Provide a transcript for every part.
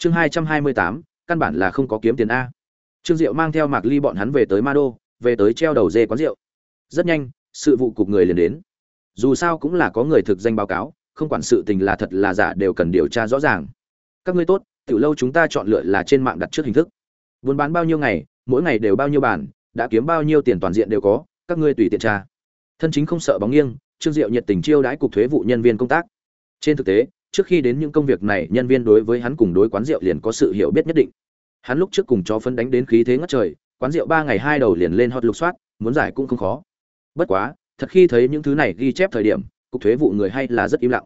chương hai trăm hai mươi tám, căn bản là không có kiếm tiền a. Trương diệu mang theo mạc ly bọn hắn về tới ma đô, về tới treo đầu dê quán rượu. Rất nhanh, sự vụ cục người liền đến. Dù sao cũng là có người thực danh báo cáo, không quản sự tình là thật là giả đều cần điều tra rõ ràng. Các ngươi tốt, tiểu lâu chúng ta chọn lựa là trên mạng đặt trước hình thức. Buôn bán bao nhiêu ngày, mỗi ngày đều bao nhiêu bản, đã kiếm bao nhiêu tiền toàn diện đều có, các ngươi tùy tiện tra. Thân chính không sợ bóng nghiêng, trương diệu nhiệt tình chiêu đãi cục thuế vụ nhân viên công tác. Trên thực tế trước khi đến những công việc này, nhân viên đối với hắn cùng đối quán rượu liền có sự hiểu biết nhất định. Hắn lúc trước cùng chó phân đánh đến khí thế ngất trời, quán rượu ba ngày hai đầu liền lên hot lục soát, muốn giải cũng không khó. Bất quá, thật khi thấy những thứ này ghi chép thời điểm, cục thuế vụ người hay là rất im lặng.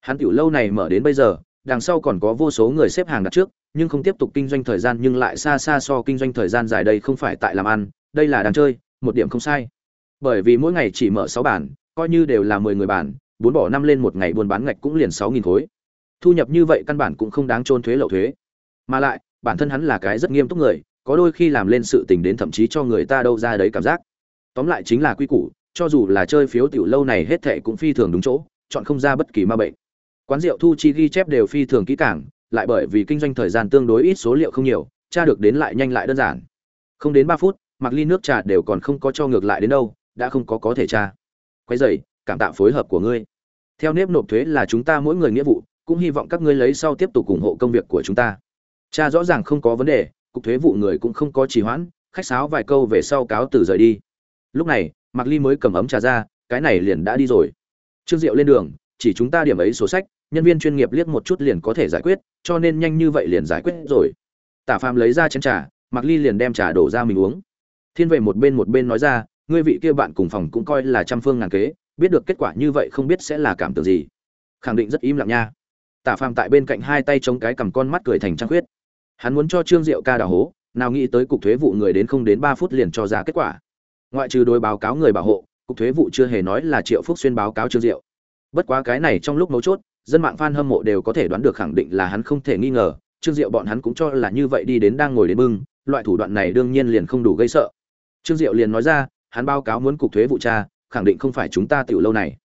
Hắn tiểu lâu này mở đến bây giờ, đằng sau còn có vô số người xếp hàng đặt trước, nhưng không tiếp tục kinh doanh thời gian, nhưng lại xa xa so kinh doanh thời gian dài đây không phải tại làm ăn, đây là đang chơi, một điểm không sai. Bởi vì mỗi ngày chỉ mở sáu bản coi như đều là mười người bản bốn bỏ năm lên một ngày buôn bán ngạch cũng liền sáu nghìn khối. Thu nhập như vậy căn bản cũng không đáng trôn thuế lậu thuế. Mà lại, bản thân hắn là cái rất nghiêm túc người, có đôi khi làm lên sự tình đến thậm chí cho người ta đâu ra đấy cảm giác. Tóm lại chính là quy củ, cho dù là chơi phiếu tiểu lâu này hết thệ cũng phi thường đúng chỗ, chọn không ra bất kỳ ma bệnh. Quán rượu thu chi ghi chép đều phi thường kỹ càng, lại bởi vì kinh doanh thời gian tương đối ít số liệu không nhiều, tra được đến lại nhanh lại đơn giản. Không đến ba phút mặc ly nước trà đều còn không có cho ngược lại đến đâu, đã không có có thể tra. Quay dày cảm tạ phối hợp của ngươi theo nếp nộp thuế là chúng ta mỗi người nghĩa vụ, cũng hy vọng các ngươi lấy sau tiếp tục ủng hộ công việc của chúng ta. Cha rõ ràng không có vấn đề, cục thuế vụ người cũng không có trì hoãn, khách sáo vài câu về sau cáo từ rời đi. Lúc này, mạc ly mới cầm ấm trà ra, cái này liền đã đi rồi. Trương diệu lên đường, chỉ chúng ta điểm ấy sổ sách, nhân viên chuyên nghiệp liếc một chút liền có thể giải quyết, cho nên nhanh như vậy liền giải quyết rồi. Tả phàm lấy ra chén trà, mạc ly liền đem trà đổ ra mình uống. Thiên về một bên một bên nói ra, ngươi vị kia bạn cùng phòng cũng coi là trăm phương ngàn kế biết được kết quả như vậy không biết sẽ là cảm tưởng gì. Khẳng định rất im lặng nha. Tả phàm tại bên cạnh hai tay chống cái cầm con mắt cười thành trăng khuyết. Hắn muốn cho trương diệu ca đào hố, nào nghĩ tới cục thuế vụ người đến không đến ba phút liền cho ra kết quả. Ngoại trừ đối báo cáo người bảo hộ, cục thuế vụ chưa hề nói là triệu phúc xuyên báo cáo trương diệu. Bất quá cái này trong lúc mấu chốt, dân mạng fan hâm mộ đều có thể đoán được khẳng định là hắn không thể nghi ngờ, trương diệu bọn hắn cũng cho là như vậy đi đến đang ngồi đến bưng loại thủ đoạn này đương nhiên liền không đủ gây sợ. Trương diệu liền nói ra, hắn báo cáo muốn cục thuế vụ cha khẳng định không phải chúng ta tiểu lâu này.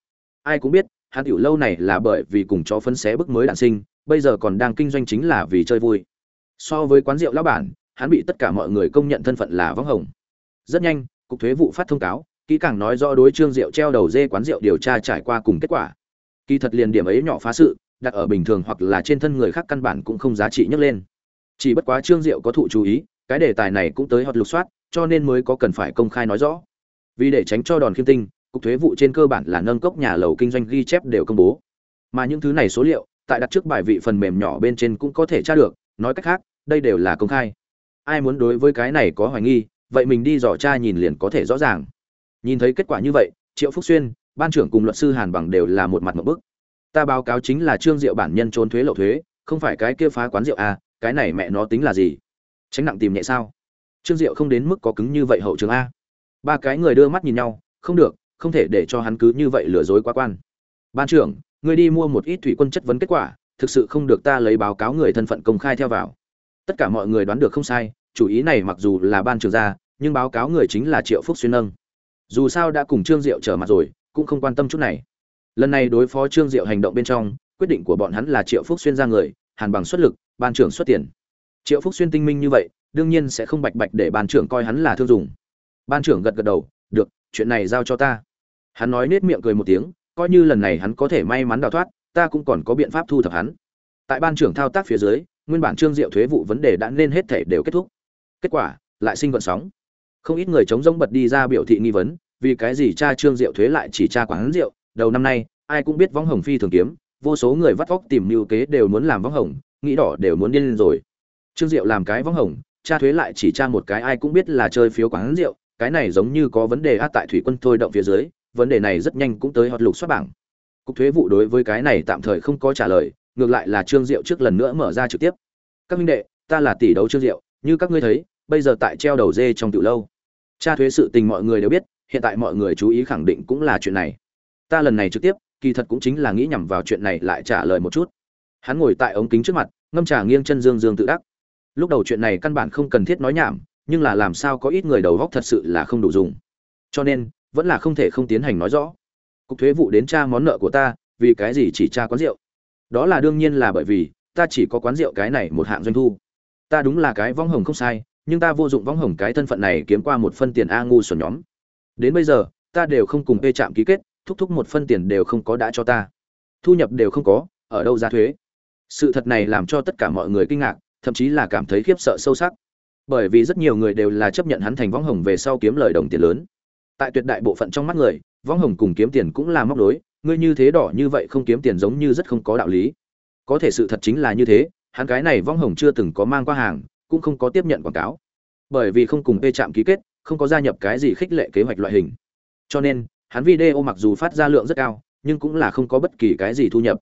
Ai cũng biết, hắn tiểu lâu này là bởi vì cùng chó phân xé bức mới đản sinh, bây giờ còn đang kinh doanh chính là vì chơi vui. So với quán rượu lão bản, hắn bị tất cả mọi người công nhận thân phận là vắng hồng. Rất nhanh, cục thuế vụ phát thông cáo, kỹ càng nói rõ đối trương rượu treo đầu dê quán rượu điều tra trải qua cùng kết quả. Kỳ thật liền điểm ấy nhỏ phá sự, đặt ở bình thường hoặc là trên thân người khác căn bản cũng không giá trị nhấc lên. Chỉ bất quá trương diệu có thụ chú ý, cái đề tài này cũng tới hot lục soát, cho nên mới có cần phải công khai nói rõ. Vì để tránh cho đòn khiêm tinh cục thuế vụ trên cơ bản là nâng cốc nhà lầu kinh doanh ghi chép đều công bố. Mà những thứ này số liệu, tại đặt trước bài vị phần mềm nhỏ bên trên cũng có thể tra được, nói cách khác, đây đều là công khai. Ai muốn đối với cái này có hoài nghi, vậy mình đi dò tra nhìn liền có thể rõ ràng. Nhìn thấy kết quả như vậy, triệu phúc xuyên, ban trưởng cùng luật sư hàn bằng đều là một mặt một bức. Ta báo cáo chính là trương diệu bản nhân trốn thuế lậu thuế, không phải cái kia phá quán rượu à? cái này mẹ nó tính là gì? Tránh nặng tìm nhẹ sao? Trương diệu không đến mức có cứng như vậy hậu trường a. Ba cái người đưa mắt nhìn nhau, không được không thể để cho hắn cứ như vậy lừa dối quá quan. Ban trưởng, ngươi đi mua một ít thủy quân chất vấn kết quả, thực sự không được ta lấy báo cáo người thân phận công khai theo vào. Tất cả mọi người đoán được không sai, chủ ý này mặc dù là ban trưởng ra, nhưng báo cáo người chính là triệu phúc xuyên nâng. Dù sao đã cùng trương diệu trở mặt rồi, cũng không quan tâm chút này. Lần này đối phó trương diệu hành động bên trong, quyết định của bọn hắn là triệu phúc xuyên ra người, hàn bằng xuất lực, ban trưởng xuất tiền. Triệu phúc xuyên tinh minh như vậy, đương nhiên sẽ không bạch bạch để ban trưởng coi hắn là thương dùng. Ban trưởng gật gật đầu, được, chuyện này giao cho ta hắn nói nết miệng cười một tiếng, coi như lần này hắn có thể may mắn đào thoát, ta cũng còn có biện pháp thu thập hắn. Tại ban trưởng thao tác phía dưới, nguyên bản trương diệu thuế vụ vấn đề đã nên hết thể đều kết thúc. Kết quả, lại sinh vận sóng. Không ít người chống rông bật đi ra biểu thị nghi vấn, vì cái gì cha trương diệu thuế lại chỉ cha quán rượu, đầu năm nay, ai cũng biết võng hồng phi thường kiếm, vô số người vắt vóc tìm mưu kế đều muốn làm võng hồng, nghĩ đỏ đều muốn điên lên rồi. Trương diệu làm cái võng hồng, cha thuế lại chỉ cha một cái ai cũng biết là chơi phiếu quán rượu, cái này giống như có vấn đề át tại thủy quân thôi động phía dưới vấn đề này rất nhanh cũng tới hot lục xuất bảng. Cục thuế vụ đối với cái này tạm thời không có trả lời, ngược lại là trương diệu trước lần nữa mở ra trực tiếp. Các minh đệ, ta là tỷ đấu trương diệu, như các ngươi thấy, bây giờ tại treo đầu dê trong tiểu lâu. Cha thuế sự tình mọi người đều biết, hiện tại mọi người chú ý khẳng định cũng là chuyện này. Ta lần này trực tiếp, kỳ thật cũng chính là nghĩ nhằm vào chuyện này lại trả lời một chút. Hắn ngồi tại ống kính trước mặt, ngâm trà nghiêng chân dương dương tự đắc. Lúc đầu chuyện này căn bản không cần thiết nói nhảm, nhưng là làm sao có ít người đầu góc thật sự là không đủ dùng. Cho nên vẫn là không thể không tiến hành nói rõ. Cục thuế vụ đến tra món nợ của ta, vì cái gì chỉ tra quán rượu? Đó là đương nhiên là bởi vì, ta chỉ có quán rượu cái này một hạng doanh thu. Ta đúng là cái vong hồng không sai, nhưng ta vô dụng vong hồng cái thân phận này kiếm qua một phân tiền a ngu xuẩn nhóm. Đến bây giờ, ta đều không cùng pê chạm ký kết, thúc thúc một phân tiền đều không có đã cho ta. Thu nhập đều không có, ở đâu ra thuế? Sự thật này làm cho tất cả mọi người kinh ngạc, thậm chí là cảm thấy khiếp sợ sâu sắc. Bởi vì rất nhiều người đều là chấp nhận hắn thành võng hồng về sau kiếm lời đồng tiền lớn tại tuyệt đại bộ phận trong mắt người, võng hồng cùng kiếm tiền cũng là móc đối ngươi như thế đỏ như vậy không kiếm tiền giống như rất không có đạo lý. Có thể sự thật chính là như thế, hắn cái này võng hồng chưa từng có mang qua hàng, cũng không có tiếp nhận quảng cáo. Bởi vì không cùng p chạm ký kết, không có gia nhập cái gì khích lệ kế hoạch loại hình. Cho nên, hắn video mặc dù phát ra lượng rất cao, nhưng cũng là không có bất kỳ cái gì thu nhập.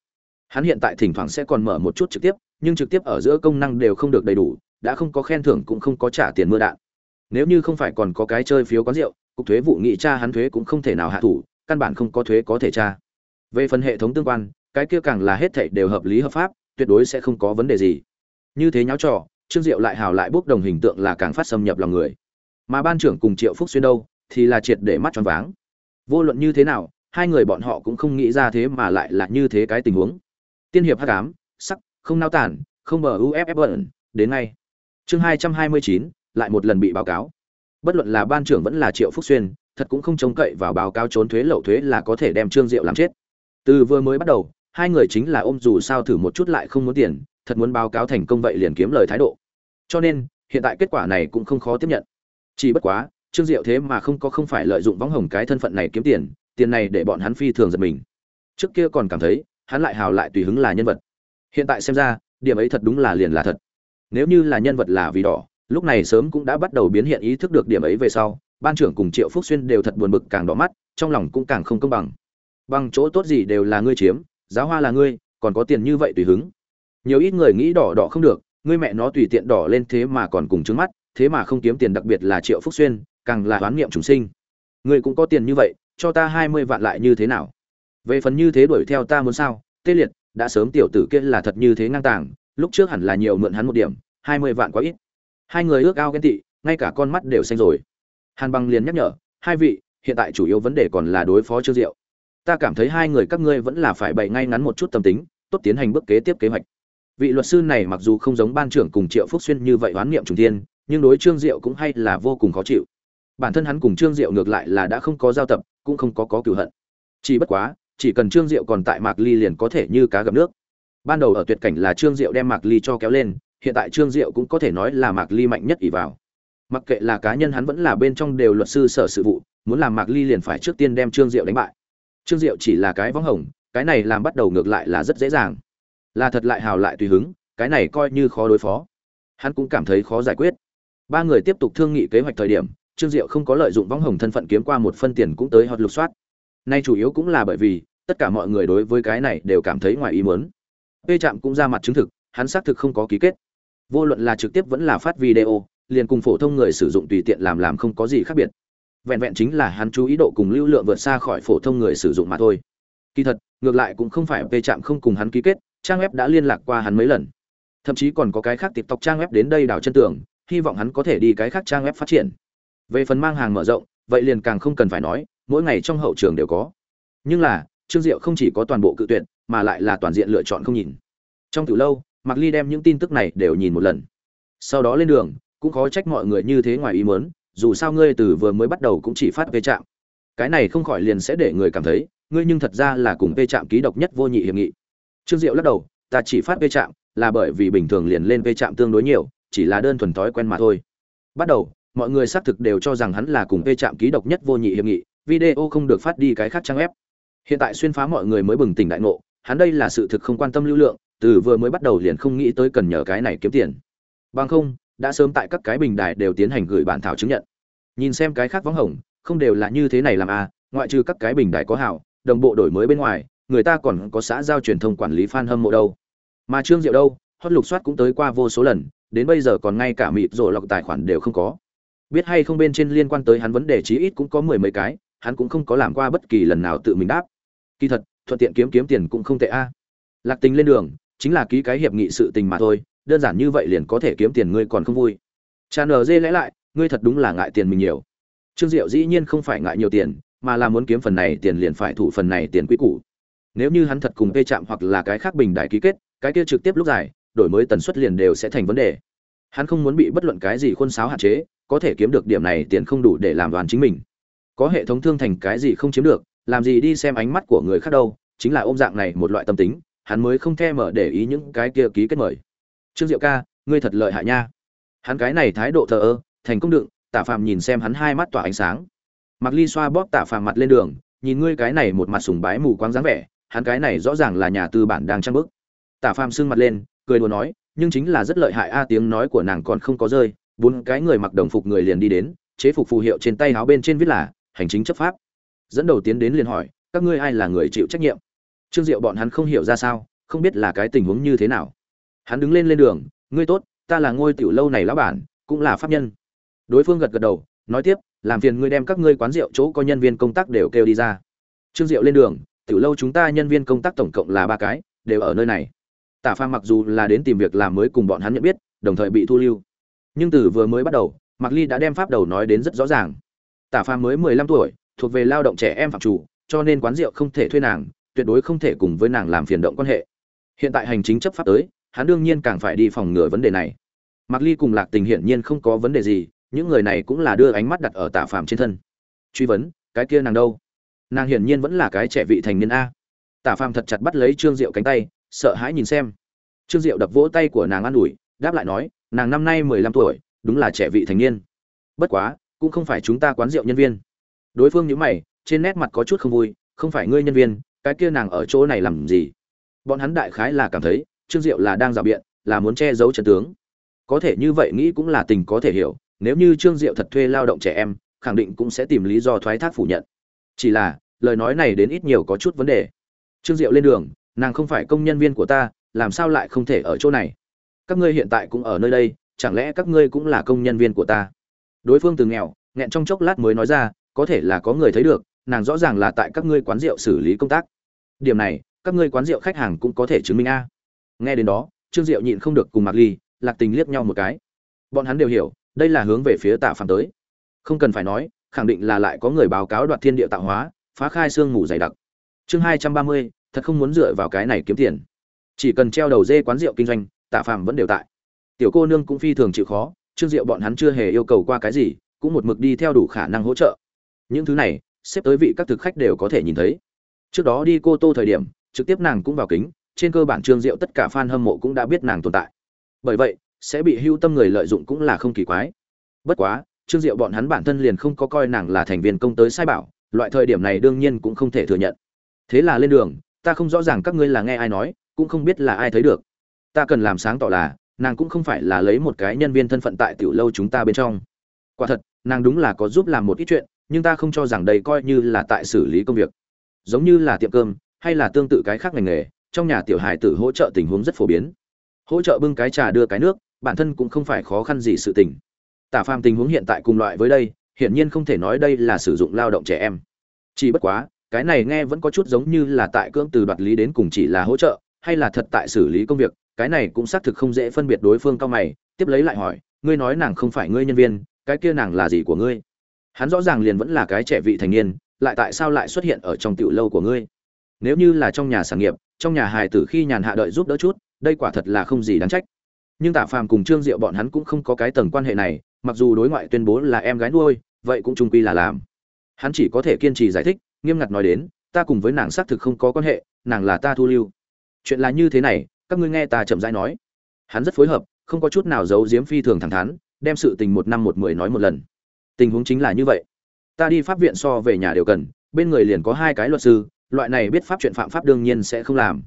Hắn hiện tại thỉnh thoảng sẽ còn mở một chút trực tiếp, nhưng trực tiếp ở giữa công năng đều không được đầy đủ, đã không có khen thưởng cũng không có trả tiền mưa đạn. Nếu như không phải còn có cái chơi phiếu quán rượu cục thuế vụ nghị tra hắn thuế cũng không thể nào hạ thủ, căn bản không có thuế có thể tra. Về phần hệ thống tương quan, cái kia càng là hết thảy đều hợp lý hợp pháp, tuyệt đối sẽ không có vấn đề gì. Như thế nháo trò, trương diệu lại hào lại bốc đồng hình tượng là càng phát xâm nhập lòng người. Mà ban trưởng cùng triệu phúc xuyên đâu, thì là triệt để mắt tròn váng. Vô luận như thế nào, hai người bọn họ cũng không nghĩ ra thế mà lại là như thế cái tình huống. Tiên hiệp hắc ám, sắc, không nao tản không bờ uff bẩn, đến ngay. Chương hai trăm hai mươi chín, lại một lần bị báo cáo bất luận là ban trưởng vẫn là triệu phúc xuyên, thật cũng không trông cậy vào báo cáo trốn thuế lậu thuế là có thể đem trương diệu làm chết. Từ vừa mới bắt đầu, hai người chính là ôm dù sao thử một chút lại không muốn tiền, thật muốn báo cáo thành công vậy liền kiếm lời thái độ. Cho nên, hiện tại kết quả này cũng không khó tiếp nhận. Chỉ bất quá, trương diệu thế mà không có không phải lợi dụng võng hồng cái thân phận này kiếm tiền tiền này để bọn hắn phi thường giật mình. Trước kia còn cảm thấy, hắn lại hào lại tùy hứng là nhân vật. Hiện tại xem ra, điểm ấy thật đúng là liền là thật. Nếu như là nhân vật là vì đỏ lúc này sớm cũng đã bắt đầu biến hiện ý thức được điểm ấy về sau, ban trưởng cùng triệu phúc xuyên đều thật buồn bực càng đỏ mắt, trong lòng cũng càng không công bằng. Bằng chỗ tốt gì đều là ngươi chiếm giáo hoa là ngươi, còn có tiền như vậy tùy hứng. Nhiều ít người nghĩ đỏ đỏ không được, ngươi mẹ nó tùy tiện đỏ lên thế mà còn cùng trứng mắt, thế mà không kiếm tiền đặc biệt là triệu phúc xuyên, càng là hoán niệm chúng sinh. Ngươi cũng có tiền như vậy, cho ta hai mươi vạn lại như thế nào? Về phần như thế đuổi theo ta muốn sao? Tê liệt, đã sớm tiểu tử kia là thật như thế ngang tàng, lúc trước hẳn là nhiều mượn hắn một điểm, hai mươi vạn quá ít hai người ước ao ghen tị, ngay cả con mắt đều xanh rồi. Hàn băng liền nhắc nhở, hai vị, hiện tại chủ yếu vấn đề còn là đối phó trương diệu. Ta cảm thấy hai người các ngươi vẫn là phải bày ngay ngắn một chút tâm tính, tốt tiến hành bước kế tiếp kế hoạch. Vị luật sư này mặc dù không giống ban trưởng cùng triệu phúc xuyên như vậy oán niệm trùng tiên nhưng đối trương diệu cũng hay là vô cùng khó chịu. Bản thân hắn cùng trương diệu ngược lại là đã không có giao tập, cũng không có có cửu hận. Chỉ bất quá, chỉ cần trương diệu còn tại mạc ly liền có thể như cá gặp nước. Ban đầu ở tuyệt cảnh là trương diệu đem mạc ly cho kéo lên hiện tại trương diệu cũng có thể nói là mạc ly mạnh nhất ỷ vào. Mặc kệ là cá nhân hắn vẫn là bên trong đều luật sư sở sự vụ muốn làm mạc ly liền phải trước tiên đem trương diệu đánh bại. Trương diệu chỉ là cái võng hồng cái này làm bắt đầu ngược lại là rất dễ dàng. Là thật lại hào lại tùy hứng cái này coi như khó đối phó. Hắn cũng cảm thấy khó giải quyết. Ba người tiếp tục thương nghị kế hoạch thời điểm trương diệu không có lợi dụng võng hồng thân phận kiếm qua một phân tiền cũng tới hot lục soát. Nay chủ yếu cũng là bởi vì tất cả mọi người đối với cái này đều cảm thấy ngoài ý muốn. P Trạm cũng ra mặt chứng thực, hắn xác thực không có ký kết. Vô luận là trực tiếp vẫn là phát video, liền cùng phổ thông người sử dụng tùy tiện làm làm không có gì khác biệt. Vẹn vẹn chính là hắn chú ý độ cùng lưu lượng vượt xa khỏi phổ thông người sử dụng mà thôi. Kỳ thật, ngược lại cũng không phải về Trạm không cùng hắn ký kết, trang web đã liên lạc qua hắn mấy lần. Thậm chí còn có cái khác tiếp tục trang web đến đây đào chân tường, hy vọng hắn có thể đi cái khác trang web phát triển. Về phần mang hàng mở rộng, vậy liền càng không cần phải nói, mỗi ngày trong hậu trường đều có. Nhưng là, Trương Diệu không chỉ có toàn bộ cự tuyệt, mà lại là toàn diện lựa chọn không nhìn trong từ lâu mạc ly đem những tin tức này đều nhìn một lần. Sau đó lên đường cũng khó trách mọi người như thế ngoài ý muốn dù sao ngươi từ vừa mới bắt đầu cũng chỉ phát về trạm. Cái này không khỏi liền sẽ để người cảm thấy ngươi nhưng thật ra là cùng vê trạm ký độc nhất vô nhị hiệp nghị. Trương diệu lắc đầu ta chỉ phát vê trạm là bởi vì bình thường liền lên vê trạm tương đối nhiều chỉ là đơn thuần thói quen mà thôi. Bắt đầu mọi người xác thực đều cho rằng hắn là cùng vê trạm ký độc nhất vô nhị hiệp nghị video không được phát đi cái khác trang web. Hiện tại xuyên phá mọi người mới bừng tỉnh đại ngộ hắn đây là sự thực không quan tâm lưu lượng, từ vừa mới bắt đầu liền không nghĩ tới cần nhờ cái này kiếm tiền. Bằng không, đã sớm tại các cái bình đài đều tiến hành gửi bản thảo chứng nhận. Nhìn xem cái khác vắng hồng, không đều là như thế này làm à, ngoại trừ các cái bình đài có hảo, đồng bộ đổi mới bên ngoài, người ta còn có xã giao truyền thông quản lý fan hâm mộ đâu. Mà Trương Diệu đâu, hót lục soát cũng tới qua vô số lần, đến bây giờ còn ngay cả mịt rồ lọc tài khoản đều không có. Biết hay không bên trên liên quan tới hắn vấn đề chí ít cũng có mười mấy cái, hắn cũng không có làm qua bất kỳ lần nào tự mình đáp. Kỳ thật, thuận tiện kiếm kiếm tiền cũng không tệ a lạc tình lên đường chính là ký cái hiệp nghị sự tình mà thôi, đơn giản như vậy liền có thể kiếm tiền ngươi còn không vui. Cha nờ dê lẽ lại, ngươi thật đúng là ngại tiền mình nhiều. Trương diệu dĩ nhiên không phải ngại nhiều tiền, mà là muốn kiếm phần này tiền liền phải thủ phần này tiền quý cũ nếu như hắn thật cùng vê chạm hoặc là cái khác bình đại ký kết, cái kia trực tiếp lúc dài, đổi mới tần suất liền đều sẽ thành vấn đề. Hắn không muốn bị bất luận cái gì khuôn sáo hạn chế, có thể kiếm được điểm này tiền không đủ để làm đoàn chính mình. Có hệ thống thương thành cái gì không chiếm được, làm gì đi xem ánh mắt của người khác đâu, chính là ôm dạng này một loại tâm tính hắn mới không thèm mở để ý những cái kia ký kết mời. Trương diệu ca, ngươi thật lợi hại nha. Hắn cái này thái độ thờ ơ, thành công đựng, tạ phàm nhìn xem hắn hai mắt tỏa ánh sáng. Mạc ly xoa bóp tạ phàm mặt lên đường, nhìn ngươi cái này một mặt sùng bái mù quáng dáng vẻ, hắn cái này rõ ràng là nhà tư bản đang trang bức. Tạ phàm sưng mặt lên, cười đùa nói, nhưng chính là rất lợi hại a, tiếng nói của nàng còn không có rơi, bốn cái người mặc đồng phục người liền đi đến, chế phục phù hiệu trên tay áo bên trên viết là, hành chính chấp pháp. Dẫn đầu tiến đến liền hỏi, các ngươi ai là người chịu trách nhiệm? Trương diệu bọn hắn không hiểu ra sao, không biết là cái tình huống như thế nào. Hắn đứng lên lên đường, ngươi tốt, ta là ngôi tiểu lâu này lão bản, cũng là pháp nhân. Đối phương gật gật đầu, nói tiếp, làm phiền ngươi đem các ngươi quán rượu chỗ có nhân viên công tác đều kêu đi ra. Trương diệu lên đường, tiểu lâu chúng ta nhân viên công tác tổng cộng là ba cái, đều ở nơi này. Tả pha mặc dù là đến tìm việc làm mới cùng bọn hắn nhận biết, đồng thời bị thu lưu. Nhưng từ vừa mới bắt đầu, mạc ly đã đem pháp đầu nói đến rất rõ ràng. Tả pha mới mười lăm tuổi, thuộc về lao động trẻ em phạm chủ, cho nên quán rượu không thể thuê nàng tuyệt đối không thể cùng với nàng làm phiền động quan hệ. Hiện tại hành chính chấp pháp tới, hắn đương nhiên càng phải đi phòng ngừa vấn đề này. Mạc ly cùng lạc tình hiển nhiên không có vấn đề gì, những người này cũng là đưa ánh mắt đặt ở tạ phàm trên thân. Truy vấn, cái kia nàng đâu? Nàng hiển nhiên vẫn là cái trẻ vị thành niên a. Tạ phàm thật chặt bắt lấy trương diệu cánh tay, sợ hãi nhìn xem. Trương diệu đập vỗ tay của nàng an ủi, đáp lại nói, nàng năm nay mười lăm tuổi, đúng là trẻ vị thành niên. Bất quá, cũng không phải chúng ta quán rượu nhân viên. Đối phương nhíu mày, trên nét mặt có chút không vui, không phải ngươi nhân viên cái kia nàng ở chỗ này làm gì? Bọn hắn đại khái là cảm thấy, trương diệu là đang rào biện, là muốn che giấu trận tướng. Có thể như vậy nghĩ cũng là tình có thể hiểu, nếu như trương diệu thật thuê lao động trẻ em, khẳng định cũng sẽ tìm lý do thoái thác phủ nhận. Chỉ là, lời nói này đến ít nhiều có chút vấn đề. Trương diệu lên đường, nàng không phải công nhân viên của ta, làm sao lại không thể ở chỗ này? Các ngươi hiện tại cũng ở nơi đây, chẳng lẽ các ngươi cũng là công nhân viên của ta? Đối phương từ nghèo, nghẹn trong chốc lát mới nói ra, có thể là có người thấy được, nàng rõ ràng là tại các ngươi quán rượu xử lý công tác điểm này, các ngươi quán rượu khách hàng cũng có thể chứng minh a. Nghe đến đó, trương diệu nhịn không được cùng mạc ly, lạc tình liếc nhau một cái. Bọn hắn đều hiểu, đây là hướng về phía tạ phàm tới. Không cần phải nói, khẳng định là lại có người báo cáo đoạt thiên địa tạo hóa, phá khai xương ngủ dày đặc. Chương hai trăm ba mươi, thật không muốn dựa vào cái này kiếm tiền. Chỉ cần treo đầu dê quán rượu kinh doanh, tạ phàm vẫn đều tại. Tiểu cô nương cũng phi thường chịu khó, trương diệu bọn hắn chưa hề yêu cầu qua cái gì, cũng một mực đi theo đủ khả năng hỗ trợ. Những thứ này, xếp tới vị các thực khách đều có thể nhìn thấy trước đó đi cô tô thời điểm, trực tiếp nàng cũng vào kính, trên cơ bản trương diệu tất cả fan hâm mộ cũng đã biết nàng tồn tại. Bởi vậy, sẽ bị hưu tâm người lợi dụng cũng là không kỳ quái. Bất quá, trương diệu bọn hắn bản thân liền không có coi nàng là thành viên công tới sai bảo, loại thời điểm này đương nhiên cũng không thể thừa nhận. Thế là lên đường, ta không rõ ràng các ngươi là nghe ai nói, cũng không biết là ai thấy được. Ta cần làm sáng tỏ là, nàng cũng không phải là lấy một cái nhân viên thân phận tại tiểu lâu chúng ta bên trong. Quả thật, nàng đúng là có giúp làm một ít chuyện, nhưng ta không cho rằng đây coi như là tại xử lý công việc giống như là tiệm cơm, hay là tương tự cái khác ngành nghề, trong nhà tiểu hài tử hỗ trợ tình huống rất phổ biến. Hỗ trợ bưng cái trà đưa cái nước, bản thân cũng không phải khó khăn gì sự tình. Tả phàm tình huống hiện tại cùng loại với đây, hiển nhiên không thể nói đây là sử dụng lao động trẻ em. Chỉ bất quá, cái này nghe vẫn có chút giống như là tại cưỡng từ đoạt lý đến cùng chỉ là hỗ trợ, hay là thật tại xử lý công việc, cái này cũng xác thực không dễ phân biệt đối phương cao mày, tiếp lấy lại hỏi, ngươi nói nàng không phải ngươi nhân viên, cái kia nàng là gì của ngươi? Hắn rõ ràng liền vẫn là cái trẻ vị thành niên lại tại sao lại xuất hiện ở trong tiểu lâu của ngươi? Nếu như là trong nhà sản nghiệp, trong nhà hài tử khi nhàn hạ đợi giúp đỡ chút, đây quả thật là không gì đáng trách. Nhưng tạ phàm cùng trương diệu bọn hắn cũng không có cái tầng quan hệ này, mặc dù đối ngoại tuyên bố là em gái nuôi, vậy cũng trung quy là làm. Hắn chỉ có thể kiên trì giải thích, nghiêm ngặt nói đến, ta cùng với nàng xác thực không có quan hệ, nàng là ta thu lưu. Chuyện là như thế này, các ngươi nghe ta chậm rãi nói. Hắn rất phối hợp, không có chút nào giấu giếm phi thường thẳng thắn, đem sự tình một năm một mười nói một lần. Tình huống chính là như vậy ta đi pháp viện so về nhà đều cần, bên người liền có hai cái luật sư, loại này biết pháp chuyện phạm pháp đương nhiên sẽ không làm.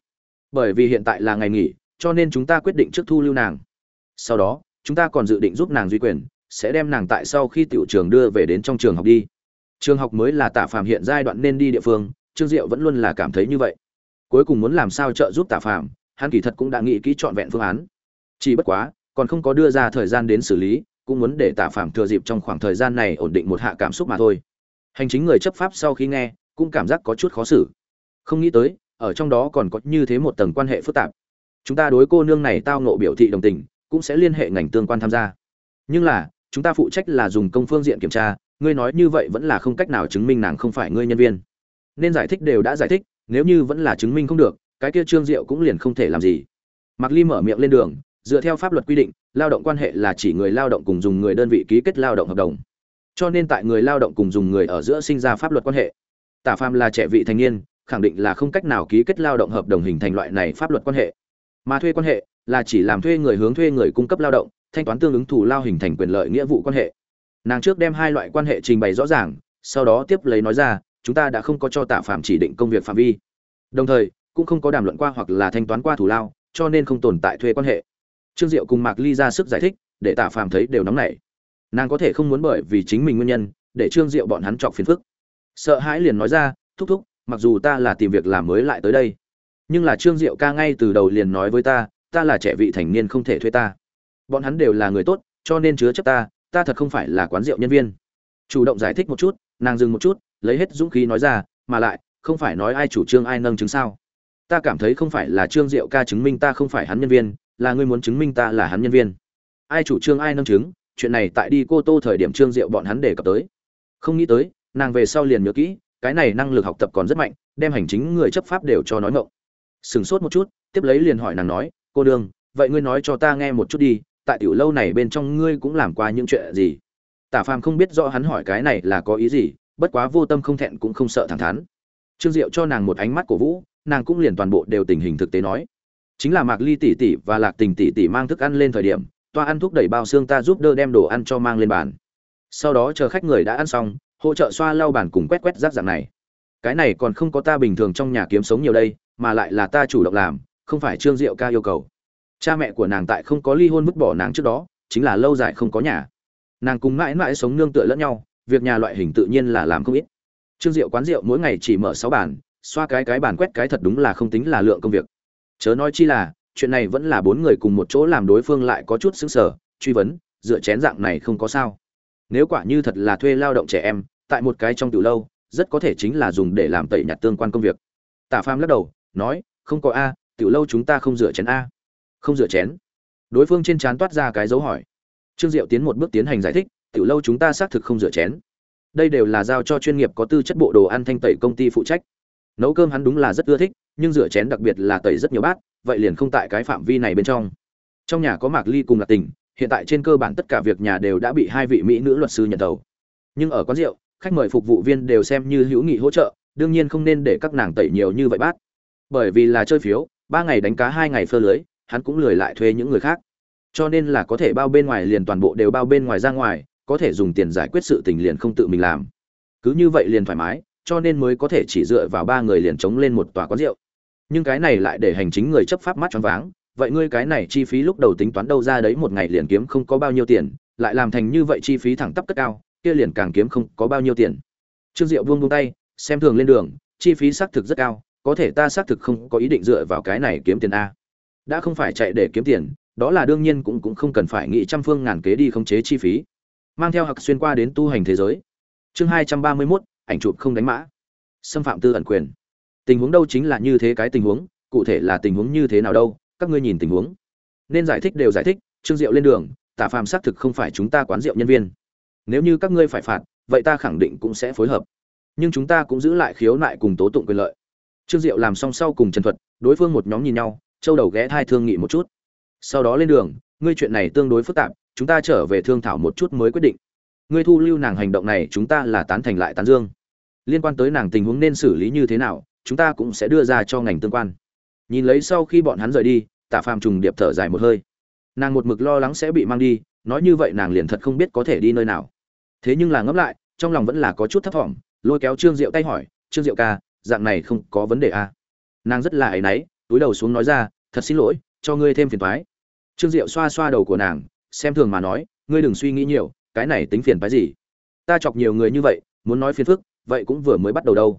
Bởi vì hiện tại là ngày nghỉ, cho nên chúng ta quyết định trước thu lưu nàng. Sau đó, chúng ta còn dự định giúp nàng duy quyền, sẽ đem nàng tại sau khi tiểu trường đưa về đến trong trường học đi. Trường học mới là tả phạm hiện giai đoạn nên đi địa phương, trương diệu vẫn luôn là cảm thấy như vậy. Cuối cùng muốn làm sao trợ giúp tả phạm hắn kỳ thật cũng đã nghĩ kỹ trọn vẹn phương án. Chỉ bất quá, còn không có đưa ra thời gian đến xử lý cũng muốn để tạ phạm thừa dịp trong khoảng thời gian này ổn định một hạ cảm xúc mà thôi. Hành chính người chấp pháp sau khi nghe cũng cảm giác có chút khó xử. Không nghĩ tới ở trong đó còn có như thế một tầng quan hệ phức tạp. Chúng ta đối cô nương này tao nộ biểu thị đồng tình cũng sẽ liên hệ ngành tương quan tham gia. Nhưng là chúng ta phụ trách là dùng công phương diện kiểm tra ngươi nói như vậy vẫn là không cách nào chứng minh nàng không phải ngươi nhân viên. Nên giải thích đều đã giải thích nếu như vẫn là chứng minh không được cái kia trương diệu cũng liền không thể làm gì. Mạc Ly mở miệng lên đường, dựa theo pháp luật quy định, lao động quan hệ là chỉ người lao động cùng dùng người đơn vị ký kết lao động hợp đồng. Cho nên tại người lao động cùng dùng người ở giữa sinh ra pháp luật quan hệ. Tả Phàm là trẻ vị thành niên, khẳng định là không cách nào ký kết lao động hợp đồng hình thành loại này pháp luật quan hệ. Mà thuê quan hệ là chỉ làm thuê người hướng thuê người cung cấp lao động, thanh toán tương ứng thù lao hình thành quyền lợi nghĩa vụ quan hệ. Nàng trước đem hai loại quan hệ trình bày rõ ràng, sau đó tiếp lấy nói ra, chúng ta đã không có cho Tạ Phạm chỉ định công việc phạm vi. Đồng thời, cũng không có đàm luận qua hoặc là thanh toán qua thủ lao, cho nên không tồn tại thuê quan hệ trương diệu cùng mạc ly ra sức giải thích, để tạ phàm thấy đều nóng nảy. Nàng có thể không muốn bởi vì chính mình nguyên nhân, để trương diệu bọn hắn chọc phiền phức. Sợ hãi liền nói ra, thúc thúc, mặc dù ta là tìm việc làm mới lại tới đây, nhưng là trương diệu ca ngay từ đầu liền nói với ta ta là trẻ vị thành niên không thể thuê ta. Bọn hắn đều là người tốt, cho nên chứa chấp ta ta thật không phải là quán rượu nhân viên. Chủ động giải thích một chút, nàng dừng một chút, lấy hết dũng khí nói ra, mà lại, không phải nói ai chủ trương ai nâng chứng sao? Ta cảm thấy không phải là trương diệu ca chứng minh ta không phải hắn nhân viên là ngươi muốn chứng minh ta là hắn nhân viên. Ai chủ trương ai nâng chứng chuyện này tại đi cô tô thời điểm trương diệu bọn hắn đề cập tới. Không nghĩ tới nàng về sau liền nhớ kỹ cái này năng lực học tập còn rất mạnh đem hành chính người chấp pháp đều cho nói ngọng, sửng sốt một chút tiếp lấy liền hỏi nàng nói cô đương vậy ngươi nói cho ta nghe một chút đi tại tiểu lâu này bên trong ngươi cũng làm qua những chuyện gì? Tả phàm không biết rõ hắn hỏi cái này là có ý gì bất quá vô tâm không thẹn cũng không sợ thẳng thắn. Trương diệu cho nàng một ánh mắt cổ vũ nàng cũng liền toàn bộ đều tình hình thực tế nói chính là mạc ly tỷ tỷ và lạc tình tỷ tỷ mang thức ăn lên thời điểm, toa ăn thúc đẩy bao xương ta giúp đỡ đem đồ ăn cho mang lên bàn. Sau đó chờ khách người đã ăn xong, hỗ trợ xoa lau bàn cùng quét quét rác dạng này. Cái này còn không có ta bình thường trong nhà kiếm sống nhiều đây, mà lại là ta chủ động làm, không phải trương diệu ca yêu cầu. Cha mẹ của nàng tại không có ly hôn vứt bỏ nàng trước đó, chính là lâu dài không có nhà. Nàng cùng mãi mãi sống nương tựa lẫn nhau, việc nhà loại hình tự nhiên là làm không ít. Trương diệu quán rượu mỗi ngày chỉ mở sáu bàn, xoa cái cái bàn quét cái thật đúng là không tính là lượng công việc chớ nói chi là, chuyện này vẫn là bốn người cùng một chỗ làm đối phương lại có chút xứng sở, truy vấn, dựa chén dạng này không có sao. Nếu quả như thật là thuê lao động trẻ em, tại một cái trong từ lâu, rất có thể chính là dùng để làm tẩy nhặt tương quan công việc. Tả pham lắc đầu, nói, không có a, tiểu lâu chúng ta không rửa chén a. Không rửa chén? Đối phương trên trán toát ra cái dấu hỏi. Trương diệu tiến một bước tiến hành giải thích, tiểu lâu chúng ta xác thực không rửa chén. Đây đều là giao cho chuyên nghiệp có tư chất bộ đồ ăn thanh tẩy công ty phụ trách nấu cơm hắn đúng là rất ưa thích, nhưng rửa chén đặc biệt là tẩy rất nhiều bát, vậy liền không tại cái phạm vi này bên trong. Trong nhà có mạc ly cùng là tình, hiện tại trên cơ bản tất cả việc nhà đều đã bị hai vị mỹ nữ luật sư nhận đầu. Nhưng ở quán rượu, khách mời phục vụ viên đều xem như hữu nghị hỗ trợ, đương nhiên không nên để các nàng tẩy nhiều như vậy bát. Bởi vì là chơi phiếu, ba ngày đánh cá hai ngày phơ lưới, hắn cũng lười lại thuê những người khác. Cho nên là có thể bao bên ngoài liền toàn bộ đều bao bên ngoài ra ngoài, có thể dùng tiền giải quyết sự tình liền không tự mình làm. Cứ như vậy liền thoải mái cho nên mới có thể chỉ dựa vào ba người liền chống lên một tòa quán rượu. Nhưng cái này lại để hành chính người chấp pháp mắt choáng váng. Vậy ngươi cái này chi phí lúc đầu tính toán đâu ra đấy một ngày liền kiếm không có bao nhiêu tiền lại làm thành như vậy chi phí thẳng tắp cất cao kia liền càng kiếm không có bao nhiêu tiền. Trương diệu buông buông tay xem thường lên đường chi phí xác thực rất cao có thể ta xác thực không có ý định dựa vào cái này kiếm tiền a. Đã không phải chạy để kiếm tiền đó là đương nhiên cũng cũng không cần phải nghĩ trăm phương ngàn kế đi khống chế chi phí. Mang theo hặc xuyên qua đến tu hành thế giới. Chương hai trăm ba mươi 231, ảnh chụp không đánh mã. Xâm phạm tư ẩn quyền. Tình huống đâu chính là như thế cái tình huống, cụ thể là tình huống như thế nào đâu, các ngươi nhìn tình huống. Nên giải thích đều giải thích, trương diệu lên đường, tả phàm xác thực không phải chúng ta quán rượu nhân viên. Nếu như các ngươi phải phạt, vậy ta khẳng định cũng sẽ phối hợp. Nhưng chúng ta cũng giữ lại khiếu nại cùng tố tụng quyền lợi. Trương diệu làm xong sau cùng trần thuật, đối phương một nhóm nhìn nhau châu đầu ghé thai thương nghị một chút. Sau đó lên đường, ngươi chuyện này tương đối phức tạp, chúng ta trở về thương thảo một chút mới quyết định. Ngươi thu lưu nàng hành động này, chúng ta là tán thành lại tán dương liên quan tới nàng tình huống nên xử lý như thế nào, chúng ta cũng sẽ đưa ra cho ngành tương quan. Nhìn lấy sau khi bọn hắn rời đi, tả phàm trùng điệp thở dài một hơi. Nàng một mực lo lắng sẽ bị mang đi, nói như vậy nàng liền thật không biết có thể đi nơi nào. Thế nhưng là ngẫm lại, trong lòng vẫn là có chút thấp thỏm, lôi kéo trương diệu tay hỏi, trương diệu ca, dạng này không có vấn đề à. nàng rất là áy náy, túi đầu xuống nói ra, thật xin lỗi, cho ngươi thêm phiền toái. Trương diệu xoa xoa đầu của nàng, xem thường mà nói, ngươi đừng suy nghĩ nhiều, cái này tính phiền phái gì? Ta chọc nhiều người như vậy, muốn nói phiền phức vậy cũng vừa mới bắt đầu đâu.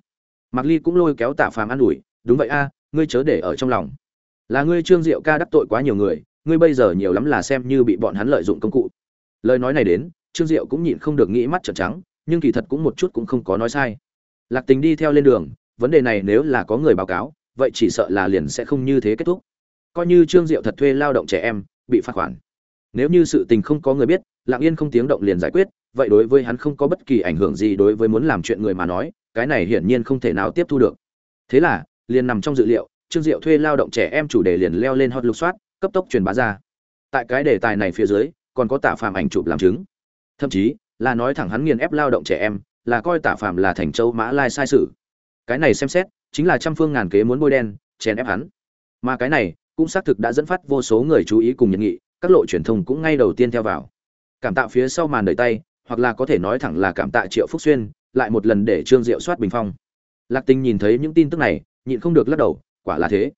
Mạc ly cũng lôi kéo tạ phàm an ủi, đúng vậy a, ngươi chớ để ở trong lòng. Là ngươi trương diệu ca đắc tội quá nhiều người, ngươi bây giờ nhiều lắm là xem như bị bọn hắn lợi dụng công cụ. Lời nói này đến, trương diệu cũng nhịn không được nghĩ mắt trợn trắng, nhưng kỳ thật cũng một chút cũng không có nói sai. Lạc tình đi theo lên đường, vấn đề này nếu là có người báo cáo, vậy chỉ sợ là liền sẽ không như thế kết thúc. Coi như trương diệu thật thuê lao động trẻ em, bị phạt khoản nếu như sự tình không có người biết, lặng yên không tiếng động liền giải quyết, vậy đối với hắn không có bất kỳ ảnh hưởng gì đối với muốn làm chuyện người mà nói, cái này hiển nhiên không thể nào tiếp thu được. Thế là, liền nằm trong dự liệu, trương diệu thuê lao động trẻ em chủ đề liền leo lên hot lục soát, cấp tốc truyền bá ra. Tại cái đề tài này phía dưới, còn có tả phàm ảnh chụp làm chứng. Thậm chí, là nói thẳng hắn nghiền ép lao động trẻ em, là coi tả phàm là thành châu mã lai sai sự. Cái này xem xét, chính là trăm phương ngàn kế muốn bôi đen, chèn ép hắn. Mà cái này, cũng xác thực đã dẫn phát vô số người chú ý cùng nhận nghị các lộ truyền thông cũng ngay đầu tiên theo vào. Cảm tạ phía sau màn đợi tay, hoặc là có thể nói thẳng là cảm tạ triệu phúc xuyên, lại một lần để trương diệu soát bình phong. Lạc tình nhìn thấy những tin tức này, nhịn không được lắc đầu, quả là thế.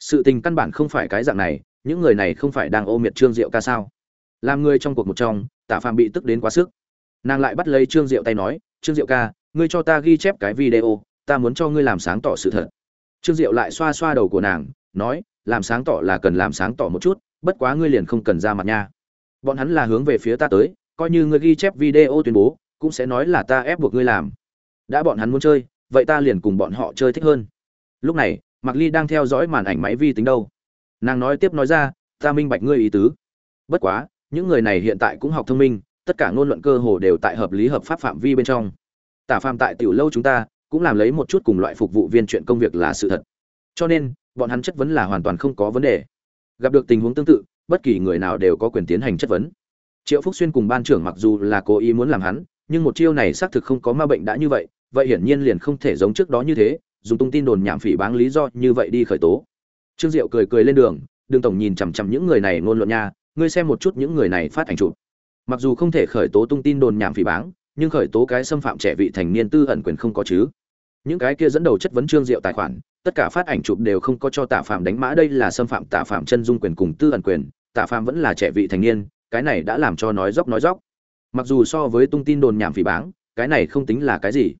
Sự tình căn bản không phải cái dạng này, những người này không phải đang ô miệt trương diệu ca sao? Làm người trong cuộc một trong tả phàm bị tức đến quá sức. Nàng lại bắt lấy trương diệu tay nói, trương diệu ca, ngươi cho ta ghi chép cái video, ta muốn cho ngươi làm sáng tỏ sự thật. Trương diệu lại xoa xoa đầu của nàng, nói, làm sáng tỏ là cần làm sáng tỏ một chút bất quá ngươi liền không cần ra mặt nha. Bọn hắn là hướng về phía ta tới, coi như ngươi ghi chép video tuyên bố, cũng sẽ nói là ta ép buộc ngươi làm. Đã bọn hắn muốn chơi, vậy ta liền cùng bọn họ chơi thích hơn. Lúc này, mạc ly đang theo dõi màn ảnh máy vi tính đâu. Nàng nói tiếp nói ra, ta minh bạch ngươi ý tứ. Bất quá, những người này hiện tại cũng học thông minh, tất cả ngôn luận cơ hồ đều tại hợp lý hợp pháp phạm vi bên trong. Tả phàm tại tiểu lâu chúng ta, cũng làm lấy một chút cùng loại phục vụ viên chuyện công việc là sự thật. Cho nên, bọn hắn chất vấn là hoàn toàn không có vấn đề gặp được tình huống tương tự, bất kỳ người nào đều có quyền tiến hành chất vấn. Triệu phúc xuyên cùng ban trưởng mặc dù là cố ý muốn làm hắn, nhưng một chiêu này xác thực không có ma bệnh đã như vậy vậy hiển nhiên liền không thể giống trước đó như thế, dùng tung tin đồn nhảm phỉ báng lý do như vậy đi khởi tố. Trương diệu cười cười lên đường đường tổng nhìn chằm chằm những người này ngôn luận nha, ngươi xem một chút những người này phát ảnh chụp. Mặc dù không thể khởi tố tung tin đồn nhảm phỉ báng, nhưng khởi tố cái xâm phạm trẻ vị thành niên tư ẩn quyền không có chứ những cái kia dẫn đầu chất vấn trương diệu tài khoản tất cả phát ảnh chụp đều không có cho tạ phạm đánh mã đây là xâm phạm tạ phạm chân dung quyền cùng tư ẩn quyền tạ phạm vẫn là trẻ vị thành niên cái này đã làm cho nói dốc nói dốc. Mặc dù so với tung tin đồn nhảm phỉ báng cái này không tính là cái gì.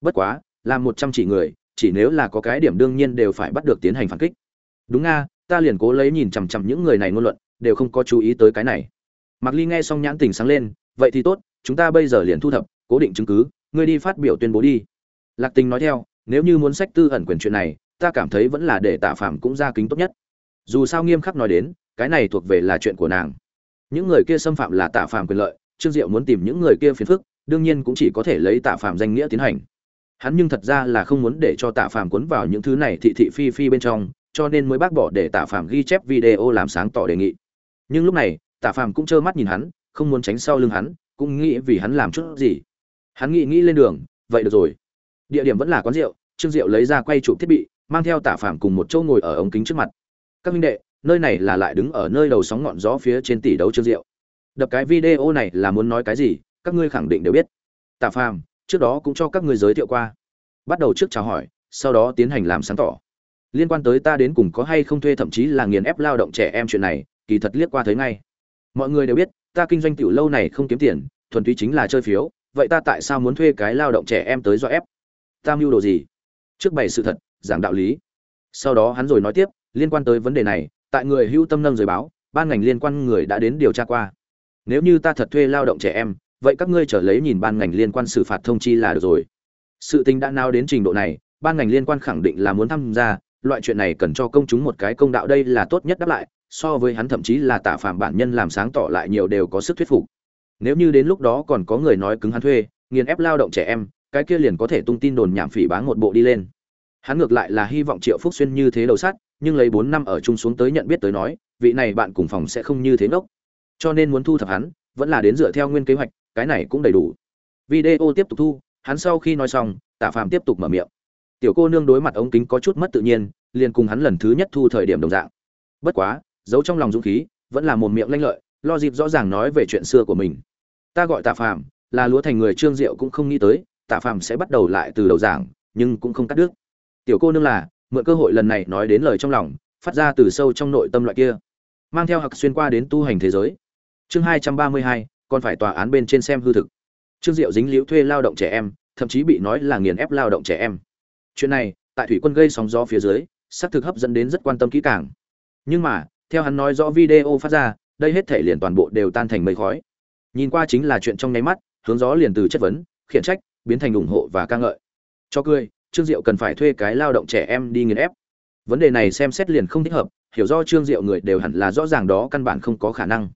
Bất quá làm một trăm chỉ người chỉ nếu là có cái điểm đương nhiên đều phải bắt được tiến hành phản kích. Đúng nga ta liền cố lấy nhìn chằm chằm những người này ngôn luận đều không có chú ý tới cái này. Mặc Ly nghe xong nhãn tình sáng lên, vậy thì tốt, chúng ta bây giờ liền thu thập, cố định chứng cứ, ngươi đi phát biểu tuyên bố đi. Lạc Tình nói theo, nếu như muốn sách tư ẩn quyền chuyện này, ta cảm thấy vẫn là để Tạ Phạm cũng ra kính tốt nhất. Dù sao nghiêm khắc nói đến, cái này thuộc về là chuyện của nàng. Những người kia xâm phạm là Tạ Phạm quyền lợi, Trương Diệu muốn tìm những người kia phiền phức, đương nhiên cũng chỉ có thể lấy Tạ Phạm danh nghĩa tiến hành. Hắn nhưng thật ra là không muốn để cho Tạ Phạm cuốn vào những thứ này thị thị phi phi bên trong, cho nên mới bác bỏ để Tạ Phạm ghi chép video làm sáng tỏ đề nghị. Nhưng lúc này, Tạ Phàm cũng trơ mắt nhìn hắn, không muốn tránh sau lưng hắn, cũng nghĩ vì hắn làm chút gì. Hắn nghĩ nghĩ lên đường, vậy được rồi. Địa điểm vẫn là quán rượu, Trương Diệu lấy ra quay chụp thiết bị, mang theo Tạ Phàm cùng một chỗ ngồi ở ống kính trước mặt. Các minh đệ, nơi này là lại đứng ở nơi đầu sóng ngọn gió phía trên tỷ đấu Trương Diệu. Đập cái video này là muốn nói cái gì, các ngươi khẳng định đều biết. Tạ Phàm, trước đó cũng cho các ngươi giới thiệu qua. Bắt đầu trước chào hỏi, sau đó tiến hành làm sáng tỏ. Liên quan tới ta đến cùng có hay không thuê thậm chí là nghiền ép lao động trẻ em chuyện này, kỳ thật liếc qua thấy ngay mọi người đều biết ta kinh doanh tiểu lâu này không kiếm tiền thuần túy chính là chơi phiếu vậy ta tại sao muốn thuê cái lao động trẻ em tới do ép ta mưu đồ gì? Trước bày sự thật, giảng đạo lý. Sau đó hắn rồi nói tiếp, liên quan tới vấn đề này, tại người hưu tâm nâng rồi báo, ban ngành liên quan người đã đến điều tra qua. Nếu như ta thật thuê lao động trẻ em, vậy các ngươi trở lấy nhìn ban ngành liên quan xử phạt thông chi là được rồi. Sự tình đã nào đến trình độ này, ban ngành liên quan khẳng định là muốn tham gia, loại chuyện này cần cho công chúng một cái công đạo đây là tốt nhất đáp lại, so với hắn thậm chí là tạ phạm bản nhân làm sáng tỏ lại nhiều đều có sức thuyết phục. Nếu như đến lúc đó còn có người nói cứng hắn thuê, nghiền ép lao động trẻ em cái kia liền có thể tung tin đồn nhảm phỉ báng một bộ đi lên. Hắn ngược lại là hy vọng triệu phúc xuyên như thế đầu sát nhưng lấy bốn năm ở chung xuống tới nhận biết tới nói, vị này bạn cùng phòng sẽ không như thế ngốc. Cho nên muốn thu thập hắn, vẫn là đến dựa theo nguyên kế hoạch, cái này cũng đầy đủ. Video tiếp tục thu, hắn sau khi nói xong, tạ phàm tiếp tục mở miệng. Tiểu cô nương đối mặt ống kính có chút mất tự nhiên, liền cùng hắn lần thứ nhất thu thời điểm đồng dạng. Bất quá, giấu trong lòng dũng khí, vẫn là một miệng lanh lợi, lo dịp rõ ràng nói về chuyện xưa của mình. Ta gọi tạ phàm, là lúa thành người trương diệu cũng không nghĩ tới tạ phàm sẽ bắt đầu lại từ đầu giảng, nhưng cũng không cắt đứt. Tiểu cô nương là, mượn cơ hội lần này nói đến lời trong lòng, phát ra từ sâu trong nội tâm loại kia. Mang theo hặc xuyên qua đến tu hành thế giới. Chương hai trăm ba mươi hai, còn phải tòa án bên trên xem hư thực. Trương diệu dính liễu thuê lao động trẻ em, thậm chí bị nói là nghiền ép lao động trẻ em. Chuyện này, tại thủy quân gây sóng gió phía dưới, xác thực hấp dẫn đến rất quan tâm kỹ càng. Nhưng mà, theo hắn nói rõ video phát ra, đây hết thể liền toàn bộ đều tan thành mây khói. Nhìn qua chính là chuyện trong nháy mắt, hướng gió liền từ chất vấn, khiển trách biến thành ủng hộ và ca ngợi. Cho cười, trương diệu cần phải thuê cái lao động trẻ em đi nghiền ép. Vấn đề này xem xét liền không thích hợp, hiểu do trương diệu người đều hẳn là rõ ràng đó căn bản không có khả năng.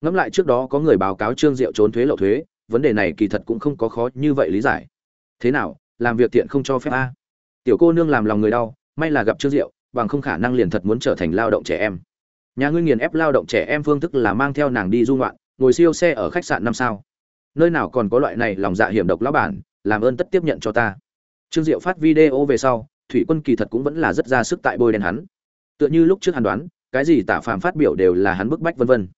Ngẫm lại trước đó có người báo cáo trương diệu trốn thuế lậu thuế, vấn đề này kỳ thật cũng không có khó như vậy lý giải. Thế nào, làm việc tiện không cho phép a? Tiểu cô nương làm lòng người đau, may là gặp trương diệu, bằng không khả năng liền thật muốn trở thành lao động trẻ em. Nhà ngươi nghiền ép lao động trẻ em phương thức là mang theo nàng đi du ngoạn, ngồi siêu xe ở khách sạn năm sao. Nơi nào còn có loại này lòng dạ hiểm độc lão bản làm ơn tất tiếp nhận cho ta. Trương diệu phát video về sau, thủy quân kỳ thật cũng vẫn là rất ra sức tại bôi đen hắn. Tựa như lúc trước hắn đoán, cái gì tả Phạm phát biểu đều là hắn bức bách vân vân.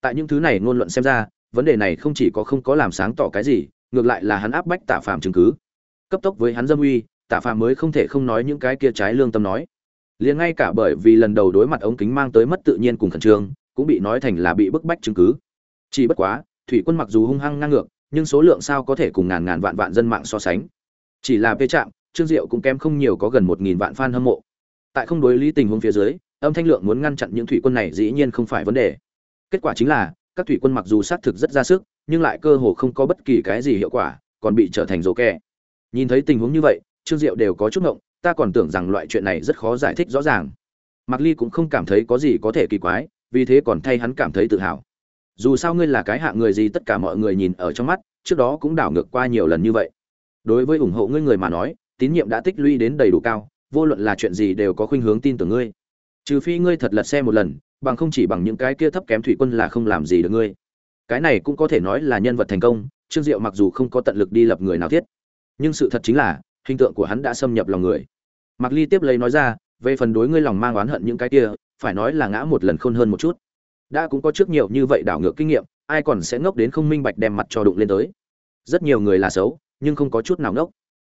Tại những thứ này ngôn luận xem ra, vấn đề này không chỉ có không có làm sáng tỏ cái gì, ngược lại là hắn áp bách tả Phạm chứng cứ. Cấp tốc với hắn dâm uy, tả Phạm mới không thể không nói những cái kia trái lương tâm nói. Liền ngay cả bởi vì lần đầu đối mặt ống kính mang tới mất tự nhiên cùng khẩn trương, cũng bị nói thành là bị bức bách chứng cứ. Chỉ bất quá, thủy quân mặc dù hung hăng ngang ngược nhưng số lượng sao có thể cùng ngàn ngàn vạn vạn dân mạng so sánh. Chỉ là p trạm, trương diệu cũng kém không nhiều có gần một nghìn vạn fan hâm mộ. Tại không đối lý tình huống phía dưới, âm thanh lượng muốn ngăn chặn những thủy quân này dĩ nhiên không phải vấn đề. Kết quả chính là, các thủy quân mặc dù sát thực rất ra sức, nhưng lại cơ hồ không có bất kỳ cái gì hiệu quả, còn bị trở thành rồ kẻ. nhìn thấy tình huống như vậy, trương diệu đều có chút ngộng, ta còn tưởng rằng loại chuyện này rất khó giải thích rõ ràng. Mạc ly cũng không cảm thấy có gì có thể kỳ quái, vì thế còn thay hắn cảm thấy tự hào dù sao ngươi là cái hạng người gì tất cả mọi người nhìn ở trong mắt, trước đó cũng đảo ngược qua nhiều lần như vậy. Đối với ủng hộ ngươi người mà nói, tín nhiệm đã tích lũy đến đầy đủ cao, vô luận là chuyện gì đều có khuynh hướng tin tưởng ngươi. Trừ phi ngươi thật lật xe một lần, bằng không chỉ bằng những cái kia thấp kém thủy quân là không làm gì được ngươi. Cái này cũng có thể nói là nhân vật thành công, trương diệu mặc dù không có tận lực đi lập người nào thiết, nhưng sự thật chính là, hình tượng của hắn đã xâm nhập lòng người. Mặc ly tiếp lấy nói ra, về phần đối ngươi lòng mang oán hận những cái kia, phải nói là ngã một lần khôn hơn một chút đã cũng có trước nhiều như vậy đảo ngược kinh nghiệm, ai còn sẽ ngốc đến không minh bạch đem mặt cho đụng lên tới. Rất nhiều người là xấu, nhưng không có chút nào ngốc.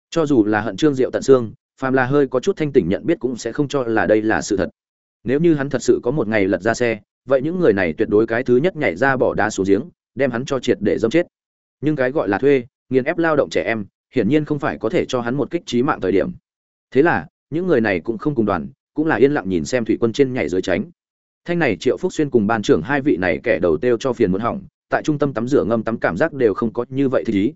Cho dù là hận trương diệu tận xương, phàm là hơi có chút thanh tỉnh nhận biết cũng sẽ không cho là đây là sự thật. Nếu như hắn thật sự có một ngày lật ra xe, vậy những người này tuyệt đối cái thứ nhất nhảy ra bỏ đá xuống giếng, đem hắn cho triệt để dâm chết. Nhưng cái gọi là thuê, nghiền ép lao động trẻ em, hiển nhiên không phải có thể cho hắn một kích trí mạng thời điểm. Thế là, những người này cũng không cùng đoàn, cũng là yên lặng nhìn xem thủy quân trên nhảy dưới tránh thanh này triệu phúc xuyên cùng ban trưởng hai vị này kẻ đầu têu cho phiền muốn hỏng, tại trung tâm tắm rửa ngâm tắm cảm giác đều không có như vậy thì ý.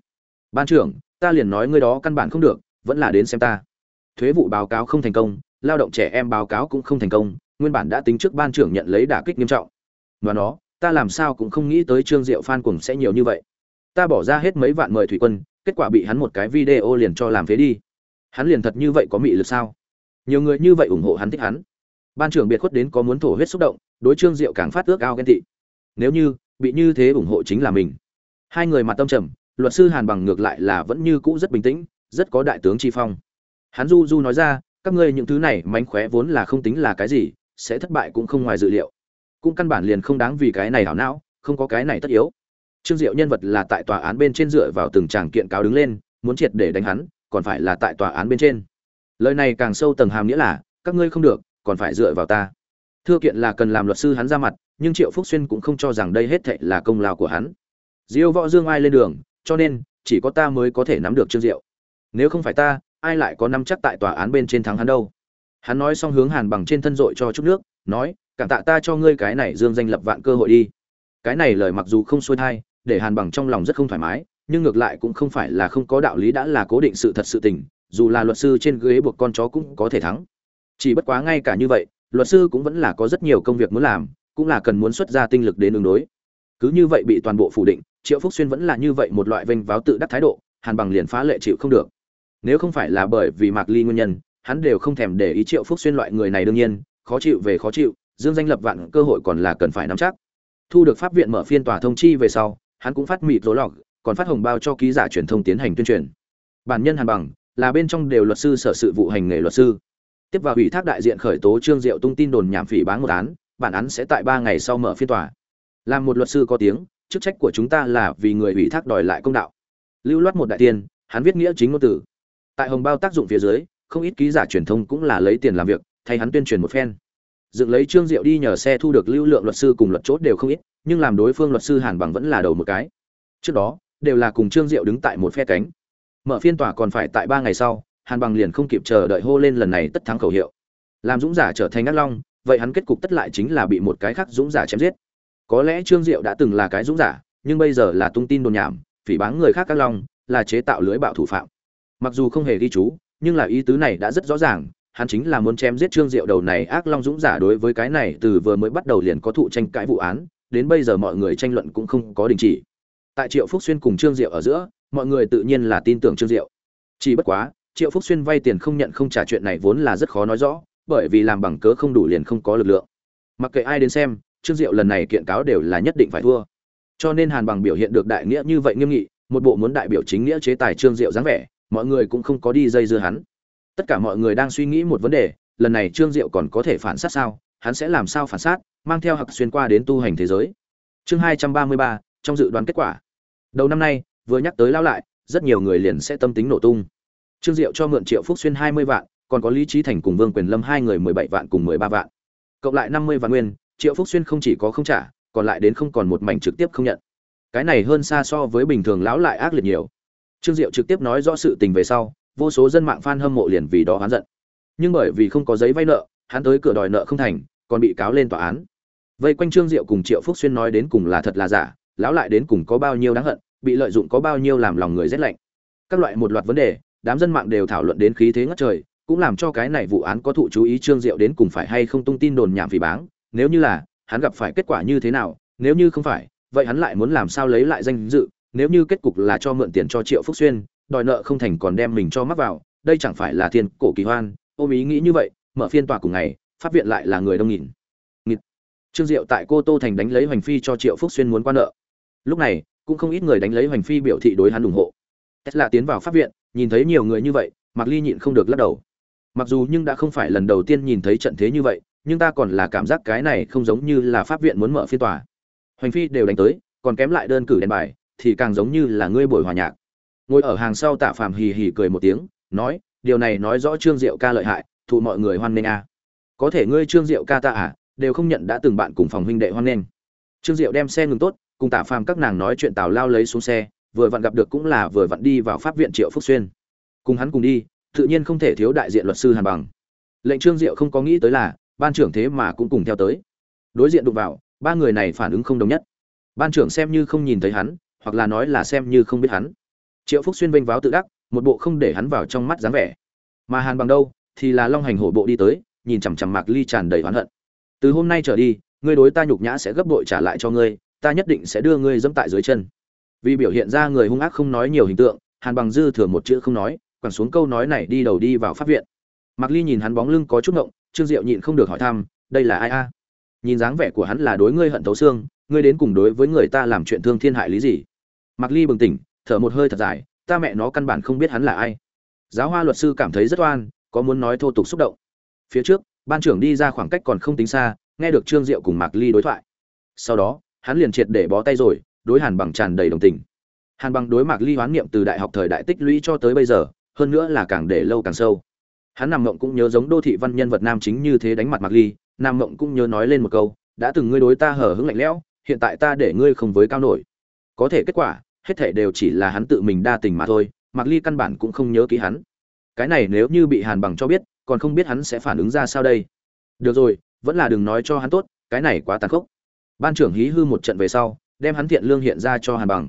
Ban trưởng, ta liền nói ngươi đó căn bản không được, vẫn là đến xem ta. Thuế vụ báo cáo không thành công, lao động trẻ em báo cáo cũng không thành công, nguyên bản đã tính trước ban trưởng nhận lấy đả kích nghiêm trọng. Và nó, ta làm sao cũng không nghĩ tới trương diệu phan cùng sẽ nhiều như vậy. Ta bỏ ra hết mấy vạn mời thủy quân, kết quả bị hắn một cái video liền cho làm phế đi. Hắn liền thật như vậy có mị lực sao? Nhiều người như vậy ủng hộ hắn thích hắn ban trưởng biệt khuất đến có muốn thổ huyết xúc động, đối trương diệu càng phát ước ao ghen tị. Nếu như, bị như thế ủng hộ chính là mình. Hai người mặt tâm trầm, luật sư hàn bằng ngược lại là vẫn như cũ rất bình tĩnh, rất có đại tướng tri phong. Hắn du du nói ra, các ngươi những thứ này mánh khóe vốn là không tính là cái gì, sẽ thất bại cũng không ngoài dự liệu. Cũng căn bản liền không đáng vì cái này hảo não, không có cái này tất yếu. Trương diệu nhân vật là tại tòa án bên trên dựa vào từng tràng kiện cáo đứng lên, muốn triệt để đánh hắn, còn phải là tại tòa án bên trên. Lời này càng sâu tầng hàm nghĩa là, các ngươi không được còn phải dựa vào ta. Thưa kiện là cần làm luật sư hắn ra mặt, nhưng triệu phúc xuyên cũng không cho rằng đây hết thệ là công lao của hắn. Diêu võ dương ai lên đường, cho nên, chỉ có ta mới có thể nắm được trương diệu. Nếu không phải ta, ai lại có nắm chắc tại tòa án bên trên thắng hắn đâu? Hắn nói xong hướng hàn bằng trên thân dội cho chút nước, nói, cảm tạ ta cho ngươi cái này dương danh lập vạn cơ hội đi. Cái này lời mặc dù không xuôi thai, để hàn bằng trong lòng rất không thoải mái, nhưng ngược lại cũng không phải là không có đạo lý đã là cố định sự thật sự tình, dù là luật sư trên ghế buộc con chó cũng có thể thắng chỉ bất quá ngay cả như vậy, luật sư cũng vẫn là có rất nhiều công việc muốn làm, cũng là cần muốn xuất ra tinh lực đến ứng đối. Cứ như vậy bị toàn bộ phủ định, triệu phúc xuyên vẫn là như vậy một loại vênh váo tự đắc thái độ, hàn bằng liền phá lệ chịu không được. Nếu không phải là bởi vì mạc ly nguyên nhân, hắn đều không thèm để ý triệu phúc xuyên loại người này đương nhiên, khó chịu về khó chịu, dương danh lập vạn cơ hội còn là cần phải nắm chắc. Thu được pháp viện mở phiên tòa thông chi về sau, hắn cũng phát mịt rối lọc còn phát hồng bao cho ký giả truyền thông tiến hành tuyên truyền. Bản nhân hàn bằng là bên trong đều luật sư sở sự vụ hành nghề luật sư tiếp vào ủy thác đại diện khởi tố trương diệu tung tin đồn nhảm phỉ bán một án, bản án sẽ tại ba ngày sau mở phiên tòa. Làm một luật sư có tiếng, chức trách của chúng ta là vì người ủy thác đòi lại công đạo. Lưu loát một đại tiên hắn viết nghĩa chính ngôn tử tại hồng bao tác dụng phía dưới, không ít ký giả truyền thông cũng là lấy tiền làm việc, thay hắn tuyên truyền một phen. Dựng lấy trương diệu đi nhờ xe thu được lưu lượng luật sư cùng luật chốt đều không ít, nhưng làm đối phương luật sư hàn bằng vẫn là đầu một cái. Trước đó, đều là cùng trương diệu đứng tại một phe cánh. Mở phiên tòa còn phải tại ba ngày sau hàn bằng liền không kịp chờ đợi hô lên lần này tất thắng khẩu hiệu. Làm dũng giả trở thành ác long, vậy hắn kết cục tất lại chính là bị một cái khác dũng giả chém giết. Có lẽ trương diệu đã từng là cái dũng giả, nhưng bây giờ là tung tin đồn nhảm, phỉ báng người khác ác long, là chế tạo lưới bạo thủ phạm. Mặc dù không hề ghi chú, nhưng là ý tứ này đã rất rõ ràng, hắn chính là muốn chém giết trương diệu đầu này ác long dũng giả đối với cái này từ vừa mới bắt đầu liền có thụ tranh cãi vụ án, đến bây giờ mọi người tranh luận cũng không có đình chỉ. Tại triệu phúc xuyên cùng trương diệu ở giữa, mọi người tự nhiên là tin tưởng trương diệu. Chỉ bất quá triệu phúc xuyên vay tiền không nhận không trả chuyện này vốn là rất khó nói rõ, bởi vì làm bằng cớ không đủ liền không có lực lượng. Mặc kệ ai đến xem, trương diệu lần này kiện cáo đều là nhất định phải thua. Cho nên hàn bằng biểu hiện được đại nghĩa như vậy nghiêm nghị, một bộ muốn đại biểu chính nghĩa chế tài trương diệu dáng vẻ, mọi người cũng không có đi dây dưa hắn. Tất cả mọi người đang suy nghĩ một vấn đề, lần này trương diệu còn có thể phản sát sao, hắn sẽ làm sao phản sát, mang theo hặc xuyên qua đến tu hành thế giới. Chương hai trăm ba mươi ba, trong dự đoán kết quả. Đầu năm nay, vừa nhắc tới lao lại, rất nhiều người liền sẽ tâm tính nổ tung trương diệu cho mượn triệu phúc xuyên hai mươi vạn, còn có lý trí thành cùng vương quyền lâm hai người mười bảy vạn cùng mười ba vạn. Cộng lại năm mươi vạn nguyên, triệu phúc xuyên không chỉ có không trả, còn lại đến không còn một mảnh trực tiếp không nhận. Cái này hơn xa so với bình thường lão lại ác liệt nhiều. Trương diệu trực tiếp nói rõ sự tình về sau, vô số dân mạng f a n hâm mộ liền vì đó hắn giận. Nhưng bởi vì không có giấy vay nợ, hắn tới cửa đòi nợ không thành, còn bị cáo lên tòa án. Vây quanh trương diệu cùng triệu phúc xuyên nói đến cùng là thật là giả, lão lại đến cùng có bao nhiêu đáng hận, bị lợi dụng có bao nhiêu làm lòng người rét lạnh. Các loại một loạt vấn đề đám dân mạng đều thảo luận đến khí thế ngất trời, cũng làm cho cái này vụ án có thụ chú ý trương diệu đến cùng phải hay không tung tin đồn nhảm vì báng. Nếu như là, hắn gặp phải kết quả như thế nào, nếu như không phải, vậy hắn lại muốn làm sao lấy lại danh dự? Nếu như kết cục là cho mượn tiền cho triệu phúc xuyên, đòi nợ không thành còn đem mình cho mắc vào, đây chẳng phải là thiên cổ kỳ hoan? Ôm ý nghĩ như vậy, mở phiên tòa cùng ngày, pháp viện lại là người đông nghìn. Nghịt. Trương diệu tại cô tô thành đánh lấy hoành phi cho triệu phúc xuyên muốn quan nợ. Lúc này, cũng không ít người đánh lấy hoành phi biểu thị đối hắn ủng hộ. Tesla tiến vào pháp viện nhìn thấy nhiều người như vậy mặc ly nhịn không được lắc đầu. Mặc dù nhưng đã không phải lần đầu tiên nhìn thấy trận thế như vậy, nhưng ta còn là cảm giác cái này không giống như là pháp viện muốn mở phiên tòa. Hoành phi đều đánh tới, còn kém lại đơn cử đèn bài, thì càng giống như là ngươi buổi hòa nhạc. Ngồi ở hàng sau tạ phàm hì hì cười một tiếng, nói, điều này nói rõ trương diệu ca lợi hại, thụ mọi người hoan nghênh a. À. có thể ngươi trương diệu ca ta à đều không nhận đã từng bạn cùng phòng huynh đệ hoan nghênh. Trương diệu đem xe ngừng tốt, cùng tạ phàm các nàng nói chuyện tào lao lấy xuống xe vừa vặn gặp được cũng là vừa vặn đi vào pháp viện triệu phúc xuyên. Cùng hắn cùng đi, tự nhiên không thể thiếu đại diện luật sư hàn bằng. Lệnh trương diệu không có nghĩ tới là, ban trưởng thế mà cũng cùng theo tới. Đối diện đụng vào, ba người này phản ứng không đồng nhất. Ban trưởng xem như không nhìn thấy hắn, hoặc là nói là xem như không biết hắn. Triệu phúc xuyên vênh váo tự đắc, một bộ không để hắn vào trong mắt dáng vẻ. Mà hàn bằng đâu, thì là long hành hổ bộ đi tới, nhìn chằm chằm mạc ly tràn đầy oán hận. Từ hôm nay trở đi, ngươi đối ta nhục nhã sẽ gấp bội trả lại cho ngươi, ta nhất định sẽ đưa ngươi dẫm tại dưới chân vì biểu hiện ra người hung ác không nói nhiều hình tượng, hàn bằng dư thừa một chữ không nói, quẳng xuống câu nói này đi đầu đi vào pháp viện. Mạc ly nhìn hắn bóng lưng có chút ngộng, trương diệu nhịn không được hỏi thăm, đây là ai a? Nhìn dáng vẻ của hắn là đối ngươi hận thấu xương, ngươi đến cùng đối với người ta làm chuyện thương thiên hại lý gì? Mạc ly bừng tỉnh, thở một hơi thật dài, ta mẹ nó căn bản không biết hắn là ai. Giáo hoa luật sư cảm thấy rất oan, có muốn nói thô tục xúc động. Phía trước, ban trưởng đi ra khoảng cách còn không tính xa, nghe được trương diệu cùng mạc ly đối thoại. Sau đó, hắn liền triệt để bó tay rồi đối hàn bằng tràn đầy đồng tình. Hàn bằng đối mạc ly hoán niệm từ đại học thời đại tích lũy cho tới bây giờ, hơn nữa là càng để lâu càng sâu. Hắn nằm mộng cũng nhớ giống đô thị văn nhân vật nam chính như thế đánh mặt mạc ly nam mộng cũng nhớ nói lên một câu, đã từng ngươi đối ta hở hững lạnh lẽo, hiện tại ta để ngươi không với cao nổi. Có thể kết quả, hết thể đều chỉ là hắn tự mình đa tình mà thôi, mạc ly căn bản cũng không nhớ kỹ hắn. Cái này nếu như bị hàn bằng cho biết, còn không biết hắn sẽ phản ứng ra sao đây. Được rồi, vẫn là đừng nói cho hắn tốt, cái này quá tàn khốc. Ban trưởng hí hư một trận về sau đem hắn thiện lương hiện ra cho hàn bằng.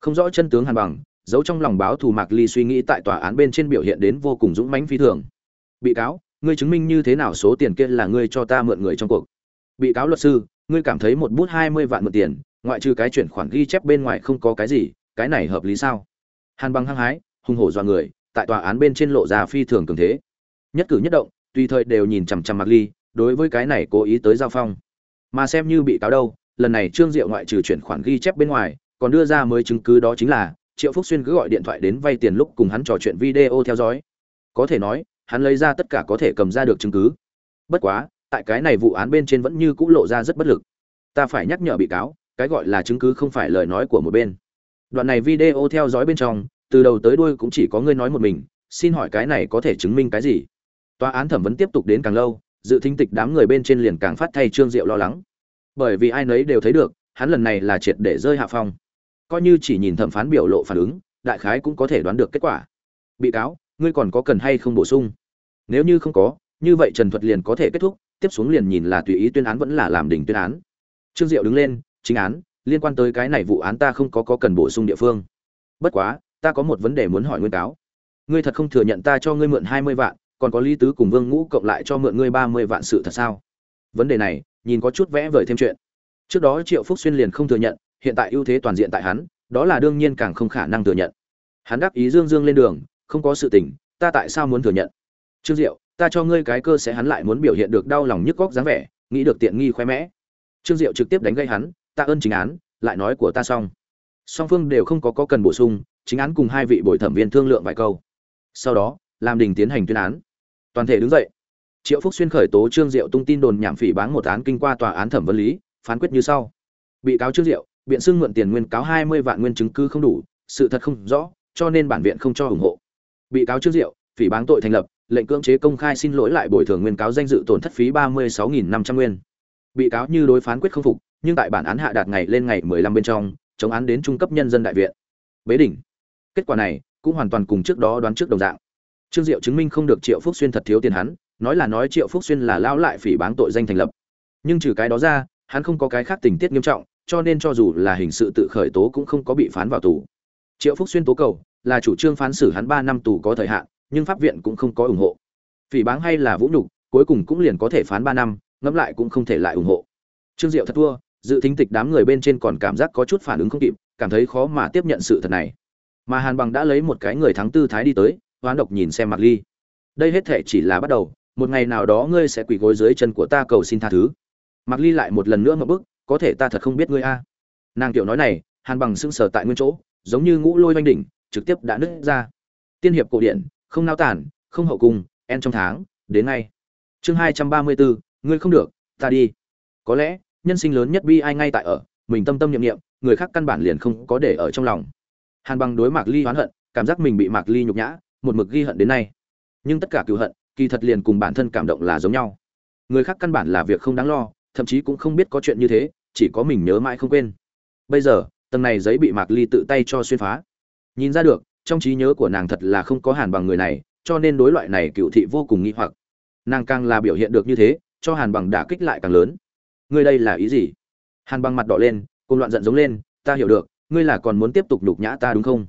Không rõ chân tướng hàn bằng, giấu trong lòng báo thù mạc ly suy nghĩ tại tòa án bên trên biểu hiện đến vô cùng dũng mãnh phi thường. Bị cáo, ngươi chứng minh như thế nào số tiền kia là ngươi cho ta mượn người trong cuộc? Bị cáo luật sư, ngươi cảm thấy một bút hai mươi vạn mượn tiền, ngoại trừ cái chuyển khoản ghi chép bên ngoài không có cái gì, cái này hợp lý sao? Hàn bằng hăng hái, hung hổ dọa người, tại tòa án bên trên lộ ra phi thường cường thế. Nhất cử nhất động, tùy thời đều nhìn chằm chằm mạc ly, đối với cái này cố ý tới giao phong. Mà xem như bị cáo đâu lần này trương diệu ngoại trừ chuyển khoản ghi chép bên ngoài, còn đưa ra mới chứng cứ đó chính là, triệu phúc xuyên cứ gọi điện thoại đến vay tiền lúc cùng hắn trò chuyện video theo dõi. Có thể nói, hắn lấy ra tất cả có thể cầm ra được chứng cứ. Bất quá, tại cái này vụ án bên trên vẫn như cũ lộ ra rất bất lực. Ta phải nhắc nhở bị cáo, cái gọi là chứng cứ không phải lời nói của một bên. Đoạn này video theo dõi bên trong, từ đầu tới đuôi cũng chỉ có ngươi nói một mình, xin hỏi cái này có thể chứng minh cái gì? Tòa án thẩm vấn tiếp tục đến càng lâu, dự thính tịch đám người bên trên liền càng phát thay trương diệu lo lắng bởi vì ai nấy đều thấy được, hắn lần này là triệt để rơi hạ phong. Coi như chỉ nhìn thẩm phán biểu lộ phản ứng, đại khái cũng có thể đoán được kết quả. Bị cáo, ngươi còn có cần hay không bổ sung? Nếu như không có, như vậy trần thuật liền có thể kết thúc, tiếp xuống liền nhìn là tùy ý tuyên án vẫn là làm đỉnh tuyên án. Trương diệu đứng lên, chính án, liên quan tới cái này vụ án ta không có có cần bổ sung địa phương. Bất quá, ta có một vấn đề muốn hỏi nguyên cáo. Ngươi thật không thừa nhận ta cho ngươi mượn hai mươi vạn, còn có lý tứ cùng vương ngũ cộng lại cho mượn ngươi ba mươi vạn sự thật sao? Vấn đề này nhìn có chút vẽ vời thêm chuyện. Trước đó triệu phúc xuyên liền không thừa nhận hiện tại ưu thế toàn diện tại hắn đó là đương nhiên càng không khả năng thừa nhận. Hắn đáp ý dương dương lên đường không có sự tình ta tại sao muốn thừa nhận? Trương diệu ta cho ngươi cái cơ sẽ hắn lại muốn biểu hiện được đau lòng nhức góc dáng vẻ nghĩ được tiện nghi khoe mẽ. Trương diệu trực tiếp đánh gây hắn ta ơn chính án lại nói của ta xong. Song phương đều không có, có cần bổ sung chính án cùng hai vị bồi thẩm viên thương lượng vài câu. Sau đó làm đình tiến hành tuyên án. Toàn thể đứng dậy triệu phúc xuyên khởi tố trương diệu tung tin đồn nhảm phỉ báng một án kinh qua tòa án thẩm vấn lý, phán quyết như sau. Bị cáo trương diệu, biện xưng mượn tiền nguyên cáo hai mươi vạn nguyên chứng cứ không đủ, sự thật không rõ, cho nên bản viện không cho ủng hộ. Bị cáo trương diệu, phỉ báng tội thành lập, lệnh cưỡng chế công khai xin lỗi lại bồi thường nguyên cáo danh dự tổn thất phí ba mươi sáu nghìn năm trăm nguyên. Bị cáo như đối phán quyết không phục, nhưng tại bản án hạ đạt ngày lên ngày mười lăm bên trong, chống án đến trung cấp nhân dân đại viện. Bế đỉnh. Kết quả này, cũng hoàn toàn cùng trước đó đoán trước đồng dạng. Trương diệu chứng minh không được triệu phúc xuyên thật thiếu tiền hắn nói là nói triệu phúc xuyên là lao lại phỉ báng tội danh thành lập. Nhưng trừ cái đó ra, hắn không có cái khác tình tiết nghiêm trọng, cho nên cho dù là hình sự tự khởi tố cũng không có bị phán vào tù. Triệu phúc xuyên tố cầu là chủ trương phán xử hắn ba năm tù có thời hạn, nhưng pháp viện cũng không có ủng hộ. Phỉ báng hay là vũ nhục, cuối cùng cũng liền có thể phán ba năm, ngẫm lại cũng không thể lại ủng hộ. Trương diệu thật thua, dự thính tịch đám người bên trên còn cảm giác có chút phản ứng không kịp, cảm thấy khó mà tiếp nhận sự thật này. Mà hàn bằng đã lấy một cái người thắng tư thái đi tới, hoán độc nhìn xem mặc ly. Đây hết thể chỉ là bắt đầu một ngày nào đó ngươi sẽ quỳ gối dưới chân của ta cầu xin tha thứ. Mặc ly lại một lần nữa ngậm bức, có thể ta thật không biết ngươi a. Nàng tiểu nói này, hàn bằng sững sờ tại nguyên chỗ, giống như ngũ lôi oanh đỉnh, trực tiếp đã nứt ra. Tiên hiệp cổ điển, không nao tản, không hậu cung, en trong tháng, đến ngay. Chương hai trăm ba mươi bốn ngươi không được, ta đi. Có lẽ, nhân sinh lớn nhất bi ai ngay tại ở, mình tâm tâm niệm niệm, người khác căn bản liền không có để ở trong lòng. Hàn bằng đối mạc ly oán hận, cảm giác mình bị mạc ly nhục nhã, một mực ghi hận đến nay. Nhưng tất cả cựu hận kỳ thật liền cùng bản thân cảm động là giống nhau. Người khác căn bản là việc không đáng lo, thậm chí cũng không biết có chuyện như thế, chỉ có mình nhớ mãi không quên. Bây giờ, tầng này giấy bị mạc ly tự tay cho xuyên phá. Nhìn ra được, trong trí nhớ của nàng thật là không có hàn bằng người này, cho nên đối loại này cựu thị vô cùng nghi hoặc. Nàng càng là biểu hiện được như thế, cho hàn bằng đả kích lại càng lớn. Ngươi đây là ý gì? Hàn bằng mặt đỏ lên, cùng loạn giận giống lên, ta hiểu được, ngươi là còn muốn tiếp tục nhục nhã ta đúng không?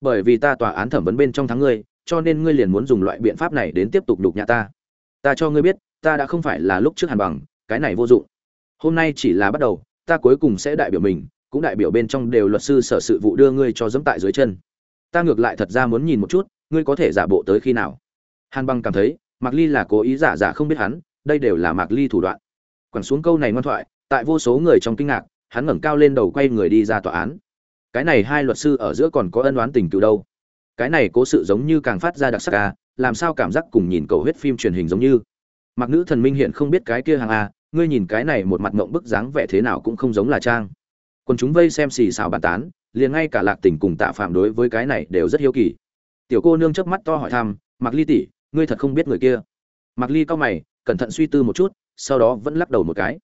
Bởi vì ta tòa án thẩm vấn bên trong tháng ngươi cho nên ngươi liền muốn dùng loại biện pháp này đến tiếp tục đục nhã ta. Ta cho ngươi biết, ta đã không phải là lúc trước hàn bằng, cái này vô dụng. Hôm nay chỉ là bắt đầu, ta cuối cùng sẽ đại biểu mình, cũng đại biểu bên trong đều luật sư sở sự vụ đưa ngươi cho dẫm tại dưới chân. Ta ngược lại thật ra muốn nhìn một chút, ngươi có thể giả bộ tới khi nào. Hàn bằng cảm thấy, mạc ly là cố ý giả giả không biết hắn, đây đều là mạc ly thủ đoạn. Quẳng xuống câu này ngoan thoại, tại vô số người trong kinh ngạc, hắn ngẩng cao lên đầu quay người đi ra tòa án. Cái này hai luật sư ở giữa còn có ân oán tình từ đâu? Cái này cố sự giống như càng phát ra đặc sắc à làm sao cảm giác cùng nhìn cầu huyết phim truyền hình giống như? Mặc nữ thần minh hiện không biết cái kia hàng a ngươi nhìn cái này một mặt ngộng bức dáng vẻ thế nào cũng không giống là trang. Còn chúng vây xem xì xào bàn tán, liền ngay cả lạc tình cùng tạ phạm đối với cái này đều rất hiếu kỳ. Tiểu cô nương chớp mắt to hỏi thăm mặc ly tỷ, ngươi thật không biết người kia? Mặc ly cao mày, cẩn thận suy tư một chút, sau đó vẫn lắc đầu một cái.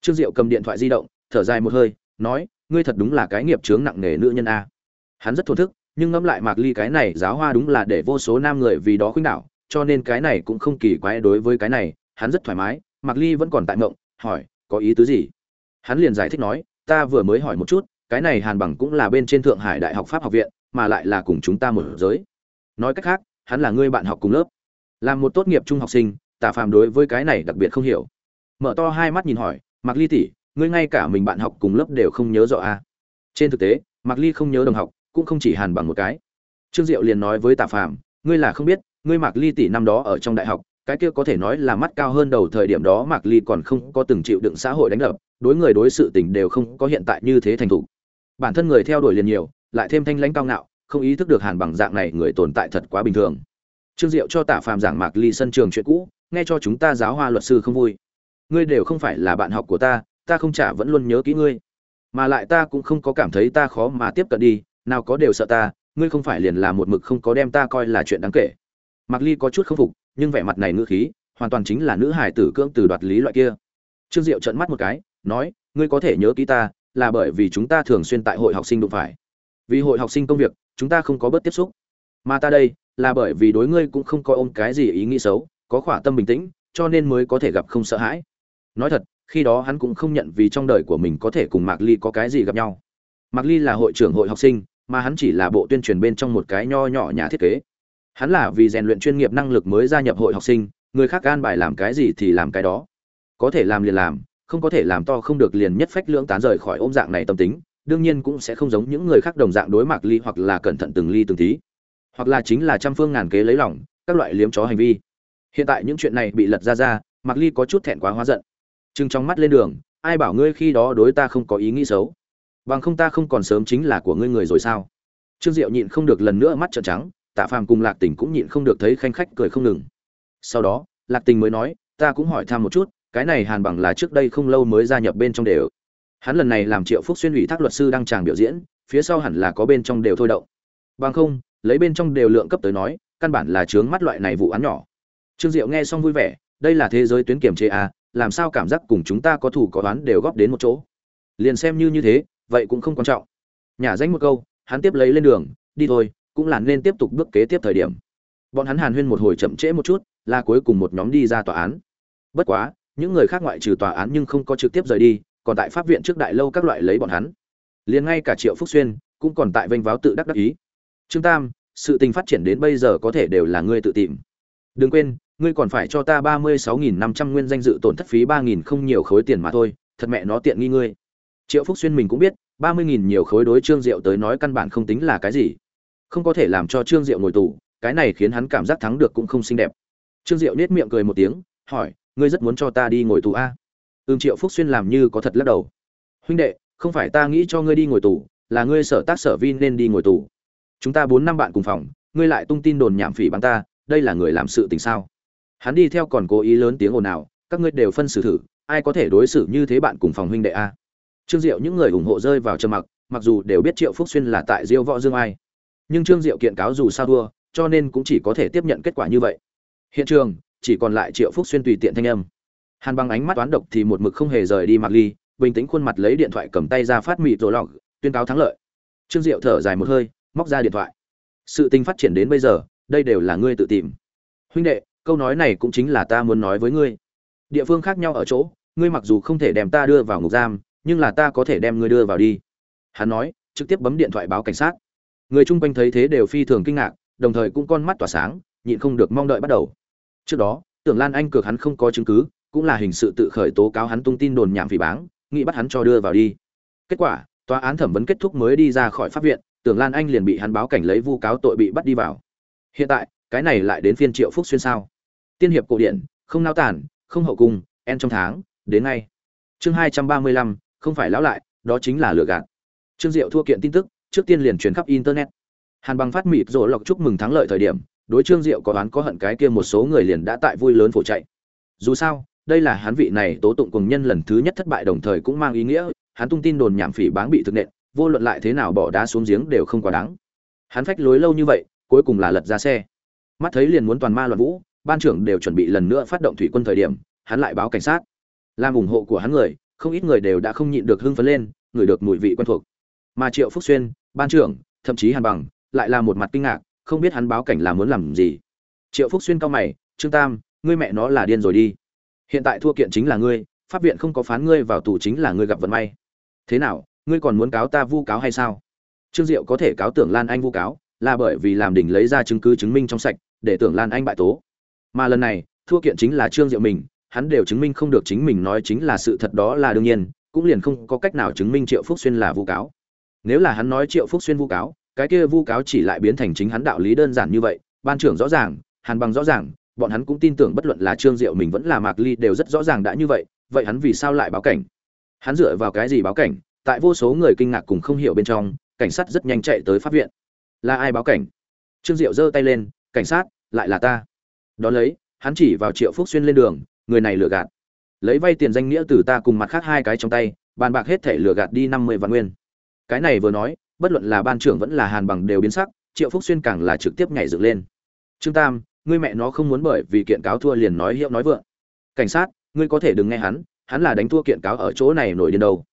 Trương diệu cầm điện thoại di động, thở dài một hơi, nói, ngươi thật đúng là cái nghiệp chướng nặng nề nữ nhân a. Hắn rất thổn thức nhưng ngẫm lại mạc ly cái này giáo hoa đúng là để vô số nam người vì đó khuynh đảo, cho nên cái này cũng không kỳ quái đối với cái này, hắn rất thoải mái, mạc ly vẫn còn tại mộng hỏi, có ý tứ gì? Hắn liền giải thích nói, ta vừa mới hỏi một chút, cái này hàn bằng cũng là bên trên thượng hải đại học pháp học viện, mà lại là cùng chúng ta một giới. Nói cách khác, hắn là người bạn học cùng lớp làm một tốt nghiệp trung học sinh, tà phàm đối với cái này đặc biệt không hiểu. Mở to hai mắt nhìn hỏi, mạc ly tỷ, ngươi ngay cả mình bạn học cùng lớp đều không nhớ rõ à. trên thực tế, mạc ly không nhớ đồng học cũng không chỉ hàn bằng một cái. Trương diệu liền nói với tạ phàm, ngươi là không biết, ngươi mạc ly tỷ năm đó ở trong đại học, cái kia có thể nói là mắt cao hơn đầu thời điểm đó mạc ly còn không có từng chịu đựng xã hội đánh đập, đối người đối sự tình đều không có hiện tại như thế thành thủ. bản thân người theo đuổi liền nhiều, lại thêm thanh lãnh cao ngạo, không ý thức được hàn bằng dạng này người tồn tại thật quá bình thường. Trương diệu cho tạ phàm giảng mạc ly sân trường chuyện cũ, nghe cho chúng ta giáo hoa luật sư không vui. Ngươi đều không phải là bạn học của ta ta không trả vẫn luôn nhớ kỹ ngươi, mà lại ta cũng không có cảm thấy ta khó mà tiếp cận đi nào có đều sợ ta, ngươi không phải liền là một mực không có đem ta coi là chuyện đáng kể. Mạc ly có chút không phục, nhưng vẻ mặt này ngữ khí, hoàn toàn chính là nữ hải tử cưỡng từ đoạt lý loại kia. Trương diệu trợn mắt một cái, nói, ngươi có thể nhớ kỹ ta, là bởi vì chúng ta thường xuyên tại hội học sinh đụng phải. Vì hội học sinh công việc, chúng ta không có bớt tiếp xúc. Mà ta đây, là bởi vì đối ngươi cũng không có ôm cái gì ý nghĩ xấu, có khỏa tâm bình tĩnh, cho nên mới có thể gặp không sợ hãi. Nói thật, khi đó hắn cũng không nhận vì trong đời của mình có thể cùng mạc ly có cái gì gặp nhau. Mạc ly là hội trưởng hội học sinh mà hắn chỉ là bộ tuyên truyền bên trong một cái nho nhỏ nhà thiết kế. Hắn là vì rèn luyện chuyên nghiệp năng lực mới gia nhập hội học sinh, người khác gan bài làm cái gì thì làm cái đó. Có thể làm liền làm, không có thể làm to không được liền nhất phách lưỡng tán rời khỏi ôm dạng này tâm tính, đương nhiên cũng sẽ không giống những người khác đồng dạng đối mặt ly hoặc là cẩn thận từng ly từng tí. Hoặc là chính là trăm phương ngàn kế lấy lòng, các loại liếm chó hành vi. Hiện tại những chuyện này bị lật ra ra, mạc ly có chút thẹn quá hóa giận. Trừng trong mắt lên đường, ai bảo ngươi khi đó đối ta không có ý nghĩ xấu? Bằng không ta không còn sớm chính là của ngươi người rồi sao? Trương diệu nhịn không được lần nữa mắt trợn trắng, tạ phàm cùng lạc tình cũng nhịn không được thấy khanh khách cười không ngừng. Sau đó, lạc tình mới nói, ta cũng hỏi thăm một chút, cái này hàn bằng là trước đây không lâu mới gia nhập bên trong đều. Hắn lần này làm triệu phúc xuyên ủy thác luật sư đăng tràng biểu diễn, phía sau hẳn là có bên trong đều thôi động. Bằng không, lấy bên trong đều lượng cấp tới nói, căn bản là chướng mắt loại này vụ án nhỏ. Trương diệu nghe xong vui vẻ, đây là thế giới tuyến kiểm chế à làm sao cảm giác cùng chúng ta có thủ có đoán đều góp đến một chỗ? Liền xem như như thế vậy cũng không quan trọng. Nhà danh một câu, hắn tiếp lấy lên đường, đi thôi, cũng là nên tiếp tục bước kế tiếp thời điểm. Bọn hắn hàn huyên một hồi chậm trễ một chút, là cuối cùng một nhóm đi ra tòa án. Bất quá, những người khác ngoại trừ tòa án nhưng không có trực tiếp rời đi, còn tại pháp viện trước đại lâu các loại lấy bọn hắn. Liền ngay cả triệu phúc xuyên, cũng còn tại vênh váo tự đắc đắc ý. Trương tam, sự tình phát triển đến bây giờ có thể đều là ngươi tự tìm. Đừng quên, ngươi còn phải cho ta ba mươi sáu nghìn năm trăm nguyên danh dự tổn thất phí ba nghìn không nhiều khối tiền mà thôi, thật mẹ nó tiện nghi ngươi triệu phúc xuyên mình cũng biết, ba mươi nghìn nhiều khối đối trương diệu tới nói căn bản không tính là cái gì. Không có thể làm cho trương diệu ngồi tù, cái này khiến hắn cảm giác thắng được cũng không xinh đẹp. Trương diệu nết miệng cười một tiếng, hỏi, ngươi rất muốn cho ta đi ngồi tù a? À? ưm triệu phúc xuyên làm như có thật lắc đầu. Huynh đệ, không phải ta nghĩ cho ngươi đi ngồi tù, là ngươi sở tác sở vi nên đi ngồi tù. Chúng ta bốn năm bạn cùng phòng, ngươi lại tung tin đồn nhảm phỉ bắn ta, đây là người làm sự tình sao? Hắn đi theo còn cố ý lớn tiếng ồn ào, các ngươi đều phân xử thử, ai có thể đối xử như thế bạn cùng phòng huynh đệ a? Trương diệu những người ủng hộ rơi vào trầm mặc mặc dù đều biết triệu phúc xuyên là tại diêu võ dương ai. Nhưng trương diệu kiện cáo dù sao thua, cho nên cũng chỉ có thể tiếp nhận kết quả như vậy. Hiện trường, chỉ còn lại triệu phúc xuyên tùy tiện thanh âm. Hàn Băng ánh mắt toán độc thì một mực không hề rời đi mặc ly, bình tĩnh khuôn mặt lấy điện thoại cầm tay ra phát mịt rồi lọc, tuyên cáo thắng lợi. Trương diệu thở dài một hơi, móc ra điện thoại. Sự tình phát triển đến bây giờ, đây đều là ngươi tự tìm. Huynh đệ, câu nói này cũng chính là ta muốn nói với ngươi. Địa phương khác nhau ở chỗ, ngươi mặc dù không thể đem ta đưa vào ngục giam nhưng là ta có thể đem ngươi đưa vào đi. Hắn nói, trực tiếp bấm điện thoại báo cảnh sát. Người chung quanh thấy thế đều phi thường kinh ngạc, đồng thời cũng con mắt tỏa sáng, nhịn không được mong đợi bắt đầu. Trước đó, tưởng lan anh cược hắn không có chứng cứ, cũng là hình sự tự khởi tố cáo hắn tung tin đồn nhảm phỉ báng, nghĩ bắt hắn cho đưa vào đi. Kết quả, tòa án thẩm vấn kết thúc mới đi ra khỏi pháp viện, tưởng lan anh liền bị hắn báo cảnh lấy vu cáo tội bị bắt đi vào. Hiện tại, cái này lại đến phiên triệu phúc xuyên sao? Tiên hiệp cổ điển, không nao tản không hậu cung, en trong tháng, đến ngay. Chương hai trăm ba mươi lăm không phải lão lại, đó chính là lừa gạt. Trương diệu thua kiện tin tức, trước tiên liền truyền khắp internet. Hàn bằng phát mịt rồi lọc chúc mừng thắng lợi thời điểm, đối trương diệu có đoán có hận cái kia một số người liền đã tại vui lớn phổ chạy. Dù sao, đây là hắn vị này tố tụng cùng nhân lần thứ nhất thất bại đồng thời cũng mang ý nghĩa, hắn tung tin đồn nhảm phỉ báng bị thực nện, vô luận lại thế nào bỏ đá xuống giếng đều không quá đáng. Hắn phách lối lâu như vậy, cuối cùng là lật ra xe. Mắt thấy liền muốn toàn ma loạn vũ, ban trưởng đều chuẩn bị lần nữa phát động thủy quân thời điểm, hắn lại báo cảnh sát. Làm ủng hộ của hắn người không ít người đều đã không nhịn được hưng phấn lên, người được mùi vị quen thuộc. Mà triệu phúc xuyên, ban trưởng, thậm chí hàn bằng, lại là một mặt kinh ngạc, không biết hắn báo cảnh là muốn làm gì. Triệu phúc xuyên cao mày, trương tam, ngươi mẹ nó là điên rồi đi. Hiện tại thua kiện chính là ngươi, pháp viện không có phán ngươi vào tù chính là ngươi gặp vận may. Thế nào, ngươi còn muốn cáo ta vu cáo hay sao? Trương diệu có thể cáo tưởng lan anh vu cáo, là bởi vì làm đỉnh lấy ra chứng cứ chứng minh trong sạch, để tưởng lan anh bại tố. Mà lần này, thua kiện chính là trương diệu mình hắn đều chứng minh không được chính mình nói chính là sự thật đó là đương nhiên, cũng liền không có cách nào chứng minh triệu phúc xuyên là vu cáo. Nếu là hắn nói triệu phúc xuyên vu cáo, cái kia vu cáo chỉ lại biến thành chính hắn đạo lý đơn giản như vậy, ban trưởng rõ ràng, hàn bằng rõ ràng, bọn hắn cũng tin tưởng bất luận là trương diệu mình vẫn là mạc ly đều rất rõ ràng đã như vậy vậy hắn vì sao lại báo cảnh? Hắn dựa vào cái gì báo cảnh? Tại vô số người kinh ngạc cùng không hiểu bên trong, cảnh sát rất nhanh chạy tới pháp viện. Là ai báo cảnh? Trương diệu giơ tay lên, cảnh sát, lại là ta. Đón lấy, hắn chỉ vào triệu phúc xuyên lên đường người này lừa gạt. Lấy vay tiền danh nghĩa từ ta cùng mặt khác hai cái trong tay, bàn bạc hết thể lừa gạt đi năm mươi vạn nguyên. Cái này vừa nói, bất luận là ban trưởng vẫn là hàn bằng đều biến sắc, triệu phúc xuyên càng là trực tiếp nhảy dựng lên. Trương tam, ngươi mẹ nó không muốn bởi vì kiện cáo thua liền nói hiệu nói vượng. Cảnh sát, ngươi có thể đừng nghe hắn hắn là đánh thua kiện cáo ở chỗ này nổi điên đâu.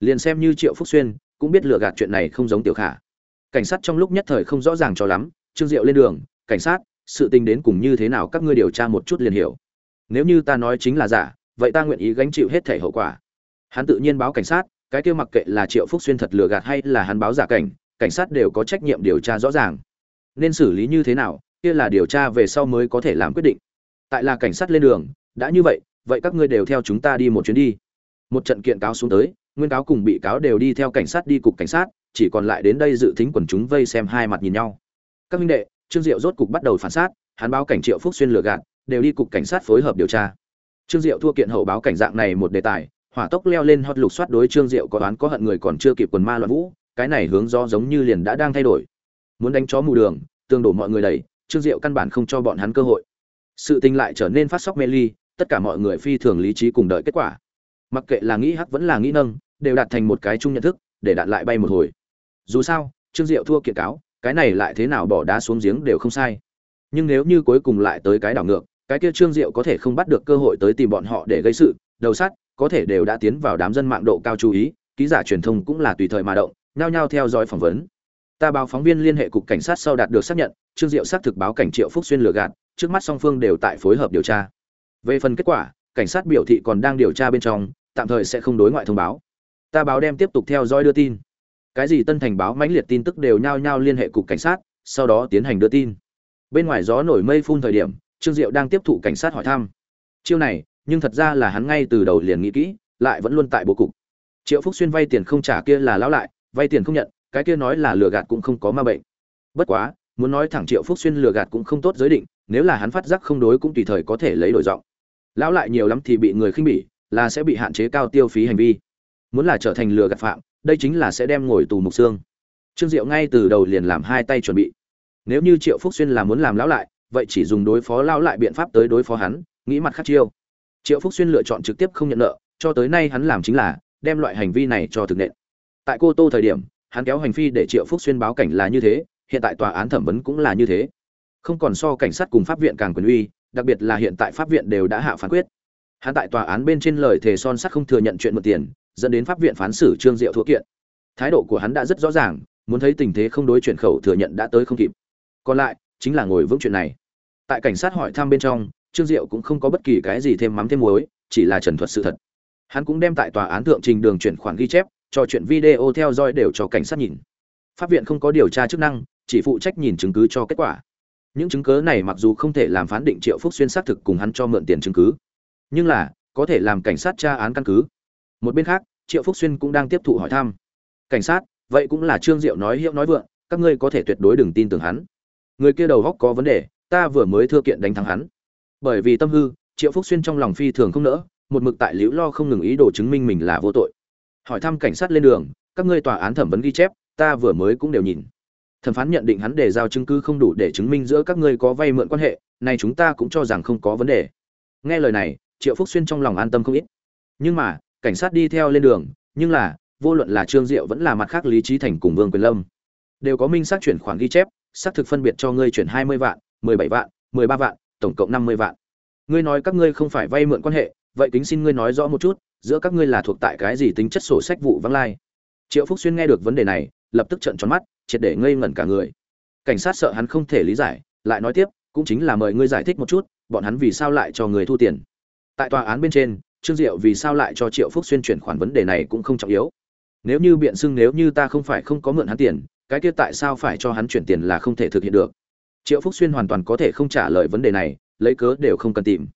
Liền xem như triệu phúc xuyên, cũng biết lừa gạt chuyện này không giống tiểu khả. Cảnh sát trong lúc nhất thời không rõ ràng cho lắm, trương diệu lên đường, cảnh sát, sự tình đến cùng như thế nào, các ngươi điều tra một chút liền hiểu nếu như ta nói chính là giả, vậy ta nguyện ý gánh chịu hết thể hậu quả. Hắn tự nhiên báo cảnh sát, cái kia mặc kệ là triệu phúc xuyên thật lừa gạt hay là hắn báo giả cảnh cảnh sát đều có trách nhiệm điều tra rõ ràng. Nên xử lý như thế nào, kia là điều tra về sau mới có thể làm quyết định. Tại là cảnh sát lên đường, đã như vậy vậy các ngươi đều theo chúng ta đi một chuyến đi. Một trận kiện cáo xuống tới, nguyên cáo cùng bị cáo đều đi theo cảnh sát đi cục cảnh sát, chỉ còn lại đến đây dự tính quần chúng vây xem hai mặt nhìn nhau. Các minh đệ, trương diệu rốt cục bắt đầu phản sát hắn báo cảnh triệu phúc xuyên lừa gạt đều đi cục cảnh sát phối hợp điều tra. Trương diệu thua kiện hậu báo cảnh dạng này một đề tài hỏa tốc leo lên hot lục soát đối trương diệu có đoán có hận người còn chưa kịp quần ma loạn vũ cái này hướng do giống như liền đã đang thay đổi. Muốn đánh chó mù đường tương đổ mọi người đẩy, trương diệu căn bản không cho bọn hắn cơ hội. Sự tình lại trở nên phát sóc mê ly tất cả mọi người phi thường lý trí cùng đợi kết quả. Mặc kệ là nghĩ hắc vẫn là nghĩ nâng đều đạt thành một cái chung nhận thức để đạn lại bay một hồi. Dù sao trương diệu thua kiện cáo cái này lại thế nào bỏ đá xuống giếng đều không sai. Nhưng nếu như cuối cùng lại tới cái đảo ngược cái kia trương diệu có thể không bắt được cơ hội tới tìm bọn họ để gây sự, đầu sắt, có thể đều đã tiến vào đám dân mạng độ cao chú ý, ký giả truyền thông cũng là tùy thời mà động, nhao nhao theo dõi phỏng vấn. Ta báo phóng viên liên hệ cục cảnh sát sau đạt được xác nhận, trương diệu xác thực báo cảnh triệu phúc xuyên lừa gạt, trước mắt song phương đều tại phối hợp điều tra. Về phần kết quả, cảnh sát biểu thị còn đang điều tra bên trong, tạm thời sẽ không đối ngoại thông báo. Ta báo đem tiếp tục theo dõi đưa tin. Cái gì tân thành báo mãnh liệt tin tức đều nhao nhao liên hệ cục cảnh sát, sau đó tiến hành đưa tin. Bên ngoài gió nổi mây phun thời điểm trương diệu đang tiếp thụ cảnh sát hỏi thăm. Chiêu này, nhưng thật ra là hắn ngay từ đầu liền nghĩ kỹ, lại vẫn luôn tại bố cục. Triệu phúc xuyên vay tiền không trả kia là lão lại, vay tiền không nhận, cái kia nói là lừa gạt cũng không có ma bệnh. Bất quá, muốn nói thẳng triệu phúc xuyên lừa gạt cũng không tốt giới định, nếu là hắn phát giác không đối cũng tùy thời có thể lấy đổi giọng. Lão lại nhiều lắm thì bị người khinh bỉ, là sẽ bị hạn chế cao tiêu phí hành vi. Muốn là trở thành lừa gạt phạm, đây chính là sẽ đem ngồi tù mục xương. Trương diệu ngay từ đầu liền làm hai tay chuẩn bị. Nếu như triệu phúc xuyên là muốn làm lão lại vậy chỉ dùng đối phó lao lại biện pháp tới đối phó hắn, nghĩ mặt khác chiêu. Triệu phúc xuyên lựa chọn trực tiếp không nhận nợ, cho tới nay hắn làm chính là đem loại hành vi này cho thực nện. Tại cô tô thời điểm, hắn kéo hành phi để triệu phúc xuyên báo cảnh là như thế, hiện tại tòa án thẩm vấn cũng là như thế. Không còn so cảnh sát cùng pháp viện càng quyền uy, đặc biệt là hiện tại pháp viện đều đã hạ phán quyết. Hắn tại tòa án bên trên lời thề son sắt không thừa nhận chuyện mượn tiền, dẫn đến pháp viện phán xử trương diệu thua kiện. Thái độ của hắn đã rất rõ ràng, muốn thấy tình thế không đối chuyển khẩu thừa nhận đã tới không kịp. Còn lại chính là ngồi vững chuyện này. Tại cảnh sát hỏi thăm bên trong, trương diệu cũng không có bất kỳ cái gì thêm mắm thêm muối, chỉ là trần thuật sự thật. Hắn cũng đem tại tòa án thượng trình đường chuyển khoản ghi chép, cho chuyện video theo dõi đều cho cảnh sát nhìn. Pháp viện không có điều tra chức năng, chỉ phụ trách nhìn chứng cứ cho kết quả. Những chứng cứ này mặc dù không thể làm phán định triệu phúc xuyên xác thực cùng hắn cho mượn tiền chứng cứ, nhưng là, có thể làm cảnh sát tra án căn cứ. Một bên khác, triệu phúc xuyên cũng đang tiếp thụ hỏi thăm. Cảnh sát, vậy cũng là trương diệu nói hiệu nói vượng, các ngươi có thể tuyệt đối đừng tin tưởng hắn người kia đầu góc có vấn đề, ta vừa mới thưa kiện đánh thắng hắn. Bởi vì tâm hư, triệu phúc xuyên trong lòng phi thường không nỡ, một mực tại liễu lo không ngừng ý đồ chứng minh mình là vô tội. Hỏi thăm cảnh sát lên đường, các ngươi tòa án thẩm vấn ghi chép, ta vừa mới cũng đều nhìn. Thẩm phán nhận định hắn để giao chứng cứ không đủ để chứng minh giữa các ngươi có vay mượn quan hệ này chúng ta cũng cho rằng không có vấn đề. Nghe lời này, triệu phúc xuyên trong lòng an tâm không ít. Nhưng mà, cảnh sát đi theo lên đường, nhưng là, vô luận là trương diệu vẫn là mặt khác lý trí thành cùng vương quyền lâm, đều có minh xác chuyển khoản ghi chép xác thực phân biệt cho ngươi chuyển hai mươi vạn, mười bảy vạn, mười ba vạn, tổng cộng năm mươi vạn. Ngươi nói các ngươi không phải vay mượn quan hệ, vậy kính xin ngươi nói rõ một chút, giữa các ngươi là thuộc tại cái gì tính chất sổ sách vụ vắng lai? Triệu phúc xuyên nghe được vấn đề này, lập tức trợn tròn mắt, triệt để ngây ngẩn cả người. Cảnh sát sợ hắn không thể lý giải, lại nói tiếp, cũng chính là mời ngươi giải thích một chút, bọn hắn vì sao lại cho người thu tiền. Tại tòa án bên trên, trương diệu vì sao lại cho triệu phúc xuyên chuyển khoản vấn đề này cũng không trọng yếu. Nếu như biện xưng nếu như ta không phải không có mượn hắn tiền cái kia tại sao phải cho hắn chuyển tiền là không thể thực hiện được. Triệu phúc xuyên hoàn toàn có thể không trả lời vấn đề này, lấy cớ đều không cần tìm.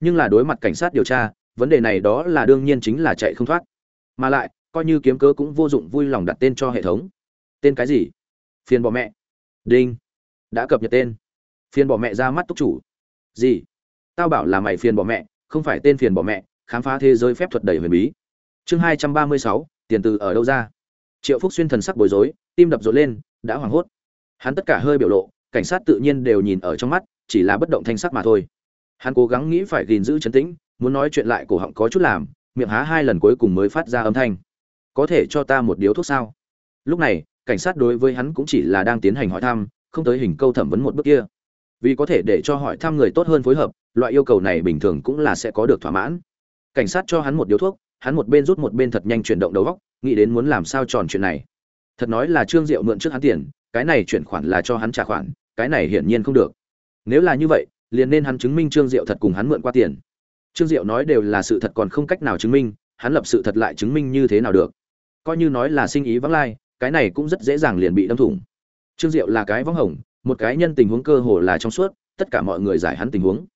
Nhưng là đối mặt cảnh sát điều tra, vấn đề này đó là đương nhiên chính là chạy không thoát. Mà lại, coi như kiếm cớ cũng vô dụng vui lòng đặt tên cho hệ thống. Tên cái gì? Phiền bỏ mẹ. Đinh. Đã cập nhật tên. Phiền bỏ mẹ ra mắt túc chủ. Gì? Tao bảo là mày phiền bỏ mẹ, không phải tên phiền bỏ mẹ, khám phá thế giới phép thuật đầy huyền bí. Chương hai trăm ba mươi sáu, tiền từ ở đâu ra? Triệu phúc xuyên thần sắc bối rối, tim đập rộn lên, đã hoảng hốt. Hắn tất cả hơi biểu lộ, cảnh sát tự nhiên đều nhìn ở trong mắt, chỉ là bất động thanh sắc mà thôi. Hắn cố gắng nghĩ phải gìn giữ trấn tĩnh, muốn nói chuyện lại cổ họng có chút làm, miệng há hai lần cuối cùng mới phát ra âm thanh. Có thể cho ta một điếu thuốc sao? Lúc này, cảnh sát đối với hắn cũng chỉ là đang tiến hành hỏi thăm, không tới hình câu thẩm vấn một bước kia. Vì có thể để cho hỏi thăm người tốt hơn phối hợp, loại yêu cầu này bình thường cũng là sẽ có được thỏa mãn. Cảnh sát cho hắn một điếu thuốc hắn một bên rút một bên thật nhanh chuyển động đầu góc, nghĩ đến muốn làm sao tròn chuyện này. Thật nói là trương diệu mượn trước hắn tiền, cái này chuyển khoản là cho hắn trả khoản, cái này hiển nhiên không được. Nếu là như vậy, liền nên hắn chứng minh trương diệu thật cùng hắn mượn qua tiền. Trương diệu nói đều là sự thật còn không cách nào chứng minh, hắn lập sự thật lại chứng minh như thế nào được. Coi như nói là sinh ý vắng lai, cái này cũng rất dễ dàng liền bị đâm thủng. Trương diệu là cái vắng hồng, một cái nhân tình huống cơ hồ là trong suốt, tất cả mọi người giải hắn tình huống.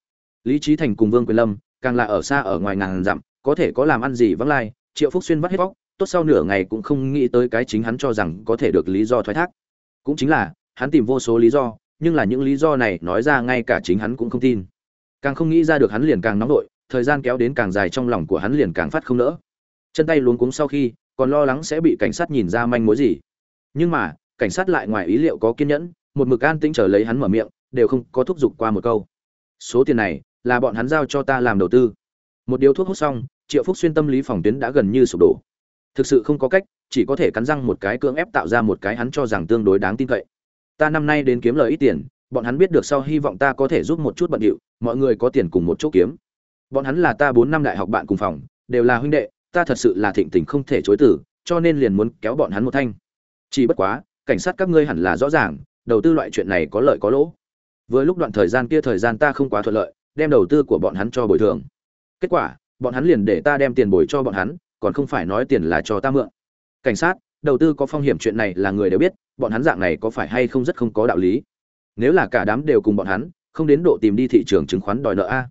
Lý trí thành cùng vương quyền lâm, càng là ở xa ở ngoài ngàn dặm có thể có làm ăn gì vắng lai, triệu phúc xuyên vắt hết vóc tốt sau nửa ngày cũng không nghĩ tới cái chính hắn cho rằng có thể được lý do thoái thác. Cũng chính là, hắn tìm vô số lý do, nhưng là những lý do này nói ra ngay cả chính hắn cũng không tin. Càng không nghĩ ra được hắn liền càng nóng nổi thời gian kéo đến càng dài trong lòng của hắn liền càng phát không nỡ. Chân tay luống cuống sau khi, còn lo lắng sẽ bị cảnh sát nhìn ra manh mối gì. Nhưng mà, cảnh sát lại ngoài ý liệu có kiên nhẫn, một mực an tĩnh chờ lấy hắn mở miệng, đều không có thúc giục qua một câu. Số tiền này là bọn hắn giao cho ta làm đầu tư. Một điếu thuốc hút xong triệu phúc xuyên tâm lý phòng tuyến đã gần như sụp đổ. Thực sự không có cách, chỉ có thể cắn răng một cái cưỡng ép tạo ra một cái hắn cho rằng tương đối đáng tin cậy. Ta năm nay đến kiếm lời ít tiền, bọn hắn biết được sau hy vọng ta có thể giúp một chút bận điệu, mọi người có tiền cùng một chỗ kiếm. Bọn hắn là ta bốn năm đại học bạn cùng phòng, đều là huynh đệ, ta thật sự là thịnh tình không thể chối từ, cho nên liền muốn kéo bọn hắn một thanh. Chỉ bất quá, cảnh sát các ngươi hẳn là rõ ràng, đầu tư loại chuyện này có lợi có lỗ. Với lúc đoạn thời gian kia thời gian ta không quá thuận lợi, đem đầu tư của bọn hắn cho bồi thường. Kết quả bọn hắn liền để ta đem tiền bồi cho bọn hắn, còn không phải nói tiền là cho ta mượn. Cảnh sát, đầu tư có phong hiểm chuyện này là người đều biết, bọn hắn dạng này có phải hay không rất không có đạo lý? Nếu là cả đám đều cùng bọn hắn, không đến độ tìm đi thị trường chứng khoán đòi nợ a.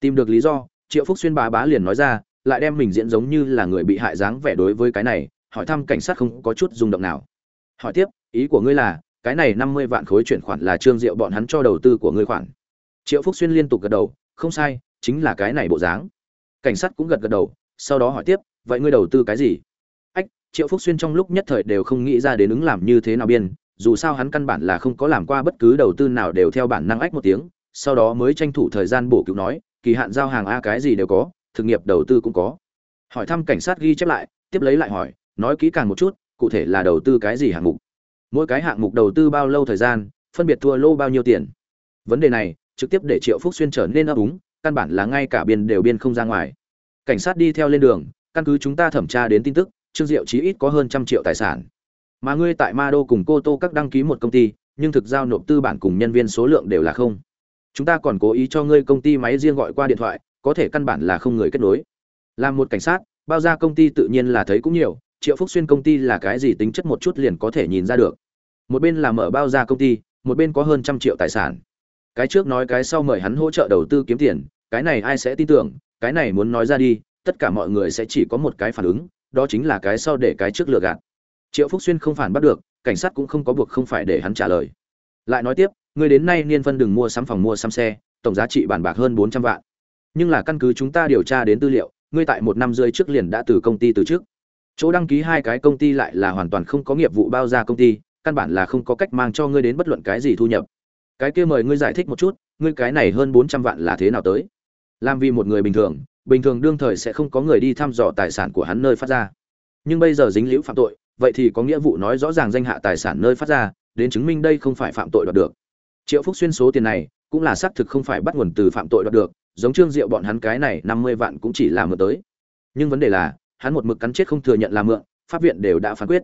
Tìm được lý do, triệu phúc xuyên bá bá liền nói ra, lại đem mình diễn giống như là người bị hại dáng vẻ đối với cái này, hỏi thăm cảnh sát không có chút rung động nào. Hỏi tiếp, ý của ngươi là, cái này năm mươi vạn khối chuyển khoản là trương diệu bọn hắn cho đầu tư của ngươi khoản. Triệu phúc xuyên liên tục gật đầu, không sai, chính là cái này bộ dáng cảnh sát cũng gật gật đầu, sau đó hỏi tiếp, vậy ngươi đầu tư cái gì? Ách, triệu phúc xuyên trong lúc nhất thời đều không nghĩ ra đến ứng làm như thế nào biên, dù sao hắn căn bản là không có làm qua bất cứ đầu tư nào đều theo bản năng ách một tiếng, sau đó mới tranh thủ thời gian bổ cứu nói, kỳ hạn giao hàng a cái gì đều có, thực nghiệp đầu tư cũng có. Hỏi thăm cảnh sát ghi chép lại, tiếp lấy lại hỏi, nói kỹ càng một chút, cụ thể là đầu tư cái gì hạng mục? Mỗi cái hạng mục đầu tư bao lâu thời gian, phân biệt thua lô bao nhiêu tiền? Vấn đề này, trực tiếp để triệu phúc xuyên trở nên ấp úng căn bản là ngay cả biên đều biên không ra ngoài. Cảnh sát đi theo lên đường, căn cứ chúng ta thẩm tra đến tin tức, trương diệu chí ít có hơn trăm triệu tài sản. Mà ngươi tại ma đô cùng cô tô các đăng ký một công ty, nhưng thực giao nộp tư bản cùng nhân viên số lượng đều là không. Chúng ta còn cố ý cho ngươi công ty máy riêng gọi qua điện thoại, có thể căn bản là không người kết nối. Làm một cảnh sát, bao ra công ty tự nhiên là thấy cũng nhiều, triệu phúc xuyên công ty là cái gì tính chất một chút liền có thể nhìn ra được. Một bên là mở bao ra công ty, một bên có hơn trăm triệu tài sản. Cái trước nói cái sau mời hắn hỗ trợ đầu tư kiếm tiền cái này ai sẽ tin tưởng, cái này muốn nói ra đi, tất cả mọi người sẽ chỉ có một cái phản ứng, đó chính là cái sau để cái trước lừa gạt. Triệu phúc xuyên không phản bắt được, cảnh sát cũng không có buộc không phải để hắn trả lời. Lại nói tiếp, người đến nay niên phân đừng mua sắm phòng mua sắm xe, tổng giá trị bản bạc hơn bốn trăm vạn. Nhưng là căn cứ chúng ta điều tra đến tư liệu, ngươi tại một năm rưỡi trước liền đã từ công ty từ trước chỗ đăng ký hai cái công ty lại là hoàn toàn không có nghiệp vụ bao ra công ty, căn bản là không có cách mang cho ngươi đến bất luận cái gì thu nhập. Cái kia mời ngươi giải thích một chút, ngươi cái này hơn bốn trăm vạn là thế nào tới? Làm vì một người bình thường bình thường đương thời sẽ không có người đi thăm dò tài sản của hắn nơi phát ra. Nhưng bây giờ dính liễu phạm tội, vậy thì có nghĩa vụ nói rõ ràng danh hạ tài sản nơi phát ra, đến chứng minh đây không phải phạm tội đoạt được. Triệu phúc xuyên số tiền này cũng là xác thực không phải bắt nguồn từ phạm tội đoạt được, giống trương diệu bọn hắn cái này năm mươi vạn cũng chỉ là mượn tới. Nhưng vấn đề là, hắn một mực cắn chết không thừa nhận là mượn, pháp viện đều đã phán quyết.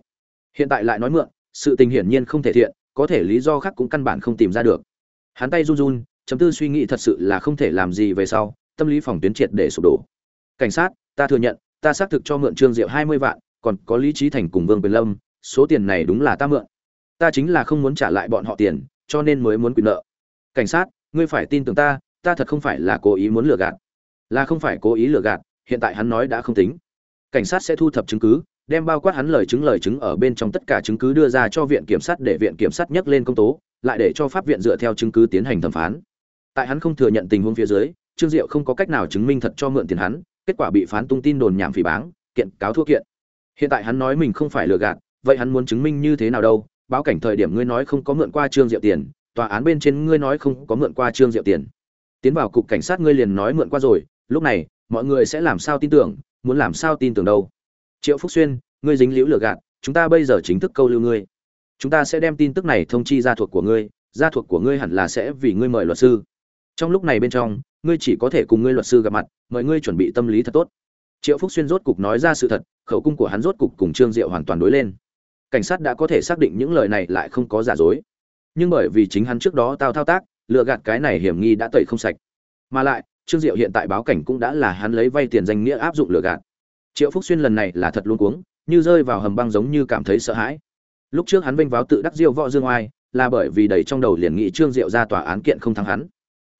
Hiện tại lại nói mượn, sự tình hiển nhiên không thể thiện, có thể lý do khác cũng căn bản không tìm ra được. Hắn tay run run, chấm tư suy nghĩ thật sự là không thể làm gì về sau tâm lý phòng tuyến triệt để sụp đổ. Cảnh sát, ta thừa nhận, ta xác thực cho mượn trương diệu hai mươi vạn, còn có lý trí thành cùng vương quyền lâm, số tiền này đúng là ta mượn. Ta chính là không muốn trả lại bọn họ tiền, cho nên mới muốn quy nợ. Cảnh sát, ngươi phải tin tưởng ta ta thật không phải là cố ý muốn lừa gạt. Là không phải cố ý lừa gạt, hiện tại hắn nói đã không tính. Cảnh sát sẽ thu thập chứng cứ, đem bao quát hắn lời chứng lời chứng ở bên trong tất cả chứng cứ đưa ra cho viện kiểm sát để viện kiểm sát nhắc lên công tố, lại để cho pháp viện dựa theo chứng cứ tiến hành thẩm phán. Tại hắn không thừa nhận tình huống phía dưới trương diệu không có cách nào chứng minh thật cho mượn tiền hắn, kết quả bị phán tung tin đồn nhảm phỉ báng, kiện cáo thua kiện. Hiện tại hắn nói mình không phải lừa gạt, vậy hắn muốn chứng minh như thế nào đâu? Báo cảnh thời điểm ngươi nói không có mượn qua trương diệu tiền, tòa án bên trên ngươi nói không có mượn qua trương diệu tiền. Tiến vào cục cảnh sát ngươi liền nói mượn qua rồi, lúc này, mọi người sẽ làm sao tin tưởng, muốn làm sao tin tưởng đâu? Triệu phúc xuyên, ngươi dính liễu lừa gạt, chúng ta bây giờ chính thức câu lưu ngươi. Chúng ta sẽ đem tin tức này thông chi gia thuộc của ngươi, gia thuộc của ngươi hẳn là sẽ vì ngươi mời luật sư. Trong lúc này bên trong ngươi chỉ có thể cùng ngươi luật sư gặp mặt, mời ngươi chuẩn bị tâm lý thật tốt. Triệu phúc xuyên rốt cục nói ra sự thật, khẩu cung của hắn rốt cục cùng trương diệu hoàn toàn đối lên. Cảnh sát đã có thể xác định những lời này lại không có giả dối. Nhưng bởi vì chính hắn trước đó tao thao tác, lừa gạt cái này hiểm nghi đã tẩy không sạch. Mà lại, trương diệu hiện tại báo cảnh cũng đã là hắn lấy vay tiền danh nghĩa áp dụng lừa gạt. Triệu phúc xuyên lần này là thật luôn cuống, như rơi vào hầm băng giống như cảm thấy sợ hãi. Lúc trước hắn vênh váo tự đắc diêu võ dương oai, là bởi vì đầy trong đầu liền nghĩ trương diệu ra tòa án kiện không thắng hắn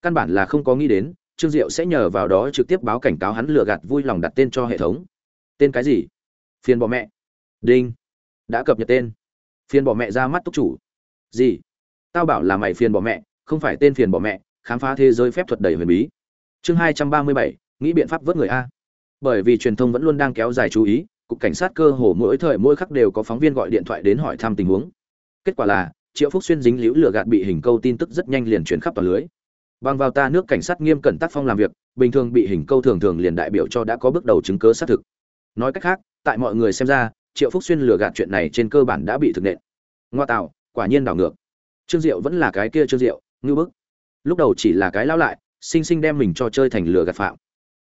căn bản là không có nghĩ đến, trương diệu sẽ nhờ vào đó trực tiếp báo cảnh cáo hắn lừa gạt vui lòng đặt tên cho hệ thống. Tên cái gì? Phiền bỏ mẹ. Đinh. Đã cập nhật tên. Phiền bỏ mẹ ra mắt túc chủ. Gì? Tao bảo là mày phiền bỏ mẹ, không phải tên phiền bỏ mẹ, khám phá thế giới phép thuật đầy huyền bí. Chương hai trăm ba mươi bảy, nghĩ biện pháp vớt người a. Bởi vì truyền thông vẫn luôn đang kéo dài chú ý, cục cảnh sát cơ hồ mỗi thời mỗi khắc đều có phóng viên gọi điện thoại đến hỏi thăm tình huống. Kết quả là, triệu phúc xuyên dính liễu lừa gạt bị hình câu tin tức rất nhanh liền chuyển khắp toàn lưới bằng vào ta nước cảnh sát nghiêm cẩn tác phong làm việc, bình thường bị hình câu thường thường liền đại biểu cho đã có bước đầu chứng cứ xác thực. Nói cách khác, tại mọi người xem ra, triệu phúc xuyên lừa gạt chuyện này trên cơ bản đã bị thực nện. Ngoa tạo, quả nhiên đảo ngược. Trương diệu vẫn là cái kia trương diệu, ngưu bức. Lúc đầu chỉ là cái lao lại, sinh sinh đem mình cho chơi thành lừa gạt phạm.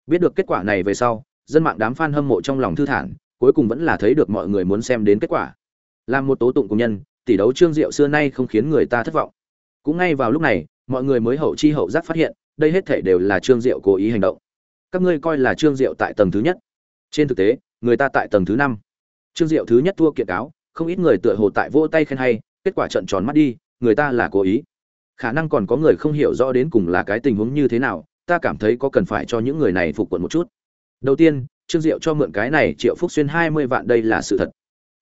Biết được kết quả này về sau, dân mạng đám fan hâm mộ trong lòng thư thản, cuối cùng vẫn là thấy được mọi người muốn xem đến kết quả. Làm một tố tụng công nhân, tỷ đấu trương diệu xưa nay không khiến người ta thất vọng. Cũng ngay vào lúc này mọi người mới hậu chi hậu giác phát hiện, đây hết thể đều là trương diệu cố ý hành động. Các ngươi coi là trương diệu tại tầng thứ nhất. Trên thực tế, người ta tại tầng thứ năm. Trương diệu thứ nhất thua kiện cáo, không ít người tựa hồ tại vỗ tay khen hay, kết quả trận tròn mắt đi, người ta là cố ý. Khả năng còn có người không hiểu rõ đến cùng là cái tình huống như thế nào, ta cảm thấy có cần phải cho những người này phục quận một chút. Đầu tiên, trương diệu cho mượn cái này triệu phúc xuyên hai mươi vạn đây là sự thật.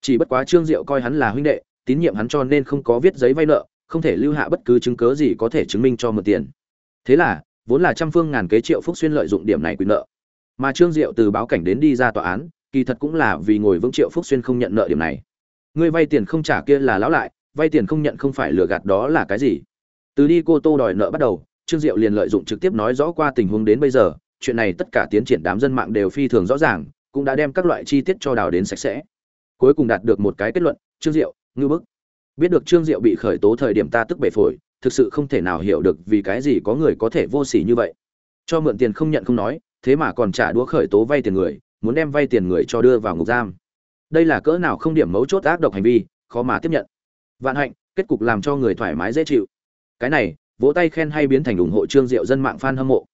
Chỉ bất quá trương diệu coi hắn là huynh đệ, tín nhiệm hắn cho nên không có viết giấy vay nợ không thể lưu hạ bất cứ chứng cớ gì có thể chứng minh cho mượn tiền. Thế là, vốn là trăm phương ngàn kế triệu phúc xuyên lợi dụng điểm này quy nợ. Mà trương diệu từ báo cảnh đến đi ra tòa án, kỳ thật cũng là vì ngồi vững triệu phúc xuyên không nhận nợ điểm này. Ngươi vay tiền không trả kia là lão lại, vay tiền không nhận không phải lừa gạt đó là cái gì? Từ đi cô tô đòi nợ bắt đầu, trương diệu liền lợi dụng trực tiếp nói rõ qua tình huống đến bây giờ, chuyện này tất cả tiến triển đám dân mạng đều phi thường rõ ràng, cũng đã đem các loại chi tiết cho đào đến sạch sẽ. Cuối cùng đạt được một cái kết luận, trương diệu, ngư bức biết được trương diệu bị khởi tố thời điểm ta tức bể phổi, thực sự không thể nào hiểu được vì cái gì có người có thể vô sỉ như vậy. Cho mượn tiền không nhận không nói, thế mà còn trả đũa khởi tố vay tiền người, muốn đem vay tiền người cho đưa vào ngục giam. Đây là cỡ nào không điểm mấu chốt ác độc hành vi, khó mà tiếp nhận. Vạn hạnh, kết cục làm cho người thoải mái dễ chịu. Cái này, vỗ tay khen hay biến thành ủng hộ trương diệu dân mạng fan hâm mộ.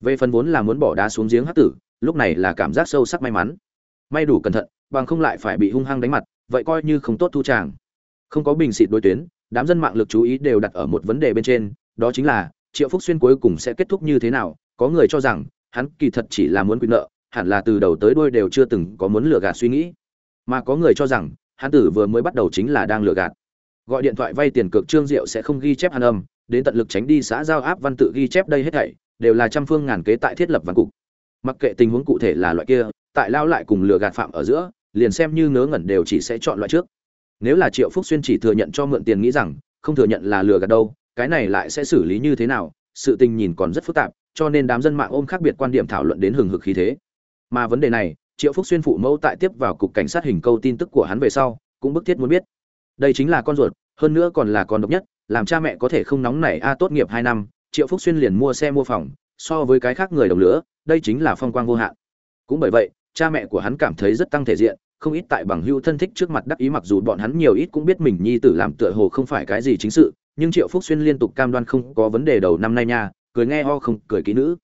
Về phần vốn là muốn bỏ đá xuống giếng hát tử, lúc này là cảm giác sâu sắc may mắn. May đủ cẩn thận, bằng không lại phải bị hung hăng đánh mặt, vậy coi như không tốt thu tràng không có bình xịt đối tuyến, đám dân mạng lực chú ý đều đặt ở một vấn đề bên trên, đó chính là, triệu phúc xuyên cuối cùng sẽ kết thúc như thế nào? Có người cho rằng, hắn kỳ thật chỉ là muốn quyền nợ, hẳn là từ đầu tới đuôi đều chưa từng có muốn lừa gạt suy nghĩ. Mà có người cho rằng, hắn tử vừa mới bắt đầu chính là đang lừa gạt. Gọi điện thoại vay tiền cược trương diệu sẽ không ghi chép hàn âm, đến tận lực tránh đi xã giao áp văn tự ghi chép đây hết thảy, đều là trăm phương ngàn kế tại thiết lập văn cục. Mặc kệ tình huống cụ thể là loại kia, tại lao lại cùng lừa gạt phạm ở giữa, liền xem như ngớ ngẩn đều chỉ sẽ chọn loại trước nếu là triệu phúc xuyên chỉ thừa nhận cho mượn tiền nghĩ rằng, không thừa nhận là lừa gạt đâu, cái này lại sẽ xử lý như thế nào? Sự tình nhìn còn rất phức tạp, cho nên đám dân mạng ôm khác biệt quan điểm thảo luận đến hừng hực khí thế. Mà vấn đề này, triệu phúc xuyên phụ mẫu tại tiếp vào cục cảnh sát hình câu tin tức của hắn về sau, cũng bức thiết muốn biết. Đây chính là con ruột, hơn nữa còn là con độc nhất, làm cha mẹ có thể không nóng nảy a à, tốt nghiệp hai năm, triệu phúc xuyên liền mua xe mua phòng, so với cái khác người đồng lửa, đây chính là phong quang vô hạn. Cũng bởi vậy, cha mẹ của hắn cảm thấy rất tăng thể diện không ít tại bằng hữu thân thích trước mặt đắc ý mặc dù bọn hắn nhiều ít cũng biết mình nhi tử làm tựa hồ không phải cái gì chính sự, nhưng triệu phúc xuyên liên tục cam đoan không có vấn đề đầu năm nay nha, cười nghe ho không, cười kỹ nữ.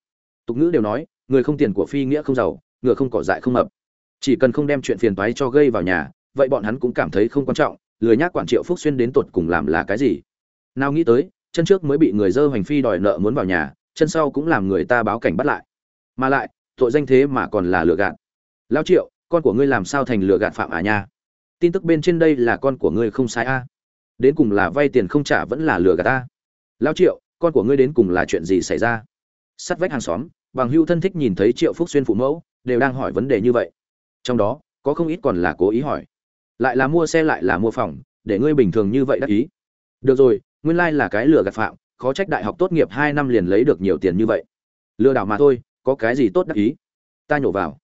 Tục ngữ đều nói, người không tiền của phi nghĩa không giàu, ngựa không cỏ dại không mập. Chỉ cần không đem chuyện phiền toái cho gây vào nhà, vậy bọn hắn cũng cảm thấy không quan trọng, lười nhác quản triệu phúc xuyên đến tột cùng làm là cái gì. Nào nghĩ tới, chân trước mới bị người dơ hành phi đòi nợ muốn vào nhà, chân sau cũng làm người ta báo cảnh bắt lại. Mà lại, tội danh thế mà còn là lừa gạt. Lao triệu con của ngươi làm sao thành lừa gạt phạm à nha? Tin tức bên trên đây là con của ngươi không sai a. Đến cùng là vay tiền không trả vẫn là lừa gạt ta. Lao triệu, con của ngươi đến cùng là chuyện gì xảy ra? Sắt vách hàng xóm, bằng hưu thân thích nhìn thấy triệu phúc xuyên phụ mẫu, đều đang hỏi vấn đề như vậy. Trong đó, có không ít còn là cố ý hỏi. Lại là mua xe lại là mua phòng, để ngươi bình thường như vậy đắc ý. Được rồi, nguyên lai là cái lừa gạt phạm, khó trách đại học tốt nghiệp hai năm liền lấy được nhiều tiền như vậy. Lừa đảo mà thôi, có cái gì tốt đắc ý? Ta nhổ vào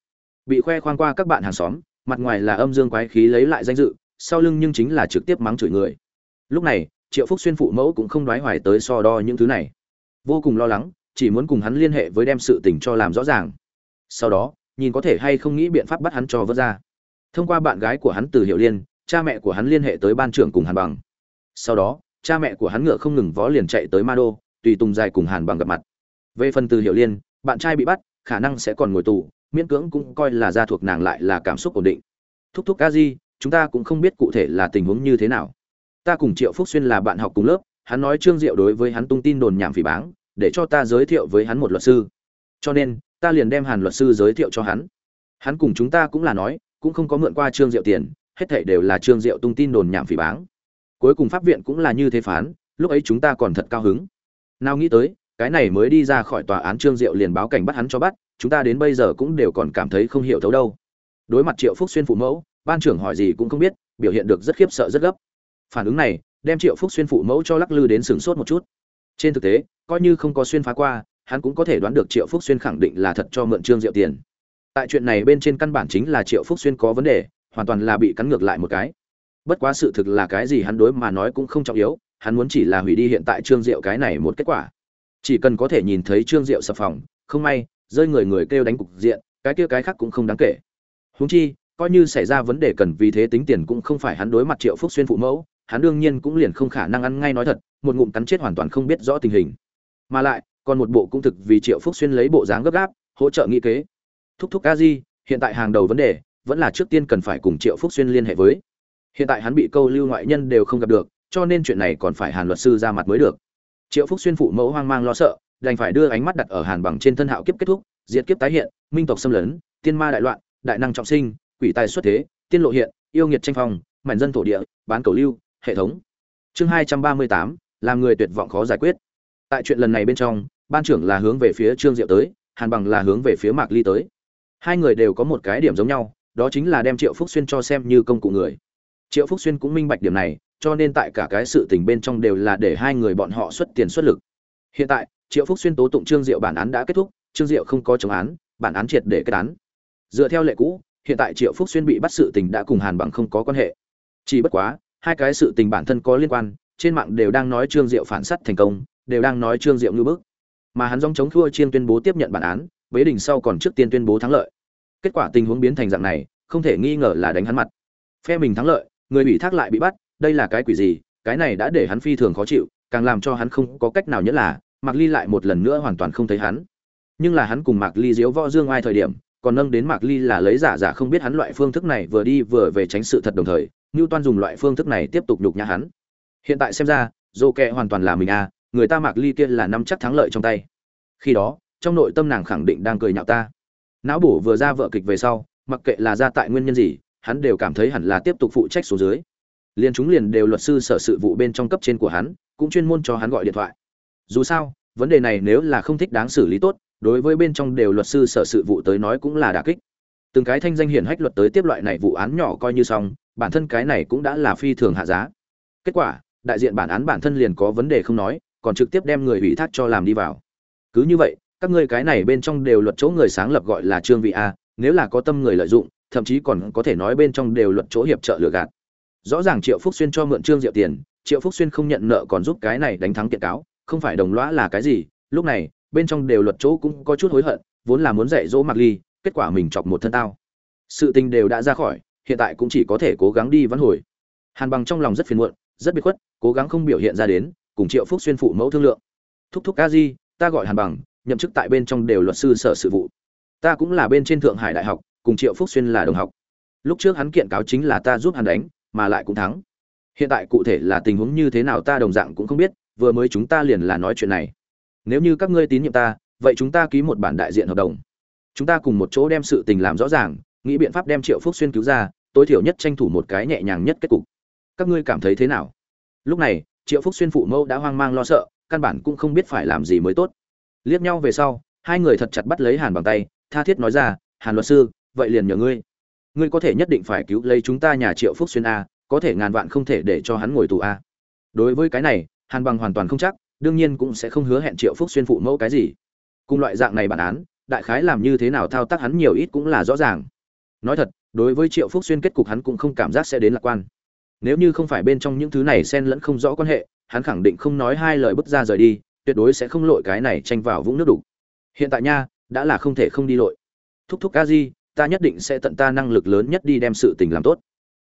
bị khoe khoang qua các bạn hàng xóm, mặt ngoài là âm dương quái khí lấy lại danh dự, sau lưng nhưng chính là trực tiếp mắng chửi người. Lúc này, triệu phúc xuyên phụ mẫu cũng không đoái hoài tới so đo những thứ này. Vô cùng lo lắng, chỉ muốn cùng hắn liên hệ với đem sự tình cho làm rõ ràng. Sau đó, nhìn có thể hay không nghĩ biện pháp bắt hắn cho vớt ra. Thông qua bạn gái của hắn từ hiệu liên, cha mẹ của hắn liên hệ tới ban trưởng cùng hàn bằng. Sau đó, cha mẹ của hắn ngựa không ngừng vó liền chạy tới ma đô, tùy tùng dài cùng hàn bằng gặp mặt. Về phần từ hiệu liên, bạn trai bị bắt, khả năng sẽ còn ngồi tù miễn cưỡng cũng coi là gia thuộc nàng lại là cảm xúc ổn định. Thúc thúc ca di chúng ta cũng không biết cụ thể là tình huống như thế nào. Ta cùng triệu phúc xuyên là bạn học cùng lớp, hắn nói trương diệu đối với hắn tung tin đồn nhảm phỉ báng, để cho ta giới thiệu với hắn một luật sư. Cho nên, ta liền đem hàn luật sư giới thiệu cho hắn. Hắn cùng chúng ta cũng là nói, cũng không có mượn qua trương diệu tiền, hết thảy đều là trương diệu tung tin đồn nhảm phỉ báng. Cuối cùng pháp viện cũng là như thế phán, lúc ấy chúng ta còn thật cao hứng. Nào nghĩ tới cái này mới đi ra khỏi tòa án trương diệu liền báo cảnh bắt hắn cho bắt, chúng ta đến bây giờ cũng đều còn cảm thấy không hiểu thấu đâu. Đối mặt triệu phúc xuyên phụ mẫu, ban trưởng hỏi gì cũng không biết, biểu hiện được rất khiếp sợ rất gấp. Phản ứng này, đem triệu phúc xuyên phụ mẫu cho lắc lư đến sửng sốt một chút. Trên thực tế, coi như không có xuyên phá qua, hắn cũng có thể đoán được triệu phúc xuyên khẳng định là thật cho mượn trương diệu tiền. Tại chuyện này bên trên căn bản chính là triệu phúc xuyên có vấn đề, hoàn toàn là bị cắn ngược lại một cái. Bất quá sự thực là cái gì hắn đối mà nói cũng không trọng yếu, hắn muốn chỉ là hủy đi hiện tại trương diệu cái này một kết quả chỉ cần có thể nhìn thấy trương diệu sập phòng, không may, rơi người người kêu đánh cục diện, cái kia cái khác cũng không đáng kể. Huống chi, coi như xảy ra vấn đề cần vì thế tính tiền cũng không phải hắn đối mặt triệu phúc xuyên phụ mẫu, hắn đương nhiên cũng liền không khả năng ăn ngay nói thật, một ngụm cắn chết hoàn toàn không biết rõ tình hình. Mà lại, còn một bộ cũng thực vì triệu phúc xuyên lấy bộ dáng gấp gáp, hỗ trợ nghị kế. Thúc thúc ca di, hiện tại hàng đầu vấn đề, vẫn là trước tiên cần phải cùng triệu phúc xuyên liên hệ với. Hiện tại hắn bị câu lưu ngoại nhân đều không gặp được, cho nên chuyện này còn phải hàn luật sư ra mặt mới được triệu phúc xuyên phụ mẫu hoang mang lo sợ, đành phải đưa ánh mắt đặt ở hàn bằng trên thân hạo kiếp kết thúc, diệt kiếp tái hiện, minh tộc xâm lấn, tiên ma đại loạn, đại năng trọng sinh, quỷ tài xuất thế, tiên lộ hiện, yêu nghiệt tranh phong, mảnh dân thổ địa, bán cầu lưu, hệ thống. Chương hai trăm ba mươi tám, làm người tuyệt vọng khó giải quyết. Tại chuyện lần này bên trong, ban trưởng là hướng về phía trương diệu tới, hàn bằng là hướng về phía mạc ly tới. Hai người đều có một cái điểm giống nhau, đó chính là đem triệu phúc xuyên cho xem như công cụ người. Triệu phúc xuyên cũng minh bạch điểm này cho nên tại cả cái sự tình bên trong đều là để hai người bọn họ xuất tiền xuất lực. Hiện tại, triệu phúc xuyên tố tụng trương diệu bản án đã kết thúc, trương diệu không có chống án, bản án triệt để kết án. Dựa theo lệ cũ, hiện tại triệu phúc xuyên bị bắt sự tình đã cùng hàn bằng không có quan hệ. Chỉ bất quá, hai cái sự tình bản thân có liên quan, trên mạng đều đang nói trương diệu phản sát thành công, đều đang nói trương diệu ngư bức. Mà hắn dòng chống thua chiên tuyên bố tiếp nhận bản án, bế đình sau còn trước tiên tuyên bố thắng lợi. Kết quả tình huống biến thành dạng này, không thể nghi ngờ là đánh hắn mặt. Phe mình thắng lợi, người bị thác lại bị bắt đây là cái quỷ gì, cái này đã để hắn phi thường khó chịu, càng làm cho hắn không có cách nào nhất là, mạc ly lại một lần nữa hoàn toàn không thấy hắn. Nhưng là hắn cùng mạc ly diếu võ dương ai thời điểm, còn nâng đến mạc ly là lấy giả giả không biết hắn loại phương thức này vừa đi vừa về tránh sự thật đồng thời, ngưu toan dùng loại phương thức này tiếp tục nhục nhã hắn. Hiện tại xem ra, dô kẹ hoàn toàn là mình à người ta mạc ly kia là năm chắc thắng lợi trong tay. Khi đó, trong nội tâm nàng khẳng định đang cười nhạo ta. Não bổ vừa ra vợ kịch về sau, mặc kệ là ra tại nguyên nhân gì, hắn đều cảm thấy hẳn là tiếp tục phụ trách số dưới liền chúng liền đều luật sư sở sự vụ bên trong cấp trên của hắn, cũng chuyên môn cho hắn gọi điện thoại. Dù sao, vấn đề này nếu là không thích đáng xử lý tốt, đối với bên trong đều luật sư sở sự vụ tới nói cũng là đả kích. Từng cái thanh danh hiển hách luật tới tiếp loại này vụ án nhỏ coi như xong, bản thân cái này cũng đã là phi thường hạ giá. Kết quả, đại diện bản án bản thân liền có vấn đề không nói, còn trực tiếp đem người ủy thác cho làm đi vào. Cứ như vậy, các ngươi cái này bên trong đều luật chỗ người sáng lập gọi là trương vị a, nếu là có tâm người lợi dụng, thậm chí còn có thể nói bên trong đều luật chỗ hiệp trợ lừa gạt rõ ràng triệu phúc xuyên cho mượn trương diệu tiền, triệu phúc xuyên không nhận nợ còn giúp cái này đánh thắng kiện cáo, không phải đồng lõa là cái gì, lúc này, bên trong đều luật chỗ cũng có chút hối hận, vốn là muốn dạy dỗ mặc ly, kết quả mình chọc một thân tao. Sự tình đều đã ra khỏi, hiện tại cũng chỉ có thể cố gắng đi vãn hồi. Hàn bằng trong lòng rất phiền muộn, rất biệt khuất, cố gắng không biểu hiện ra đến, cùng triệu phúc xuyên phụ mẫu thương lượng. Thúc thúc ca di, ta gọi hàn bằng, nhậm chức tại bên trong đều luật sư sở sự vụ. Ta cũng là bên trên thượng hải đại học, cùng triệu phúc xuyên là đồng học. Lúc trước hắn kiện cáo chính là ta giúp hắn đánh mà lại cũng thắng. Hiện tại cụ thể là tình huống như thế nào ta đồng dạng cũng không biết, vừa mới chúng ta liền là nói chuyện này. Nếu như các ngươi tín nhiệm ta, vậy chúng ta ký một bản đại diện hợp đồng. Chúng ta cùng một chỗ đem sự tình làm rõ ràng, nghĩ biện pháp đem triệu phúc xuyên cứu ra, tối thiểu nhất tranh thủ một cái nhẹ nhàng nhất kết cục. Các ngươi cảm thấy thế nào? Lúc này, triệu phúc xuyên phụ mẫu đã hoang mang lo sợ, căn bản cũng không biết phải làm gì mới tốt. Liếc nhau về sau, hai người thật chặt bắt lấy hàn bằng tay, tha thiết nói ra, hàn luật sư, vậy liền nhờ ngươi ngươi có thể nhất định phải cứu lấy chúng ta nhà triệu phúc xuyên a, có thể ngàn vạn không thể để cho hắn ngồi tù a. Đối với cái này, hàn bằng hoàn toàn không chắc, đương nhiên cũng sẽ không hứa hẹn triệu phúc xuyên phụ mẫu cái gì. Cùng loại dạng này bản án, đại khái làm như thế nào thao tác hắn nhiều ít cũng là rõ ràng. Nói thật, đối với triệu phúc xuyên kết cục hắn cũng không cảm giác sẽ đến lạc quan. Nếu như không phải bên trong những thứ này xen lẫn không rõ quan hệ, hắn khẳng định không nói hai lời bước ra rời đi, tuyệt đối sẽ không lội cái này tranh vào vũng nước đục. Hiện tại nha, đã là không thể không đi lội. Thúc thúc ca di ta nhất định sẽ tận ta năng lực lớn nhất đi đem sự tình làm tốt.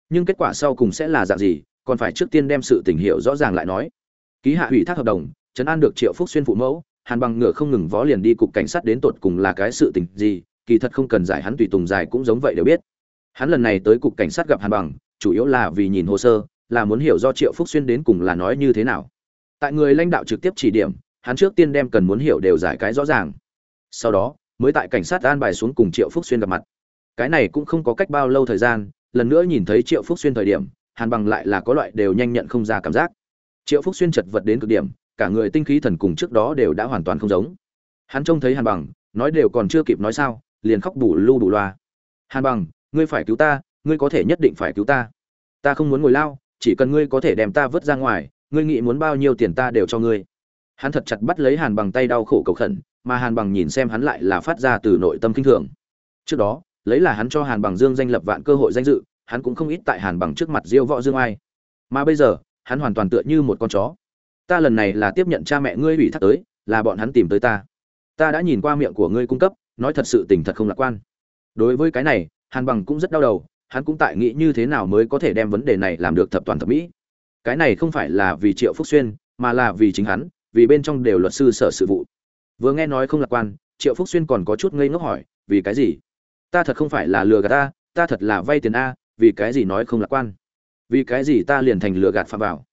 Nhưng kết quả sau cùng sẽ là dạng gì, còn phải trước tiên đem sự tình hiểu rõ ràng lại nói. Ký hạ ủy thác hợp đồng, trấn an được triệu phúc xuyên phụ mẫu, hàn bằng ngựa không ngừng vó liền đi cục cảnh sát đến tột cùng là cái sự tình gì, kỳ thật không cần giải hắn tùy tùng giải cũng giống vậy đều biết. Hắn lần này tới cục cảnh sát gặp hàn bằng, chủ yếu là vì nhìn hồ sơ, là muốn hiểu do triệu phúc xuyên đến cùng là nói như thế nào. Tại người lãnh đạo trực tiếp chỉ điểm, hắn trước tiên đem cần muốn hiểu đều giải cái rõ ràng. Sau đó, mới tại cảnh sát an bài xuống cùng triệu phúc xuyên gặp mặt cái này cũng không có cách bao lâu thời gian, lần nữa nhìn thấy triệu phúc xuyên thời điểm, hàn bằng lại là có loại đều nhanh nhận không ra cảm giác. Triệu phúc xuyên chật vật đến cực điểm, cả người tinh khí thần cùng trước đó đều đã hoàn toàn không giống. Hắn trông thấy hàn bằng, nói đều còn chưa kịp nói sao, liền khóc bù lu bù loa. Hàn bằng, ngươi phải cứu ta, ngươi có thể nhất định phải cứu ta. Ta không muốn ngồi lao, chỉ cần ngươi có thể đem ta vứt ra ngoài, ngươi nghĩ muốn bao nhiêu tiền ta đều cho ngươi. Hắn thật chặt bắt lấy hàn bằng tay đau khổ cầu khẩn, mà hàn bằng nhìn xem hắn lại là phát ra từ nội tâm kinh thường. Trước đó lấy là hắn cho hàn bằng dương danh lập vạn cơ hội danh dự, hắn cũng không ít tại hàn bằng trước mặt diêu võ dương ai. Mà bây giờ, hắn hoàn toàn tựa như một con chó. Ta lần này là tiếp nhận cha mẹ ngươi ủy thác tới, là bọn hắn tìm tới ta. Ta đã nhìn qua miệng của ngươi cung cấp, nói thật sự tình thật không lạc quan. Đối với cái này, hàn bằng cũng rất đau đầu, hắn cũng tại nghĩ như thế nào mới có thể đem vấn đề này làm được thập toàn thập mỹ. Cái này không phải là vì triệu phúc xuyên, mà là vì chính hắn, vì bên trong đều luật sư sở sự vụ. Vừa nghe nói không lạc quan, triệu phúc xuyên còn có chút ngây ngốc hỏi, vì cái gì? Ta thật không phải là lừa gạt ta ta thật là vay tiền a, vì cái gì nói không lạc quan? Vì cái gì ta liền thành lừa gạt phạm vào?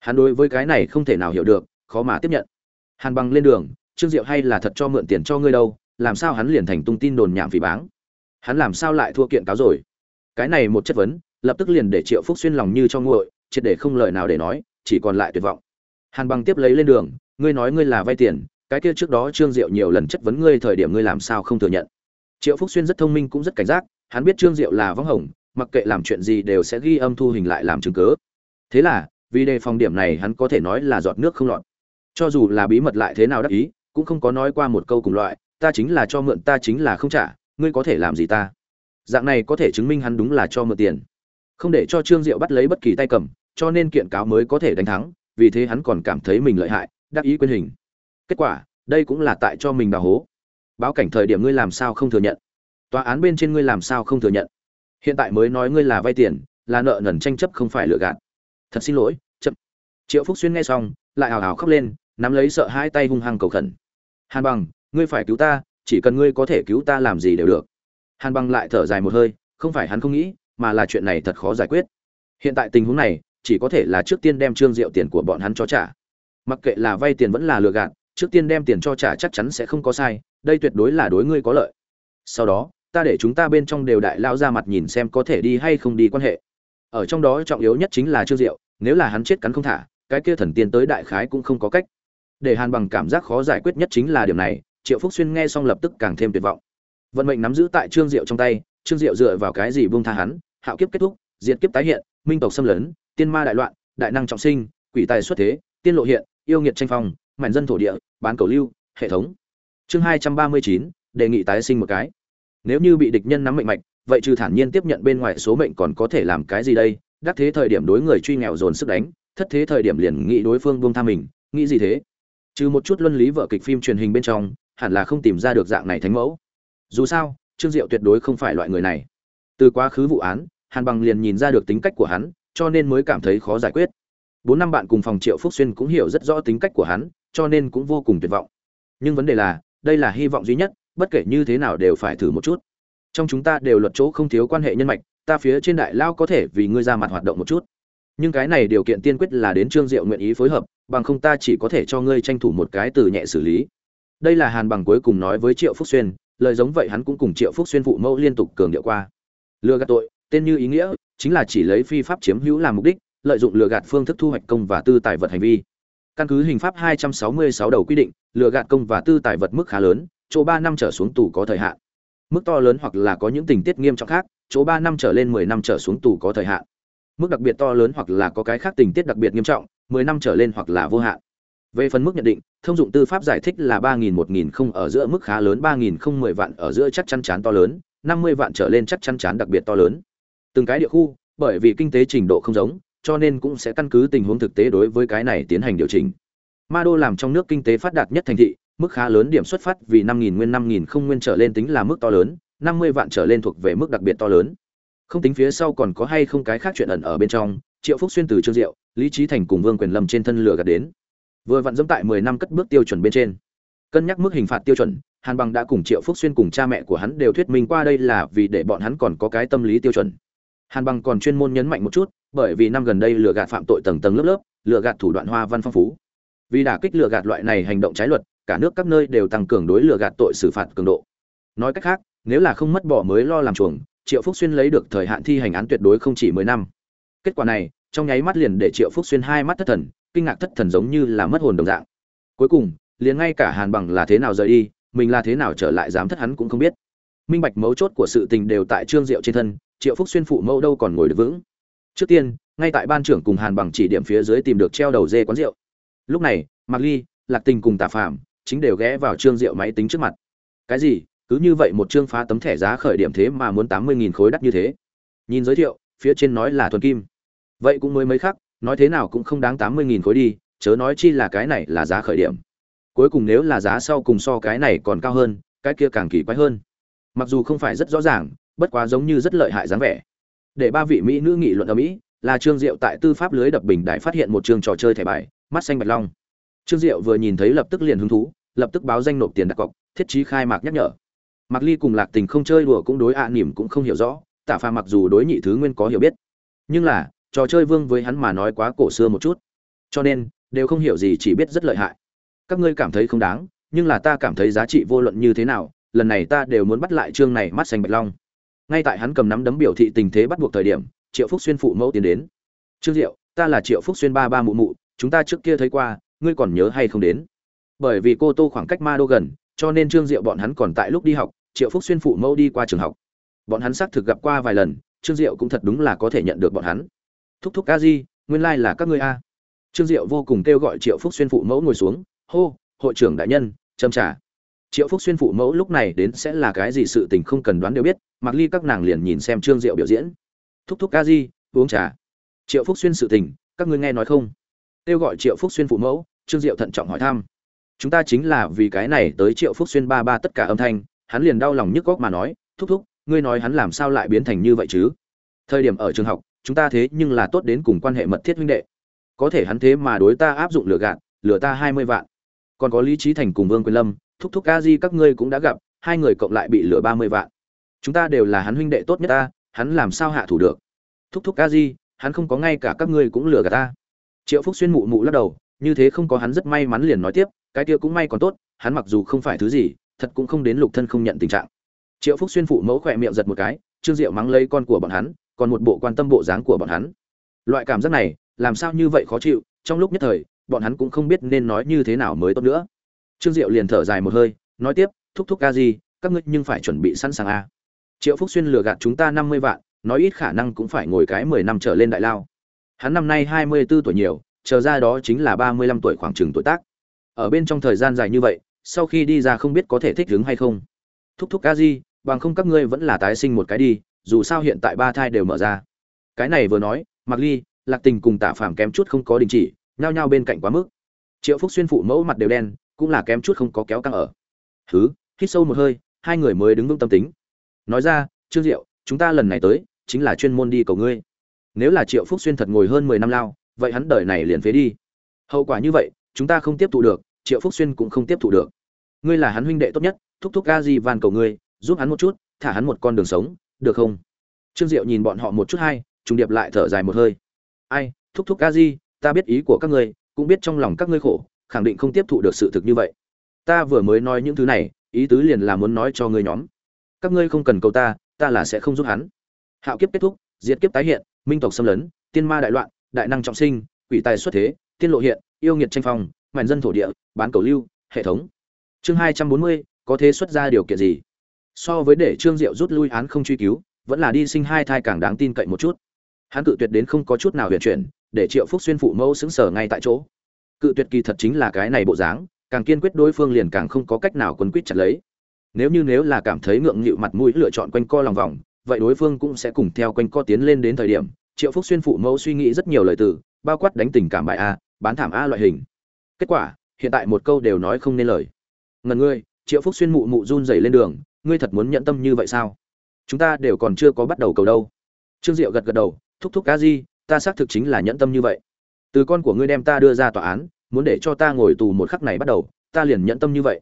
Hắn đối với cái này không thể nào hiểu được, khó mà tiếp nhận. Hàn bằng lên đường, trương diệu hay là thật cho mượn tiền cho ngươi đâu, làm sao hắn liền thành tung tin đồn nhảm phỉ báng? Hắn làm sao lại thua kiện cáo rồi? Cái này một chất vấn, lập tức liền để triệu phúc xuyên lòng như cho nguội, triệt để không lời nào để nói, chỉ còn lại tuyệt vọng. Hàn bằng tiếp lấy lên đường, ngươi nói ngươi là vay tiền, cái kia trước đó trương diệu nhiều lần chất vấn ngươi thời điểm ngươi làm sao không thừa nhận? Triệu phúc xuyên rất thông minh cũng rất cảnh giác, hắn biết trương diệu là vắng hồng, mặc kệ làm chuyện gì đều sẽ ghi âm thu hình lại làm chứng cớ thế là, vì đề phòng điểm này hắn có thể nói là giọt nước không lọt. Cho dù là bí mật lại thế nào đắc ý, cũng không có nói qua một câu cùng loại, ta chính là cho mượn, ta chính là không trả, ngươi có thể làm gì ta? Dạng này có thể chứng minh hắn đúng là cho mượn tiền. Không để cho trương diệu bắt lấy bất kỳ tay cầm, cho nên kiện cáo mới có thể đánh thắng, vì thế hắn còn cảm thấy mình lợi hại, đắc ý quyền hình. Kết quả, đây cũng là tại cho mình đào hố báo cảnh thời điểm ngươi làm sao không thừa nhận? Tòa án bên trên ngươi làm sao không thừa nhận? Hiện tại mới nói ngươi là vay tiền, là nợ nần tranh chấp không phải lừa gạt. Thật xin lỗi, chậm. Triệu phúc xuyên nghe xong, lại hào hào khóc lên, nắm lấy sợ hai tay hung hăng cầu khẩn. Hàn bằng, ngươi phải cứu ta, chỉ cần ngươi có thể cứu ta làm gì đều được. Hàn bằng lại thở dài một hơi, không phải hắn không nghĩ, mà là chuyện này thật khó giải quyết. Hiện tại tình huống này, chỉ có thể là trước tiên đem trương diệu tiền của bọn hắn cho trả. Mặc kệ là vay tiền vẫn là lừa gạt trước tiên đem tiền cho trả chắc chắn sẽ không có sai, đây tuyệt đối là đối ngươi có lợi. Sau đó, ta để chúng ta bên trong đều đại lao ra mặt nhìn xem có thể đi hay không đi quan hệ. Ở trong đó trọng yếu nhất chính là trương diệu, nếu là hắn chết cắn không thả, cái kia thần tiên tới đại khái cũng không có cách. Để hàn bằng cảm giác khó giải quyết nhất chính là điều này, triệu phúc xuyên nghe xong lập tức càng thêm tuyệt vọng. Vận mệnh nắm giữ tại trương diệu trong tay, trương diệu dựa vào cái gì buông tha hắn, hạo kiếp kết thúc, diệt kiếp tái hiện, minh tộc xâm lấn, tiên ma đại loạn, đại năng trọng sinh, quỷ tài xuất thế, tiên lộ hiện, yêu nghiệt tranh phong mảnh dân thổ địa, bán cầu lưu, hệ thống. Chương hai trăm ba mươi chín, đề nghị tái sinh một cái. Nếu như bị địch nhân nắm mệnh mạch, vậy trừ thản nhiên tiếp nhận bên ngoài số mệnh còn có thể làm cái gì đây? Đắc thế thời điểm đối người truy nghèo dồn sức đánh, thất thế thời điểm liền nghĩ đối phương buông tha mình, nghĩ gì thế? Trừ một chút luân lý vợ kịch phim truyền hình bên trong, hẳn là không tìm ra được dạng này thánh mẫu. Dù sao, trương diệu tuyệt đối không phải loại người này. Từ quá khứ vụ án, hàn bằng liền nhìn ra được tính cách của hắn, cho nên mới cảm thấy khó giải quyết. Bốn năm bạn cùng phòng triệu phúc xuyên cũng hiểu rất rõ tính cách của hắn cho nên cũng vô cùng tuyệt vọng. Nhưng vấn đề là, đây là hy vọng duy nhất, bất kể như thế nào đều phải thử một chút. Trong chúng ta đều luật chỗ không thiếu quan hệ nhân mạch, ta phía trên đại lao có thể vì ngươi ra mặt hoạt động một chút. Nhưng cái này điều kiện tiên quyết là đến trương diệu nguyện ý phối hợp, bằng không ta chỉ có thể cho ngươi tranh thủ một cái từ nhẹ xử lý. Đây là hàn bằng cuối cùng nói với triệu phúc xuyên, lời giống vậy hắn cũng cùng triệu phúc xuyên phụ mẫu liên tục cường điệu qua. Lừa gạt tội, tên như ý nghĩa, chính là chỉ lấy phi pháp chiếm hữu làm mục đích, lợi dụng lừa gạt phương thức thu hoạch công và tư tài vật hành vi căn cứ hình pháp 266 đầu quy định, lừa gạt công và tư tài vật mức khá lớn, chỗ ba năm trở xuống tù có thời hạn. Mức to lớn hoặc là có những tình tiết nghiêm trọng khác, chỗ ba năm trở lên 10 năm trở xuống tù có thời hạn. Mức đặc biệt to lớn hoặc là có cái khác tình tiết đặc biệt nghiêm trọng 10 năm trở lên hoặc là vô hạn. Về phần mức nhận định, thông dụng tư pháp giải thích là ba nghìn một nghìn không ở giữa mức khá lớn, ba nghìn không mười vạn ở giữa chắc chắn chán to lớn, năm mươi vạn trở lên chắc chắn chán đặc biệt to lớn. Từng cái địa khu, bởi vì kinh tế trình độ không giống cho nên cũng sẽ căn cứ tình huống thực tế đối với cái này tiến hành điều chỉnh. Ma đô làm trong nước kinh tế phát đạt nhất thành thị, mức khá lớn điểm xuất phát vì năm nghìn nguyên, năm nghìn không nguyên trở lên tính là mức to lớn, năm mươi vạn trở lên thuộc về mức đặc biệt to lớn. Không tính phía sau còn có hay không cái khác chuyện ẩn ở bên trong, triệu phúc xuyên từ trương diệu, lý trí thành cùng vương quyền lâm trên thân lửa gạt đến. Vừa vặn dẫm tại mười năm cất bước tiêu chuẩn bên trên. Cân nhắc mức hình phạt tiêu chuẩn, hàn bằng đã cùng triệu phúc xuyên cùng cha mẹ của hắn đều thuyết minh qua đây là vì để bọn hắn còn có cái tâm lý tiêu chuẩn. Hàn bằng còn chuyên môn nhấn mạnh một chút bởi vì năm gần đây lừa gạt phạm tội tầng tầng lớp lớp, lừa gạt thủ đoạn hoa văn phong phú. Vì đả kích lừa gạt loại này hành động trái luật, cả nước các nơi đều tăng cường đối lừa gạt tội xử phạt cường độ. Nói cách khác, nếu là không mất bỏ mới lo làm chuồng, triệu phúc xuyên lấy được thời hạn thi hành án tuyệt đối không chỉ mười năm. Kết quả này, trong nháy mắt liền để triệu phúc xuyên hai mắt thất thần, kinh ngạc thất thần giống như là mất hồn đồng dạng. Cuối cùng, liền ngay cả hàn bằng là thế nào rời đi, mình là thế nào trở lại dám thất hắn cũng không biết. Minh bạch mấu chốt của sự tình đều tại trương diệu trên thân, triệu phúc xuyên phụ mẫu đâu còn ngồi được vững trước tiên, ngay tại ban trưởng cùng hàn bằng chỉ điểm phía dưới tìm được treo đầu dê quán rượu. Lúc này, mạc ly, lạc tình cùng tà phạm chính đều ghé vào trương rượu máy tính trước mặt. Cái gì? Cứ như vậy một chương phá tấm thẻ giá khởi điểm thế mà muốn tám mươi nghìn khối đắt như thế? Nhìn giới thiệu, phía trên nói là thuần kim. Vậy cũng mới mấy khác nói thế nào cũng không đáng tám mươi nghìn khối đi, chớ nói chi là cái này là giá khởi điểm. Cuối cùng nếu là giá sau cùng so cái này còn cao hơn, cái kia càng kỳ quái hơn. Mặc dù không phải rất rõ ràng, bất quá giống như rất lợi hại dáng vẻ để ba vị mỹ nữ nghị luận ở mỹ là trương diệu tại tư pháp lưới đập bình đại phát hiện một trường trò chơi thẻ bài mắt xanh bạch long. Trương diệu vừa nhìn thấy lập tức liền hứng thú lập tức báo danh nộp tiền đặt cọc thiết trí khai mạc nhắc nhở. Mặc ly cùng lạc tình không chơi đùa cũng đối ạ à, nỉm cũng không hiểu rõ tả pha mặc dù đối nhị thứ nguyên có hiểu biết nhưng là trò chơi vương với hắn mà nói quá cổ xưa một chút. Cho nên đều không hiểu gì chỉ biết rất lợi hại. Các ngươi cảm thấy không đáng nhưng là ta cảm thấy giá trị vô luận như thế nào lần này ta đều muốn bắt lại chương này mắt xanh bạch long ngay tại hắn cầm nắm đấm biểu thị tình thế bắt buộc thời điểm, triệu phúc xuyên phụ mẫu tiến đến. Trương diệu, ta là triệu phúc xuyên ba ba mụ mụ, chúng ta trước kia thấy qua, ngươi còn nhớ hay không đến? Bởi vì cô tô khoảng cách ma đô gần, cho nên trương diệu bọn hắn còn tại lúc đi học, triệu phúc xuyên phụ mẫu đi qua trường học. Bọn hắn xác thực gặp qua vài lần, trương diệu cũng thật đúng là có thể nhận được bọn hắn. Thúc thúc a di, nguyên lai、like、là các ngươi a. Trương diệu vô cùng kêu gọi triệu phúc xuyên phụ mẫu ngồi xuống. Hô, hội trưởng đại nhân, châm trả triệu phúc xuyên phụ mẫu lúc này đến sẽ là cái gì sự tình không cần đoán đều biết, mặc ly các nàng liền nhìn xem trương diệu biểu diễn. Thúc thúc ca di, uống trà. Triệu phúc xuyên sự tình, các ngươi nghe nói không? Kêu gọi triệu phúc xuyên phụ mẫu, trương diệu thận trọng hỏi thăm. Chúng ta chính là vì cái này tới triệu phúc xuyên ba ba tất cả âm thanh, hắn liền đau lòng nhức góc mà nói, thúc thúc, ngươi nói hắn làm sao lại biến thành như vậy chứ? Thời điểm ở trường học, chúng ta thế nhưng là tốt đến cùng quan hệ mật thiết huynh đệ. Có thể hắn thế mà đối ta áp dụng lừa gạt, lừa ta hai mươi vạn. Còn có lý trí thành cùng vương quyền lâm thúc thúc ca di các ngươi cũng đã gặp, hai người cộng lại bị lừa ba mươi vạn. Chúng ta đều là hắn huynh đệ tốt nhất ta, hắn làm sao hạ thủ được? Thúc thúc ca di, hắn không có ngay cả các ngươi cũng lừa cả ta. Triệu phúc xuyên mụ mụ lắc đầu, như thế không có hắn rất may mắn liền nói tiếp, cái kia cũng may còn tốt, hắn mặc dù không phải thứ gì, thật cũng không đến lục thân không nhận tình trạng. Triệu phúc xuyên phụ mẫu khỏe miệng giật một cái, trương diệu mắng lấy con của bọn hắn, còn một bộ quan tâm bộ dáng của bọn hắn. Loại cảm giác này, làm sao như vậy khó chịu, trong lúc nhất thời, bọn hắn cũng không biết nên nói như thế nào mới tốt nữa trương diệu liền thở dài một hơi, nói tiếp, thúc thúc ca gì các ngươi nhưng phải chuẩn bị sẵn sàng a triệu phúc xuyên lừa gạt chúng ta năm mươi vạn, nói ít khả năng cũng phải ngồi cái mười năm trở lên đại lao. Hắn năm nay hai mươi 24 tuổi nhiều, chờ ra đó chính là ba mươi lăm tuổi khoảng chừng tuổi tác. Ở bên trong thời gian dài như vậy, sau khi đi ra không biết có thể thích ứng hay không. Thúc thúc ca di, bằng không các ngươi vẫn là tái sinh một cái đi, dù sao hiện tại ba thai đều mở ra. Cái này vừa nói mặc ly, lạc tình cùng tạ phàm kém chút không có đình chỉ, nhao nhao bên cạnh quá mức. Triệu phúc xuyên phụ mẫu mặt đều đen cũng là kém chút không có kéo căng ở. Thứ hít sâu một hơi, hai người mới đứng vững tâm tính. Nói ra, trương diệu, chúng ta lần này tới chính là chuyên môn đi cầu ngươi. Nếu là triệu phúc xuyên thật ngồi hơn mười năm lao, vậy hắn đời này liền phế đi. Hậu quả như vậy, chúng ta không tiếp thụ được, triệu phúc xuyên cũng không tiếp thụ được. Ngươi là hắn huynh đệ tốt nhất, thúc thúc ga di van cầu ngươi, giúp hắn một chút, thả hắn một con đường sống, được không? Trương diệu nhìn bọn họ một chút hay trùng điệp lại thở dài một hơi. Ai, thúc thúc ga di, ta biết ý của các ngươi, cũng biết trong lòng các ngươi khổ khẳng định không tiếp thụ được sự thực như vậy. Ta vừa mới nói những thứ này, ý tứ liền là muốn nói cho ngươi nhóm. Các ngươi không cần cầu ta ta là sẽ không giúp hắn. Hạo kiếp kết thúc, diệt kiếp tái hiện, minh tộc xâm lấn, tiên ma đại loạn, đại năng trọng sinh, quỷ tài xuất thế, tiên lộ hiện, yêu nghiệt tranh phong mạnh dân thổ địa, bán cầu lưu, hệ thống. Chương hai trăm bốn mươi, có thế xuất ra điều kiện gì? So với để trương diệu rút lui án không truy cứu, vẫn là đi sinh hai thai càng đáng tin cậy một chút. Hắn cự tuyệt đến không có chút nào huyền chuyển, để triệu phúc xuyên phụ mẫu xứng sở ngay tại chỗ cự tuyệt kỳ thật chính là cái này bộ dáng, càng kiên quyết đối phương liền càng không có cách nào quấn quýt chặt lấy. Nếu như nếu là cảm thấy ngượng nghịu mặt mũi lựa chọn quanh co lòng vòng, vậy đối phương cũng sẽ cùng theo quanh co tiến lên đến thời điểm, triệu phúc xuyên phụ mẫu suy nghĩ rất nhiều lời từ, bao quát đánh tình cảm bại a, bán thảm a loại hình. Kết quả, hiện tại một câu đều nói không nên lời. Ngần ngươi, triệu phúc xuyên mụ mụ run rẩy lên đường, ngươi thật muốn nhận tâm như vậy sao? Chúng ta đều còn chưa có bắt đầu cầu đâu. Trương diệu gật gật đầu, thúc thúc cá di, ta xác thực chính là nhẫn tâm như vậy. Từ con của ngươi đem ta đưa ra tòa án muốn để cho ta ngồi tù một khắc này bắt đầu, ta liền nhẫn tâm như vậy.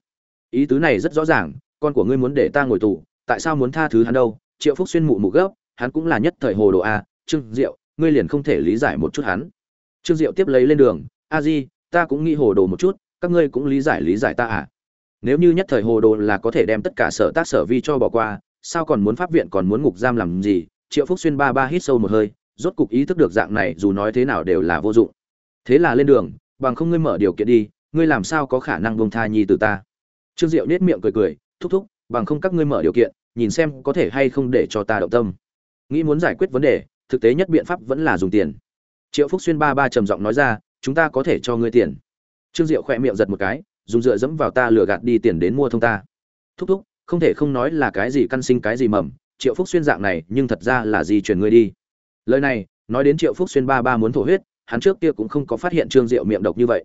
Ý tứ này rất rõ ràng, con của ngươi muốn để ta ngồi tù, tại sao muốn tha thứ hắn đâu? Triệu phúc xuyên mụ mụ gấp, hắn cũng là nhất thời hồ đồ a, trương diệu, ngươi liền không thể lý giải một chút hắn. Trương diệu tiếp lấy lên đường, a di, ta cũng nghĩ hồ đồ một chút, các ngươi cũng lý giải lý giải ta à? Nếu như nhất thời hồ đồ là có thể đem tất cả sở tác sở vi cho bỏ qua, sao còn muốn pháp viện còn muốn ngục giam làm gì? Triệu phúc xuyên ba ba hít sâu một hơi, rốt cục ý thức được dạng này dù nói thế nào đều là vô dụng. Thế là lên đường bằng không ngươi mở điều kiện đi, ngươi làm sao có khả năng bông tha nhi từ ta? Trương diệu nết miệng cười cười, thúc thúc, bằng không các ngươi mở điều kiện, nhìn xem có thể hay không để cho ta động tâm. Nghĩ muốn giải quyết vấn đề, thực tế nhất biện pháp vẫn là dùng tiền. Triệu phúc xuyên ba ba trầm giọng nói ra, chúng ta có thể cho ngươi tiền. Trương diệu khỏe miệng giật một cái, dùng dựa dẫm vào ta lừa gạt đi tiền đến mua thông ta. Thúc thúc, không thể không nói là cái gì căn sinh cái gì mầm, triệu phúc xuyên dạng này nhưng thật ra là gì chuyển ngươi đi. Lời này, nói đến triệu phúc xuyên ba ba muốn thổ huyết hắn trước kia cũng không có phát hiện trương diệu miệng độc như vậy.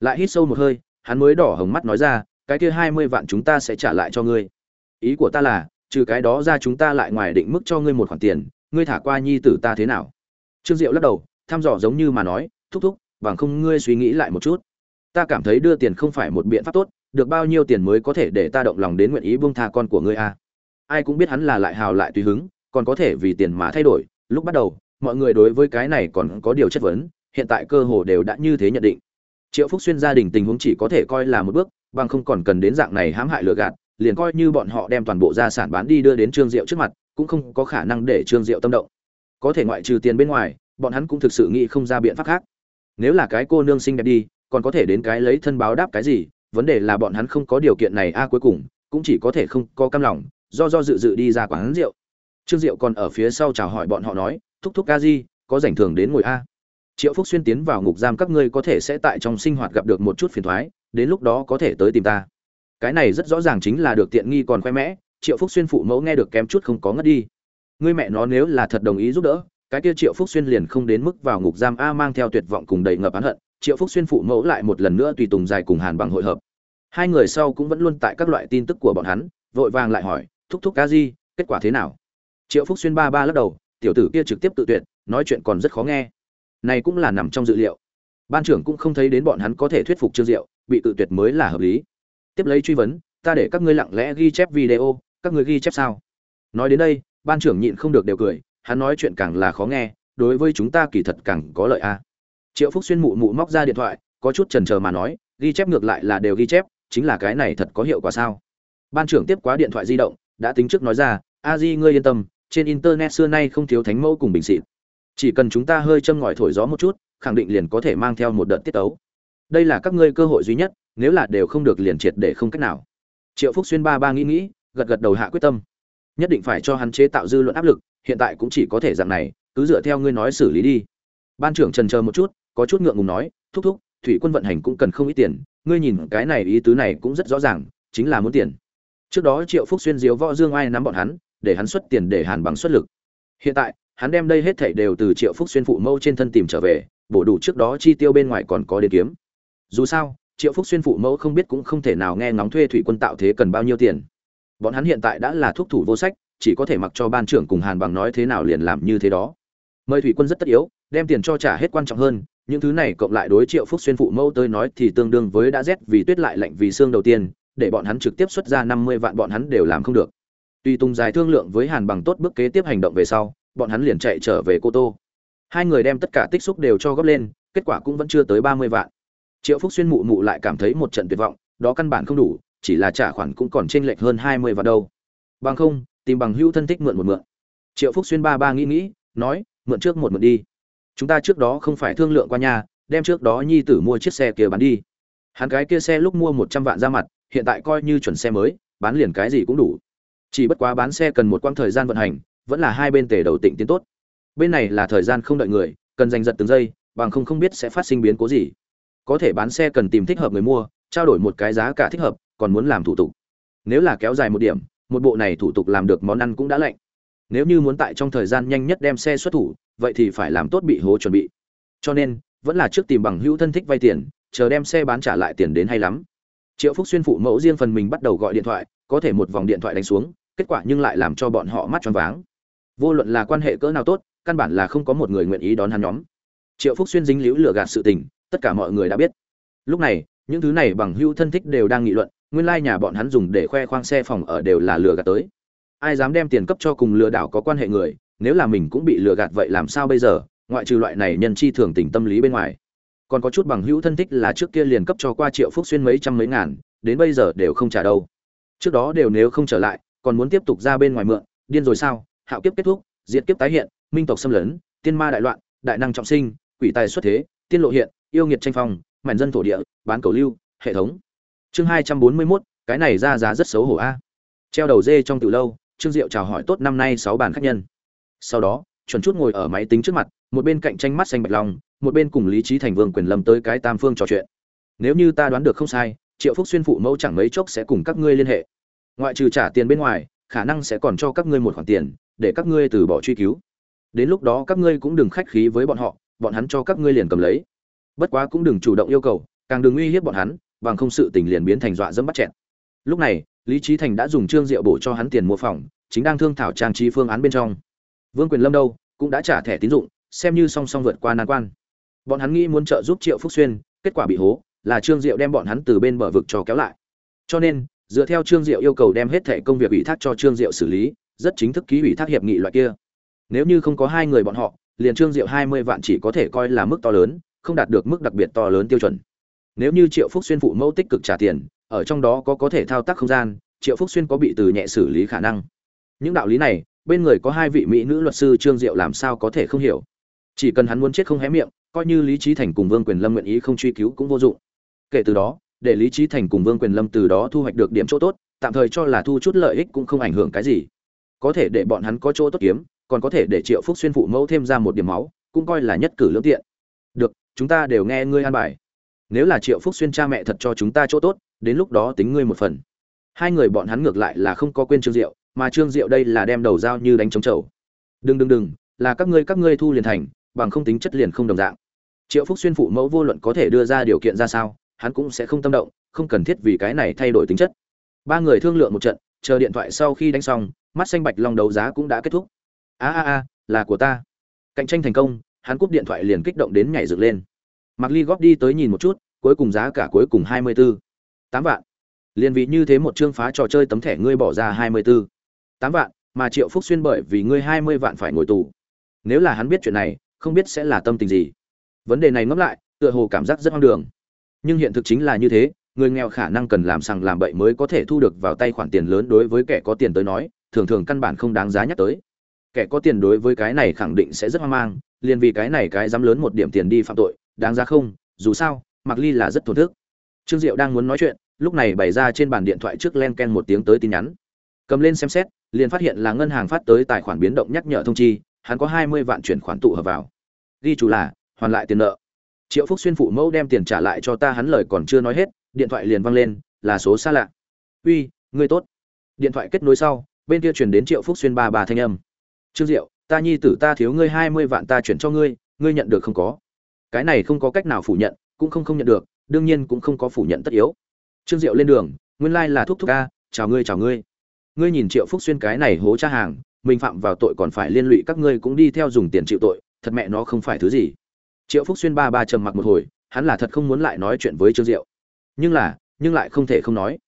Lại hít sâu một hơi, hắn mới đỏ hồng mắt nói ra, cái kia hai mươi vạn chúng ta sẽ trả lại cho ngươi. Ý của ta là, trừ cái đó ra chúng ta lại ngoài định mức cho ngươi một khoản tiền, ngươi thả qua nhi tử ta thế nào? Trương diệu lắc đầu, thăm dò giống như mà nói, thúc thúc, bằng không ngươi suy nghĩ lại một chút. Ta cảm thấy đưa tiền không phải một biện pháp tốt, được bao nhiêu tiền mới có thể để ta động lòng đến nguyện ý buông tha con của ngươi a? À? ai cũng biết hắn là lại hào lại tùy hứng, còn có thể vì tiền mà thay đổi. Lúc bắt đầu mọi người đối với cái này còn có điều chất vấn, hiện tại cơ hồ đều đã như thế nhận định. Triệu phúc xuyên gia đình tình huống chỉ có thể coi là một bước, bằng không còn cần đến dạng này hãm hại lừa gạt, liền coi như bọn họ đem toàn bộ gia sản bán đi đưa đến trương diệu trước mặt, cũng không có khả năng để trương diệu tâm động. Có thể ngoại trừ tiền bên ngoài, bọn hắn cũng thực sự nghĩ không ra biện pháp khác. Nếu là cái cô nương xinh đẹp đi, còn có thể đến cái lấy thân báo đáp cái gì, vấn đề là bọn hắn không có điều kiện này a, cuối cùng, cũng chỉ có thể không có cam lòng, do do dự dự đi ra quán rượu. Trương diệu còn ở phía sau chào hỏi bọn họ nói thúc thúc ca di, có rảnh thường đến ngồi a. Triệu phúc xuyên tiến vào ngục giam các ngươi có thể sẽ tại trong sinh hoạt gặp được một chút phiền thoái, đến lúc đó có thể tới tìm ta. Cái này rất rõ ràng chính là được tiện nghi còn khoe mẽ, triệu phúc xuyên phụ mẫu nghe được kém chút không có ngất đi. Ngươi mẹ nó nếu là thật đồng ý giúp đỡ, cái kia triệu phúc xuyên liền không đến mức vào ngục giam a mang theo tuyệt vọng cùng đầy ngập oán hận, triệu phúc xuyên phụ mẫu lại một lần nữa tùy tùng dài cùng hàn bằng hội hợp. Hai người sau cũng vẫn luôn tại các loại tin tức của bọn hắn, vội vàng lại hỏi, thúc thúc ca di, kết quả thế nào? Triệu phúc xuyên ba ba lắc đầu tiểu tử kia trực tiếp tự tuyệt, nói chuyện còn rất khó nghe. Này cũng là nằm trong dự liệu. Ban trưởng cũng không thấy đến bọn hắn có thể thuyết phục trương diệu, bị tự tuyệt mới là hợp lý. Tiếp lấy truy vấn, ta để các ngươi lặng lẽ ghi chép video, các ngươi ghi chép sao? Nói đến đây, ban trưởng nhịn không được đều cười, hắn nói chuyện càng là khó nghe, đối với chúng ta kỳ thật càng có lợi a. Triệu phúc xuyên mụ mụ móc ra điện thoại, có chút chần chờ mà nói, ghi chép ngược lại là đều ghi chép, chính là cái này thật có hiệu quả sao? Ban trưởng tiếp quá điện thoại di động, đã tính trước nói ra, a di, ngươi yên tâm trên internet xưa nay không thiếu thánh mẫu cùng bình xịt. Chỉ cần chúng ta hơi châm ngòi thổi gió một chút, khẳng định liền có thể mang theo một đợt tiết tấu. Đây là các ngươi cơ hội duy nhất, nếu là đều không được liền triệt để không cách nào. Triệu phúc xuyên ba ba nghĩ nghĩ, gật gật đầu hạ quyết tâm. Nhất định phải cho hắn chế tạo dư luận áp lực, hiện tại cũng chỉ có thể dạng này, cứ dựa theo ngươi nói xử lý đi. Ban trưởng trần chờ một chút, có chút ngượng ngùng nói, thúc thúc, thủy quân vận hành cũng cần không ít tiền, ngươi nhìn cái này ý tứ này cũng rất rõ ràng, chính là muốn tiền. Trước đó triệu phúc xuyên diếu võ dương ai nắm bọn hắn để hắn xuất tiền để hàn bằng xuất lực. Hiện tại, hắn đem đây hết thảy đều từ triệu phúc xuyên phụ mâu trên thân tìm trở về, bổ đủ trước đó chi tiêu bên ngoài còn có đến kiếm. Dù sao, triệu phúc xuyên phụ mẫu không biết cũng không thể nào nghe ngóng thuê thủy quân tạo thế cần bao nhiêu tiền. Bọn hắn hiện tại đã là thuốc thủ vô sách, chỉ có thể mặc cho ban trưởng cùng hàn bằng nói thế nào liền làm như thế đó. Mời thủy quân rất tất yếu, đem tiền cho trả hết quan trọng hơn, những thứ này cộng lại đối triệu phúc xuyên phụ mẫu tới nói thì tương đương với đã rét vì tuyết lại lạnh vì xương đầu tiên, để bọn hắn trực tiếp xuất ra năm mươi vạn bọn hắn đều làm không được tuy tung dài thương lượng với hàn bằng tốt bước kế tiếp hành động về sau, bọn hắn liền chạy trở về cô tô. Hai người đem tất cả tích xúc đều cho góp lên, kết quả cũng vẫn chưa tới ba mươi vạn. Triệu phúc xuyên mụ mụ lại cảm thấy một trận tuyệt vọng, đó căn bản không đủ, chỉ là trả khoản cũng còn chênh lệch hơn hai mươi vạn đâu. Bằng không, tìm bằng hữu thân thích mượn một mượn. Triệu phúc xuyên ba ba nghĩ nghĩ, nói, mượn trước một mượn đi. Chúng ta trước đó không phải thương lượng qua nhà, đem trước đó nhi tử mua chiếc xe kia bán đi. Hắn cái kia xe lúc mua một trăm vạn ra mặt, hiện tại coi như chuẩn xe mới, bán liền cái gì cũng đủ chỉ bất quá bán xe cần một quãng thời gian vận hành, vẫn là hai bên tề đầu tịnh tiến tốt. Bên này là thời gian không đợi người, cần giành giật từng giây, bằng không không biết sẽ phát sinh biến cố gì. Có thể bán xe cần tìm thích hợp người mua, trao đổi một cái giá cả thích hợp, còn muốn làm thủ tục. Nếu là kéo dài một điểm, một bộ này thủ tục làm được món ăn cũng đã lạnh. Nếu như muốn tại trong thời gian nhanh nhất đem xe xuất thủ, vậy thì phải làm tốt bị hố chuẩn bị. Cho nên, vẫn là trước tìm bằng hữu thân thích vay tiền, chờ đem xe bán trả lại tiền đến hay lắm. Triệu phúc xuyên phụ mẫu riêng phần mình bắt đầu gọi điện thoại, có thể một vòng điện thoại đánh xuống kết quả nhưng lại làm cho bọn họ mắt choáng váng. Vô luận là quan hệ cỡ nào tốt, căn bản là không có một người nguyện ý đón hắn nhóm. Triệu phúc xuyên dính líu lừa gạt sự tình, tất cả mọi người đã biết. Lúc này, những thứ này bằng hữu thân thích đều đang nghị luận, nguyên lai nhà bọn hắn dùng để khoe khoang xe phòng ở đều là lừa gạt tới. Ai dám đem tiền cấp cho cùng lừa đảo có quan hệ người, nếu là mình cũng bị lừa gạt vậy làm sao bây giờ, ngoại trừ loại này nhân chi thường tình tâm lý bên ngoài. Còn có chút bằng hữu thân thích là trước kia liền cấp cho qua triệu phúc xuyên mấy trăm mấy ngàn, đến bây giờ đều không trả đâu. Trước đó đều nếu không trở lại còn muốn tiếp tục ra bên ngoài mượn, điên rồi sao? Hạo kiếp kết thúc, diệt kiếp tái hiện, minh tộc xâm lấn, tiên ma đại loạn, đại năng trọng sinh, quỷ tài xuất thế, tiên lộ hiện, yêu nghiệt tranh phong, mảnh dân thổ địa, bán cầu lưu, hệ thống. Chương hai trăm bốn mươi mốt, cái này ra giá rất xấu hổ a. Treo đầu dê trong từ lâu, trương diệu chào hỏi tốt năm nay sáu bàn khách nhân. Sau đó, chuẩn chút ngồi ở máy tính trước mặt, một bên cạnh tranh mắt xanh bạch long, một bên cùng lý trí thành vương quyền lâm tới cái tam phương trò chuyện. Nếu như ta đoán được không sai, triệu phúc xuyên phụ mẫu chẳng mấy chốc sẽ cùng các ngươi liên hệ ngoại trừ trả tiền bên ngoài, khả năng sẽ còn cho các ngươi một khoản tiền, để các ngươi từ bỏ truy cứu. Đến lúc đó các ngươi cũng đừng khách khí với bọn họ, bọn hắn cho các ngươi liền cầm lấy. Bất quá cũng đừng chủ động yêu cầu, càng đừng uy hiếp bọn hắn, bằng không sự tình liền biến thành dọa dẫm bắt chẹn lúc này, lý trí thành đã dùng trương diệu bổ cho hắn tiền mua phòng, chính đang thương thảo trang trí phương án bên trong. Vương quyền lâm đâu, cũng đã trả thẻ tín dụng, xem như song song vượt qua nan quan. Bọn hắn nghĩ muốn trợ giúp triệu phúc xuyên, kết quả bị hố, là trương diệu đem bọn hắn từ bên bờ vực cho kéo lại. Cho nên dựa theo trương diệu yêu cầu đem hết thẻ công việc ủy thác cho trương diệu xử lý, rất chính thức ký ủy thác hiệp nghị loại kia. Nếu như không có hai người bọn họ, liền trương diệu hai mươi vạn chỉ có thể coi là mức to lớn, không đạt được mức đặc biệt to lớn tiêu chuẩn. Nếu như triệu phúc xuyên phụ mẫu tích cực trả tiền, ở trong đó có có thể thao tác không gian, triệu phúc xuyên có bị từ nhẹ xử lý khả năng. Những đạo lý này, bên người có hai vị mỹ nữ luật sư trương diệu làm sao có thể không hiểu. Chỉ cần hắn muốn chết không hé miệng, coi như lý trí thành cùng vương quyền lâm nguyện ý không truy cứu cũng vô dụng. Kể từ đó để lý trí thành cùng vương quyền lâm từ đó thu hoạch được điểm chỗ tốt, tạm thời cho là thu chút lợi ích cũng không ảnh hưởng cái gì. Có thể để bọn hắn có chỗ tốt kiếm, còn có thể để triệu phúc xuyên phụ mẫu thêm ra một điểm máu, cũng coi là nhất cử lương tiện. Được, chúng ta đều nghe ngươi an bài. Nếu là triệu phúc xuyên cha mẹ thật cho chúng ta chỗ tốt, đến lúc đó tính ngươi một phần. Hai người bọn hắn ngược lại là không có quên trương diệu, mà trương diệu đây là đem đầu dao như đánh trống trầu đừng đừng đừng, là các ngươi các ngươi thu liền thành, bằng không tính chất liền không đồng dạng. Triệu phúc xuyên phụ mẫu vô luận có thể đưa ra điều kiện ra sao hắn cũng sẽ không tâm động, không cần thiết vì cái này thay đổi tính chất. Ba người thương lượng một trận, chờ điện thoại sau khi đánh xong, mắt xanh bạch long đấu giá cũng đã kết thúc. A a a, là của ta. Cạnh tranh thành công, hắn cúp điện thoại liền kích động đến nhảy dựng lên. Mạc ly góp đi tới nhìn một chút, cuối cùng giá cả cuối cùng hai mươi bốn tám vạn. Liền vị như thế một chương phá trò chơi tấm thẻ ngươi bỏ ra hai mươi bốn tám vạn, mà triệu phúc xuyên bởi vì ngươi hai mươi vạn phải ngồi tù. Nếu là hắn biết chuyện này, không biết sẽ là tâm tình gì. Vấn đề này ngẫm lại, tựa hồ cảm giác rất hoang đường nhưng hiện thực chính là như thế, người nghèo khả năng cần làm sằng làm bậy mới có thể thu được vào tay khoản tiền lớn đối với kẻ có tiền tới nói, thường thường căn bản không đáng giá nhắc tới. Kẻ có tiền đối với cái này khẳng định sẽ rất hoang mang, liền vì cái này cái dám lớn một điểm tiền đi phạm tội, đáng giá không? Dù sao mặc ly là rất thổn thức. Trương diệu đang muốn nói chuyện, lúc này bày ra trên bàn điện thoại trước len ken một tiếng tới tin nhắn. Cầm lên xem xét, liền phát hiện là ngân hàng phát tới tài khoản biến động nhắc nhở thông chi, hắn có hai mươi vạn chuyển khoản tụ hợp vào. Ghi chủ là, hoàn lại tiền nợ triệu phúc xuyên phụ mẫu đem tiền trả lại cho ta, hắn lời còn chưa nói hết, điện thoại liền văng lên, là số xa lạ. Uy, ngươi tốt. Điện thoại kết nối sau, bên kia chuyển đến triệu phúc xuyên ba bà thanh âm. Trương diệu, ta nhi tử ta thiếu ngươi hai mươi vạn ta chuyển cho ngươi ngươi nhận được không có? Cái này không có cách nào phủ nhận, cũng không không nhận được, đương nhiên cũng không có phủ nhận tất yếu. Trương diệu lên đường, nguyên lai là thúc thúc ca chào ngươi chào ngươi. Ngươi nhìn triệu phúc xuyên cái này hố cha hàng, mình phạm vào tội còn phải liên lụy các ngươi cũng đi theo dùng tiền chịu tội, thật mẹ nó không phải thứ gì triệu phúc xuyên ba ba trầm mặc một hồi, hắn là thật không muốn lại nói chuyện với trương diệu. Nhưng là, nhưng lại không thể không nói.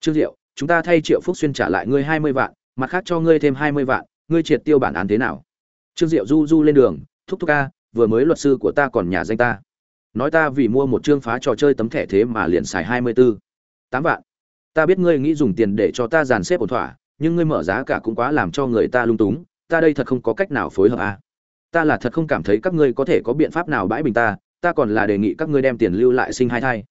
Trương diệu, chúng ta thay triệu phúc xuyên trả lại ngươi hai mươi vạn, mặt khác cho ngươi thêm hai mươi vạn, ngươi triệt tiêu bản án thế nào? Trương diệu du du lên đường, thúc thúc ca, vừa mới luật sư của ta còn nhà danh ta. Nói ta vì mua một chương phá trò chơi tấm thẻ thế mà liền xài hai mươi bốn tám vạn. Ta biết ngươi nghĩ dùng tiền để cho ta dàn xếp ổn thỏa, nhưng ngươi mở giá cả cũng quá làm cho người ta lung túng, ta đây thật không có cách nào phối hợp à ta là thật không cảm thấy các ngươi có thể có biện pháp nào bãi bình ta ta còn là đề nghị các ngươi đem tiền lưu lại sinh hai thai.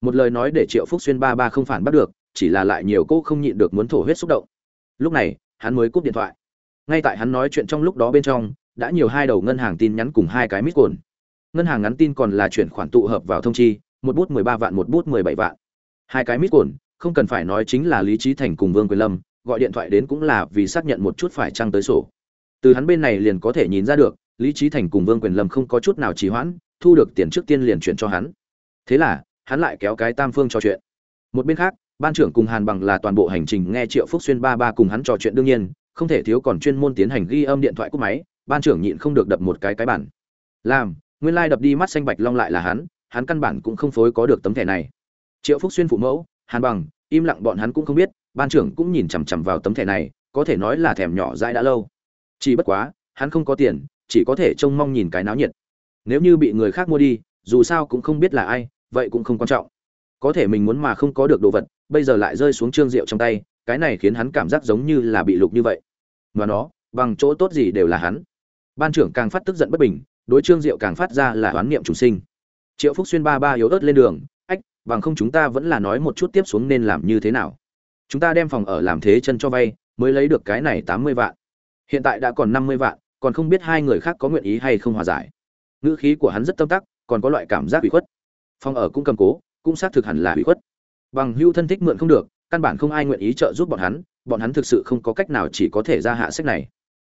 Một lời nói để triệu phúc xuyên ba ba không phản bắt được, chỉ là lại nhiều cô không nhịn được muốn thổ huyết xúc động. Lúc này, hắn mới cúp điện thoại. Ngay tại hắn nói chuyện trong lúc đó bên trong, đã nhiều hai đầu ngân hàng tin nhắn cùng hai cái mít cồn. Ngân hàng ngắn tin còn là chuyển khoản tụ hợp vào thông chi, một bút mười ba vạn, một bút mười bảy vạn. Hai cái mít cồn, không cần phải nói chính là lý trí thành cùng vương quyền lâm, gọi điện thoại đến cũng là vì xác nhận một chút phải trăng tới sổ. Từ hắn bên này liền có thể nhìn ra được lý trí thành cùng vương quyền lâm không có chút nào trì hoãn, thu được tiền trước tiên liền chuyển cho hắn. Thế là, hắn lại kéo cái tam phương trò chuyện. Một bên khác, ban trưởng cùng hàn bằng là toàn bộ hành trình nghe triệu phúc xuyên ba ba cùng hắn trò chuyện đương nhiên, không thể thiếu còn chuyên môn tiến hành ghi âm điện thoại cúp máy, ban trưởng nhịn không được đập một cái cái bản làm, nguyên lai đập đi mắt xanh bạch long lại là hắn hắn căn bản cũng không phối có được tấm thẻ này. Triệu phúc xuyên phụ mẫu, hàn bằng, im lặng bọn hắn cũng không biết, ban trưởng cũng nhìn chằm chằm vào tấm thẻ này, có thể nói là thèm nhỏ dãi đã lâu. Chỉ bất quá, hắn không có tiền chỉ có thể trông mong nhìn cái náo nhiệt. Nếu như bị người khác mua đi, dù sao cũng không biết là ai, vậy cũng không quan trọng. Có thể mình muốn mà không có được đồ vật, bây giờ lại rơi xuống trương rượu trong tay, cái này khiến hắn cảm giác giống như là bị lục như vậy. Mà nó, bằng chỗ tốt gì đều là hắn. Ban trưởng càng phát tức giận bất bình, đối trương diệu càng phát ra là oán niệm chủ sinh. Triệu phúc xuyên ba ba yếu ớt lên đường, ách, bằng không chúng ta vẫn là nói một chút tiếp xuống nên làm như thế nào? Chúng ta đem phòng ở làm thế chân cho vay, mới lấy được cái này tám mươi vạn. Hiện tại đã còn năm mươi vạn còn không biết hai người khác có nguyện ý hay không hòa giải. Ngữ khí của hắn rất tâm tắc, còn có loại cảm giác bị khuất. Phòng ở cũng cầm cố, cũng xác thực hẳn là bị khuất. Bằng hưu thân thích mượn không được, căn bản không ai nguyện ý trợ giúp bọn hắn bọn hắn thực sự không có cách nào chỉ có thể ra hạ sách này.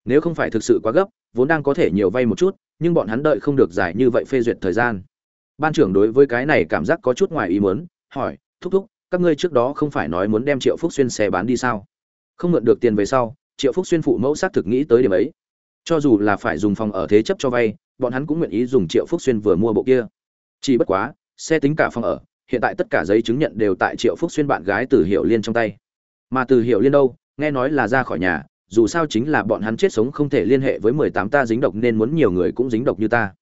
Nếu không phải thực sự quá gấp, vốn đang có thể nhiều vay một chút, nhưng bọn hắn đợi không được giải như vậy phê duyệt thời gian. Ban trưởng đối với cái này cảm giác có chút ngoài ý muốn, hỏi, thúc thúc, các ngươi trước đó không phải nói muốn đem triệu phúc xuyên xe bán đi sao? Không mượn được tiền về sau, triệu phúc xuyên phụ mẫu xác thực nghĩ tới điểm ấy cho dù là phải dùng phòng ở thế chấp cho vay, bọn hắn cũng nguyện ý dùng triệu phúc xuyên vừa mua bộ kia. Chỉ bất quá, xe tính cả phòng ở, hiện tại tất cả giấy chứng nhận đều tại triệu phúc xuyên bạn gái từ hiệu liên trong tay. Mà từ hiệu liên đâu, nghe nói là ra khỏi nhà, dù sao chính là bọn hắn chết sống không thể liên hệ với mười tám ta dính độc nên muốn nhiều người cũng dính độc như ta.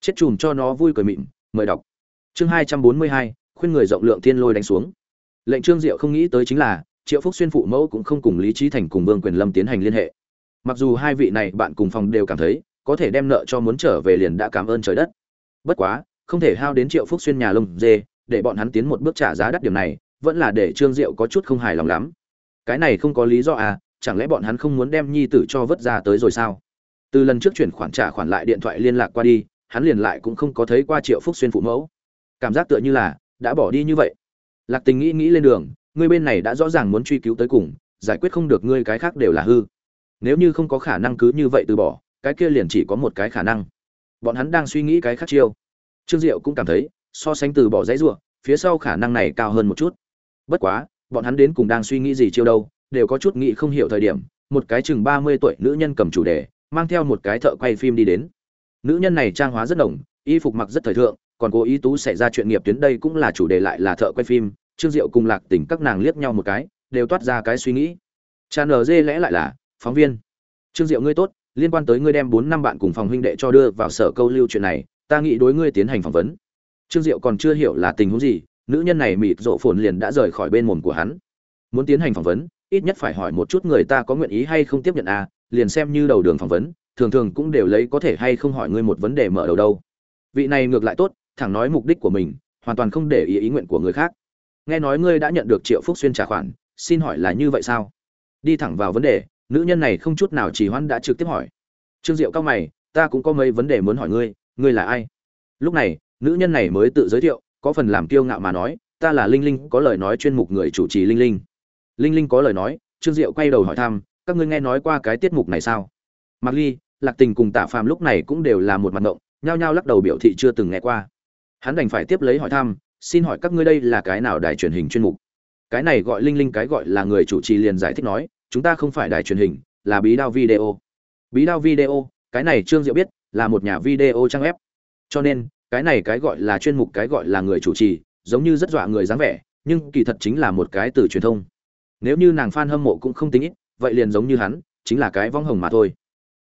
Chết chùm cho nó vui cười mịn, mời đọc. Chương hai trăm bốn mươi hai, khuyên người rộng lượng thiên lôi đánh xuống. Lệnh trương diệu không nghĩ tới chính là, triệu phúc xuyên phụ mẫu cũng không cùng lý trí thành cùng vương quyền lâm tiến hành liên hệ mặc dù hai vị này bạn cùng phòng đều cảm thấy, có thể đem nợ cho muốn trở về liền đã cảm ơn trời đất. Bất quá, không thể hao đến triệu phúc xuyên nhà lông dê, để bọn hắn tiến một bước trả giá đắt điểm này, vẫn là để trương diệu có chút không hài lòng lắm. Cái này không có lý do à chẳng lẽ bọn hắn không muốn đem nhi tử cho vớt ra tới rồi sao? Từ lần trước chuyển khoản trả khoản lại điện thoại liên lạc qua đi, hắn liền lại cũng không có thấy qua triệu phúc xuyên phụ mẫu. Cảm giác tựa như là đã bỏ đi như vậy. Lạc tình nghĩ nghĩ lên đường ngươi bên này đã rõ ràng muốn truy cứu tới cùng, giải quyết không được ngươi cái khác đều là hư nếu như không có khả năng cứ như vậy từ bỏ, cái kia liền chỉ có một cái khả năng. Bọn hắn đang suy nghĩ cái khác chiêu. Trương diệu cũng cảm thấy, so sánh từ bỏ dãy ruộng phía sau khả năng này cao hơn một chút. Bất quá, bọn hắn đến cùng đang suy nghĩ gì chiêu đâu, đều có chút nghĩ không hiểu thời điểm, một cái chừng ba mươi tuổi nữ nhân cầm chủ đề, mang theo một cái thợ quay phim đi đến. Nữ nhân này trang hóa rất đồng y phục mặc rất thời thượng, còn cố ý tú xảy ra chuyện nghiệp tuyến đây cũng là chủ đề lại là thợ quay phim, trương diệu cùng lạc tỉnh các nàng liếc nhau một cái, đều toát ra cái suy nghĩ. Cha nở dê lẽ lại là phóng viên. Trương diệu ngươi tốt, liên quan tới ngươi đem bốn năm bạn cùng phòng huynh đệ cho đưa vào sở câu lưu chuyện này, ta nghĩ đối ngươi tiến hành phỏng vấn. Trương diệu còn chưa hiểu là tình huống gì, nữ nhân này mịt rộ phồn liền đã rời khỏi bên mồm của hắn. Muốn tiến hành phỏng vấn, ít nhất phải hỏi một chút người ta có nguyện ý hay không tiếp nhận à liền xem như đầu đường phỏng vấn, thường thường cũng đều lấy có thể hay không hỏi ngươi một vấn đề mở đầu đâu. Vị này ngược lại tốt, thẳng nói mục đích của mình, hoàn toàn không để ý ý nguyện của người khác. Nghe nói ngươi đã nhận được triệu phúc xuyên trả khoản, xin hỏi là như vậy sao? Đi thẳng vào vấn đề nữ nhân này không chút nào chỉ hoãn đã trực tiếp hỏi. Trương diệu cao mày, ta cũng có mấy vấn đề muốn hỏi ngươi ngươi là ai? Lúc này, nữ nhân này mới tự giới thiệu, có phần làm kiêu ngạo mà nói, ta là linh linh, có lời nói chuyên mục người chủ trì linh linh. Linh linh có lời nói, trương diệu quay đầu hỏi thăm, các ngươi nghe nói qua cái tiết mục này sao? Mặc ly, lạc tình cùng tạ phàm lúc này cũng đều là một mặt động nhao nhao lắc đầu biểu thị chưa từng nghe qua. Hắn đành phải tiếp lấy hỏi thăm, xin hỏi các ngươi đây là cái nào đài truyền hình chuyên mục? Cái này gọi linh linh, cái gọi là người chủ trì liền giải thích nói chúng ta không phải đài truyền hình, là bí đao video. Bí đao video, cái này trương diệu biết, là một nhà video trang web. Cho nên, cái này cái gọi là chuyên mục, cái gọi là người chủ trì, giống như rất dọa người dáng vẻ, nhưng kỳ thật chính là một cái từ truyền thông. Nếu như nàng fan hâm mộ cũng không tính ít, vậy liền giống như hắn, chính là cái vong hồng mà thôi.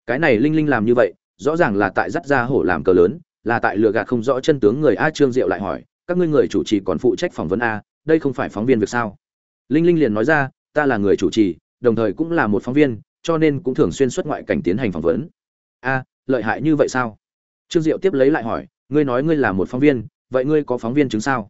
Cái này linh linh làm như vậy, rõ ràng là tại dắt ra hổ làm cờ lớn, là tại lừa gạt không rõ chân tướng người a trương diệu lại hỏi, các ngươi người chủ trì còn phụ trách phỏng vấn a, đây không phải phóng viên việc sao? Linh linh liền nói ra, ta là người chủ trì đồng thời cũng là một phóng viên, cho nên cũng thường xuyên xuất ngoại cảnh tiến hành phỏng vấn. A, lợi hại như vậy sao? Trương diệu tiếp lấy lại hỏi, ngươi nói ngươi là một phóng viên, vậy ngươi có phóng viên chứng sao?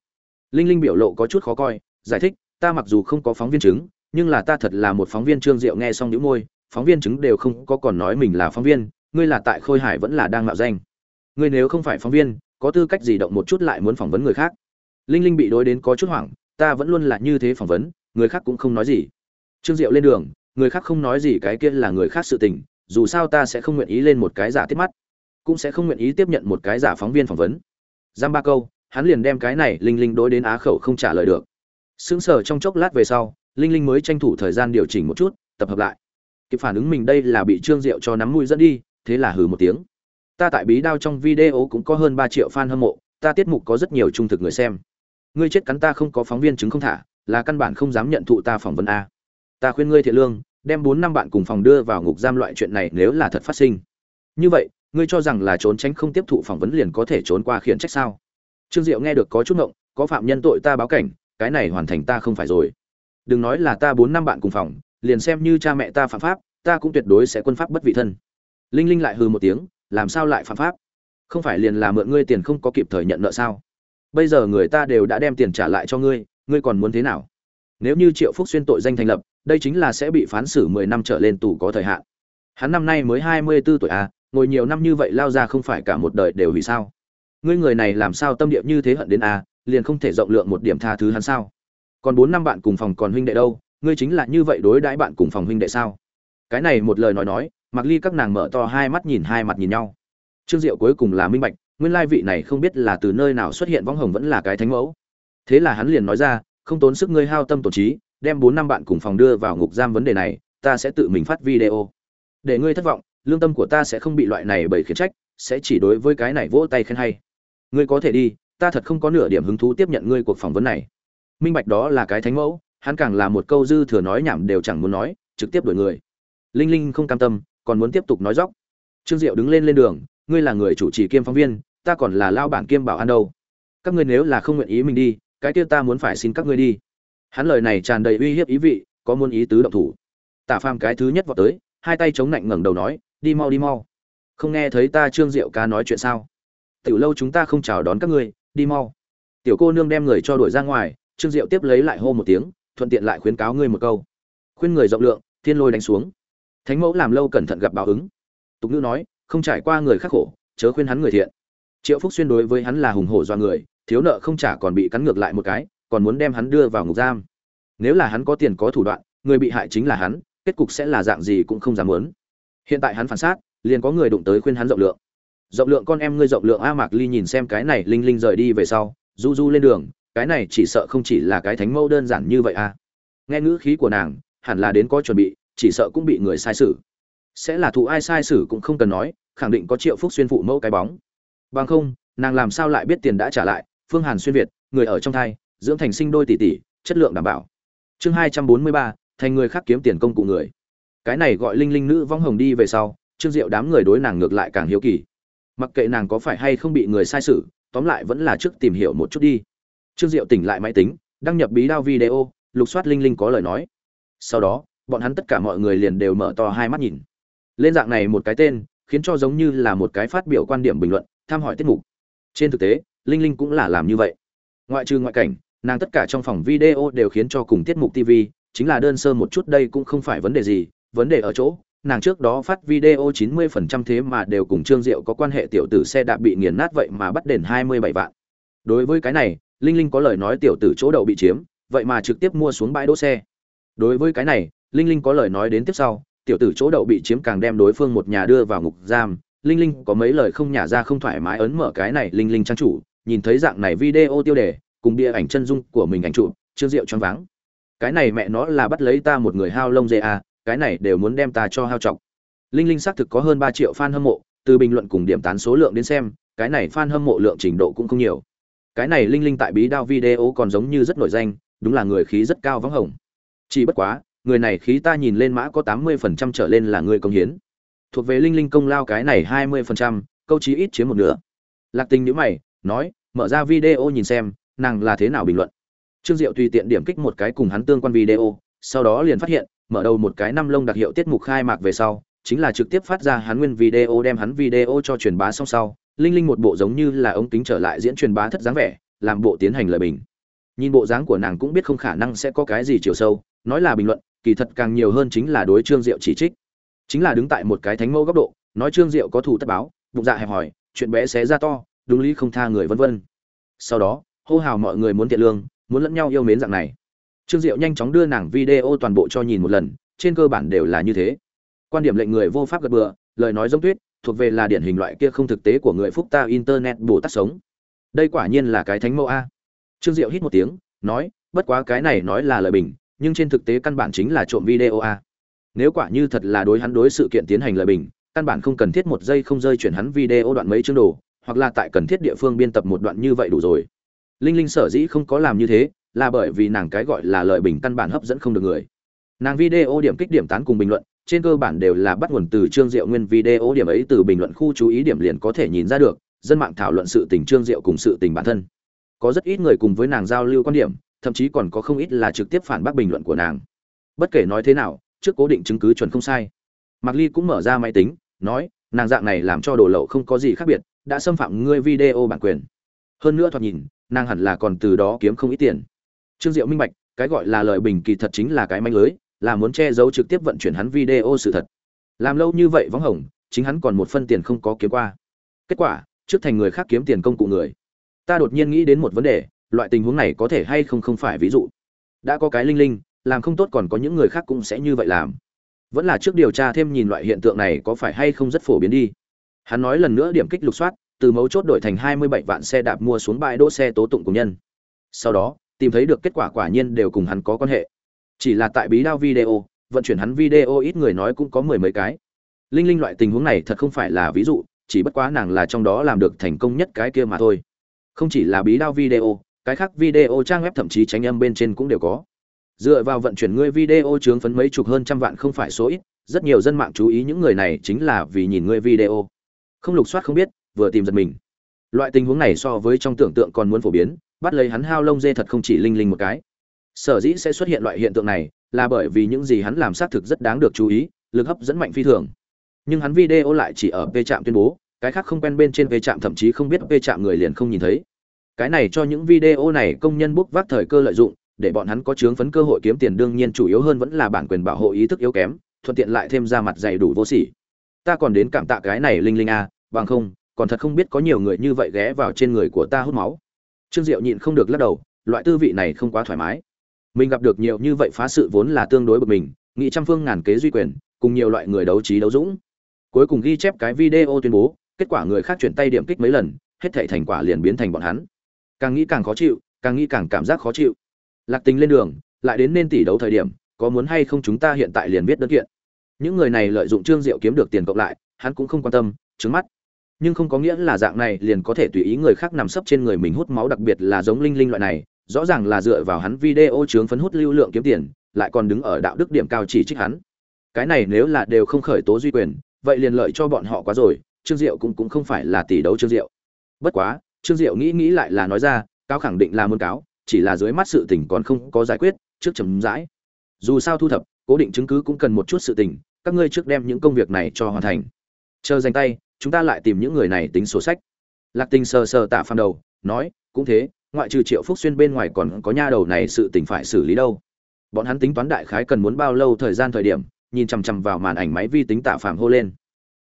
Linh linh biểu lộ có chút khó coi, giải thích, ta mặc dù không có phóng viên chứng, nhưng là ta thật là một phóng viên trương diệu nghe xong đĩu môi, phóng viên chứng đều không có còn nói mình là phóng viên, ngươi là tại khôi hải vẫn là đang mạo danh. Ngươi nếu không phải phóng viên, có tư cách gì động một chút lại muốn phỏng vấn người khác? Linh linh bị đối đến có chút hoảng, ta vẫn luôn là như thế phỏng vấn, người khác cũng không nói gì trương diệu lên đường, người khác không nói gì cái kia là người khác sự tình, dù sao ta sẽ không nguyện ý lên một cái giả tiếp mắt, cũng sẽ không nguyện ý tiếp nhận một cái giả phóng viên phỏng vấn. Giam ba câu, hắn liền đem cái này linh linh đối đến á khẩu không trả lời được. Sững sờ trong chốc lát về sau, linh linh mới tranh thủ thời gian điều chỉnh một chút, tập hợp lại. Kịp phản ứng mình đây là bị trương diệu cho nắm mũi dẫn đi, thế là hừ một tiếng. Ta tại bí đao trong video cũng có hơn ba triệu fan hâm mộ, ta tiết mục có rất nhiều trung thực người xem. Ngươi chết cắn ta không có phóng viên chứng không thả, là căn bản không dám nhận thụ ta phỏng vấn a ta khuyên ngươi thiện lương, đem bốn năm bạn cùng phòng đưa vào ngục giam loại chuyện này nếu là thật phát sinh. Như vậy, ngươi cho rằng là trốn tránh không tiếp thụ phỏng vấn liền có thể trốn qua khiển trách sao? Trương diệu nghe được có chút ngộng, có phạm nhân tội ta báo cảnh, cái này hoàn thành ta không phải rồi. Đừng nói là ta bốn năm bạn cùng phòng, liền xem như cha mẹ ta phạm pháp, ta cũng tuyệt đối sẽ quân pháp bất vị thân. Linh linh lại hừ một tiếng, làm sao lại phạm pháp? Không phải liền là mượn ngươi tiền không có kịp thời nhận nợ sao? Bây giờ người ta đều đã đem tiền trả lại cho ngươi ngươi còn muốn thế nào? Nếu như triệu phúc xuyên tội danh thành lập, đây chính là sẽ bị phán xử mười năm trở lên tù có thời hạn. Hắn năm nay mới hai mươi 24 tuổi à ngồi nhiều năm như vậy lao ra không phải cả một đời đều hủy sao? Ngươi người này làm sao tâm địa như thế hận đến à liền không thể rộng lượng một điểm tha thứ hắn sao? Còn bốn năm bạn cùng phòng còn huynh đệ đâu, ngươi chính là như vậy đối đãi bạn cùng phòng huynh đệ sao? Cái này một lời nói nói mặc ly các nàng mở to hai mắt nhìn hai mặt nhìn nhau. Trương diệu cuối cùng là minh bạch, nguyên lai vị này không biết là từ nơi nào xuất hiện võng hồng vẫn là cái thánh mẫu. Thế là hắn liền nói ra không tốn sức ngươi hao tâm tổn trí, đem bốn năm bạn cùng phòng đưa vào ngục giam vấn đề này, ta sẽ tự mình phát video. Để ngươi thất vọng, lương tâm của ta sẽ không bị loại này bởi khiển trách, sẽ chỉ đối với cái này vỗ tay khen hay. Ngươi có thể đi, ta thật không có nửa điểm hứng thú tiếp nhận ngươi cuộc phỏng vấn này. Minh bạch đó là cái thánh mẫu, hắn càng là một câu dư thừa nói nhảm đều chẳng muốn nói, trực tiếp đuổi người. Linh linh không cam tâm, còn muốn tiếp tục nói dóc trương diệu đứng lên lên đường, ngươi là người chủ trì kiêm phóng viên, ta còn là lao bản kiêm bảo an đâu. Các ngươi nếu là không nguyện ý mình đi cái kia ta muốn phải xin các ngươi đi. Hắn lời này tràn đầy uy hiếp ý vị, có muốn ý tứ động thủ. Tả phàm cái thứ nhất vào tới, hai tay chống lạnh ngẩng đầu nói, đi mau đi mau. Không nghe thấy ta trương diệu ca nói chuyện sao? Tiểu lâu chúng ta không chào đón các ngươi, đi mau. Tiểu cô nương đem người cho đuổi ra ngoài, trương diệu tiếp lấy lại hô một tiếng, thuận tiện lại khuyến cáo ngươi một câu. Khuyên người rộng lượng, thiên lôi đánh xuống. Thánh mẫu làm lâu cẩn thận gặp báo ứng. Tục ngữ nói, không trải qua người khắc khổ, chớ khuyên hắn người thiện. Triệu phúc xuyên đối với hắn là hùng hổ do người thiếu nợ không trả còn bị cắn ngược lại một cái, còn muốn đem hắn đưa vào ngục giam. Nếu là hắn có tiền có thủ đoạn, người bị hại chính là hắn, kết cục sẽ là dạng gì cũng không dám muốn. Hiện tại hắn phản sát liền có người đụng tới khuyên hắn rộng lượng. Rộng lượng con em ngươi rộng lượng a mạc ly nhìn xem cái này linh linh rời đi về sau, du du lên đường, cái này chỉ sợ không chỉ là cái thánh mẫu đơn giản như vậy a. Nghe ngữ khí của nàng, hẳn là đến có chuẩn bị, chỉ sợ cũng bị người sai sử sẽ là thụ ai sai sử cũng không cần nói, khẳng định có triệu phúc xuyên phụ mẫu cái bóng. Bằng không, nàng làm sao lại biết tiền đã trả lại phương hàn xuyên việt, người ở trong thai, dưỡng thành sinh đôi tỷ tỷ, chất lượng đảm bảo. Chương hai trăm bốn mươi ba, thành người khác kiếm tiền công cụ người. Cái này gọi linh linh nữ vong hồng đi về sau, trương diệu đám người đối nàng ngược lại càng hiếu kỳ. Mặc kệ nàng có phải hay không bị người sai sử tóm lại vẫn là trước tìm hiểu một chút đi. Trương diệu tỉnh lại máy tính, đăng nhập bí đao video, lục soát linh linh có lời nói. Sau đó, bọn hắn tất cả mọi người liền đều mở to hai mắt nhìn. Lên dạng này một cái tên, khiến cho giống như là một cái phát biểu quan điểm bình luận, tham hỏi tiết mục. Trên thực tế linh linh cũng là làm như vậy ngoại trừ ngoại cảnh nàng tất cả trong phòng video đều khiến cho cùng tiết mục tv chính là đơn sơ một chút đây cũng không phải vấn đề gì vấn đề ở chỗ nàng trước đó phát video 90% thế mà đều cùng Trương Diệu có quan hệ tiểu tử xe đạp bị nghiền nát vậy mà bắt đền 27 vạn. Đối với cái này, Linh Linh có lời nói tiểu tử chỗ đậu bị chiếm, vậy mà trực tiếp mua xuống bãi đỗ xe. Đối với cái này, Linh Linh có lời nói đến tiếp sau, tiểu tử chỗ đậu bị chiếm càng đem đối phương một nhà đưa vào ngục giam, Linh Linh có mấy lời không nhả ra không thoải mái ấn mở cái này Linh Linh trang chủ, nhìn thấy dạng này video tiêu đề, cùng bia ảnh chân dung của mình ảnh chụp, Trương Diệu choáng váng. Cái này mẹ nó là bắt lấy ta một người hao lông dê à, cái này đều muốn đem ta cho hao trọng. Linh Linh xác thực có hơn ba triệu fan hâm mộ, từ bình luận cùng điểm tán số lượng đến xem, cái này fan hâm mộ lượng trình độ cũng không nhiều. Cái này Linh Linh tại bí đao video còn giống như rất nổi danh, đúng là người khí rất cao vắng hồng. Chỉ bất quá, người này khí ta nhìn lên mã có 80% trở lên là người công hiến. Thuộc về Linh Linh công lao cái này 20%, câu chí ít chiếm một nửa. Lạc Tình nhữ mày, nói, mở ra video nhìn xem, nàng là thế nào bình luận. Trương Diệu tùy tiện điểm kích một cái cùng hắn tương quan video, sau đó liền phát hiện, mở đầu một cái năm lông đặc hiệu tiết mục khai mạc về sau, chính là trực tiếp phát ra hắn nguyên video đem hắn video cho truyền bá xong sau, linh linh một bộ giống như là ống kính trở lại diễn truyền bá thất dáng vẻ, làm bộ tiến hành lời bình. Nhìn bộ dáng của nàng cũng biết không khả năng sẽ có cái gì chiều sâu, nói là bình luận, kỳ thật càng nhiều hơn chính là đối Trương Diệu chỉ trích. Chính là đứng tại một cái thánh mẫu góc độ, nói Trương Diệu có thủ tất báo, bụng dạ hẹp hỏi, chuyện bé xé ra to, đúng lý không tha người vân vân. Sau đó, hô hào mọi người muốn tiện lương, muốn lẫn nhau yêu mến dạng này. Trương Diệu nhanh chóng đưa nàng video toàn bộ cho nhìn một lần, trên cơ bản đều là như thế. Quan điểm lệnh người vô pháp gật bừa, lời nói giống tuyết, thuộc về là điển hình loại kia không thực tế của người phúc ta internet bổ tát sống. Đây quả nhiên là cái thánh mẫu a. Trương Diệu hít một tiếng, nói, bất quá cái này nói là lời bình, nhưng trên thực tế căn bản chính là trộm video a. Nếu quả như thật là đối hắn đối sự kiện tiến hành lời bình, căn bản không cần thiết một giây không rơi chuyển hắn video đoạn mấy chương đồ, hoặc là tại cần thiết địa phương biên tập một đoạn như vậy đủ rồi. Linh Linh sở dĩ không có làm như thế, là bởi vì nàng cái gọi là lợi bình căn bản hấp dẫn không được người. Nàng video điểm kích điểm tán cùng bình luận trên cơ bản đều là bắt nguồn từ trương diệu nguyên video điểm ấy từ bình luận khu chú ý điểm liền có thể nhìn ra được dân mạng thảo luận sự tình trương diệu cùng sự tình bản thân. Có rất ít người cùng với nàng giao lưu quan điểm thậm chí còn có không ít là trực tiếp phản bác bình luận của nàng. Bất kể nói thế nào trước cố định chứng cứ chuẩn không sai. Mạc ly cũng mở ra máy tính nói nàng dạng này làm cho đồ lậu không có gì khác biệt đã xâm phạm ngươi video bản quyền. Hơn nữa thoạt nhìn, nàng hẳn là còn từ đó kiếm không ít tiền. Trương diệu minh bạch, cái gọi là lời bình kỳ thật chính là cái manh lưới, là muốn che giấu trực tiếp vận chuyển hắn video sự thật. Làm lâu như vậy vắng hồng, chính hắn còn một phân tiền không có kiếm qua. Kết quả, trước thành người khác kiếm tiền công cụ người. Ta đột nhiên nghĩ đến một vấn đề, loại tình huống này có thể hay không không phải ví dụ. Đã có cái linh linh, làm không tốt còn có những người khác cũng sẽ như vậy làm. Vẫn là trước điều tra thêm nhìn loại hiện tượng này có phải hay không rất phổ biến đi hắn nói lần nữa điểm kích lục soát, từ mấu chốt đổi thành hai mươi bảy vạn xe đạp mua xuống bãi đỗ xe tố tụng của nhân. Sau đó, tìm thấy được kết quả quả nhiên đều cùng hắn có quan hệ. Chỉ là tại bí đao video, vận chuyển hắn video ít người nói cũng có mười mấy cái. Linh linh loại tình huống này thật không phải là ví dụ, chỉ bất quá nàng là trong đó làm được thành công nhất cái kia mà thôi. Không chỉ là bí đao video, cái khác video trang web thậm chí tránh âm bên trên cũng đều có. Dựa vào vận chuyển ngươi video chướng phấn mấy chục hơn trăm vạn không phải số ít, rất nhiều dân mạng chú ý những người này chính là vì nhìn ngươi video không lục soát không biết, vừa tìm giật mình. Loại tình huống này so với trong tưởng tượng còn muốn phổ biến, bắt lấy hắn hao lông dê thật không chỉ linh linh một cái. Sở dĩ sẽ xuất hiện loại hiện tượng này, là bởi vì những gì hắn làm xác thực rất đáng được chú ý, lực hấp dẫn mạnh phi thường. Nhưng hắn video lại chỉ ở về trạm tuyên bố, cái khác không quen bên trên về trạm thậm chí không biết về trạm người liền không nhìn thấy. Cái này cho những video này công nhân bốc vác thời cơ lợi dụng, để bọn hắn có chướng phấn cơ hội kiếm tiền đương nhiên chủ yếu hơn vẫn là bản quyền bảo hộ ý thức yếu kém, thuận tiện lại thêm ra mặt dày đủ vô sỉ. Ta còn đến cảm tạ cái này linh linh a bằng không, còn thật không biết có nhiều người như vậy ghé vào trên người của ta hút máu. Trương diệu nhịn không được lắc đầu, loại tư vị này không quá thoải mái. Mình gặp được nhiều như vậy phá sự vốn là tương đối bực mình nghị trăm phương ngàn kế duy quyền, cùng nhiều loại người đấu trí đấu dũng. Cuối cùng ghi chép cái video tuyên bố, kết quả người khác chuyển tay điểm kích mấy lần, hết thảy thành quả liền biến thành bọn hắn. Càng nghĩ càng khó chịu, càng nghĩ càng cảm giác khó chịu. Lạc tình lên đường, lại đến nên tỷ đấu thời điểm, có muốn hay không chúng ta hiện tại liền viết đơn kiện. Những người này lợi dụng trương diệu kiếm được tiền cộng lại, hắn cũng không quan tâm, trứng mắt nhưng không có nghĩa là dạng này liền có thể tùy ý người khác nằm sấp trên người mình hút máu, đặc biệt là giống linh linh loại này, rõ ràng là dựa vào hắn video chướng phấn hút lưu lượng kiếm tiền, lại còn đứng ở đạo đức điểm cao chỉ trích hắn. Cái này nếu là đều không khởi tố duy quyền, vậy liền lợi cho bọn họ quá rồi, trương diệu cũng cũng không phải là tỷ đấu trương diệu. Bất quá, trương diệu nghĩ nghĩ lại là nói ra, cáo khẳng định là muốn cáo, chỉ là dưới mắt sự tình còn không có giải quyết, trước chấm dãi. Dù sao thu thập, cố định chứng cứ cũng cần một chút sự tình, các ngươi trước đem những công việc này cho hoàn thành. Chờ dành tay chúng ta lại tìm những người này tính sổ sách. Lạc tình sờ sờ tạ phàm đầu, nói, cũng thế, ngoại trừ triệu phúc xuyên bên ngoài còn có nha đầu này sự tình phải xử lý đâu. Bọn hắn tính toán đại khái cần muốn bao lâu thời gian thời điểm, nhìn chằm chằm vào màn ảnh máy vi tính tạ phàm hô lên.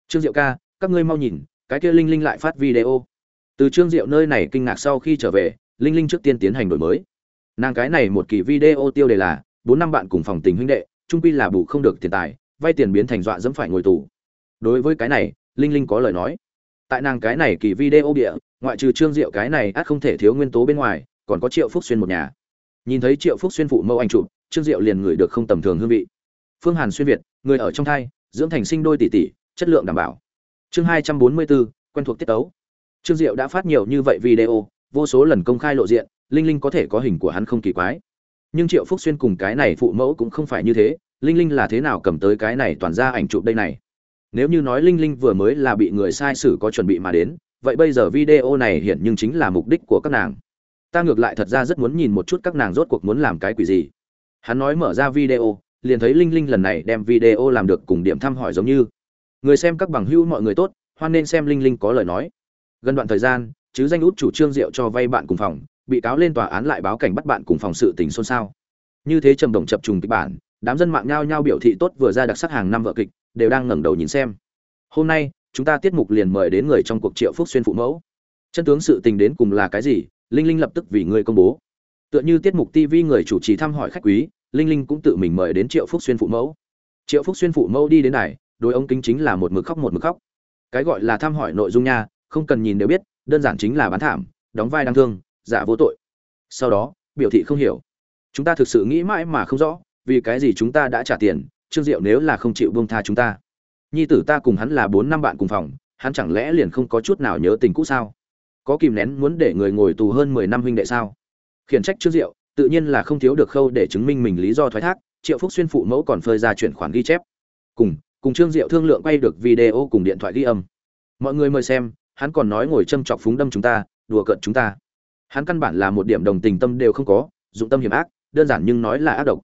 Trương diệu ca, các ngươi mau nhìn, cái kia linh linh lại phát video. Từ trương diệu nơi này kinh ngạc sau khi trở về, linh linh trước tiên tiến hành đổi mới. Nàng cái này một kỳ video tiêu đề là, bốn năm bạn cùng phòng tình huynh đệ trung quy là bù không được tiền tài, vay tiền biến thành dọa dẫm phải ngồi tù. Đối với cái này linh linh có lời nói. Tại nàng cái này kỳ video địa ngoại trừ trương diệu cái này át không thể thiếu nguyên tố bên ngoài, còn có triệu phúc xuyên một nhà. Nhìn thấy triệu phúc xuyên phụ mẫu anh chụp, trương diệu liền ngửi được không tầm thường hương vị. Phương hàn xuyên việt, người ở trong thai, dưỡng thành sinh đôi tỷ tỷ, chất lượng đảm bảo. Chương hai trăm bốn mươi bốn quen thuộc tiết tấu. Trương diệu đã phát nhiều như vậy video, vô số lần công khai lộ diện, linh linh có thể có hình của hắn không kỳ quái. Nhưng triệu phúc xuyên cùng cái này phụ mẫu cũng không phải như thế, linh linh là thế nào cầm tới cái này toàn ra ảnh chụp đây này? Nếu như nói linh linh vừa mới là bị người sai sử có chuẩn bị mà đến, vậy bây giờ video này hiện nhưng chính là mục đích của các nàng. Ta ngược lại thật ra rất muốn nhìn một chút các nàng rốt cuộc muốn làm cái quỷ gì. Hắn nói mở ra video, liền thấy linh linh lần này đem video làm được cùng điểm thăm hỏi giống như. Người xem các bằng hữu mọi người tốt, hoan nên xem linh linh có lời nói. Gần đoạn thời gian, chứ danh út chủ trương rượu cho vay bạn cùng phòng, bị cáo lên tòa án lại báo cảnh bắt bạn cùng phòng sự tình xôn xao. Như thế trầm đồng chập trùng kịch bản, đám dân mạng nhao nhao biểu thị tốt vừa ra đặc sắc hàng năm vợ kịch đều đang ngẩng đầu nhìn xem. Hôm nay, chúng ta tiết mục liền mời đến người trong cuộc triệu phúc xuyên phụ mẫu. Chân tướng sự tình đến cùng là cái gì, linh linh lập tức vì người công bố. Tựa như tiết mục tv người chủ trì thăm hỏi khách quý, linh linh cũng tự mình mời đến triệu phúc xuyên phụ mẫu. Triệu phúc xuyên phụ mẫu đi đến này đôi ông kính chính là một mực khóc một mực khóc. Cái gọi là thăm hỏi nội dung nha, không cần nhìn đều biết, đơn giản chính là bán thảm, đóng vai đáng thương, giả vô tội. Sau đó, biểu thị không hiểu. Chúng ta thực sự nghĩ mãi mà không rõ, vì cái gì chúng ta đã trả tiền trương diệu nếu là không chịu buông tha chúng ta, nhi tử ta cùng hắn là bốn năm bạn cùng phòng, hắn chẳng lẽ liền không có chút nào nhớ tình cũ sao? Có kìm nén muốn để người ngồi tù hơn mười năm huynh đệ sao? Khiển trách trương diệu, tự nhiên là không thiếu được khâu để chứng minh mình lý do thoái thác, triệu phúc xuyên phụ mẫu còn phơi ra chuyển khoản ghi chép. Cùng cùng trương diệu thương lượng quay được video cùng điện thoại ghi âm. Mọi người mời xem, hắn còn nói ngồi châm chọc phúng đâm chúng ta, đùa cợt chúng ta. Hắn căn bản là một điểm đồng tình tâm đều không có, dụng tâm hiểm ác, đơn giản nhưng nói là ác độc.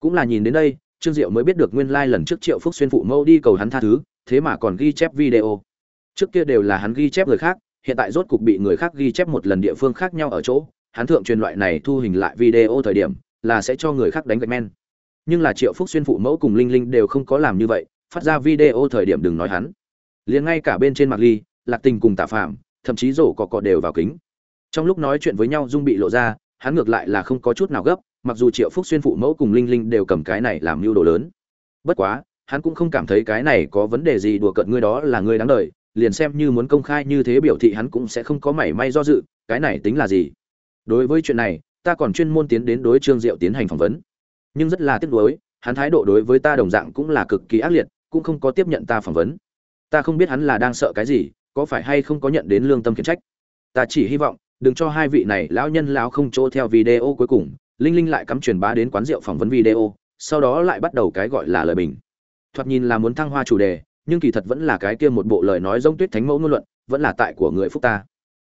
Cũng là nhìn đến đây trương diệu mới biết được nguyên lai lần trước triệu phúc xuyên phụ mẫu đi cầu hắn tha thứ, thế mà còn ghi chép video. Trước kia đều là hắn ghi chép người khác, hiện tại rốt cục bị người khác ghi chép một lần địa phương khác nhau ở chỗ. Hắn thượng truyền loại này thu hình lại video thời điểm, là sẽ cho người khác đánh gạch men. Nhưng là triệu phúc xuyên phụ mẫu cùng linh linh đều không có làm như vậy, phát ra video thời điểm đừng nói hắn. Liền ngay cả bên trên mặt ly, lạc tình cùng tạ phạm thậm chí rổ cọ cọ đều vào kính. Trong lúc nói chuyện với nhau dung bị lộ ra, hắn ngược lại là không có chút nào gấp mặc dù triệu phúc xuyên phụ mẫu cùng linh linh đều cầm cái này làm mưu đồ lớn. Bất quá, hắn cũng không cảm thấy cái này có vấn đề gì đùa cợt ngươi đó là ngươi đáng đời, liền xem như muốn công khai như thế biểu thị hắn cũng sẽ không có mảy may do dự, cái này tính là gì? Đối với chuyện này, ta còn chuyên môn tiến đến đối trương diệu tiến hành phỏng vấn. Nhưng rất là tiếc nuối, hắn thái độ đối với ta đồng dạng cũng là cực kỳ ác liệt, cũng không có tiếp nhận ta phỏng vấn. Ta không biết hắn là đang sợ cái gì, có phải hay không có nhận đến lương tâm khiển trách. Ta chỉ hy vọng, đừng cho hai vị này lão nhân lão không chỗ theo video cuối cùng linh linh lại cắm truyền bá đến quán rượu phỏng vấn video, sau đó lại bắt đầu cái gọi là lời bình. Thoạt nhìn là muốn thăng hoa chủ đề, nhưng kỳ thật vẫn là cái kia một bộ lời nói giống tuyết thánh mẫu ngôn luận, vẫn là tại của người phúc ta.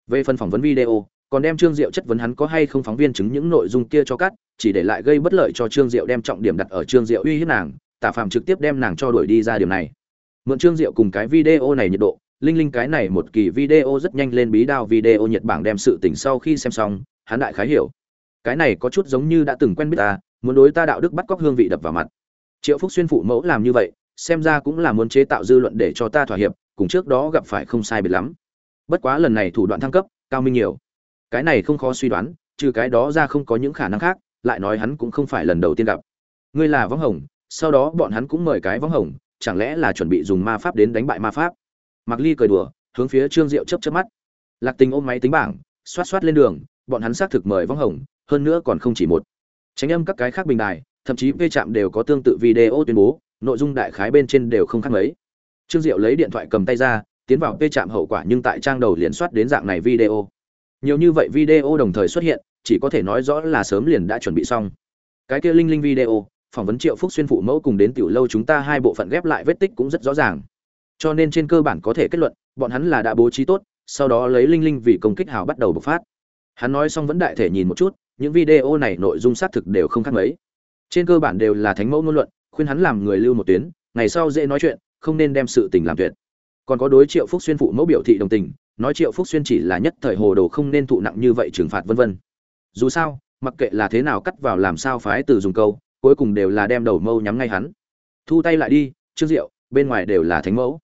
Về phần phỏng vấn video, còn đem trương diệu chất vấn hắn có hay không phóng viên chứng những nội dung kia cho cắt, chỉ để lại gây bất lợi cho trương diệu đem trọng điểm đặt ở trương diệu uy hiếp nàng, tả phạm trực tiếp đem nàng cho đuổi đi ra điểm này. Mượn trương diệu cùng cái video này nhiệt độ, linh linh cái này một kỳ video rất nhanh lên bí đao video nhiệt bảng đem sự tỉnh sau khi xem xong, hắn đại khái hiểu cái này có chút giống như đã từng quen biết ta, muốn đối ta đạo đức bắt cóc hương vị đập vào mặt. Triệu phúc xuyên phụ mẫu làm như vậy, xem ra cũng là muốn chế tạo dư luận để cho ta thỏa hiệp, cùng trước đó gặp phải không sai biệt lắm. Bất quá lần này thủ đoạn thăng cấp, cao minh nhiều. Cái này không khó suy đoán, trừ cái đó ra không có những khả năng khác, lại nói hắn cũng không phải lần đầu tiên gặp. Ngươi là võng hồng, sau đó bọn hắn cũng mời cái võng hồng, chẳng lẽ là chuẩn bị dùng ma pháp đến đánh bại ma pháp? Mặc ly cười đùa, hướng phía trương diệu chấp chấp mắt. Lạc tình ôm máy tính bảng, xoát xoát lên đường, bọn hắn xác thực mời võng hồng hơn nữa còn không chỉ một. Tránh âm các cái khác bình đài, thậm chí vê chạm đều có tương tự video tuyên bố, nội dung đại khái bên trên đều không khác mấy. Trương diệu lấy điện thoại cầm tay ra, tiến vào vê chạm hậu quả nhưng tại trang đầu liền soát đến dạng này video. Nhiều như vậy video đồng thời xuất hiện, chỉ có thể nói rõ là sớm liền đã chuẩn bị xong. Cái kia linh linh video, phỏng vấn triệu phúc xuyên phụ mẫu cùng đến tiểu lâu chúng ta hai bộ phận ghép lại vết tích cũng rất rõ ràng. Cho nên trên cơ bản có thể kết luận, bọn hắn là đã bố trí tốt, sau đó lấy linh linh vì công kích hào bắt đầu bộc phát. Hắn nói xong vẫn đại thể nhìn một chút những video này nội dung xác thực đều không khác mấy. Trên cơ bản đều là thánh mẫu ngôn luận, khuyên hắn làm người lưu một tuyến, ngày sau dễ nói chuyện, không nên đem sự tình làm tuyệt. Còn có đối triệu phúc xuyên phụ mẫu biểu thị đồng tình, nói triệu phúc xuyên chỉ là nhất thời hồ đồ không nên thụ nặng như vậy trừng phạt vân vân. Dù sao, mặc kệ là thế nào cắt vào làm sao phái từ dùng câu, cuối cùng đều là đem đầu mâu nhắm ngay hắn. Thu tay lại đi trước diệu, bên ngoài đều là thánh mẫu.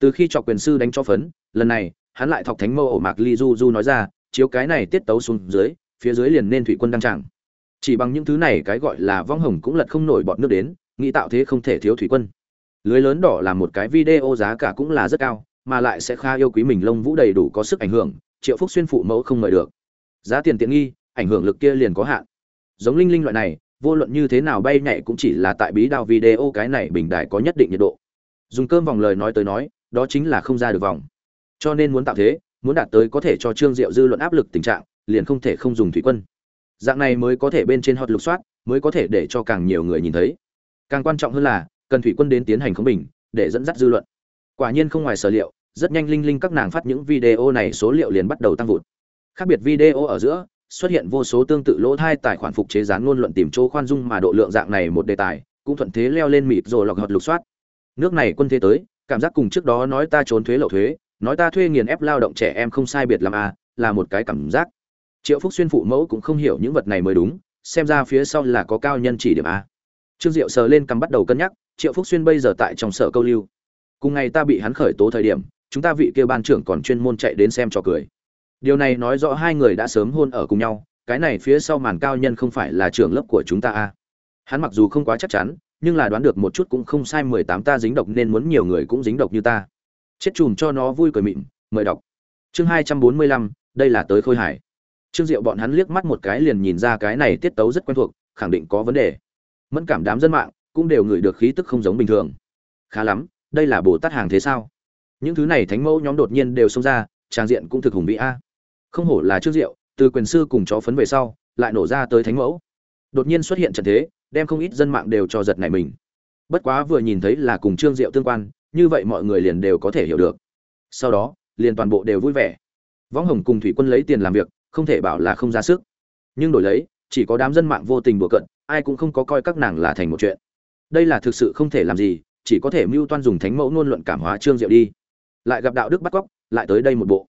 Từ khi chọc quyền sư đánh cho phấn, lần này, hắn lại thọc thánh mẫu ổ mạc ly du du nói ra, chiếu cái này tiết tấu xuống dưới phía dưới liền nên thủy quân đăng tràng. Chỉ bằng những thứ này cái gọi là vong hồng cũng lật không nổi bọn nước đến, nghĩ tạo thế không thể thiếu thủy quân. Lưới lớn đỏ là một cái video giá cả cũng là rất cao, mà lại sẽ kha yêu quý mình lông vũ đầy đủ có sức ảnh hưởng, triệu phúc xuyên phụ mẫu không mời được. Giá tiền tiện nghi, ảnh hưởng lực kia liền có hạn. Giống linh linh loại này, vô luận như thế nào bay nhảy cũng chỉ là tại bí đao video cái này bình đại có nhất định nhiệt độ. Dùng cơm vòng lời nói tới nói, đó chính là không ra được vòng. Cho nên muốn tạo thế, muốn đạt tới có thể cho trương diệu dư luận áp lực tình trạng liền không thể không dùng thủy quân. Dạng này mới có thể bên trên hot lục soát, mới có thể để cho càng nhiều người nhìn thấy. Càng quan trọng hơn là, cần thủy quân đến tiến hành khống bình, để dẫn dắt dư luận. Quả nhiên không ngoài sở liệu, rất nhanh linh linh các nàng phát những video này số liệu liền bắt đầu tăng vụt. Khác biệt video ở giữa, xuất hiện vô số tương tự lỗ thai tài khoản phục chế dán ngôn luận tìm chỗ khoan dung mà độ lượng dạng này một đề tài, cũng thuận thế leo lên mịt rồi lọc hợp lục soát. Nước này quân thế tới, cảm giác cùng trước đó nói ta trốn thuế lậu thuế, nói ta thuê nghiền ép lao động trẻ em không sai biệt làm à là một cái cảm giác triệu phúc xuyên phụ mẫu cũng không hiểu những vật này mới đúng, xem ra phía sau là có cao nhân chỉ điểm a. Trương diệu sờ lên cằm bắt đầu cân nhắc, triệu phúc xuyên bây giờ tại trong sở câu lưu. Cùng ngày ta bị hắn khởi tố thời điểm, chúng ta vị kia ban trưởng còn chuyên môn chạy đến xem trò cười. Điều này nói rõ hai người đã sớm hôn ở cùng nhau, cái này phía sau màn cao nhân không phải là trưởng lớp của chúng ta a. Hắn mặc dù không quá chắc chắn, nhưng là đoán được một chút cũng không sai mười tám ta dính độc nên muốn nhiều người cũng dính độc như ta. Chết chùm cho nó vui cười mịn, mời đọc. Chương hai trăm bốn mươi lăm, đây là tới khôi hải trương diệu bọn hắn liếc mắt một cái liền nhìn ra cái này tiết tấu rất quen thuộc, khẳng định có vấn đề. Mẫn cảm đám dân mạng cũng đều ngửi được khí tức không giống bình thường. Khá lắm, đây là bồ tát hàng thế sao? Những thứ này thánh mẫu nhóm đột nhiên đều xông ra, trang diện cũng thực hùng vĩ a. Không hổ là trương diệu, từ quyền sư cùng chó phấn về sau, lại nổ ra tới thánh mẫu. Đột nhiên xuất hiện trận thế, đem không ít dân mạng đều cho giật nảy mình. Bất quá vừa nhìn thấy là cùng trương diệu tương quan, như vậy mọi người liền đều có thể hiểu được. Sau đó, liền toàn bộ đều vui vẻ. Võng hồng cùng thủy quân lấy tiền làm việc không thể bảo là không ra sức. Nhưng đổi lấy, chỉ có đám dân mạng vô tình đùa cận ai cũng không có coi các nàng là thành một chuyện. Đây là thực sự không thể làm gì, chỉ có thể mưu toan dùng thánh mẫu ngôn luận cảm hóa trương diệu đi. Lại gặp đạo đức bắt cóc, lại tới đây một bộ.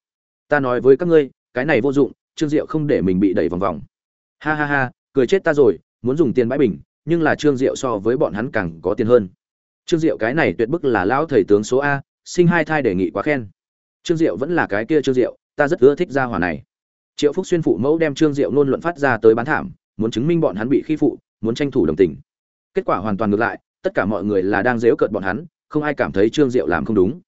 Ta nói với các ngươi, cái này vô dụng, trương diệu không để mình bị đẩy vòng vòng. Ha ha ha, cười chết ta rồi, muốn dùng tiền bãi bình, nhưng là trương diệu so với bọn hắn càng có tiền hơn. Trương diệu cái này tuyệt bức là lão thầy tướng số a, sinh hai thai đề nghị quá khen. Trương diệu vẫn là cái kia trương diệu, ta rất ưa thích gia hỏa này triệu phúc xuyên phụ mẫu đem trương diệu nôn luận phát ra tới bán thảm, muốn chứng minh bọn hắn bị khi phụ, muốn tranh thủ đồng tình. Kết quả hoàn toàn ngược lại, tất cả mọi người là đang dếu cợt bọn hắn, không ai cảm thấy trương diệu làm không đúng.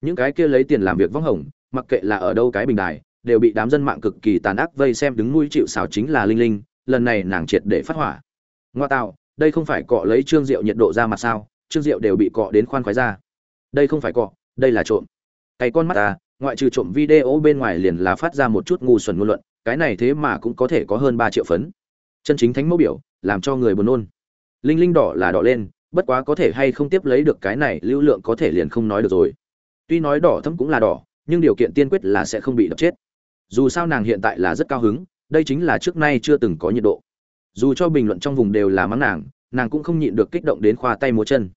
Những cái kia lấy tiền làm việc vong hồng, mặc kệ là ở đâu cái bình đài, đều bị đám dân mạng cực kỳ tàn ác vây xem đứng nuôi chịu xào chính là linh linh, lần này nàng triệt để phát hỏa. Ngoa tạo, đây không phải cọ lấy trương diệu nhiệt độ ra mặt sao, trương diệu đều bị cọ đến khoan khoái ra. Đây không phải cọ, đây là trộm. Cái con mắt ta ngoại trừ trộm video bên ngoài liền là phát ra một chút ngu xuẩn ngôn luận, cái này thế mà cũng có thể có hơn ba triệu phấn. Chân chính thánh mẫu biểu, làm cho người buồn nôn. Linh linh đỏ là đỏ lên, bất quá có thể hay không tiếp lấy được cái này, lưu lượng có thể liền không nói được rồi. Tuy nói đỏ thấm cũng là đỏ, nhưng điều kiện tiên quyết là sẽ không bị đập chết. Dù sao nàng hiện tại là rất cao hứng, đây chính là trước nay chưa từng có nhiệt độ. Dù cho bình luận trong vùng đều là mắng nàng nàng cũng không nhịn được kích động đến khoa tay múa chân.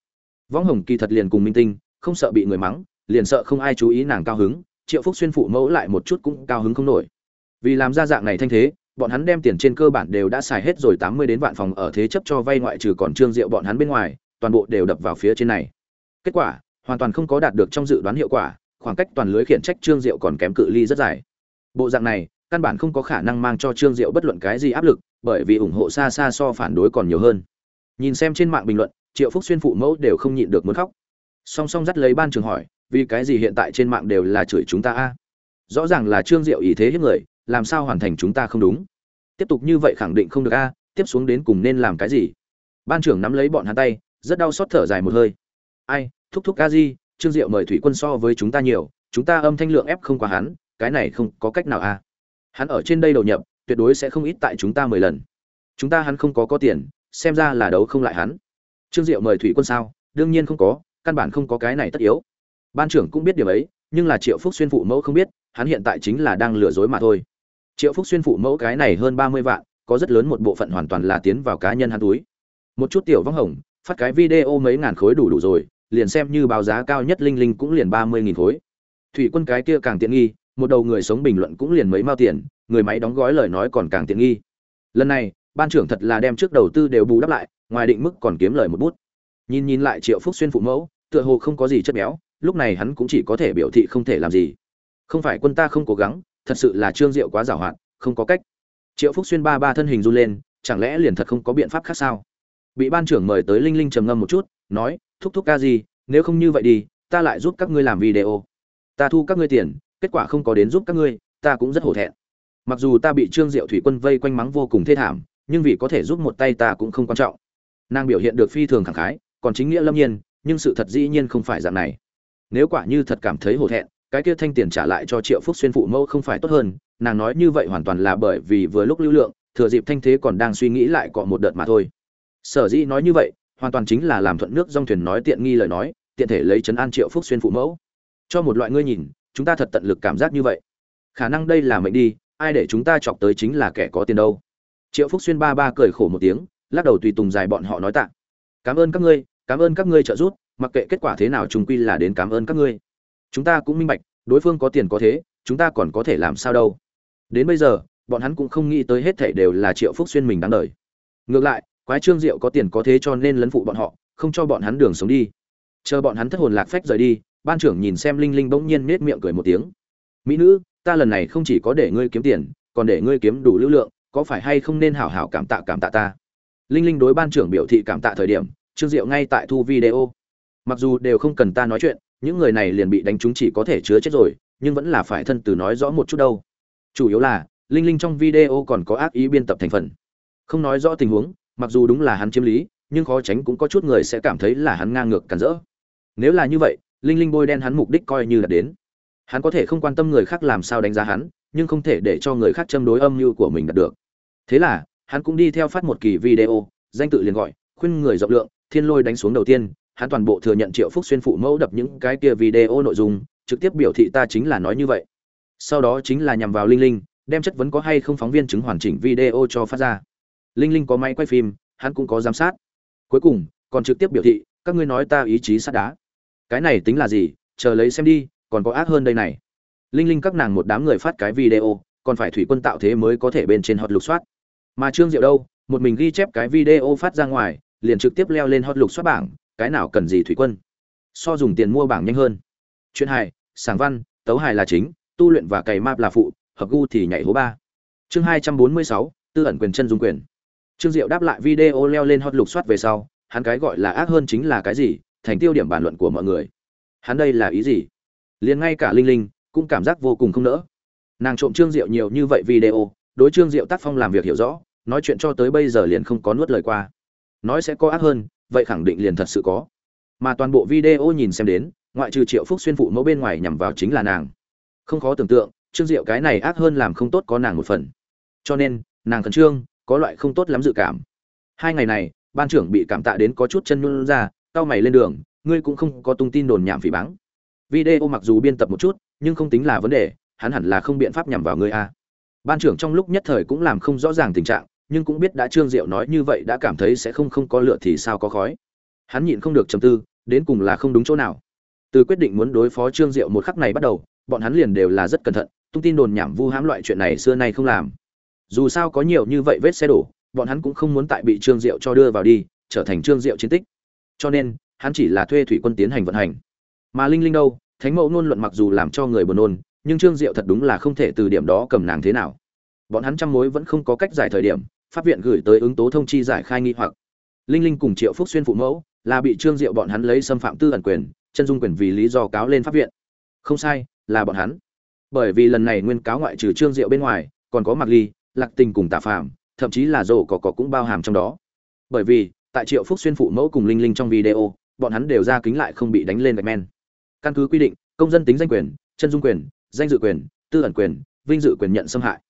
Võng hồng kỳ thật liền cùng minh tinh, không sợ bị người mắng, liền sợ không ai chú ý nàng cao hứng triệu phúc xuyên phụ mẫu lại một chút cũng cao hứng không nổi. Vì làm ra dạng này thanh thế, bọn hắn đem tiền trên cơ bản đều đã xài hết rồi tám mươi đến vạn phòng ở thế chấp cho vay ngoại trừ còn trương diệu bọn hắn bên ngoài, toàn bộ đều đập vào phía trên này. Kết quả, hoàn toàn không có đạt được trong dự đoán hiệu quả, khoảng cách toàn lưới khiển trách trương diệu còn kém cự ly rất dài. Bộ dạng này, căn bản không có khả năng mang cho trương diệu bất luận cái gì áp lực, bởi vì ủng hộ xa xa so phản đối còn nhiều hơn. Nhìn xem trên mạng bình luận, triệu phúc xuyên phụ mẫu đều không nhịn được muốn khóc. Song song dắt lấy ban trường hỏi vì cái gì hiện tại trên mạng đều là chửi chúng ta a? Rõ ràng là trương diệu ý thế hiếp người, làm sao hoàn thành chúng ta không đúng? Tiếp tục như vậy khẳng định không được a, tiếp xuống đến cùng nên làm cái gì? Ban trưởng nắm lấy bọn hắn tay, rất đau xót thở dài một hơi. Ai, thúc thúc a di, trương diệu mời thủy quân so với chúng ta nhiều, chúng ta âm thanh lượng ép không qua hắn, cái này không có cách nào a. Hắn ở trên đây đầu nhập, tuyệt đối sẽ không ít tại chúng ta mười lần. Chúng ta hắn không có có tiền, xem ra là đấu không lại hắn. Trương diệu mời thủy quân sao? Đương nhiên không có, căn bản không có cái này tất yếu ban trưởng cũng biết điều ấy, nhưng là triệu phúc xuyên phụ mẫu không biết, hắn hiện tại chính là đang lừa dối mà thôi. Triệu phúc xuyên phụ mẫu cái này hơn ba mươi vạn, có rất lớn một bộ phận hoàn toàn là tiến vào cá nhân hắn túi. Một chút tiểu vắng hồng, phát cái video mấy ngàn khối đủ đủ rồi, liền xem như báo giá cao nhất linh linh cũng liền ba mươi nghìn khối. Thủy quân cái kia càng tiện nghi, một đầu người sống bình luận cũng liền mấy mao tiền, người máy đóng gói lời nói còn càng tiện nghi. Lần này, ban trưởng thật là đem trước đầu tư đều bù đắp lại, ngoài định mức còn kiếm lời một bút. Nhìn nhìn lại triệu phúc xuyên phụ mẫu, tựa hồ không có gì chất béo lúc này hắn cũng chỉ có thể biểu thị không thể làm gì. Không phải quân ta không cố gắng, thật sự là trương diệu quá giàu hạn không có cách. Triệu phúc xuyên ba ba thân hình run lên, chẳng lẽ liền thật không có biện pháp khác sao? Bị ban trưởng mời tới linh linh trầm ngâm một chút, nói, thúc thúc ca gì, nếu không như vậy đi, ta lại giúp các ngươi làm video. Ta thu các ngươi tiền, kết quả không có đến giúp các ngươi, ta cũng rất hổ thẹn. Mặc dù ta bị trương diệu thủy quân vây quanh mắng vô cùng thê thảm, nhưng vì có thể giúp một tay ta cũng không quan trọng. Nàng biểu hiện được phi thường khẳng khái, còn chính nghĩa lâm nhiên, nhưng sự thật dĩ nhiên không phải dạng này nếu quả như thật cảm thấy hổ thẹn, cái kia thanh tiền trả lại cho triệu phúc xuyên phụ mẫu không phải tốt hơn, nàng nói như vậy hoàn toàn là bởi vì vừa lúc lưu lượng, thừa dịp thanh thế còn đang suy nghĩ lại cọ một đợt mà thôi. Sở dĩ nói như vậy, hoàn toàn chính là làm thuận nước dong thuyền nói tiện nghi lời nói, tiện thể lấy chấn an triệu phúc xuyên phụ mẫu. Cho một loại ngươi nhìn, chúng ta thật tận lực cảm giác như vậy. Khả năng đây là mệnh đi, ai để chúng ta chọc tới chính là kẻ có tiền đâu. Triệu phúc xuyên ba ba cười khổ một tiếng, lắc đầu tùy tùng dài bọn họ nói tạ. Cảm ơn các ngươi, cảm ơn các ngươi trợ giúp mặc kệ kết quả thế nào chúng quy là đến cảm ơn các ngươi. Chúng ta cũng minh bạch, đối phương có tiền có thế, chúng ta còn có thể làm sao đâu. Đến bây giờ, bọn hắn cũng không nghĩ tới hết thảy đều là triệu phúc xuyên mình đáng đời. Ngược lại, quái trương diệu có tiền có thế cho nên lấn phụ bọn họ, không cho bọn hắn đường sống đi. Chờ bọn hắn thất hồn lạc phách rời đi, ban trưởng nhìn xem linh linh bỗng nhiên nết miệng cười một tiếng. Mỹ nữ, ta lần này không chỉ có để ngươi kiếm tiền, còn để ngươi kiếm đủ lưu lượng, có phải hay không nên hảo hảo cảm tạ cảm tạ ta? Linh linh đối ban trưởng biểu thị cảm tạ thời điểm, trương diệu ngay tại thu video mặc dù đều không cần ta nói chuyện, những người này liền bị đánh trúng chỉ có thể chứa chết rồi, nhưng vẫn là phải thân từ nói rõ một chút đâu. Chủ yếu là, linh linh trong video còn có ác ý biên tập thành phần. Không nói rõ tình huống, mặc dù đúng là hắn chiếm lý, nhưng khó tránh cũng có chút người sẽ cảm thấy là hắn ngang ngược cản rỡ. Nếu là như vậy, linh linh bôi đen hắn mục đích coi như là đến. Hắn có thể không quan tâm người khác làm sao đánh giá hắn, nhưng không thể để cho người khác châm đối âm mưu của mình đạt được. Thế là, hắn cũng đi theo phát một kỳ video, danh tự liền gọi, khuyên người rộng lượng, thiên lôi đánh xuống đầu tiên hắn toàn bộ thừa nhận triệu phúc xuyên phụ mẫu đập những cái kia video nội dung, trực tiếp biểu thị ta chính là nói như vậy. Sau đó chính là nhằm vào linh linh, đem chất vấn có hay không phóng viên chứng hoàn chỉnh video cho phát ra. Linh linh có máy quay phim, hắn cũng có giám sát. Cuối cùng, còn trực tiếp biểu thị, các ngươi nói ta ý chí sắt đá. Cái này tính là gì? Chờ lấy xem đi, còn có ác hơn đây này. Linh linh các nàng một đám người phát cái video, còn phải thủy quân tạo thế mới có thể bên trên hot lục soát. Mà trương diệu đâu? Một mình ghi chép cái video phát ra ngoài, liền trực tiếp leo lên hot lục soát bảng cái nào cần gì thủy quân. So dùng tiền mua bảng nhanh hơn. Chuyện hài, sảng văn, tấu hài là chính, tu luyện và cày map là phụ, hợp gu thì nhảy hố ba. Chương hai trăm bốn mươi sáu, tư ẩn quyền chân dung quyền. Trương diệu đáp lại video leo lên hot lục soát về sau, hắn cái gọi là ác hơn chính là cái gì, thành tiêu điểm bàn luận của mọi người. Hắn đây là ý gì? Liền ngay cả linh linh cũng cảm giác vô cùng không nỡ. Nàng trộm trương diệu nhiều như vậy video, đối trương diệu tác phong làm việc hiểu rõ, nói chuyện cho tới bây giờ liền không có nuốt lời qua. Nói sẽ có ác hơn vậy khẳng định liền thật sự có. Mà toàn bộ video nhìn xem đến, ngoại trừ triệu phúc xuyên phụ mẫu bên ngoài nhằm vào chính là nàng. Không khó tưởng tượng, trương diệu cái này ác hơn làm không tốt có nàng một phần. Cho nên, nàng khẩn trương, có loại không tốt lắm dự cảm. Hai ngày này, ban trưởng bị cảm tạ đến có chút chân nhún ra tao mày lên đường, ngươi cũng không có tung tin đồn nhảm phỉ báng. Video mặc dù biên tập một chút, nhưng không tính là vấn đề, hắn hẳn là không biện pháp nhằm vào ngươi a. Ban trưởng trong lúc nhất thời cũng làm không rõ ràng tình trạng nhưng cũng biết đã trương diệu nói như vậy đã cảm thấy sẽ không không có lựa thì sao có khói. Hắn nhịn không được trầm tư, đến cùng là không đúng chỗ nào. Từ quyết định muốn đối phó trương diệu một khắc này bắt đầu, bọn hắn liền đều là rất cẩn thận, tung tin đồn nhảm vu hãm loại chuyện này xưa nay không làm. Dù sao có nhiều như vậy vết xe đổ, bọn hắn cũng không muốn tại bị trương diệu cho đưa vào đi, trở thành trương diệu chiến tích. Cho nên, hắn chỉ là thuê thủy quân tiến hành vận hành. Mà linh linh đâu, thánh mẫu ngôn luận mặc dù làm cho người buồn nôn, nhưng trương diệu thật đúng là không thể từ điểm đó cầm nàng thế nào. Bọn hắn trăm mối vẫn không có cách giải thời điểm pháp viện gửi tới ứng tố thông chi giải khai nghi hoặc. Linh linh cùng triệu phúc xuyên phụ mẫu là bị trương diệu bọn hắn lấy xâm phạm tư ẩn quyền, chân dung quyền vì lý do cáo lên pháp viện. Không sai, là bọn hắn. Bởi vì lần này nguyên cáo ngoại trừ trương diệu bên ngoài, còn có mặc ly, lạc tình cùng tà phạm thậm chí là rổ Cỏ Cỏ cũng bao hàm trong đó. Bởi vì, tại triệu phúc xuyên phụ mẫu cùng linh linh trong video, bọn hắn đều ra kính lại không bị đánh lên gạch men. Căn cứ quy định, công dân tính danh quyền, chân dung quyền, danh dự quyền, tư ẩn quyền, vinh dự quyền nhận xâm hại.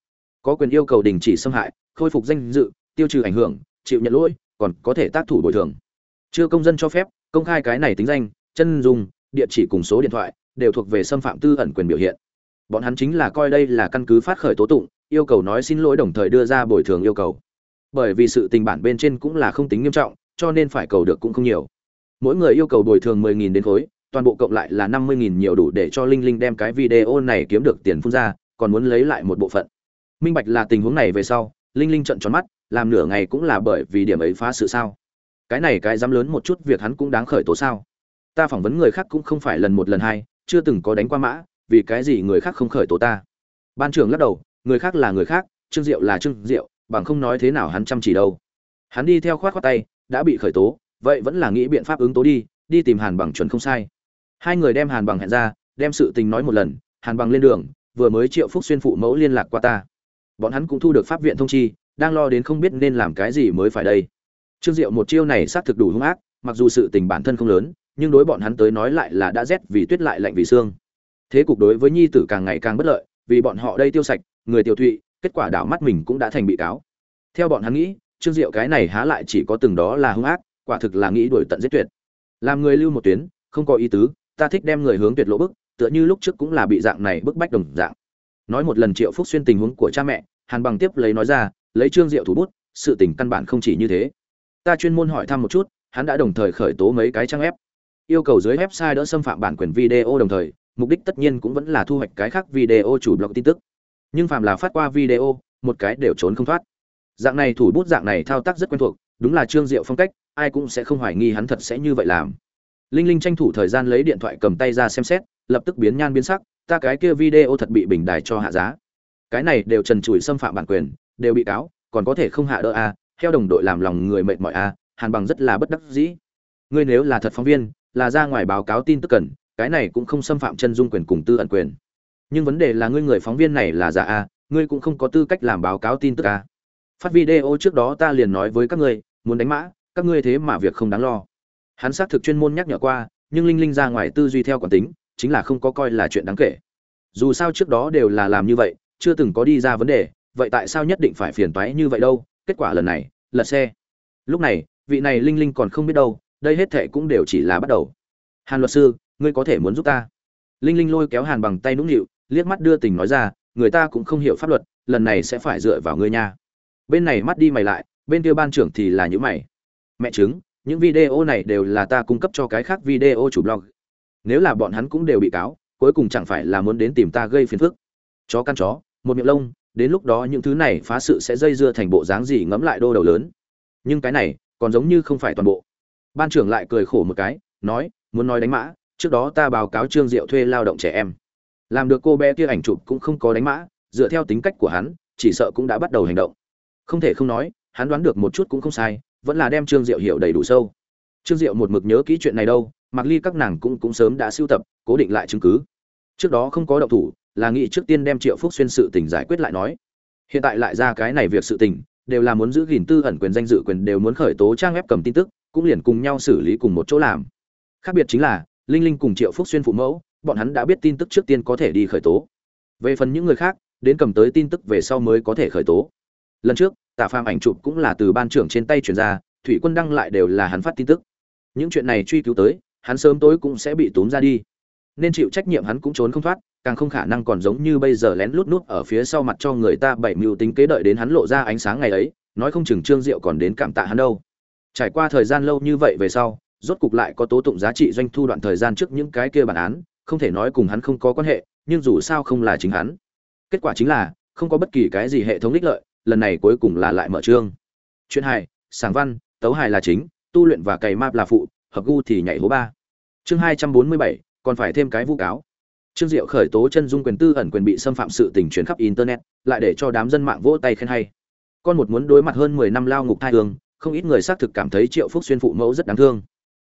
Có quyền yêu cầu đình chỉ xâm hại khôi phục danh dự, tiêu trừ ảnh hưởng, chịu nhận lỗi, còn có thể tác thủ bồi thường. Chưa công dân cho phép, công khai cái này tính danh, chân dung, địa chỉ cùng số điện thoại đều thuộc về xâm phạm tư ẩn quyền biểu hiện. Bọn hắn chính là coi đây là căn cứ phát khởi tố tụng, yêu cầu nói xin lỗi đồng thời đưa ra bồi thường yêu cầu. Bởi vì sự tình bản bên trên cũng là không tính nghiêm trọng, cho nên phải cầu được cũng không nhiều. Mỗi người yêu cầu bồi thường mười nghìn đến khối, toàn bộ cộng lại là năm mươi nghìn nhiều đủ để cho linh linh đem cái video này kiếm được tiền phun ra, còn muốn lấy lại một bộ phận. Minh bạch là tình huống này về sau linh linh trận tròn mắt, làm nửa ngày cũng là bởi vì điểm ấy phá sự sao? Cái này cái dám lớn một chút việc hắn cũng đáng khởi tố sao? Ta phỏng vấn người khác cũng không phải lần một lần hai, chưa từng có đánh qua mã, vì cái gì người khác không khởi tố ta? Ban trưởng lắc đầu, người khác là người khác, trương diệu là trương diệu, bằng không nói thế nào hắn chăm chỉ đâu. Hắn đi theo khoát khoát tay, đã bị khởi tố, vậy vẫn là nghĩ biện pháp ứng tố đi đi tìm hàn bằng chuẩn không sai. Hai người đem hàn bằng hẹn ra, đem sự tình nói một lần, hàn bằng lên đường, vừa mới triệu phúc xuyên phụ mẫu liên lạc qua ta bọn hắn cũng thu được pháp viện thông chi, đang lo đến không biết nên làm cái gì mới phải đây. Trương diệu một chiêu này xác thực đủ hung ác, mặc dù sự tình bản thân không lớn, nhưng đối bọn hắn tới nói lại là đã rét vì tuyết lại lạnh vì xương. Thế cục đối với nhi tử càng ngày càng bất lợi, vì bọn họ đây tiêu sạch, người tiêu thụy, kết quả đảo mắt mình cũng đã thành bị cáo. Theo bọn hắn nghĩ, trương diệu cái này há lại chỉ có từng đó là hung ác, quả thực là nghĩ đuổi tận giết tuyệt. Làm người lưu một tuyến, không có ý tứ, ta thích đem người hướng tuyệt lỗ bức, tựa như lúc trước cũng là bị dạng này bức bách đồng dạng nói một lần triệu phúc xuyên tình huống của cha mẹ, hàn bằng tiếp lấy nói ra, lấy trương diệu thủ bút, sự tình căn bản không chỉ như thế. Ta chuyên môn hỏi thăm một chút, hắn đã đồng thời khởi tố mấy cái trang web. Yêu cầu dưới website đỡ xâm phạm bản quyền video đồng thời, mục đích tất nhiên cũng vẫn là thu hoạch cái khác video chủ blog tin tức. Nhưng phạm là phát qua video, một cái đều trốn không thoát. Dạng này thủ bút dạng này thao tác rất quen thuộc, đúng là trương diệu phong cách, ai cũng sẽ không hoài nghi hắn thật sẽ như vậy làm. Linh linh tranh thủ thời gian lấy điện thoại cầm tay ra xem xét, lập tức biến nhan biến sắc ta cái kia video thật bị bình đài cho hạ giá. Cái này đều trần trụi xâm phạm bản quyền đều bị cáo còn có thể không hạ đỡ a à, theo đồng đội làm lòng người mệt mỏi a à, hàn bằng rất là bất đắc dĩ. Ngươi nếu là thật phóng viên là ra ngoài báo cáo tin tức cần cái này cũng không xâm phạm chân dung quyền cùng tư ẩn quyền. Nhưng vấn đề là ngươi người phóng viên này là giả a ngươi cũng không có tư cách làm báo cáo tin tức a phát video trước đó ta liền nói với các ngươi muốn đánh mã các ngươi thế mà việc không đáng lo. Hắn xác thực chuyên môn nhắc nhở qua nhưng linh linh ra ngoài tư duy theo quản tính chính là không có coi là chuyện đáng kể. Dù sao trước đó đều là làm như vậy, chưa từng có đi ra vấn đề, vậy tại sao nhất định phải phiền toái như vậy đâu? Kết quả lần này, lật xe. Lúc này, vị này linh linh còn không biết đâu, đây hết thệ cũng đều chỉ là bắt đầu. Hàn luật sư, ngươi có thể muốn giúp ta? Linh linh lôi kéo hàn bằng tay nũng nịu, liếc mắt đưa tình nói ra, người ta cũng không hiểu pháp luật, lần này sẽ phải dựa vào ngươi nha. Bên này mắt đi mày lại, bên kia ban trưởng thì là những mày. Mẹ chứng những video này đều là ta cung cấp cho cái khác video chủ blog nếu là bọn hắn cũng đều bị cáo, cuối cùng chẳng phải là muốn đến tìm ta gây phiền phức. Chó căn chó, một miệng lông, đến lúc đó những thứ này phá sự sẽ dây dưa thành bộ dáng gì ngẫm lại đô đầu lớn. Nhưng cái này, còn giống như không phải toàn bộ. Ban trưởng lại cười khổ một cái, nói, muốn nói đánh mã, trước đó ta báo cáo trương diệu thuê lao động trẻ em. Làm được cô bé kia ảnh chụp cũng không có đánh mã, dựa theo tính cách của hắn, chỉ sợ cũng đã bắt đầu hành động. Không thể không nói, hắn đoán được một chút cũng không sai, vẫn là đem trương diệu hiểu đầy đủ sâu. Trương diệu một mực nhớ kỹ chuyện này đâu mặc ly các nàng cũng cũng sớm đã sưu tập, cố định lại chứng cứ. Trước đó không có động thủ, là nghĩ trước tiên đem triệu phúc xuyên sự tình giải quyết lại nói. Hiện tại lại ra cái này việc sự tình, đều là muốn giữ gìn tư ẩn quyền danh dự quyền đều muốn khởi tố trang web cầm tin tức, cũng liền cùng nhau xử lý cùng một chỗ làm. Khác biệt chính là, linh linh cùng triệu phúc xuyên phụ mẫu, bọn hắn đã biết tin tức trước tiên có thể đi khởi tố. Về phần những người khác, đến cầm tới tin tức về sau mới có thể khởi tố. Lần trước tạ phàm ảnh chụp cũng là từ ban trưởng trên tay chuyển ra, thủy quân đăng lại đều là hắn phát tin tức. Những chuyện này truy cứu tới hắn sớm tối cũng sẽ bị tốn ra đi. Nên chịu trách nhiệm hắn cũng trốn không thoát, càng không khả năng còn giống như bây giờ lén lút nút ở phía sau mặt cho người ta bảy mưu tính kế đợi đến hắn lộ ra ánh sáng ngày ấy, nói không chừng trương diệu còn đến cảm tạ hắn đâu. Trải qua thời gian lâu như vậy về sau, rốt cục lại có tố tụng giá trị doanh thu đoạn thời gian trước những cái kia bản án, không thể nói cùng hắn không có quan hệ, nhưng dù sao không là chính hắn. Kết quả chính là, không có bất kỳ cái gì hệ thống ích lợi, lần này cuối cùng là lại mở trương. Chuyện hài, sảng văn, tấu hài là chính, tu luyện và cày map là phụ hợp gu thì nhảy hố ba. Chương hai trăm bốn mươi bảy, còn phải thêm cái vu cáo. Trương diệu khởi tố chân dung quyền tư ẩn quyền bị xâm phạm sự tình truyền khắp internet, lại để cho đám dân mạng vỗ tay khen hay. Con một muốn đối mặt hơn mười năm lao ngục thai hương, không ít người xác thực cảm thấy triệu phúc xuyên phụ mẫu rất đáng thương.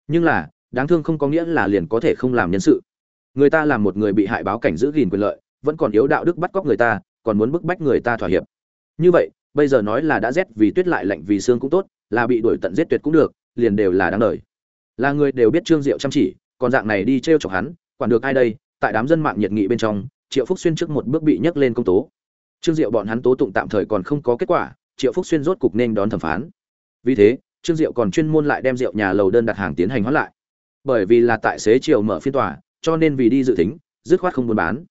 Nhưng là, đáng thương không có nghĩa là liền có thể không làm nhân sự. Người ta làm một người bị hại báo cảnh giữ gìn quyền lợi, vẫn còn yếu đạo đức bắt cóc người ta, còn muốn bức bách người ta thỏa hiệp. Như vậy, bây giờ nói là đã rét vì tuyết lại lạnh vì xương cũng tốt, là bị đuổi tận giết tuyệt cũng được, liền đều là đáng đời là người đều biết trương diệu chăm chỉ còn dạng này đi t r e o chọc hắn quản được ai đây tại đám dân mạng nhiệt nghị bên trong triệu phúc xuyên trước một bước bị nhấc lên công tố. Trương diệu bọn hắn tố tụng tạm thời còn không có kết quả triệu phúc xuyên rốt cục nên đón thẩm phán. Vì thế trương diệu còn chuyên môn lại đem rượu nhà lầu đơn đặt hàng tiến hành hoãn lại. Bởi vì là tại xế chiều mở phiên tòa cho nên vì đi dự tính dứt khoát không buôn bán.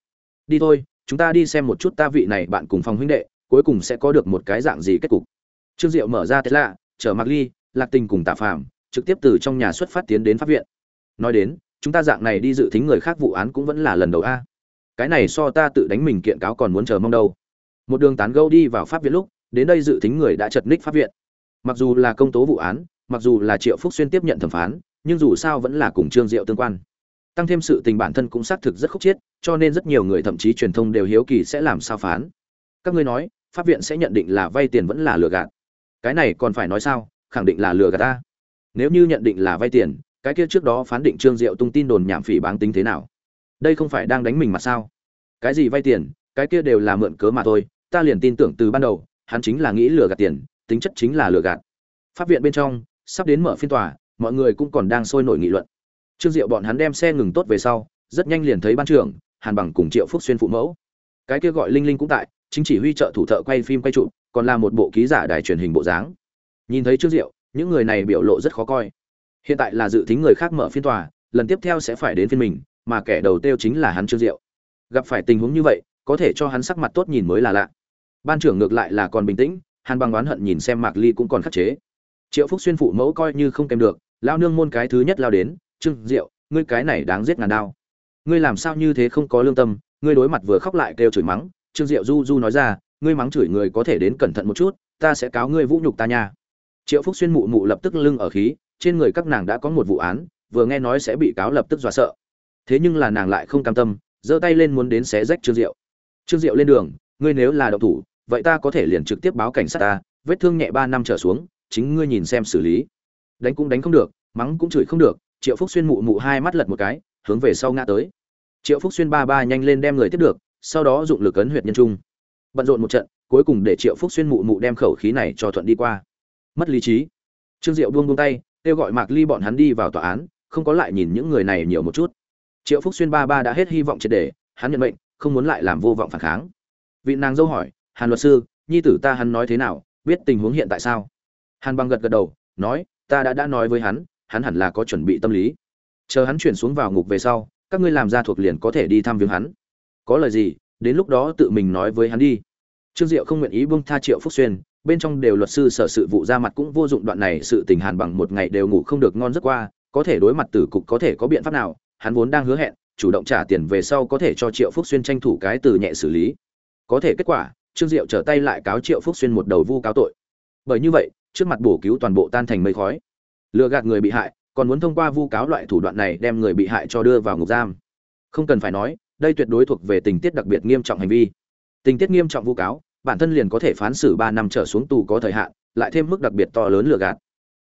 Đi thôi chúng ta đi xem một chút ta vị này bạn cùng phòng huynh đệ cuối cùng sẽ có được một cái dạng gì kết cục. Trương diệu mở ra lạ, chở mặc ly lạc tình cùng tạ phàm trực tiếp từ trong nhà xuất phát tiến đến pháp viện. Nói đến, chúng ta dạng này đi dự tính người khác vụ án cũng vẫn là lần đầu a. Cái này so ta tự đánh mình kiện cáo còn muốn chờ mong đâu. Một đường tán gẫu đi vào pháp viện lúc, đến đây dự tính người đã chật ních pháp viện. Mặc dù là công tố vụ án, mặc dù là triệu phúc xuyên tiếp nhận thẩm phán, nhưng dù sao vẫn là cùng trương diệu tương quan. Tăng thêm sự tình bản thân cũng xác thực rất khúc chiết, cho nên rất nhiều người thậm chí truyền thông đều hiếu kỳ sẽ làm sao phán. Các ngươi nói, pháp viện sẽ nhận định là vay tiền vẫn là lừa gạt. Cái này còn phải nói sao? Khẳng định là lừa gạt ta nếu như nhận định là vay tiền, cái kia trước đó phán định trương diệu tung tin đồn nhảm phỉ báng tính thế nào? Đây không phải đang đánh mình mà sao? Cái gì vay tiền, cái kia đều là mượn cớ mà thôi, ta liền tin tưởng từ ban đầu, hắn chính là nghĩ lừa gạt tiền, tính chất chính là lừa gạt. Pháp viện bên trong, sắp đến mở phiên tòa, mọi người cũng còn đang sôi nổi nghị luận. Trương diệu bọn hắn đem xe ngừng tốt về sau, rất nhanh liền thấy ban trưởng, hàn bằng cùng triệu phúc xuyên phụ mẫu. Cái kia gọi linh linh cũng tại, chính chỉ huy trợ thủ thợ quay phim quay trụ còn là một bộ ký giả đài truyền hình bộ dáng. Nhìn thấy trương diệu những người này biểu lộ rất khó coi. Hiện tại là dự tính người khác mở phiên tòa, lần tiếp theo sẽ phải đến phiên mình, mà kẻ đầu tiêu chính là hắn trương diệu. Gặp phải tình huống như vậy, có thể cho hắn sắc mặt tốt nhìn mới là lạ. Ban trưởng ngược lại là còn bình tĩnh, hàn bằng oán hận nhìn xem mạc ly cũng còn khắc chế. Triệu phúc xuyên phụ mẫu coi như không kèm được, lao nương môn cái thứ nhất lao đến, trương diệu, ngươi cái này đáng giết ngàn đao. Ngươi làm sao như thế không có lương tâm, ngươi đối mặt vừa khóc lại kêu chửi mắng. Trương diệu du du nói ra, ngươi mắng chửi người có thể đến cẩn thận một chút, ta sẽ cáo ngươi vũ nhục ta nha triệu phúc xuyên mụ mụ lập tức lưng ở khí, trên người các nàng đã có một vụ án, vừa nghe nói sẽ bị cáo lập tức dọa sợ. Thế nhưng là nàng lại không cam tâm, giơ tay lên muốn đến xé rách trương diệu. Trương diệu lên đường, ngươi nếu là độc thủ, vậy ta có thể liền trực tiếp báo cảnh sát ta, vết thương nhẹ ba năm trở xuống, chính ngươi nhìn xem xử lý. Đánh cũng đánh không được, mắng cũng chửi không được, triệu phúc xuyên mụ mụ hai mắt lật một cái, hướng về sau ngã tới. Triệu phúc xuyên ba ba nhanh lên đem người tiếp được, sau đó dụng lực ấn huyệt nhân trung. Bận rộn một trận, cuối cùng để triệu phúc xuyên mụ mụ đem khẩu khí này cho thuận đi qua mất lý trí. Trương diệu buông buông tay kêu gọi mạc ly bọn hắn đi vào tòa án không có lại nhìn những người này nhiều một chút. Triệu phúc xuyên ba ba đã hết hy vọng triệt đề, hắn nhận mệnh không muốn lại làm vô vọng phản kháng. Vị nàng dâu hỏi hàn luật sư nhi tử ta hắn nói thế nào biết tình huống hiện tại sao? Hàn băng gật gật đầu nói ta đã đã nói với hắn hắn hẳn là có chuẩn bị tâm lý. Chờ hắn chuyển xuống vào ngục về sau các ngươi làm ra thuộc liền có thể đi thăm viếng hắn. Có lời gì đến lúc đó tự mình nói với hắn đi. Trương diệu không nguyện ý buông tha triệu phúc xuyên bên trong đều luật sư sở sự vụ ra mặt cũng vô dụng đoạn này sự tình hàn bằng một ngày đều ngủ không được ngon rất qua, có thể đối mặt tử cục có thể có biện pháp nào, hắn vốn đang hứa hẹn, chủ động trả tiền về sau có thể cho triệu phúc xuyên tranh thủ cái từ nhẹ xử lý. Có thể kết quả, trương diệu trở tay lại cáo triệu phúc xuyên một đầu vu cáo tội. Bởi như vậy, trước mặt bổ cứu toàn bộ tan thành mây khói. Lừa gạt người bị hại, còn muốn thông qua vu cáo loại thủ đoạn này đem người bị hại cho đưa vào ngục giam. Không cần phải nói, đây tuyệt đối thuộc về tình tiết đặc biệt nghiêm trọng hành vi. Tình tiết nghiêm trọng vu cáo bản thân liền có thể phán xử ba năm trở xuống tù có thời hạn, lại thêm mức đặc biệt to lớn lừa gạt.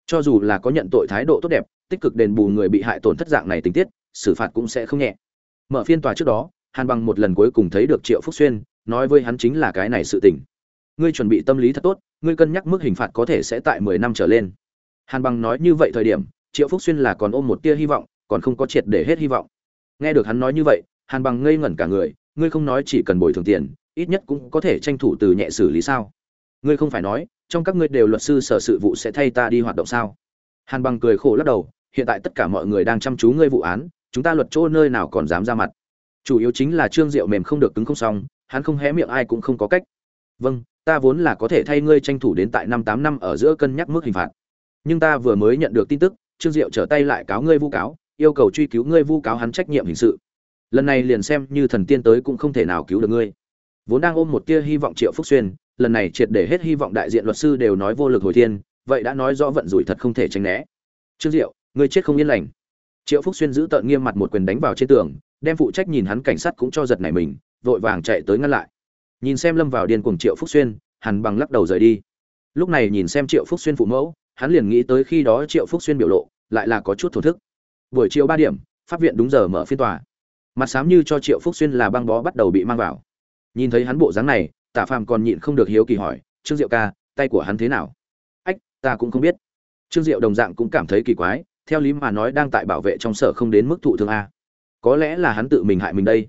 Cho dù là có nhận tội thái độ tốt đẹp, tích cực đền bù người bị hại tổn thất dạng này tình tiết, xử phạt cũng sẽ không nhẹ. Mở phiên tòa trước đó, hàn bằng một lần cuối cùng thấy được triệu phúc xuyên, nói với hắn chính là cái này sự tình. Ngươi chuẩn bị tâm lý thật tốt, ngươi cân nhắc mức hình phạt có thể sẽ tại mười năm trở lên. Hàn bằng nói như vậy thời điểm, triệu phúc xuyên là còn ôm một tia hy vọng, còn không có triệt để hết hy vọng. Nghe được hắn nói như vậy, hàn bằng ngây ngẩn cả người, ngươi không nói chỉ cần bồi thường tiền ít nhất cũng có thể tranh thủ từ nhẹ xử lý sao? Ngươi không phải nói, trong các ngươi đều luật sư sở sự vụ sẽ thay ta đi hoạt động sao? Hàn bằng cười khổ lắc đầu, hiện tại tất cả mọi người đang chăm chú ngươi vụ án, chúng ta luật chỗ nơi nào còn dám ra mặt? Chủ yếu chính là trương diệu mềm không được cứng không xong, hắn không hé miệng ai cũng không có cách. Vâng ta vốn là có thể thay ngươi tranh thủ đến tại năm tám năm ở giữa cân nhắc mức hình phạt. Nhưng ta vừa mới nhận được tin tức, trương diệu trở tay lại cáo ngươi vu cáo, yêu cầu truy cứu ngươi vu cáo hắn trách nhiệm hình sự. Lần này liền xem như thần tiên tới cũng không thể nào cứu được ngươi vốn đang ôm một tia hy vọng triệu phúc xuyên, lần này triệt để hết hy vọng đại diện luật sư đều nói vô lực hồi thiên, vậy đã nói rõ vận rủi thật không thể tránh né. Trương diệu, người chết không yên lành. Triệu phúc xuyên giữ tợn nghiêm mặt một quyền đánh vào trên tường, đem phụ trách nhìn hắn cảnh sát cũng cho giật nảy mình, vội vàng chạy tới ngăn lại. Nhìn xem lâm vào điên cuồng triệu phúc xuyên hắn bằng lắc đầu rời đi. Lúc này nhìn xem triệu phúc xuyên phụ mẫu, hắn liền nghĩ tới khi đó triệu phúc xuyên biểu lộ, lại là có chút thổ thức. Buổi chiều ba điểm, pháp viện đúng giờ mở phiên tòa. Mặt sám như cho triệu phúc xuyên là băng bó bắt đầu bị mang vào nhìn thấy hắn bộ dáng này, tạ phàm còn nhịn không được hiếu kỳ hỏi, trương diệu ca, tay của hắn thế nào? Ách, ta cũng không biết. Trương diệu đồng dạng cũng cảm thấy kỳ quái, theo lý mà nói đang tại bảo vệ trong sở không đến mức thụ thương a. Có lẽ là hắn tự mình hại mình đây.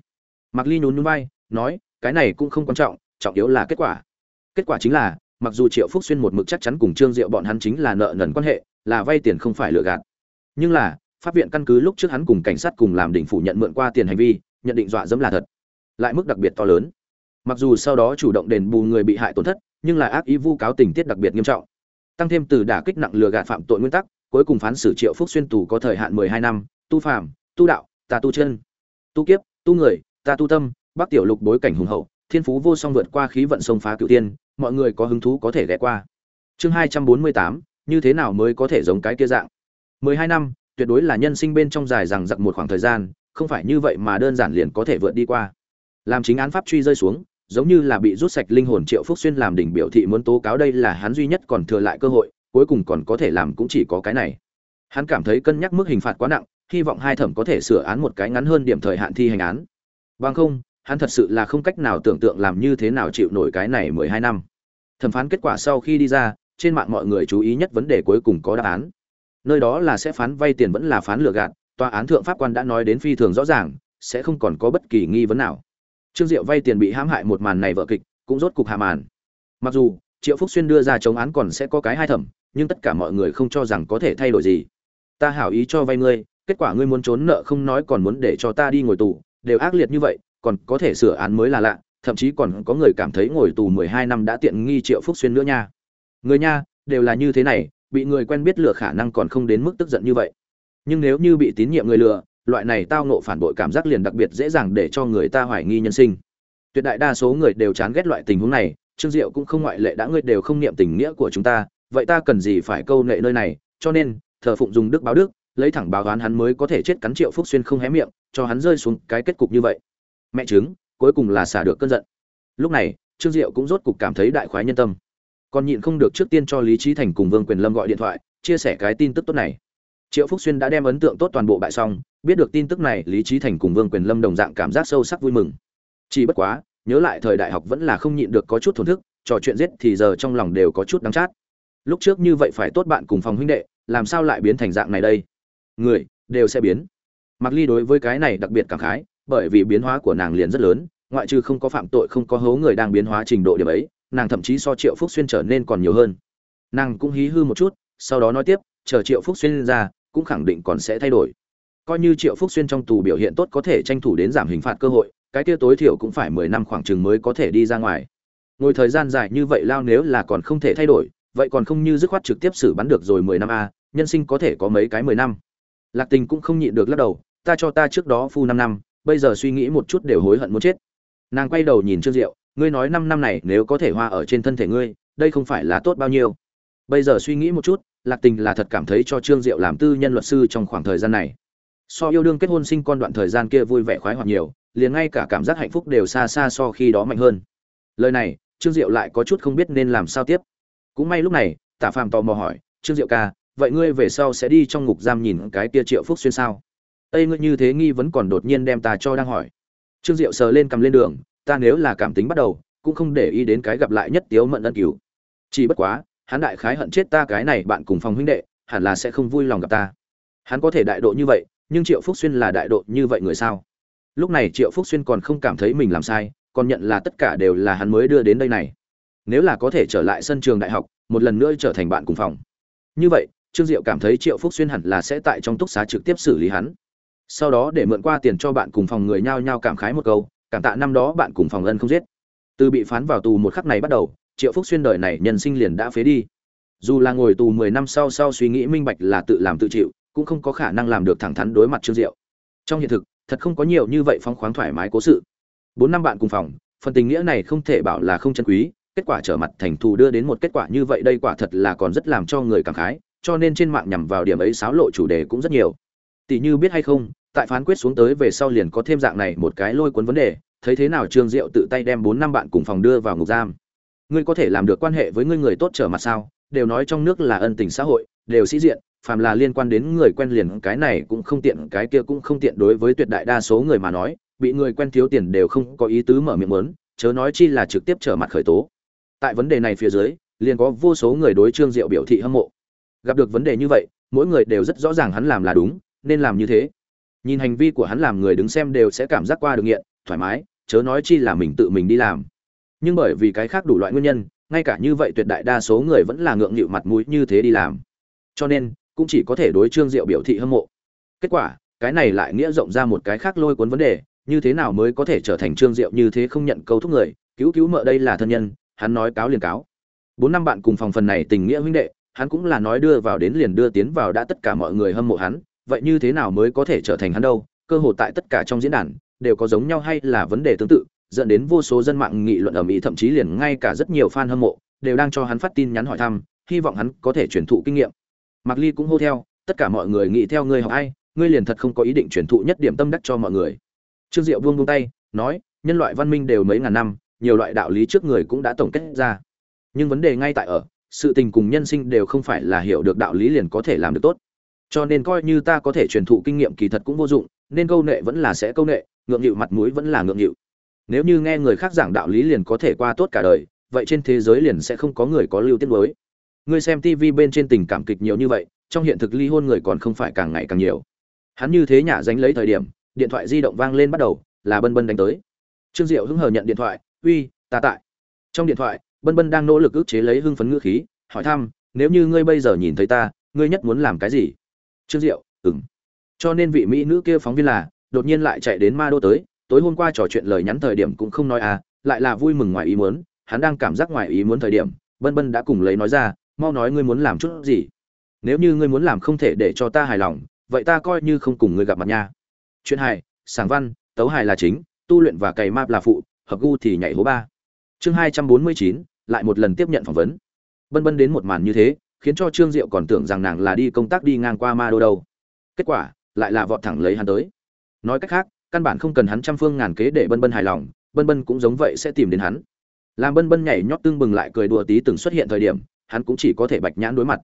Mặc ly nhún nhún vai, nói, cái này cũng không quan trọng trọng yếu là kết quả. Kết quả chính là, mặc dù triệu phúc xuyên một mực chắc chắn cùng trương diệu bọn hắn chính là nợ nần quan hệ, là vay tiền không phải lừa gạt. Nhưng là, pháp viện căn cứ lúc trước hắn cùng cảnh sát cùng làm đỉnh phủ nhận mượn qua tiền hành vi, nhận định dọa dẫm là thật. Lại mức đặc biệt to lớn mặc dù sau đó chủ động đền bù người bị hại tổn thất, nhưng là ác ý vu cáo tình tiết đặc biệt nghiêm trọng. Tăng thêm từ đả kích nặng lừa gạt phạm tội nguyên tắc, cuối cùng phán xử triệu phúc xuyên tù có thời hạn mười hai năm, tu phạm tu đạo, ta tu chân, tu kiếp, tu người, ta tu tâm, bắc tiểu lục bối cảnh hùng hậu, thiên phú vô song vượt qua khí vận sông phá cựu tiên mọi người có hứng thú có thể ghé qua. Chương hai trăm bốn mươi tám, như thế nào mới có thể giống cái kia dạng? mười hai năm, tuyệt đối là nhân sinh bên trong dài rằng giặc một khoảng thời gian, không phải như vậy mà đơn giản liền có thể vượt đi qua. Làm chính án pháp truy rơi xuống giống như là bị rút sạch linh hồn triệu phúc xuyên làm đỉnh biểu thị muốn tố cáo đây là hắn duy nhất còn thừa lại cơ hội, cuối cùng còn có thể làm cũng chỉ có cái này. Hắn cảm thấy cân nhắc mức hình phạt quá nặng, hy vọng hai thẩm có thể sửa án một cái ngắn hơn điểm thời hạn thi hành án. Bằng không, hắn thật sự là không cách nào tưởng tượng làm như thế nào chịu nổi cái này mười hai năm. Thẩm phán kết quả sau khi đi ra, trên mạng mọi người chú ý nhất vấn đề cuối cùng có đáp án. Nơi đó là sẽ phán vay tiền vẫn là phán lừa gạt, tòa án thượng pháp quan đã nói đến phi thường rõ ràng, sẽ không còn có bất kỳ nghi vấn nào trương diệu vay tiền bị hãm hại một màn này vợ kịch, cũng rốt cục hạ màn. Mặc dù, triệu phúc xuyên đưa ra chống án còn sẽ có cái hai thẩm, nhưng tất cả mọi người không cho rằng có thể thay đổi gì. Ta hảo ý cho vay ngươi, kết quả ngươi muốn trốn nợ không nói còn muốn để cho ta đi ngồi tù, đều ác liệt như vậy, còn có thể sửa án mới là lạ, thậm chí còn có người cảm thấy ngồi tù mười hai năm đã tiện nghi triệu phúc xuyên nữa nha. Người nha, đều là như thế này, bị người quen biết lừa khả năng còn không đến mức tức giận như vậy. Nhưng nếu như bị tín nhiệm người lừa loại này tao nộ phản bội cảm giác liền đặc biệt dễ dàng để cho người ta hoài nghi nhân sinh. Tuyệt đại đa số người đều chán ghét loại tình huống này, trương diệu cũng không ngoại lệ đã ngươi đều không niệm tình nghĩa của chúng ta, vậy ta cần gì phải câu nệ nơi này? Cho nên, thờ phụng dùng đức báo đức, lấy thẳng báo đoán hắn mới có thể chết cắn triệu phúc xuyên không hé miệng, cho hắn rơi xuống cái kết cục như vậy. Mẹ chứng cuối cùng là xả được cơn giận. Lúc này, trương diệu cũng rốt cục cảm thấy đại khoái nhân tâm. Còn nhịn không được trước tiên cho lý trí thành cùng vương quyền lâm gọi điện thoại, chia sẻ cái tin tức tốt này triệu phúc xuyên đã đem ấn tượng tốt toàn bộ bại xong, biết được tin tức này, lý trí thành cùng vương quyền lâm đồng dạng cảm giác sâu sắc vui mừng. Chỉ bất quá, nhớ lại thời đại học vẫn là không nhịn được có chút thổn thức, trò chuyện giết thì giờ trong lòng đều có chút đắng chát. Lúc trước như vậy phải tốt bạn cùng phòng huynh đệ, làm sao lại biến thành dạng này đây? Người, đều sẽ biến. Mặc ly đối với cái này đặc biệt cảm khái, bởi vì biến hóa của nàng liền rất lớn, ngoại trừ không có phạm tội, không có hố người đang biến hóa trình độ điểm ấy, nàng thậm chí so triệu phúc xuyên trở nên còn nhiều hơn. Nàng cũng hí hư một chút, sau đó nói tiếp, chờ triệu phúc xuyên ra cũng khẳng định còn sẽ thay đổi. Coi như triệu phúc xuyên trong tù biểu hiện tốt có thể tranh thủ đến giảm hình phạt cơ hội, cái kia tối thiểu cũng phải mười năm khoảng chừng mới có thể đi ra ngoài. Ngồi thời gian dài như vậy lao nếu là còn không thể thay đổi, vậy còn không như dứt khoát trực tiếp xử bắn được rồi mười năm a, nhân sinh có thể có mấy cái mười năm. Lạc tình cũng không nhịn được lắc đầu, ta cho ta trước đó phu năm năm, bây giờ suy nghĩ một chút đều hối hận muốn chết. Nàng quay đầu nhìn trương diệu, ngươi nói năm năm này nếu có thể hoa ở trên thân thể ngươi, đây không phải là tốt bao nhiêu? Bây giờ suy nghĩ một chút lạc tình là thật cảm thấy cho trương diệu làm tư nhân luật sư trong khoảng thời gian này. So yêu đương kết hôn sinh con đoạn thời gian kia vui vẻ khoái hoặc nhiều, liền ngay cả cảm giác hạnh phúc đều xa xa so khi đó mạnh hơn. Lời này, trương diệu lại có chút không biết nên làm sao tiếp. Cũng may lúc này tả phàm tò mò hỏi, trương diệu ca, vậy ngươi về sau sẽ đi trong ngục giam nhìn cái kia triệu phúc xuyên sao? Ây ngươi như thế nghi vẫn còn đột nhiên đem ta cho đang hỏi. Trương diệu sờ lên cầm lên đường, ta nếu là cảm tính bắt đầu, cũng không để ý đến cái gặp lại nhất tiếu mận ân cửu. Chỉ bất quá hắn đại khái hận chết ta cái này bạn cùng phòng huynh đệ, hẳn là sẽ không vui lòng gặp ta. Hắn có thể đại độ như vậy, nhưng triệu phúc xuyên là đại độ như vậy người sao? Lúc này triệu phúc xuyên còn không cảm thấy mình làm sai, còn nhận là tất cả đều là hắn mới đưa đến đây này. Nếu là có thể trở lại sân trường đại học, một lần nữa trở thành bạn cùng phòng. Như vậy, trương diệu cảm thấy triệu phúc xuyên hẳn là sẽ tại trong túc xá trực tiếp xử lý hắn. Sau đó để mượn qua tiền cho bạn cùng phòng người nhao nhao cảm khái một câu, cảm tạ năm đó bạn cùng phòng ân không giết. Từ bị phán vào tù một khắc này bắt đầu triệu phúc xuyên đời này nhân sinh liền đã phế đi. Dù là ngồi tù mười năm sau sau suy nghĩ minh bạch là tự làm tự chịu, cũng không có khả năng làm được thẳng thắn đối mặt trương diệu. Trong hiện thực, thật không có nhiều như vậy phong khoáng thoải mái cố sự. Bốn năm bạn cùng phòng, phần tình nghĩa này không thể bảo là không chân quý, kết quả trở mặt thành thù đưa đến một kết quả như vậy đây quả thật là còn rất làm cho người cảm khái, cho nên trên mạng nhằm vào điểm ấy xáo lộ chủ đề cũng rất nhiều. Tỷ như biết hay không, tại phán quyết xuống tới về sau liền có thêm dạng này một cái lôi cuốn vấn đề, thấy thế nào trương diệu tự tay đem bốn năm bạn cùng phòng đưa vào ngục giam ngươi có thể làm được quan hệ với ngươi người tốt trở mặt sao? Đều nói trong nước là ân tình xã hội, đều sĩ diện, phàm là liên quan đến người quen liền cái này cũng không tiện, cái kia cũng không tiện đối với tuyệt đại đa số người mà nói, bị người quen thiếu tiền đều không có ý tứ mở miệng muốn, chớ nói chi là trực tiếp trở mặt khởi tố. Tại vấn đề này phía dưới, liền có vô số người đối trương diệu biểu thị hâm mộ. Gặp được vấn đề như vậy, mỗi người đều rất rõ ràng hắn làm là đúng, nên làm như thế. Nhìn hành vi của hắn làm người đứng xem đều sẽ cảm giác qua được nghiện, thoải mái, chớ nói chi là mình tự mình đi làm nhưng bởi vì cái khác đủ loại nguyên nhân, ngay cả như vậy tuyệt đại đa số người vẫn là ngượng nghịu mặt mũi như thế đi làm. Cho nên, cũng chỉ có thể đối trương diệu biểu thị hâm mộ. Kết quả, cái này lại nghĩa rộng ra một cái khác lôi cuốn vấn đề, như thế nào mới có thể trở thành trương diệu như thế không nhận câu thúc người? Cứu cứu mợ đây là thân nhân, hắn nói cáo liền cáo. Bốn năm bạn cùng phòng phần này tình nghĩa huynh đệ, hắn cũng là nói đưa vào đến liền đưa tiến vào đã tất cả mọi người hâm mộ hắn, vậy như thế nào mới có thể trở thành hắn đâu? Cơ hội tại tất cả trong diễn đàn, đều có giống nhau hay là vấn đề tương tự? Dẫn đến vô số dân mạng nghị luận ở mỹ, thậm chí liền ngay cả rất nhiều fan hâm mộ đều đang cho hắn phát tin nhắn hỏi thăm, hy vọng hắn có thể truyền thụ kinh nghiệm. Mạc ly cũng hô theo, tất cả mọi người nghĩ theo ngươi học ai, ngươi liền thật không có ý định truyền thụ nhất điểm tâm đắc cho mọi người. Trương diệu buông buông tay, nói, nhân loại văn minh đều mấy ngàn năm, nhiều loại đạo lý trước người cũng đã tổng kết ra. Nhưng vấn đề ngay tại ở, sự tình cùng nhân sinh đều không phải là hiểu được đạo lý liền có thể làm được tốt. Cho nên coi như ta có thể truyền thụ kinh nghiệm kỳ thật cũng vô dụng, nên câu nệ vẫn là sẽ câu nệ, ngượng nghịu mặt mũi vẫn là ngượng nghịu nếu như nghe người khác giảng đạo lý liền có thể qua tốt cả đời, vậy trên thế giới liền sẽ không có người có lưu tiết mới ngươi xem tv bên trên tình cảm kịch nhiều như vậy, trong hiện thực ly hôn người còn không phải càng ngày càng nhiều. Hắn như thế nhả dánh lấy thời điểm, điện thoại di động vang lên bắt đầu, là bân bân đánh tới. Trương diệu hưng hờ nhận điện thoại, uy, ta tại. Trong điện thoại, bân bân đang nỗ lực ức chế lấy hưng phấn ngữ khí, hỏi thăm, nếu như ngươi bây giờ nhìn thấy ta, ngươi nhất muốn làm cái gì? Trương diệu ừng cho nên vị mỹ nữ kia phóng viên là, đột nhiên lại chạy đến ma đô tới tối hôm qua trò chuyện lời nhắn thời điểm cũng không nói à lại là vui mừng ngoài ý muốn, hắn đang cảm giác ngoài ý muốn thời điểm, bân bân đã cùng lấy nói ra, mau nói ngươi muốn làm chút gì. Nếu như ngươi muốn làm không thể để cho ta hài lòng, vậy ta coi như không cùng ngươi gặp mặt nha. Chuyện hài, sảng văn, tấu hài là chính, tu luyện và cày map là phụ, hợp gu thì nhảy hố ba. Chương hai trăm bốn mươi chín, lại một lần tiếp nhận phỏng vấn. Bân bân đến một màn như thế, khiến cho trương diệu còn tưởng rằng nàng là đi công tác đi ngang qua ma đô đâu. Kết quả, lại là vọt thẳng lấy hắn tới. Nói cách khác căn bản không cần hắn trăm phương ngàn kế để bân bân hài lòng, bân bân cũng giống vậy sẽ tìm đến hắn. Làm bân bân nhảy nhót tương bừng lại cười đùa tí từng xuất hiện thời điểm, hắn cũng chỉ có thể bạch nhãn đối mặt.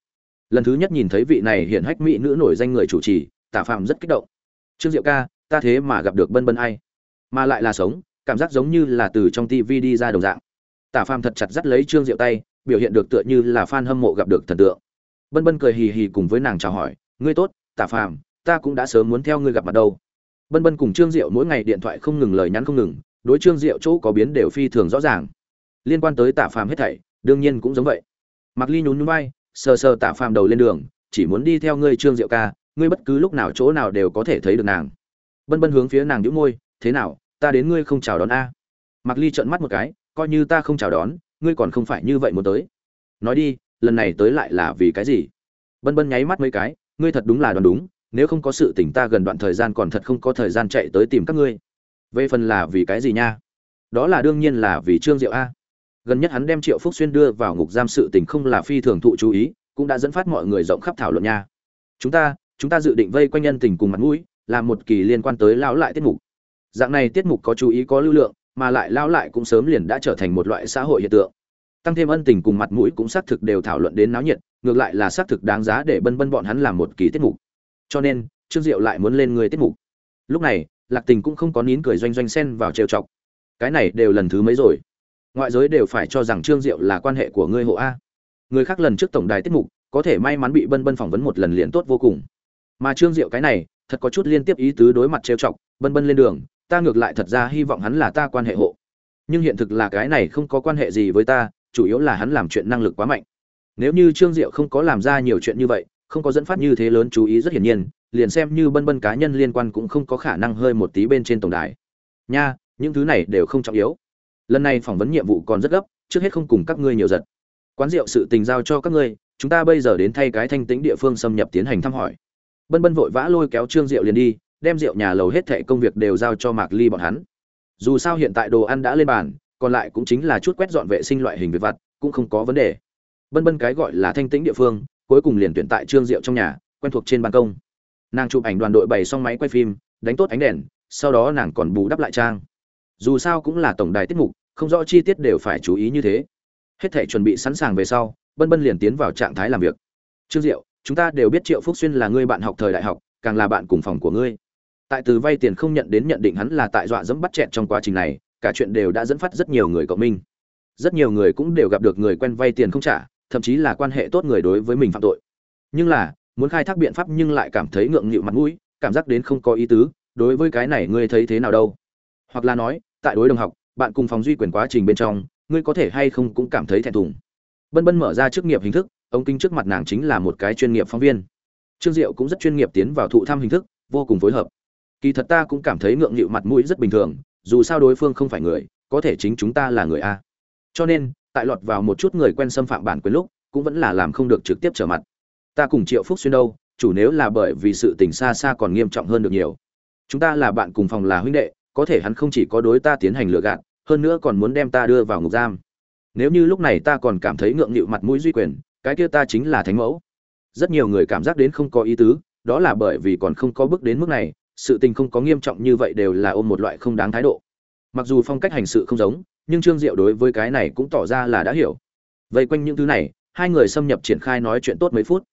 Lần thứ nhất nhìn thấy vị này hiện hách mỹ nữ nổi danh người chủ trì, tả phạm rất kích động. Trương diệu ca, ta thế mà gặp được bân bân ai? Mà lại là sống, cảm giác giống như là từ trong tv đi ra đồng dạng. Tả phạm thật chặt dắt lấy trương diệu tay, biểu hiện được tựa như là fan hâm mộ gặp được thần tượng. Bân bân cười hì hì cùng với nàng chào hỏi, ngươi tốt, tả phạm, ta cũng đã sớm muốn theo ngươi gặp mặt đâu bân bân cùng trương diệu mỗi ngày điện thoại không ngừng lời nhắn không ngừng, đối trương diệu chỗ có biến đều phi thường rõ ràng. Liên quan tới tạ phàm hết thảy, đương nhiên cũng giống vậy. Mặc ly nhún nhún vai, sờ sờ tạ phàm đầu lên đường, chỉ muốn đi theo ngươi trương diệu ca, ngươi bất cứ lúc nào chỗ nào đều có thể thấy được nàng. Bân bân hướng phía nàng nhũ môi, thế nào, ta đến ngươi không chào đón a? Mặc ly trợn mắt một cái, coi như ta không chào đón, ngươi còn không phải như vậy muốn tới. Nói đi, lần này tới lại là vì cái gì? Bân bân nháy mắt mấy cái, ngươi thật đúng là đoán đúng nếu không có sự tỉnh ta gần đoạn thời gian còn thật không có thời gian chạy tới tìm các ngươi. Về phần là vì cái gì nha? Đó là đương nhiên là vì trương diệu a. Gần nhất hắn đem triệu phúc xuyên đưa vào ngục giam sự tình không là phi thường thụ chú ý, cũng đã dẫn phát mọi người rộng khắp thảo luận nha. Chúng ta chúng ta dự định vây quanh nhân tình cùng mặt mũi, làm một kỳ liên quan tới lão lại tiết mục. Dạng này tiết mục có chú ý, có lưu lượng, mà lại lão lại cũng sớm liền đã trở thành một loại xã hội hiện tượng. Tăng thêm ân tình cùng mặt mũi cũng xác thực đều thảo luận đến náo nhiệt, ngược lại là xác thực đáng giá để bân bân bọn hắn làm một kỳ tiết mục cho nên, trương diệu lại muốn lên người tiết mục. Lúc này, lạc tình cũng không có nín cười doanh doanh xen vào trêu chọc. Cái này đều lần thứ mấy rồi? Ngoại giới đều phải cho rằng trương diệu là quan hệ của ngươi hộ a. Người khác lần trước tổng đài tiết mục, có thể may mắn bị bân bân phỏng vấn một lần liền tốt vô cùng. Mà trương diệu cái này, thật có chút liên tiếp ý tứ đối mặt trêu chọc, bân bân lên đường, ta ngược lại thật ra hy vọng hắn là ta quan hệ hộ. Nhưng hiện thực là cái này không có quan hệ gì với ta, chủ yếu là hắn làm chuyện năng lực quá mạnh. Nếu như trương diệu không có làm ra nhiều chuyện như vậy không có dẫn phát như thế lớn chú ý rất hiển nhiên, liền xem như bân bân cá nhân liên quan cũng không có khả năng hơi một tí bên trên tổng đài. Nha, những thứ này đều không trọng yếu. Lần này phỏng vấn nhiệm vụ còn rất gấp, trước hết không cùng các ngươi nhiều giật. Quán rượu sự tình giao cho các ngươi, chúng ta bây giờ đến thay cái thanh tĩnh địa phương xâm nhập tiến hành thăm hỏi. Bân bân vội vã lôi kéo trương rượu liền đi, đem rượu nhà lầu hết thệ công việc đều giao cho mạc ly bọn hắn. Dù sao hiện tại đồ ăn đã lên bàn, còn lại cũng chính là chút quét dọn vệ sinh loại hình việc vặt, cũng không có vấn đề. Bân bân cái gọi là thanh tĩnh địa phương cuối cùng liền tuyển tại trương diệu trong nhà, quen thuộc trên ban công. Nàng chụp ảnh đoàn đội bày xong máy quay phim, đánh tốt ánh đèn, sau đó nàng còn bù đắp lại trang. Dù sao cũng là tổng đài tiết mục, không rõ chi tiết đều phải chú ý như thế. Hết thể chuẩn bị sẵn sàng về sau, bân bân liền tiến vào trạng thái làm việc. Trương diệu, chúng ta đều biết triệu phúc xuyên là người bạn học thời đại học, càng là bạn cùng phòng của ngươi. Tại từ vay tiền không nhận đến nhận định hắn là tại dọa dẫm bắt chẹn trong quá trình này, cả chuyện đều đã dẫn phát rất nhiều người cộng minh. Rất nhiều người cũng đều gặp được người quen vay tiền không trả thậm chí là quan hệ tốt người đối với mình phạm tội. Nhưng là, muốn khai thác biện pháp nhưng lại cảm thấy ngượng nghịu mặt mũi, cảm giác đến không có ý tứ, đối với cái này ngươi thấy thế nào đâu? Hoặc là nói, tại đối đồng học, bạn cùng phòng duy quyền quá trình bên trong, ngươi có thể hay không cũng cảm thấy thẹn thùng. Bân bân mở ra chức nghiệp hình thức ông kinh trước mặt nàng chính là một cái chuyên nghiệp phóng viên. Trương diệu cũng rất chuyên nghiệp tiến vào thụ thăm hình thức, vô cùng phối hợp. Kỳ thật ta cũng cảm thấy ngượng nghịu mặt mũi rất bình thường, dù sao đối phương không phải người, có thể chính chúng ta là người a. Cho nên tại lọt vào một chút người quen xâm phạm bản quyền lúc, cũng vẫn là làm không được trực tiếp trở mặt. Ta cùng triệu phúc xuyên đâu, chủ nếu là bởi vì sự tình xa xa còn nghiêm trọng hơn được nhiều. Chúng ta là bạn cùng phòng là huynh đệ, có thể hắn không chỉ có đối ta tiến hành lừa gạt, hơn nữa còn muốn đem ta đưa vào ngục giam. Nếu như lúc này ta còn cảm thấy ngượng nghịu mặt mũi duy quyền, cái kia ta chính là thánh mẫu. Rất nhiều người cảm giác đến không có ý tứ, đó là bởi vì còn không có bước đến mức này, sự tình không có nghiêm trọng như vậy đều là ôm một loại không đáng thái độ. Mặc dù phong cách hành sự không giống nhưng trương diệu đối với cái này cũng tỏ ra là đã hiểu. Vây quanh những thứ này, hai người xâm nhập triển khai nói chuyện tốt mấy phút.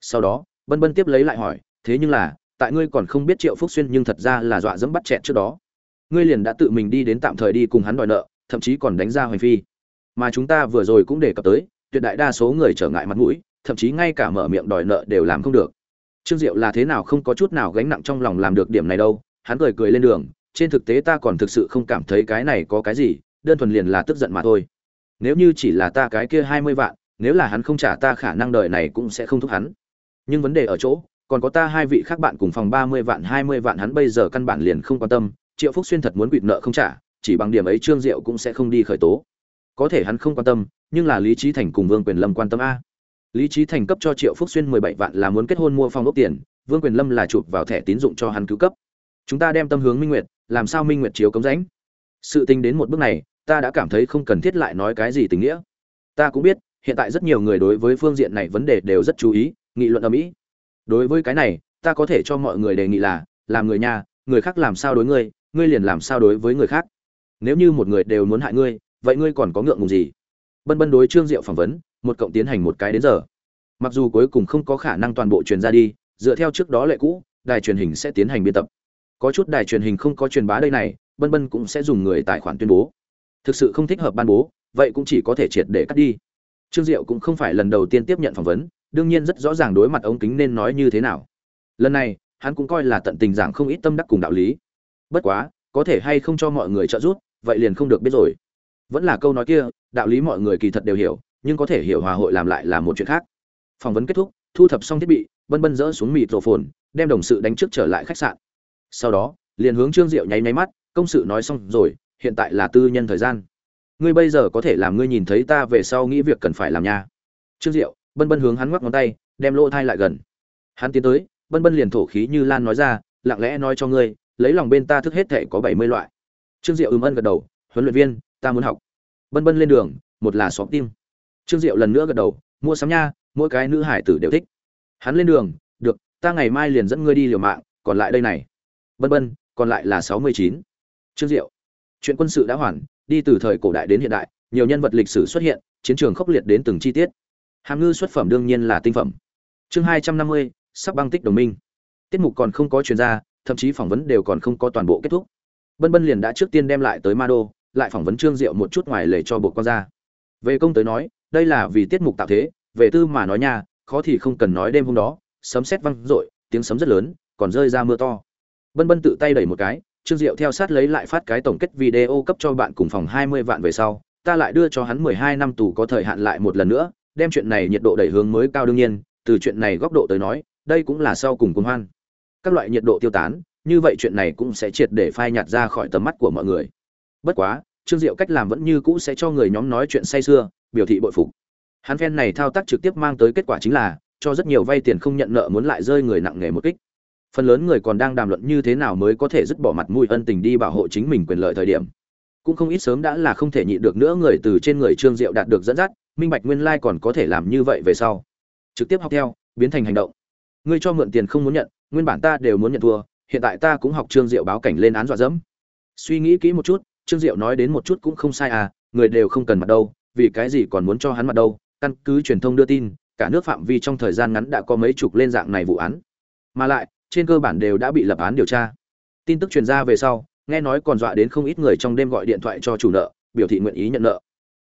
Sau đó, bân bân tiếp lấy lại hỏi, thế nhưng là, tại ngươi còn không biết triệu phúc xuyên nhưng thật ra là dọa dẫm bắt chẹt trước đó. Ngươi liền đã tự mình đi đến tạm thời đi cùng hắn đòi nợ, thậm chí còn đánh ra hoành phi. Mà chúng ta vừa rồi cũng đề cập tới, tuyệt đại đa số người trở ngại mặt mũi, thậm chí ngay cả mở miệng đòi nợ đều làm không được. Trương diệu là thế nào không có chút nào gánh nặng trong lòng làm được điểm này đâu, hắn cười cười lên đường, trên thực tế ta còn thực sự không cảm thấy cái này có cái gì đơn thuần liền là tức giận mà thôi. Nếu như chỉ là ta cái kia hai mươi vạn, nếu là hắn không trả ta khả năng đời này cũng sẽ không thúc hắn. Nhưng vấn đề ở chỗ, còn có ta hai vị khác bạn cùng phòng ba mươi vạn, hai mươi vạn hắn bây giờ căn bản liền không quan tâm, triệu phúc xuyên thật muốn quỵt nợ không trả, chỉ bằng điểm ấy trương diệu cũng sẽ không đi khởi tố. Có thể hắn không quan tâm, nhưng là lý trí thành cùng vương quyền lâm quan tâm a. Lý trí thành cấp cho triệu phúc xuyên mười bảy vạn là muốn kết hôn mua phòng ốc tiền, vương quyền lâm là chụp vào thẻ tín dụng cho hắn cứu cấp. Chúng ta đem tâm hướng minh nguyệt, làm sao minh nguyệt chiếu cống rãnh? Sự tình đến một bước này ta đã cảm thấy không cần thiết lại nói cái gì tình nghĩa. Ta cũng biết, hiện tại rất nhiều người đối với phương diện này vấn đề đều rất chú ý, nghị luận ở mỹ đối với cái này, ta có thể cho mọi người đề nghị là, làm người nhà, người khác làm sao đối ngươi ngươi liền làm sao đối với người khác. Nếu như một người đều muốn hại ngươi, vậy ngươi còn có ngượng ngùng gì? Bân bân đối trương diệu phỏng vấn, một cộng tiến hành một cái đến giờ. Mặc dù cuối cùng không có khả năng toàn bộ truyền ra đi, dựa theo trước đó lệ cũ, đài truyền hình sẽ tiến hành biên tập. Có chút đài truyền hình không có truyền bá đây này, bân bân cũng sẽ dùng người tài khoản tuyên bố thực sự không thích hợp ban bố, vậy cũng chỉ có thể triệt để cắt đi. Trương diệu cũng không phải lần đầu tiên tiếp nhận phỏng vấn, đương nhiên rất rõ ràng đối mặt ống kính nên nói như thế nào. Lần này, hắn cũng coi là tận tình giảng không ít tâm đắc cùng đạo lý. Bất quá, có thể hay không cho mọi người trợ giúp, vậy liền không được biết rồi. Vẫn là câu nói kia, đạo lý mọi người kỳ thật đều hiểu, nhưng có thể hiểu hòa hội làm lại là một chuyện khác. Phỏng vấn kết thúc, thu thập xong thiết bị, bân bân dỡ xuống mịt rổ phồn đem đồng sự đánh trước trở lại khách sạn. Sau đó, liền hướng trương diệu nháy nháy mắt, công sự nói xong rồi hiện tại là tư nhân thời gian. Ngươi bây giờ có thể làm ngươi nhìn thấy ta về sau nghĩ việc cần phải làm nha. Trương diệu, bân bân hướng hắn ngoắc ngón tay, đem lỗ thai lại gần. Hắn tiến tới, bân bân liền thổ khí như lan nói ra, lặng lẽ nói cho ngươi, lấy lòng bên ta thức hết thể có bảy mươi loại. Trương diệu ừm ân gật đầu, huấn luyện viên, ta muốn học. Bân bân lên đường, một là xóm tim. Trương diệu lần nữa gật đầu, mua sắm nha, mỗi cái nữ hải tử đều thích. Hắn lên đường, được, ta ngày mai liền dẫn ngươi đi liều mạng, còn lại đây này. Bân bân, còn lại là sáu mươi chín. Trương diệu chuyện quân sự đã hoàn, đi từ thời cổ đại đến hiện đại, nhiều nhân vật lịch sử xuất hiện, chiến trường khốc liệt đến từng chi tiết. Hàm ngư xuất phẩm đương nhiên là tinh phẩm. Chương hai trăm năm mươi, sắp băng tích đồng minh. Tiết mục còn không có chuyên gia thậm chí phỏng vấn đều còn không có toàn bộ kết thúc. Bân bân liền đã trước tiên đem lại tới ma đô, lại phỏng vấn trương diệu một chút ngoài lề cho bộ con ra về công tới nói, đây là vì tiết mục tạo thế, về tư mà nói nha, khó thì không cần nói đêm hôm đó, sấm sét văng rội tiếng sấm rất lớn, còn rơi ra mưa to. Bân bân tự tay đẩy một cái trương diệu theo sát lấy lại phát cái tổng kết video cấp cho bạn cùng phòng hai mươi vạn về sau ta lại đưa cho hắn mười hai năm tù có thời hạn lại một lần nữa đem chuyện này nhiệt độ đẩy hướng mới cao đương nhiên từ chuyện này góc độ tới nói đây cũng là sau cùng cuồng hoan. Các loại nhiệt độ tiêu tán như vậy chuyện này cũng sẽ triệt để phai nhạt ra khỏi tầm mắt của mọi người. Bất quá trương diệu cách làm vẫn như cũ sẽ cho người nhóm nói chuyện say xưa, biểu thị bội phục. Hắn phen này thao tác trực tiếp mang tới kết quả chính là cho rất nhiều vay tiền không nhận nợ muốn lại rơi người nặng nghề một kích phần lớn người còn đang đàm luận như thế nào mới có thể dứt bỏ mặt mũi ân tình đi bảo hộ chính mình quyền lợi thời điểm. Cũng không ít sớm đã là không thể nhịn được nữa người từ trên người trương diệu đạt được dẫn dắt, minh bạch nguyên lai còn có thể làm như vậy về sau. Trực tiếp học theo, biến thành hành động. Ngươi cho mượn tiền không muốn nhận, nguyên bản ta đều muốn nhận thua, hiện tại ta cũng học trương diệu báo cảnh lên án dọa dẫm. Suy nghĩ kỹ một chút, trương diệu nói đến một chút cũng không sai à người đều không cần mặt đâu, vì cái gì còn muốn cho hắn mặt đâu, căn cứ truyền thông đưa tin, cả nước phạm vi trong thời gian ngắn đã có mấy chục lên dạng này vụ án. Mà lại trên cơ bản đều đã bị lập án điều tra. Tin tức truyền ra về sau, nghe nói còn dọa đến không ít người trong đêm gọi điện thoại cho chủ nợ, biểu thị nguyện ý nhận nợ.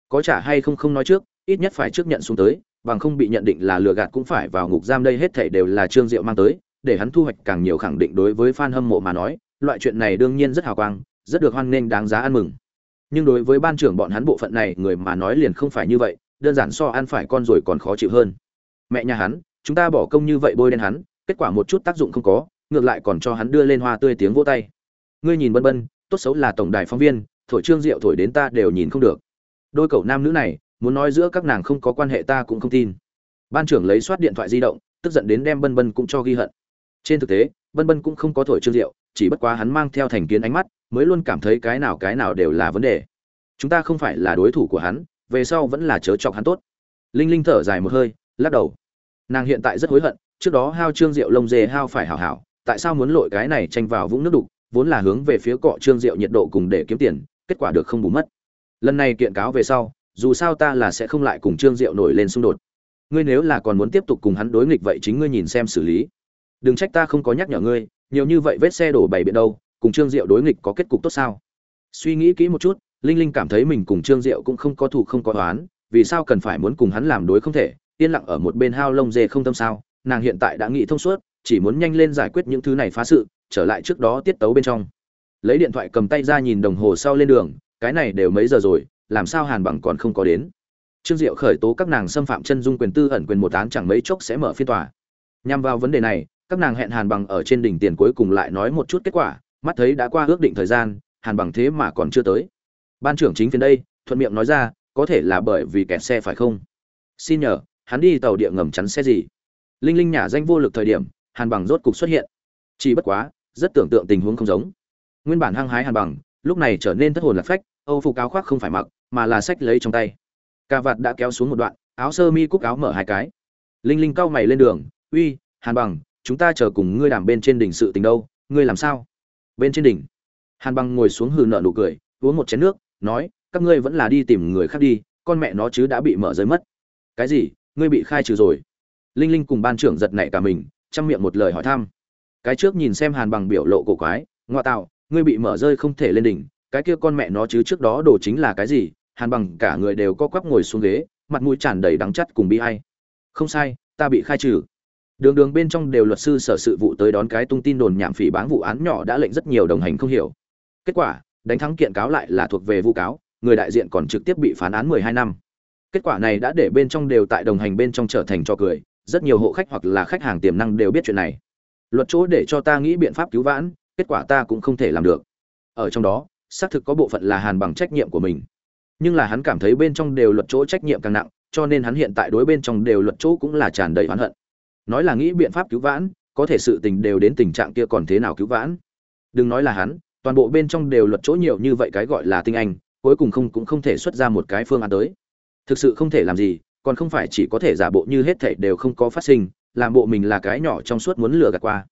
Có trả hay không không nói trước, ít nhất phải trước nhận xuống tới, bằng không bị nhận định là lừa gạt cũng phải vào ngục giam đây hết thảy đều là trương diệu mang tới, để hắn thu hoạch càng nhiều khẳng định đối với fan hâm mộ mà nói, loại chuyện này đương nhiên rất hào quang, rất được hoan nghênh đáng giá ăn mừng. Nhưng đối với ban trưởng bọn hắn bộ phận này, người mà nói liền không phải như vậy, đơn giản so ăn phải con rồi còn khó chịu hơn. Mẹ nhà hắn, chúng ta bỏ công như vậy bôi đen hắn kết quả một chút tác dụng không có, ngược lại còn cho hắn đưa lên hoa tươi tiếng vỗ tay. Ngươi nhìn bân bân, tốt xấu là tổng đài phóng viên, thổi trương diệu thổi đến ta đều nhìn không được. Đôi cậu nam nữ này, muốn nói giữa các nàng không có quan hệ ta cũng không tin. Ban trưởng lấy soát điện thoại di động, tức giận đến đem bân bân cũng cho ghi hận. Trên thực tế, bân bân cũng không có thổi trương diệu, chỉ bất quá hắn mang theo thành kiến ánh mắt, mới luôn cảm thấy cái nào cái nào đều là vấn đề. Chúng ta không phải là đối thủ của hắn, về sau vẫn là chớ chọc hắn tốt. Linh linh thở dài một hơi, lắc đầu. Nàng hiện tại rất hối hận trước đó hao trương diệu lông dê hao phải hảo hảo, tại sao muốn lội cái này tranh vào vũng nước đục, vốn là hướng về phía cọ trương diệu nhiệt độ cùng để kiếm tiền, kết quả được không bù mất. Lần này kiện cáo về sau, dù sao ta là sẽ không lại cùng trương diệu nổi lên xung đột. Ngươi nếu là còn muốn tiếp tục cùng hắn đối nghịch vậy chính ngươi nhìn xem xử lý. Đừng trách ta không có nhắc nhở ngươi, nhiều như vậy vết xe đổ bày biện đâu, cùng trương diệu đối nghịch có kết cục tốt sao? Suy nghĩ kỹ một chút, linh linh cảm thấy mình cùng trương diệu cũng không có thù không có oán, vì sao cần phải muốn cùng hắn làm đối không thể, yên lặng ở một bên hao lông dê không tâm sao? Nàng hiện tại đã nghĩ thông suốt, chỉ muốn nhanh lên giải quyết những thứ này phá sự, trở lại trước đó tiết tấu bên trong. Lấy điện thoại cầm tay ra nhìn đồng hồ sau lên đường, cái này đều mấy giờ rồi, làm sao hàn bằng còn không có đến? Trương diệu khởi tố các nàng xâm phạm chân dung quyền tư ẩn quyền một án chẳng mấy chốc sẽ mở phiên tòa. Nhằm vào vấn đề này, các nàng hẹn hàn bằng ở trên đỉnh tiền cuối cùng lại nói một chút kết quả, mắt thấy đã qua ước định thời gian, hàn bằng thế mà còn chưa tới. Ban trưởng chính phiên đây, thuận miệng nói ra, có thể là bởi vì kẹt xe phải không? Xin nhờ, hắn đi tàu địa ngầm chắn xe gì? Linh linh nhả danh vô lực thời điểm, hàn bằng rốt cục xuất hiện. Chỉ bất quá, rất tưởng tượng tình huống không giống. Nguyên bản hăng hái hàn bằng, lúc này trở nên thất hồn lạc phách, âu phục áo khoác không phải mặc, mà là sách lấy trong tay. Cà vạt đã kéo xuống một đoạn, áo sơ mi cúc áo mở hai cái. Linh linh cau mày lên đường, uy, hàn bằng, chúng ta chờ cùng ngươi đảm bên trên đỉnh sự tình đâu, ngươi làm sao? Bên trên đỉnh. Hàn bằng ngồi xuống hừ nợ nụ cười, uống một chén nước, nói, các ngươi vẫn là đi tìm người khác đi, con mẹ nó chứ đã bị mở giới mất. Cái gì? Ngươi bị khai trừ rồi? Linh linh cùng ban trưởng giật nảy cả mình, chăm miệng một lời hỏi thăm. Cái trước nhìn xem hàn bằng biểu lộ cổ quái, ngoa tạo, ngươi bị mở rơi không thể lên đỉnh, cái kia con mẹ nó chứ trước đó đồ chính là cái gì? Hàn bằng cả người đều co quắp ngồi xuống ghế, mặt mũi tràn đầy đắng chắt cùng bi ai. Không sai, ta bị khai trừ. Đường đường bên trong đều luật sư sở sự vụ tới đón cái tung tin đồn nhảm phỉ báng vụ án nhỏ đã lệnh rất nhiều đồng hành không hiểu. Kết quả, đánh thắng kiện cáo lại là thuộc về vu cáo, người đại diện còn trực tiếp bị phán án 12 năm. Kết quả này đã để bên trong đều tại đồng hành bên trong trở thành trò cười rất nhiều hộ khách hoặc là khách hàng tiềm năng đều biết chuyện này. Luật chỗ để cho ta nghĩ biện pháp cứu vãn, kết quả ta cũng không thể làm được. Ở trong đó, xác thực có bộ phận là hàn bằng trách nhiệm của mình. Nhưng là hắn cảm thấy bên trong đều luật chỗ trách nhiệm càng nặng, cho nên hắn hiện tại đối bên trong đều luật chỗ cũng là tràn đầy oán hận. Nói là nghĩ biện pháp cứu vãn, có thể sự tình đều đến tình trạng kia còn thế nào cứu vãn? Đừng nói là hắn, toàn bộ bên trong đều luật chỗ nhiều như vậy cái gọi là tinh anh, cuối cùng không cũng không thể xuất ra một cái phương án tới. Thực sự không thể làm gì còn không phải chỉ có thể giả bộ như hết thảy đều không có phát sinh, làm bộ mình là cái nhỏ trong suốt muốn lừa gạt qua.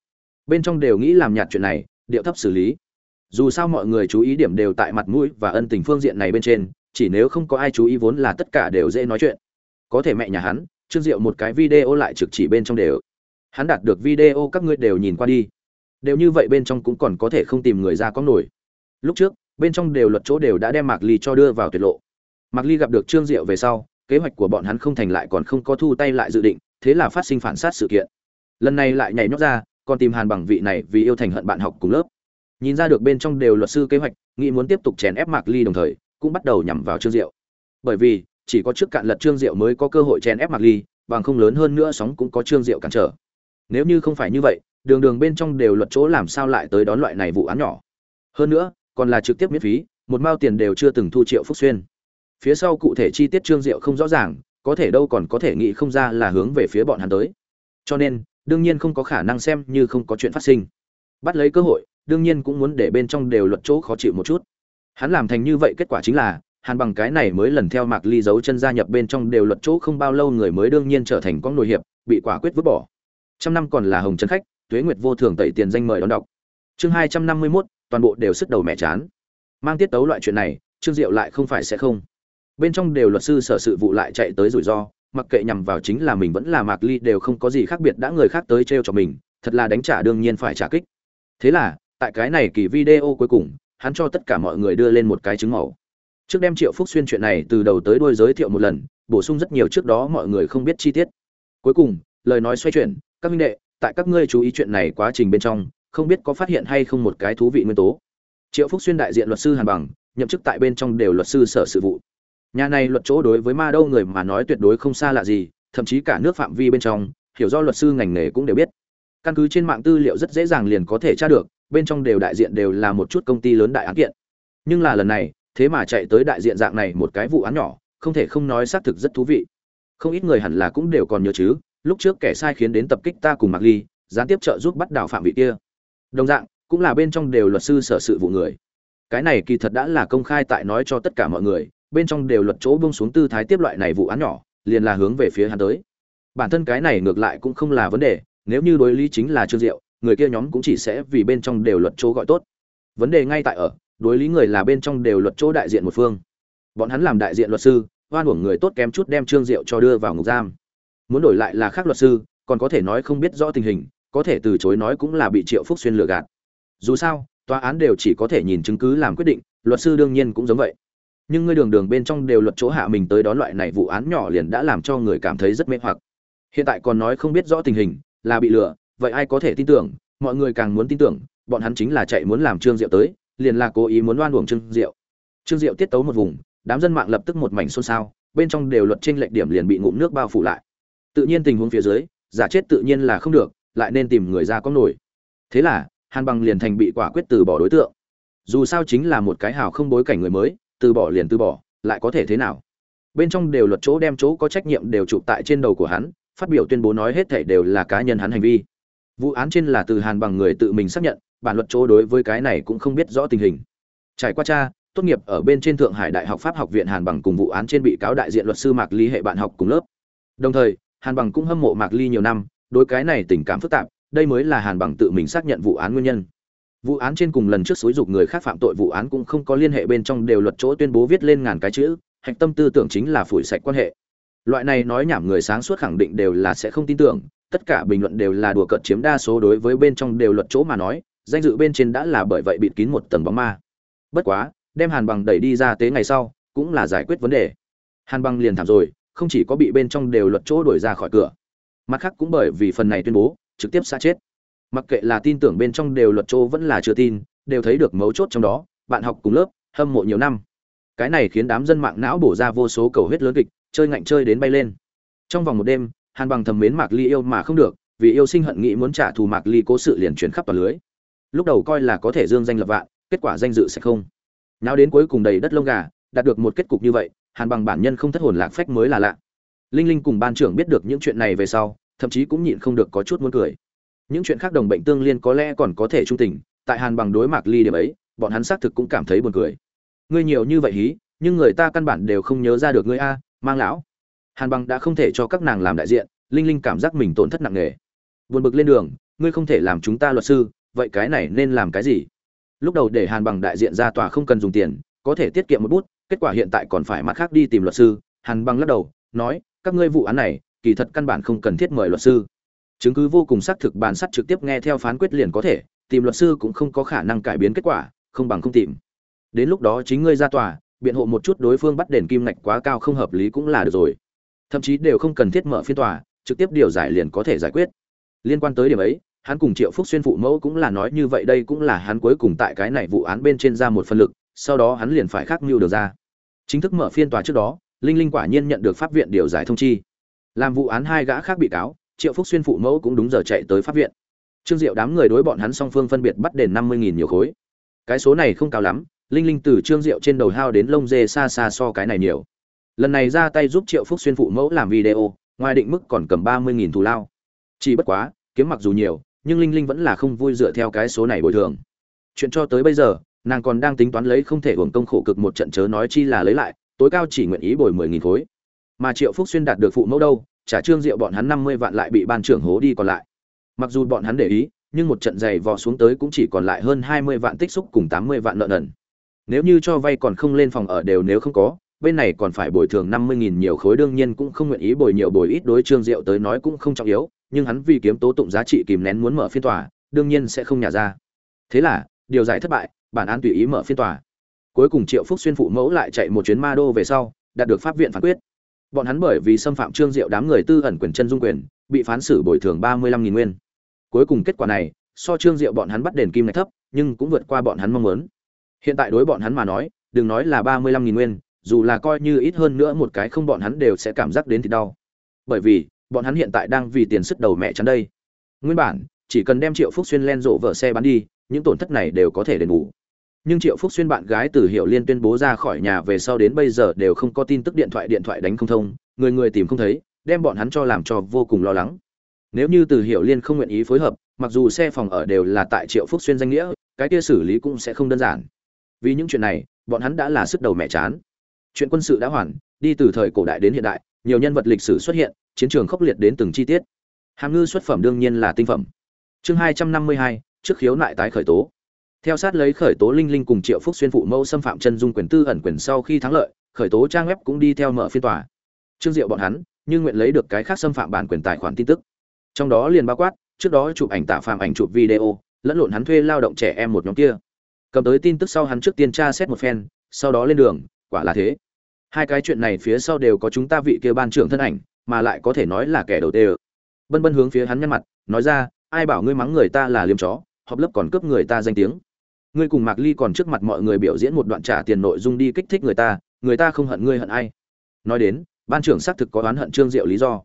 Bên trong đều nghĩ làm nhạt chuyện này, điệu thấp xử lý. Dù sao mọi người chú ý điểm đều tại mặt mũi và ân tình phương diện này bên trên, chỉ nếu không có ai chú ý vốn là tất cả đều dễ nói chuyện. Có thể mẹ nhà hắn, trương diệu một cái video lại trực chỉ bên trong đều. Hắn đạt được video các ngươi đều nhìn qua đi. Đều như vậy bên trong cũng còn có thể không tìm người ra có nổi. Lúc trước, bên trong đều luật chỗ đều đã đem mạc ly cho đưa vào tuyệt lộ. Mạc ly gặp được trương diệu về sau kế hoạch của bọn hắn không thành lại còn không có thu tay lại dự định, thế là phát sinh phản sát sự kiện. Lần này lại nhảy nhót ra, còn tìm hàn bằng vị này vì yêu thành hận bạn học cùng lớp. Nhìn ra được bên trong đều luật sư kế hoạch, nghĩ muốn tiếp tục chèn ép mạc ly đồng thời, cũng bắt đầu nhằm vào trương diệu. Bởi vì, chỉ có trước cạn lật trương diệu mới có cơ hội chèn ép mạc ly, bằng không lớn hơn nữa sóng cũng có trương diệu cản trở. Nếu như không phải như vậy, đường đường bên trong đều luật chỗ làm sao lại tới đón loại này vụ án nhỏ. Hơn nữa, còn là trực tiếp miễn phí, một mao tiền đều chưa từng thu triệu phúc xuyên phía sau cụ thể chi tiết trương diệu không rõ ràng, có thể đâu còn có thể nghĩ không ra là hướng về phía bọn hắn tới. Cho nên, đương nhiên không có khả năng xem như không có chuyện phát sinh. Bắt lấy cơ hội, đương nhiên cũng muốn để bên trong đều luật chỗ khó chịu một chút. Hắn làm thành như vậy kết quả chính là, hàn bằng cái này mới lần theo mạc ly giấu chân gia nhập bên trong đều luật chỗ không bao lâu người mới đương nhiên trở thành con nổi hiệp, bị quả quyết vứt bỏ. Trăm năm còn là hồng trấn khách, tuế nguyệt vô thường tẩy tiền danh mời đón đọc. Chương hai trăm năm mươi mốt, toàn bộ đều sức đầu mẹ chán. Mang tiết tấu loại chuyện này, trương diệu lại không phải sẽ không bên trong đều luật sư sở sự vụ lại chạy tới rủi ro, mặc kệ nhằm vào chính là mình vẫn là mạc ly đều không có gì khác biệt đã người khác tới trêu cho mình, thật là đánh trả đương nhiên phải trả kích. Thế là, tại cái này kỳ video cuối cùng, hắn cho tất cả mọi người đưa lên một cái chứng màu trước đem triệu phúc xuyên chuyện này từ đầu tới đuôi giới thiệu một lần, bổ sung rất nhiều trước đó mọi người không biết chi tiết. Cuối cùng, lời nói xoay chuyển, các minh đệ, tại các ngươi chú ý chuyện này quá trình bên trong, không biết có phát hiện hay không một cái thú vị nguyên tố. Triệu phúc xuyên đại diện luật sư hàn bằng, nhậm chức tại bên trong đều luật sư sở sự vụ nhà này luật chỗ đối với ma đâu người mà nói tuyệt đối không xa lạ gì thậm chí cả nước phạm vi bên trong hiểu do luật sư ngành nghề cũng đều biết căn cứ trên mạng tư liệu rất dễ dàng liền có thể tra được bên trong đều đại diện đều là một chút công ty lớn đại án kiện nhưng là lần này thế mà chạy tới đại diện dạng này một cái vụ án nhỏ không thể không nói xác thực rất thú vị không ít người hẳn là cũng đều còn nhớ chứ lúc trước kẻ sai khiến đến tập kích ta cùng Mạc Ly, gián tiếp trợ giúp bắt đảo phạm vị kia. Đồng dạng, cũng là bên trong đều luật sư sở sự vụ người. Cái này kỳ thật đã là công khai tại nói cho tất cả mọi người, bên trong đều luật chỗ buông xuống tư thái tiếp loại này vụ án nhỏ, liền là hướng về phía hắn tới. Bản thân cái này ngược lại cũng không là vấn đề, nếu như đối lý chính là Trương Diệu, người kia nhóm cũng chỉ sẽ vì bên trong đều luật chỗ gọi tốt. Vấn đề ngay tại ở, đối lý người là bên trong đều luật chỗ đại diện một phương. Bọn hắn làm đại diện luật sư, oan uổng người tốt kém chút đem Trương Diệu cho đưa vào ngục giam muốn đổi lại là khác luật sư còn có thể nói không biết rõ tình hình có thể từ chối nói cũng là bị triệu phúc xuyên lừa gạt dù sao tòa án đều chỉ có thể nhìn chứng cứ làm quyết định luật sư đương nhiên cũng giống vậy nhưng ngươi đường đường bên trong đều luật chỗ hạ mình tới đón loại này vụ án nhỏ liền đã làm cho người cảm thấy rất mê hoặc. Hiện tại còn nói không biết rõ tình hình, là bị lừa, vậy ai có thể tin tưởng? Mọi người càng muốn tin tưởng, bọn hắn chính là chạy muốn làm trương diệu tới, liền là cố ý muốn đoan uổng trương diệu. Trương diệu tiết tấu một vùng, đám dân mạng lập tức một mảnh xôn xao, bên trong đều luật trên lệch điểm liền bị ngụm nước bao phủ lại. Tự nhiên tình huống phía dưới, giả chết tự nhiên là không được, lại nên tìm người ra có nổi. Thế là, hàn bằng liền thành bị quả quyết từ bỏ đối tượng. Dù sao chính là một cái hào không bối cảnh người mới từ bỏ liền từ bỏ, lại có thể thế nào? Bên trong đều luật chỗ đem chỗ có trách nhiệm đều chụp tại trên đầu của hắn, phát biểu tuyên bố nói hết thể đều là cá nhân hắn hành vi. Vụ án trên là từ hàn bằng người tự mình xác nhận, bản luật chỗ đối với cái này cũng không biết rõ tình hình. Trải qua cha tốt nghiệp ở bên trên thượng hải đại học pháp học viện hàn bằng cùng vụ án trên bị cáo đại diện luật sư mạc Ly hệ bạn học cùng lớp. Đồng thời, hàn bằng cũng hâm mộ mạc ly nhiều năm, đối cái này tình cảm phức tạp, đây mới là hàn bằng tự mình xác nhận vụ án nguyên nhân vụ án trên cùng lần trước xúi dục người khác phạm tội vụ án cũng không có liên hệ bên trong đều luật chỗ tuyên bố viết lên ngàn cái chữ, hạch tâm tư tưởng chính là phủi sạch quan hệ. Loại này nói nhảm người sáng suốt khẳng định đều là sẽ không tin tưởng, tất cả bình luận đều là đùa cợt chiếm đa số đối với bên trong đều luật chỗ mà nói, danh dự bên trên đã là bởi vậy bịt kín một tầng bóng ma. Bất quá, đem hàn bằng đẩy đi ra tế ngày sau, cũng là giải quyết vấn đề. Hàn bằng liền thảm rồi, không chỉ có bị bên trong đều luật chỗ đuổi ra khỏi cửa. Mặt khác cũng bởi vì phần này tuyên bố, trực tiếp xa chết mặc kệ là tin tưởng bên trong đều luật chỗ vẫn là chưa tin, đều thấy được mấu chốt trong đó, bạn học cùng lớp, hâm mộ nhiều năm. Cái này khiến đám dân mạng não bổ ra vô số cầu huyết lớn kịch, chơi ngạnh chơi đến bay lên. Trong vòng một đêm, hàn bằng thầm mến mạc ly yêu mà không được, vì yêu sinh hận nghĩ muốn trả thù mạc ly cố sự liền chuyển khắp toàn lưới. Lúc đầu coi là có thể dương danh lập vạn, kết quả danh dự sẽ không. Nào đến cuối cùng đầy đất lông gà, đạt được một kết cục như vậy, hàn bằng bản nhân không thất hồn lạc phách mới là lạ. Linh linh cùng ban trưởng biết được những chuyện này về sau, thậm chí cũng nhịn không được có chút muốn cười những chuyện khác đồng bệnh tương liên có lẽ còn có thể trung tình, tại hàn bằng đối mặt ly điểm ấy, bọn hắn xác thực cũng cảm thấy buồn cười. Ngươi nhiều như vậy hí, nhưng người ta căn bản đều không nhớ ra được ngươi a, mang lão. Hàn bằng đã không thể cho các nàng làm đại diện, linh linh cảm giác mình tổn thất nặng nề. Buồn bực lên đường, ngươi không thể làm chúng ta luật sư, vậy cái này nên làm cái gì? Lúc đầu để hàn bằng đại diện ra tòa không cần dùng tiền, có thể tiết kiệm một bút, kết quả hiện tại còn phải mặt khác đi tìm luật sư. Hàn bằng lắc đầu, nói, các ngươi vụ án này, kỳ thật căn bản không cần thiết mời luật sư chứng cứ vô cùng xác thực bản sắt trực tiếp nghe theo phán quyết liền có thể, tìm luật sư cũng không có khả năng cải biến kết quả, không bằng không tìm. Đến lúc đó chính ngươi ra tòa, biện hộ một chút đối phương bắt đền kim ngạch quá cao không hợp lý cũng là được rồi. Thậm chí đều không cần thiết mở phiên tòa, trực tiếp điều giải liền có thể giải quyết. Liên quan tới điểm ấy, hắn cùng triệu phúc xuyên phụ mẫu cũng là nói như vậy đây cũng là hắn cuối cùng tại cái này vụ án bên trên ra một phân lực, sau đó hắn liền phải khắc mưu được ra. Chính thức mở phiên tòa trước đó, linh linh quả nhiên nhận được pháp viện điều giải thông chi. Làm vụ án hai gã khác bị cáo triệu phúc xuyên phụ mẫu cũng đúng giờ chạy tới pháp viện. Trương diệu đám người đối bọn hắn song phương phân biệt bắt đền năm mươi nghìn nhiều khối. Cái số này không cao lắm, linh linh từ trương diệu trên đầu hao đến lông dê xa xa so cái này nhiều. Lần này ra tay giúp triệu phúc xuyên phụ mẫu làm video, ngoài định mức còn cầm ba mươi nghìn thù lao. Chỉ bất quá, kiếm mặc dù nhiều, nhưng linh linh vẫn là không vui dựa theo cái số này bồi thường. Chuyện cho tới bây giờ, nàng còn đang tính toán lấy không thể hưởng công khổ cực một trận chớ nói chi là lấy lại, tối cao chỉ nguyện ý bồi mười nghìn khối. Mà triệu phúc xuyên đạt được phụ mẫu đâu trả trương diệu bọn hắn năm mươi vạn lại bị ban trưởng hố đi còn lại. Mặc dù bọn hắn để ý, nhưng một trận giày vò xuống tới cũng chỉ còn lại hơn hai mươi vạn tích xúc cùng tám mươi vạn nợ nần. Nếu như cho vay còn không lên phòng ở đều nếu không có, bên này còn phải bồi thường năm mươi nghìn nhiều khối đương nhiên cũng không nguyện ý bồi nhiều bồi ít đối trương diệu tới nói cũng không trọng yếu, nhưng hắn vì kiếm tố tụng giá trị kìm nén muốn mở phiên tòa, đương nhiên sẽ không nhả ra. Thế là, điều giải thất bại, bản án tùy ý mở phiên tòa. Cuối cùng triệu phúc xuyên phụ mẫu lại chạy một chuyến ma đô về sau, đạt được pháp viện phán quyết bọn hắn bởi vì xâm phạm trương diệu đám người tư ẩn quyền chân dung quyền, bị phán xử bồi thường ba mươi lăm nghìn nguyên. Cuối cùng kết quả này, so trương diệu bọn hắn bắt đền kim này thấp, nhưng cũng vượt qua bọn hắn mong muốn. Hiện tại đối bọn hắn mà nói, đừng nói là ba mươi lăm nghìn nguyên, dù là coi như ít hơn nữa một cái không bọn hắn đều sẽ cảm giác đến thì đau. Bởi vì, bọn hắn hiện tại đang vì tiền sức đầu mẹ chắn đây. Nguyên bản, chỉ cần đem triệu phúc xuyên len rộ vợ xe bán đi, những tổn thất này đều có thể đền bù nhưng triệu phúc xuyên bạn gái từ hiệu liên tuyên bố ra khỏi nhà về sau đến bây giờ đều không có tin tức điện thoại điện thoại đánh không thông, người người tìm không thấy, đem bọn hắn cho làm cho vô cùng lo lắng. Nếu như từ hiệu liên không nguyện ý phối hợp, mặc dù xe phòng ở đều là tại triệu phúc xuyên danh nghĩa, cái kia xử lý cũng sẽ không đơn giản. Vì những chuyện này, bọn hắn đã là sức đầu mẹ chán. Chuyện quân sự đã hoàn, đi từ thời cổ đại đến hiện đại, nhiều nhân vật lịch sử xuất hiện, chiến trường khốc liệt đến từng chi tiết. Hàm ngư xuất phẩm đương nhiên là tinh phẩm. Chương hai trăm năm mươi hai, trước khiếu nại tái khởi tố theo sát lấy khởi tố linh linh cùng triệu phúc xuyên phụ mẫu xâm phạm chân dung quyền tư ẩn quyền sau khi thắng lợi, khởi tố trang web cũng đi theo mở phiên tòa. Trương diệu bọn hắn nhưng nguyện lấy được cái khác xâm phạm bản quyền tài khoản tin tức. Trong đó liền bao quát, trước đó chụp ảnh tạ phạm ảnh chụp video, lẫn lộn hắn thuê lao động trẻ em một nhóm kia. Cầm tới tin tức sau hắn trước tiên tra xét một phen, sau đó lên đường, quả là thế. Hai cái chuyện này phía sau đều có chúng ta vị kia ban trưởng thân ảnh, mà lại có thể nói là kẻ đầu tê bân bân hướng phía hắn nhăn mặt, nói ra, ai bảo ngươi mắng người ta là liêm chó, họp lớp còn cướp người ta danh tiếng ngươi cùng mạc ly còn trước mặt mọi người biểu diễn một đoạn trả tiền nội dung đi kích thích người ta người ta không hận ngươi hận ai. Nói đến, ban trưởng xác thực có oán hận trương diệu lý do.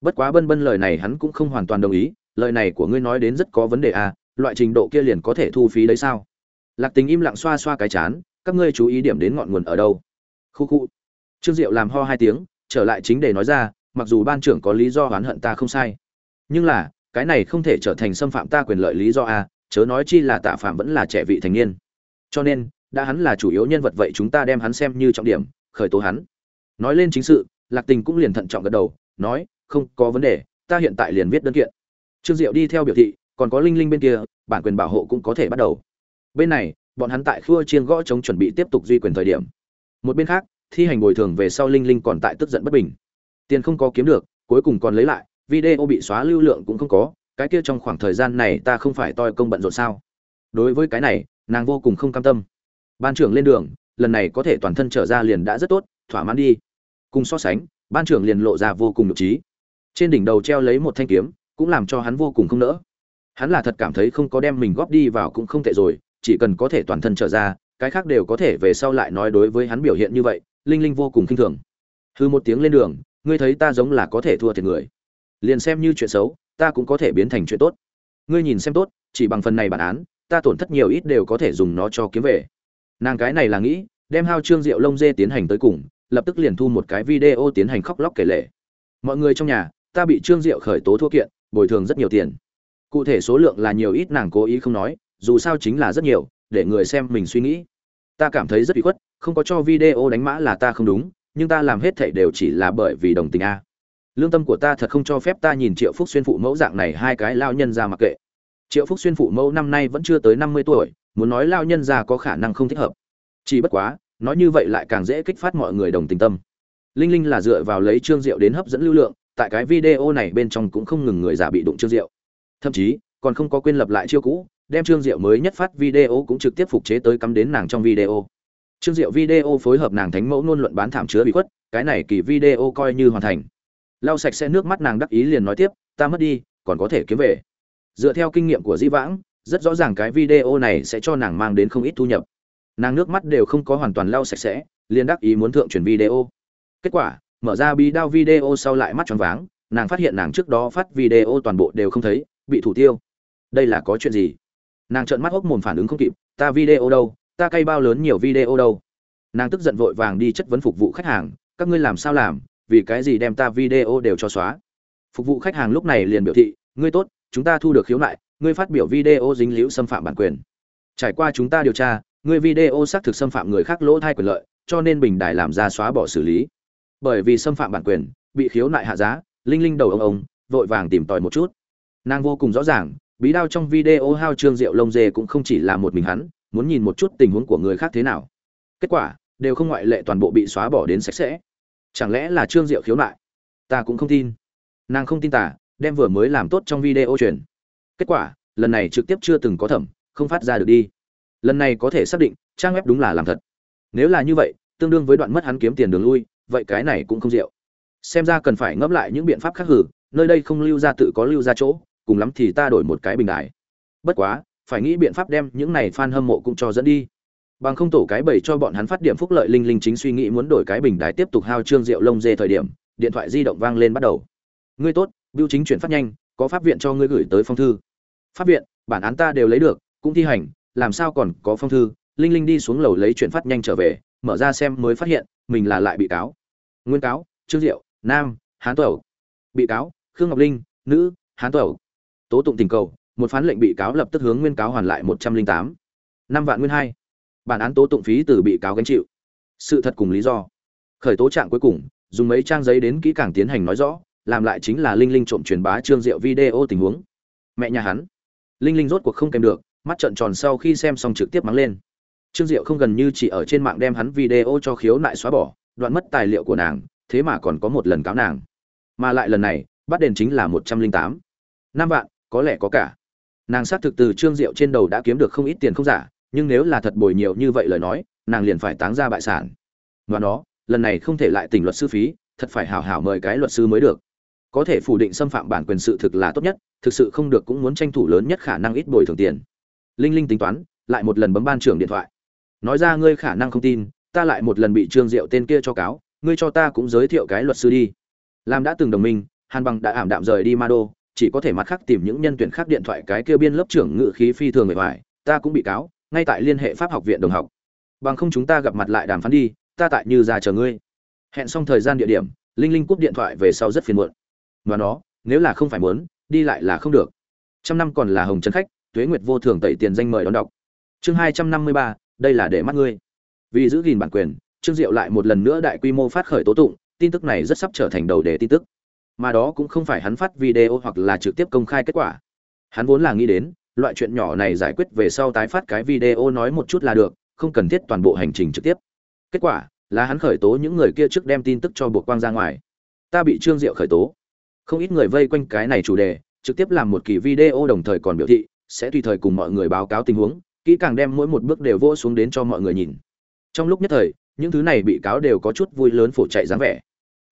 Bất quá bân bân lời này hắn cũng không hoàn toàn đồng ý, lời này của ngươi nói đến rất có vấn đề à loại trình độ kia liền có thể thu phí đấy sao? Lạc tình im lặng xoa xoa cái chán, các ngươi chú ý điểm đến ngọn nguồn ở đâu? Khu khu. Trương diệu làm ho hai tiếng, trở lại chính để nói ra, mặc dù ban trưởng có lý do oán hận ta không sai. Nhưng là, cái này không thể trở thành xâm phạm ta quyền lợi lý do à? Chớ nói chi là tạ phạm vẫn là trẻ vị thành niên. Cho nên, đã hắn là chủ yếu nhân vật vậy chúng ta đem hắn xem như trọng điểm, khởi tố hắn. Nói lên chính sự, lạc tình cũng liền thận trọng gật đầu, nói, không có vấn đề, ta hiện tại liền viết đơn kiện. Trương diệu đi theo biểu thị, còn có linh linh bên kia, bản quyền bảo hộ cũng có thể bắt đầu. Bên này, bọn hắn tại khua chiên gõ chống chuẩn bị tiếp tục duy quyền thời điểm. Một bên khác, thi hành bồi thường về sau linh linh còn tại tức giận bất bình. Tiền không có kiếm được, cuối cùng còn lấy lại, video bị xóa lưu lượng cũng không có cái kia trong khoảng thời gian này ta không phải toi công bận rộn sao? Đối với cái này, nàng vô cùng không cam tâm. Ban trưởng lên đường, lần này có thể toàn thân trở ra liền đã rất tốt, thỏa mãn đi. Cùng so sánh, ban trưởng liền lộ ra vô cùng nhục trí. Trên đỉnh đầu treo lấy một thanh kiếm, cũng làm cho hắn vô cùng không nỡ. Hắn là thật cảm thấy không có đem mình góp đi vào cũng không tệ rồi, chỉ cần có thể toàn thân trở ra, cái khác đều có thể về sau lại nói đối với hắn biểu hiện như vậy, linh linh vô cùng khinh thường. Hư một tiếng lên đường, ngươi thấy ta giống là có thể thua thiệt người. Liền xem như chuyện xấu ta cũng có thể biến thành chuyện tốt. Ngươi nhìn xem tốt, chỉ bằng phần này bản án, ta tổn thất nhiều ít đều có thể dùng nó cho kiếm về. Nàng cái này là nghĩ, đem hao trương rượu lông dê tiến hành tới cùng, lập tức liền thu một cái video tiến hành khóc lóc kể lể. Mọi người trong nhà, ta bị trương diệu khởi tố thua kiện, bồi thường rất nhiều tiền. Cụ thể số lượng là nhiều ít nàng cố ý không nói, dù sao chính là rất nhiều, để người xem mình suy nghĩ. Ta cảm thấy rất bị khuất, không có cho video đánh mã là ta không đúng, nhưng ta làm hết thảy đều chỉ là bởi vì đồng tình a lương tâm của ta thật không cho phép ta nhìn triệu phúc xuyên phụ mẫu dạng này hai cái lao nhân ra mặc kệ. Triệu phúc xuyên phụ mẫu năm nay vẫn chưa tới năm mươi tuổi, muốn nói lao nhân ra có khả năng không thích hợp. Chỉ bất quá, nói như vậy lại càng dễ kích phát mọi người đồng tình tâm. Linh linh là dựa vào lấy trương diệu đến hấp dẫn lưu lượng, tại cái video này bên trong cũng không ngừng người giả bị đụng trương diệu. Thậm chí, còn không có quên lập lại chiêu cũ, đem trương diệu mới nhất phát video cũng trực tiếp phục chế tới cắm đến nàng trong video. Trương diệu video phối hợp nàng thánh mẫu luôn luận bán thảm chứa bị khuất, cái này kỳ video coi như hoàn thành lau sạch sẽ nước mắt nàng đắc ý liền nói tiếp, ta mất đi, còn có thể kiếm về. Dựa theo kinh nghiệm của di vãng, rất rõ ràng cái video này sẽ cho nàng mang đến không ít thu nhập. Nàng nước mắt đều không có hoàn toàn lau sạch sẽ, liền đắc ý muốn thượng truyền video. Kết quả, mở ra bi đao video sau lại mắt tròn váng, nàng phát hiện nàng trước đó phát video toàn bộ đều không thấy, bị thủ tiêu. Đây là có chuyện gì? Nàng trợn mắt hốc mồm phản ứng không kịp, ta video đâu? Ta cay bao lớn nhiều video đâu? Nàng tức giận vội vàng đi chất vấn phục vụ khách hàng, các ngươi làm sao làm? Vì cái gì đem ta video đều cho xóa? Phục vụ khách hàng lúc này liền biểu thị, ngươi tốt, chúng ta thu được khiếu nại, ngươi phát biểu video dính liễu xâm phạm bản quyền. Trải qua chúng ta điều tra, ngươi video xác thực xâm phạm người khác lỗ thai quyền lợi, cho nên bình đài làm ra xóa bỏ xử lý. Bởi vì xâm phạm bản quyền, bị khiếu nại hạ giá, linh linh đầu ông ông, vội vàng tìm tòi một chút. Nàng vô cùng rõ ràng, bí đao trong video hao trương rượu lông dê cũng không chỉ là một mình hắn, muốn nhìn một chút tình huống của người khác thế nào. Kết quả, đều không ngoại lệ toàn bộ bị xóa bỏ đến sạch sẽ chẳng lẽ là trương diệu khiếu nại? Ta cũng không tin. Nàng không tin tả, đem vừa mới làm tốt trong video truyền. Kết quả, lần này trực tiếp chưa từng có thẩm, không phát ra được đi. Lần này có thể xác định, trang web đúng là làm thật. Nếu là như vậy, tương đương với đoạn mất hắn kiếm tiền đường lui, vậy cái này cũng không rượu. Xem ra cần phải ngẫm lại những biện pháp khác hử, nơi đây không lưu ra tự có lưu ra chỗ, cùng lắm thì ta đổi một cái bình đài. Bất quá, phải nghĩ biện pháp đem những này fan hâm mộ cũng cho dẫn đi bằng không tổ cái bầy cho bọn hắn phát điểm phúc lợi linh linh chính suy nghĩ muốn đổi cái bình đái tiếp tục hao trương rượu lông dê thời điểm, điện thoại di động vang lên bắt đầu. Ngươi tốt biêu chính chuyển phát nhanh, có pháp viện cho ngươi gửi tới phong thư. Pháp viện, bản án ta đều lấy được, cũng thi hành, làm sao còn có phong thư? Linh linh đi xuống lầu lấy chuyển phát nhanh trở về, mở ra xem mới phát hiện, mình là lại bị cáo. Nguyên cáo, trương diệu, nam, hán tẩu bị cáo, khương ngọc linh, nữ, hán tẩu tố tụng tình cầu, một phán lệnh bị cáo lập tức hướng nguyên cáo hoàn lại một trăm linh tám. Năm vạn nguyên hai bản án tố tụng phí từ bị cáo gánh chịu. Sự thật cùng lý do. Khởi tố trạng cuối cùng, dùng mấy trang giấy đến kỹ càng tiến hành nói rõ, làm lại chính là linh linh trộm truyền bá trương diệu video tình huống. Mẹ nhà hắn. Linh linh rốt cuộc không kèm được, mắt trợn tròn sau khi xem xong trực tiếp mắng lên. Trương diệu không gần như chỉ ở trên mạng đem hắn video cho khiếu nại xóa bỏ, đoạn mất tài liệu của nàng, thế mà còn có một lần cáo nàng. Mà lại lần này, bắt đền chính là một trăm linh tám. Năm vạn, có lẽ có cả. Nàng xác thực từ trương diệu trên đầu đã kiếm được không ít tiền không giả nhưng nếu là thật bồi nhiều như vậy lời nói, nàng liền phải táng ra bại sản. Và đó, lần này không thể lại tỉnh luật sư phí, thật phải hảo hảo mời cái luật sư mới được. Có thể phủ định xâm phạm bản quyền sự thực là tốt nhất, thực sự không được cũng muốn tranh thủ lớn nhất khả năng ít bồi thường tiền. Linh linh tính toán, lại một lần bấm ban trưởng điện thoại. Nói ra ngươi khả năng không tin, ta lại một lần bị trương diệu tên kia cho cáo, ngươi cho ta cũng giới thiệu cái luật sư đi. Làm đã từng đồng minh, hàn bằng đã ảm đạm rời đi ma đô chỉ có thể mặt khác tìm những nhân tuyển khác điện thoại cái kia biên lớp trưởng ngự khí phi thường người ngoài, ta cũng bị cáo ngay tại liên hệ pháp học viện đồng học. Bằng không chúng ta gặp mặt lại đàm phán đi, ta tại như già chờ ngươi. Hẹn xong thời gian địa điểm, linh linh cúp điện thoại về sau rất phiền muộn. Và nó, nếu là không phải muốn, đi lại là không được. Trăm năm còn là hồng trấn khách, tuế nguyệt vô thường tẩy tiền danh mời đón đọc. Chương hai trăm năm mươi ba, đây là để mắt ngươi. Vì giữ gìn bản quyền, trương diệu lại một lần nữa đại quy mô phát khởi tố tụng, tin tức này rất sắp trở thành đầu đề tin tức. Mà đó cũng không phải hắn phát video hoặc là trực tiếp công khai kết quả. Hắn vốn là nghĩ đến loại chuyện nhỏ này giải quyết về sau tái phát cái video nói một chút là được, không cần thiết toàn bộ hành trình trực tiếp. Kết quả, là hắn khởi tố những người kia trước đem tin tức cho buộc quang ra ngoài. Ta bị trương diệu khởi tố. Không ít người vây quanh cái này chủ đề, trực tiếp làm một kỳ video đồng thời còn biểu thị, sẽ tùy thời cùng mọi người báo cáo tình huống, kỹ càng đem mỗi một bước đều vỗ xuống đến cho mọi người nhìn. Trong lúc nhất thời, những thứ này bị cáo đều có chút vui lớn phổ chạy dáng vẻ.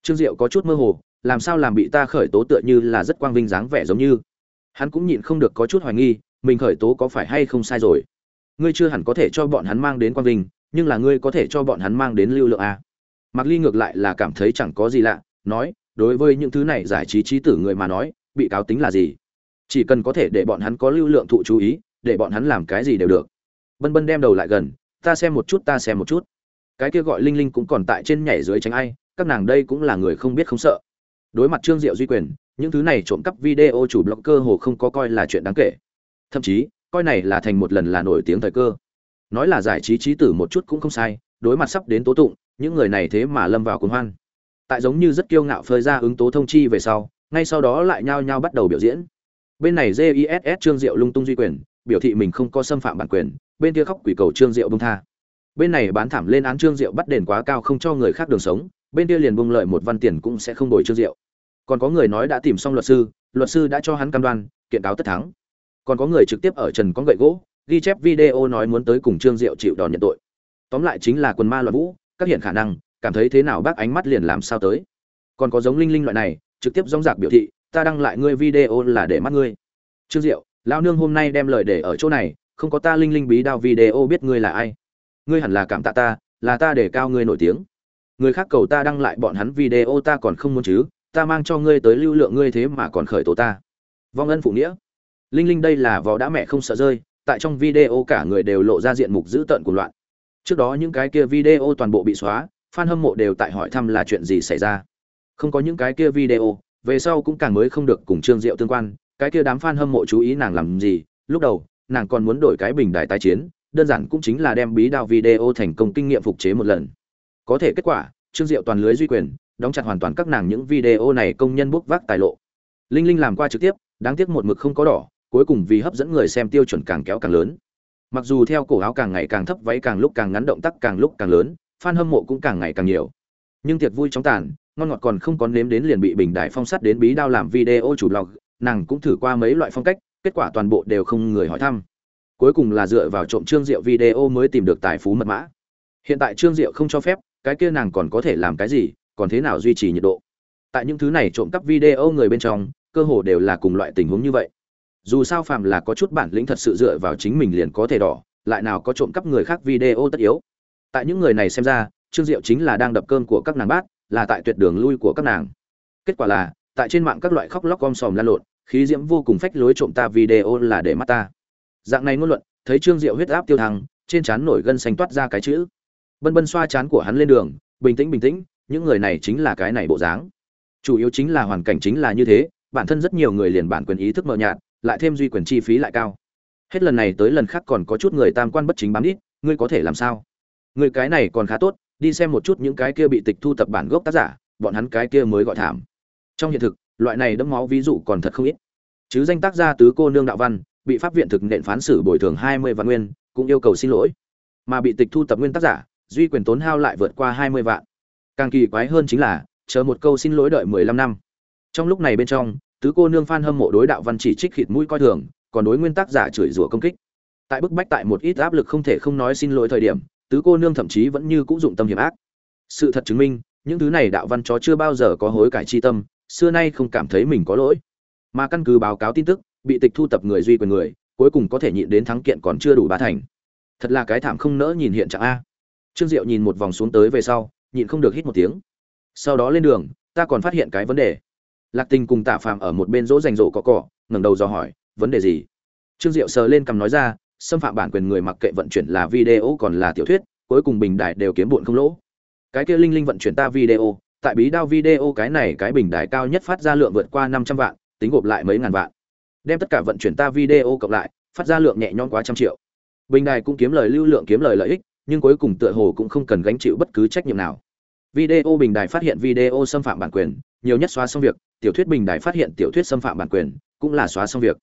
Trương diệu có chút mơ hồ, làm sao làm bị ta khởi tố tựa như là rất quang vinh dáng vẻ giống như. Hắn cũng nhịn không được có chút hoài nghi mình khởi tố có phải hay không sai rồi? Ngươi chưa hẳn có thể cho bọn hắn mang đến quang vinh, nhưng là ngươi có thể cho bọn hắn mang đến lưu lượng à? a mặc ly ngược lại là cảm thấy chẳng có gì lạ, nói, đối với những thứ này giải trí trí tử người mà nói, bị cáo tính là gì? Chỉ cần có thể để bọn hắn có lưu lượng thụ chú ý, để bọn hắn làm cái gì đều được. Bân bân đem đầu lại gần, ta xem một chút, ta xem một chút. Cái kia gọi linh linh cũng còn tại trên nhảy dưới tránh ai, các nàng đây cũng là người không biết không sợ. Đối mặt trương diệu duy quyền, những thứ này trộm cắp video chủ blog cơ hồ không có coi là chuyện đáng kể thậm chí, coi này là thành một lần là nổi tiếng thời cơ. Nói là giải trí trí tử một chút cũng không sai, đối mặt sắp đến tố tụng, những người này thế mà lâm vào cuốn hoan. Tại giống như rất kiêu ngạo phơi ra ứng tố thông chi về sau, ngay sau đó lại nhao nhao bắt đầu biểu diễn. Bên này jiss trương diệu lung tung duy quyền, biểu thị mình không có xâm phạm bản quyền, bên kia khóc quỷ cầu trương diệu bông tha. Bên này bán thảm lên án trương diệu bắt đền quá cao không cho người khác đường sống, bên kia liền bông lợi một văn tiền cũng sẽ không đổi trương diệu. Còn có người nói đã tìm xong luật sư luật sư đã cho hắn cam đoan, kiện cáo tất thắng còn có người trực tiếp ở trần con gậy gỗ, ghi chép video nói muốn tới cùng trương diệu chịu đòn nhận tội. Tóm lại chính là quần ma loạn vũ, các hiện khả năng, cảm thấy thế nào bác ánh mắt liền làm sao tới. Còn có giống linh linh loại này, trực tiếp dóng dạc biểu thị, ta đăng lại ngươi video là để mắt ngươi. Trương diệu, lão nương hôm nay đem lời để ở chỗ này, không có ta linh linh bí đao video biết ngươi là ai. Ngươi hẳn là cảm tạ ta, là ta để cao ngươi nổi tiếng. Người khác cầu ta đăng lại bọn hắn video ta còn không muốn chứ, ta mang cho ngươi tới lưu lượng ngươi thế mà còn khởi tố ta. Vong ân phụ nghĩa linh linh đây là vò đã mẹ không sợ rơi, tại trong video cả người đều lộ ra diện mục dữ tợn của loạn. Trước đó những cái kia video toàn bộ bị xóa, fan hâm mộ đều tại hỏi thăm là chuyện gì xảy ra. Không có những cái kia video, về sau cũng càng mới không được cùng trương diệu tương quan, cái kia đám fan hâm mộ chú ý nàng làm gì, lúc đầu, nàng còn muốn đổi cái bình đài tái chiến, đơn giản cũng chính là đem bí đao video thành công kinh nghiệm phục chế một lần. Có thể kết quả, trương diệu toàn lưới duy quyền, đóng chặt hoàn toàn các nàng những video này công nhân bốc vác tài lộ. Linh linh làm qua trực tiếp, đáng tiếc một mực không có đỏ cuối cùng vì hấp dẫn người xem tiêu chuẩn càng kéo càng lớn. Mặc dù theo cổ áo càng ngày càng thấp, váy càng lúc càng ngắn, động tác càng lúc càng lớn, fan hâm mộ cũng càng ngày càng nhiều. Nhưng tiệc vui chóng tàn, ngon ngọt còn không có nếm đến liền bị bình đại phong sắt đến bí đao làm video chủ blog nàng cũng thử qua mấy loại phong cách, kết quả toàn bộ đều không người hỏi thăm. Cuối cùng là dựa vào trộm trương diệu video mới tìm được tài phú mật mã. Hiện tại trương diệu không cho phép, cái kia nàng còn có thể làm cái gì, còn thế nào duy trì nhiệt độ? Tại những thứ này trộm cắp video người bên trong, cơ hồ đều là cùng loại tình huống như vậy dù sao phạm là có chút bản lĩnh thật sự dựa vào chính mình liền có thể đỏ, lại nào có trộm cắp người khác video tất yếu. Tại những người này xem ra, trương diệu chính là đang đập cơm của các nàng bát, là tại tuyệt đường lui của các nàng. Kết quả là, tại trên mạng các loại khóc lóc gom sòm lan lộn, khí diễm vô cùng phách lối trộm ta video là để mắt ta. Dạng này ngôn luận, thấy trương diệu huyết áp tiêu thăng, trên trán nổi gân xanh toát ra cái chữ. Bân bân xoa chán của hắn lên đường, bình tĩnh bình tĩnh, những người này chính là cái này bộ dáng. Chủ yếu chính là hoàn cảnh chính là như thế, bản thân rất nhiều người liền bản quyền ý thức mờ nhạt lại thêm duy quyền chi phí lại cao. Hết lần này tới lần khác còn có chút người tam quan bất chính bám đít, ngươi có thể làm sao? Người cái này còn khá tốt, đi xem một chút những cái kia bị tịch thu tập bản gốc tác giả, bọn hắn cái kia mới gọi thảm. Trong hiện thực, loại này đẫm máu ví dụ còn thật không ít. Chứ danh tác gia tứ cô nương đạo văn, bị pháp viện thực nện phán xử bồi thường hai mươi vạn nguyên, cũng yêu cầu xin lỗi. Mà bị tịch thu tập nguyên tác giả, duy quyền tốn hao lại vượt qua hai mươi vạn. Càng kỳ quái hơn chính là, chờ một câu xin lỗi đợi mười lăm năm. Trong lúc này bên trong tứ cô nương phan hâm mộ đối đạo văn chỉ trích khịt mũi coi thường, còn đối nguyên tác giả chửi rủa công kích. Tại bức bách tại một ít áp lực không thể không nói xin lỗi thời điểm, tứ cô nương thậm chí vẫn như cũng dụng tâm hiểm ác. Sự thật chứng minh, những thứ này đạo văn chó chưa bao giờ có hối cải chi tâm, xưa nay không cảm thấy mình có lỗi. Mà căn cứ báo cáo tin tức, bị tịch thu tập người duy quyền người, cuối cùng có thể nhịn đến thắng kiện còn chưa đủ ba thành. Thật là cái thảm không nỡ nhìn hiện trạng a. Trương diệu nhìn một vòng xuống tới về sau, nhịn không được hít một tiếng. Sau đó lên đường, ta còn phát hiện cái vấn đề lạc tình cùng tạ phàm ở một bên rỗ dành rộ cọ cọ, ngẩng đầu do hỏi, vấn đề gì? Trương diệu sờ lên cầm nói ra, xâm phạm bản quyền người mặc kệ vận chuyển là video còn là tiểu thuyết, cuối cùng bình đại đều kiếm bụn không lỗ. Cái kia linh linh vận chuyển ta video, tại bí đao video cái này cái bình đại cao nhất phát ra lượng vượt qua năm trăm vạn, tính gộp lại mấy ngàn vạn. Đem tất cả vận chuyển ta video cộng lại, phát ra lượng nhẹ nhõm quá trăm triệu. Bình đài cũng kiếm lời lưu lượng kiếm lời lợi ích, nhưng cuối cùng tựa hồ cũng không cần gánh chịu bất cứ trách nhiệm nào. Video bình đài phát hiện video xâm phạm bản quyền, nhiều nhất xóa xong việc tiểu thuyết bình đài phát hiện tiểu thuyết xâm phạm bản quyền, cũng là xóa xong việc.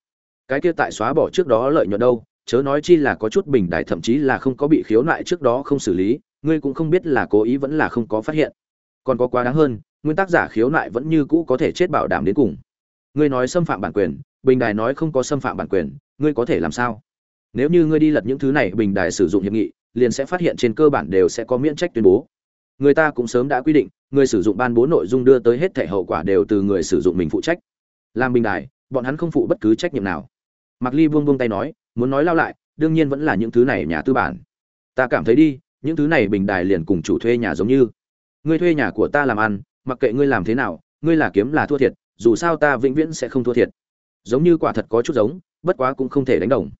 Cái kia tại xóa bỏ trước đó lợi nhuận đâu, chớ nói chi là có chút bình đài thậm chí là không có bị khiếu nại trước đó không xử lý, ngươi cũng không biết là cố ý vẫn là không có phát hiện. Còn có quá đáng hơn, nguyên tác giả khiếu nại vẫn như cũ có thể chết bảo đảm đến cùng. Ngươi nói xâm phạm bản quyền, bình đài nói không có xâm phạm bản quyền, ngươi có thể làm sao? Nếu như ngươi đi lật những thứ này, bình đài sử dụng hiệp nghị, liền sẽ phát hiện trên cơ bản đều sẽ có miễn trách tuyên bố người ta cũng sớm đã quy định người sử dụng ban bố nội dung đưa tới hết thể hậu quả đều từ người sử dụng mình phụ trách làm bình đài bọn hắn không phụ bất cứ trách nhiệm nào Mặc Ly buông buông tay nói, muốn nói lao lại, đương nhiên vẫn là những thứ này nhà tư bản. Ta cảm thấy đi, những thứ này bình đài liền cùng chủ thuê nhà giống như. Ngươi thuê nhà của ta làm ăn, mặc kệ ngươi làm thế nào, ngươi là kiếm là thua thiệt, dù sao ta vĩnh viễn sẽ không thua thiệt. Giống như quả thật có chút giống, bất quá cũng không thể đánh đồng.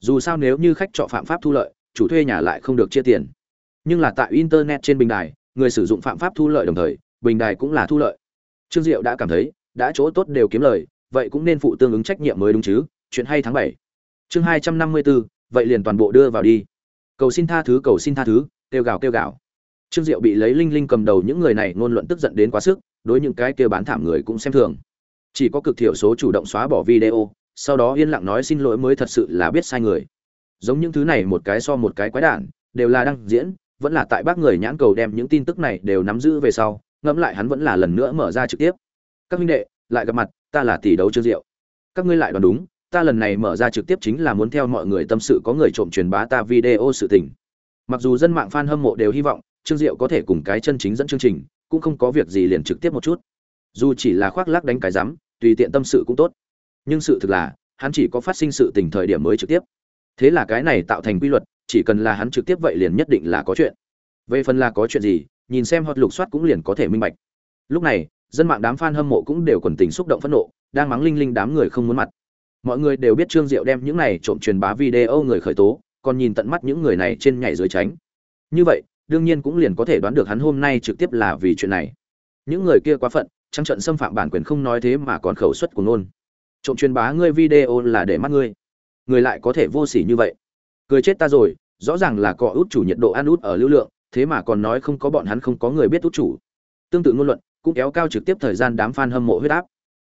Dù sao nếu như khách trọ phạm pháp thu lợi, chủ thuê nhà lại không được chia tiền. Nhưng là tại internet trên bình đài, người sử dụng phạm pháp thu lợi đồng thời, bình đài cũng là thu lợi. Trương Diệu đã cảm thấy, đã chỗ tốt đều kiếm lời, vậy cũng nên phụ tương ứng trách nhiệm mới đúng chứ, chuyện hay tháng bảy. Chương hai trăm năm mươi bốn vậy liền toàn bộ đưa vào đi. Cầu xin tha thứ cầu xin tha thứ kêu gào kêu gào. Trương diệu bị lấy linh linh cầm đầu những người này ngôn luận tức giận đến quá sức đối những cái kia bán thảm người cũng xem thường. Chỉ có cực thiểu số chủ động xóa bỏ video sau đó yên lặng nói xin lỗi mới thật sự là biết sai người. Giống những thứ này một cái so một cái quái đản đều là đăng diễn vẫn là tại bác người nhãn cầu đem những tin tức này đều nắm giữ về sau, ngẫm lại hắn vẫn là lần nữa mở ra trực tiếp. Các huynh đệ, lại gặp mặt, ta là tỷ đấu trương diệu. Các ngươi lại đoán đúng, ta lần này mở ra trực tiếp chính là muốn theo mọi người tâm sự có người trộm truyền bá ta video sự tình. Mặc dù dân mạng fan hâm mộ đều hy vọng, trương diệu có thể cùng cái chân chính dẫn chương trình, cũng không có việc gì liền trực tiếp một chút. Dù chỉ là khoác lác đánh cái rắm tùy tiện tâm sự cũng tốt. Nhưng sự thực là, hắn chỉ có phát sinh sự tình thời điểm mới trực tiếp. Thế là cái này tạo thành quy luật chỉ cần là hắn trực tiếp vậy liền nhất định là có chuyện. Về phần là có chuyện gì, nhìn xem hot lục soát cũng liền có thể minh bạch. Lúc này, dân mạng đám fan hâm mộ cũng đều quần tình xúc động phẫn nộ, đang mắng linh linh đám người không muốn mặt. Mọi người đều biết trương diệu đem những này trộm truyền bá video người khởi tố, còn nhìn tận mắt những người này trên nhảy dưới tránh. Như vậy, đương nhiên cũng liền có thể đoán được hắn hôm nay trực tiếp là vì chuyện này. Những người kia quá phận trăng trận xâm phạm bản quyền không nói thế mà còn khẩu suất của ngôn. Trộm truyền bá ngươi video là để mắt ngươi. Người lại có thể vô sỉ như vậy. Cười chết ta rồi rõ ràng là cọ út chủ nhiệt độ ăn út ở lưu lượng, thế mà còn nói không có bọn hắn không có người biết út chủ. Tương tự ngôn luận, cũng kéo cao trực tiếp thời gian đám fan hâm mộ huyết áp.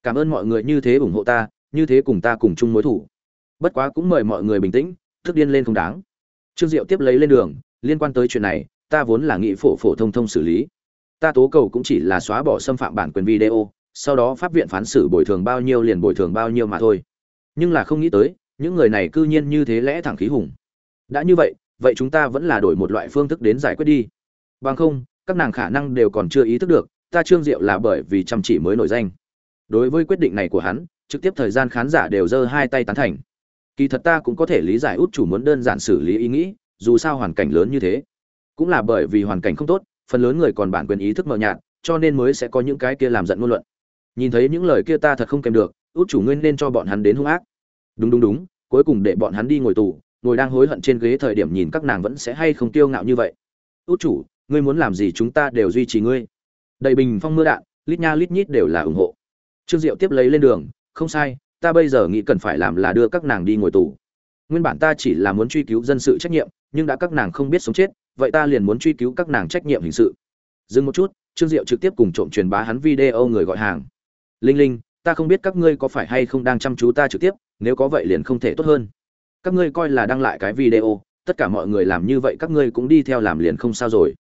Cảm ơn mọi người như thế ủng hộ ta, như thế cùng ta cùng chung mối thủ. Bất quá cũng mời mọi người bình tĩnh, thức điên lên không đáng. Trương diệu tiếp lấy lên đường, liên quan tới chuyện này, ta vốn là nghị phổ phổ thông thông xử lý. Ta tố cầu cũng chỉ là xóa bỏ xâm phạm bản quyền video, sau đó pháp viện phán xử bồi thường bao nhiêu liền bồi thường bao nhiêu mà thôi. Nhưng là không nghĩ tới, những người này cư nhiên như thế lẽ thẳng khí hùng đã như vậy vậy chúng ta vẫn là đổi một loại phương thức đến giải quyết đi. Bằng không, các nàng khả năng đều còn chưa ý thức được, ta trương diệu là bởi vì chăm chỉ mới nổi danh. Đối với quyết định này của hắn, trực tiếp thời gian khán giả đều giơ hai tay tán thành. Kỳ thật ta cũng có thể lý giải út chủ muốn đơn giản xử lý ý nghĩ, dù sao hoàn cảnh lớn như thế. Cũng là bởi vì hoàn cảnh không tốt, phần lớn người còn bản quyền ý thức mờ nhạt, cho nên mới sẽ có những cái kia làm giận ngôn luận. Nhìn thấy những lời kia ta thật không kèm được, út chủ nguyên nên cho bọn hắn đến hung ác. Đúng đúng đúng, cuối cùng để bọn hắn đi ngồi tù ngồi đang hối hận trên ghế thời điểm nhìn các nàng vẫn sẽ hay không tiêu ngạo như vậy. Út chủ, ngươi muốn làm gì chúng ta đều duy trì ngươi. Đầy bình phong mưa đạn, lít nha lít nhít đều là ủng hộ. Trương diệu tiếp lấy lên đường, không sai, ta bây giờ nghĩ cần phải làm là đưa các nàng đi ngồi tù. Nguyên bản ta chỉ là muốn truy cứu dân sự trách nhiệm, nhưng đã các nàng không biết sống chết, vậy ta liền muốn truy cứu các nàng trách nhiệm hình sự. Dừng một chút, trương diệu trực tiếp cùng trộm truyền bá hắn video người gọi hàng. Linh linh, ta không biết các ngươi có phải hay không đang chăm chú ta trực tiếp, nếu có vậy liền không thể tốt hơn các ngươi coi là đăng lại cái video, tất cả mọi người làm như vậy các ngươi cũng đi theo làm liền không sao rồi.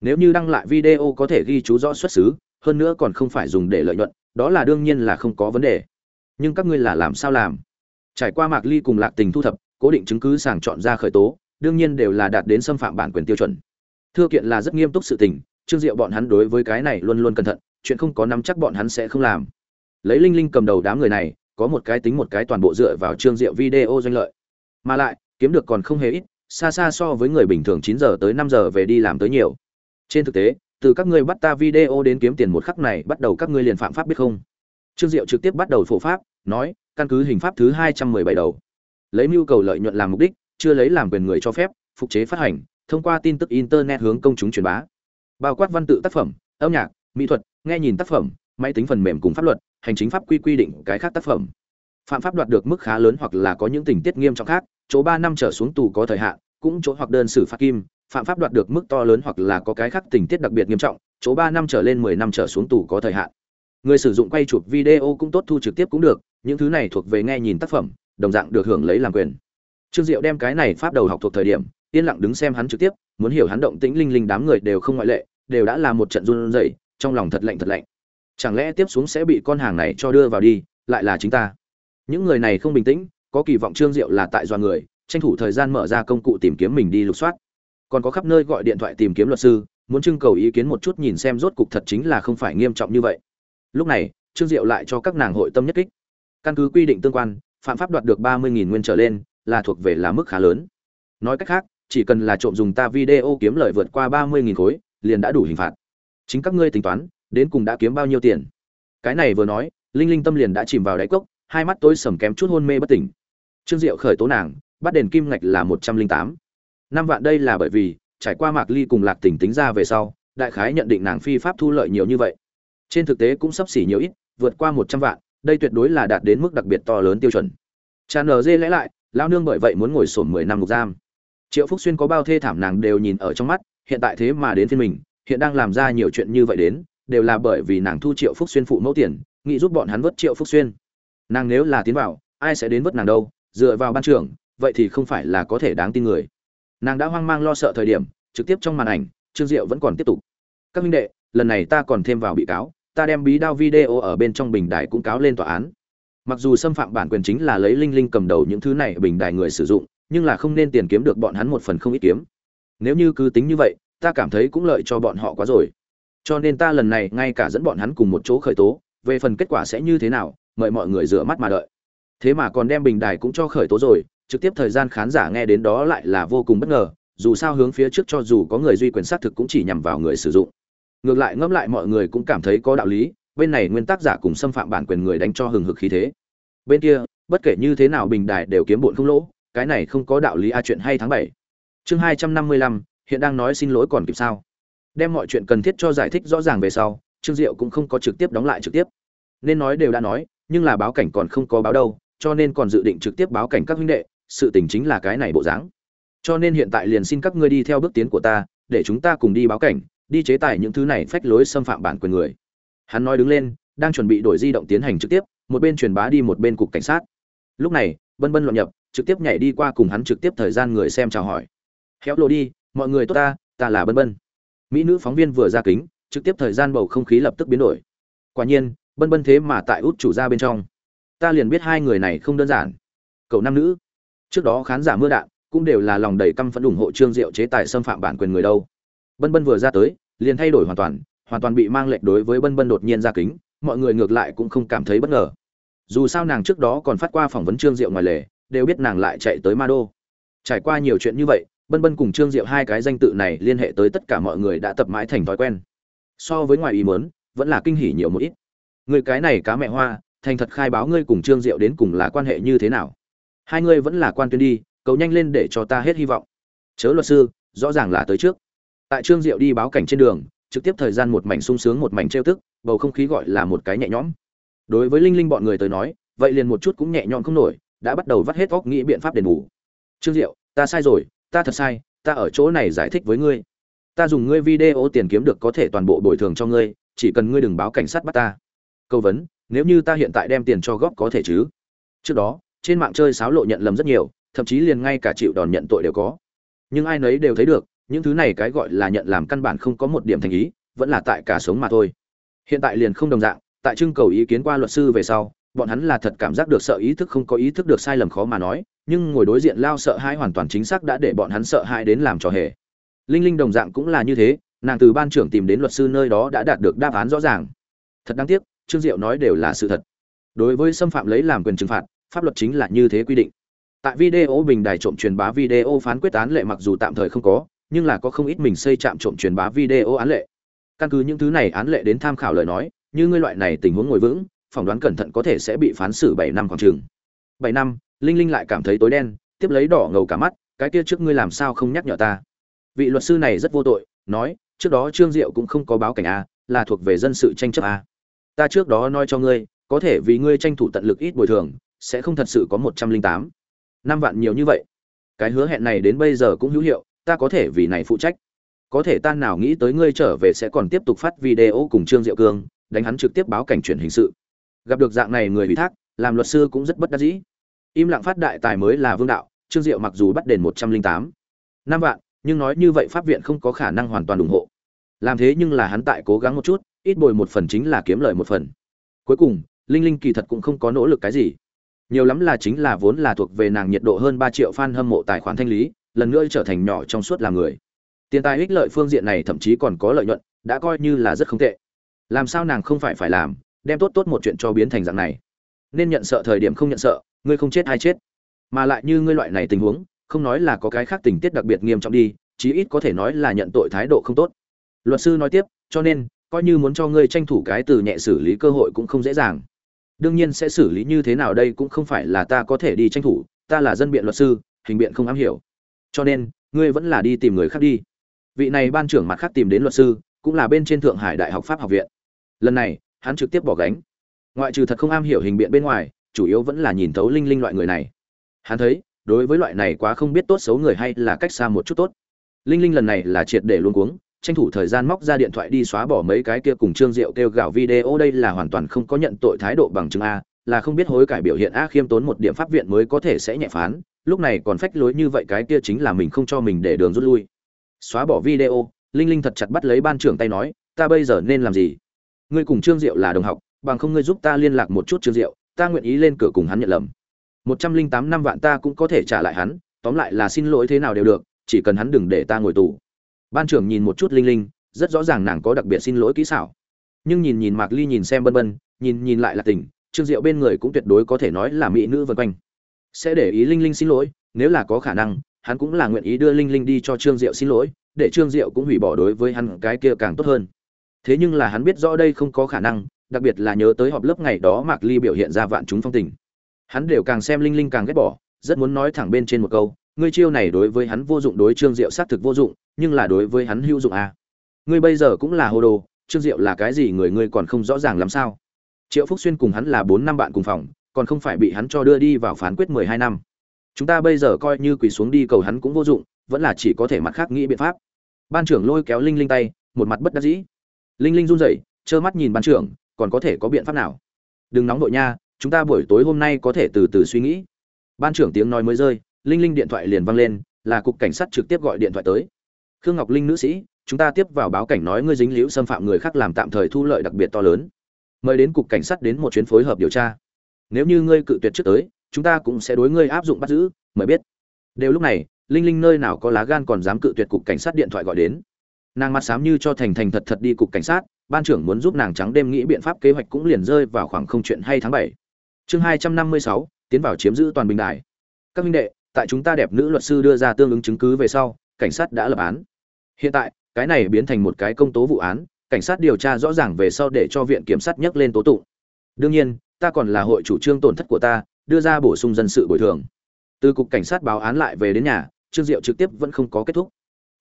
Nếu như đăng lại video có thể ghi chú rõ xuất xứ, hơn nữa còn không phải dùng để lợi nhuận, đó là đương nhiên là không có vấn đề. Nhưng các ngươi là làm sao làm? Trải qua mạc ly cùng lạc tình thu thập, cố định chứng cứ sàng chọn ra khởi tố, đương nhiên đều là đạt đến xâm phạm bản quyền tiêu chuẩn. Thưa kiện là rất nghiêm túc sự tình, trương diệu bọn hắn đối với cái này luôn luôn cẩn thận, chuyện không có nắm chắc bọn hắn sẽ không làm. Lấy linh linh cầm đầu đám người này, có một cái tính một cái toàn bộ dựa vào trương diệu video doanh lợi mà lại, kiếm được còn không hề ít, xa xa so với người bình thường chín giờ tới năm giờ về đi làm tới nhiều. Trên thực tế, từ các ngươi bắt ta video đến kiếm tiền một khắc này, bắt đầu các ngươi liền phạm pháp biết không? Trương diệu trực tiếp bắt đầu phổ pháp, nói, căn cứ hình pháp thứ hai trăm mười bảy đầu. Lấy mưu cầu lợi nhuận làm mục đích, chưa lấy làm quyền người cho phép, phục chế phát hành, thông qua tin tức internet hướng công chúng truyền bá. Bao quát văn tự tác phẩm, âm nhạc, mỹ thuật, nghe nhìn tác phẩm, máy tính phần mềm cùng pháp luật, hành chính pháp quy quy định cái khác tác phẩm phạm pháp đoạt được mức khá lớn hoặc là có những tình tiết nghiêm trọng khác, chỗ ba năm trở xuống tù có thời hạn, cũng chỗ hoặc đơn xử phạt kim, phạm pháp đoạt được mức to lớn hoặc là có cái khác tình tiết đặc biệt nghiêm trọng, chỗ ba năm trở lên mười năm trở xuống tù có thời hạn. Người sử dụng quay chụp video cũng tốt thu trực tiếp cũng được, những thứ này thuộc về nghe nhìn tác phẩm, đồng dạng được hưởng lấy làm quyền. Trương diệu đem cái này pháp đầu học thuộc thời điểm, yên lặng đứng xem hắn trực tiếp, muốn hiểu hắn động tĩnh linh linh đám người đều không ngoại lệ, đều đã là một trận run rẩy, trong lòng thật lạnh thật lạnh. Chẳng lẽ tiếp xuống sẽ bị con hàng này cho đưa vào đi, lại là chính ta? Những người này không bình tĩnh, có kỳ vọng trương diệu là tại do người, tranh thủ thời gian mở ra công cụ tìm kiếm mình đi lục soát. Còn có khắp nơi gọi điện thoại tìm kiếm luật sư, muốn trưng cầu ý kiến một chút nhìn xem rốt cục thật chính là không phải nghiêm trọng như vậy. Lúc này, trương diệu lại cho các nàng hội tâm nhất kích. Căn cứ quy định tương quan, phạm pháp đoạt được ba mươi nghìn nguyên trở lên, là thuộc về là mức khá lớn. Nói cách khác, chỉ cần là trộm dùng ta video kiếm lời vượt qua ba mươi nghìn khối, liền đã đủ hình phạt. Chính các ngươi tính toán, đến cùng đã kiếm bao nhiêu tiền? Cái này vừa nói, linh linh tâm liền đã chìm vào đáy cốc hai mắt tối sầm kém chút hôn mê bất tỉnh. Trương diệu khởi tố nàng, bắt đền kim ngạch là một trăm linh tám. Năm vạn đây là bởi vì, trải qua mạc ly cùng lạc tỉnh tính ra về sau, đại khái nhận định nàng phi pháp thu lợi nhiều như vậy. Trên thực tế cũng sắp xỉ nhiều ít, vượt qua một trăm vạn, đây tuyệt đối là đạt đến mức đặc biệt to lớn tiêu chuẩn. Tràn nở dê lẽ lại lao nương bởi vậy muốn ngồi sổn mười năm ngục giam. Triệu phúc xuyên có bao thê thảm nàng đều nhìn ở trong mắt, hiện tại thế mà đến phiên mình, hiện đang làm ra nhiều chuyện như vậy đến, đều là bởi vì nàng thu triệu phúc xuyên phụ mẫu tiền, nghĩ giúp bọn hắn vớt triệu phúc xuyên nàng nếu là tiến vào, ai sẽ đến vớt nàng đâu, dựa vào ban trưởng, vậy thì không phải là có thể đáng tin người. Nàng đã hoang mang lo sợ thời điểm, trực tiếp trong màn ảnh, trương diệu vẫn còn tiếp tục. Các minh đệ, lần này ta còn thêm vào bị cáo, ta đem bí đao video ở bên trong bình đài cũng cáo lên tòa án. Mặc dù xâm phạm bản quyền chính là lấy linh linh cầm đầu những thứ này bình đài người sử dụng, nhưng là không nên tiền kiếm được bọn hắn một phần không ít kiếm. Nếu như cứ tính như vậy, ta cảm thấy cũng lợi cho bọn họ quá rồi. Cho nên ta lần này ngay cả dẫn bọn hắn cùng một chỗ khởi tố, về phần kết quả sẽ như thế nào mời mọi người rửa mắt mà đợi. Thế mà còn đem bình đài cũng cho khởi tố rồi, trực tiếp thời gian khán giả nghe đến đó lại là vô cùng bất ngờ, dù sao hướng phía trước cho dù có người duy quyền xác thực cũng chỉ nhằm vào người sử dụng. Ngược lại ngẫm lại mọi người cũng cảm thấy có đạo lý, bên này nguyên tác giả cùng xâm phạm bản quyền người đánh cho hừng hực khí thế. Bên kia, bất kể như thế nào bình đài đều kiếm bụn không lỗ, cái này không có đạo lý a chuyện hay tháng bảy. Chương hai trăm năm mươi lăm, hiện đang nói xin lỗi còn kịp sao? Đem mọi chuyện cần thiết cho giải thích rõ ràng về sau, trương diệu cũng không có trực tiếp đóng lại trực tiếp. Nên nói đều đã nói nhưng là báo cảnh còn không có báo đâu, cho nên còn dự định trực tiếp báo cảnh các huynh đệ, sự tình chính là cái này bộ dáng. Cho nên hiện tại liền xin các ngươi đi theo bước tiến của ta, để chúng ta cùng đi báo cảnh, đi chế tài những thứ này phách lối xâm phạm bản quyền người. Hắn nói đứng lên, đang chuẩn bị đổi di động tiến hành trực tiếp, một bên truyền bá đi một bên cục cảnh sát. Lúc này bân bân loạn nhập, trực tiếp nhảy đi qua cùng hắn trực tiếp thời gian người xem chào hỏi. Khéo lộ đi, mọi người tốt ta ta là bân bân mỹ nữ phóng viên vừa ra kính, trực tiếp thời gian bầu không khí lập tức biến đổi. Quả nhiên bân bân thế mà tại út chủ ra bên trong. Ta liền biết hai người này không đơn giản. Cậu nam nữ. Trước đó khán giả mưa đạn cũng đều là lòng đầy căm phẫn ủng hộ trương diệu chế tài xâm phạm bản quyền người đâu. Bân bân vừa ra tới, liền thay đổi hoàn toàn hoàn toàn bị mang lệch đối với bân bân đột nhiên ra kính, mọi người ngược lại cũng không cảm thấy bất ngờ. Dù sao nàng trước đó còn phát qua phỏng vấn trương diệu ngoài lề, đều biết nàng lại chạy tới ma đô trải qua nhiều chuyện như vậy, bân bân cùng trương diệu hai cái danh tự này liên hệ tới tất cả mọi người đã tập mãi thành thói quen. So với ngoài ý mớn vẫn là kinh hỉ nhiều một ít người cái này cá mẹ hoa, thành thật khai báo ngươi cùng trương diệu đến cùng là quan hệ như thế nào? Hai ngươi vẫn là quan tuyên đi cầu nhanh lên để cho ta hết hy vọng. Chớ luật sư, rõ ràng là tới trước. Tại trương diệu đi báo cảnh trên đường, trực tiếp thời gian một mảnh sung sướng một mảnh trêu tức, bầu không khí gọi là một cái nhẹ nhõm. Đối với linh linh bọn người tới nói, vậy liền một chút cũng nhẹ nhõm không nổi, đã bắt đầu vắt hết óc nghĩ biện pháp đền bù. Trương diệu, ta sai rồi, ta thật sai, ta ở chỗ này giải thích với ngươi. Ta dùng ngươi video tiền kiếm được có thể toàn bộ bồi thường cho ngươi, chỉ cần ngươi đừng báo cảnh sát bắt ta câu vấn, nếu như ta hiện tại đem tiền cho góp có thể chứ? Trước đó, trên mạng chơi sáo lộ nhận lầm rất nhiều, thậm chí liền ngay cả chịu đòn nhận tội đều có. Nhưng ai nấy đều thấy được, những thứ này cái gọi là nhận làm căn bản không có một điểm thành ý, vẫn là tại cả sống mà thôi. Hiện tại liền không đồng dạng, tại trưng cầu ý kiến qua luật sư về sau, bọn hắn là thật cảm giác được sợ ý thức không có ý thức được sai lầm khó mà nói, nhưng ngồi đối diện lao sợ hãi hoàn toàn chính xác đã để bọn hắn sợ hãi đến làm trò hề. Linh linh đồng dạng cũng là như thế, nàng từ ban trưởng tìm đến luật sư nơi đó đã đạt được đáp án rõ ràng. Thật đáng tiếc trương diệu nói đều là sự thật. Đối với xâm phạm lấy làm quyền trừng phạt, pháp luật chính là như thế quy định. Tại video bình đài trộm truyền bá video phán quyết án lệ mặc dù tạm thời không có, nhưng là có không ít mình xây trạm trộm truyền bá video án lệ. Căn cứ những thứ này án lệ đến tham khảo lời nói, như ngươi loại này tình huống ngồi vững, phỏng đoán cẩn thận có thể sẽ bị phán xử bảy năm khoảng chừng. Bảy năm, linh linh lại cảm thấy tối đen, tiếp lấy đỏ ngầu cả mắt, cái kia trước ngươi làm sao không nhắc nhở ta? Vị luật sư này rất vô tội, nói, trước đó trương diệu cũng không có báo cảnh a, là thuộc về dân sự tranh chấp a ta trước đó nói cho ngươi, có thể vì ngươi tranh thủ tận lực ít bồi thường, sẽ không thật sự có một trăm linh tám. Năm vạn nhiều như vậy. Cái hứa hẹn này đến bây giờ cũng hữu hiệu, ta có thể vì này phụ trách. Có thể ta nào nghĩ tới ngươi trở về sẽ còn tiếp tục phát video cùng trương diệu cương, đánh hắn trực tiếp báo cảnh chuyển hình sự. Gặp được dạng này người ủy thác, làm luật sư cũng rất bất đắc dĩ. Im lặng phát đại tài mới là vương đạo, trương diệu mặc dù bắt đền một trăm linh tám. Năm vạn, nhưng nói như vậy pháp viện không có khả năng hoàn toàn ủng hộ làm thế nhưng là hắn tại cố gắng một chút, ít bồi một phần chính là kiếm lợi một phần. Cuối cùng, linh linh kỳ thật cũng không có nỗ lực cái gì. Nhiều lắm là chính là vốn là thuộc về nàng nhiệt độ hơn ba triệu fan hâm mộ tài khoản thanh lý, lần nữa trở thành nhỏ trong suốt làm người. Tiền tài ích lợi phương diện này thậm chí còn có lợi nhuận, đã coi như là rất không tệ. Làm sao nàng không phải phải làm, đem tốt tốt một chuyện cho biến thành dạng này? Nên nhận sợ thời điểm không nhận sợ, ngươi không chết hay chết. Mà lại như ngươi loại này tình huống, không nói là có cái khác tình tiết đặc biệt nghiêm trọng đi, chí ít có thể nói là nhận tội thái độ không tốt luật sư nói tiếp, cho nên, coi như muốn cho ngươi tranh thủ cái từ nhẹ xử lý cơ hội cũng không dễ dàng. Đương nhiên sẽ xử lý như thế nào đây cũng không phải là ta có thể đi tranh thủ, ta là dân biện luật sư, hình biện không am hiểu. Cho nên, ngươi vẫn là đi tìm người khác đi. Vị này ban trưởng mặt khác tìm đến luật sư, cũng là bên trên thượng hải đại học pháp học viện. Lần này, hắn trực tiếp bỏ gánh. Ngoại trừ thật không am hiểu hình biện bên ngoài, chủ yếu vẫn là nhìn thấu linh linh loại người này. Hắn thấy, đối với loại này quá không biết tốt xấu người hay là cách xa một chút tốt. Linh linh lần này là triệt để luôn cuống tranh thủ thời gian móc ra điện thoại đi xóa bỏ mấy cái kia cùng trương diệu kêu gào video, đây là hoàn toàn không có nhận tội thái độ bằng chứng a, là không biết hối cải biểu hiện a khiêm tốn một điểm pháp viện mới có thể sẽ nhẹ phán, lúc này còn phách lối như vậy cái kia chính là mình không cho mình để đường rút lui. Xóa bỏ video, linh linh thật chặt bắt lấy ban trưởng tay nói, ta bây giờ nên làm gì? Ngươi cùng trương diệu là đồng học, bằng không ngươi giúp ta liên lạc một chút trương diệu, ta nguyện ý lên cửa cùng hắn nhận lầm. Một trăm linh tám năm vạn ta cũng có thể trả lại hắn, tóm lại là xin lỗi thế nào đều được, chỉ cần hắn đừng để ta ngồi tù ban trưởng nhìn một chút linh linh, rất rõ ràng nàng có đặc biệt xin lỗi kỹ xảo. Nhưng nhìn nhìn mạc ly nhìn xem bân bân, nhìn nhìn lại là tình, trương diệu bên người cũng tuyệt đối có thể nói là mỹ nữ vân quanh. Sẽ để ý linh linh xin lỗi, nếu là có khả năng, hắn cũng là nguyện ý đưa linh linh đi cho trương diệu xin lỗi, để trương diệu cũng hủy bỏ đối với hắn cái kia càng tốt hơn. Thế nhưng là hắn biết rõ đây không có khả năng, đặc biệt là nhớ tới họp lớp ngày đó mạc ly biểu hiện ra vạn chúng phong tình. Hắn đều càng xem linh linh càng ghét bỏ, rất muốn nói thẳng bên trên một câu ngươi chiêu này đối với hắn vô dụng, đối trương diệu xác thực vô dụng, nhưng là đối với hắn hữu dụng à. ngươi bây giờ cũng là hồ đồ, trương diệu là cái gì người ngươi còn không rõ ràng làm sao? Triệu phúc xuyên cùng hắn là bốn năm bạn cùng phòng, còn không phải bị hắn cho đưa đi vào phán quyết mười hai năm. Chúng ta bây giờ coi như quỳ xuống đi cầu hắn cũng vô dụng, vẫn là chỉ có thể mặt khác nghĩ biện pháp. Ban trưởng lôi kéo linh linh tay, một mặt bất đắc dĩ. Linh linh run rẩy, trơ mắt nhìn ban trưởng, còn có thể có biện pháp nào? Đừng nóng vội nha, chúng ta buổi tối hôm nay có thể từ từ suy nghĩ. Ban trưởng tiếng nói mới rơi linh linh điện thoại liền vang lên, là cục cảnh sát trực tiếp gọi điện thoại tới. Khương ngọc linh nữ sĩ, chúng ta tiếp vào báo cảnh nói ngươi dính liễu xâm phạm người khác làm tạm thời thu lợi đặc biệt to lớn. Mời đến cục cảnh sát đến một chuyến phối hợp điều tra. Nếu như ngươi cự tuyệt trước tới, chúng ta cũng sẽ đối ngươi áp dụng bắt giữ, mời biết. Đều lúc này, linh linh nơi nào có lá gan còn dám cự tuyệt cục cảnh sát điện thoại gọi đến. Nàng mặt xám như cho thành thành thật thật đi cục cảnh sát, ban trưởng muốn giúp nàng trắng đêm nghĩ biện pháp kế hoạch cũng liền rơi vào khoảng không chuyện hay tháng bảy. Chương hai trăm năm mươi sáu, tiến vào chiếm giữ toàn bình đài. Các minh đệ tại chúng ta đẹp nữ luật sư đưa ra tương ứng chứng cứ về sau, cảnh sát đã lập án. Hiện tại, cái này biến thành một cái công tố vụ án, cảnh sát điều tra rõ ràng về sau để cho viện kiểm sát nhắc lên tố tụng. Đương nhiên, ta còn là hội chủ trương tổn thất của ta, đưa ra bổ sung dân sự bồi thường. Từ cục cảnh sát báo án lại về đến nhà, trương diệu trực tiếp vẫn không có kết thúc.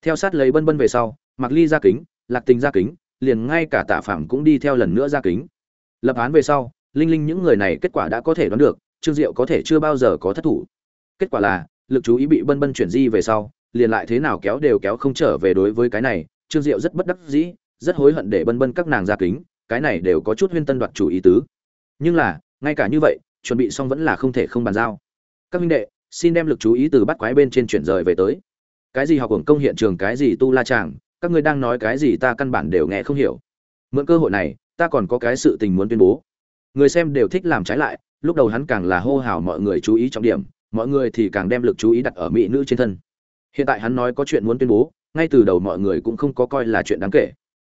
Theo sát lấy bân bân về sau mặc ly ra kính, lạc tình ra kính, liền ngay cả tạ phạm cũng đi theo lần nữa ra kính. Lập án về sau, linh linh những người này kết quả đã có thể đoán được, trương diệu có thể chưa bao giờ có thất thủ kết quả là, lực chú ý bị bân bân chuyển di về sau, liền lại thế nào kéo đều kéo không trở về đối với cái này, trương diệu rất bất đắc dĩ, rất hối hận để bân bân các nàng ra kính, cái này đều có chút huyên tân đoạt chủ ý tứ. Nhưng là, ngay cả như vậy, chuẩn bị xong vẫn là không thể không bàn giao. Các minh đệ, xin đem lực chú ý từ bắt quái bên trên chuyển rời về tới. Cái gì học hưởng công hiện trường, cái gì tu la chàng các ngươi đang nói cái gì ta căn bản đều nghe không hiểu. Mượn cơ hội này, ta còn có cái sự tình muốn tuyên bố. Người xem đều thích làm trái lại, lúc đầu hắn càng là hô hào mọi người chú ý trọng điểm mọi người thì càng đem lực chú ý đặt ở mỹ nữ trên thân. Hiện tại hắn nói có chuyện muốn tuyên bố, ngay từ đầu mọi người cũng không có coi là chuyện đáng kể.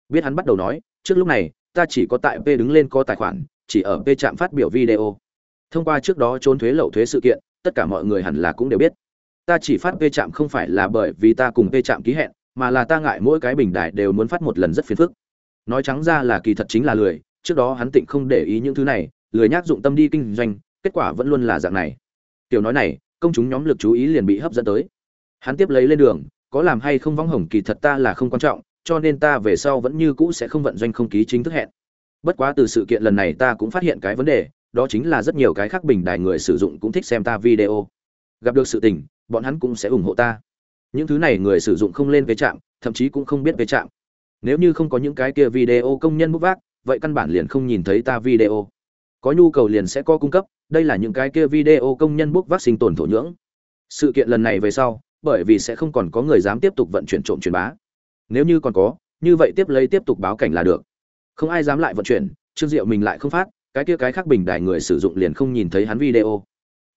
Biết hắn bắt đầu nói, trước lúc này, ta chỉ có tại p đứng lên có tài khoản, chỉ ở p trạm phát biểu video. Thông qua trước đó trốn thuế lậu thuế sự kiện, tất cả mọi người hẳn là cũng đều biết. Ta chỉ phát p trạm không phải là bởi vì ta cùng p trạm ký hẹn, mà là ta ngại mỗi cái bình đài đều muốn phát một lần rất phiền phức. Nói trắng ra là kỳ thật chính là lười, trước đó hắn tịnh không để ý những thứ này, lười nhác dụng tâm đi kinh doanh, kết quả vẫn luôn là dạng này tiểu nói này, công chúng nhóm lực chú ý liền bị hấp dẫn tới. Hắn tiếp lấy lên đường, có làm hay không vắng hồng kỳ thật ta là không quan trọng, cho nên ta về sau vẫn như cũ sẽ không vận doanh không ký chính thức hẹn. Bất quá từ sự kiện lần này ta cũng phát hiện cái vấn đề, đó chính là rất nhiều cái khác bình đài người sử dụng cũng thích xem ta video. Gặp được sự tình, bọn hắn cũng sẽ ủng hộ ta. Những thứ này người sử dụng không lên về trạm, thậm chí cũng không biết về trạm. Nếu như không có những cái kia video công nhân bút vác, vậy căn bản liền không nhìn thấy ta video có nhu cầu liền sẽ có cung cấp, đây là những cái kia video công nhân bốc vác sinh tồn thổ nhưỡng. Sự kiện lần này về sau, bởi vì sẽ không còn có người dám tiếp tục vận chuyển trộm truyền bá. Nếu như còn có, như vậy tiếp lấy tiếp tục báo cảnh là được. Không ai dám lại vận chuyển, trương diệu mình lại không phát, cái kia cái khác bình đài người sử dụng liền không nhìn thấy hắn video.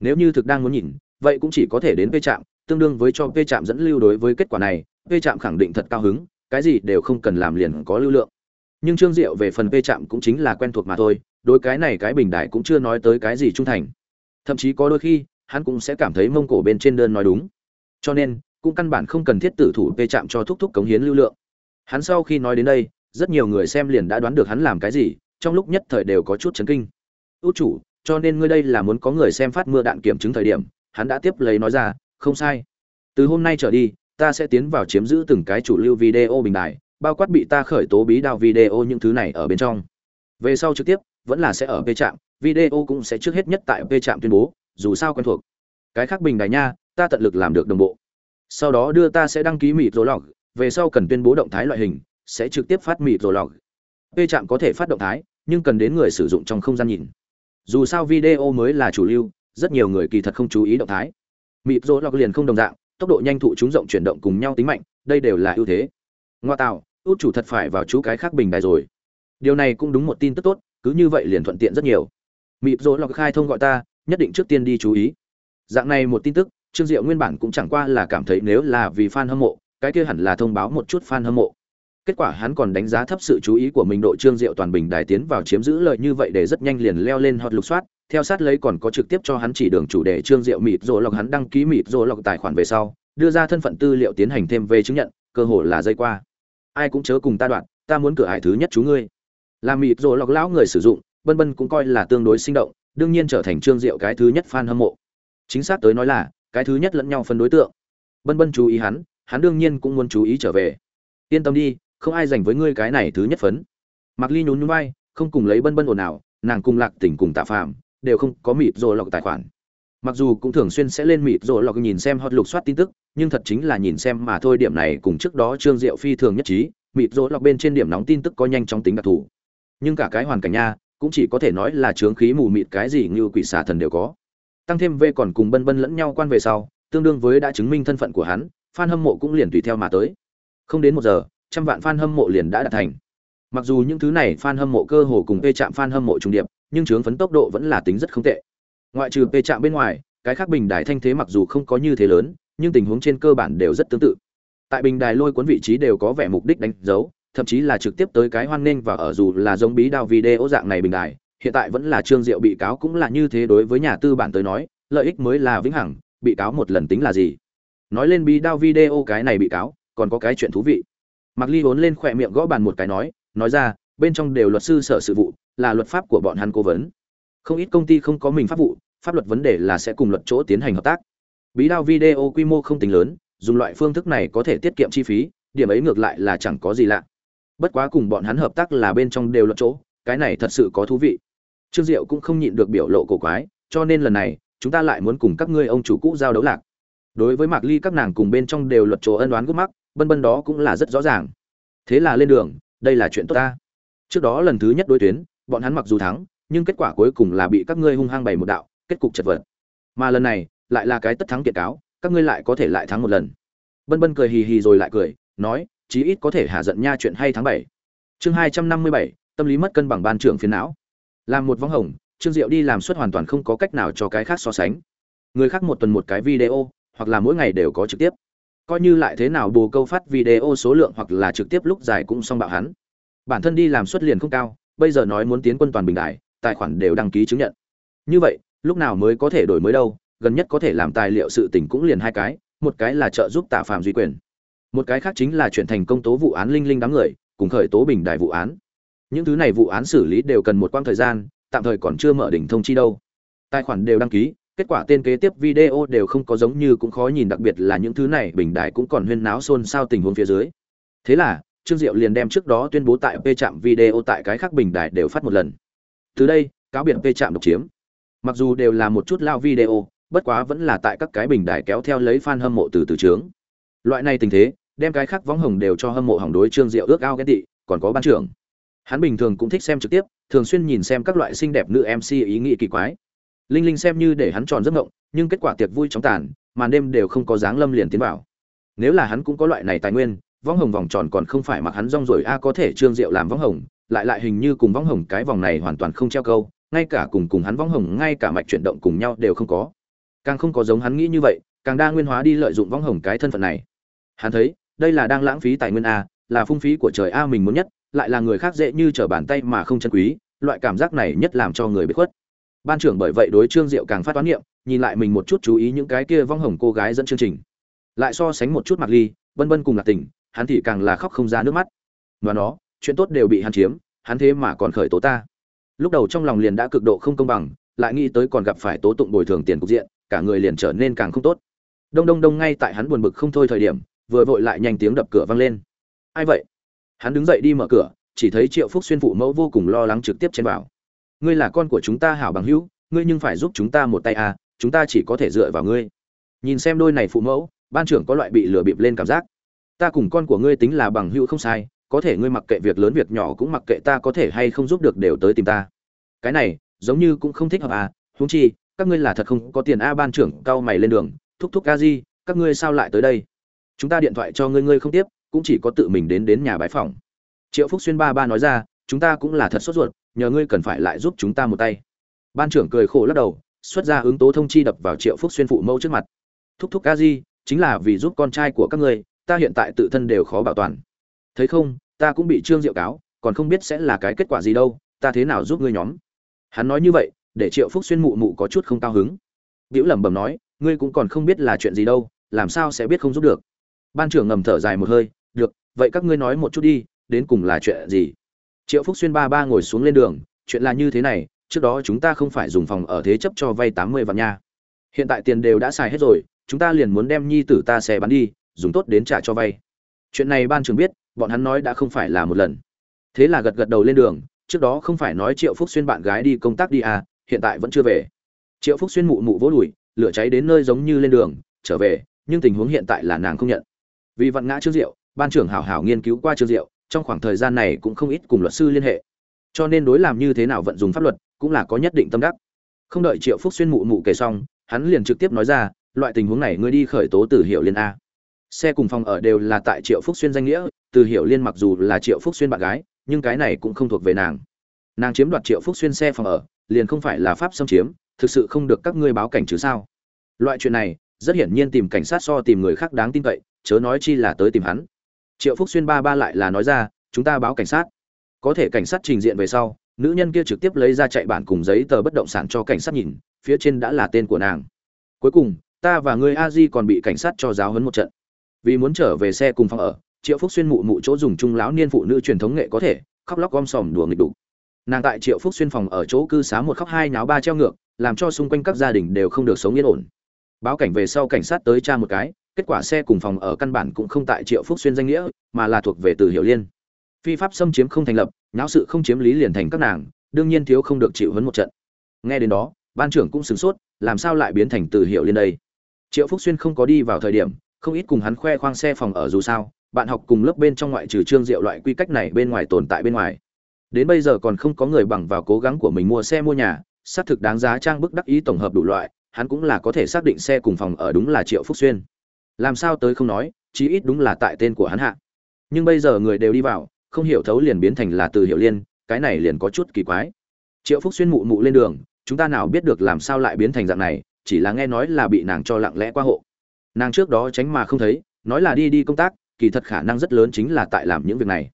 Nếu như thực đang muốn nhìn, vậy cũng chỉ có thể đến vê trạm, tương đương với cho vê trạm dẫn lưu đối với kết quả này vê trạm khẳng định thật cao hứng, cái gì đều không cần làm liền có lưu lượng. Nhưng trương diệu về phần vê trạm cũng chính là quen thuộc mà thôi đối cái này cái bình đại cũng chưa nói tới cái gì trung thành. Thậm chí có đôi khi, hắn cũng sẽ cảm thấy mông cổ bên trên đơn nói đúng. Cho nên, cũng căn bản không cần thiết tử thủ về chạm cho thúc thúc cống hiến lưu lượng. Hắn sau khi nói đến đây, rất nhiều người xem liền đã đoán được hắn làm cái gì, trong lúc nhất thời đều có chút chấn kinh. Út chủ, cho nên ngươi đây là muốn có người xem phát mưa đạn kiểm chứng thời điểm? Hắn đã tiếp lấy nói ra, không sai. Từ hôm nay trở đi, ta sẽ tiến vào chiếm giữ từng cái chủ lưu video bình đài, bao quát bị ta khởi tố bí đao video những thứ này ở bên trong. Về sau trực tiếp vẫn là sẽ ở p trạm, video cũng sẽ trước hết nhất tại p trạm tuyên bố, dù sao quen thuộc. Cái khác bình đài nha, ta tận lực làm được đồng bộ. Sau đó đưa ta sẽ đăng ký mịt rồ log về sau cần tuyên bố động thái loại hình, sẽ trực tiếp phát mịt rồ log p trạm có thể phát động thái, nhưng cần đến người sử dụng trong không gian nhìn. Dù sao video mới là chủ lưu, rất nhiều người kỳ thật không chú ý động thái. Mịt rồ log liền không đồng dạng, tốc độ nhanh thụ chúng rộng chuyển động cùng nhau tính mạnh, đây đều là ưu thế. Ngoa tạo út chủ thật phải vào chú cái khác bình đài rồi. Điều này cũng đúng một tin tức tốt cứ như vậy liền thuận tiện rất nhiều. Mịp rỗ lọc khai thông gọi ta, nhất định trước tiên đi chú ý. Dạng này một tin tức, trương diệu nguyên bản cũng chẳng qua là cảm thấy nếu là vì fan hâm mộ, cái kia hẳn là thông báo một chút fan hâm mộ. Kết quả hắn còn đánh giá thấp sự chú ý của mình đội trương diệu toàn bình đài tiến vào chiếm giữ lợi như vậy để rất nhanh liền leo lên hot lục soát, theo sát lấy còn có trực tiếp cho hắn chỉ đường chủ đề trương diệu mịp rỗ lọc hắn đăng ký mịp rỗ lọc tài khoản về sau, đưa ra thân phận tư liệu tiến hành thêm về chứng nhận, cơ hội là dây qua. Ai cũng chớ cùng ta đoạn, ta muốn cửa hải thứ nhất chú ngươi làm mịt rồi lọc lão người sử dụng bân bân cũng coi là tương đối sinh động, đương nhiên trở thành trương diệu cái thứ nhất fan hâm mộ. Chính xác tới nói là, cái thứ nhất lẫn nhau phân đối tượng. Bân bân chú ý hắn hắn đương nhiên cũng muốn chú ý trở về. Yên tâm đi, không ai dành với ngươi cái này thứ nhất phấn. Mặc ly nhún nhún vai, không cùng lấy bân bân ồn ào, nàng cùng lạc tỉnh cùng tạ phạm đều không có mịt rồi lọc tài khoản. Mặc dù cũng thường xuyên sẽ lên mịt rồi lọc nhìn xem hot lục soát tin tức, nhưng thật chính là nhìn xem mà thôi điểm này cùng trước đó trương diệu phi thường nhất trí, mịt rồi lọc bên trên điểm nóng tin tức có nhanh chóng tính đặc thù nhưng cả cái hoàn cảnh nha, cũng chỉ có thể nói là trướng khí mù mịt cái gì như quỷ xà thần đều có. Tăng thêm v còn cùng bân bân lẫn nhau quan về sau, tương đương với đã chứng minh thân phận của hắn fan hâm mộ cũng liền tùy theo mà tới. Không đến một giờ, trăm vạn fan hâm mộ liền đã đạt thành. Mặc dù những thứ này fan hâm mộ cơ hồ cùng p chạm n hâm mộ trùng điệp, nhưng chướng phấn tốc độ vẫn là tính rất không tệ. Ngoại trừ p chạm bên ngoài, cái khác bình đài thanh thế mặc dù không có như thế lớn, nhưng tình huống trên cơ bản đều rất tương tự. Tại bình đài lôi cuốn vị trí đều có vẻ mục đích đánh dấu thậm chí là trực tiếp tới cái hoan nghênh và ở dù là giống bí đao video dạng này bình đại, hiện tại vẫn là trương diệu bị cáo cũng là như thế đối với nhà tư bản tới nói, lợi ích mới là vĩnh hằng, bị cáo một lần tính là gì? Nói lên bí đao video cái này bị cáo, còn có cái chuyện thú vị. Mặc ly vốn lên khỏe miệng gõ bàn một cái nói nói ra, bên trong đều luật sư sở sự vụ, là luật pháp của bọn hắn cố vấn. Không ít công ty không có mình pháp vụ, pháp luật vấn đề là sẽ cùng luật chỗ tiến hành hợp tác. Bí đao video quy mô không tính lớn, dùng loại phương thức này có thể tiết kiệm chi phí, điểm ấy ngược lại là chẳng có gì lạ bất quá cùng bọn hắn hợp tác là bên trong đều lọt chỗ, cái này thật sự có thú vị. Trương diệu cũng không nhịn được biểu lộ cổ quái, cho nên lần này, chúng ta lại muốn cùng các ngươi ông chủ cũ giao đấu lạc. Đối với mạc ly các nàng cùng bên trong đều luật chỗ ân đoán gốc mắc, bân bân đó cũng là rất rõ ràng. Thế là lên đường, đây là chuyện tốt ta. Trước đó lần thứ nhất đối tuyến, bọn hắn mặc dù thắng, nhưng kết quả cuối cùng là bị các ngươi hung hăng bày một đạo, kết cục chật vật. Mà lần này, lại là cái tất thắng kiệt cáo, các ngươi lại có thể lại thắng một lần. Bân bân cười hì hì rồi lại cười, nói chí ít có thể hạ giận nha chuyện hay tháng bảy. Chương hai trăm năm mươi bảy, tâm lý mất cân bằng ban trưởng phiến não. Làm một vong hồng, trương diệu đi làm suất hoàn toàn không có cách nào cho cái khác so sánh. Người khác một tuần một cái video, hoặc là mỗi ngày đều có trực tiếp. Coi như lại thế nào bù câu phát video số lượng hoặc là trực tiếp lúc dài cũng xong bạo hắn. Bản thân đi làm suất liền không cao, bây giờ nói muốn tiến quân toàn bình đại, tài khoản đều đăng ký chứng nhận. Như vậy, lúc nào mới có thể đổi mới đâu, gần nhất có thể làm tài liệu sự tình cũng liền hai cái, một cái là trợ giúp tạ phạm duy quyền một cái khác chính là chuyển thành công tố vụ án linh linh đám người, cùng khởi tố bình đại vụ án. Những thứ này vụ án xử lý đều cần một quãng thời gian, tạm thời còn chưa mở đỉnh thông chi đâu. Tài khoản đều đăng ký, kết quả tên kế tiếp video đều không có giống như cũng khó nhìn, đặc biệt là những thứ này bình đại cũng còn huyên náo xôn xao tình huống phía dưới. Thế là, trương diệu liền đem trước đó tuyên bố tại p trạm video tại cái khác bình đại đều phát một lần. Từ đây, cáo biệt p trạm độc chiếm. Mặc dù đều là một chút lao video, bất quá vẫn là tại các cái bình đại kéo theo lấy fan hâm mộ từ từ trướng. Loại này tình thế đem cái khác võng hồng đều cho hâm mộ hỏng đối trương diệu ước ao ghen tị, còn có ban trưởng. Hắn bình thường cũng thích xem trực tiếp, thường xuyên nhìn xem các loại xinh đẹp nữ mc ý nghĩ kỳ quái. Linh linh xem như để hắn tròn giấc ngộng nhưng kết quả tiệc vui chóng tàn, màn đêm đều không có dáng lâm liền tiến vào. Nếu là hắn cũng có loại này tài nguyên, võng hồng vòng tròn còn không phải mặc hắn rong rồi, a, có thể trương diệu làm võng hồng, lại lại hình như cùng võng hồng cái vòng này hoàn toàn không treo câu, ngay cả cùng cùng hắn võng hồng, ngay cả mạch chuyển động cùng nhau đều không có. Càng không có giống hắn nghĩ như vậy, càng đa nguyên hóa đi lợi dụng võng hồng cái thân phận này. Hắn thấy đây là đang lãng phí tài nguyên a, là phung phí của trời a mình muốn nhất, lại là người khác dễ như trở bàn tay mà không chân quý, loại cảm giác này nhất làm cho người bị khuất. Ban trưởng bởi vậy đối trương diệu càng phát toán niệm, nhìn lại mình một chút chú ý những cái kia vong hồng cô gái dẫn chương trình. Lại so sánh một chút mặt ly bân bân cùng là tình hắn thì càng là khóc không ra nước mắt. Và nó, chuyện tốt đều bị hắn chiếm, hắn thế mà còn khởi tố ta. Lúc đầu trong lòng liền đã cực độ không công bằng, lại nghĩ tới còn gặp phải tố tụng bồi thường tiền cục diện, cả người liền trở nên càng không tốt. Đông đông đông ngay tại hắn buồn bực không thôi thời điểm vừa vội lại nhanh tiếng đập cửa vang lên. Ai vậy? Hắn đứng dậy đi mở cửa, chỉ thấy triệu phúc xuyên phụ mẫu vô cùng lo lắng trực tiếp chen vào. Ngươi là con của chúng ta hảo bằng hữu, ngươi nhưng phải giúp chúng ta một tay à chúng ta chỉ có thể dựa vào ngươi. Nhìn xem đôi này phụ mẫu, ban trưởng có loại bị lừa bịp lên cảm giác. Ta cùng con của ngươi tính là bằng hữu không sai, có thể ngươi mặc kệ việc lớn việc nhỏ cũng mặc kệ ta có thể hay không giúp được đều tới tìm ta. Cái này, giống như cũng không thích hợp à huống chi, các ngươi là thật không có tiền a, ban trưởng cao mày lên đường, thúc thúc ca di, các ngươi sao lại tới đây? Chúng ta điện thoại cho ngươi ngươi không tiếp, cũng chỉ có tự mình đến đến nhà bái phòng triệu phúc xuyên ba ba nói ra, chúng ta cũng là thật sốt ruột, nhờ ngươi cần phải lại giúp chúng ta một tay. Ban trưởng cười khổ lắc đầu, xuất ra ứng tố thông chi đập vào triệu phúc xuyên phụ mẫu trước mặt. Thúc thúc ca di, chính là vì giúp con trai của các ngươi, ta hiện tại tự thân đều khó bảo toàn. Thấy không, ta cũng bị trương diệu cáo, còn không biết sẽ là cái kết quả gì đâu, ta thế nào giúp ngươi nhóm? Hắn nói như vậy, để triệu phúc xuyên mụ mụ có chút không cao hứng. Biểu lẩm bẩm nói, ngươi cũng còn không biết là chuyện gì đâu, làm sao sẽ biết không giúp được? Ban trưởng ngầm thở dài một hơi, được, vậy các ngươi nói một chút đi, đến cùng là chuyện gì? Triệu phúc xuyên ba ba ngồi xuống lên đường, chuyện là như thế này, trước đó chúng ta không phải dùng phòng ở thế chấp cho vay tám mươi vạn nha. Hiện tại tiền đều đã xài hết rồi, chúng ta liền muốn đem nhi tử ta xe bán đi, dùng tốt đến trả cho vay. Chuyện này ban trưởng biết, bọn hắn nói đã không phải là một lần. Thế là gật gật đầu lên đường, trước đó không phải nói triệu phúc xuyên bạn gái đi công tác đi à hiện tại vẫn chưa về. Triệu phúc xuyên mụ mụ vỗ đùi, lửa cháy đến nơi giống như lên đường, trở về, nhưng tình huống hiện tại là nàng không nhận vì vận ngã trương diệu, ban trưởng hảo hảo nghiên cứu qua trương diệu, trong khoảng thời gian này cũng không ít cùng luật sư liên hệ. Cho nên đối làm như thế nào vận dụng pháp luật cũng là có nhất định tâm đắc. Không đợi triệu phúc xuyên mụ mụ kể xong, hắn liền trực tiếp nói ra, loại tình huống này ngươi đi khởi tố từ hiệu liên a. Xe cùng phòng ở đều là tại triệu phúc xuyên danh nghĩa, từ hiệu liên mặc dù là triệu phúc xuyên bạn gái, nhưng cái này cũng không thuộc về nàng. Nàng chiếm đoạt triệu phúc xuyên xe phòng ở, liền không phải là pháp xâm chiếm, thực sự không được các ngươi báo cảnh chứ sao? Loại chuyện này rất hiển nhiên tìm cảnh sát so tìm người khác đáng tin cậy, chớ nói chi là tới tìm hắn. Triệu phúc xuyên ba ba lại là nói ra, chúng ta báo cảnh sát. Có thể cảnh sát trình diện về sau, nữ nhân kia trực tiếp lấy ra chạy bản cùng giấy tờ bất động sản cho cảnh sát nhìn, phía trên đã là tên của nàng. Cuối cùng, ta và người a di còn bị cảnh sát cho giáo hấn một trận. Vì muốn trở về xe cùng phòng ở, triệu phúc xuyên mụ mụ chỗ dùng chung lão niên phụ nữ truyền thống nghệ có thể, khóc lóc gom sòm đùa nghịch đục. Nàng tại triệu phúc xuyên phòng ở chỗ cư xá một khóc hai nháo ba treo ngược, làm cho xung quanh các gia đình đều không được sống yên ổn báo cảnh về sau cảnh sát tới tra một cái, kết quả xe cùng phòng ở căn bản cũng không tại triệu phúc xuyên danh nghĩa, mà là thuộc về từ hiệu liên. Phi pháp xâm chiếm không thành lập, nháo sự không chiếm lý liền thành các nàng, đương nhiên thiếu không được chịu hấn một trận. Nghe đến đó, ban trưởng cũng sửng sốt, làm sao lại biến thành từ hiệu liên đây? Triệu phúc xuyên không có đi vào thời điểm, không ít cùng hắn khoe khoang xe phòng ở dù sao, bạn học cùng lớp bên trong ngoại trừ trương diệu loại quy cách này bên ngoài tồn tại bên ngoài. Đến bây giờ còn không có người bằng vào cố gắng của mình mua xe mua nhà, xác thực đáng giá trang bức đắc ý tổng hợp đủ loại hắn cũng là có thể xác định xe cùng phòng ở đúng là triệu phúc xuyên. Làm sao tới không nói, chí ít đúng là tại tên của hắn hạ. Nhưng bây giờ người đều đi vào, không hiểu thấu liền biến thành là từ hiệu liên, cái này liền có chút kỳ quái. Triệu phúc xuyên mụ mụ lên đường, chúng ta nào biết được làm sao lại biến thành dạng này, chỉ là nghe nói là bị nàng cho lặng lẽ qua hộ. Nàng trước đó tránh mà không thấy, nói là đi đi công tác, kỳ thật khả năng rất lớn chính là tại làm những việc này.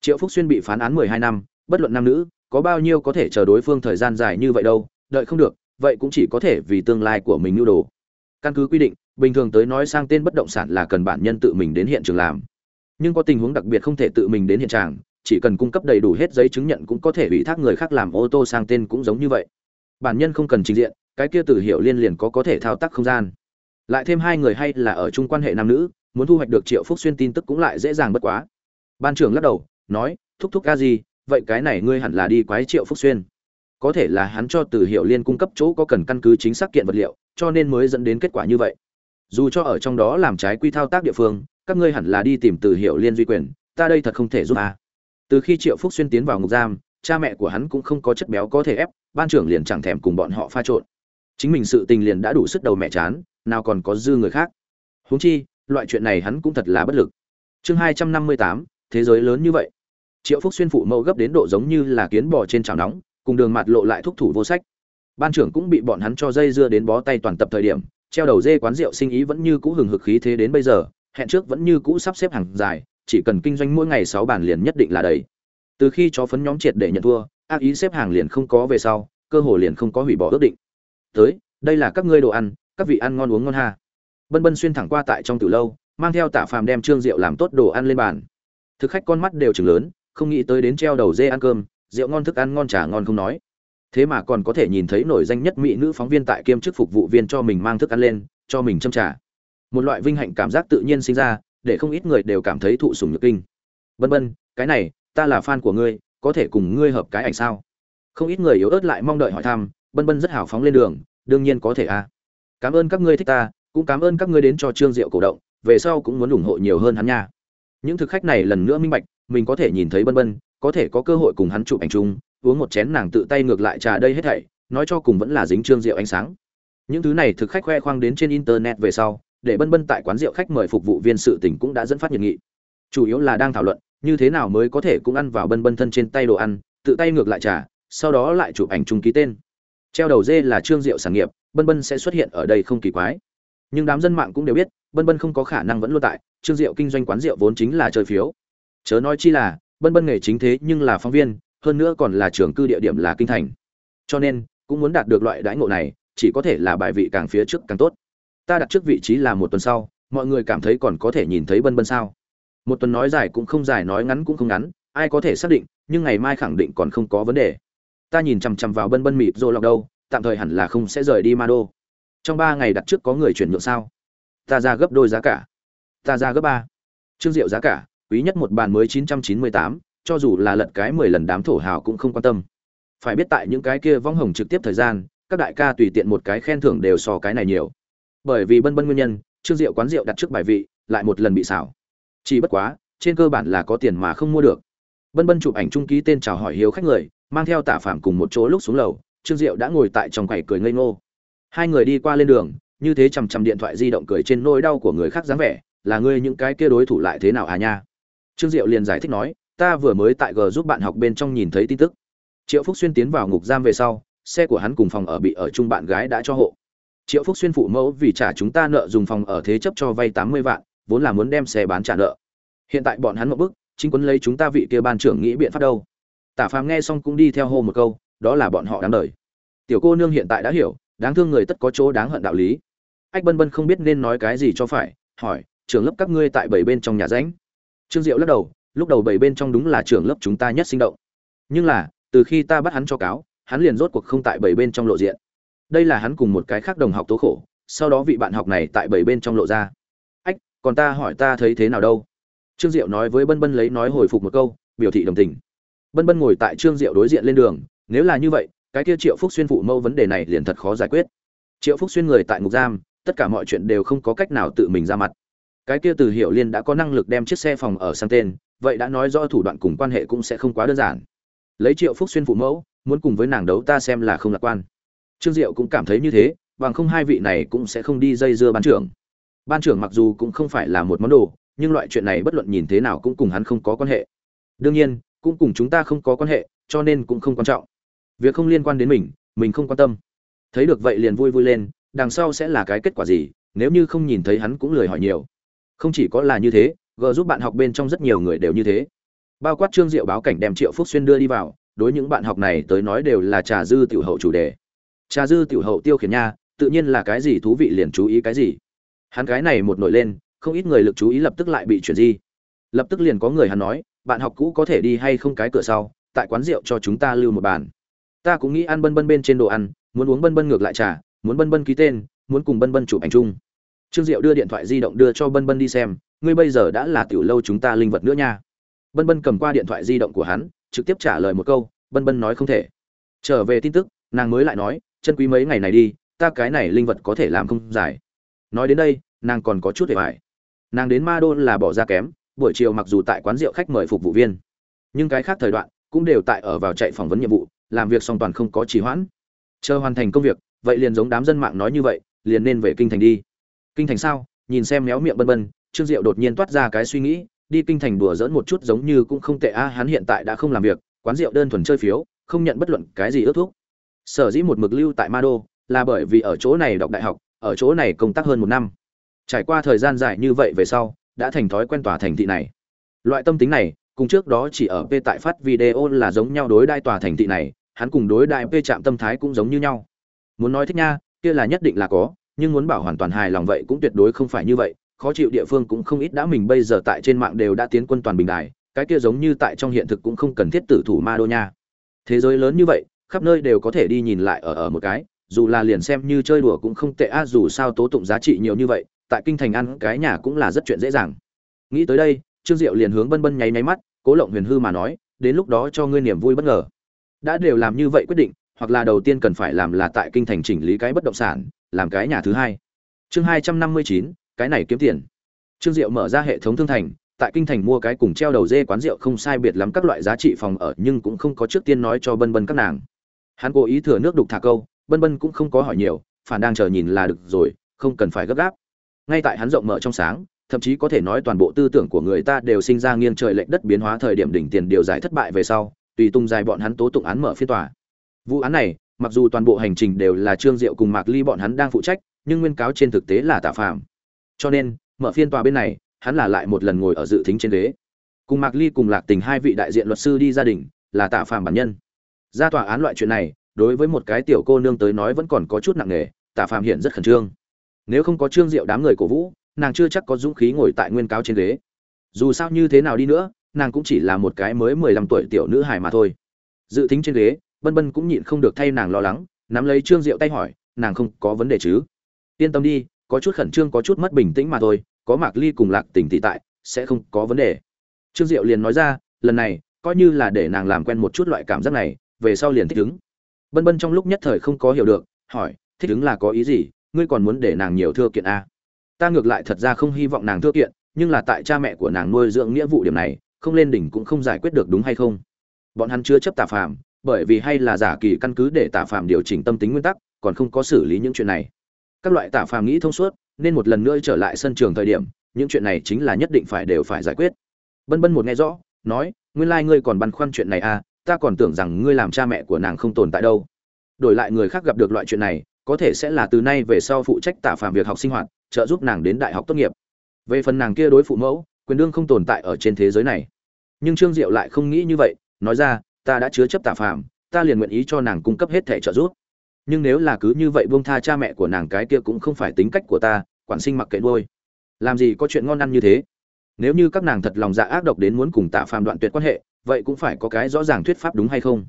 Triệu phúc xuyên bị phán án mười hai năm, bất luận nam nữ, có bao nhiêu có thể chờ đối phương thời gian dài như vậy đâu, đợi không được vậy cũng chỉ có thể vì tương lai của mình nhu đồ. Căn cứ quy định, bình thường tới nói sang tên bất động sản là cần bản nhân tự mình đến hiện trường làm. Nhưng có tình huống đặc biệt không thể tự mình đến hiện trường chỉ cần cung cấp đầy đủ hết giấy chứng nhận cũng có thể ủy thác người khác làm ô tô sang tên cũng giống như vậy. Bản nhân không cần trình diện, cái kia từ hiệu liên liền có có thể thao tác không gian. Lại thêm hai người hay là ở chung quan hệ nam nữ, muốn thu hoạch được triệu phúc xuyên tin tức cũng lại dễ dàng bất quá. Ban trưởng lắc đầu, nói, thúc thúc ca gì, vậy cái này ngươi hẳn là đi quái triệu phúc xuyên có thể là hắn cho từ hiệu liên cung cấp chỗ có cần căn cứ chính xác kiện vật liệu, cho nên mới dẫn đến kết quả như vậy. Dù cho ở trong đó làm trái quy thao tác địa phương, các ngươi hẳn là đi tìm từ hiệu liên duy quyền, ta đây thật không thể giúp à. từ khi triệu phúc xuyên tiến vào ngục giam, cha mẹ của hắn cũng không có chất béo có thể ép, ban trưởng liền chẳng thèm cùng bọn họ pha trộn. Chính mình sự tình liền đã đủ sức đầu mẹ chán, nào còn có dư người khác. Huống chi, loại chuyện này hắn cũng thật là bất lực. Chương hai trăm năm mươi tám, thế giới lớn như vậy. Triệu phúc xuyên phụ mẫu gấp đến độ giống như là kiến bò trên chảo nóng cùng đường mặt lộ lại thúc thủ vô sách. Ban trưởng cũng bị bọn hắn cho dây dưa đến bó tay toàn tập thời điểm, treo đầu dê quán rượu sinh ý vẫn như cũ hừng hực khí thế đến bây giờ, hẹn trước vẫn như cũ sắp xếp hàng dài, chỉ cần kinh doanh mỗi ngày sáu bàn liền nhất định là đầy. Từ khi chó phấn nhóm triệt để nhận thua, ác ý xếp hàng liền không có về sau, cơ hồ liền không có hủy bỏ ước định. Tới, đây là các ngươi đồ ăn, các vị ăn ngon uống ngon ha. Bân bân xuyên thẳng qua tại trong từ lâu, mang theo tạ phàm đem trương rượu làm tốt đồ ăn lên bàn. Thực khách con mắt đều chừng lớn, không nghĩ tới đến treo đầu dê ăn cơm rượu ngon thức ăn ngon trà ngon không nói. Thế mà còn có thể nhìn thấy nổi danh nhất mỹ nữ phóng viên tại kiêm chức phục vụ viên cho mình mang thức ăn lên, cho mình châm trà. Một loại vinh hạnh cảm giác tự nhiên sinh ra, để không ít người đều cảm thấy thụ sùng nhược kinh. Bân bân cái này, ta là fan của ngươi, có thể cùng ngươi hợp cái ảnh sao? Không ít người yếu ớt lại mong đợi hỏi thăm bân bân rất hào phóng lên đường, đương nhiên có thể a à. cảm ơn các ngươi thích ta, cũng cảm ơn các ngươi đến cho trương diệu cổ động, về sau cũng muốn ủng hộ nhiều hơn hắn nha. Những thực khách này lần nữa minh bạch, mình có thể nhìn thấy bân bân có thể có cơ hội cùng hắn chụp ảnh chung, uống một chén nàng tự tay ngược lại trà đây hết thảy, nói cho cùng vẫn là dính trương rượu ánh sáng. Những thứ này thực khách khoe khoang đến trên internet về sau, để bân bân tại quán rượu khách mời phục vụ viên sự tỉnh cũng đã dẫn phát nhiệt nghị. Chủ yếu là đang thảo luận, như thế nào mới có thể cũng ăn vào bân bân thân trên tay đồ ăn, tự tay ngược lại trà, sau đó lại chụp ảnh chung ký tên. Treo đầu dê là trương rượu sản nghiệp, bân bân sẽ xuất hiện ở đây không kỳ quái. Nhưng đám dân mạng cũng đều biết, bân bân không có khả năng vẫn luôn tại, trương diệu kinh doanh quán rượu vốn chính là chơi phiếu. Chớ nói chi là bân bân nghề chính thế nhưng là phóng viên, hơn nữa còn là trường cư địa điểm là kinh thành. Cho nên, cũng muốn đạt được loại đãi ngộ này, chỉ có thể là bài vị càng phía trước càng tốt. Ta đặt trước vị trí là một tuần sau, mọi người cảm thấy còn có thể nhìn thấy bân bân sao? Một tuần nói dài cũng không dài, nói ngắn cũng không ngắn, ai có thể xác định, nhưng ngày mai khẳng định còn không có vấn đề. Ta nhìn chằm chằm vào bân bân mịt rô lọc đâu tạm thời hẳn là không sẽ rời đi ma đô trong ba ngày đặt trước có người chuyển nhượng sao? Ta ra gấp đôi giá cả. Ta ra gấp ba. Trương diệu giá cả quý nhất một bàn mới chín trăm chín mươi tám, cho dù là lật cái mười lần đám thổ hào cũng không quan tâm. Phải biết tại những cái kia vong hồng trực tiếp thời gian, các đại ca tùy tiện một cái khen thưởng đều so cái này nhiều. Bởi vì bân bân nguyên nhân, trương diệu quán rượu đặt trước bài vị, lại một lần bị xảo. Chỉ bất quá, trên cơ bản là có tiền mà không mua được. Bân bân chụp ảnh trung ký tên chào hỏi hiếu khách người, mang theo tả phạm cùng một chỗ lúc xuống lầu, trương diệu đã ngồi tại trong quầy cười ngây ngô. Hai người đi qua lên đường, như thế chằm chằm điện thoại di động cười trên nỗi đau của người khác dáng vẻ, là ngươi những cái kia đối thủ lại thế nào à nha? Trương diệu liền giải thích nói, ta vừa mới tại g giúp bạn học bên trong nhìn thấy tin tức. Triệu phúc xuyên tiến vào ngục giam về sau, xe của hắn cùng phòng ở bị ở chung bạn gái đã cho hộ. Triệu phúc xuyên phụ mẫu vì trả chúng ta nợ dùng phòng ở thế chấp cho vay tám mươi vạn, vốn là muốn đem xe bán trả nợ. Hiện tại bọn hắn một bức chính quấn lấy chúng ta vị kia ban trưởng nghĩ biện pháp đâu. Tả phàm nghe xong cũng đi theo hô một câu, đó là bọn họ đáng đời. Tiểu cô nương hiện tại đã hiểu, đáng thương người tất có chỗ đáng hận đạo lý. Ách bân bân không biết nên nói cái gì cho phải, hỏi trường lớp các ngươi tại bảy bên trong nhà ránh trương diệu lắc đầu, lúc đầu bảy bên trong đúng là trưởng lớp chúng ta nhất sinh động. Nhưng là, từ khi ta bắt hắn cho cáo, hắn liền rốt cuộc không tại bảy bên trong lộ diện. Đây là hắn cùng một cái khác đồng học tố khổ, sau đó vị bạn học này tại bảy bên trong lộ ra. Ách, còn ta hỏi ta thấy thế nào đâu? Trương diệu nói với bân bân lấy nói hồi phục một câu, biểu thị đồng tình. Bân bân ngồi tại trương diệu đối diện lên đường, nếu là như vậy, cái kia triệu phúc xuyên phụ mâu vấn đề này liền thật khó giải quyết. Triệu phúc xuyên người tại ngục giam, tất cả mọi chuyện đều không có cách nào tự mình ra mặt cái kia từ hiểu liên đã có năng lực đem chiếc xe phòng ở sang tên, vậy đã nói do thủ đoạn cùng quan hệ cũng sẽ không quá đơn giản. Lấy triệu phúc xuyên phụ mẫu, muốn cùng với nàng đấu ta xem là không lạc quan. Trương diệu cũng cảm thấy như thế, bằng không hai vị này cũng sẽ không đi dây dưa ban trưởng. Ban trưởng mặc dù cũng không phải là một món đồ, nhưng loại chuyện này bất luận nhìn thế nào cũng cùng hắn không có quan hệ. Đương nhiên, cũng cùng chúng ta không có quan hệ, cho nên cũng không quan trọng. Việc không liên quan đến mình mình không quan tâm. Thấy được vậy liền vui vui lên, đằng sau sẽ là cái kết quả gì, nếu như không nhìn thấy hắn cũng lười hỏi nhiều không chỉ có là như thế, g giúp bạn học bên trong rất nhiều người đều như thế. Bao quát trương diệu báo cảnh đem triệu phúc xuyên đưa đi vào, đối những bạn học này tới nói đều là trà dư tiểu hậu chủ đề. Trà dư tiểu hậu tiêu khiển nha, tự nhiên là cái gì thú vị liền chú ý cái gì. Hắn cái này một nổi lên, không ít người lực chú ý lập tức lại bị chuyển di. Lập tức liền có người hắn nói, bạn học cũ có thể đi hay không cái cửa sau, tại quán rượu cho chúng ta lưu một bàn. Ta cũng nghĩ ăn bân bân bên trên đồ ăn, muốn uống bân bân ngược lại trà, muốn bân bân ký tên, muốn cùng bân bân chụp ảnh chung trương diệu đưa điện thoại di động đưa cho bân bân đi xem, ngươi bây giờ đã là tiểu lâu chúng ta linh vật nữa nha. Bân bân cầm qua điện thoại di động của hắn, trực tiếp trả lời một câu, bân bân nói không thể. Trở về tin tức, nàng mới lại nói, chân quý mấy ngày này đi, ta cái này linh vật có thể làm không giải. Nói đến đây, nàng còn có chút để phải nàng đến ma đô là bỏ ra kém, buổi chiều mặc dù tại quán rượu khách mời phục vụ viên, nhưng cái khác thời đoạn cũng đều tại ở vào chạy phỏng vấn nhiệm vụ, làm việc song toàn không có trì hoãn. Chờ hoàn thành công việc, vậy liền giống đám dân mạng nói như vậy, liền nên về kinh thành đi kinh thành sao? Nhìn xem méo miệng bân bân, trương diệu đột nhiên toát ra cái suy nghĩ, đi kinh thành đùa dỡn một chút giống như cũng không tệ a, hắn hiện tại đã không làm việc, quán rượu đơn thuần chơi phiếu, không nhận bất luận cái gì ước thuốc sở dĩ một mực lưu tại ma đô, là bởi vì ở chỗ này đọc đại học, ở chỗ này công tác hơn một năm. Trải qua thời gian dài như vậy về sau, đã thành thói quen tòa thành thị này. Loại tâm tính này, cùng trước đó chỉ ở p tại phát video là giống nhau đối đại tòa thành thị này, hắn cùng đối đại p chạm tâm thái cũng giống như nhau. Muốn nói thích nha, kia là nhất định là có nhưng muốn bảo hoàn toàn hài lòng vậy cũng tuyệt đối không phải như vậy, khó chịu địa phương cũng không ít đã mình bây giờ tại trên mạng đều đã tiến quân toàn bình đài, cái kia giống như tại trong hiện thực cũng không cần thiết tử thủ ma đô nha thế giới lớn như vậy, khắp nơi đều có thể đi nhìn lại ở ở một cái, dù là liền xem như chơi đùa cũng không tệ a dù sao tố tụng giá trị nhiều như vậy, tại kinh thành ăn cái nhà cũng là rất chuyện dễ dàng. Nghĩ tới đây, trương diệu liền hướng bân bân nháy nháy mắt, cố lộng huyền hư mà nói, đến lúc đó cho ngươi niềm vui bất ngờ. Đã đều làm như vậy quyết định, hoặc là đầu tiên cần phải làm là tại kinh thành chỉnh lý cái bất động sản làm cái nhà thứ hai. Chương hai trăm năm mươi chín, cái này kiếm tiền. Trương diệu mở ra hệ thống thương thành, tại kinh thành mua cái cùng treo đầu dê quán rượu không sai biệt lắm các loại giá trị phòng ở, nhưng cũng không có trước tiên nói cho bân bân các nàng. Hắn cố ý thừa nước đục thả câu, bân bân cũng không có hỏi nhiều, phản đang chờ nhìn là được rồi, không cần phải gấp gáp. Ngay tại hắn rộng mở trong sáng, thậm chí có thể nói toàn bộ tư tưởng của người ta đều sinh ra nghiêng trời lệch đất biến hóa thời điểm đỉnh tiền điều giải thất bại về sau, tùy tung dài bọn hắn tố tụng án mở phiên tòa. Vụ án này mặc dù toàn bộ hành trình đều là trương diệu cùng mạc ly bọn hắn đang phụ trách, nhưng nguyên cáo trên thực tế là tạ phạm cho nên, mở phiên tòa bên này, hắn là lại một lần ngồi ở dự thính trên ghế. Cùng mạc ly cùng lạc tình hai vị đại diện luật sư đi gia đình, là tạ phạm bản nhân. Ra tòa án loại chuyện này, đối với một cái tiểu cô nương tới nói vẫn còn có chút nặng nề tạ phạm hiện rất khẩn trương. Nếu không có trương diệu đám người cổ vũ, nàng chưa chắc có dũng khí ngồi tại nguyên cáo trên ghế. Dù sao như thế nào đi nữa, nàng cũng chỉ là một cái mới mười lăm tuổi tiểu nữ hài mà thôi. Dự tính trên ghế bân bân cũng nhịn không được thay nàng lo lắng, nắm lấy trương diệu tay hỏi, nàng không có vấn đề chứ? Yên tâm đi, có chút khẩn trương, có chút mất bình tĩnh mà thôi, có mạc ly cùng lạc tình thị tại, sẽ không có vấn đề. Trương diệu liền nói ra, lần này, coi như là để nàng làm quen một chút loại cảm giác này, về sau liền thích ứng. Bân bân trong lúc nhất thời không có hiểu được, hỏi, thích ứng là có ý gì? Ngươi còn muốn để nàng nhiều thưa kiện a ta ngược lại thật ra không hy vọng nàng thưa kiện, nhưng là tại cha mẹ của nàng nuôi dưỡng nghĩa vụ điểm này, không lên đỉnh cũng không giải quyết được đúng hay không? Bọn hắn chưa chấp tà phàm bởi vì hay là giả kỳ căn cứ để tả phàm điều chỉnh tâm tính nguyên tắc, còn không có xử lý những chuyện này. Các loại tả phàm nghĩ thông suốt, nên một lần nữa trở lại sân trường thời điểm, những chuyện này chính là nhất định phải đều phải giải quyết. Bân bân một nghe rõ, nói, nguyên lai ngươi còn băn khoăn chuyện này à ta còn tưởng rằng ngươi làm cha mẹ của nàng không tồn tại đâu. Đổi lại người khác gặp được loại chuyện này, có thể sẽ là từ nay về sau phụ trách tả phàm việc học sinh hoạt, trợ giúp nàng đến đại học tốt nghiệp. Về phần nàng kia đối phụ mẫu, quyền đương không tồn tại ở trên thế giới này. Nhưng trương diệu lại không nghĩ như vậy, nói ra ta đã chứa chấp tả phàm, ta liền nguyện ý cho nàng cung cấp hết thẻ trợ giúp. Nhưng nếu là cứ như vậy buông tha cha mẹ của nàng cái kia cũng không phải tính cách của ta, quản sinh mặc kệ nuôi. Làm gì có chuyện ngon ăn như thế? Nếu như các nàng thật lòng dạ ác độc đến muốn cùng tạ phàm đoạn tuyệt quan hệ, vậy cũng phải có cái rõ ràng thuyết pháp đúng hay không?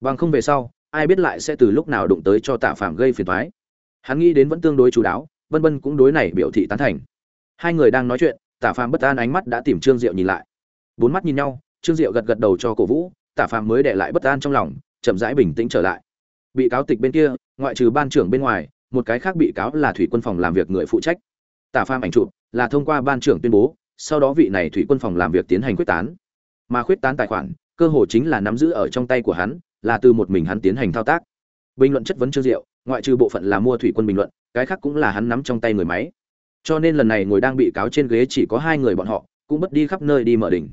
Bằng không về sau, ai biết lại sẽ từ lúc nào đụng tới cho tạ phàm gây phiền thoái hắn nghĩ đến vẫn tương đối chú đáo, vân vân cũng đối này biểu thị tán thành. Hai người đang nói chuyện tạ phàm bất an ánh mắt đã tìm trương diệu nhìn lại. Bốn mắt nhìn nhau, trương diệu gật gật đầu cho cổ vũ Tả phàm mới để lại bất an trong lòng, chậm rãi bình tĩnh trở lại. Bị cáo tịch bên kia, ngoại trừ ban trưởng bên ngoài, một cái khác bị cáo là thủy quân phòng làm việc người phụ trách. Tả phàm ảnh chụp là thông qua ban trưởng tuyên bố, sau đó vị này thủy quân phòng làm việc tiến hành quyết tán. Mà quyết tán tài khoản, cơ hồ chính là nắm giữ ở trong tay của hắn, là từ một mình hắn tiến hành thao tác. Bình luận chất vấn trương diệu, ngoại trừ bộ phận là mua thủy quân bình luận, cái khác cũng là hắn nắm trong tay người máy. Cho nên lần này ngồi đang bị cáo trên ghế chỉ có hai người bọn họ, cũng bất đi khắp nơi đi mở đỉnh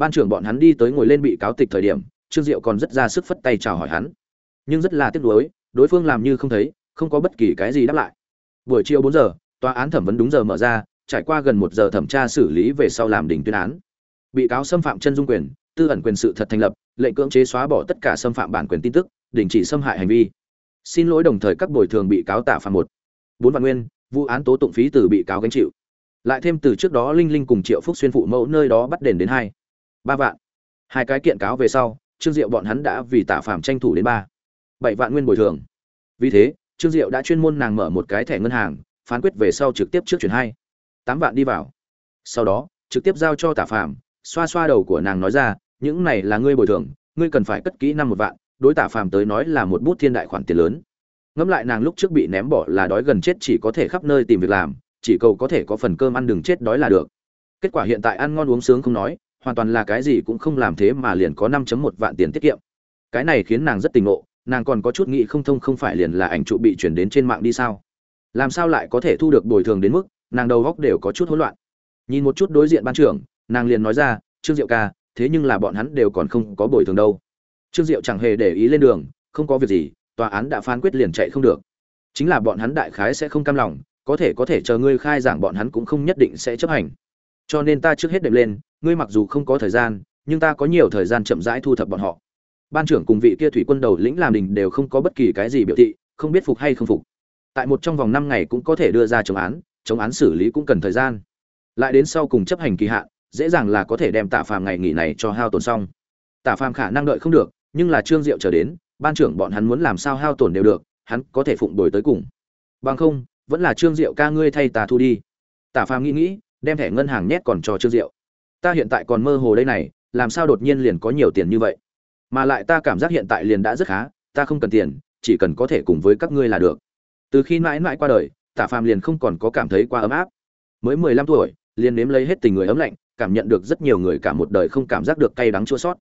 ban trưởng bọn hắn đi tới ngồi lên bị cáo tịch thời điểm, trương diệu còn rất ra sức phất tay chào hỏi hắn. Nhưng rất là tiếc nuối, đối phương làm như không thấy, không có bất kỳ cái gì đáp lại. Buổi chiều bốn giờ, tòa án thẩm vấn đúng giờ mở ra, trải qua gần một giờ thẩm tra xử lý về sau làm đỉnh tuyên án. Bị cáo xâm phạm chân dung quyền, tư ẩn quyền sự thật thành lập, lệnh cưỡng chế xóa bỏ tất cả xâm phạm bản quyền tin tức, đình chỉ xâm hại hành vi. Xin lỗi đồng thời các bồi thường bị cáo tạ phạm một. Bốn vạn nguyên, vụ án tố tụng phí từ bị cáo gánh chịu. Lại thêm từ trước đó linh linh cùng triệu phúc xuyên phụ mẫu nơi đó bắt đền đến hai ba vạn. Hai cái kiện cáo về sau, trương diệu bọn hắn đã vì tạ phạm tranh thủ đến ba, bảy vạn nguyên bồi thường. Vì thế, trương diệu đã chuyên môn nàng mở một cái thẻ ngân hàng, phán quyết về sau trực tiếp trước chuyển hai, tám vạn đi vào. Sau đó, trực tiếp giao cho tạ phạm xoa xoa đầu của nàng nói ra, những này là ngươi bồi thường, ngươi cần phải cất kỹ năm một vạn, đối tạ phàm tới nói là một bút thiên đại khoản tiền lớn. Ngẫm lại nàng lúc trước bị ném bỏ là đói gần chết chỉ có thể khắp nơi tìm việc làm, chỉ cầu có thể có phần cơm ăn đừng chết đói là được. Kết quả hiện tại ăn ngon uống sướng không nói hoàn toàn là cái gì cũng không làm thế mà liền có năm một vạn tiền tiết kiệm. Cái này khiến nàng rất tình ngộ, nàng còn có chút nghĩ không thông không phải liền là ảnh trụ bị chuyển đến trên mạng đi sao? Làm sao lại có thể thu được bồi thường đến mức, nàng đầu góc đều có chút hỗn loạn. Nhìn một chút đối diện ban trưởng, nàng liền nói ra, trương diệu ca, thế nhưng là bọn hắn đều còn không có bồi thường đâu. Trương diệu chẳng hề để ý lên đường, không có việc gì, tòa án đã phán quyết liền chạy không được. Chính là bọn hắn đại khái sẽ không cam lòng, có thể có thể chờ ngươi khai giảng bọn hắn cũng không nhất định sẽ chấp hành cho nên ta trước hết đệm lên, ngươi mặc dù không có thời gian, nhưng ta có nhiều thời gian chậm rãi thu thập bọn họ. Ban trưởng cùng vị kia thủy quân đầu lĩnh làm đình đều không có bất kỳ cái gì biểu thị, không biết phục hay không phục. Tại một trong vòng năm ngày cũng có thể đưa ra chống án chống án xử lý cũng cần thời gian. Lại đến sau cùng chấp hành kỳ hạn, dễ dàng là có thể đem tạ phàm ngày nghỉ này cho hao tổn xong. Tạ phàm khả năng đợi không được, nhưng là trương diệu trở đến, ban trưởng bọn hắn muốn làm sao hao tổn đều được, hắn có thể phụng đổi tới cùng. Bằng không, vẫn là trương diệu ca ngươi thay ta thu đi. Tạ phàm nghĩ nghĩ đem thẻ ngân hàng nhét còn cho trương diệu. Ta hiện tại còn mơ hồ đây này, làm sao đột nhiên liền có nhiều tiền như vậy? Mà lại ta cảm giác hiện tại liền đã rất khá, ta không cần tiền, chỉ cần có thể cùng với các ngươi là được. Từ khi mãi mãi qua đời, tạ phàm liền không còn có cảm thấy qua ấm áp. Mới mười lăm tuổi, liền nếm lấy hết tình người ấm lạnh, cảm nhận được rất nhiều người cả một đời không cảm giác được cay đắng chua sót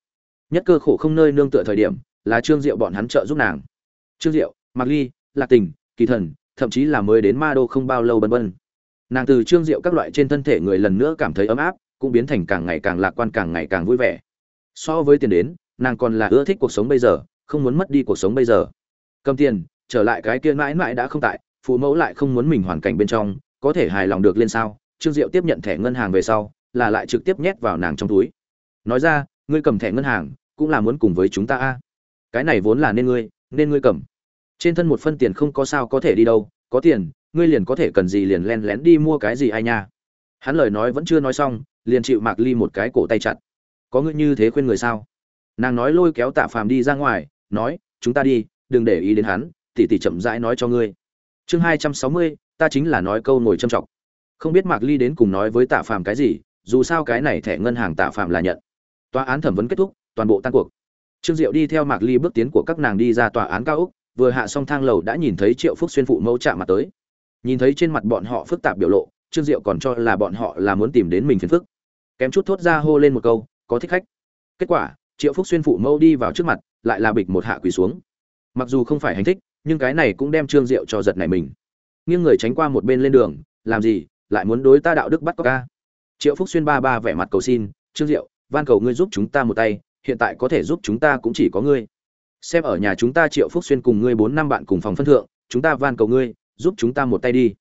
nhất cơ khổ không nơi nương tựa thời điểm, là trương diệu bọn hắn trợ giúp nàng. Trương diệu, mạc ly, lạc tình, kỳ thần, thậm chí là mới đến ma đô không bao lâu bân bân nàng từ trương diệu các loại trên thân thể người lần nữa cảm thấy ấm áp, cũng biến thành càng ngày càng lạc quan, càng ngày càng vui vẻ. So với tiền đến, nàng còn là ưa thích cuộc sống bây giờ, không muốn mất đi cuộc sống bây giờ. Cầm tiền, trở lại cái kia mãi mãi đã không tại, phụ mẫu lại không muốn mình hoàn cảnh bên trong, có thể hài lòng được lên sao? Trương diệu tiếp nhận thẻ ngân hàng về sau, là lại trực tiếp nhét vào nàng trong túi. Nói ra, ngươi cầm thẻ ngân hàng, cũng là muốn cùng với chúng ta a. Cái này vốn là nên ngươi nên ngươi cầm. Trên thân một phân tiền không có sao có thể đi đâu, có tiền ngươi liền có thể cần gì liền len lén đi mua cái gì ai nha? Hắn lời nói vẫn chưa nói xong, liền chịu mạc ly một cái cổ tay chặt. Có ngươi như thế khuyên người sao? Nàng nói lôi kéo tạ phàm đi ra ngoài, nói, chúng ta đi, đừng để ý đến hắn, tỉ tỉ chậm rãi nói cho ngươi. Chương hai trăm sáu mươi, ta chính là nói câu ngồi châm trọng không biết mạc ly đến cùng nói với tạ phàm cái gì, dù sao cái này thẻ ngân hàng tạ phàm là nhận. Tòa án thẩm vấn kết thúc, toàn bộ tan cuộc. Trương diệu đi theo mạc ly bước tiến của các nàng đi ra tòa án cao úc vừa hạ xong thang lầu đã nhìn thấy triệu phúc xuyên phụ mẫu chạm mặt tới nhìn thấy trên mặt bọn họ phức tạp biểu lộ, trương diệu còn cho là bọn họ là muốn tìm đến mình phiền phức. Kém chút thốt ra hô lên một câu, có thích khách. Kết quả, triệu phúc xuyên phụ mâu đi vào trước mặt, lại là bịch một hạ quỳ xuống. Mặc dù không phải hành thích, nhưng cái này cũng đem trương diệu cho giật này mình. Nghiêng người tránh qua một bên lên đường, làm gì, lại muốn đối ta đạo đức bắt có ca triệu phúc xuyên ba ba vẻ mặt cầu xin, trương diệu, van cầu ngươi giúp chúng ta một tay, hiện tại có thể giúp chúng ta cũng chỉ có ngươi. Xem ở nhà chúng ta triệu phúc xuyên cùng ngươi bốn năm bạn cùng phòng phân thượng, chúng ta van cầu ngươi giúp chúng ta một tay đi.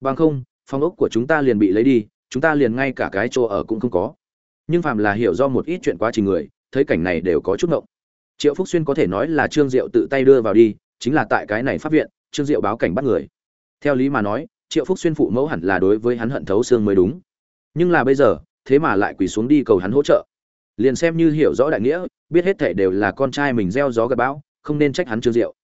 Bằng không, phòng ốc của chúng ta liền bị lấy đi, chúng ta liền ngay cả cái chỗ ở cũng không có. Nhưng phàm là hiểu do một ít chuyện quá trình người, thấy cảnh này đều có chút ngộng. Triệu phúc xuyên có thể nói là trương diệu tự tay đưa vào đi, chính là tại cái này phát viện, trương diệu báo cảnh bắt người. Theo lý mà nói, triệu phúc xuyên phụ mẫu hẳn là đối với hắn hận thấu xương mới đúng. Nhưng là bây giờ, thế mà lại quỳ xuống đi cầu hắn hỗ trợ. Liền xem như hiểu rõ đại nghĩa, biết hết thể đều là con trai mình gieo gió gặp bão, không nên trách hắn trương diệu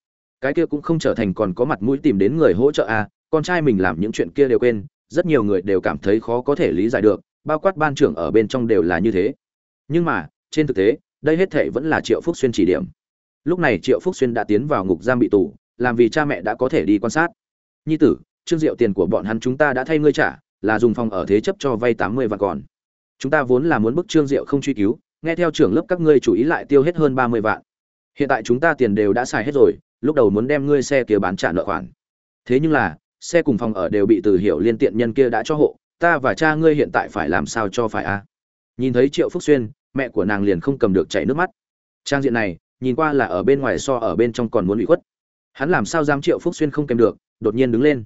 cái kia cũng không trở thành còn có mặt mũi tìm đến người hỗ trợ à con trai mình làm những chuyện kia đều quên, rất nhiều người đều cảm thấy khó có thể lý giải được, bao quát ban trưởng ở bên trong đều là như thế. Nhưng mà, trên thực tế, đây hết thể vẫn là triệu phúc xuyên chỉ điểm. Lúc này triệu phúc xuyên đã tiến vào ngục giam bị tù, làm vì cha mẹ đã có thể đi quan sát. Nhi tử, trương diệu tiền của bọn hắn chúng ta đã thay ngươi trả, là dùng phòng ở thế chấp cho vay tám mươi vạn còn. Chúng ta vốn là muốn bức trương diệu không truy cứu, nghe theo trưởng lớp các ngươi chủ ý lại tiêu hết hơn ba mươi vạn. Hiện tại chúng ta tiền đều đã xài hết rồi lúc đầu muốn đem ngươi xe kia bán trả nợ khoản. Thế nhưng là, xe cùng phòng ở đều bị từ hiệu liên tiện nhân kia đã cho hộ, ta và cha ngươi hiện tại phải làm sao cho phải a nhìn thấy triệu phúc xuyên, mẹ của nàng liền không cầm được chảy nước mắt. Trang diện này, nhìn qua là ở bên ngoài so ở bên trong còn muốn bị khuất. Hắn làm sao dám triệu phúc xuyên không kèm được, đột nhiên đứng lên.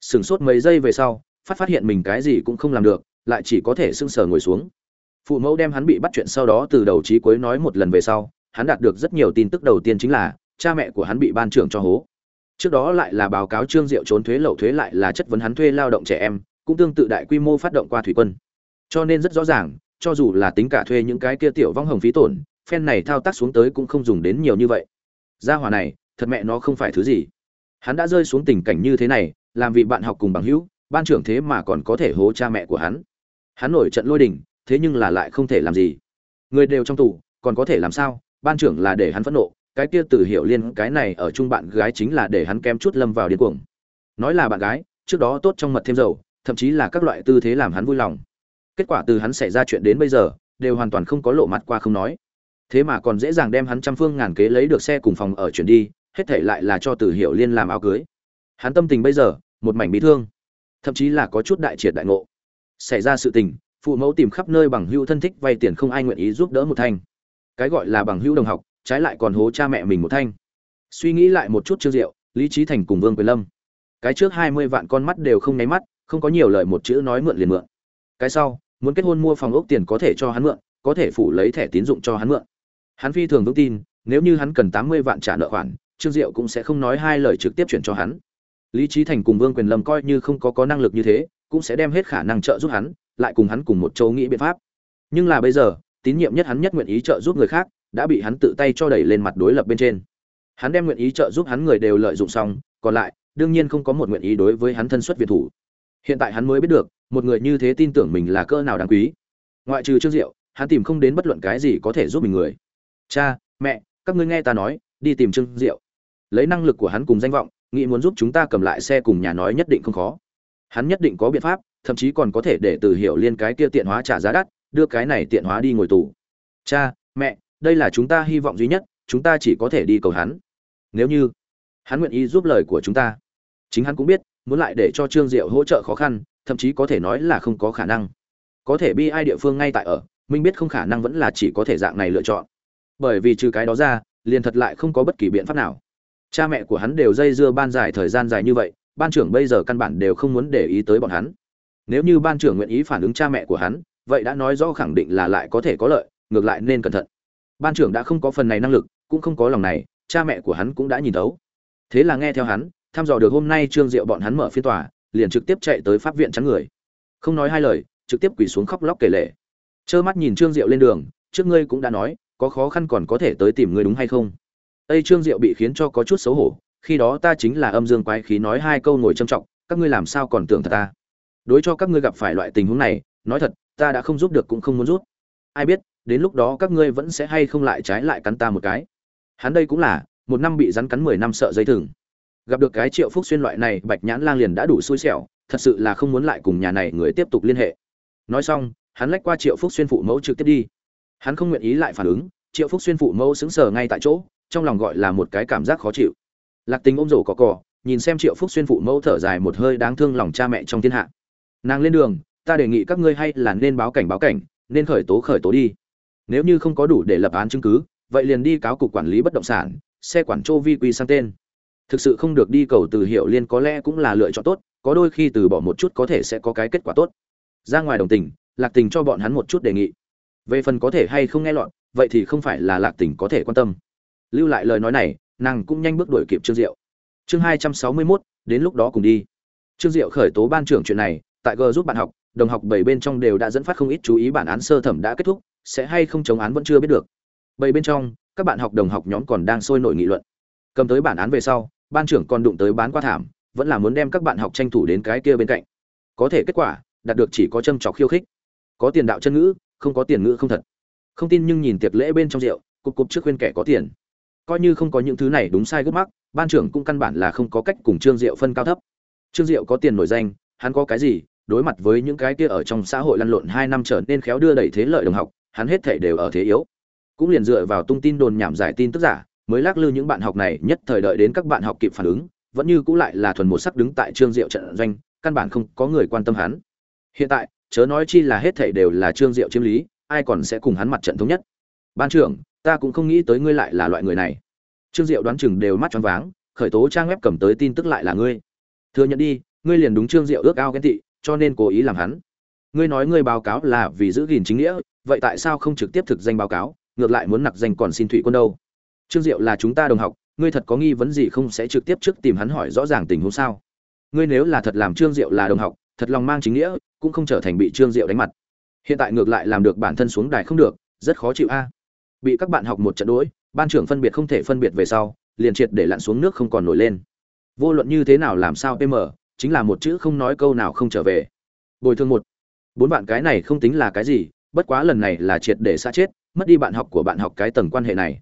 Sửng sốt mấy giây về sau, phát phát hiện mình cái gì cũng không làm được, lại chỉ có thể sưng sờ ngồi xuống. Phụ mẫu đem hắn bị bắt chuyện sau đó từ đầu chí cuối nói một lần về sau, hắn đạt được rất nhiều tin tức đầu tiên chính là cha mẹ của hắn bị ban trưởng cho hố. Trước đó lại là báo cáo trương diệu trốn thuế lậu thuế lại là chất vấn hắn thuê lao động trẻ em, cũng tương tự đại quy mô phát động qua thủy quân. Cho nên rất rõ ràng, cho dù là tính cả thuê những cái kia tiểu vong hồng phí tổn, phen này thao tác xuống tới cũng không dùng đến nhiều như vậy. Gia hỏa này, thật mẹ nó không phải thứ gì. Hắn đã rơi xuống tình cảnh như thế này, làm vị bạn học cùng bằng hữu, ban trưởng thế mà còn có thể hố cha mẹ của hắn. Hắn nổi trận lôi đình, thế nhưng là lại không thể làm gì. Người đều trong tù, còn có thể làm sao? Ban trưởng là để hắn phẫn nộ cái kia từ hiểu liên, cái này ở chung bạn gái chính là để hắn kém chút lâm vào điên cuồng. Nói là bạn gái, trước đó tốt trong mật thêm dầu, thậm chí là các loại tư thế làm hắn vui lòng. Kết quả từ hắn xảy ra chuyện đến bây giờ, đều hoàn toàn không có lộ mặt qua không nói. Thế mà còn dễ dàng đem hắn trăm phương ngàn kế lấy được xe cùng phòng ở chuyển đi, hết thể lại là cho từ hiểu liên làm áo cưới. Hắn tâm tình bây giờ, một mảnh bí thương. Thậm chí là có chút đại triệt đại ngộ. Xảy ra sự tình, phụ mẫu tìm khắp nơi bằng hữu thân thích vay tiền không ai nguyện ý giúp đỡ một thanh cái gọi là bằng hữu đồng học trái lại còn hố cha mẹ mình một thanh. Suy nghĩ lại một chút trương diệu, lý trí thành cùng vương quyền lâm. Cái trước hai mươi vạn con mắt đều không nháy mắt, không có nhiều lời một chữ nói mượn liền mượn. Cái sau, muốn kết hôn mua phòng ốc tiền có thể cho hắn mượn, có thể phủ lấy thẻ tín dụng cho hắn mượn. Hắn phi thường vững tin, nếu như hắn cần tám mươi vạn trả nợ khoản, trương diệu cũng sẽ không nói hai lời trực tiếp chuyển cho hắn. Lý trí thành cùng vương quyền lâm coi như không có có năng lực như thế, cũng sẽ đem hết khả năng trợ giúp hắn, lại cùng hắn cùng một châu nghĩ biện pháp. Nhưng là bây giờ, tín nhiệm nhất hắn nhất nguyện ý trợ giúp người khác đã bị hắn tự tay cho đẩy lên mặt đối lập bên trên. Hắn đem nguyện ý trợ giúp hắn người đều lợi dụng xong, còn lại, đương nhiên không có một nguyện ý đối với hắn thân xuất việt thủ. Hiện tại hắn mới biết được, một người như thế tin tưởng mình là cỡ nào đáng quý. Ngoại trừ trương diệu, hắn tìm không đến bất luận cái gì có thể giúp mình người. Cha, mẹ, các ngươi nghe ta nói, đi tìm trương diệu. Lấy năng lực của hắn cùng danh vọng, nghĩ muốn giúp chúng ta cầm lại xe cùng nhà nói nhất định không khó. Hắn nhất định có biện pháp, thậm chí còn có thể để từ hiểu liên cái kia tiện hóa trả giá đắt, đưa cái này tiện hóa đi ngồi tù. Cha, mẹ đây là chúng ta hy vọng duy nhất, chúng ta chỉ có thể đi cầu hắn. Nếu như hắn nguyện ý giúp lời của chúng ta, chính hắn cũng biết, muốn lại để cho trương diệu hỗ trợ khó khăn, thậm chí có thể nói là không có khả năng. Có thể bi ai địa phương ngay tại ở minh biết không khả năng vẫn là chỉ có thể dạng này lựa chọn. Bởi vì trừ cái đó ra, liền thật lại không có bất kỳ biện pháp nào. Cha mẹ của hắn đều dây dưa ban dài thời gian dài như vậy, ban trưởng bây giờ căn bản đều không muốn để ý tới bọn hắn. Nếu như ban trưởng nguyện ý phản ứng cha mẹ của hắn, vậy đã nói rõ khẳng định là lại có thể có lợi, ngược lại nên cẩn thận ban trưởng đã không có phần này năng lực, cũng không có lòng này, cha mẹ của hắn cũng đã nhìn thấu. Thế là nghe theo hắn, thăm dò được hôm nay trương diệu bọn hắn mở phiên tòa, liền trực tiếp chạy tới pháp viện trắng người. Không nói hai lời, trực tiếp quỳ xuống khóc lóc kể lể. Trơ mắt nhìn trương diệu lên đường, trước ngươi cũng đã nói, có khó khăn còn có thể tới tìm ngươi đúng hay không? Tây trương diệu bị khiến cho có chút xấu hổ, khi đó ta chính là âm dương quái khí nói hai câu ngồi trầm trọng, các ngươi làm sao còn tưởng thật ta? Đối cho các ngươi gặp phải loại tình huống này, nói thật, ta đã không giúp được cũng không muốn giúp. Ai biết đến lúc đó các ngươi vẫn sẽ hay không lại trái lại cắn ta một cái. Hắn đây cũng là, một năm bị rắn cắn mười năm sợ dây thừng. Gặp được cái triệu phúc xuyên loại này, bạch nhãn lang liền đã đủ xui xẻo, thật sự là không muốn lại cùng nhà này người tiếp tục liên hệ. Nói xong, hắn lách qua triệu phúc xuyên phụ mẫu trực tiếp đi. Hắn không nguyện ý lại phản ứng, triệu phúc xuyên phụ mẫu xứng sờ ngay tại chỗ, trong lòng gọi là một cái cảm giác khó chịu. Lạc tình ôm rổ cỏ cỏ nhìn xem triệu phúc xuyên phụ mẫu thở dài một hơi đáng thương lòng cha mẹ trong thiên hạ. Nàng lên đường, ta đề nghị các ngươi hay là nên báo cảnh báo cảnh, nên khởi tố khởi tố đi nếu như không có đủ để lập án chứng cứ, vậy liền đi cáo cục quản lý bất động sản, xe quản trô vi quy sang tên. Thực sự không được đi cầu từ hiệu liên có lẽ cũng là lựa chọn tốt, có đôi khi từ bỏ một chút có thể sẽ có cái kết quả tốt. Ra ngoài đồng tình, lạc tình cho bọn hắn một chút đề nghị. Về phần có thể hay không nghe lọt, vậy thì không phải là lạc tình có thể quan tâm. Lưu lại lời nói này, nàng cũng nhanh bước đuổi kịp trương diệu. Chương hai trăm sáu mươi mốt, đến lúc đó cùng đi. Trương diệu khởi tố ban trưởng chuyện này, tại g giúp bạn học, đồng học bảy bên trong đều đã dẫn phát không ít chú ý bản án sơ thẩm đã kết thúc sẽ hay không chống án vẫn chưa biết được. Bảy bên trong, các bạn học đồng học nhóm còn đang sôi nổi nghị luận. Cầm tới bản án về sau, ban trưởng còn đụng tới bán qua thảm, vẫn là muốn đem các bạn học tranh thủ đến cái kia bên cạnh. Có thể kết quả, đạt được chỉ có châm trọc khiêu khích. Có tiền đạo chân ngữ, không có tiền ngữ không thật. Không tin nhưng nhìn tiệc lễ bên trong rượu cục cục trước khuyên kẻ có tiền. Coi như không có những thứ này đúng sai gốc mắc, ban trưởng cũng căn bản là không có cách cùng trương diệu phân cao thấp. Trương diệu có tiền nổi danh, hắn có cái gì, đối mặt với những cái kia ở trong xã hội lăn lộn hai năm trở nên khéo đưa đẩy thế lợi đồng học hắn hết thể đều ở thế yếu. Cũng liền dựa vào tung tin đồn nhảm giải tin tức giả, mới lắc lư những bạn học này, nhất thời đợi đến các bạn học kịp phản ứng, vẫn như cũng lại là thuần một sắc đứng tại trương diệu trận doanh, căn bản không có người quan tâm hắn. Hiện tại, chớ nói chi là hết thảy đều là trương diệu chiếm lý, ai còn sẽ cùng hắn mặt trận thống nhất? Ban trưởng, ta cũng không nghĩ tới ngươi lại là loại người này. Trương diệu đoán chừng đều mắt choáng váng, khởi tố trang web cầm tới tin tức lại là ngươi. Thừa nhận đi, ngươi liền đúng trương diệu ước ao ghen tị, cho nên cố ý làm hắn. Ngươi nói ngươi báo cáo là vì giữ gìn chính nghĩa vậy tại sao không trực tiếp thực danh báo cáo, ngược lại muốn nặc danh còn xin thụy quân đâu? Trương diệu là chúng ta đồng học, ngươi thật có nghi vấn gì không sẽ trực tiếp trước tìm hắn hỏi rõ ràng tình huống sao? Ngươi nếu là thật làm trương diệu là đồng học, thật lòng mang chính nghĩa, cũng không trở thành bị trương diệu đánh mặt. Hiện tại ngược lại làm được bản thân xuống đài không được, rất khó chịu a. À? Bị các bạn học một trận đỗi, ban trưởng phân biệt không thể phân biệt về sau, liền triệt để lặn xuống nước không còn nổi lên. Vô luận như thế nào làm sao pm chính là một chữ không nói câu nào không trở về. Bồi thường một. Bốn bạn cái này không tính là cái gì bất quá lần này là triệt để xa chết, mất đi bạn học của bạn học cái tầng quan hệ này.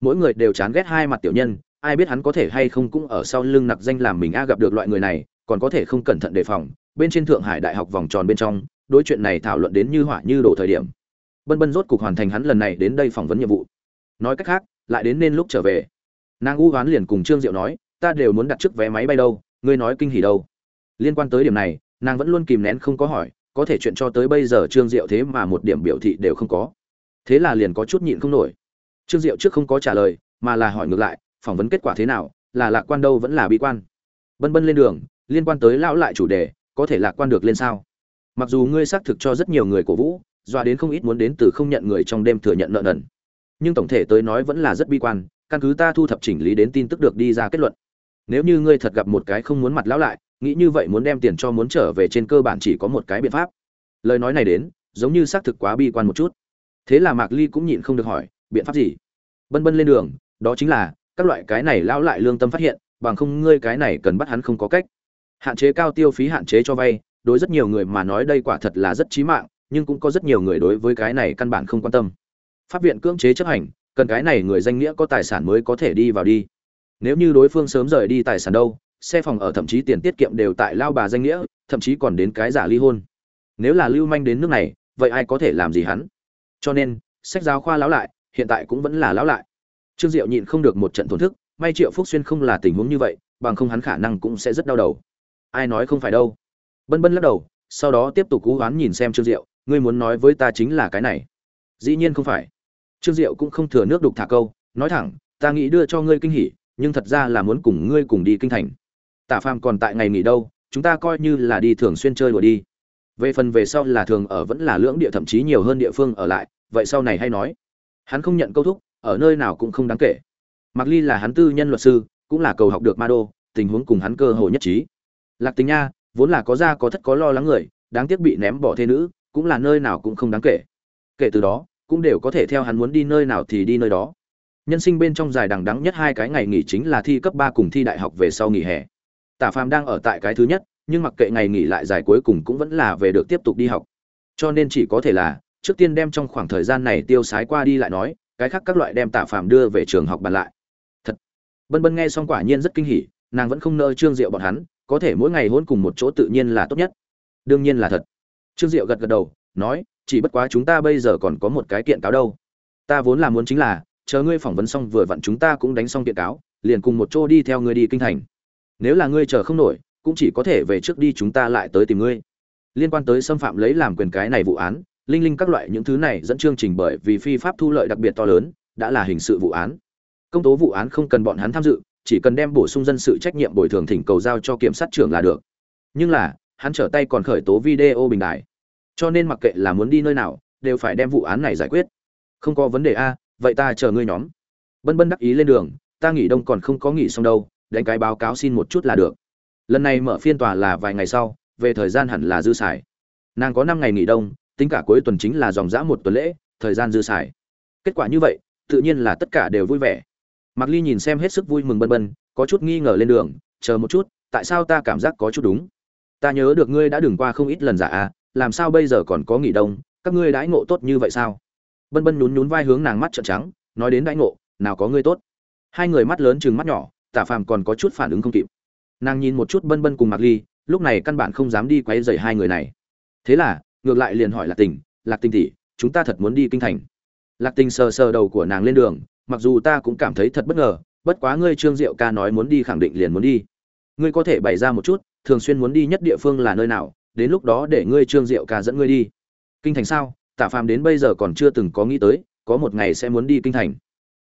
Mỗi người đều chán ghét hai mặt tiểu nhân, ai biết hắn có thể hay không cũng ở sau lưng nặc danh làm mình a gặp được loại người này, còn có thể không cẩn thận đề phòng, bên trên thượng hải đại học vòng tròn bên trong, đối chuyện này thảo luận đến như hỏa như đổ thời điểm. Bân bân rốt cục hoàn thành hắn lần này đến đây phỏng vấn nhiệm vụ. Nói cách khác, lại đến nên lúc trở về. Nàng u hoán liền cùng trương diệu nói, ta đều muốn đặt trước vé máy bay đâu, ngươi nói kinh hỉ đâu. Liên quan tới điểm này, nàng vẫn luôn kìm nén không có hỏi có thể chuyện cho tới bây giờ trương diệu thế mà một điểm biểu thị đều không có. Thế là liền có chút nhịn không nổi. Trương diệu trước không có trả lời, mà là hỏi ngược lại, phỏng vấn kết quả thế nào, là lạc quan đâu vẫn là bi quan? Bân bân lên đường, liên quan tới lão lại chủ đề, có thể lạc quan được lên sao? Mặc dù ngươi xác thực cho rất nhiều người cổ vũ doa đến không ít muốn đến từ không nhận người trong đêm thừa nhận nợ nần. Nhưng tổng thể tới nói vẫn là rất bi quan, căn cứ ta thu thập chỉnh lý đến tin tức được đi ra kết luận. Nếu như ngươi thật gặp một cái không muốn mặt lão lại nghĩ như vậy muốn đem tiền cho muốn trở về trên cơ bản chỉ có một cái biện pháp. Lời nói này đến, giống như xác thực quá bi quan một chút. Thế là mạc ly cũng nhịn không được hỏi, biện pháp gì? Bân bân lên đường, đó chính là, các loại cái này lão lại lương tâm phát hiện, bằng không ngươi cái này cần bắt hắn không có cách. Hạn chế cao tiêu phí, hạn chế cho vay, đối rất nhiều người mà nói đây quả thật là rất chí mạng, nhưng cũng có rất nhiều người đối với cái này căn bản không quan tâm. Pháp viện cưỡng chế chấp hành, cần cái này người danh nghĩa có tài sản mới có thể đi vào đi. Nếu như đối phương sớm rời đi tài sản đâu xe phòng ở thậm chí tiền tiết kiệm đều tại lao bà danh nghĩa, thậm chí còn đến cái giả ly hôn. Nếu là lưu manh đến nước này, vậy ai có thể làm gì hắn? Cho nên, sách giáo khoa lão lại, hiện tại cũng vẫn là lão lại. Trương diệu nhịn không được một trận thổn thức, may triệu phúc xuyên không là tình huống như vậy, bằng không hắn khả năng cũng sẽ rất đau đầu. Ai nói không phải đâu. Bân bân lắc đầu, sau đó tiếp tục cú hoán nhìn xem trương diệu, ngươi muốn nói với ta chính là cái này. Dĩ nhiên không phải. Trương diệu cũng không thừa nước đục thả câu, nói thẳng, ta nghĩ đưa cho ngươi kinh hỉ, nhưng thật ra là muốn cùng ngươi cùng đi kinh thành tả phàm còn tại ngày nghỉ đâu, chúng ta coi như là đi thường xuyên chơi đùa đi. Về phần về sau là thường ở vẫn là lưỡng địa thậm chí nhiều hơn địa phương ở lại, vậy sau này hay nói. Hắn không nhận câu thúc, ở nơi nào cũng không đáng kể. Mặc ly là hắn tư nhân luật sư, cũng là cầu học được ma đô, tình huống cùng hắn cơ hội nhất trí. Lạc tình nha, vốn là có ra có thất có lo lắng người, đáng tiếc bị ném bỏ thê nữ, cũng là nơi nào cũng không đáng kể. Kể từ đó, cũng đều có thể theo hắn muốn đi nơi nào thì đi nơi đó. Nhân sinh bên trong dài đằng đắng nhất hai cái ngày nghỉ chính là thi cấp ba cùng thi đại học về sau nghỉ hè tả phàm đang ở tại cái thứ nhất, nhưng mặc kệ ngày nghỉ lại dài cuối cùng cũng vẫn là về được tiếp tục đi học. Cho nên chỉ có thể là, trước tiên đem trong khoảng thời gian này tiêu sái qua đi lại nói, cái khác các loại đem tả phàm đưa về trường học bàn lại. Thật. Bân bân nghe xong quả nhiên rất kinh hỉ, nàng vẫn không nỡ trương diệu bọn hắn, có thể mỗi ngày hôn cùng một chỗ tự nhiên là tốt nhất. Đương nhiên là thật. Trương diệu gật gật đầu, nói, chỉ bất quá chúng ta bây giờ còn có một cái kiện cáo đâu. Ta vốn là muốn chính là, chờ ngươi phỏng vấn xong vừa vặn chúng ta cũng đánh xong kiện cáo, liền cùng một chỗ đi theo ngươi đi kinh thành nếu là ngươi chờ không nổi, cũng chỉ có thể về trước đi chúng ta lại tới tìm ngươi. Liên quan tới xâm phạm lấy làm quyền cái này vụ án, linh linh các loại những thứ này dẫn chương trình bởi vì phi pháp thu lợi đặc biệt to lớn, đã là hình sự vụ án. Công tố vụ án không cần bọn hắn tham dự, chỉ cần đem bổ sung dân sự trách nhiệm bồi thường thỉnh cầu giao cho kiểm sát trưởng là được. Nhưng là, hắn trở tay còn khởi tố video bình đại. Cho nên mặc kệ là muốn đi nơi nào, đều phải đem vụ án này giải quyết. Không có vấn đề a, vậy ta chờ ngươi nhóm. Bân bân đắc ý lên đường, ta nghỉ đông còn không có nghỉ xong đâu đánh cái báo cáo xin một chút là được lần này mở phiên tòa là vài ngày sau về thời gian hẳn là dư xài nàng có năm ngày nghỉ đông tính cả cuối tuần chính là dòng dã một tuần lễ thời gian dư xài kết quả như vậy tự nhiên là tất cả đều vui vẻ mặc Ly nhìn xem hết sức vui mừng bân bân, có chút nghi ngờ lên đường, chờ một chút, tại sao ta cảm giác có chút đúng? Ta nhớ được ngươi đã đừng qua không ít lần giả à, làm sao bây giờ còn có nghỉ đông, các ngươi đãi ngộ tốt như vậy sao? Bân bân nhún nhún vai hướng nàng mắt trợn trắng, nói đến đãi ngộ, nào có ngươi tốt. Hai người mắt lớn chừng mắt nhỏ, Tả Phàm còn có chút phản ứng không kịp. Nàng nhìn một chút Bân Bân cùng Mạc Ly, lúc này căn bản không dám đi quấy rầy hai người này. Thế là, ngược lại liền hỏi Lạc Tình, "Lạc Tình Tỉ, chúng ta thật muốn đi kinh thành?" Lạc Tình sờ sờ đầu của nàng lên đường, mặc dù ta cũng cảm thấy thật bất ngờ bất quá ngươi trương diệu ca nói muốn đi khẳng định liền muốn đi ngươi có thể bày ra một chút thường xuyên muốn đi nhất địa phương là nơi nào đến lúc đó để ngươi trương diệu ca dẫn ngươi đi kinh thành sao tạ phàm đến bây giờ còn chưa từng có nghĩ tới có một ngày sẽ muốn đi kinh thành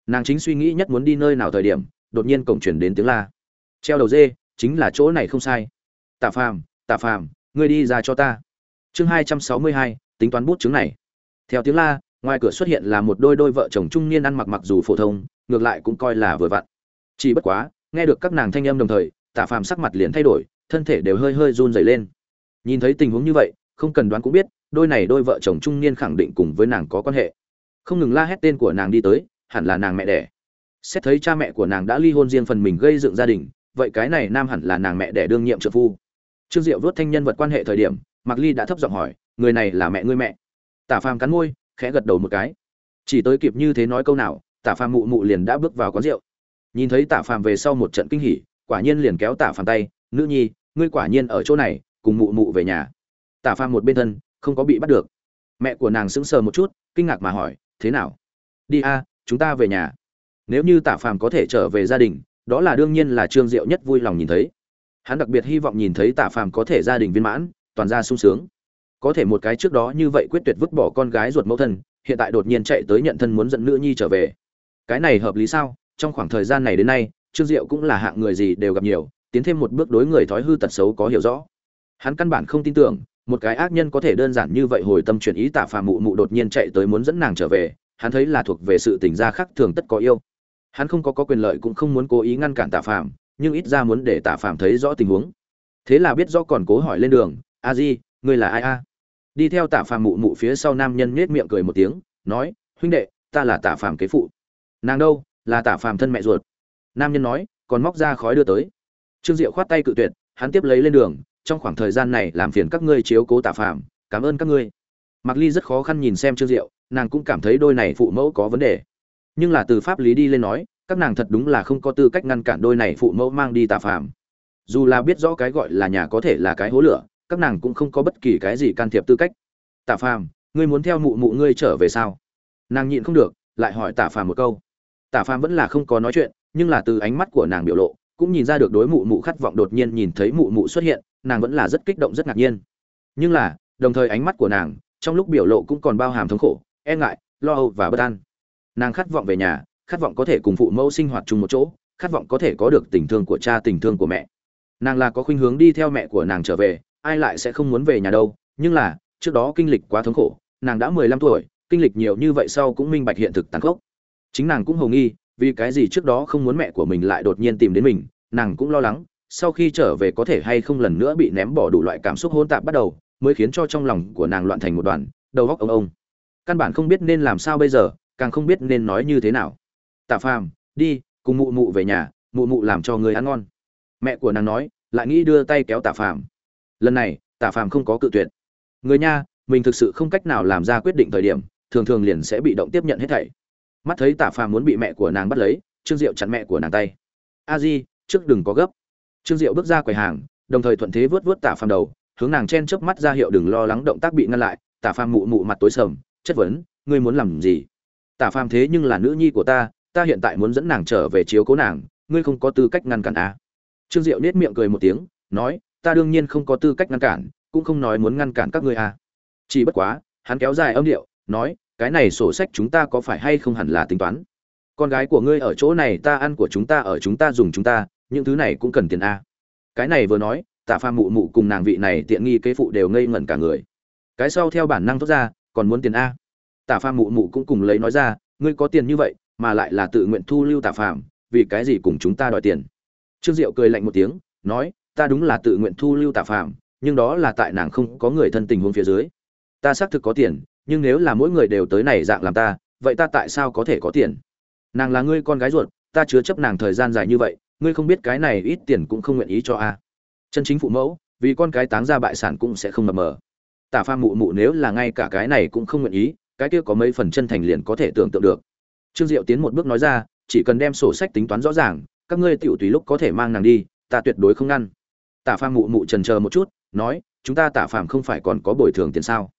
nàng chính suy nghĩ nhất muốn đi nơi nào thời điểm đột nhiên cổng chuyển đến tiếng la. Treo đầu dê, chính là chỗ này không sai. Tạ phàm tạ phàm, ngươi đi ra cho ta. Chương hai trăm sáu mươi hai, tính toán bút chứng này. Theo tiếng la, ngoài cửa xuất hiện là một đôi đôi vợ chồng trung niên ăn mặc mặc dù phổ thông, ngược lại cũng coi là vừa vặn. Chỉ bất quá, nghe được các nàng thanh âm đồng thời tả phàm sắc mặt liền thay đổi, thân thể đều hơi hơi run rẩy lên. Nhìn thấy tình huống như vậy, không cần đoán cũng biết, đôi này đôi vợ chồng trung niên khẳng định cùng với nàng có quan hệ. Không ngừng la hét tên của nàng đi tới, hẳn là nàng mẹ đẻ xét thấy cha mẹ của nàng đã ly hôn riêng phần mình gây dựng gia đình, vậy cái này nam hẳn là nàng mẹ để đương nhiệm trợ phu. Trương diệu vớt thanh nhân vật quan hệ thời điểm, mạc ly đã thấp giọng hỏi, người này là mẹ ngươi mẹ? Tả phàm cắn môi, khẽ gật đầu một cái. Chỉ tới kịp như thế nói câu nào, tả phàm mụ mụ liền đã bước vào quán rượu. Nhìn thấy tả phàm về sau một trận kinh hỉ, quả nhiên liền kéo tả phàm tay, nữ nhi, ngươi quả nhiên ở chỗ này, cùng mụ mụ về nhà. Tả phàm một bên thân, không có bị bắt được. Mẹ của nàng sững sờ một chút, kinh ngạc mà hỏi, thế nào? Đi a, chúng ta về nhà nếu như tả phàm có thể trở về gia đình, đó là đương nhiên là trương diệu nhất vui lòng nhìn thấy. Hắn đặc biệt hy vọng nhìn thấy tả phàm có thể gia đình viên mãn, toàn gia sung sướng. Có thể một cái trước đó như vậy quyết tuyệt vứt bỏ con gái ruột mẫu thân, hiện tại đột nhiên chạy tới nhận thân muốn dẫn nữ nhi trở về. Cái này hợp lý sao? Trong khoảng thời gian này đến nay, trương diệu cũng là hạng người gì đều gặp nhiều, tiến thêm một bước đối người thói hư tật xấu có hiểu rõ. Hắn căn bản không tin tưởng, một cái ác nhân có thể đơn giản như vậy hồi tâm chuyển ý tạ phàm mụ mụ đột nhiên chạy tới muốn dẫn nàng trở về, hắn thấy là thuộc về sự tình gia khác thường tất có yêu hắn không có có quyền lợi cũng không muốn cố ý ngăn cản tạ phàm, nhưng ít ra muốn để tạ phàm thấy rõ tình huống. Thế là biết rõ còn cố hỏi lên đường, a di, ngươi là ai a? Đi theo tạ phàm mụ mụ phía sau nam nhân nhếch miệng cười một tiếng, nói, huynh đệ, ta là tạ phàm kế phụ. Nàng đâu? Là tạ phàm thân mẹ ruột. Nam nhân nói, còn móc ra khói đưa tới. Trương diệu khoát tay cự tuyệt, hắn tiếp lấy lên đường, trong khoảng thời gian này làm phiền các ngươi chiếu cố tạ phàm, cảm ơn các ngươi. Mặc ly rất khó khăn nhìn xem trương diệu, nàng cũng cảm thấy đôi này phụ mẫu có vấn đề nhưng là từ pháp lý đi lên nói, các nàng thật đúng là không có tư cách ngăn cản đôi này phụ mẫu mang đi tà phàm. Dù là biết rõ cái gọi là nhà có thể là cái hố lửa, các nàng cũng không có bất kỳ cái gì can thiệp tư cách. Tà phàm, ngươi muốn theo mụ mụ ngươi trở về sao? Nàng nhịn không được, lại hỏi tà phàm một câu. Tà phàm vẫn là không có nói chuyện, nhưng là từ ánh mắt của nàng biểu lộ, cũng nhìn ra được đối mụ mụ khát vọng đột nhiên nhìn thấy mụ mụ xuất hiện, nàng vẫn là rất kích động rất ngạc nhiên. Nhưng là, đồng thời ánh mắt của nàng, trong lúc biểu lộ cũng còn bao hàm thống khổ e ngại, lo âu và bất an nàng khát vọng về nhà, khát vọng có thể cùng phụ mẫu sinh hoạt chung một chỗ, khát vọng có thể có được tình thương của cha, tình thương của mẹ. Nàng là có khuynh hướng đi theo mẹ của nàng trở về, ai lại sẽ không muốn về nhà đâu, nhưng là, trước đó kinh lịch quá thống khổ, nàng đã mười lăm tuổi, kinh lịch nhiều như vậy sau cũng minh bạch hiện thực tàn khốc. Chính nàng cũng hầu nghi, vì cái gì trước đó không muốn mẹ của mình lại đột nhiên tìm đến mình, nàng cũng lo lắng, sau khi trở về có thể hay không lần nữa bị ném bỏ đủ loại cảm xúc hỗn tạp bắt đầu, mới khiến cho trong lòng của nàng loạn thành một đoàn, đầu góc ông ông. Căn bản không biết nên làm sao bây giờ càng không biết nên nói như thế nào. Tạ phàm, đi, cùng mụ mụ về nhà, mụ mụ làm cho người ăn ngon. Mẹ của nàng nói, lại nghĩ đưa tay kéo tạ phàm. Lần này, tạ phàm không có cự tuyệt. Người nha, mình thực sự không cách nào làm ra quyết định thời điểm, thường thường liền sẽ bị động tiếp nhận hết thảy. Mắt thấy tạ phàm muốn bị mẹ của nàng bắt lấy, trương diệu chặn mẹ của nàng tay. A di, trước đừng có gấp. Trương diệu bước ra quầy hàng, đồng thời thuận thế vớt vớt tạ phàm đầu, hướng nàng chen chớp mắt ra hiệu đừng lo lắng động tác bị ngăn lại. Tạ phàm mụ mụ mặt tối sầm, chất vấn, ngươi muốn làm gì? Tả phàm thế nhưng là nữ nhi của ta ta hiện tại muốn dẫn nàng trở về chiếu cố nàng, ngươi không có tư cách ngăn cản à. trương diệu nết miệng cười một tiếng, nói, ta đương nhiên không có tư cách ngăn cản, cũng không nói muốn ngăn cản các ngươi à. chỉ bất quá, hắn kéo dài âm điệu, nói, cái này sổ sách chúng ta có phải hay không hẳn là tính toán con gái của ngươi ở chỗ này, ta ăn của chúng ta ở chúng ta dùng chúng ta, những thứ này cũng cần tiền a à. cái này vừa nói, Tả pha mụ mụ cùng nàng vị này tiện nghi kế phụ đều ngây ngẩn cả người cái sau theo bản năng thốt ra, còn muốn tiền a Tả Phàm mụ mụ cũng cùng lấy nói ra, ngươi có tiền như vậy, mà lại là tự nguyện thu lưu tả phàm, vì cái gì cùng chúng ta đòi tiền? Trương diệu cười lạnh một tiếng, nói, ta đúng là tự nguyện thu lưu tả phàm, nhưng đó là tại nàng không có người thân tình huống phía dưới. Ta xác thực có tiền, nhưng nếu là mỗi người đều tới này dạng làm ta, vậy ta tại sao có thể có tiền? Nàng là ngươi con gái ruột, ta chứa chấp nàng thời gian dài như vậy, ngươi không biết cái này ít tiền cũng không nguyện ý cho a. Chân chính phụ mẫu, vì con cái táng ra bại sản cũng sẽ không mập mờ. Tả pha mụ mụ nếu là ngay cả cái này cũng không nguyện ý cái kia có mấy phần chân thành liền có thể tưởng tượng được. Trương diệu tiến một bước nói ra, chỉ cần đem sổ sách tính toán rõ ràng, các ngươi tiểu tùy lúc có thể mang nàng đi, ta tuyệt đối không ngăn. Tả phàm mụ mụ trần chờ một chút, nói, chúng ta tả phàm không phải còn có bồi thường tiền sao?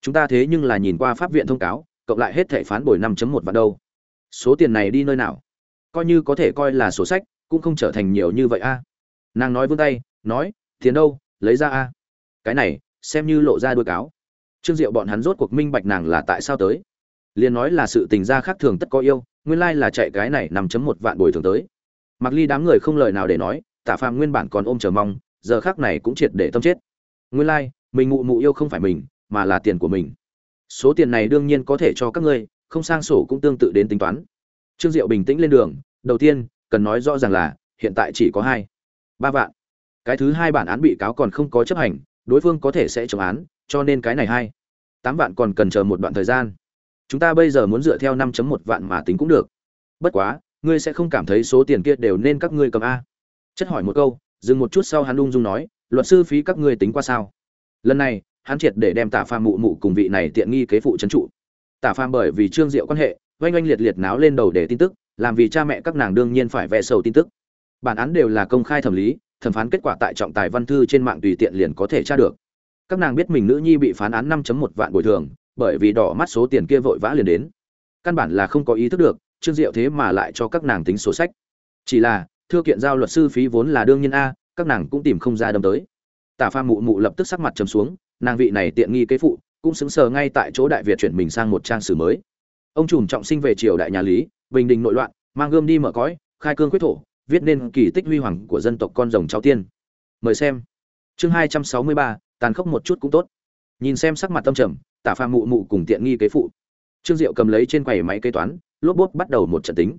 Chúng ta thế nhưng là nhìn qua pháp viện thông cáo, cộng lại hết thẻ phán bồi năm một vào đâu. Số tiền này đi nơi nào? Coi như có thể coi là sổ sách, cũng không trở thành nhiều như vậy a. Nàng nói vươn tay, nói, tiền đâu? Lấy ra a. Cái này, xem như lộ ra đuôi cáo trương diệu bọn hắn rốt cuộc minh bạch nàng là tại sao tới. Liền nói là sự tình gia khác thường tất có yêu, nguyên lai là chạy cái này nằm chấm một vạn bồi thường tới. Mặc ly đám người không lời nào để nói, tạ phàm nguyên bản còn ôm chờ mong, giờ khác này cũng triệt để tâm chết. Nguyên lai, mình ngụ mụ yêu không phải mình, mà là tiền của mình. Số tiền này đương nhiên có thể cho các ngươi, không sang sổ cũng tương tự đến tính toán. Trương diệu bình tĩnh lên đường, đầu tiên, cần nói rõ ràng là, hiện tại chỉ có hai, ba vạn. Cái thứ hai bản án bị cáo còn không có chấp hành, đối phương có thể sẽ chống án cho nên cái này hai tám vạn còn cần chờ một đoạn thời gian. Chúng ta bây giờ muốn dựa theo 5.1 vạn mà tính cũng được. Bất quá, ngươi sẽ không cảm thấy số tiền kia đều nên các ngươi cầm a. Chất hỏi một câu, dừng một chút sau hắn ung dung nói, luật sư phí các ngươi tính qua sao? Lần này, hắn triệt để đem tả phàm mụ mụ cùng vị này tiện nghi kế phụ trấn trụ. Tả phàm bởi vì trương diệu quan hệ, oanh oanh liệt liệt náo lên đầu để tin tức, làm vì cha mẹ các nàng đương nhiên phải vẽ sầu tin tức. Bản án đều là công khai thẩm lý, thẩm phán kết quả tại trọng tài văn thư trên mạng tùy tiện liền có thể tra được các nàng biết mình nữ nhi bị phán án 5.1 vạn bồi thường, bởi vì đỏ mắt số tiền kia vội vã liền đến. Căn bản là không có ý thức được, Trương Diệu thế mà lại cho các nàng tính sổ sách. Chỉ là, thưa kiện giao luật sư phí vốn là đương nhiên a, các nàng cũng tìm không ra đâm tới. Tả Pha mụ mụ lập tức sắc mặt trầm xuống, nàng vị này tiện nghi kế phụ, cũng xứng sờ ngay tại chỗ đại việt chuyển mình sang một trang sử mới. Ông trùm trọng sinh về triều đại nhà Lý, bình định nội loạn, mang gươm đi mở cõi, khai cương quyết thổ, viết nên kỳ tích huy hoàng của dân tộc con rồng cháu tiên. Mời xem. Chương 263, tàn khốc một chút cũng tốt. Nhìn xem sắc mặt tâm trầm, tả Phàm mụ mụ cùng tiện nghi kế phụ. Trương diệu cầm lấy trên quầy máy kế toán, lốp bốt bắt đầu một trận tính.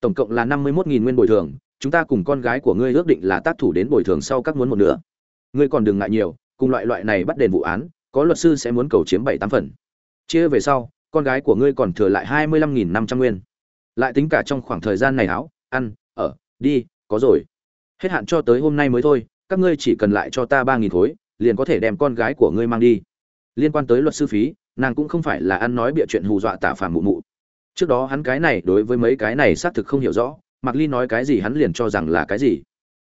Tổng cộng là năm mươi một nghìn nguyên bồi thường, chúng ta cùng con gái của ngươi ước định là tác thủ đến bồi thường sau các muốn một nửa. Ngươi còn đừng ngại nhiều, cùng loại loại này bắt đền vụ án, có luật sư sẽ muốn cầu chiếm bảy tám phần. Chia về sau, con gái của ngươi còn thừa lại hai mươi lăm nghìn năm trăm nguyên. Lại tính cả trong khoảng thời gian này áo, ăn, ở, đi, có rồi. Hết hạn cho tới hôm nay mới thôi, các ngươi chỉ cần lại cho ta ba nghìn khối liền có thể đem con gái của ngươi mang đi. Liên quan tới luật sư phí, nàng cũng không phải là ăn nói bịa chuyện hù dọa tả phàm mụ mụ. Trước đó hắn cái này đối với mấy cái này xác thực không hiểu rõ, mạc ly nói cái gì hắn liền cho rằng là cái gì.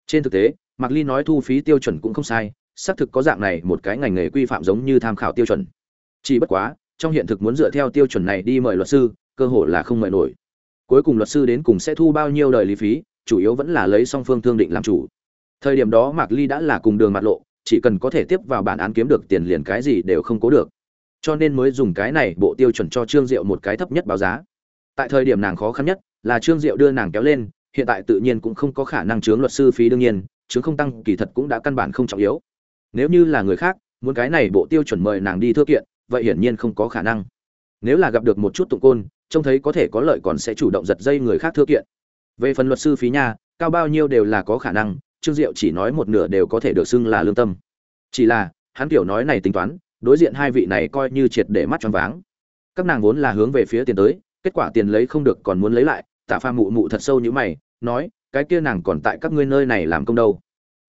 Trên thực tế, mạc ly nói thu phí tiêu chuẩn cũng không sai, xác thực có dạng này một cái ngành nghề quy phạm giống như tham khảo tiêu chuẩn. Chỉ bất quá, trong hiện thực muốn dựa theo tiêu chuẩn này đi mời luật sư, cơ hội là không mời nổi. Cuối cùng luật sư đến cùng sẽ thu bao nhiêu đời lý phí, chủ yếu vẫn là lấy song phương thương định làm chủ. Thời điểm đó mạc ly đã là cùng đường mặt lộ chỉ cần có thể tiếp vào bản án kiếm được tiền liền cái gì đều không cố được. Cho nên mới dùng cái này bộ tiêu chuẩn cho trương diệu một cái thấp nhất báo giá. Tại thời điểm nàng khó khăn nhất là trương diệu đưa nàng kéo lên, hiện tại tự nhiên cũng không có khả năng chướng luật sư phí đương nhiên chứng không tăng kỳ thật cũng đã căn bản không trọng yếu. Nếu như là người khác, muốn cái này bộ tiêu chuẩn mời nàng đi thưa kiện, vậy hiển nhiên không có khả năng. Nếu là gặp được một chút tụng côn, trông thấy có thể có lợi còn sẽ chủ động giật dây người khác thưa kiện. Về phần luật sư phí nha, cao bao nhiêu đều là có khả năng trương diệu chỉ nói một nửa đều có thể được xưng là lương tâm. Chỉ là, hắn kiểu nói này tính toán, đối diện hai vị này coi như triệt để mắt choáng váng. Các nàng vốn là hướng về phía tiền tới, kết quả tiền lấy không được còn muốn lấy lại, tạ pha mụ mụ thật sâu như mày, nói, cái kia nàng còn tại các ngươi nơi này làm công đâu?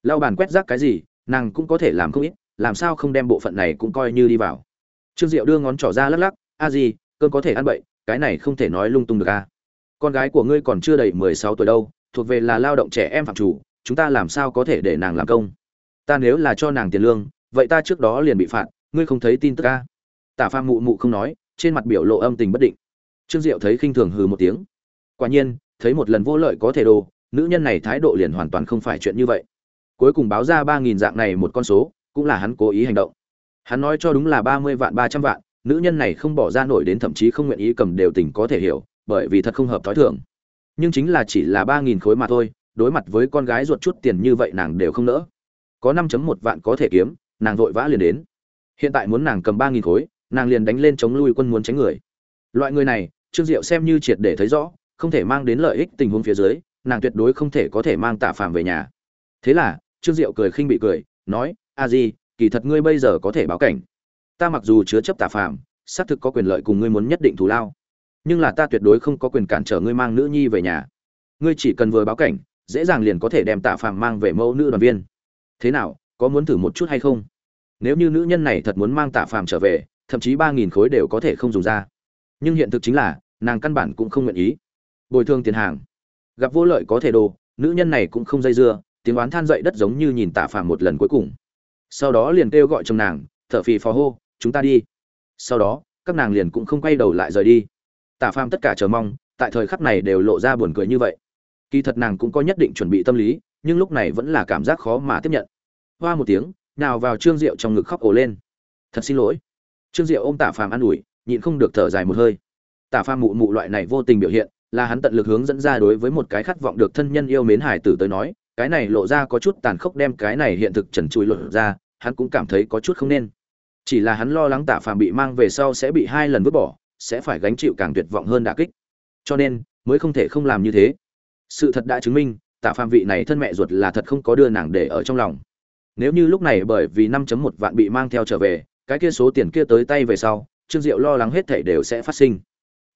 Lau bàn quét rác cái gì, nàng cũng có thể làm không ít, làm sao không đem bộ phận này cũng coi như đi vào? Trương diệu đưa ngón trỏ ra lắc lắc, a gì cơn có thể ăn bậy, cái này không thể nói lung tung được a con gái của ngươi còn chưa đầy mười sáu tuổi đâu, thuộc về là lao động trẻ em phạm chủ chúng ta làm sao có thể để nàng làm công? Ta nếu là cho nàng tiền lương, vậy ta trước đó liền bị phạt, ngươi không thấy tin tức a tả pha mụ mụ không nói, trên mặt biểu lộ âm tình bất định. Trương diệu thấy khinh thường hừ một tiếng. Quả nhiên, thấy một lần vô lợi có thể đồ, nữ nhân này thái độ liền hoàn toàn không phải chuyện như vậy. Cuối cùng báo ra ba nghìn dạng này một con số, cũng là hắn cố ý hành động. Hắn nói cho đúng là ba mươi vạn ba trăm vạn, nữ nhân này không bỏ ra nổi đến thậm chí không nguyện ý cầm đều tình có thể hiểu, bởi vì thật không hợp thói thường. Nhưng chính là chỉ là ba nghìn khối mà thôi đối mặt với con gái ruột chút tiền như vậy nàng đều không nỡ. Có năm chấm một vạn có thể kiếm, nàng vội vã liền đến. Hiện tại muốn nàng cầm ba nghìn khối, nàng liền đánh lên chống lui quân muốn tránh người. Loại người này, trương diệu xem như triệt để thấy rõ, không thể mang đến lợi ích tình huống phía dưới, nàng tuyệt đối không thể có thể mang tạ phàm về nhà. Thế là, trương diệu cười khinh bị cười, nói, a di, kỳ thật ngươi bây giờ có thể báo cảnh. Ta mặc dù chứa chấp tạ phàm, xác thực có quyền lợi cùng ngươi muốn nhất định thù lao. Nhưng là ta tuyệt đối không có quyền cản trở ngươi mang nữ nhi về nhà. Ngươi chỉ cần vừa báo cảnh dễ dàng liền có thể đem tạ phàm mang về mẫu nữ đoàn viên. Thế nào, có muốn thử một chút hay không? Nếu như nữ nhân này thật muốn mang tạ phàm trở về, thậm chí ba nghìn khối đều có thể không dùng ra. Nhưng hiện thực chính là, nàng căn bản cũng không nguyện ý. Bồi thường tiền hàng. Gặp vô lợi có thể đồ, nữ nhân này cũng không dây dưa, tiếng oán than dậy đất giống như nhìn tạ phàm một lần cuối cùng. Sau đó liền kêu gọi chồng nàng, thở phì phò hô, chúng ta đi. Sau đó, các nàng liền cũng không quay đầu lại rời đi. Tạ phàm tất cả chờ mong, tại thời khắc này đều lộ ra buồn cười như vậy kỳ thật nàng cũng có nhất định chuẩn bị tâm lý, nhưng lúc này vẫn là cảm giác khó mà tiếp nhận. Hoa một tiếng, nào vào trương diệu trong ngực khóc ồ lên. Thật xin lỗi. Trương diệu ôm tạ phàm an ủi, nhịn không được thở dài một hơi. Tạ phàm mụ mụ loại này vô tình biểu hiện, là hắn tận lực hướng dẫn ra đối với một cái khát vọng được thân nhân yêu mến hải tử tới nói, cái này lộ ra có chút tàn khốc đem cái này hiện thực trần trụi lộ ra, hắn cũng cảm thấy có chút không nên. Chỉ là hắn lo lắng tạ phàm bị mang về sau sẽ bị hai lần vứt bỏ, sẽ phải gánh chịu càng tuyệt vọng hơn đả kích. Cho nên, mới không thể không làm như thế sự thật đã chứng minh tạ phàm vị này thân mẹ ruột là thật không có đưa nàng để ở trong lòng. Nếu như lúc này bởi vì 5.1 vạn bị mang theo trở về, cái kia số tiền kia tới tay về sau, trương diệu lo lắng hết thảy đều sẽ phát sinh.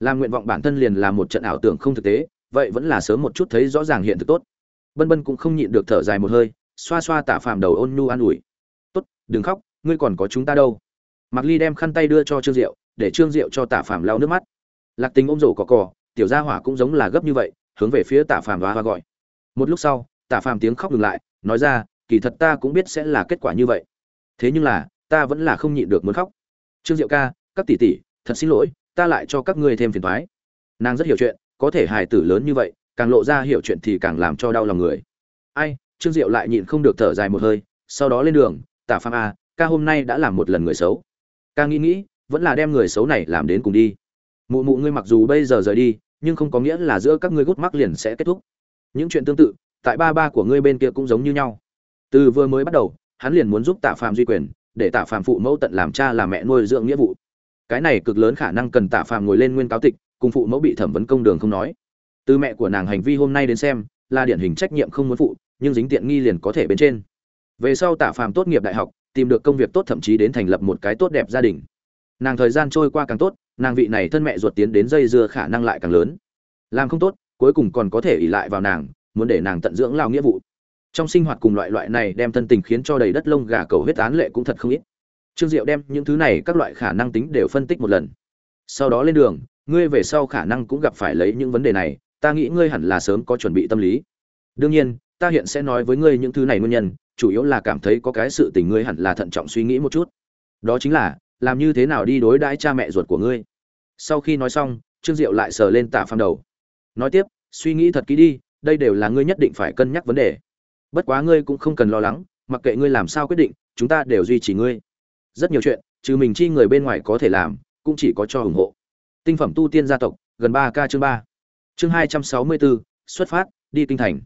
Làm nguyện vọng bản thân liền là một trận ảo tưởng không thực tế, vậy vẫn là sớm một chút thấy rõ ràng hiện thực tốt. Bân bân cũng không nhịn được thở dài một hơi, xoa xoa tạ phàm đầu ôn nhu an ủi. Tốt, đừng khóc, ngươi còn có chúng ta đâu. Mạc ly đem khăn tay đưa cho trương diệu, để trương diệu cho tạ phàm lau nước mắt. Lạc tình ôm rổ cỏ cỏ tiểu gia hỏa cũng giống là gấp như vậy hướng về phía tạ phàm và hoa gọi. Một lúc sau tạ phàm tiếng khóc ngừng lại, nói ra, kỳ thật ta cũng biết sẽ là kết quả như vậy. Thế nhưng là, ta vẫn là không nhịn được muốn khóc. Trương diệu ca, các tỷ tỷ, thật xin lỗi, ta lại cho các ngươi thêm phiền toái. Nàng rất hiểu chuyện, có thể hài tử lớn như vậy, càng lộ ra hiểu chuyện thì càng làm cho đau lòng người. Ai, trương diệu lại nhịn không được thở dài một hơi, sau đó lên đường, tả phàm a ca hôm nay đã làm một lần người xấu. Ca nghĩ nghĩ, vẫn là đem người xấu này làm đến cùng đi. Mụ mụ ngươi mặc dù bây giờ rời đi nhưng không có nghĩa là giữa các ngươi gút mắc liền sẽ kết thúc. Những chuyện tương tự, tại ba ba của ngươi bên kia cũng giống như nhau. Từ vừa mới bắt đầu, hắn liền muốn giúp tạ phàm duy quyền, để tạ phàm phụ mẫu tận làm cha làm mẹ nuôi dưỡng nghĩa vụ. Cái này cực lớn khả năng cần tạ phàm ngồi lên nguyên cáo tịch, cùng phụ mẫu bị thẩm vấn công đường không nói. Từ mẹ của nàng hành vi hôm nay đến xem, là điển hình trách nhiệm không muốn phụ, nhưng dính tiện nghi liền có thể bên trên. Về sau tạ phàm tốt nghiệp đại học, tìm được công việc tốt thậm chí đến thành lập một cái tốt đẹp gia đình. Nàng thời gian trôi qua càng tốt nàng vị này thân mẹ ruột tiến đến dây dưa khả năng lại càng lớn. Làm không tốt, cuối cùng còn có thể ỉ lại vào nàng, muốn để nàng tận dưỡng lao nghĩa vụ. Trong sinh hoạt cùng loại loại này đem thân tình khiến cho đầy đất lông gà cầu huyết án lệ cũng thật không ít. Trương diệu đem những thứ này các loại khả năng tính đều phân tích một lần. Sau đó lên đường, ngươi về sau khả năng cũng gặp phải lấy những vấn đề này, ta nghĩ ngươi hẳn là sớm có chuẩn bị tâm lý. Đương nhiên, ta hiện sẽ nói với ngươi những thứ này nguyên nhân, chủ yếu là cảm thấy có cái sự tình ngươi hẳn là thận trọng suy nghĩ một chút. Đó chính là làm như thế nào đi đối đãi cha mẹ ruột của ngươi? Sau khi nói xong, trương diệu lại sờ lên tả phàm đầu. Nói tiếp, suy nghĩ thật kỹ đi, đây đều là ngươi nhất định phải cân nhắc vấn đề. Bất quá ngươi cũng không cần lo lắng, mặc kệ ngươi làm sao quyết định, chúng ta đều duy trì ngươi. Rất nhiều chuyện, trừ mình chi người bên ngoài có thể làm, cũng chỉ có cho ủng hộ. Tinh phẩm tu tiên gia tộc, gần ba k chương ba. Chương hai trăm sáu mươi bốn xuất phát, đi kinh thành.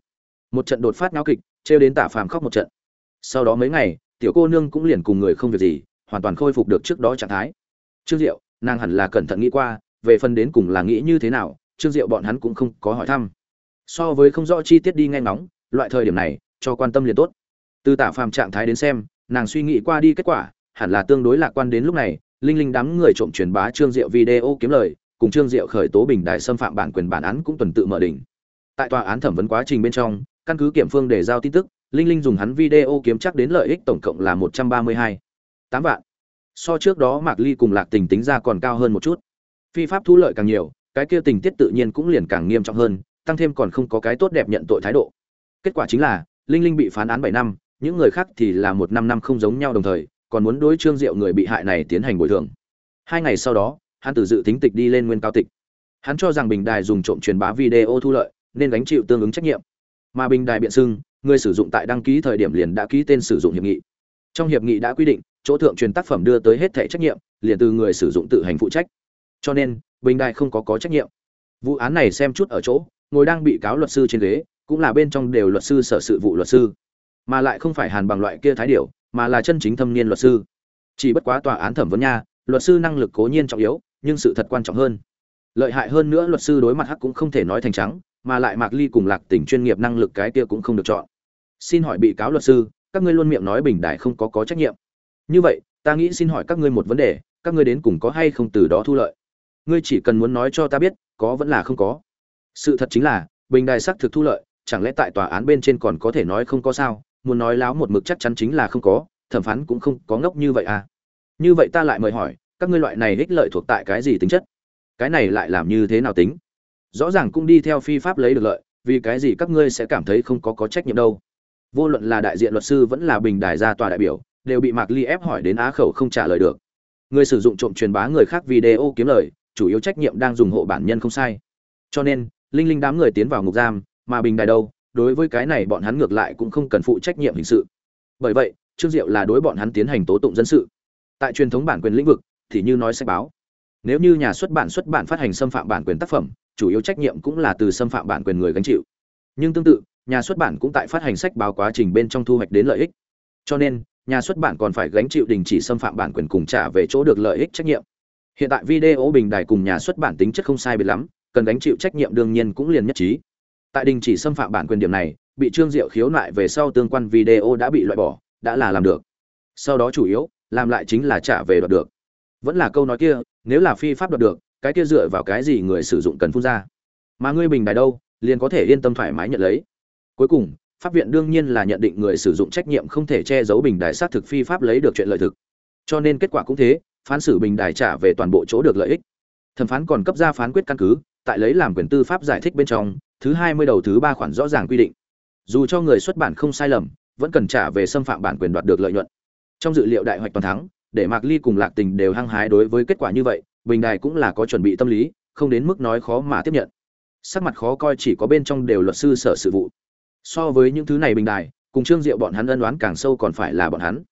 Một trận đột phát náo kịch, trêu đến tả phàm khóc một trận. Sau đó mấy ngày, tiểu cô nương cũng liền cùng người không việc gì hoàn toàn khôi phục được trước đó trạng thái. Trương diệu, nàng hẳn là cẩn thận nghĩ qua, về phần đến cùng là nghĩ như thế nào, trương diệu bọn hắn cũng không có hỏi thăm. So với không rõ chi tiết đi nghe ngóng, loại thời điểm này, cho quan tâm liền tốt. Từ tả phàm trạng thái đến xem, nàng suy nghĩ qua đi kết quả, hẳn là tương đối lạc quan đến lúc này, linh linh đám người trộm truyền bá trương diệu video kiếm lời, cùng trương diệu khởi tố bình đại xâm phạm bản quyền bản án cũng tuần tự mở đỉnh. Tại tòa án thẩm vấn quá trình bên trong, căn cứ kiểm phương để giao tin tức, linh linh dùng hắn video kiếm chắc đến lợi ích tổng cộng là một trăm ba mươi hai tám vạn. So trước đó mạc ly cùng lạc tình tính ra còn cao hơn một chút. Phi pháp thu lợi càng nhiều, cái kia tình tiết tự nhiên cũng liền càng nghiêm trọng hơn, tăng thêm còn không có cái tốt đẹp nhận tội thái độ. Kết quả chính là, linh linh bị phán án bảy năm, những người khác thì là một năm năm không giống nhau đồng thời, còn muốn đối trương diệu người bị hại này tiến hành bồi thường. Hai ngày sau đó, hắn từ dự tính tịch đi lên nguyên cao tịch. Hắn cho rằng bình đài dùng trộm truyền bá video thu lợi, nên gánh chịu tương ứng trách nhiệm. Mà bình đài biện xưng, người sử dụng tại đăng ký thời điểm liền đã ký tên sử dụng hiệp nghị. Trong hiệp nghị đã quy định chỗ thượng truyền tác phẩm đưa tới hết thẻ trách nhiệm liền từ người sử dụng tự hành phụ trách. Cho nên bình Đại không có có trách nhiệm. Vụ án này xem chút ở chỗ ngồi đang bị cáo luật sư trên ghế cũng là bên trong đều luật sư sở sự vụ luật sư. Mà lại không phải hàn bằng loại kia thái điểu, mà là chân chính thâm niên luật sư. Chỉ bất quá tòa án thẩm vấn nha luật sư năng lực cố nhiên trọng yếu nhưng sự thật quan trọng hơn. Lợi hại hơn nữa luật sư đối mặt hắc cũng không thể nói thành trắng mà lại mạc ly cùng lạc tỉnh chuyên nghiệp năng lực cái kia cũng không được chọn. Xin hỏi bị cáo luật sư các ngươi luôn miệng nói bình đại không có có trách nhiệm như vậy, ta nghĩ xin hỏi các ngươi một vấn đề, các ngươi đến cùng có hay không từ đó thu lợi? Ngươi chỉ cần muốn nói cho ta biết, có vẫn là không có. Sự thật chính là, bình đài xác thực thu lợi, chẳng lẽ tại tòa án bên trên còn có thể nói không có sao? Muốn nói láo một mực chắc chắn chính là không có, thẩm phán cũng không có ngốc như vậy à? Như vậy ta lại mời hỏi, các ngươi loại này ích lợi thuộc tại cái gì tính chất? Cái này lại làm như thế nào tính? Rõ ràng cũng đi theo phi pháp lấy được lợi, vì cái gì các ngươi sẽ cảm thấy không có có trách nhiệm đâu? Vô luận là đại diện luật sư vẫn là bình đài ra tòa đại biểu đều bị mạc ly ép hỏi đến á khẩu không trả lời được. Người sử dụng trộm truyền bá người khác video kiếm lời, chủ yếu trách nhiệm đang dùng hộ bản nhân không sai. Cho nên, linh linh đám người tiến vào ngục giam, mà bình đài đâu, đối với cái này bọn hắn ngược lại cũng không cần phụ trách nhiệm hình sự. Bởi vậy, trương diệu là đối bọn hắn tiến hành tố tụng dân sự. Tại truyền thống bản quyền lĩnh vực, thì như nói sách báo. Nếu như nhà xuất bản xuất bản phát hành xâm phạm bản quyền tác phẩm, chủ yếu trách nhiệm cũng là từ xâm phạm bản quyền người gánh chịu. Nhưng tương tự, nhà xuất bản cũng tại phát hành sách báo quá trình bên trong thu hoạch đến lợi ích. Cho nên nhà xuất bản còn phải gánh chịu đình chỉ xâm phạm bản quyền cùng trả về chỗ được lợi ích trách nhiệm. Hiện tại video bình đài cùng nhà xuất bản tính chất không sai biệt lắm, cần gánh chịu trách nhiệm đương nhiên cũng liền nhất trí. Tại đình chỉ xâm phạm bản quyền điểm này, bị trương diệu khiếu nại về sau tương quan video đã bị loại bỏ, đã là làm được. Sau đó chủ yếu, làm lại chính là trả về đoạt được. Vẫn là câu nói kia, nếu là phi pháp đoạt được, cái kia dựa vào cái gì người sử dụng cần phun ra? Mà ngươi bình đài đâu, liền có thể yên tâm thoải mái nhận lấy. Cuối cùng pháp viện đương nhiên là nhận định người sử dụng trách nhiệm không thể che giấu bình đài xác thực phi pháp lấy được chuyện lợi thực. Cho nên kết quả cũng thế, phán xử bình đài trả về toàn bộ chỗ được lợi ích. Thẩm phán còn cấp ra phán quyết căn cứ, tại lấy làm quyền tư pháp giải thích bên trong, thứ hai mươi đầu thứ ba khoản rõ ràng quy định. Dù cho người xuất bản không sai lầm, vẫn cần trả về xâm phạm bản quyền đoạt được lợi nhuận. Trong dự liệu đại hoạch toàn thắng, để mạc ly cùng lạc tình đều hăng hái đối với kết quả như vậy, bình đài cũng là có chuẩn bị tâm lý, không đến mức nói khó mà tiếp nhận. Sắc mặt khó coi chỉ có bên trong đều luật sư sở sự vụ so với những thứ này bình đài, cùng trương diệu bọn hắn ân đoán càng sâu còn phải là bọn hắn.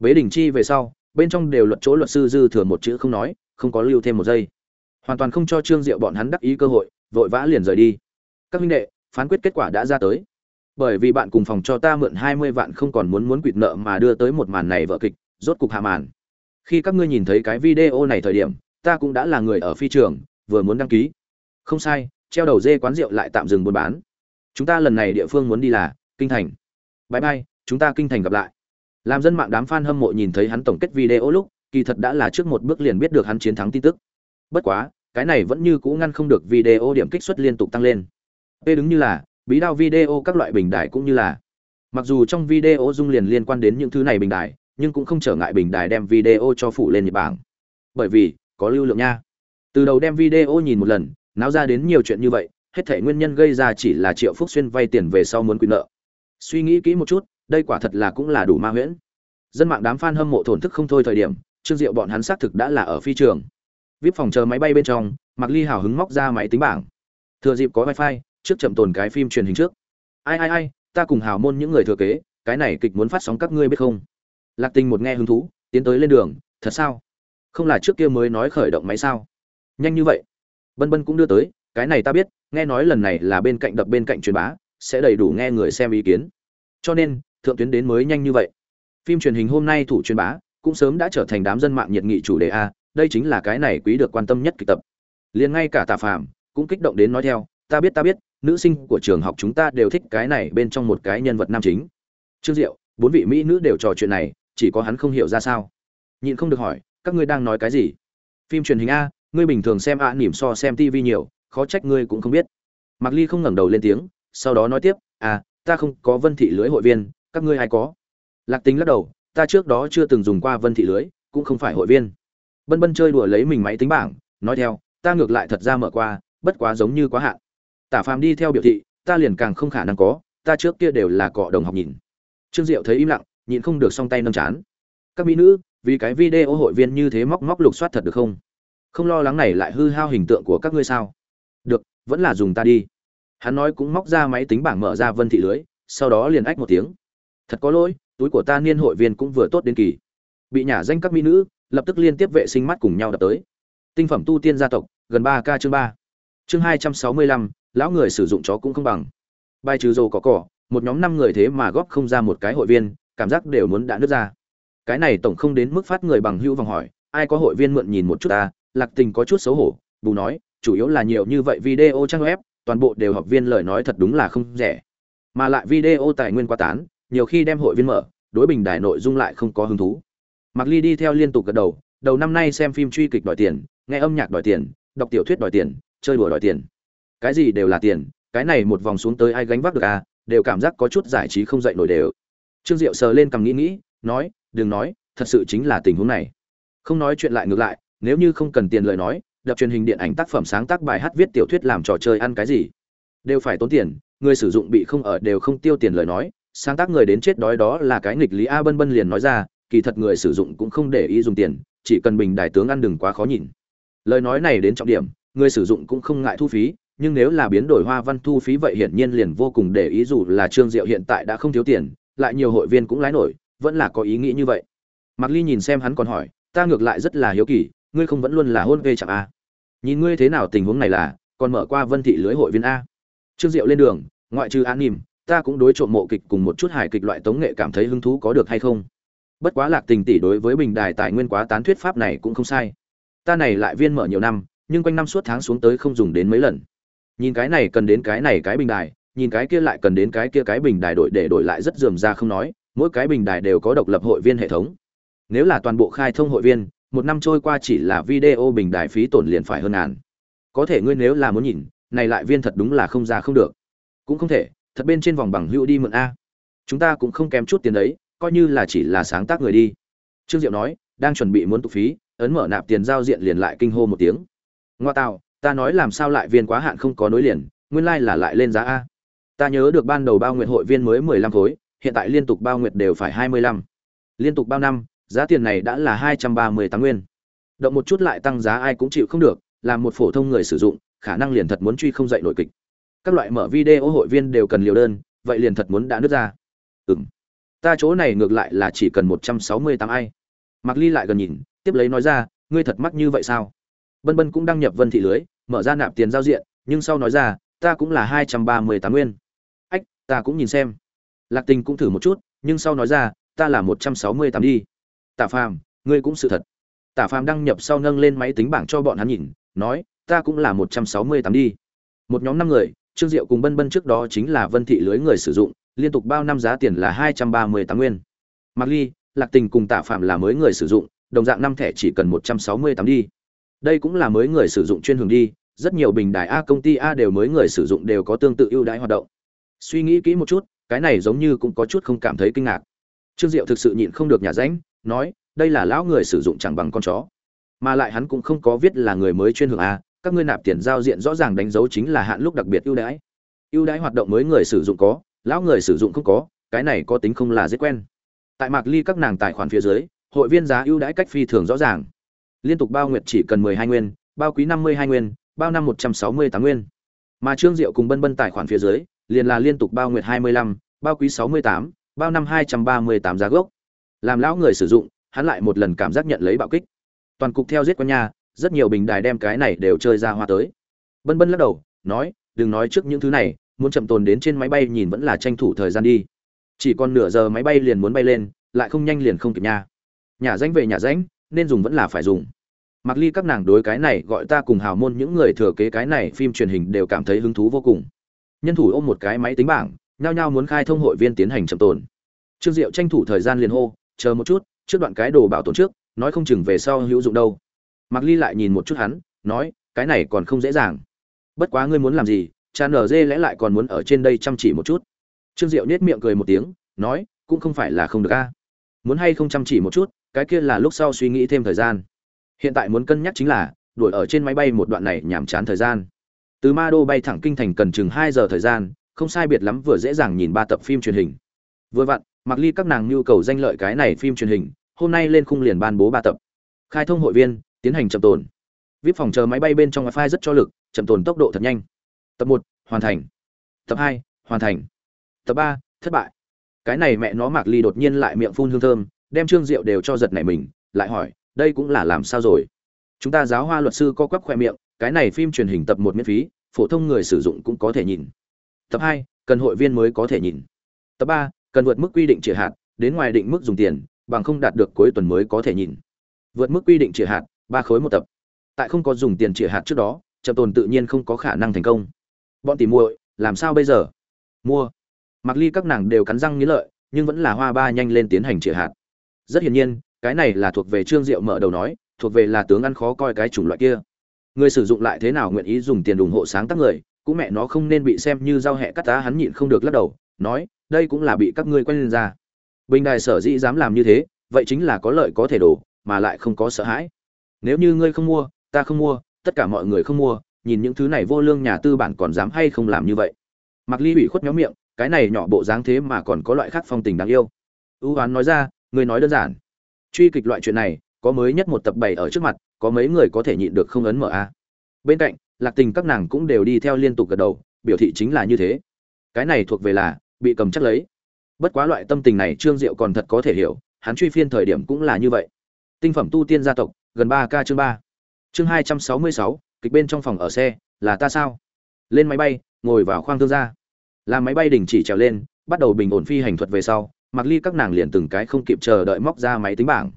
Bế đình chi về sau, bên trong đều luật chỗ luật sư dư thừa một chữ không nói, không có lưu thêm một giây. Hoàn toàn không cho trương diệu bọn hắn đắc ý cơ hội, vội vã liền rời đi. Các huynh đệ, phán quyết kết quả đã ra tới. Bởi vì bạn cùng phòng cho ta mượn hai mươi vạn không còn muốn muốn quỵt nợ mà đưa tới một màn này vợ kịch, rốt cục hạ màn. Khi các ngươi nhìn thấy cái video này thời điểm, ta cũng đã là người ở phi trường, vừa muốn đăng ký. Không sai, treo đầu dê quán rượu lại tạm dừng buôn bán chúng ta lần này địa phương muốn đi là kinh thành. Bãi bay, chúng ta kinh thành gặp lại. Làm dân mạng đám fan hâm mộ nhìn thấy hắn tổng kết video lúc kỳ thật đã là trước một bước liền biết được hắn chiến thắng tin tức. Bất quá cái này vẫn như cũ ngăn không được video điểm kích suất liên tục tăng lên. P đứng như là bí đao video các loại bình đài cũng như là. Mặc dù trong video dung liền liên quan đến những thứ này bình đài nhưng cũng không trở ngại bình đài đem video cho phủ lên nhật bảng bởi vì có lưu lượng nha. Từ đầu đem video nhìn một lần náo ra đến nhiều chuyện như vậy hết thể nguyên nhân gây ra chỉ là triệu phúc xuyên vay tiền về sau muốn quy nợ. Suy nghĩ kỹ một chút, đây quả thật là cũng là đủ ma huyễn. Dân mạng đám fan hâm mộ thổn thức không thôi thời điểm, trương diệu bọn hắn xác thực đã là ở phi trường. Vip phòng chờ máy bay bên trong mặc ly hào hứng móc ra máy tính bảng. Thừa dịp có wifi, trước chậm tồn cái phim truyền hình trước. Ai ai ai, ta cùng hào môn những người thừa kế, cái này kịch muốn phát sóng các ngươi biết không? Lạc tình một nghe hứng thú, tiến tới lên đường, thật sao? Không là trước kia mới nói khởi động máy sao? Nhanh như vậy. Bân bân cũng đưa tới cái này ta biết, nghe nói lần này là bên cạnh đập bên cạnh truyền bá, sẽ đầy đủ nghe người xem ý kiến. Cho nên, thượng tuyến đến mới nhanh như vậy. Phim truyền hình hôm nay thủ truyền bá, cũng sớm đã trở thành đám dân mạng nhiệt nghị chủ đề a, đây chính là cái này quý được quan tâm nhất kịch tập. Liền ngay cả tạ phàm cũng kích động đến nói theo, ta biết ta biết, nữ sinh của trường học chúng ta đều thích cái này bên trong một cái nhân vật nam chính. Trương diệu, bốn vị mỹ nữ đều trò chuyện này, chỉ có hắn không hiểu ra sao. Nhịn không được hỏi, các ngươi đang nói cái gì? Phim truyền hình a, ngươi bình thường xem a nỉm so xem tv nhiều khó trách ngươi cũng không biết. Mạc ly không ngẩng đầu lên tiếng, sau đó nói tiếp à ta không có vân thị lưới hội viên, các ngươi ai có? Lạc tính lắc đầu, ta trước đó chưa từng dùng qua vân thị lưới, cũng không phải hội viên. Bân bân chơi đùa lấy mình máy tính bảng, nói theo, ta ngược lại thật ra mở qua, bất quá giống như quá hạn. Tả phàm đi theo biểu thị, ta liền càng không khả năng có, ta trước kia đều là cọ đồng học nhìn. Trương diệu thấy im lặng, nhịn không được song tay nâng chán. Các mỹ nữ, vì cái video hội viên như thế móc móc lục soát thật được không? Không lo lắng này lại hư hao hình tượng của các ngươi sao? Được, vẫn là dùng ta đi. Hắn nói cũng móc ra máy tính bảng mở ra vân thị lưới, sau đó liền ách một tiếng. Thật có lỗi, túi của ta niên hội viên cũng vừa tốt đến kỳ. Bị nhả danh các mỹ nữ, lập tức liên tiếp vệ sinh mắt cùng nhau đập tới. Tinh phẩm tu tiên gia tộc, gần ba k chương ba. Chương hai trăm sáu mươi lăm, lão người sử dụng chó cũng không bằng. Bài trừ dầu có cỏ, một nhóm năm người thế mà góp không ra một cái hội viên, cảm giác đều muốn đã nứt ra. Cái này tổng không đến mức phát người bằng hữu vòng hỏi, ai có hội viên mượn nhìn một chút ta, lạc tình có chút xấu hổ, bù nói chủ yếu là nhiều như vậy video trang web, toàn bộ đều học viên lời nói thật đúng là không rẻ. Mà lại video tài nguyên quá tán, nhiều khi đem hội viên mở, đối bình đài nội dung lại không có hứng thú. Mặc ly đi theo liên tục gật đầu đầu năm nay xem phim truy kịch đòi tiền, nghe âm nhạc đòi tiền, đọc tiểu thuyết đòi tiền, chơi đùa đòi tiền. Cái gì đều là tiền, cái này một vòng xuống tới ai gánh vác được à đều cảm giác có chút giải trí không dậy nổi đều. Trương diệu sờ lên cầm nghĩ nghĩ, nói, đừng nói, thật sự chính là tình huống này. Không nói chuyện lại ngược lại, nếu như không cần tiền lời nói đập truyền hình điện ảnh tác phẩm sáng tác bài hát viết tiểu thuyết làm trò chơi ăn cái gì. Đều phải tốn tiền, người sử dụng bị không ở đều không tiêu tiền lời nói, sáng tác người đến chết đói đó là cái nghịch lý a bân bân liền nói ra, kỳ thật người sử dụng cũng không để ý dùng tiền, chỉ cần bình đại tướng ăn đừng quá khó nhìn. Lời nói này đến trọng điểm, người sử dụng cũng không ngại thu phí, nhưng nếu là biến đổi hoa văn thu phí vậy hiển nhiên liền vô cùng để ý dù là trương diệu hiện tại đã không thiếu tiền, lại nhiều hội viên cũng lái nổi, vẫn là có ý nghĩ như vậy. Mạc ly nhìn xem hắn còn hỏi, ta ngược lại rất là hiếu kỳ, ngươi không vẫn luôn là hôn vê chẳng a nhìn ngươi thế nào tình huống này là, còn mở qua vân thị lưới hội viên a. Trương diệu lên đường, ngoại trừ an nỉm, ta cũng đối trộm mộ kịch cùng một chút hài kịch loại tống nghệ cảm thấy hứng thú có được hay không? Bất quá lạc tình tỷ đối với bình đài tài nguyên quá tán thuyết pháp này cũng không sai. Ta này lại viên mở nhiều năm, nhưng quanh năm suốt tháng xuống tới không dùng đến mấy lần. Nhìn cái này cần đến cái này cái bình đài, nhìn cái kia lại cần đến cái kia cái bình đài đổi để đổi lại rất dườm ra không nói, mỗi cái bình đài đều có độc lập hội viên hệ thống. Nếu là toàn bộ khai thông hội viên một năm trôi qua chỉ là video bình đài phí tổn liền phải hơn ngàn. Có thể ngươi nếu là muốn nhìn, này lại viên thật đúng là không ra không được. Cũng không thể, thật bên trên vòng bằng hữu đi mượn a. Chúng ta cũng không kém chút tiền đấy, coi như là chỉ là sáng tác người đi. Trương diệu nói, đang chuẩn bị muốn tục phí, ấn mở nạp tiền giao diện liền lại kinh hô một tiếng. Ngoa tạo, ta nói làm sao lại viên quá hạn không có nối liền, nguyên lai là lại lên giá a. Ta nhớ được ban đầu bao nguyện hội viên mới mười lăm khối, hiện tại liên tục bao nguyện đều phải hai mươi lăm. Liên tục bao năm giá tiền này đã là hai trăm ba mươi tám nguyên. Động một chút lại tăng giá ai cũng chịu không được, làm một phổ thông người sử dụng, khả năng liền thật muốn truy không dậy nổi kịch. Các loại mở video hội viên đều cần liều đơn, vậy liền thật muốn đã nứt ra. Ừ m ta chỗ này ngược lại là chỉ cần một trăm sáu mươi tám ai. Mặc ly lại gần nhìn, tiếp lấy nói ra, ngươi thật mắc như vậy sao? Bân bân cũng đăng nhập vân thị lưới, mở ra nạp tiền giao diện, nhưng sau nói ra, ta cũng là hai trăm ba mươi tám nguyên. Ách, ta cũng nhìn xem. Lạc tình cũng thử một chút, nhưng sau nói ra, ta là một trăm sáu mươi tám đi tả phàm, ngươi cũng sự thật. Tả phàm đăng nhập sau nâng lên máy tính bảng cho bọn hắn nhìn, nói, ta cũng là một trăm sáu mươi tám đi. Một nhóm năm người, trương diệu cùng bân bân trước đó chính là vân thị lưới người sử dụng, liên tục bao năm giá tiền là hai trăm ba mươi tám nguyên. Mặc ly, lạc tình cùng tả phạm là mới người sử dụng, đồng dạng năm thẻ chỉ cần một trăm sáu mươi tám đi. Đây cũng là mới người sử dụng chuyên hướng đi, rất nhiều bình đài a, công ty a đều mới người sử dụng đều có tương tự ưu đãi hoạt động. Suy nghĩ kỹ một chút, cái này giống như cũng có chút không cảm thấy kinh ngạc. Trương diệu thực sự nhịn không được nhà ránh nói, đây là lão người sử dụng chẳng bằng con chó. Mà lại hắn cũng không có viết là người mới chuyên hưởng a các ngươi nạp tiền giao diện rõ ràng đánh dấu chính là hạn lúc đặc biệt ưu đãi. Ưu đãi hoạt động mới người sử dụng có, lão người sử dụng không có, cái này có tính không là dễ quen. Tại mạc ly các nàng tài khoản phía dưới, hội viên giá ưu đãi cách phi thường rõ ràng. Liên tục bao nguyệt chỉ cần mười hai nguyên, bao quý năm mươi hai nguyên, bao năm một trăm sáu mươi tám nguyên. Mà trương diệu cùng bân bân tài khoản phía dưới, liền là liên tục bao nguyệt hai mươi lăm, bao quý sáu mươi tám, bao năm hai trăm ba mươi tám giá gốc làm lão người sử dụng, hắn lại một lần cảm giác nhận lấy bạo kích. Toàn cục theo giết con nhà rất nhiều bình đài đem cái này đều chơi ra hoa tới. Bân bân lắc đầu, nói, đừng nói trước những thứ này, muốn chậm tồn đến trên máy bay nhìn vẫn là tranh thủ thời gian đi. Chỉ còn nửa giờ máy bay liền muốn bay lên, lại không nhanh liền không kịp nha. Nhà danh về nhà danh nên dùng vẫn là phải dùng. Mặc ly các nàng đối cái này gọi ta cùng hào môn những người thừa kế cái này phim truyền hình đều cảm thấy hứng thú vô cùng. Nhân thủ ôm một cái máy tính bảng, nhao nhao muốn khai thông hội viên tiến hành chậm tồn. Trương diệu tranh thủ thời gian liền hô chờ một chút, trước đoạn cái đồ bảo tồn trước, nói không chừng về sau hữu dụng đâu. Mặc ly lại nhìn một chút hắn, nói, cái này còn không dễ dàng. Bất quá ngươi muốn làm gì cha nở dê lẽ lại còn muốn ở trên đây chăm chỉ một chút. Trương diệu nết miệng cười một tiếng, nói, cũng không phải là không được a. Muốn hay không chăm chỉ một chút, cái kia là lúc sau suy nghĩ thêm thời gian. Hiện tại muốn cân nhắc chính là, đuổi ở trên máy bay một đoạn này nhàm chán thời gian. Từ ma đô bay thẳng kinh thành cần chừng hai giờ thời gian, không sai biệt lắm vừa dễ dàng nhìn ba tập phim truyền hình. Vừa vặn mặc ly các nàng nhu cầu danh lợi cái này phim truyền hình, hôm nay lên khung liền ban bố ba tập. Khai thông hội viên, tiến hành chậm tồn. Vip phòng chờ máy bay bên trong wifi rất cho lực, chậm tồn tốc độ thật nhanh. Tập một, hoàn thành. Tập hai, hoàn thành. Tập ba, thất bại. Cái này mẹ nó mạc ly đột nhiên lại miệng phun hương thơm, đem trương diệu đều cho giật nảy mình, lại hỏi, đây cũng là làm sao rồi? Chúng ta giáo hoa luật sư co quắp khoe miệng, cái này phim truyền hình tập một miễn phí, phổ thông người sử dụng cũng có thể nhìn. Tập hai, cần hội viên mới có thể nhìn. Tập ba cần vượt mức quy định trịa hạt, đến ngoài định mức dùng tiền, bằng không đạt được cuối tuần mới có thể nhìn. Vượt mức quy định trịa hạt, ba khối một tập. Tại không có dùng tiền trịa hạt trước đó, chậm tồn tự nhiên không có khả năng thành công. Bọn tỉ muội, làm sao bây giờ? Mua. Mặc ly các nàng đều cắn răng nghĩ lợi, nhưng vẫn là hoa ba nhanh lên tiến hành trịa hạt. Rất hiển nhiên, cái này là thuộc về trương diệu mở đầu nói, thuộc về là tướng ăn khó coi cái chủng loại kia. Người sử dụng lại thế nào nguyện ý dùng tiền ủng hộ sáng tác người, cũng mẹ nó không nên bị xem như giao hẹ cắt tá hắn nhịn không được lắc đầu, nói đây cũng là bị các ngươi quen lên ra. Bình đài sở dĩ dám làm như thế, vậy chính là có lợi có thể đổ, mà lại không có sợ hãi. Nếu như ngươi không mua, ta không mua, tất cả mọi người không mua, nhìn những thứ này vô lương nhà tư bản còn dám hay không làm như vậy. Mặc ly bị khuất méo miệng, cái này nhỏ bộ dáng thế mà còn có loại khác phong tình đáng yêu. Ưu hoán nói ra người nói đơn giản. Truy kịch loại chuyện này, có mới nhất một tập bảy ở trước mặt, có mấy người có thể nhịn được không ấn mở a? Bên cạnh, lạc tình các nàng cũng đều đi theo liên tục gật đầu, biểu thị chính là như thế. Cái này thuộc về là bị cầm chắc lấy. Bất quá loại tâm tình này trương diệu còn thật có thể hiểu, hắn truy phiên thời điểm cũng là như vậy. Tinh phẩm tu tiên gia tộc, gần ba k chương ba. Chương hai trăm sáu mươi sáu, kịch bên trong phòng ở xe, là ta sao? Lên máy bay, ngồi vào khoang thương gia. Làm máy bay đình chỉ trèo lên, bắt đầu bình ổn phi hành thuật về sau, mặc ly các nàng liền từng cái không kịp chờ đợi móc ra máy tính bảng.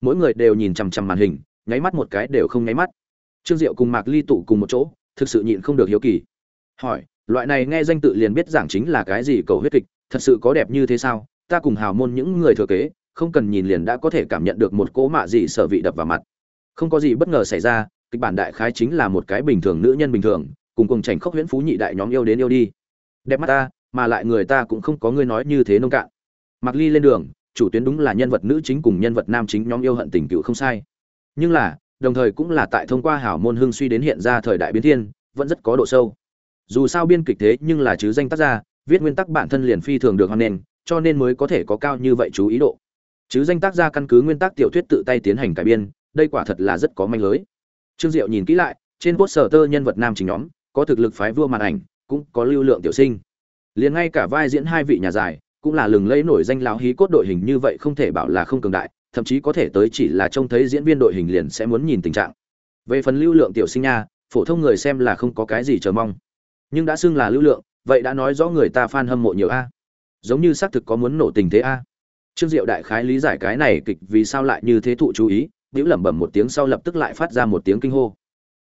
Mỗi người đều nhìn chằm chằm màn hình, nháy mắt một cái đều không nháy mắt. Trương diệu cùng mạc ly tụ cùng một chỗ, thực sự nhịn không được hiếu kỳ. Hỏi loại này nghe danh tự liền biết giảng chính là cái gì cầu huyết kịch, thật sự có đẹp như thế sao? Ta cùng hào môn những người thừa kế, không cần nhìn liền đã có thể cảm nhận được một cỗ mạ gì sở vị đập vào mặt. Không có gì bất ngờ xảy ra, kịch bản đại khái chính là một cái bình thường nữ nhân bình thường, cùng cùng chảnh khốc huyễn phú nhị đại nhóm yêu đến yêu đi. Đẹp mắt ta, mà lại người ta cũng không có ngươi nói như thế nông cạn. Mặc ly lên đường, chủ tuyến đúng là nhân vật nữ chính cùng nhân vật nam chính nhóm yêu hận tình cựu không sai. Nhưng là, đồng thời cũng là tại thông qua hảo môn hưng suy đến hiện ra thời đại biến thiên, vẫn rất có độ sâu dù sao biên kịch thế nhưng là chứ danh tác gia, viết nguyên tắc bản thân liền phi thường được hoan nghênh, cho nên mới có thể có cao như vậy chú ý độ. Chứ danh tác gia căn cứ nguyên tắc tiểu thuyết tự tay tiến hành cải biên, đây quả thật là rất có manh lưới. Trương diệu nhìn kỹ lại, trên bốt sở tơ nhân vật nam chính nhóm, có thực lực phái vua màn ảnh, cũng có lưu lượng tiểu sinh. Liền ngay cả vai diễn hai vị nhà dài cũng là lừng lẫy nổi danh lão hí cốt đội hình như vậy không thể bảo là không cường đại, thậm chí có thể tới chỉ là trông thấy diễn viên đội hình liền sẽ muốn nhìn tình trạng. Về phần lưu lượng tiểu sinh nha, phổ thông người xem là không có cái gì chờ mong nhưng đã xưng là lưu lượng, vậy đã nói rõ người ta fan hâm mộ nhiều a. Giống như xác thực có muốn nổ tình thế a. Trương diệu đại khái lý giải cái này kịch vì sao lại như thế thụ chú ý, bĩu lẩm bẩm một tiếng sau lập tức lại phát ra một tiếng kinh hô.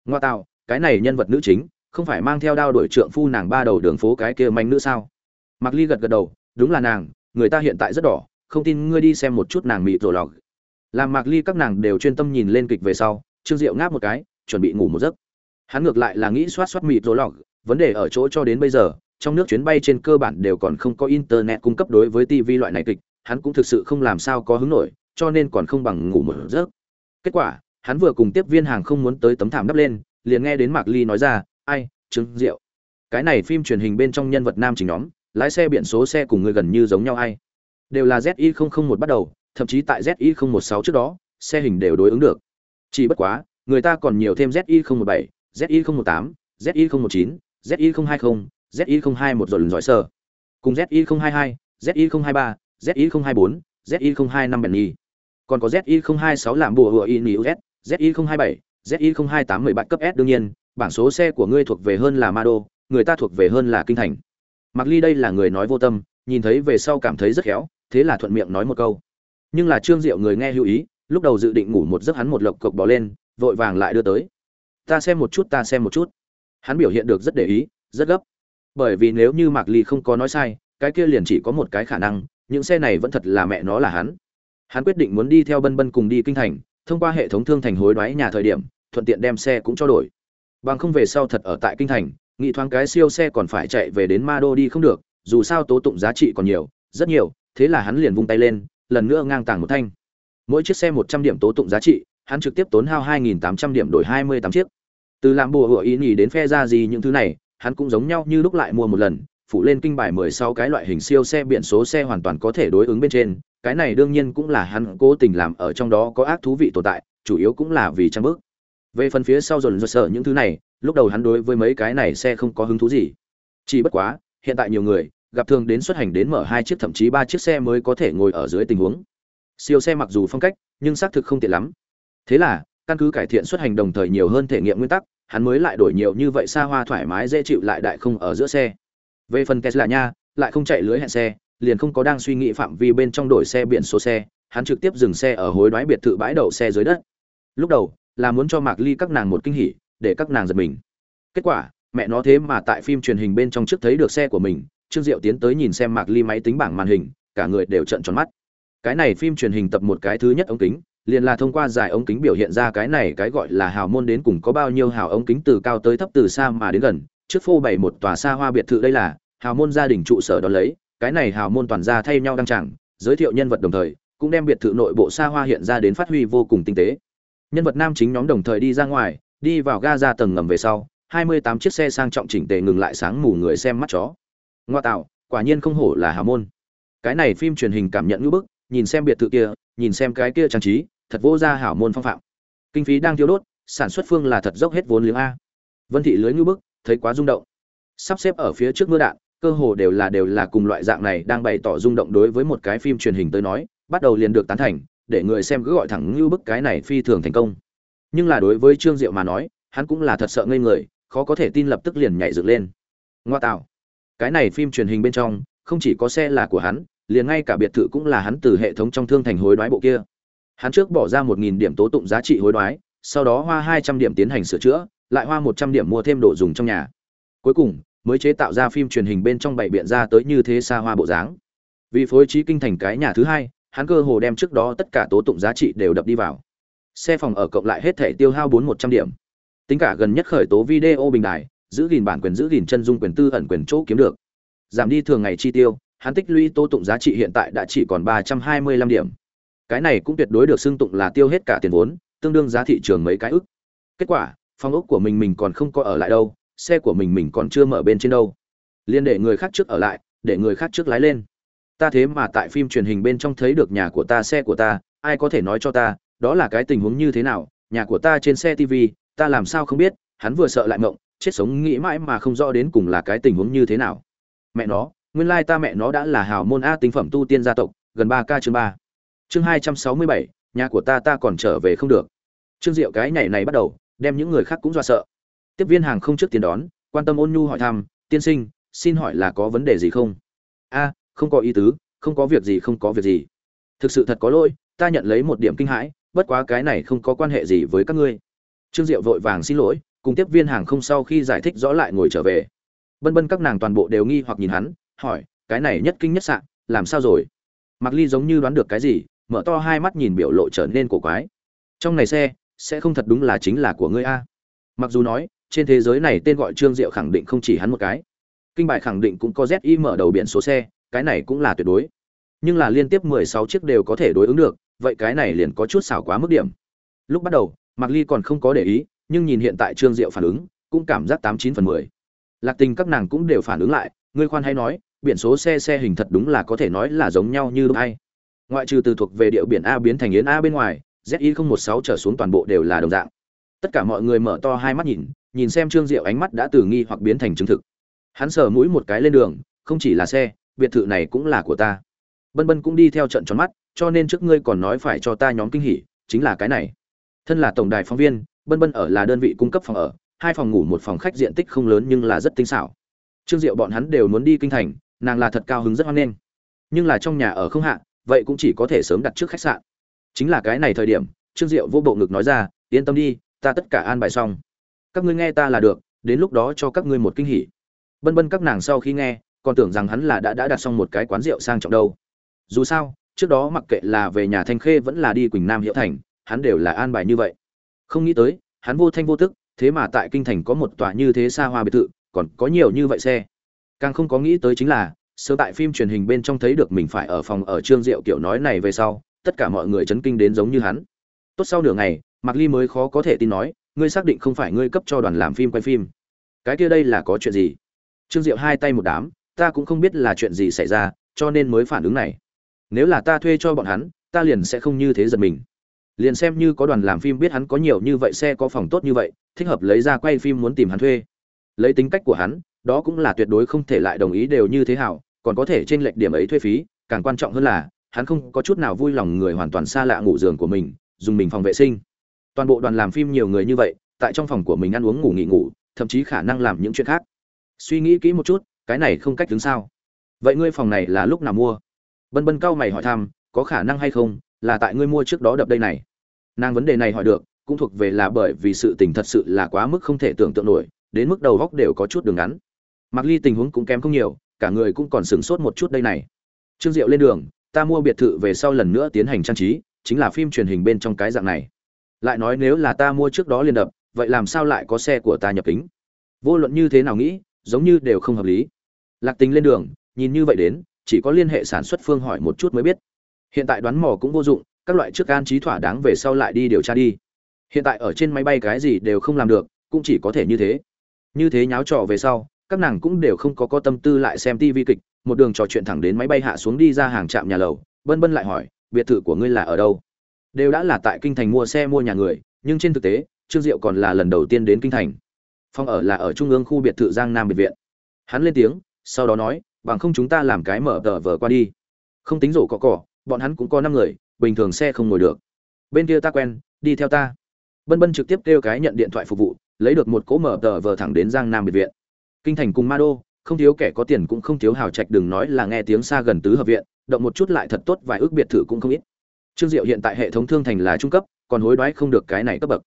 Ngoa tạo, cái này nhân vật nữ chính, không phải mang theo đao đổi trượng phu nàng ba đầu đường phố cái kia manh nữ sao? Mặc ly gật gật đầu, đúng là nàng, người ta hiện tại rất đỏ, không tin ngươi đi xem một chút nàng mị rồi lọc. Làm mạc ly các nàng đều chuyên tâm nhìn lên kịch về sau, trương diệu ngáp một cái, chuẩn bị ngủ một giấc. Hắn ngược lại là nghĩ xoát xoát mịt rồi lọc vấn đề ở chỗ cho đến bây giờ, trong nước chuyến bay trên cơ bản đều còn không có internet cung cấp đối với tv loại này kịch, hắn cũng thực sự không làm sao có hứng nổi, cho nên còn không bằng ngủ một giấc. Kết quả, hắn vừa cùng tiếp viên hàng không muốn tới tấm thảm đắp lên, liền nghe đến mạc ly nói ra, ai, trương diệu, cái này phim truyền hình bên trong nhân vật nam chính nhóm, lái xe biển số xe cùng người gần như giống nhau ai? Đều là zi 001 bắt đầu, thậm chí tại zi 016 trước đó, xe hình đều đối ứng được. Chỉ bất quá, người ta còn nhiều thêm zi 017 zi 018 zi một chín 020 zi 021 rồi lần giỏi sờ, cùng zi 022 zi 023 zi 024 zi 025 Benny còn có zi 026 làm bùa hựa in us zi 027 zi 028 10 bạn cấp s đương nhiên bảng số xe của ngươi thuộc về hơn là Mado, người ta thuộc về hơn là kinh thành. Mặc Ly đây là người nói vô tâm, nhìn thấy về sau cảm thấy rất khéo, thế là thuận miệng nói một câu. Nhưng là Trương Diệu người nghe hữu ý, lúc đầu dự định ngủ một giấc hắn một lộc cộc bỏ lên, vội vàng lại đưa tới. Ta xem một chút, ta xem một chút. Hắn biểu hiện được rất để ý, rất gấp. Bởi vì nếu như Mạc Ly không có nói sai, cái kia liền chỉ có một cái khả năng, những xe này vẫn thật là mẹ nó là hắn. Hắn quyết định muốn đi theo Bân Bân cùng đi kinh thành, thông qua hệ thống thương thành hối đoái nhà thời điểm, thuận tiện đem xe cũng cho đổi bằng không về sau thật ở tại kinh thành nghị thoáng cái siêu xe còn phải chạy về đến ma đô đi không được dù sao tố tụng giá trị còn nhiều rất nhiều thế là hắn liền vung tay lên lần nữa ngang tàng một thanh mỗi chiếc xe một trăm điểm tố tụng giá trị hắn trực tiếp tốn hao hai nghìn tám trăm điểm đổi hai mươi tám chiếc từ làm bùa hựa ý nhì đến phe ra gì những thứ này, hắn cũng giống nhau như lúc lại mua một lần phụ lên kinh bài mười sáu cái loại hình siêu xe biển số xe hoàn toàn có thể đối ứng bên trên. Cái này đương nhiên cũng là hắn cố tình làm ở trong đó có ác thú vị tồn tại, chủ yếu cũng là vì trang bước về phần phía sau dồn dồn sợ những thứ này, lúc đầu hắn đối với mấy cái này xe không có hứng thú gì. Chỉ bất quá, hiện tại nhiều người, gặp thường đến xuất hành đến mở hai chiếc thậm chí ba chiếc xe mới có thể ngồi ở dưới tình huống. Siêu xe mặc dù phong cách, nhưng xác thực không tiện lắm. Thế là, căn cứ cải thiện xuất hành đồng thời nhiều hơn thể nghiệm nguyên tắc hắn mới lại đổi nhiều như vậy xa hoa thoải mái dễ chịu lại đại không ở giữa xe về phần tesla nha lại không chạy lưới hẹn xe liền không có đang suy nghĩ phạm vi bên trong đổi xe biển số xe hắn trực tiếp dừng xe ở hối đoái biệt thự bãi đậu xe dưới đất lúc đầu là muốn cho Mạc Ly các nàng một kinh hỉ, để các nàng giật mình. Kết quả, mẹ nó thế mà tại phim truyền hình bên trong trước thấy được xe của mình, Trương Diệu tiến tới nhìn xem Mạc Ly máy tính bảng màn hình, cả người đều trợn tròn mắt. Cái này phim truyền hình tập một cái thứ nhất ống kính, liền là thông qua dài ống kính biểu hiện ra cái này cái gọi là hào môn đến cùng có bao nhiêu hào ống kính từ cao tới thấp từ xa mà đến gần, trước phô bày một tòa xa hoa biệt thự đây là hào môn gia đình trụ sở đó lấy, cái này hào môn toàn gia thay nhau đăng chẳng, giới thiệu nhân vật đồng thời, cũng đem biệt thự nội bộ xa hoa hiện ra đến phát huy vô cùng tinh tế. Nhân vật nam chính nhóm đồng thời đi ra ngoài đi vào ga ra tầng ngầm về sau hai mươi tám chiếc xe sang trọng chỉnh tề ngừng lại sáng mù người xem mắt chó. Ngoa tạo quả nhiên không hổ là hào môn. Cái này phim truyền hình cảm nhận ngữ bức nhìn xem biệt thự kia nhìn xem cái kia trang trí, thật vô ra hảo môn phong phạm. Kinh phí đang thiếu đốt, sản xuất phương là thật dốc hết vốn liếng a. Vân thị lưới ngưỡng bức, thấy quá rung động. Sắp xếp ở phía trước mưa đạn, cơ hồ đều là đều là cùng loại dạng này đang bày tỏ rung động đối với một cái phim truyền hình tới nói, bắt đầu liền được tán thành, để người xem cứ gọi thẳng như bức cái này phi thường thành công. Nhưng là đối với trương diệu mà nói, hắn cũng là thật sợ ngây người, khó có thể tin lập tức liền nhảy dựng lên. Ngoa tạo. Cái này phim truyền hình bên trong, không chỉ có xe là của hắn liền ngay cả biệt thự cũng là hắn từ hệ thống trong thương thành hối đoái bộ kia. Hắn trước bỏ ra một nghìn điểm tố tụng giá trị hối đoái, sau đó hoa hai trăm điểm tiến hành sửa chữa, lại hoa một trăm điểm mua thêm đồ dùng trong nhà. Cuối cùng, mới chế tạo ra phim truyền hình bên trong bảy biện ra tới như thế xa hoa bộ dáng. Vì phối trí kinh thành cái nhà thứ hai, hắn cơ hồ đem trước đó tất cả tố tụng giá trị đều đập đi vào. Xe phòng ở cộng lại hết thể tiêu hao bốn một trăm điểm. Tính cả gần nhất khởi tố video bình đài, giữ gìn bản quyền, giữ gìn chân dung quyền tư ẩn quyền chỗ kiếm được. Giảm đi thường ngày chi tiêu hắn tích lũy tố tụng giá trị hiện tại đã chỉ còn ba trăm hai mươi lăm điểm. Cái này cũng tuyệt đối được xưng tụng là tiêu hết cả tiền vốn tương đương giá thị trường mấy cái ức. Kết quả phòng ốc của mình mình còn không có ở lại đâu xe của mình mình còn chưa mở bên trên đâu. Liên để người khác trước ở lại để người khác trước lái lên. Ta thế mà tại phim truyền hình bên trong thấy được nhà của ta xe của ta ai có thể nói cho ta đó là cái tình huống như thế nào nhà của ta trên xe tv ta làm sao không biết hắn vừa sợ lại ngộng, chết sống nghĩ mãi mà không rõ đến cùng là cái tình huống như thế nào. Mẹ nó nguyên lai ta mẹ nó đã là hào môn a tinh phẩm tu tiên gia tộc, gần ba k chương ba. Chương hai trăm sáu mươi bảy, nhà của ta ta còn trở về không được. Trương diệu cái nhảy này bắt đầu, đem những người khác cũng do sợ. Tiếp viên hàng không trước tiền đón, quan tâm ôn nhu hỏi thăm, tiên sinh, xin hỏi là có vấn đề gì không? A, không có ý tứ, không có việc gì, không có việc gì. Thực sự thật có lỗi, ta nhận lấy một điểm kinh hãi, bất quá cái này không có quan hệ gì với các ngươi. Trương diệu vội vàng xin lỗi, cùng tiếp viên hàng không sau khi giải thích rõ lại ngồi trở về. Bân bân các nàng toàn bộ đều nghi hoặc nhìn hắn hỏi, cái này nhất kinh nhất sạn làm sao rồi? Mặc ly giống như đoán được cái gì, mở to hai mắt nhìn biểu lộ trở nên cổ quái. Trong này xe, sẽ không thật đúng là chính là của ngươi a. Mặc dù nói, trên thế giới này tên gọi trương diệu khẳng định không chỉ hắn một cái. Kinh bại khẳng định cũng có zi mở đầu biển số xe, cái này cũng là tuyệt đối. Nhưng là liên tiếp 16 chiếc đều có thể đối ứng được, vậy cái này liền có chút xảo quá mức điểm. Lúc bắt đầu Mặc ly còn không có để ý, nhưng nhìn hiện tại trương diệu phản ứng, cũng cảm giác tám chín phần mười. Lạc tình các nàng cũng đều phản ứng lại, ngươi khoan hay nói biển số xe xe hình thật đúng là có thể nói là giống nhau như ai. ngoại trừ từ thuộc về địa biển a biến thành yến a bên ngoài zi không một sáu trở xuống toàn bộ đều là đồng dạng. Tất cả mọi người mở to hai mắt nhìn nhìn xem trương diệu ánh mắt đã từ nghi hoặc biến thành chứng thực. Hắn sờ mũi một cái lên đường, không chỉ là xe, biệt thự này cũng là của ta. Bân bân cũng đi theo trận tròn mắt, cho nên trước ngươi còn nói phải cho ta nhóm kinh hỉ, chính là cái này. Thân là tổng đài phóng viên, bân bân ở là đơn vị cung cấp phòng ở, hai phòng ngủ một phòng khách diện tích không lớn nhưng là rất tinh xảo. Trương diệu bọn hắn đều muốn đi kinh thành nàng là thật cao hứng rất hoan nghênh. Nhưng là trong nhà ở không hạ, vậy cũng chỉ có thể sớm đặt trước khách sạn. Chính là cái này thời điểm, trương diệu vô bộ ngực nói ra, yên tâm đi, ta tất cả an bài xong. Các ngươi nghe ta là được, đến lúc đó cho các ngươi một kinh hỉ. Bân bân các nàng sau khi nghe, còn tưởng rằng hắn là đã đã đặt xong một cái quán rượu sang trọng đâu. Dù sao, trước đó mặc kệ là về nhà thanh khê vẫn là đi quỳnh nam hiệu thành, hắn đều là an bài như vậy. Không nghĩ tới, hắn vô thanh vô tức, thế mà tại kinh thành có một tòa như thế xa hoa biệt thự, còn có nhiều như vậy xe càng không có nghĩ tới chính là sớm tại phim truyền hình bên trong thấy được mình phải ở phòng ở trương diệu kiểu nói này về sau, tất cả mọi người chấn kinh đến giống như hắn. Tốt sau nửa ngày, mạc ly mới khó có thể tin nói, ngươi xác định không phải ngươi cấp cho đoàn làm phim quay phim? Cái kia đây là có chuyện gì? Trương diệu hai tay một đám, ta cũng không biết là chuyện gì xảy ra, cho nên mới phản ứng này. Nếu là ta thuê cho bọn hắn, ta liền sẽ không như thế giật mình. Liền xem như có đoàn làm phim biết hắn có nhiều như vậy, xe có phòng tốt như vậy, thích hợp lấy ra quay phim muốn tìm hắn thuê. Lấy tính cách của hắn đó cũng là tuyệt đối không thể lại đồng ý đều như thế hảo, còn có thể trên lệch điểm ấy thuê phí, càng quan trọng hơn là, hắn không có chút nào vui lòng người hoàn toàn xa lạ ngủ giường của mình, dùng mình phòng vệ sinh. Toàn bộ đoàn làm phim nhiều người như vậy, tại trong phòng của mình ăn uống ngủ nghỉ ngủ, thậm chí khả năng làm những chuyện khác. Suy nghĩ kỹ một chút, cái này không cách đứng sao vậy ngươi phòng này là lúc nào mua? Bân bân cao mày hỏi thăm, có khả năng hay không, là tại ngươi mua trước đó đập đây này. Nàng vấn đề này hỏi được, cũng thuộc về là bởi vì sự tình thật sự là quá mức không thể tưởng tượng nổi, đến mức đầu góc đều có chút đường ngắn mặc ly tình huống cũng kém không nhiều, cả người cũng còn sửng sốt một chút đây này. Trương diệu lên đường, ta mua biệt thự về sau lần nữa tiến hành trang trí, chính là phim truyền hình bên trong cái dạng này. Lại nói nếu là ta mua trước đó liền đập, vậy làm sao lại có xe của ta nhập kính? Vô luận như thế nào nghĩ, giống như đều không hợp lý. Lạc Tình lên đường, nhìn như vậy đến, chỉ có liên hệ sản xuất phương hỏi một chút mới biết. Hiện tại đoán mò cũng vô dụng, các loại trước an trí thỏa đáng về sau lại đi điều tra đi. Hiện tại ở trên máy bay cái gì đều không làm được, cũng chỉ có thể như thế. Như thế nháo trò về sau các nàng cũng đều không có có tâm tư lại xem tivi kịch, một đường trò chuyện thẳng đến máy bay hạ xuống đi ra hàng trạm nhà lầu, bân bân lại hỏi, biệt thự của ngươi là ở đâu? Đều đã là tại kinh thành mua xe mua nhà người, nhưng trên thực tế, trương diệu còn là lần đầu tiên đến kinh thành. Phòng ở là ở trung ương khu biệt thự giang nam biệt viện. Hắn lên tiếng, sau đó nói, bằng không chúng ta làm cái mở tờ vở qua đi. Không tính rổ cọ cỏ bọn hắn cũng có năm người, bình thường xe không ngồi được. Bên kia ta quen, đi theo ta. Bân bân trực tiếp kêu cái nhận điện thoại phục vụ, lấy được một cỗ mở tờ vở thẳng đến giang nam biệt viện kinh thành cùng ma đô, không thiếu kẻ có tiền cũng không thiếu hào trạch, đừng nói là nghe tiếng xa gần tứ hợp viện, động một chút lại thật tốt, vài ước biệt thự cũng không ít. Trương diệu hiện tại hệ thống thương thành là trung cấp, còn hối đoái không được cái này cấp bậc.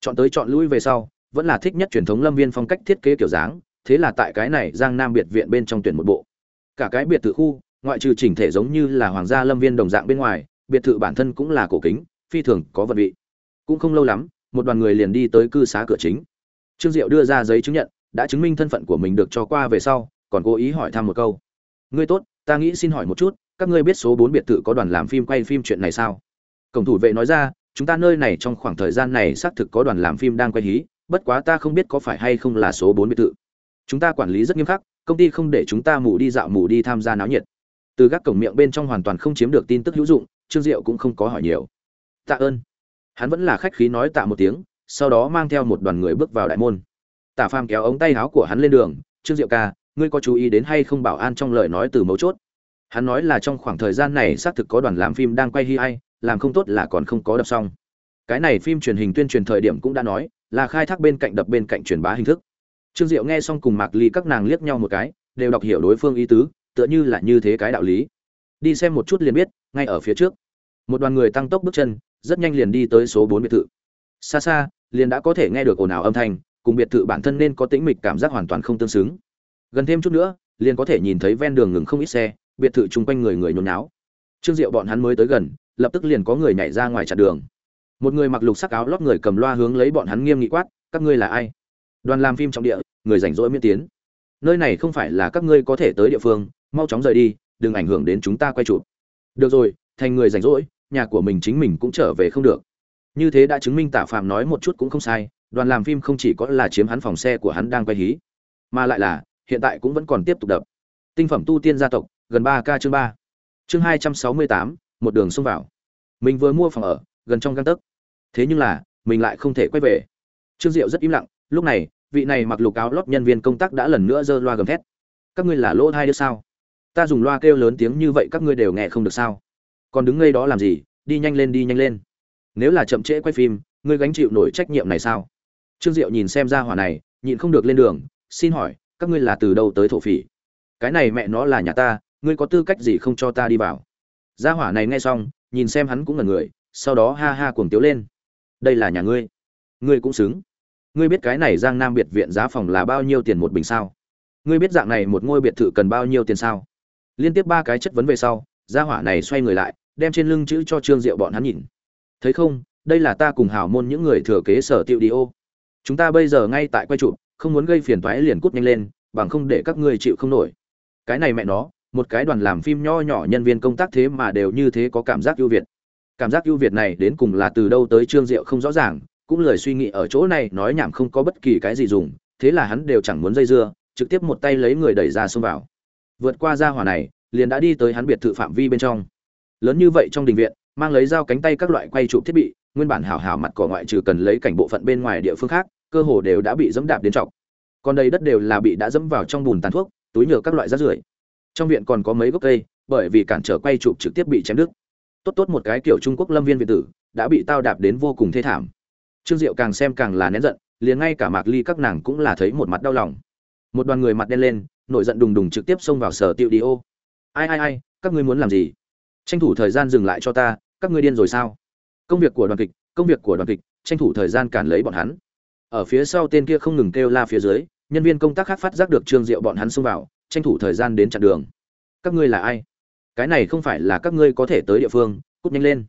Chọn tới chọn lui về sau, vẫn là thích nhất truyền thống lâm viên phong cách thiết kế kiểu dáng, thế là tại cái này giang nam biệt viện bên trong tuyển một bộ. Cả cái biệt thự khu, ngoại trừ chỉnh thể giống như là hoàng gia lâm viên đồng dạng bên ngoài, biệt thự bản thân cũng là cổ kính, phi thường có vật vị. Cũng không lâu lắm, một đoàn người liền đi tới cư xá cửa chính. Trương diệu đưa ra giấy chứng nhận đã chứng minh thân phận của mình được cho qua về sau, còn cố ý hỏi thăm một câu. Ngươi tốt, ta nghĩ xin hỏi một chút, các ngươi biết số bốn biệt thự có đoàn làm phim quay phim chuyện này sao? Cổng thủ vệ nói ra, chúng ta nơi này trong khoảng thời gian này xác thực có đoàn làm phim đang quay hí, bất quá ta không biết có phải hay không là số bốn biệt thự. Chúng ta quản lý rất nghiêm khắc, công ty không để chúng ta mù đi dạo mù đi tham gia náo nhiệt. Từ các cổng miệng bên trong hoàn toàn không chiếm được tin tức hữu dụng, trương diệu cũng không có hỏi nhiều. Tạ ơn. Hắn vẫn là khách khí nói tạ một tiếng, sau đó mang theo một đoàn người bước vào đại môn tả phàm kéo ống tay áo của hắn lên đường trương diệu ca ngươi có chú ý đến hay không bảo an trong lời nói từ mấu chốt? Hắn nói là trong khoảng thời gian này xác thực có đoàn làm phim đang quay hi ai, làm không tốt là còn không có đập xong. Cái này phim truyền hình tuyên truyền thời điểm cũng đã nói là khai thác bên cạnh đập bên cạnh truyền bá hình thức. Trương diệu nghe xong cùng mạc ly các nàng liếc nhau một cái đều đọc hiểu đối phương ý tứ tựa như là như thế cái đạo lý. Đi xem một chút liền biết ngay ở phía trước. Một đoàn người tăng tốc bước chân rất nhanh liền đi tới số bốn biệt thự. Xa xa liền đã có thể nghe được ồn ào âm thanh cùng biệt thự bản thân nên có tĩnh mịch cảm giác hoàn toàn không tương xứng. Gần thêm chút nữa, liền có thể nhìn thấy ven đường ngừng không ít xe, biệt thự chung quanh người người nhốn náo trương diệu bọn hắn mới tới gần, lập tức liền có người nhảy ra ngoài chặn đường. Một người mặc lục sắc áo lót người cầm loa hướng lấy bọn hắn nghiêm nghị quát, các ngươi là ai? Đoàn làm phim trong địa, người rảnh rỗi miễn tiến. Nơi này không phải là các ngươi có thể tới địa phương, mau chóng rời đi, đừng ảnh hưởng đến chúng ta quay chụp. Được rồi, thành người rảnh rỗi, nhà của mình chính mình cũng trở về không được. Như thế đã chứng minh tả phạm nói một chút cũng không sai đoàn làm phim không chỉ có là chiếm hắn phòng xe của hắn đang quay hí, mà lại là, hiện tại cũng vẫn còn tiếp tục đập. Tinh phẩm tu tiên gia tộc, gần ba k chương ba. Chương hai trăm sáu mươi tám, một đường xông vào. Mình vừa mua phòng ở, gần trong găng tấc. Thế nhưng là, mình lại không thể quay về. Trương diệu rất im lặng, lúc này, vị này mặc lục áo lót nhân viên công tác đã lần nữa giơ loa gầm thét. Các ngươi là lỗ hai đứa sao? Ta dùng loa kêu lớn tiếng như vậy các ngươi đều nghe không được sao? Còn đứng ngây đó làm gì? Đi nhanh lên, đi nhanh lên. Nếu là chậm trễ quay phim, ngươi gánh chịu nổi trách nhiệm này sao? Trương diệu nhìn xem ra hỏa này, nhịn không được lên đường, xin hỏi, các ngươi là từ đâu tới thổ phỉ? Cái này mẹ nó là nhà ta, ngươi có tư cách gì không cho ta đi vào? Gia hỏa này nghe xong, nhìn xem hắn cũng ngẩn người, sau đó ha ha cuồng tiếu lên. Đây là nhà ngươi. Ngươi cũng xứng. Ngươi biết cái này giang nam biệt viện giá phòng là bao nhiêu tiền một bình sao? Ngươi biết dạng này một ngôi biệt thự cần bao nhiêu tiền sao? Liên tiếp ba cái chất vấn về sau, gia hỏa này xoay người lại, đem trên lưng chữ cho trương diệu bọn hắn nhìn. Thấy không, đây là ta cùng hào môn những người thừa kế sở tiệu đi ô chúng ta bây giờ ngay tại quay trụ, không muốn gây phiền toái liền cút nhanh lên, bằng không để các ngươi chịu không nổi. Cái này mẹ nó, một cái đoàn làm phim nho nhỏ nhân viên công tác thế mà đều như thế có cảm giác ưu việt. Cảm giác ưu việt này đến cùng là từ đâu tới trương diệu không rõ ràng, cũng lời suy nghĩ ở chỗ này nói nhảm không có bất kỳ cái gì dùng, thế là hắn đều chẳng muốn dây dưa, trực tiếp một tay lấy người đẩy ra xông vào. Vượt qua ra hỏa này, liền đã đi tới hắn biệt thự phạm vi bên trong. Lớn như vậy trong đình viện, mang lấy dao cánh tay các loại quay chụp thiết bị nguyên bản hảo hảo mặt cỏ ngoại trừ cần lấy cảnh bộ phận bên ngoài địa phương khác, cơ hồ đều đã bị dẫm đạp đến trọc. Còn đây đất đều là bị đã dẫm vào trong bùn tàn thuốc, túi nhựa các loại rác rưởi. Trong viện còn có mấy gốc cây, bởi vì cản trở quay chụp trực tiếp bị chém đứt. Tốt tốt một cái kiểu trung quốc lâm viên việt tử, đã bị tao đạp đến vô cùng thê thảm. Trương diệu càng xem càng là nén giận, liền ngay cả mạc ly các nàng cũng là thấy một mặt đau lòng. Một đoàn người mặt đen lên, nổi giận đùng đùng trực tiếp xông vào sở tiệu đi ô. Ai ai ai, các ngươi muốn làm gì? Tranh thủ thời gian dừng lại cho ta, các ngươi điên rồi sao? Công việc của đoàn kịch, công việc của đoàn kịch, tranh thủ thời gian cản lấy bọn hắn. Ở phía sau tên kia không ngừng kêu la phía dưới, nhân viên công tác khác phát giác được trương diệu bọn hắn xông vào, tranh thủ thời gian đến chặn đường. Các ngươi là ai? Cái này không phải là các ngươi có thể tới địa phương, cút nhanh lên.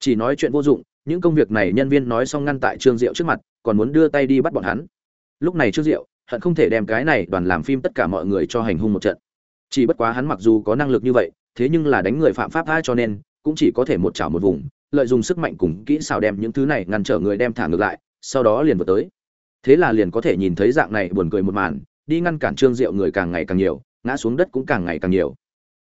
Chỉ nói chuyện vô dụng, những công việc này nhân viên nói xong ngăn tại trương diệu trước mặt, còn muốn đưa tay đi bắt bọn hắn. Lúc này trương diệu, hận không thể đem cái này đoàn làm phim tất cả mọi người cho hành hung một trận. Chỉ bất quá hắn mặc dù có năng lực như vậy, thế nhưng là đánh người phạm pháp tha cho nên, cũng chỉ có thể một chảo một vùng lợi dụng sức mạnh cùng kỹ xảo đem những thứ này ngăn trở người đem thả ngược lại, sau đó liền vượt tới. Thế là liền có thể nhìn thấy dạng này buồn cười một màn, đi ngăn cản trương diệu người càng ngày càng nhiều, ngã xuống đất cũng càng ngày càng nhiều.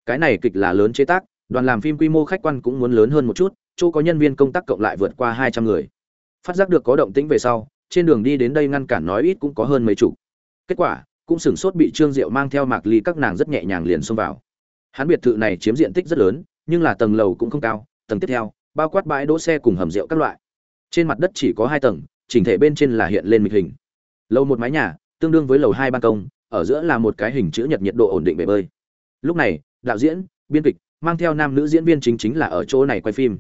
Cái này kịch là lớn chế tác, đoàn làm phim quy mô khách quan cũng muốn lớn hơn một chút, chỗ có nhân viên công tác cộng lại vượt qua hai trăm người. Phát giác được có động tĩnh về sau, trên đường đi đến đây ngăn cản nói ít cũng có hơn mấy chục. Kết quả, cũng sửng sốt bị trương diệu mang theo mạc ly các nàng rất nhẹ nhàng liền xông vào. Hắn biệt thự này chiếm diện tích rất lớn, nhưng là tầng lầu cũng không cao, tầng tiếp theo bao quát bãi đỗ xe cùng hầm rượu các loại. Trên mặt đất chỉ có hai tầng, chỉnh thể bên trên là hiện lên mịch hình. Lầu một mái nhà, tương đương với lầu hai ban công, ở giữa là một cái hình chữ nhật nhiệt độ ổn định bể bơi. Lúc này, đạo diễn, biên kịch, mang theo nam nữ diễn viên chính chính là ở chỗ này quay phim.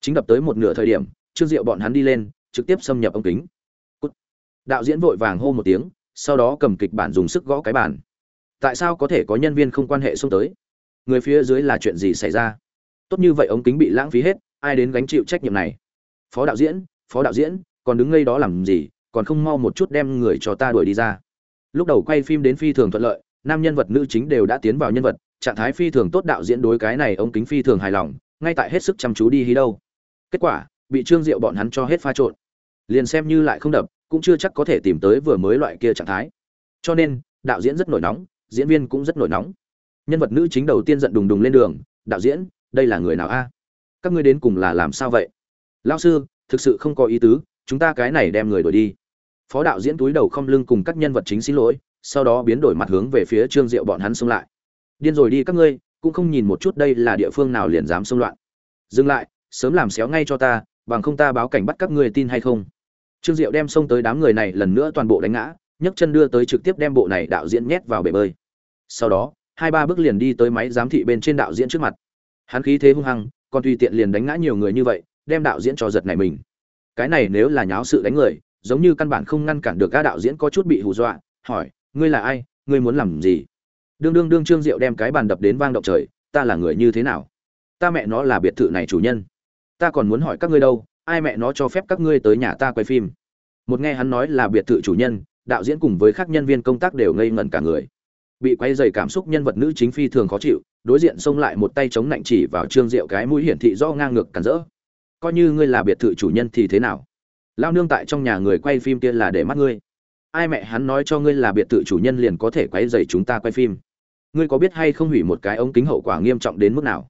Chính đập tới một nửa thời điểm, trương diệu bọn hắn đi lên, trực tiếp xâm nhập ống kính. Cút. đạo diễn vội vàng hô một tiếng, sau đó cầm kịch bản dùng sức gõ cái bản tại sao có thể có nhân viên không quan hệ xông tới? Người phía dưới là chuyện gì xảy ra? Tốt như vậy ống kính bị lãng phí hết ai đến gánh chịu trách nhiệm này? Phó đạo diễn, phó đạo diễn, còn đứng ngây đó làm gì? Còn không mau một chút đem người cho ta đuổi đi ra. Lúc đầu quay phim đến phi thường thuận lợi, nam nhân vật, nữ chính đều đã tiến vào nhân vật, trạng thái phi thường tốt, đạo diễn đối cái này ông kính phi thường hài lòng, ngay tại hết sức chăm chú đi hí đâu. Kết quả, bị trương diệu bọn hắn cho hết pha trộn. Liền xem như lại không đập, cũng chưa chắc có thể tìm tới vừa mới loại kia trạng thái. Cho nên, đạo diễn rất nổi nóng, diễn viên cũng rất nổi nóng. Nhân vật, nữ chính đầu tiên giận đùng đùng lên đường, đạo diễn, đây là người nào a? Các ngươi đến cùng là làm sao vậy? Lao sư, thực sự không có ý tứ, chúng ta cái này đem người đổi đi. Phó đạo diễn túi đầu không lưng cùng các nhân vật chính xin lỗi, sau đó biến đổi mặt hướng về phía trương diệu bọn hắn xông lại. Điên rồi đi các ngươi, cũng không nhìn một chút đây là địa phương nào liền dám xông loạn. Dừng lại, sớm làm xéo ngay cho ta, bằng không ta báo cảnh bắt các ngươi tin hay không? Trương diệu đem xông tới đám người này lần nữa toàn bộ đánh ngã, nhấc chân đưa tới trực tiếp đem bộ này đạo diễn nhét vào bể bơi. Sau đó, hai ba bước liền đi tới máy giám thị bên trên đạo diễn trước mặt. Hắn khí thế hung hăng còn tùy tiện liền đánh ngã nhiều người như vậy, đem đạo diễn cho giật này mình. Cái này nếu là nháo sự đánh người, giống như căn bản không ngăn cản được các đạo diễn có chút bị hù dọa, hỏi, ngươi là ai? Ngươi muốn làm gì? Đương đương đương trương diệu đem cái bàn đập đến vang động trời, ta là người như thế nào? Ta mẹ nó là biệt thự này chủ nhân. Ta còn muốn hỏi các ngươi đâu, ai mẹ nó cho phép các ngươi tới nhà ta quay phim? Một nghe hắn nói là biệt thự chủ nhân, đạo diễn cùng với các nhân viên công tác đều ngây ngẩn cả người. Bị quay dày cảm xúc nhân vật nữ chính phi thường khó chịu đối diện xông lại một tay chống nạnh chỉ vào trương diệu cái mũi hiển thị do ngang ngược cản rỡ. Coi như ngươi là biệt thự chủ nhân thì thế nào? Lao nương tại trong nhà người quay phim kia là để mắt ngươi. Ai mẹ hắn nói cho ngươi là biệt thự chủ nhân liền có thể quay dày chúng ta quay phim? Ngươi có biết hay không hủy một cái ống kính hậu quả nghiêm trọng đến mức nào?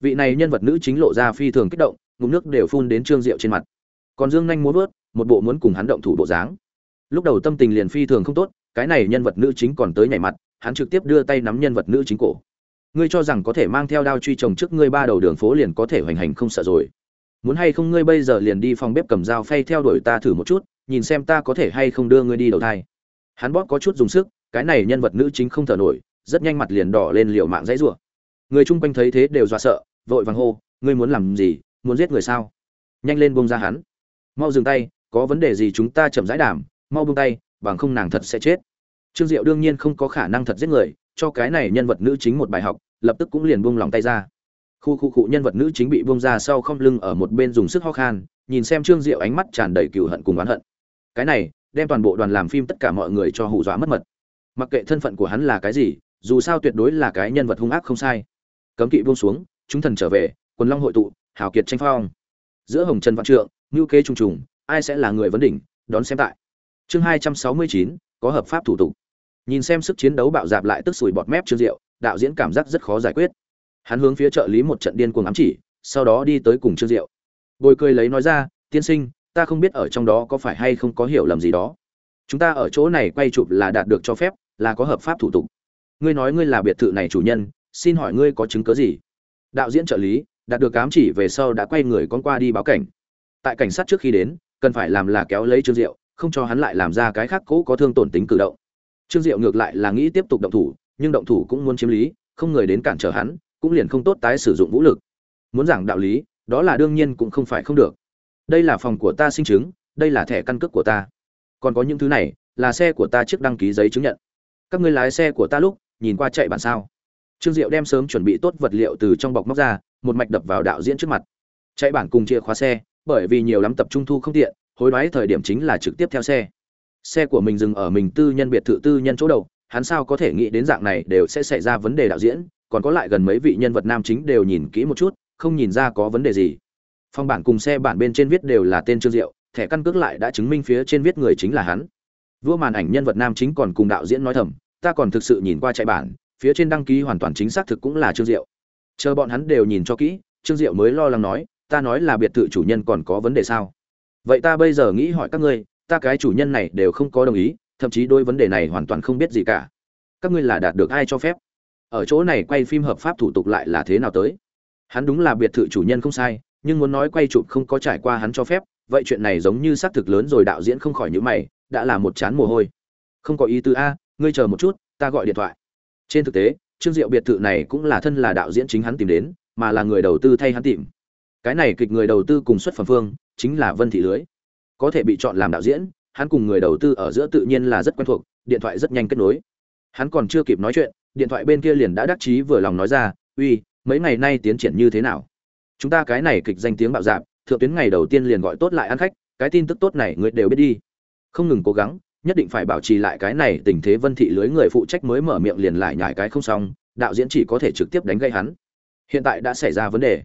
Vị này nhân vật nữ chính lộ ra phi thường kích động, ngụm nước đều phun đến trương diệu trên mặt. Còn dương nhanh muốn vớt, một bộ muốn cùng hắn động thủ bộ dáng. Lúc đầu tâm tình liền phi thường không tốt, cái này nhân vật nữ chính còn tới nhảy mặt, hắn trực tiếp đưa tay nắm nhân vật nữ chính cổ ngươi cho rằng có thể mang theo đao truy chồng trước ngươi ba đầu đường phố liền có thể hoành hành không sợ rồi. Muốn hay không ngươi bây giờ liền đi phòng bếp cầm dao phay theo đuổi ta thử một chút nhìn xem ta có thể hay không đưa ngươi đi đầu thai. Hắn bóp có chút dùng sức cái này nhân vật nữ chính không thở nổi rất nhanh mặt liền đỏ lên liều mạng dãy rủa. Người chung quanh thấy thế đều dọa sợ vội vàng hô ngươi muốn làm gì? Muốn giết người sao? Nhanh lên buông ra hắn. Mau dừng tay có vấn đề gì chúng ta chậm rãi đảm, mau buông tay bằng không nàng thật sẽ chết. Trương diệu đương nhiên không có khả năng thật giết người cho cái này nhân vật nữ chính một bài học, lập tức cũng liền buông lòng tay ra. Khu khu cụ nhân vật nữ chính bị buông ra sau không lưng ở một bên dùng sức ho khan, nhìn xem trương diệu ánh mắt tràn đầy cừu hận cùng oán hận. Cái này, đem toàn bộ đoàn làm phim tất cả mọi người cho hù dọa mất mật. Mặc kệ thân phận của hắn là cái gì, dù sao tuyệt đối là cái nhân vật hung ác không sai. Cấm kỵ buông xuống, chúng thần trở về, quần long hội tụ, hào kiệt tranh phong. Giữa hồng trần vạn trượng, ngưu kế trùng trùng, ai sẽ là người vấn đỉnh, đón xem tại. Chương hai trăm sáu mươi chín, có hợp pháp thủ tục nhìn xem sức chiến đấu bạo dạp lại tức sủi bọt mép trương diệu, đạo diễn cảm giác rất khó giải quyết. Hắn hướng phía trợ lý một trận điên cuồng ám chỉ, sau đó đi tới cùng trương diệu. Bồi cười lấy nói ra, tiên sinh, ta không biết ở trong đó có phải hay không có hiểu lầm gì đó. Chúng ta ở chỗ này quay chụp là đạt được cho phép, là có hợp pháp thủ tục. Ngươi nói ngươi là biệt thự này chủ nhân, xin hỏi ngươi có chứng cớ gì? Đạo diễn trợ lý, đạt được ám chỉ về sau đã quay người con qua đi báo cảnh. Tại cảnh sát trước khi đến, cần phải làm là kéo lấy trương diệu, không cho hắn lại làm ra cái khác cũ có thương tổn tính cử động trương diệu ngược lại là nghĩ tiếp tục động thủ, nhưng động thủ cũng muốn chiếm lý, không người đến cản trở hắn, cũng liền không tốt tái sử dụng vũ lực. Muốn giảng đạo lý, đó là đương nhiên cũng không phải không được. Đây là phòng của ta sinh chứng, đây là thẻ căn cước của ta. Còn có những thứ này, là xe của ta trước đăng ký giấy chứng nhận. Các ngươi lái xe của ta lúc, nhìn qua chạy bản sao. Trương diệu đem sớm chuẩn bị tốt vật liệu từ trong bọc móc ra, một mạch đập vào đạo diễn trước mặt. Chạy bản cùng chìa khóa xe, bởi vì nhiều lắm tập trung thu không tiện, hối đoái thời điểm chính là trực tiếp theo xe xe của mình dừng ở mình tư nhân biệt thự tư nhân chỗ đầu, hắn sao có thể nghĩ đến dạng này đều sẽ xảy ra vấn đề đạo diễn, còn có lại gần mấy vị nhân vật nam chính đều nhìn kỹ một chút, không nhìn ra có vấn đề gì. Phong bản cùng xe bản bên trên viết đều là tên trương diệu, thẻ căn cước lại đã chứng minh phía trên viết người chính là hắn. Vua màn ảnh nhân vật nam chính còn cùng đạo diễn nói thầm, ta còn thực sự nhìn qua chạy bản phía trên đăng ký hoàn toàn chính xác thực cũng là trương diệu. Chờ bọn hắn đều nhìn cho kỹ, trương diệu mới lo lắng nói, ta nói là biệt thự chủ nhân còn có vấn đề sao? Vậy ta bây giờ nghĩ hỏi các ngươi ta cái chủ nhân này đều không có đồng ý, thậm chí đôi vấn đề này hoàn toàn không biết gì cả. Các ngươi là đạt được ai cho phép? Ở chỗ này quay phim hợp pháp thủ tục lại là thế nào tới? Hắn đúng là biệt thự chủ nhân không sai, nhưng muốn nói quay chụp không có trải qua hắn cho phép, vậy chuyện này giống như xác thực lớn rồi, đạo diễn không khỏi nhữ mày, đã là một chán mồ hôi. Không có ý tứ a, ngươi chờ một chút, ta gọi điện thoại. Trên thực tế, trương diệu biệt thự này cũng là thân là đạo diễn chính hắn tìm đến, mà là người đầu tư thay hắn tìm. Cái này kịch người đầu tư cùng xuất phẩm phương, chính là vân thị lưới có thể bị chọn làm đạo diễn, hắn cùng người đầu tư ở giữa tự nhiên là rất quen thuộc, điện thoại rất nhanh kết nối. Hắn còn chưa kịp nói chuyện, điện thoại bên kia liền đã đắc chí vừa lòng nói ra, uy, mấy ngày nay tiến triển như thế nào? Chúng ta cái này kịch danh tiếng bạo dạp thượng tuyến ngày đầu tiên liền gọi tốt lại ăn khách, cái tin tức tốt này người đều biết đi. Không ngừng cố gắng, nhất định phải bảo trì lại cái này tình thế vân thị lưới người phụ trách mới mở miệng liền lại nhải cái không xong, đạo diễn chỉ có thể trực tiếp đánh gây hắn. Hiện tại đã xảy ra vấn đề.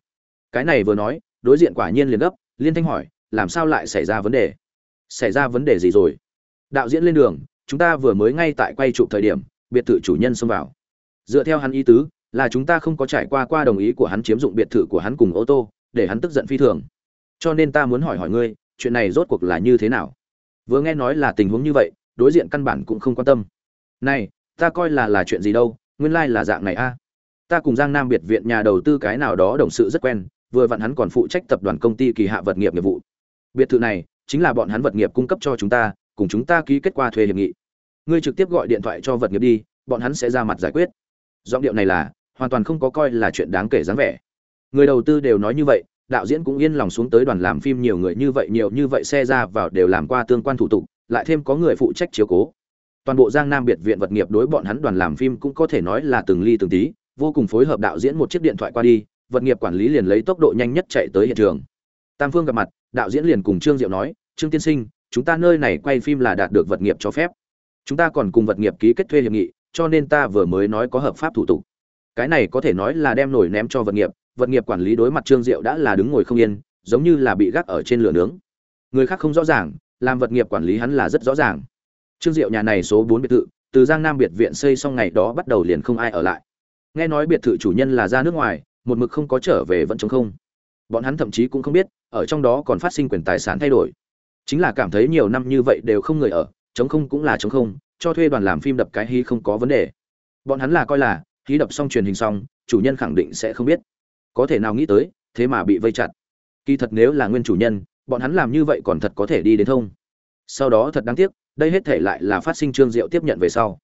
Cái này vừa nói, đối diện quả nhiên liền gấp, liên thanh hỏi làm sao lại xảy ra vấn đề? Xảy ra vấn đề gì rồi? Đạo diễn lên đường, chúng ta vừa mới ngay tại quay chụp thời điểm, biệt thự chủ nhân xông vào. Dựa theo hắn ý tứ, là chúng ta không có trải qua qua đồng ý của hắn chiếm dụng biệt thự của hắn cùng ô tô, để hắn tức giận phi thường. Cho nên ta muốn hỏi hỏi ngươi, chuyện này rốt cuộc là như thế nào? Vừa nghe nói là tình huống như vậy, đối diện căn bản cũng không quan tâm. Này, ta coi là là chuyện gì đâu, nguyên lai là dạng này a. Ta cùng giang nam biệt viện nhà đầu tư cái nào đó đồng sự rất quen, vừa vặn hắn còn phụ trách tập đoàn công ty kỳ hạ vật nghiệp nghiệp vụ biệt thự này chính là bọn hắn vật nghiệp cung cấp cho chúng ta, cùng chúng ta ký kết quả thuê hiệp nghị. Ngươi trực tiếp gọi điện thoại cho vật nghiệp đi, bọn hắn sẽ ra mặt giải quyết. Giọng điệu này là, hoàn toàn không có coi là chuyện đáng kể dáng vẻ. Người đầu tư đều nói như vậy, đạo diễn cũng yên lòng xuống tới đoàn làm phim nhiều người như vậy, nhiều như vậy xe ra vào đều làm qua tương quan thủ tục, lại thêm có người phụ trách chiếu cố. Toàn bộ giang nam biệt viện vật nghiệp đối bọn hắn đoàn làm phim cũng có thể nói là từng ly từng tí, vô cùng phối hợp đạo diễn một chiếc điện thoại qua đi, vật nghiệp quản lý liền lấy tốc độ nhanh nhất chạy tới hiện trường. Tam phương gặp mặt đạo diễn liền cùng trương diệu nói, trương tiên sinh, chúng ta nơi này quay phim là đạt được vật nghiệp cho phép. Chúng ta còn cùng vật nghiệp ký kết thuê hiệp nghị, cho nên ta vừa mới nói có hợp pháp thủ tục. Cái này có thể nói là đem nổi ném cho vật nghiệp vật nghiệp quản lý đối mặt trương diệu đã là đứng ngồi không yên, giống như là bị gác ở trên lửa nướng. Người khác không rõ ràng, làm vật nghiệp quản lý hắn là rất rõ ràng. Trương diệu nhà này số bốn biệt thự, từ giang nam biệt viện xây xong ngày đó bắt đầu liền không ai ở lại. Nghe nói biệt thự chủ nhân là ra nước ngoài, một mực không có trở về vẫn chống không bọn hắn thậm chí cũng không biết, ở trong đó còn phát sinh quyền tài sản thay đổi. Chính là cảm thấy nhiều năm như vậy đều không người ở, chống không cũng là chống không, cho thuê đoàn làm phim đập cái hí không có vấn đề. Bọn hắn là coi là, hí đập xong truyền hình xong, chủ nhân khẳng định sẽ không biết. Có thể nào nghĩ tới, thế mà bị vây chặt. Kỳ thật nếu là nguyên chủ nhân, bọn hắn làm như vậy còn thật có thể đi đến thông. Sau đó thật đáng tiếc, đây hết thể lại là phát sinh trương diệu tiếp nhận về sau.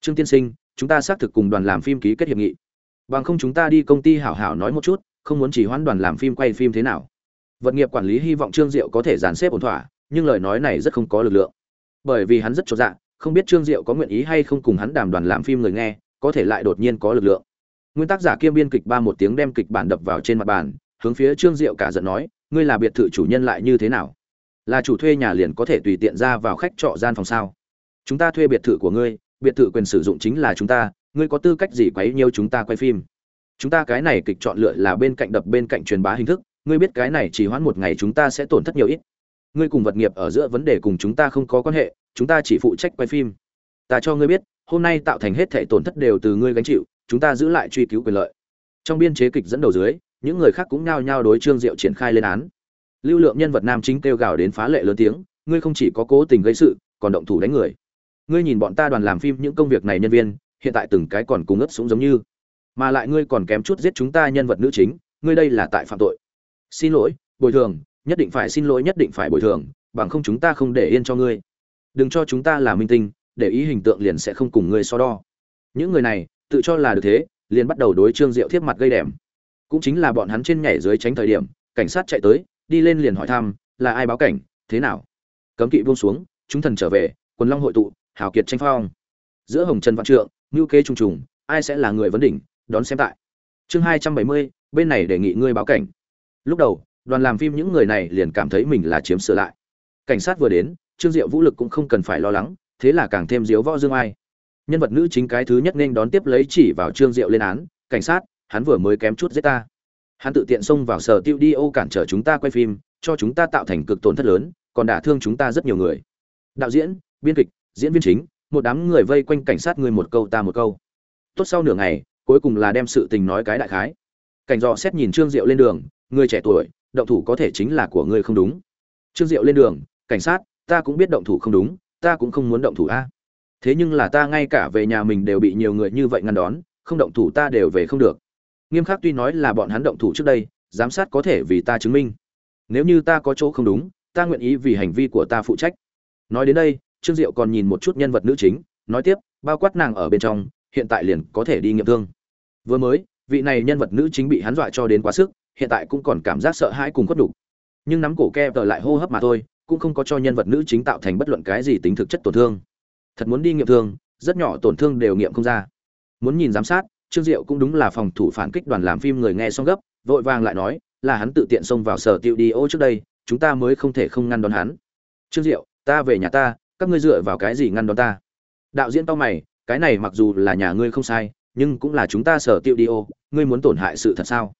Trương tiên sinh, chúng ta xác thực cùng đoàn làm phim ký kết hiệp nghị. Bằng không chúng ta đi công ty hảo hảo nói một chút không muốn chỉ hoãn đoàn làm phim quay phim thế nào. Vật nghiệp quản lý hy vọng trương diệu có thể dàn xếp ổn thỏa, nhưng lời nói này rất không có lực lượng. Bởi vì hắn rất cho dạ không biết trương diệu có nguyện ý hay không cùng hắn đàm đoàn làm phim người nghe, có thể lại đột nhiên có lực lượng. Nguyên tác giả kiêm biên kịch ba một tiếng đem kịch bản đập vào trên mặt bàn, hướng phía trương diệu cả giận nói, ngươi là biệt thự chủ nhân lại như thế nào? Là chủ thuê nhà liền có thể tùy tiện ra vào khách trọ gian phòng sao? Chúng ta thuê biệt thự của ngươi, biệt thự quyền sử dụng chính là chúng ta, ngươi có tư cách gì quấy nhiêu chúng ta quay phim? Chúng ta cái này kịch chọn lựa là bên cạnh đập bên cạnh truyền bá hình thức, ngươi biết cái này chỉ hoãn một ngày chúng ta sẽ tổn thất nhiều ít. Ngươi cùng vật nghiệp ở giữa vấn đề cùng chúng ta không có quan hệ, chúng ta chỉ phụ trách quay phim. Ta cho ngươi biết, hôm nay tạo thành hết thể tổn thất đều từ ngươi gánh chịu, chúng ta giữ lại truy cứu quyền lợi. Trong biên chế kịch dẫn đầu dưới, những người khác cũng nhao nhao đối trương diệu triển khai lên án. Lưu lượng nhân vật nam chính kêu gào đến phá lệ lớn tiếng, ngươi không chỉ có cố tình gây sự, còn động thủ đánh người. Ngươi nhìn bọn ta đoàn làm phim những công việc này nhân viên, hiện tại từng cái còn cùng ướp súng giống như mà lại ngươi còn kém chút giết chúng ta nhân vật nữ chính, ngươi đây là tại phạm tội. Xin lỗi, bồi thường, nhất định phải xin lỗi, nhất định phải bồi thường, bằng không chúng ta không để yên cho ngươi. Đừng cho chúng ta là minh tinh, để ý hình tượng liền sẽ không cùng ngươi so đo. Những người này, tự cho là được thế, liền bắt đầu đối trương diệu thiếp mặt gây đẻm. Cũng chính là bọn hắn trên nhảy dưới tránh thời điểm, cảnh sát chạy tới, đi lên liền hỏi thăm, là ai báo cảnh? Thế nào? Cấm kỵ buông xuống, chúng thần trở về, quần long hội tụ, hào kiệt tranh phong. Giữa hồng trần văn trượng, ngưu kế trùng trùng, ai sẽ là người vấn đỉnh đón xem tại. Chương hai trăm bảy mươi, bên này đề nghị ngươi báo cảnh. Lúc đầu, đoàn làm phim những người này liền cảm thấy mình là chiếm sửa lại. Cảnh sát vừa đến, trương diệu vũ lực cũng không cần phải lo lắng, thế là càng thêm diếu võ dương ai. Nhân vật nữ chính cái thứ nhất nên đón tiếp lấy chỉ vào trương diệu lên án, cảnh sát, hắn vừa mới kém chút giết ta. Hắn tự tiện xông vào sở tiêu đi ô cản trở chúng ta quay phim, cho chúng ta tạo thành cực tổn thất lớn, còn đả thương chúng ta rất nhiều người. Đạo diễn, biên kịch, diễn viên chính, một đám người vây quanh cảnh sát người một câu ta một câu. Tốt sau nửa ngày cuối cùng là đem sự tình nói cái đại khái. Cảnh dò xét nhìn trương diệu lên đường, người trẻ tuổi, động thủ có thể chính là của ngươi không đúng. Trương diệu lên đường, cảnh sát, ta cũng biết động thủ không đúng, ta cũng không muốn động thủ a. Thế nhưng là ta ngay cả về nhà mình đều bị nhiều người như vậy ngăn đón, không động thủ ta đều về không được. Nghiêm khắc tuy nói là bọn hắn động thủ trước đây, giám sát có thể vì ta chứng minh. Nếu như ta có chỗ không đúng, ta nguyện ý vì hành vi của ta phụ trách. Nói đến đây, trương diệu còn nhìn một chút nhân vật nữ chính, nói tiếp, bao quát nàng ở bên trong, hiện tại liền có thể đi nghiệm thương vừa mới, vị này nhân vật nữ chính bị hắn dọa cho đến quá sức, hiện tại cũng còn cảm giác sợ hãi cùng khuất đủ. nhưng nắm cổ ke tờ lại hô hấp mà thôi, cũng không có cho nhân vật nữ chính tạo thành bất luận cái gì tính thực chất tổn thương. Thật muốn đi nghiệm thương, rất nhỏ tổn thương đều nghiệm không ra. Muốn nhìn giám sát, trương diệu cũng đúng là phòng thủ phản kích đoàn làm phim người nghe xong gấp, vội vàng lại nói, là hắn tự tiện xông vào sở tiệu đi ô trước đây, chúng ta mới không thể không ngăn đón hắn. Trương diệu, ta về nhà ta, các ngươi dựa vào cái gì ngăn đón ta? Đạo diễn tao mày, cái này mặc dù là nhà ngươi không sai nhưng cũng là chúng ta sở tiêu đi ô, ngươi muốn tổn hại sự thật sao?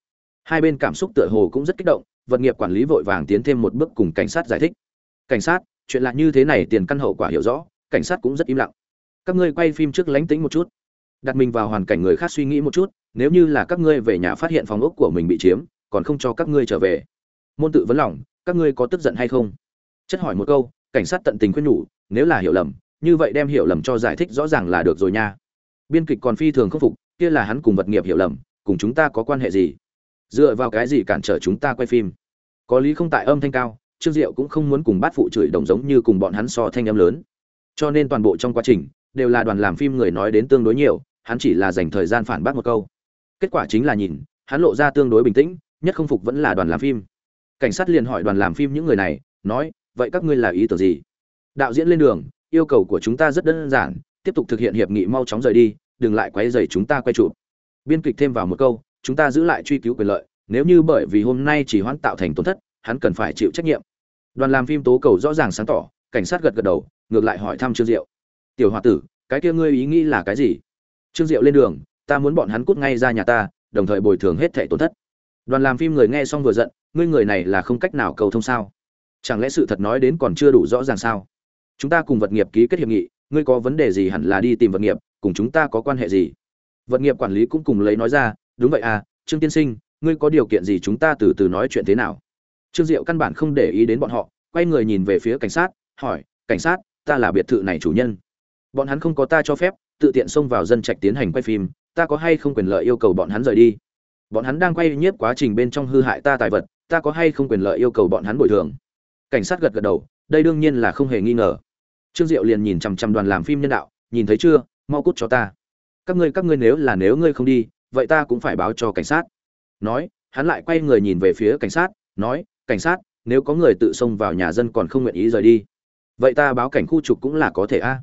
Hai bên cảm xúc tựa hồ cũng rất kích động, vật nghiệp quản lý vội vàng tiến thêm một bước cùng cảnh sát giải thích. Cảnh sát, chuyện lạ như thế này tiền căn hậu quả hiểu rõ, cảnh sát cũng rất im lặng. Các ngươi quay phim trước lánh tính một chút. Đặt mình vào hoàn cảnh người khác suy nghĩ một chút, nếu như là các ngươi về nhà phát hiện phòng ốc của mình bị chiếm, còn không cho các ngươi trở về. Môn tự vấn lòng, các ngươi có tức giận hay không? Chất hỏi một câu, cảnh sát tận tình khuyên nhủ, nếu là hiểu lầm, như vậy đem hiểu lầm cho giải thích rõ ràng là được rồi nha biên kịch còn phi thường khắc phục, kia là hắn cùng vật nghiệp hiểu lầm, cùng chúng ta có quan hệ gì? Dựa vào cái gì cản trở chúng ta quay phim? Có lý không tại âm thanh cao, trương diệu cũng không muốn cùng bát phụ chửi đồng giống như cùng bọn hắn so thanh âm lớn. Cho nên toàn bộ trong quá trình, đều là đoàn làm phim người nói đến tương đối nhiều, hắn chỉ là dành thời gian phản bác một câu. Kết quả chính là nhìn, hắn lộ ra tương đối bình tĩnh, nhất không phục vẫn là đoàn làm phim. Cảnh sát liền hỏi đoàn làm phim những người này, nói, vậy các ngươi là ý tưởng gì? Đạo diễn lên đường, yêu cầu của chúng ta rất đơn giản tiếp tục thực hiện hiệp nghị mau chóng rời đi, đừng lại quấy rầy chúng ta quay chụp. Biên kịch thêm vào một câu, chúng ta giữ lại truy cứu quyền lợi, nếu như bởi vì hôm nay chỉ hoãn tạo thành tổn thất, hắn cần phải chịu trách nhiệm. Đoàn làm phim tố cầu rõ ràng sáng tỏ, cảnh sát gật gật đầu, ngược lại hỏi thăm trương diệu. Tiểu h tử, cái kia ngươi ý nghĩ là cái gì? Trương diệu lên đường, ta muốn bọn hắn cút ngay ra nhà ta, đồng thời bồi thường hết thẻ tổn thất. Đoàn làm phim người nghe xong vừa giận, ngươi người này là không cách nào cầu thông sao? Chẳng lẽ sự thật nói đến còn chưa đủ rõ ràng sao? Chúng ta cùng vật nghiệp ký kết hiệp nghị ngươi có vấn đề gì hẳn là đi tìm vật nghiệp, cùng chúng ta có quan hệ gì? Vật nghiệp quản lý cũng cùng lấy nói ra, đúng vậy à trương tiên sinh, ngươi có điều kiện gì chúng ta từ từ nói chuyện thế nào? Trương diệu căn bản không để ý đến bọn họ, quay người nhìn về phía cảnh sát, hỏi, cảnh sát, ta là biệt thự này chủ nhân. Bọn hắn không có ta cho phép, tự tiện xông vào dân trạch tiến hành quay phim, ta có hay không quyền lợi yêu cầu bọn hắn rời đi? Bọn hắn đang quay nhiếp quá trình bên trong hư hại ta tài vật, ta có hay không quyền lợi yêu cầu bọn hắn bồi thường? Cảnh sát gật gật đầu, đây đương nhiên là không hề nghi ngờ trương diệu liền nhìn chằm chằm đoàn làm phim nhân đạo, nhìn thấy chưa, mau cút cho ta. Các ngươi các ngươi nếu là nếu ngươi không đi, vậy ta cũng phải báo cho cảnh sát. Nói, hắn lại quay người nhìn về phía cảnh sát, nói, cảnh sát, nếu có người tự xông vào nhà dân còn không nguyện ý rời đi, vậy ta báo cảnh khu trục cũng là có thể a.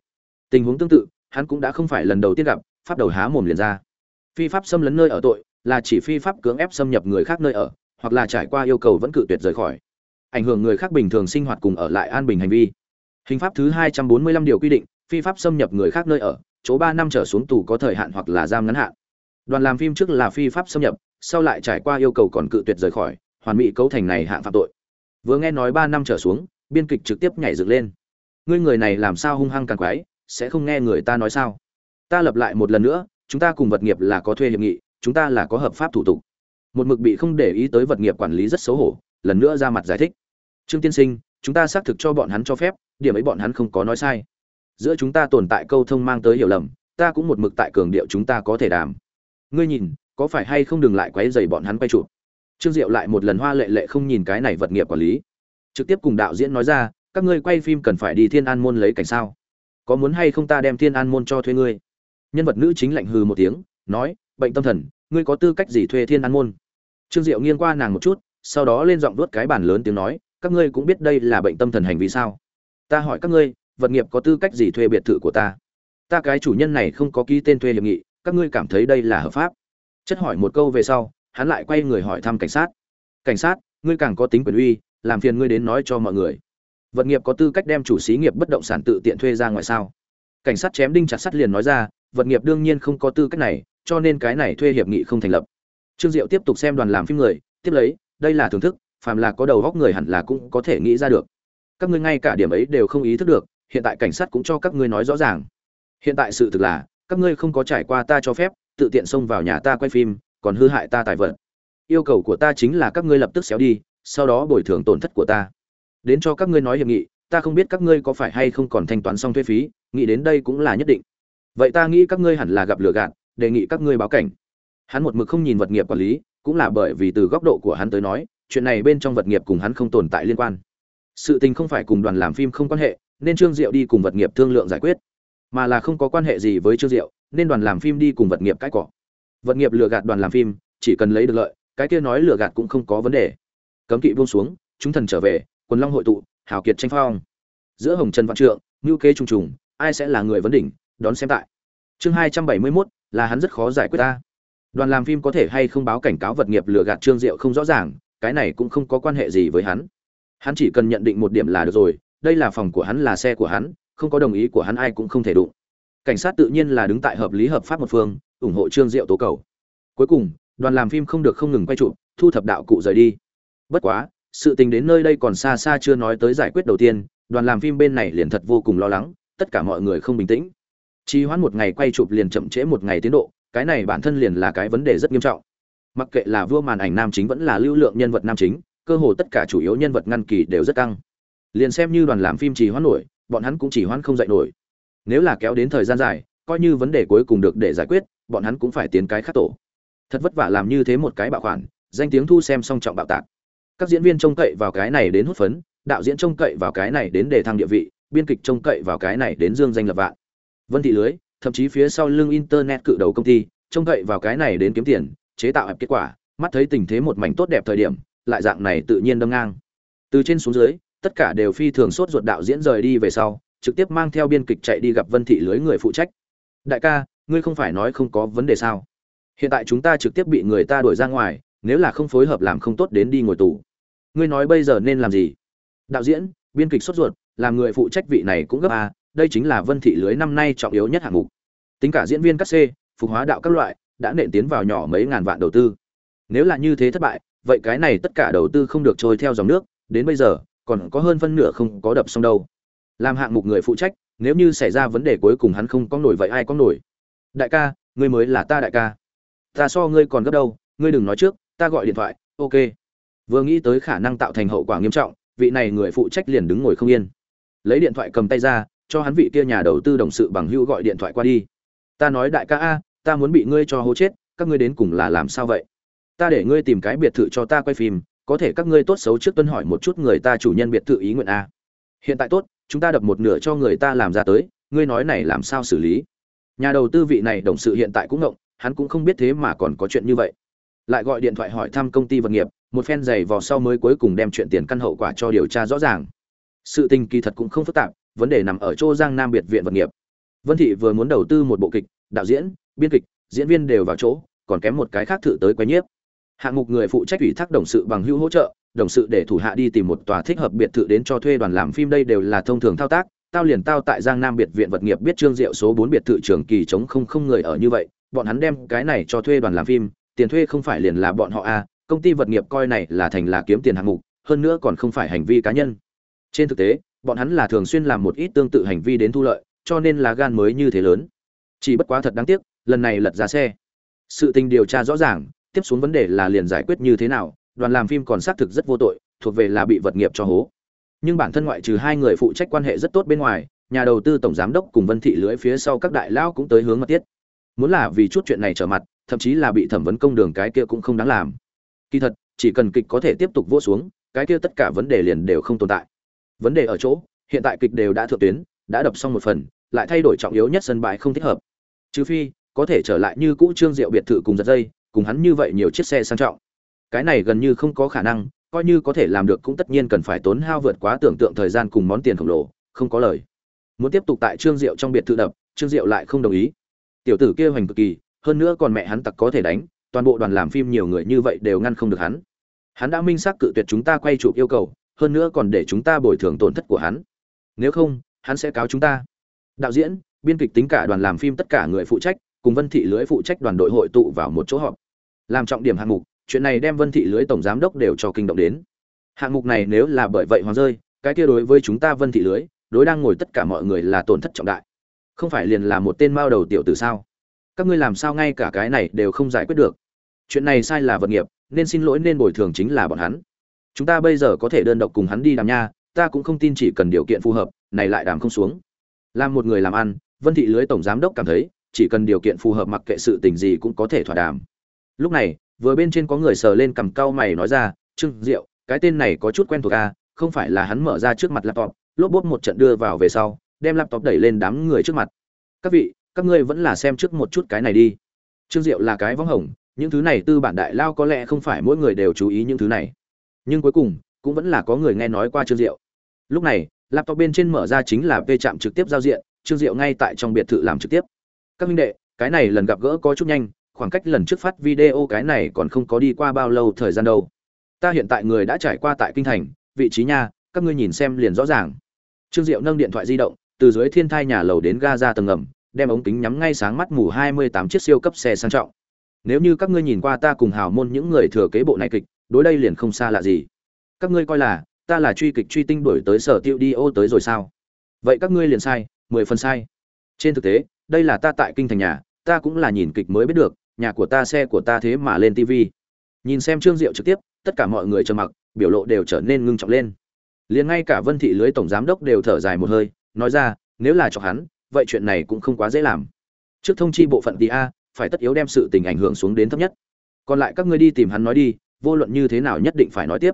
Tình huống tương tự, hắn cũng đã không phải lần đầu tiên gặp, pháp đầu há mồm liền ra. Phi pháp xâm lấn nơi ở tội, là chỉ phi pháp cưỡng ép xâm nhập người khác nơi ở, hoặc là trải qua yêu cầu vẫn cự tuyệt rời khỏi. Ảnh hưởng người khác bình thường sinh hoạt cùng ở lại an bình hành vi hình pháp thứ hai trăm bốn mươi lăm điều quy định, phi pháp xâm nhập người khác nơi ở, chỗ ba năm trở xuống tù có thời hạn hoặc là giam ngắn hạn. Đoàn làm phim trước là phi pháp xâm nhập, sau lại trải qua yêu cầu còn cự tuyệt rời khỏi, hoàn mỹ cấu thành này hạng phạm tội. Vừa nghe nói ba năm trở xuống, biên kịch trực tiếp nhảy dựng lên. Ngươi người này làm sao hung hăng càng quái, sẽ không nghe người ta nói sao? Ta lập lại một lần nữa, chúng ta cùng vật nghiệp là có thuê hiệp nghị, chúng ta là có hợp pháp thủ tục. Một mực bị không để ý tới vật nghiệp quản lý rất xấu hổ, lần nữa ra mặt giải thích. Trương tiên sinh, chúng ta xác thực cho bọn hắn cho phép điểm ấy bọn hắn không có nói sai. Giữa chúng ta tồn tại câu thông mang tới hiểu lầm, ta cũng một mực tại cường điệu chúng ta có thể đàm. Ngươi nhìn, có phải hay không đừng lại quấy dày bọn hắn quay chụp? Trương diệu lại một lần hoa lệ lệ không nhìn cái này vật nghiệp quản lý. Trực tiếp cùng đạo diễn nói ra, các ngươi quay phim cần phải đi thiên an môn lấy cảnh sao? Có muốn hay không ta đem thiên an môn cho thuê ngươi? Nhân vật nữ chính lạnh hừ một tiếng, nói, bệnh tâm thần, ngươi có tư cách gì thuê thiên an môn? Trương diệu nghiêng qua nàng một chút, sau đó lên giọng đuốt cái bàn lớn tiếng nói, các ngươi cũng biết đây là bệnh tâm thần hành vi sao? Ta hỏi các ngươi, vật nghiệp có tư cách gì thuê biệt thự của ta? Ta cái chủ nhân này không có ký tên thuê hiệp nghị, các ngươi cảm thấy đây là hợp pháp? Chất hỏi một câu về sau, hắn lại quay người hỏi thăm cảnh sát. Cảnh sát, ngươi càng có tính quyền uy, làm phiền ngươi đến nói cho mọi người. Vật nghiệp có tư cách đem chủ xí nghiệp bất động sản tự tiện thuê ra ngoài sao? Cảnh sát chém đinh chặt sắt liền nói ra, vật nghiệp đương nhiên không có tư cách này, cho nên cái này thuê hiệp nghị không thành lập. Trương diệu tiếp tục xem đoàn làm phim người, tiếp lấy, đây là thưởng thức, phàm là có đầu góc người hẳn là cũng có thể nghĩ ra được các ngươi ngay cả điểm ấy đều không ý thức được, hiện tại cảnh sát cũng cho các ngươi nói rõ ràng. Hiện tại sự thực là, các ngươi không có trải qua ta cho phép, tự tiện xông vào nhà ta quay phim, còn hư hại ta tài vật. Yêu cầu của ta chính là các ngươi lập tức xéo đi, sau đó bồi thường tổn thất của ta. Đến cho các ngươi nói hiệp nghị, ta không biết các ngươi có phải hay không còn thanh toán xong thuế phí, nghĩ đến đây cũng là nhất định. Vậy ta nghĩ các ngươi hẳn là gặp lừa gạt, đề nghị các ngươi báo cảnh. Hắn một mực không nhìn vật nghiệp quản lý, cũng là bởi vì từ góc độ của hắn tới nói, chuyện này bên trong vật nghiệp cùng hắn không tồn tại liên quan sự tình không phải cùng đoàn làm phim không quan hệ, nên trương diệu đi cùng vật nghiệp thương lượng giải quyết. Mà là không có quan hệ gì với trương diệu, nên đoàn làm phim đi cùng vật nghiệp cãi cọ. Vật nghiệp lừa gạt đoàn làm phim, chỉ cần lấy được lợi, cái kia nói lừa gạt cũng không có vấn đề. Cấm kỵ buông xuống, chúng thần trở về, quần long hội tụ, hào kiệt tranh phong. Giữa hồng trần văn trượng ngưu kế trùng trùng, ai sẽ là người vấn đỉnh, đón xem tại. Chương hai trăm bảy mươi 271 là hắn rất khó giải quyết ta. Đoàn làm phim có thể hay không báo cảnh cáo vật nghiệp lừa gạt trương diệu không rõ ràng, cái này cũng không có quan hệ gì với hắn hắn chỉ cần nhận định một điểm là được rồi, đây là phòng của hắn, là xe của hắn, không có đồng ý của hắn ai cũng không thể đụng. Cảnh sát tự nhiên là đứng tại hợp lý hợp pháp một phương, ủng hộ trương diệu tố cầu. Cuối cùng, đoàn làm phim không được không ngừng quay trụ, thu thập đạo cụ rời đi. Bất quá, sự tình đến nơi đây còn xa xa chưa nói tới giải quyết đầu tiên, đoàn làm phim bên này liền thật vô cùng lo lắng, tất cả mọi người không bình tĩnh. Trì hoãn một ngày quay chụp liền chậm trễ một ngày tiến độ, cái này bản thân liền là cái vấn đề rất nghiêm trọng. Mặc kệ là vua màn ảnh nam chính vẫn là lưu lượng nhân vật nam chính cơ hồ tất cả chủ yếu nhân vật ngăn kỳ đều rất căng. Liền xem như đoàn làm phim trì hoãn nổi, bọn hắn cũng chỉ hoãn không dậy nổi. Nếu là kéo đến thời gian dài, coi như vấn đề cuối cùng được để giải quyết, bọn hắn cũng phải tiến cái khắc tổ. Thật vất vả làm như thế một cái bạo khoản, danh tiếng thu xem song trọng bạo tạc. Các diễn viên trông cậy vào cái này đến hút phấn, đạo diễn trông cậy vào cái này đến đề thăng địa vị, biên kịch trông cậy vào cái này đến dương danh lập vạn. Vân thị lưới, thậm chí phía sau lưng internet cự đầu công ty, trông cậy vào cái này đến kiếm tiền, chế tạo ép kết quả, mắt thấy tình thế một mảnh tốt đẹp thời điểm lại dạng này tự nhiên đâm ngang. Từ trên xuống dưới, tất cả đều phi thường sốt ruột đạo diễn rời đi về sau, trực tiếp mang theo biên kịch chạy đi gặp vân thị lưới người phụ trách. Đại ca, ngươi không phải nói không có vấn đề sao? Hiện tại chúng ta trực tiếp bị người ta đuổi ra ngoài, nếu là không phối hợp làm không tốt đến đi ngồi tù. Ngươi nói bây giờ nên làm gì? Đạo diễn, biên kịch sốt ruột, làm người phụ trách vị này cũng gấp a, đây chính là vân thị lưới năm nay trọng yếu nhất hạng mục. Tính cả diễn viên cắt xê phục hóa đạo các loại, đã nện tiến vào nhỏ mấy ngàn vạn đầu tư. Nếu là như thế thất bại vậy cái này tất cả đầu tư không được trôi theo dòng nước, đến bây giờ, còn có hơn phân nửa không có đập xong đâu. Làm hạng mục người phụ trách, nếu như xảy ra vấn đề cuối cùng hắn không có nổi vậy ai có nổi. Đại ca, ngươi mới là ta đại ca. Ta so ngươi còn gấp đâu, ngươi đừng nói trước, ta gọi điện thoại, ok. Vừa nghĩ tới khả năng tạo thành hậu quả nghiêm trọng, vị này người phụ trách liền đứng ngồi không yên. Lấy điện thoại cầm tay ra, cho hắn vị kia nhà đầu tư đồng sự bằng hữu gọi điện thoại qua đi. Ta nói đại ca a, ta muốn bị ngươi cho hố chết, các ngươi đến cùng là làm sao vậy? Ta để ngươi tìm cái biệt thự cho ta quay phim, có thể các ngươi tốt xấu trước tuân hỏi một chút người ta chủ nhân biệt thự ý nguyện a. Hiện tại tốt, chúng ta đập một nửa cho người ta làm ra tới, ngươi nói này làm sao xử lý? Nhà đầu tư vị này đồng sự hiện tại cũng ngộng, hắn cũng không biết thế mà còn có chuyện như vậy. Lại gọi điện thoại hỏi thăm công ty vật nghiệp, một phen giày vò sau mới cuối cùng đem chuyện tiền căn hậu quả cho điều tra rõ ràng. Sự tình kỳ thật cũng không phức tạp, vấn đề nằm ở chỗ giang nam biệt viện vật nghiệp. Vân thị vừa muốn đầu tư một bộ kịch, đạo diễn, biên kịch, diễn viên đều vào chỗ, còn kém một cái khác thử tới quấy nhiếp hạng mục người phụ trách ủy thác đồng sự bằng hữu hỗ trợ đồng sự để thủ hạ đi tìm một tòa thích hợp biệt thự đến cho thuê đoàn làm phim đây đều là thông thường thao tác. Tao liền tao tại giang nam biệt viện vật nghiệp biết trương diệu số bốn biệt thự trường kỳ chống không không người ở như vậy bọn hắn đem cái này cho thuê đoàn làm phim tiền thuê không phải liền là bọn họ a à, công ty vật nghiệp coi này là thành là kiếm tiền hạng mục hơn nữa còn không phải hành vi cá nhân. Trên thực tế bọn hắn là thường xuyên làm một ít tương tự hành vi đến thu lợi cho nên là gan mới như thế lớn. Chỉ bất quá thật đáng tiếc lần này lật ra xe. Sự tình điều tra rõ ràng tiếp xuống vấn đề là liền giải quyết như thế nào, đoàn làm phim còn xác thực rất vô tội, thuộc về là bị vật nghiệp cho hố. Nhưng bản thân ngoại trừ hai người phụ trách quan hệ rất tốt bên ngoài, nhà đầu tư, tổng giám đốc cùng vân thị lưỡi phía sau các đại lão cũng tới hướng mật tiết muốn là vì chút chuyện này trở mặt, thậm chí là bị thẩm vấn công đường cái kia cũng không đáng làm. Kỳ thật, chỉ cần kịch có thể tiếp tục vô xuống, cái kia tất cả vấn đề liền đều không tồn tại. Vấn đề ở chỗ, hiện tại kịch đều đã thượng tuyến, đã đập xong một phần, lại thay đổi trọng yếu nhất sân bãi không thích hợp. Trừ phi, có thể trở lại như cũ trương diệu biệt thự cùng giật dây cùng hắn như vậy nhiều chiếc xe sang trọng. Cái này gần như không có khả năng, coi như có thể làm được cũng tất nhiên cần phải tốn hao vượt quá tưởng tượng thời gian cùng món tiền khổng lồ, không có lời. Muốn tiếp tục tại trương diệu trong biệt thự đập, trương diệu lại không đồng ý. Tiểu tử kia hoành cực kỳ, hơn nữa còn mẹ hắn tặc có thể đánh, toàn bộ đoàn làm phim nhiều người như vậy đều ngăn không được hắn. Hắn đã minh xác cự tuyệt chúng ta quay chụp yêu cầu, hơn nữa còn để chúng ta bồi thường tổn thất của hắn. Nếu không, hắn sẽ cáo chúng ta. Đạo diễn, biên kịch tính cả đoàn làm phim tất cả người phụ trách, cùng vân thị lưới phụ trách đoàn đội hội tụ vào một chỗ họp làm trọng điểm hạng mục, chuyện này đem vân thị lưới tổng giám đốc đều cho kinh động đến. Hạng mục này nếu là bởi vậy hoàng rơi, cái kia đối với chúng ta vân thị lưới, đối đang ngồi tất cả mọi người là tổn thất trọng đại. Không phải liền là một tên mao đầu tiểu từ sao? Các ngươi làm sao ngay cả cái này đều không giải quyết được? Chuyện này sai là vật nghiệp, nên xin lỗi nên bồi thường chính là bọn hắn. Chúng ta bây giờ có thể đơn độc cùng hắn đi đàm nha, ta cũng không tin chỉ cần điều kiện phù hợp, này lại đàm không xuống. Làm một người làm ăn, vân thị lưới tổng giám đốc cảm thấy, chỉ cần điều kiện phù hợp mặc kệ sự tình gì cũng có thể thỏa đàm lúc này, vừa bên trên có người sờ lên cầm cau mày nói ra, trương diệu, cái tên này có chút quen thuộc à không phải là hắn mở ra trước mặt laptop, lốp bốp một trận đưa vào về sau, đem laptop đẩy lên đám người trước mặt. Các vị, các ngươi vẫn là xem trước một chút cái này đi. Trương diệu là cái võng hồng, những thứ này tư bản đại lao có lẽ không phải mỗi người đều chú ý những thứ này. Nhưng cuối cùng, cũng vẫn là có người nghe nói qua trương diệu. Lúc này, laptop bên trên mở ra chính là v trạm trực tiếp giao diện, trương diệu ngay tại trong biệt thự làm trực tiếp. Các minh đệ, cái này lần gặp gỡ có chút nhanh khoảng cách lần trước phát video cái này còn không có đi qua bao lâu thời gian đâu. Ta hiện tại người đã trải qua tại kinh thành, vị trí nha, các ngươi nhìn xem liền rõ ràng. Trương diệu nâng điện thoại di động, từ dưới thiên thai nhà lầu đến ga ra tầng ngầm, đem ống kính nhắm ngay sáng mắt mù hai mươi tám chiếc siêu cấp xe sang trọng. Nếu như các ngươi nhìn qua ta cùng hào môn những người thừa kế bộ này kịch, đối đây liền không xa lạ gì. Các ngươi coi là, ta là truy kịch truy tinh đổi tới sở tiêu đi ô tới rồi sao? Vậy các ngươi liền sai, mười phần sai. Trên thực tế, đây là ta tại kinh thành nhà, ta cũng là nhìn kịch mới biết được nhà của ta, xe của ta thế mà lên tv nhìn xem trương diệu trực tiếp, tất cả mọi người trầm mặc, biểu lộ đều trở nên ngưng trọng lên. Liền ngay cả vân thị lưới tổng giám đốc đều thở dài một hơi, nói ra, nếu là cho hắn, vậy chuyện này cũng không quá dễ làm. Trước thông chi bộ phận tỷ a, phải tất yếu đem sự tình ảnh hưởng xuống đến thấp nhất. Còn lại các ngươi đi tìm hắn nói đi, vô luận như thế nào nhất định phải nói tiếp.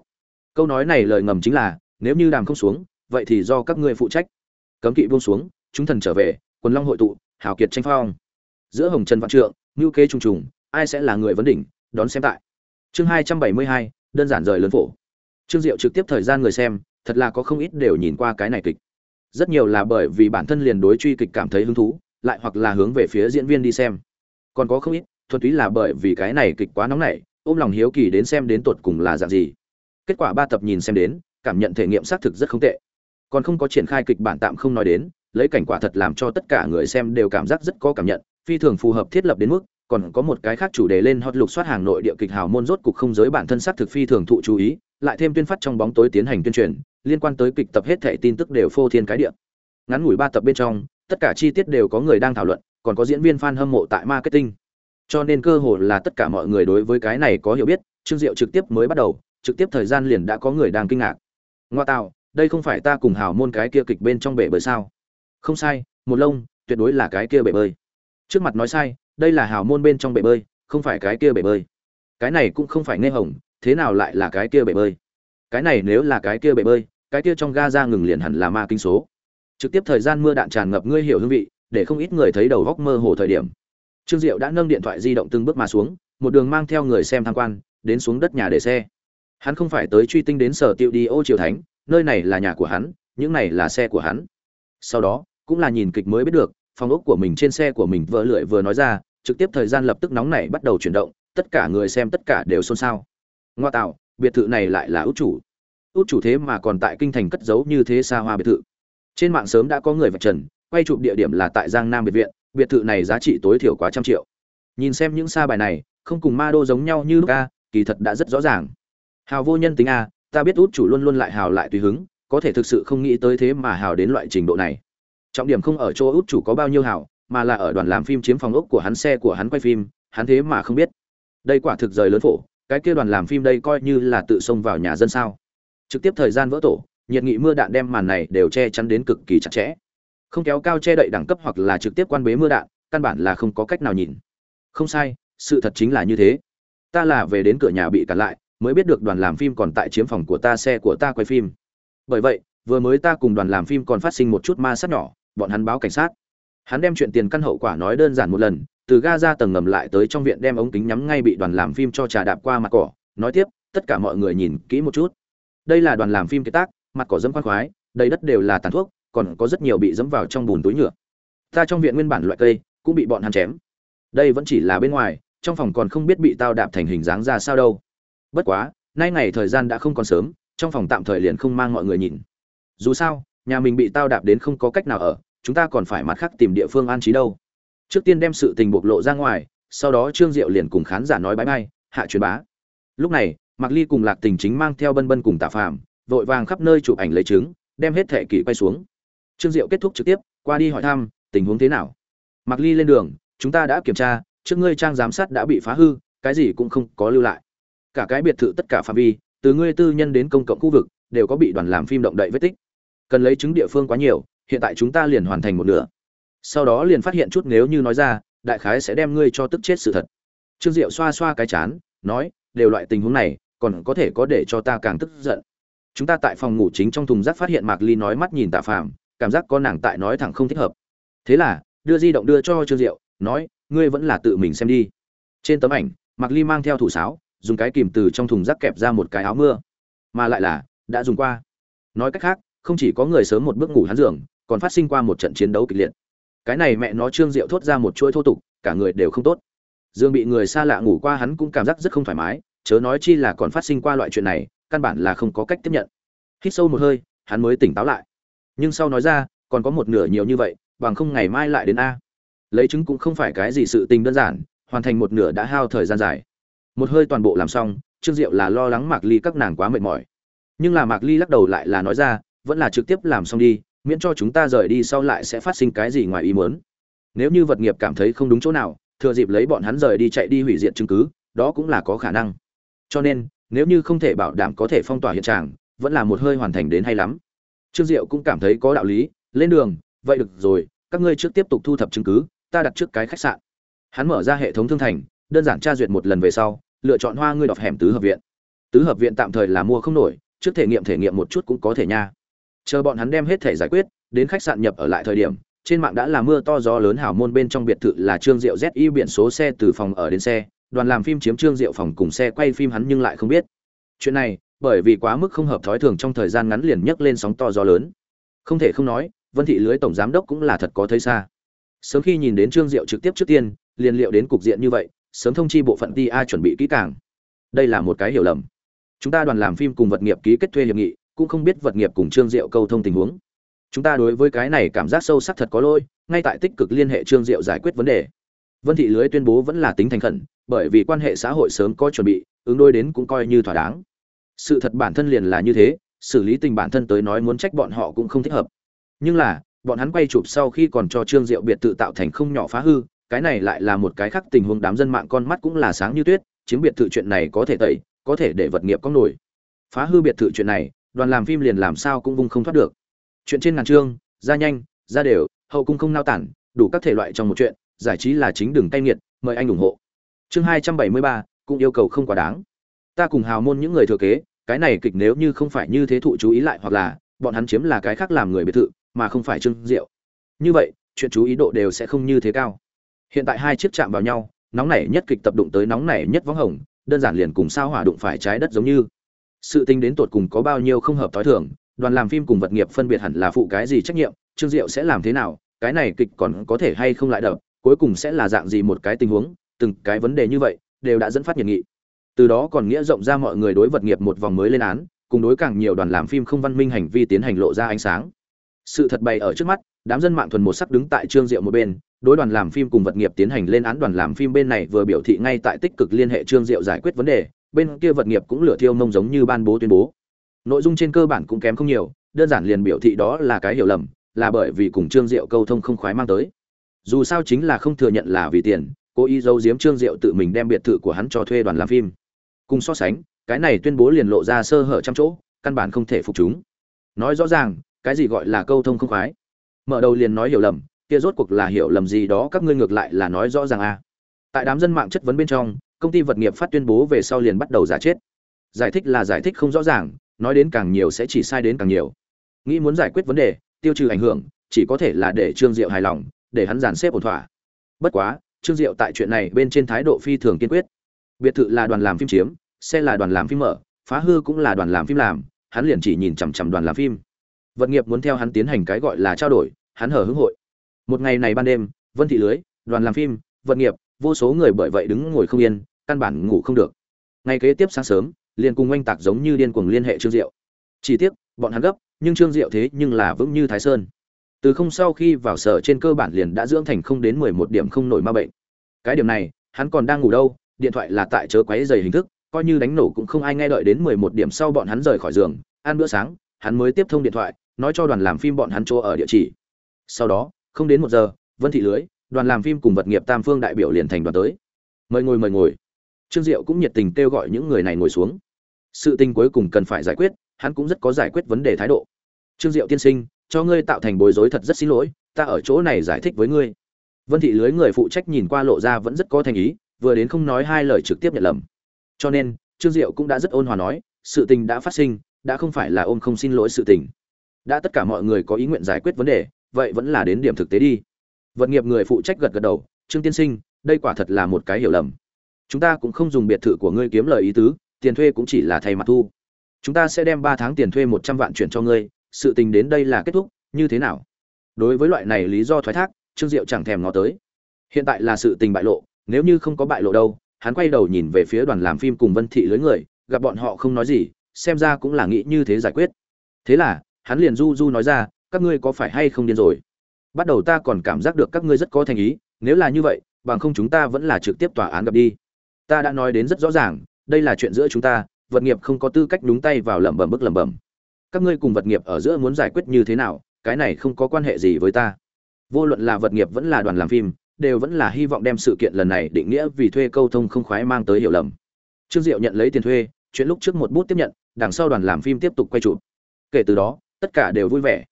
Câu nói này lời ngầm chính là, nếu như đàm không xuống, vậy thì do các ngươi phụ trách. Cấm kỵ buông xuống, chúng thần trở về, quần long hội tụ, hào kiệt tranh phong. Giữa hồng trần vạn trượng ngữ kế trùng trùng, ai sẽ là người vấn đỉnh, đón xem tại. Chương hai trăm bảy mươi hai, đơn giản rời lớn phổ. Trương diệu trực tiếp thời gian người xem, thật là có không ít đều nhìn qua cái này kịch. Rất nhiều là bởi vì bản thân liền đối truy kịch cảm thấy hứng thú, lại hoặc là hướng về phía diễn viên đi xem. Còn có không ít, thuần túy là bởi vì cái này kịch quá nóng nảy, ôm lòng hiếu kỳ đến xem đến tột cùng là dạng gì. Kết quả ba tập nhìn xem đến, cảm nhận thể nghiệm xác thực rất không tệ. Còn không có triển khai kịch bản tạm không nói đến, lấy cảnh quả thật làm cho tất cả người xem đều cảm giác rất có cảm nhận phi thường phù hợp thiết lập đến mức, còn có một cái khác chủ đề lên hot lục soát hàng nội địa kịch hào môn rốt cục không giới bản thân sát thực phi thường thụ chú ý, lại thêm tuyên phát trong bóng tối tiến hành tuyên truyền, liên quan tới kịch tập hết thảy tin tức đều phô thiên cái địa. Ngắn ngủi ba tập bên trong, tất cả chi tiết đều có người đang thảo luận, còn có diễn viên fan hâm mộ tại marketing. Cho nên cơ hội là tất cả mọi người đối với cái này có hiểu biết, trương diệu trực tiếp mới bắt đầu, trực tiếp thời gian liền đã có người đang kinh ngạc. Ngoa tạo, đây không phải ta cùng hào môn cái kia kịch bên trong bể bơi sao? Không sai, một lông, tuyệt đối là cái kia bể bơi trước mặt nói sai, đây là hào môn bên trong bể bơi, không phải cái kia bể bơi. Cái này cũng không phải nghe hồng, thế nào lại là cái kia bể bơi? Cái này nếu là cái kia bể bơi, cái kia trong ga ra ngừng liền hẳn là ma kinh số. Trực tiếp thời gian mưa đạn tràn ngập ngươi hiểu hương vị, để không ít người thấy đầu góc mơ hồ thời điểm. Trương diệu đã nâng điện thoại di động từng bước mà xuống, một đường mang theo người xem tham quan, đến xuống đất nhà để xe. Hắn không phải tới truy tinh đến sở tiệu đi ô triều thánh, nơi này là nhà của hắn, những này là xe của hắn. Sau đó, cũng là nhìn kịch mới biết được phòng ốc của mình trên xe của mình vỡ lưỡi vừa nói ra, trực tiếp thời gian lập tức nóng này bắt đầu chuyển động, tất cả người xem tất cả đều xôn xao. Ngoa tạo, biệt thự này lại là út chủ. Út chủ thế mà còn tại kinh thành cất giấu như thế xa hoa biệt thự. Trên mạng sớm đã có người vạch trần, quay chụp địa điểm là tại giang nam biệt viện, biệt thự này giá trị tối thiểu quá trăm triệu. Nhìn xem những xa bài này, không cùng ma đô giống nhau như ca kỳ thật đã rất rõ ràng. Hào vô nhân tính a, ta biết út chủ luôn luôn lại hào lại tùy hứng, có thể thực sự không nghĩ tới thế mà hào đến loại trình độ này trọng điểm không ở chỗ út chủ có bao nhiêu hảo, mà là ở đoàn làm phim chiếm phòng ốc của hắn xe của hắn quay phim hắn thế mà không biết. Đây quả thực rời lớn phổ cái kia đoàn làm phim đây coi như là tự xông vào nhà dân sao. Trực tiếp thời gian vỡ tổ nhiệt nghị mưa đạn đem màn này đều che chắn đến cực kỳ chặt chẽ. Không kéo cao che đậy đẳng cấp hoặc là trực tiếp quan bế mưa đạn căn bản là không có cách nào nhìn. Không sai sự thật chính là như thế. Ta là về đến cửa nhà bị cản lại mới biết được đoàn làm phim còn tại chiếm phòng của ta xe của ta quay phim. Bởi vậy vừa mới ta cùng đoàn làm phim còn phát sinh một chút ma sát nhỏ bọn hắn báo cảnh sát. Hắn đem chuyện tiền căn hậu quả nói đơn giản một lần, từ ga ra tầng ngầm lại tới trong viện đem ống kính nhắm ngay bị đoàn làm phim cho trà đạp qua mặt cỏ, nói tiếp, tất cả mọi người nhìn kỹ một chút. Đây là đoàn làm phim kế tác, mặt cỏ dẫm khoan khoái, đầy đất đều là tàn thuốc, còn có rất nhiều bị dẫm vào trong bùn túi nhựa. Ta trong viện nguyên bản loại cây, cũng bị bọn hắn chém. Đây vẫn chỉ là bên ngoài, trong phòng còn không biết bị tao đạp thành hình dáng ra sao đâu. Bất quá, nay ngày thời gian đã không còn sớm, trong phòng tạm thời liền không mang mọi người nhìn. Dù sao nhà mình bị tao đạp đến không có cách nào ở, chúng ta còn phải mặt khác tìm địa phương an trí đâu. Trước tiên đem sự tình bộc lộ ra ngoài, sau đó trương diệu liền cùng khán giả nói bãi bay hạ truyền bá. Lúc này, mạc ly cùng lạc tình chính mang theo bân bân cùng tạ phàm, vội vàng khắp nơi chụp ảnh lấy chứng đem hết thẻ kỷ quay xuống. Trương diệu kết thúc trực tiếp, qua đi hỏi thăm, tình huống thế nào? Mạc ly lên đường, chúng ta đã kiểm tra, trước ngươi trang giám sát đã bị phá hư, cái gì cũng không có lưu lại. Cả cái biệt thự tất cả phạm vi, từ ngươi tư nhân đến công cộng khu vực, đều có bị đoàn làm phim động đậy vết tích cần lấy chứng địa phương quá nhiều, hiện tại chúng ta liền hoàn thành một nửa. Sau đó liền phát hiện chút nếu như nói ra, đại khái sẽ đem ngươi cho tức chết sự thật. Trương diệu xoa xoa cái chán, nói, đều loại tình huống này, còn có thể có để cho ta càng tức giận. Chúng ta tại phòng ngủ chính trong thùng rác phát hiện mạc ly nói mắt nhìn tạ phàm, cảm giác có nàng tại nói thẳng không thích hợp. Thế là, đưa di động đưa cho trương diệu, nói, ngươi vẫn là tự mình xem đi. Trên tấm ảnh, mạc ly mang theo thủ sáo, dùng cái kìm từ trong thùng rác kẹp ra một cái áo mưa, mà lại là đã dùng qua. Nói cách khác không chỉ có người sớm một bước ngủ hắn giường, còn phát sinh qua một trận chiến đấu kịch liệt. Cái này mẹ nó trương diệu thốt ra một chuỗi thô tục, cả người đều không tốt. Dương bị người xa lạ ngủ qua hắn cũng cảm giác rất không thoải mái, chớ nói chi là còn phát sinh qua loại chuyện này, căn bản là không có cách tiếp nhận. Hít sâu một hơi, hắn mới tỉnh táo lại. Nhưng sau nói ra, còn có một nửa nhiều như vậy, bằng không ngày mai lại đến a. Lấy chứng cũng không phải cái gì sự tình đơn giản, hoàn thành một nửa đã hao thời gian dài. Một hơi toàn bộ làm xong, trương diệu là lo lắng mạc ly các nàng quá mệt mỏi. Nhưng là mạc ly lắc đầu lại là nói ra vẫn là trực tiếp làm xong đi, miễn cho chúng ta rời đi sau lại sẽ phát sinh cái gì ngoài ý muốn. Nếu như vật nghiệp cảm thấy không đúng chỗ nào, thừa dịp lấy bọn hắn rời đi chạy đi hủy diệt chứng cứ, đó cũng là có khả năng. Cho nên, nếu như không thể bảo đảm có thể phong tỏa hiện trạng, vẫn là một hơi hoàn thành đến hay lắm. Trương diệu cũng cảm thấy có đạo lý, lên đường, vậy được rồi, các ngươi trước tiếp tục thu thập chứng cứ, ta đặt trước cái khách sạn. Hắn mở ra hệ thống thương thành, đơn giản tra duyệt một lần về sau, lựa chọn hoa ngươi đọc hẻm tứ hợp viện. Tứ hợp viện tạm thời là mua không nổi, trước thể nghiệm thể nghiệm một chút cũng có thể nha chờ bọn hắn đem hết thể giải quyết, đến khách sạn nhập ở lại thời điểm, trên mạng đã là mưa to gió lớn hào môn bên trong biệt thự là trương diệu zi biển số xe từ phòng ở đến xe, đoàn làm phim chiếm trương diệu phòng cùng xe quay phim hắn nhưng lại không biết. Chuyện này, bởi vì quá mức không hợp thói thường trong thời gian ngắn liền nhấc lên sóng to gió lớn. Không thể không nói, vân thị lưới tổng giám đốc cũng là thật có thấy xa. Sớm khi nhìn đến trương diệu trực tiếp trước tiên, liền liệu đến cục diện như vậy, sớm thông chi bộ phận ti a chuẩn bị kỹ càng. Đây là một cái hiểu lầm. Chúng ta đoàn làm phim cùng vật nghiệp ký kết thuê hiệp nghị cũng không biết vật nghiệp cùng trương diệu câu thông tình huống. Chúng ta đối với cái này cảm giác sâu sắc thật có lỗi, ngay tại tích cực liên hệ trương diệu giải quyết vấn đề. Vân thị lưới tuyên bố vẫn là tính thành khẩn, bởi vì quan hệ xã hội sớm có chuẩn bị, ứng đôi đến cũng coi như thỏa đáng. Sự thật bản thân liền là như thế, xử lý tình bản thân tới nói muốn trách bọn họ cũng không thích hợp. Nhưng là, bọn hắn quay chụp sau khi còn cho trương diệu biệt tự tạo thành không nhỏ phá hư, cái này lại là một cái khác tình huống đám dân mạng con mắt cũng là sáng như tuyết, chiếm biệt thự chuyện này có thể tẩy, có thể để vật nghiệp có nổi. Phá hư biệt thự chuyện này đoàn làm phim liền làm sao cũng vung không thoát được. Chuyện trên ngàn chương, ra nhanh, ra đều, hậu cung không nao tản, đủ các thể loại trong một chuyện, giải trí là chính đường tay nghiệt, mời anh ủng hộ. Chương hai trăm bảy mươi ba, cũng yêu cầu không quá đáng. Ta cùng hào môn những người thừa kế, cái này kịch nếu như không phải như thế thụ chú ý lại hoặc là, bọn hắn chiếm là cái khác làm người biệt thự, mà không phải trương diệu. Như vậy, chuyện chú ý độ đều sẽ không như thế cao. Hiện tại hai chiếc chạm vào nhau, nóng nảy nhất kịch tập đụng tới nóng nảy nhất võng hồng, đơn giản liền cùng sao hỏa đụng phải trái đất giống như sự tính đến tột cùng có bao nhiêu không hợp thói thường, đoàn làm phim cùng vật nghiệp phân biệt hẳn là phụ cái gì trách nhiệm, trương diệu sẽ làm thế nào, cái này kịch còn có thể hay không lại đập, cuối cùng sẽ là dạng gì một cái tình huống, từng cái vấn đề như vậy, đều đã dẫn phát nhiệt nghị. Từ đó còn nghĩa rộng ra mọi người đối vật nghiệp một vòng mới lên án, cùng đối càng nhiều đoàn làm phim không văn minh hành vi tiến hành lộ ra ánh sáng. Sự thật bày ở trước mắt, đám dân mạng thuần một sắc đứng tại trương diệu một bên, đối đoàn làm phim cùng vật nghiệp tiến hành lên án đoàn làm phim bên này vừa biểu thị ngay tại tích cực liên hệ trương diệu giải quyết vấn đề bên kia vật nghiệp cũng lửa thiêu mông giống như ban bố tuyên bố. Nội dung trên cơ bản cũng kém không nhiều, đơn giản liền biểu thị đó là cái hiểu lầm, là bởi vì cùng trương diệu câu thông không khoái mang tới. Dù sao chính là không thừa nhận là vì tiền, cố ý giấu giếm trương diệu tự mình đem biệt thự của hắn cho thuê đoàn làm phim. Cùng so sánh, cái này tuyên bố liền lộ ra sơ hở trăm chỗ, căn bản không thể phục chúng. Nói rõ ràng, cái gì gọi là câu thông không khoái? Mở đầu liền nói hiểu lầm, kia rốt cuộc là hiểu lầm gì đó, các ngươi ngược lại là nói rõ ràng a à. tại đám dân mạng chất vấn bên trong công ty vật nghiệp phát tuyên bố về sau liền bắt đầu giả chết. Giải thích là giải thích không rõ ràng, nói đến càng nhiều sẽ chỉ sai đến càng nhiều. Nghĩ muốn giải quyết vấn đề, tiêu trừ ảnh hưởng, chỉ có thể là để trương diệu hài lòng, để hắn giàn xếp ổn thỏa. Bất quá, trương diệu tại chuyện này bên trên thái độ phi thường kiên quyết. Biệt thự là đoàn làm phim chiếm, xe là đoàn làm phim mở, phá hư cũng là đoàn làm phim làm, hắn liền chỉ nhìn chằm chằm đoàn làm phim. Vật nghiệp muốn theo hắn tiến hành cái gọi là trao đổi, hắn hở hứng hội. Một ngày này ban đêm, vân thị lưới, đoàn làm phim, vật nghiệp, vô số người bởi vậy đứng ngồi không yên căn bản ngủ không được. Ngày kế tiếp sáng sớm, liền cùng oanh tạc giống như điên cuồng liên hệ trương diệu. Chỉ tiếc, bọn hắn gấp, nhưng trương diệu thế nhưng là vững như thái sơn. Từ không sau khi vào sở trên cơ bản liền đã dưỡng thành không đến mười một điểm không nổi ma bệnh. Cái điểm này, hắn còn đang ngủ đâu, điện thoại là tại chớ quấy dày hình thức, coi như đánh nổ cũng không ai nghe đợi đến mười một điểm sau bọn hắn rời khỏi giường, ăn bữa sáng, hắn mới tiếp thông điện thoại, nói cho đoàn làm phim bọn hắn chỗ ở địa chỉ. Sau đó, không đến một giờ, vân thị lưới, đoàn làm phim cùng vật nghiệp tam phương đại biểu liền thành đoàn tới. Mời ngồi mời ngồi trương diệu cũng nhiệt tình kêu gọi những người này ngồi xuống. Sự tình cuối cùng cần phải giải quyết, hắn cũng rất có giải quyết vấn đề thái độ. Trương diệu tiên sinh, cho ngươi tạo thành bối rối thật rất xin lỗi, ta ở chỗ này giải thích với ngươi. Vân thị lưới người phụ trách nhìn qua lộ ra vẫn rất có thành ý, vừa đến không nói hai lời trực tiếp nhận lầm. Cho nên, trương diệu cũng đã rất ôn hòa nói, sự tình đã phát sinh, đã không phải là ôm không xin lỗi sự tình. Đã tất cả mọi người có ý nguyện giải quyết vấn đề, vậy vẫn là đến điểm thực tế đi. Vật nghiệp người phụ trách gật gật đầu, trương tiên sinh, đây quả thật là một cái hiểu lầm chúng ta cũng không dùng biệt thự của ngươi kiếm lời ý tứ, tiền thuê cũng chỉ là thay mặt thu. Chúng ta sẽ đem ba tháng tiền thuê một trăm vạn chuyển cho ngươi, sự tình đến đây là kết thúc, như thế nào? Đối với loại này lý do thoái thác, trương diệu chẳng thèm ngó tới. Hiện tại là sự tình bại lộ, nếu như không có bại lộ đâu, hắn quay đầu nhìn về phía đoàn làm phim cùng vân thị lưới người, gặp bọn họ không nói gì, xem ra cũng là nghĩ như thế giải quyết. Thế là, hắn liền du du nói ra, các ngươi có phải hay không điên rồi? Bắt đầu ta còn cảm giác được các ngươi rất có thành ý, nếu là như vậy, bằng không chúng ta vẫn là trực tiếp tòa án gặp đi ta đã nói đến rất rõ ràng, đây là chuyện giữa chúng ta, vật nghiệp không có tư cách đúng tay vào lẩm bẩm bức lẩm bẩm. Các ngươi cùng vật nghiệp ở giữa muốn giải quyết như thế nào, cái này không có quan hệ gì với ta. Vô luận là vật nghiệp vẫn là đoàn làm phim, đều vẫn là hy vọng đem sự kiện lần này định nghĩa vì thuê câu thông không khoái mang tới hiểu lầm. Trương diệu nhận lấy tiền thuê, chuyện lúc trước một bút tiếp nhận, đằng sau đoàn làm phim tiếp tục quay chụp. Kể từ đó, tất cả đều vui vẻ.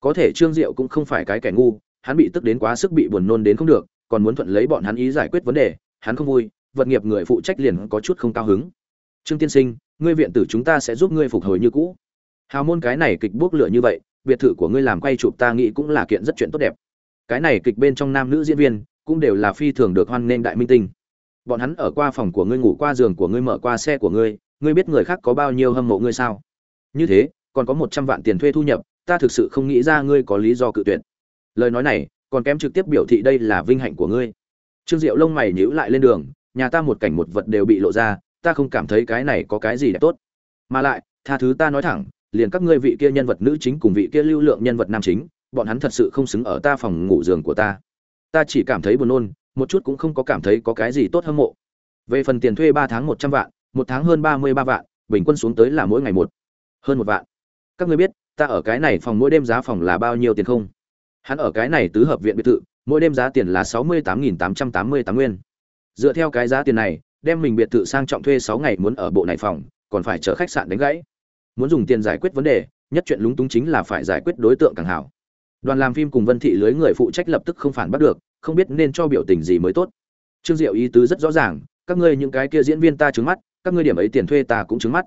Có thể trương diệu cũng không phải cái kẻ ngu, hắn bị tức đến quá sức bị buồn nôn đến không được, còn muốn thuận lấy bọn hắn ý giải quyết vấn đề, hắn không vui vật nghiệp người phụ trách liền có chút không cao hứng. Trương tiên sinh, ngươi viện tử chúng ta sẽ giúp ngươi phục hồi như cũ. Hào môn cái này kịch buốc lửa như vậy, biệt thự của ngươi làm quay chụp ta nghĩ cũng là kiện rất chuyện tốt đẹp. Cái này kịch bên trong nam nữ diễn viên, cũng đều là phi thường được hoan nghênh đại minh tinh. Bọn hắn ở qua phòng của ngươi, ngủ qua giường của ngươi, mở qua xe của ngươi ngươi biết người khác có bao nhiêu hâm mộ ngươi sao? Như thế, còn có một trăm vạn tiền thuê thu nhập, ta thực sự không nghĩ ra ngươi có lý do cự tuyệt. Lời nói này, còn kém trực tiếp biểu thị đây là vinh hạnh của ngươi. Trương diệu lông mày nhíu lại lên đường nhà ta một cảnh một vật đều bị lộ ra, ta không cảm thấy cái này có cái gì đẹp tốt. Mà lại, tha thứ ta nói thẳng, liền các ngươi vị kia nhân vật nữ chính cùng vị kia lưu lượng nhân vật nam chính, bọn hắn thật sự không xứng ở ta phòng ngủ giường của ta. Ta chỉ cảm thấy buồn nôn, một chút cũng không có cảm thấy có cái gì tốt hâm mộ. Về phần tiền thuê ba tháng một trăm vạn, một tháng hơn ba mươi ba vạn, bình quân xuống tới là mỗi ngày một, hơn một vạn. Các ngươi biết, ta ở cái này phòng mỗi đêm giá phòng là bao nhiêu tiền không? Hắn ở cái này tứ hợp viện biệt thự, mỗi đêm giá tiền là sáu mươi tám nghìn tám trăm tám mươi tám nguyên dựa theo cái giá tiền này, đem mình biệt thự sang trọng thuê sáu ngày muốn ở bộ này phòng, còn phải chờ khách sạn đánh gãy. Muốn dùng tiền giải quyết vấn đề, nhất chuyện lúng túng chính là phải giải quyết đối tượng càng hảo. Đoàn làm phim cùng vân thị lưới người phụ trách lập tức không phản bắt được, không biết nên cho biểu tình gì mới tốt. Trương diệu ý tứ rất rõ ràng, các ngươi những cái kia diễn viên ta trứng mắt, các ngươi điểm ấy tiền thuê ta cũng trứng mắt.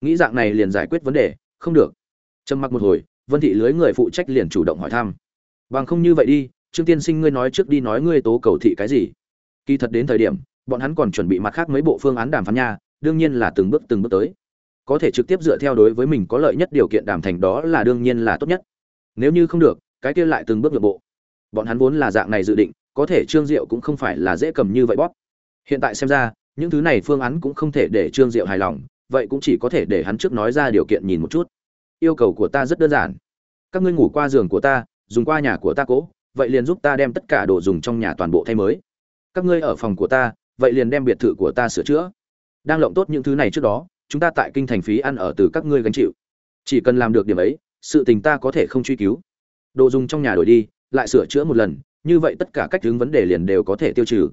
Nghĩ dạng này liền giải quyết vấn đề, không được. Trầm mặc một hồi, vân thị lưới người phụ trách liền chủ động hỏi thăm. Bằng không như vậy đi, trương tiên sinh ngươi nói trước đi nói ngươi tố cầu thị cái gì? Kỳ thật đến thời điểm, bọn hắn còn chuẩn bị mặt khác mấy bộ phương án đàm phán nha, đương nhiên là từng bước từng bước tới. Có thể trực tiếp dựa theo đối với mình có lợi nhất điều kiện đàm thành đó là đương nhiên là tốt nhất. Nếu như không được, cái kia lại từng bước nội bộ. Bọn hắn vốn là dạng này dự định, có thể trương diệu cũng không phải là dễ cầm như vậy bóp. Hiện tại xem ra, những thứ này phương án cũng không thể để trương diệu hài lòng, vậy cũng chỉ có thể để hắn trước nói ra điều kiện nhìn một chút. Yêu cầu của ta rất đơn giản. Các ngươi ngủ qua giường của ta, dùng qua nhà của ta cố, vậy liền giúp ta đem tất cả đồ dùng trong nhà toàn bộ thay mới các ngươi ở phòng của ta, vậy liền đem biệt thự của ta sửa chữa. Đang lộng tốt những thứ này trước đó, chúng ta tại kinh thành phí ăn ở từ các ngươi gánh chịu. Chỉ cần làm được điểm ấy, sự tình ta có thể không truy cứu. Đồ dùng trong nhà đổi đi, lại sửa chữa một lần, như vậy tất cả cách hướng vấn đề liền đều có thể tiêu trừ.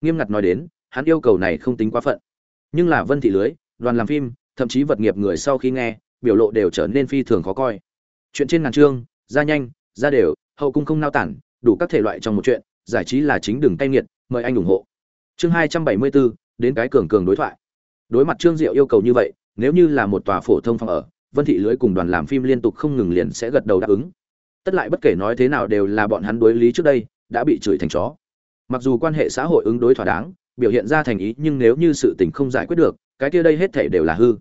Nghiêm ngặt nói đến, hắn yêu cầu này không tính quá phận. Nhưng là vân thị lưới, đoàn làm phim, thậm chí vật nghiệp người sau khi nghe, biểu lộ đều trở nên phi thường khó coi. Chuyện trên ngàn chương, ra nhanh, ra đều, hậu cung không nao tản, đủ các thể loại trong một chuyện, giải trí là chính đường cay nghiệt mời anh ủng hộ. Chương hai trăm bảy mươi bốn đến cái cường cường đối thoại. Đối mặt trương diệu yêu cầu như vậy, nếu như là một tòa phổ thông phòng ở, vân thị lưới cùng đoàn làm phim liên tục không ngừng liền sẽ gật đầu đáp ứng. Tất lại bất kể nói thế nào đều là bọn hắn đối lý trước đây, đã bị chửi thành chó. Mặc dù quan hệ xã hội ứng đối thỏa đáng, biểu hiện ra thành ý nhưng nếu như sự tình không giải quyết được, cái kia đây hết thể đều là hư.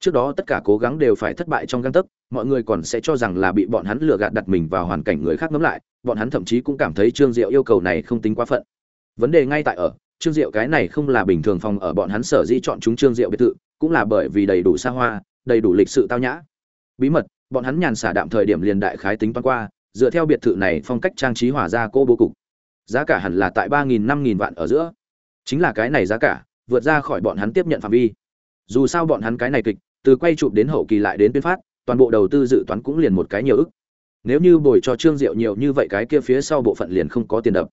Trước đó tất cả cố gắng đều phải thất bại trong găng tấc, mọi người còn sẽ cho rằng là bị bọn hắn lừa gạt đặt mình vào hoàn cảnh người khác ngẫm lại, bọn hắn thậm chí cũng cảm thấy trương diệu yêu cầu này không tính quá phận vấn đề ngay tại ở, trương diệu cái này không là bình thường phòng ở bọn hắn sở dĩ chọn chúng trương diệu biệt thự, cũng là bởi vì đầy đủ xa hoa, đầy đủ lịch sự tao nhã. Bí mật, bọn hắn nhàn xả đạm thời điểm liền đại khái tính toán qua, dựa theo biệt thự này phong cách trang trí hỏa ra cô bố cục. Giá cả hẳn là tại ba nghìn, năm nghìn vạn ở giữa. Chính là cái này giá cả, vượt ra khỏi bọn hắn tiếp nhận phạm vi. Dù sao bọn hắn cái này kịch, từ quay chụp đến hậu kỳ lại đến tuyên phát, toàn bộ đầu tư dự toán cũng liền một cái nhiều ức. Nếu như bồi cho trương diệu nhiều như vậy cái kia phía sau bộ phận liền không có tiền đập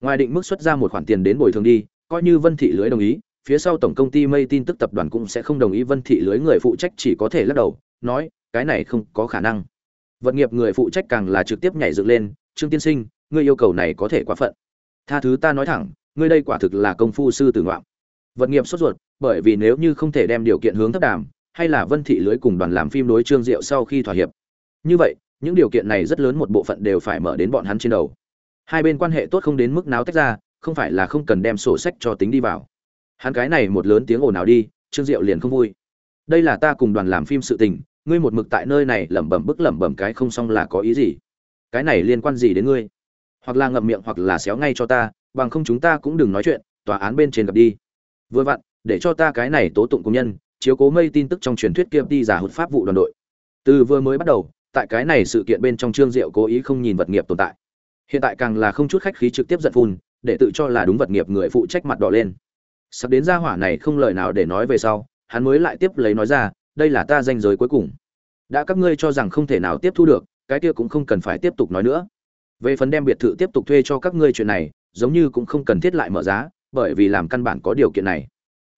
ngoài định mức xuất ra một khoản tiền đến bồi thường đi, coi như vân thị lưới đồng ý, phía sau tổng công ty mây tin tức tập đoàn cũng sẽ không đồng ý vân thị lưới người phụ trách chỉ có thể lắc đầu, nói, cái này không có khả năng. Vật nghiệp người phụ trách càng là trực tiếp nhảy dựng lên, trương tiên sinh, ngươi yêu cầu này có thể quá phận. Tha thứ ta nói thẳng, ngươi đây quả thực là công phu sư tử ngoạm. Vật nghiệp sốt ruột, bởi vì nếu như không thể đem điều kiện hướng thấp đàm, hay là vân thị lưới cùng đoàn làm phim đối trương diệu sau khi thỏa hiệp. Như vậy, những điều kiện này rất lớn một bộ phận đều phải mở đến bọn hắn trên đầu hai bên quan hệ tốt không đến mức náo tách ra, không phải là không cần đem sổ sách cho tính đi vào. Hắn cái này một lớn tiếng ồn nào đi, trương diệu liền không vui. Đây là ta cùng đoàn làm phim sự tình, ngươi một mực tại nơi này lẩm bẩm bức lẩm bẩm cái không xong là có ý gì? Cái này liên quan gì đến ngươi? Hoặc là ngậm miệng hoặc là xéo ngay cho ta, bằng không chúng ta cũng đừng nói chuyện, tòa án bên trên gặp đi. Vừa vặn, để cho ta cái này tố tụng công nhân, chiếu cố mây tin tức trong truyền thuyết kia đi giả hụt pháp vụ đoàn đội. Từ vừa mới bắt đầu, tại cái này sự kiện bên trong trương diệu cố ý không nhìn vật nghiệp tồn tại hiện tại càng là không chút khách khí trực tiếp giận phun, để tự cho là đúng vật nghiệp người phụ trách mặt đỏ lên. Sắp đến gia hỏa này không lời nào để nói về sau, hắn mới lại tiếp lấy nói ra, đây là ta danh giới cuối cùng. Đã các ngươi cho rằng không thể nào tiếp thu được, cái kia cũng không cần phải tiếp tục nói nữa. Về phần đem biệt thự tiếp tục thuê cho các ngươi chuyện này, giống như cũng không cần thiết lại mở giá, bởi vì làm căn bản có điều kiện này.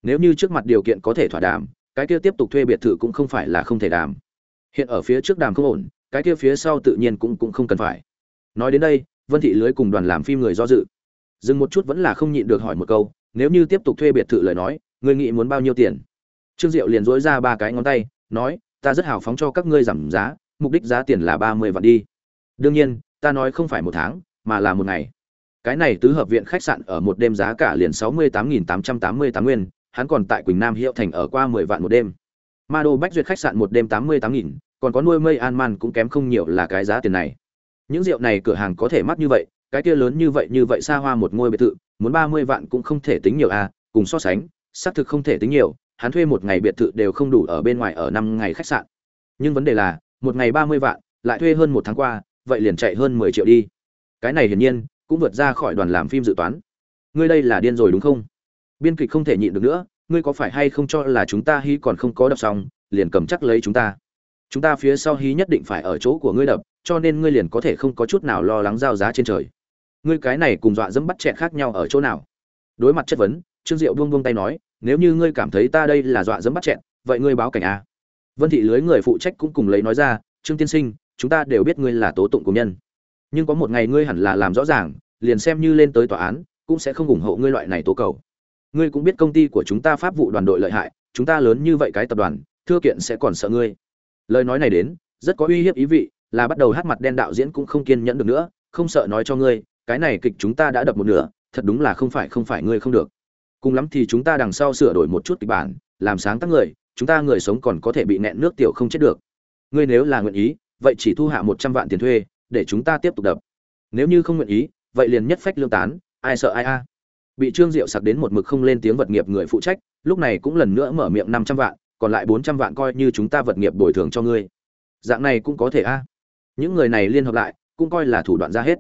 Nếu như trước mặt điều kiện có thể thỏa đàm, cái kia tiếp tục thuê biệt thự cũng không phải là không thể đàm. Hiện ở phía trước đàm không ổn, cái kia phía sau tự nhiên cũng cũng không cần phải. Nói đến đây vân thị lưới cùng đoàn làm phim người do dự. Dừng một chút vẫn là không nhịn được hỏi một câu, nếu như tiếp tục thuê biệt thự lời nói người nghĩ muốn bao nhiêu tiền? Trương diệu liền dối ra ba cái ngón tay, nói, ta rất hào phóng cho các ngươi giảm giá, mục đích giá tiền là ba mươi vạn đi. Đương nhiên, ta nói không phải một tháng, mà là một ngày. Cái này tứ hợp viện khách sạn ở một đêm giá cả liền sáu mươi tám nghìn tám trăm tám mươi tám nguyên, hắn còn tại quỳnh nam hiệu thành ở qua mười vạn một đêm. Ma đô bách duyệt khách sạn một đêm tám mươi tám nghìn, còn có nuôi mây an man cũng kém không nhiều là cái giá tiền này những rượu này cửa hàng có thể mắc như vậy, cái kia lớn như vậy như vậy xa hoa một ngôi biệt thự, muốn ba mươi vạn cũng không thể tính nhiều à cùng so sánh, xác thực không thể tính nhiều, hắn thuê một ngày biệt thự đều không đủ ở bên ngoài ở năm ngày khách sạn. Nhưng vấn đề là, một ngày ba mươi vạn, lại thuê hơn một tháng qua, vậy liền chạy hơn mười triệu đi. Cái này hiển nhiên, cũng vượt ra khỏi đoàn làm phim dự toán. Ngươi đây là điên rồi đúng không? Biên kịch không thể nhịn được nữa, ngươi có phải hay không cho là chúng ta hí còn không có đập xong, liền cầm chắc lấy chúng ta? Chúng ta phía sau hí nhất định phải ở chỗ của ngươi đập cho nên ngươi liền có thể không có chút nào lo lắng giao giá trên trời. Ngươi cái này cùng dọa dẫm bắt chẹn khác nhau ở chỗ nào? Đối mặt chất vấn, trương diệu buông buông tay nói, nếu như ngươi cảm thấy ta đây là dọa dẫm bắt chẹn vậy ngươi báo cảnh a. Vân thị lưới người phụ trách cũng cùng lấy nói ra, trương tiên sinh, chúng ta đều biết ngươi là tố tụng của nhân. Nhưng có một ngày ngươi hẳn là làm rõ ràng, liền xem như lên tới tòa án, cũng sẽ không ủng hộ ngươi loại này tố cầu. Ngươi cũng biết công ty của chúng ta pháp vụ đoàn đội lợi hại, chúng ta lớn như vậy cái tập đoàn, thưa kiện sẽ còn sợ ngươi. Lời nói này đến, rất có uy hiếp ý vị là bắt đầu hát mặt đen đạo diễn cũng không kiên nhẫn được nữa, không sợ nói cho ngươi, cái này kịch chúng ta đã đập một nửa, thật đúng là không phải không phải ngươi không được. Cùng lắm thì chúng ta đằng sau sửa đổi một chút kịch bản, làm sáng tác người, chúng ta người sống còn có thể bị nẹn nước tiểu không chết được. Ngươi nếu là nguyện ý, vậy chỉ thu hạ một trăm vạn tiền thuê, để chúng ta tiếp tục đập. Nếu như không nguyện ý, vậy liền nhất phách lương tán, ai sợ ai a. Bị trương diệu sặc đến một mực không lên tiếng vật nghiệp người phụ trách, lúc này cũng lần nữa mở miệng năm trăm vạn, còn lại bốn trăm vạn coi như chúng ta vật nghiệp bồi thường cho ngươi. Dạng này cũng có thể a những người này liên hợp lại, cũng coi là thủ đoạn ra hết.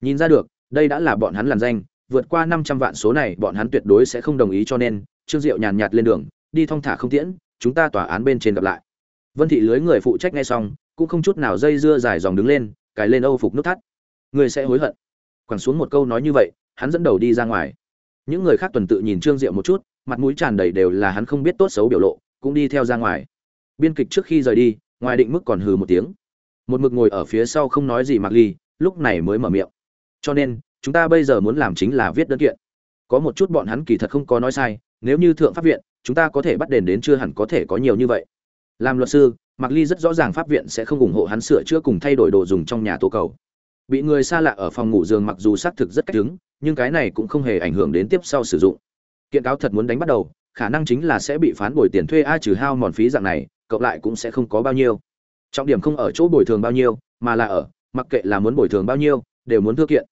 Nhìn ra được, đây đã là bọn hắn làn danh, vượt qua năm trăm vạn số này, bọn hắn tuyệt đối sẽ không đồng ý cho nên, trương diệu nhàn nhạt lên đường, đi thong thả không tiễn, chúng ta tòa án bên trên gặp lại. Vân thị lưới người phụ trách nghe xong, cũng không chút nào dây dưa dài dòng đứng lên, cài lên âu phục nút thắt. Người sẽ hối hận. Quẳng xuống một câu nói như vậy, hắn dẫn đầu đi ra ngoài. Những người khác tuần tự nhìn trương diệu một chút, mặt mũi tràn đầy đều là hắn không biết tốt xấu biểu lộ, cũng đi theo ra ngoài. Biên kịch trước khi rời đi, ngoài định mức còn hừ một tiếng một mực ngồi ở phía sau không nói gì mặc ly, lúc này mới mở miệng. Cho nên, chúng ta bây giờ muốn làm chính là viết đơn kiện. Có một chút bọn hắn kỳ thật không có nói sai, nếu như thượng pháp viện, chúng ta có thể bắt đền đến chưa hẳn có thể có nhiều như vậy. Làm luật sư, mạc ly rất rõ ràng pháp viện sẽ không ủng hộ hắn sửa chữa cùng thay đổi đồ dùng trong nhà tố cầu. Bị người xa lạ ở phòng ngủ giường mặc dù xác thực rất cách đứng, nhưng cái này cũng không hề ảnh hưởng đến tiếp sau sử dụng. Kiện cáo thật muốn đánh bắt đầu, khả năng chính là sẽ bị phán bồi tiền thuê a trừ hao mòn phí dạng này, cộng lại cũng sẽ không có bao nhiêu trọng điểm không ở chỗ bồi thường bao nhiêu, mà là ở, mặc kệ là muốn bồi thường bao nhiêu, đều muốn thưa kiện.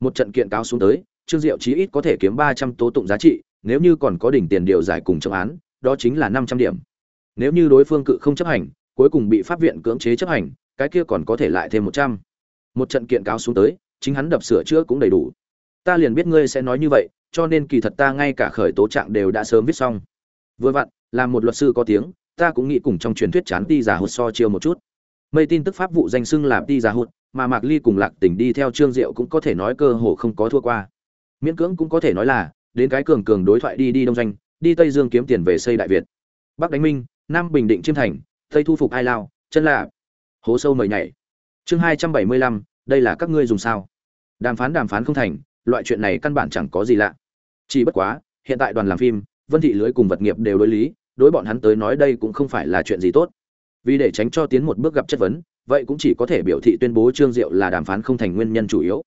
Một trận kiện cáo xuống tới, trương diệu chí ít có thể kiếm ba trăm tố tụng giá trị, nếu như còn có đỉnh tiền điều giải cùng trong án, đó chính là năm trăm điểm. Nếu như đối phương cự không chấp hành, cuối cùng bị pháp viện cưỡng chế chấp hành, cái kia còn có thể lại thêm một trăm. Một trận kiện cáo xuống tới, chính hắn đập sửa chữa cũng đầy đủ. Ta liền biết ngươi sẽ nói như vậy, cho nên kỳ thật ta ngay cả khởi tố trạng đều đã sớm viết xong. Vừa vặn làm một luật sư có tiếng ta cũng nghĩ cùng trong truyền thuyết chán ti giả hụt so chiêu một chút. Mây tin tức pháp vụ danh xưng là ti giả hụt, mà mạc ly cùng lạc tỉnh đi theo trương diệu cũng có thể nói cơ hồ không có thua qua. Miễn cưỡng cũng có thể nói là, đến cái cường cường đối thoại đi đi đông doanh, đi tây dương kiếm tiền về xây đại việt. Bắc đánh minh, nam bình định chiêm thành, tây thu phục ai lao, chân lạ hố sâu mời nhảy. Chương hai trăm bảy mươi lăm, đây là các ngươi dùng sao? Đàm phán đàm phán không thành, loại chuyện này căn bản chẳng có gì lạ. Chỉ bất quá, hiện tại đoàn làm phim, vân thị lưới cùng vật nghiệp đều đối lý đối bọn hắn tới nói đây cũng không phải là chuyện gì tốt. Vì để tránh cho tiến một bước gặp chất vấn, vậy cũng chỉ có thể biểu thị tuyên bố trương diệu là đàm phán không thành nguyên nhân chủ yếu.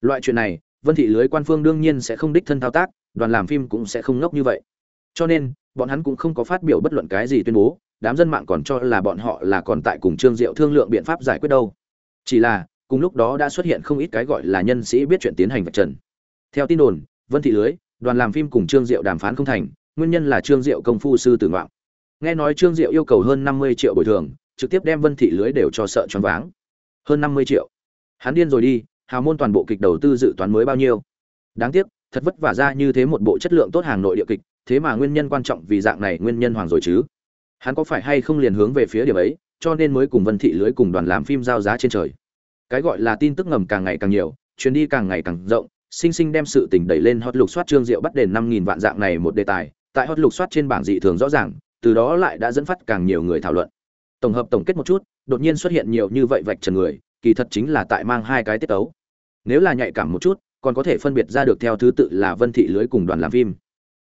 Loại chuyện này, vân thị lưới quan phương đương nhiên sẽ không đích thân thao tác, đoàn làm phim cũng sẽ không ngốc như vậy. Cho nên, bọn hắn cũng không có phát biểu bất luận cái gì tuyên bố, đám dân mạng còn cho là bọn họ là còn tại cùng trương diệu thương lượng biện pháp giải quyết đâu. Chỉ là, cùng lúc đó đã xuất hiện không ít cái gọi là nhân sĩ biết chuyện tiến hành vạch trần. Theo tin đồn, vân thị lưới, đoàn làm phim cùng trương diệu đàm phán không thành nguyên nhân là trương diệu công phu sư tử ngoạn nghe nói trương diệu yêu cầu hơn năm mươi triệu bồi thường, trực tiếp đem vân thị lưới đều cho sợ choáng váng. Hơn năm mươi triệu. Hắn điên rồi đi, hào môn toàn bộ kịch đầu tư dự toán mới bao nhiêu? Đáng tiếc, thật vất vả ra như thế một bộ chất lượng tốt hàng nội địa kịch, thế mà nguyên nhân quan trọng vì dạng này nguyên nhân hoàng rồi chứ? Hắn có phải hay không liền hướng về phía điểm ấy, cho nên mới cùng vân thị lưới cùng đoàn làm phim giao giá trên trời? Cái gọi là tin tức ngầm càng ngày càng nhiều, chuyến đi càng ngày càng rộng sinh sinh đem sự tình đẩy lên hot lục soát trương diệu bắt đền năm nghìn vạn dạng này một đề tài tại hot lục soát trên bảng dị thường rõ ràng, từ đó lại đã dẫn phát càng nhiều người thảo luận. Tổng hợp tổng kết một chút, đột nhiên xuất hiện nhiều như vậy vạch trần người, kỳ thật chính là tại mang hai cái tiết tấu. Nếu là nhạy cảm một chút, còn có thể phân biệt ra được theo thứ tự là vân thị lưới cùng đoàn làm phim.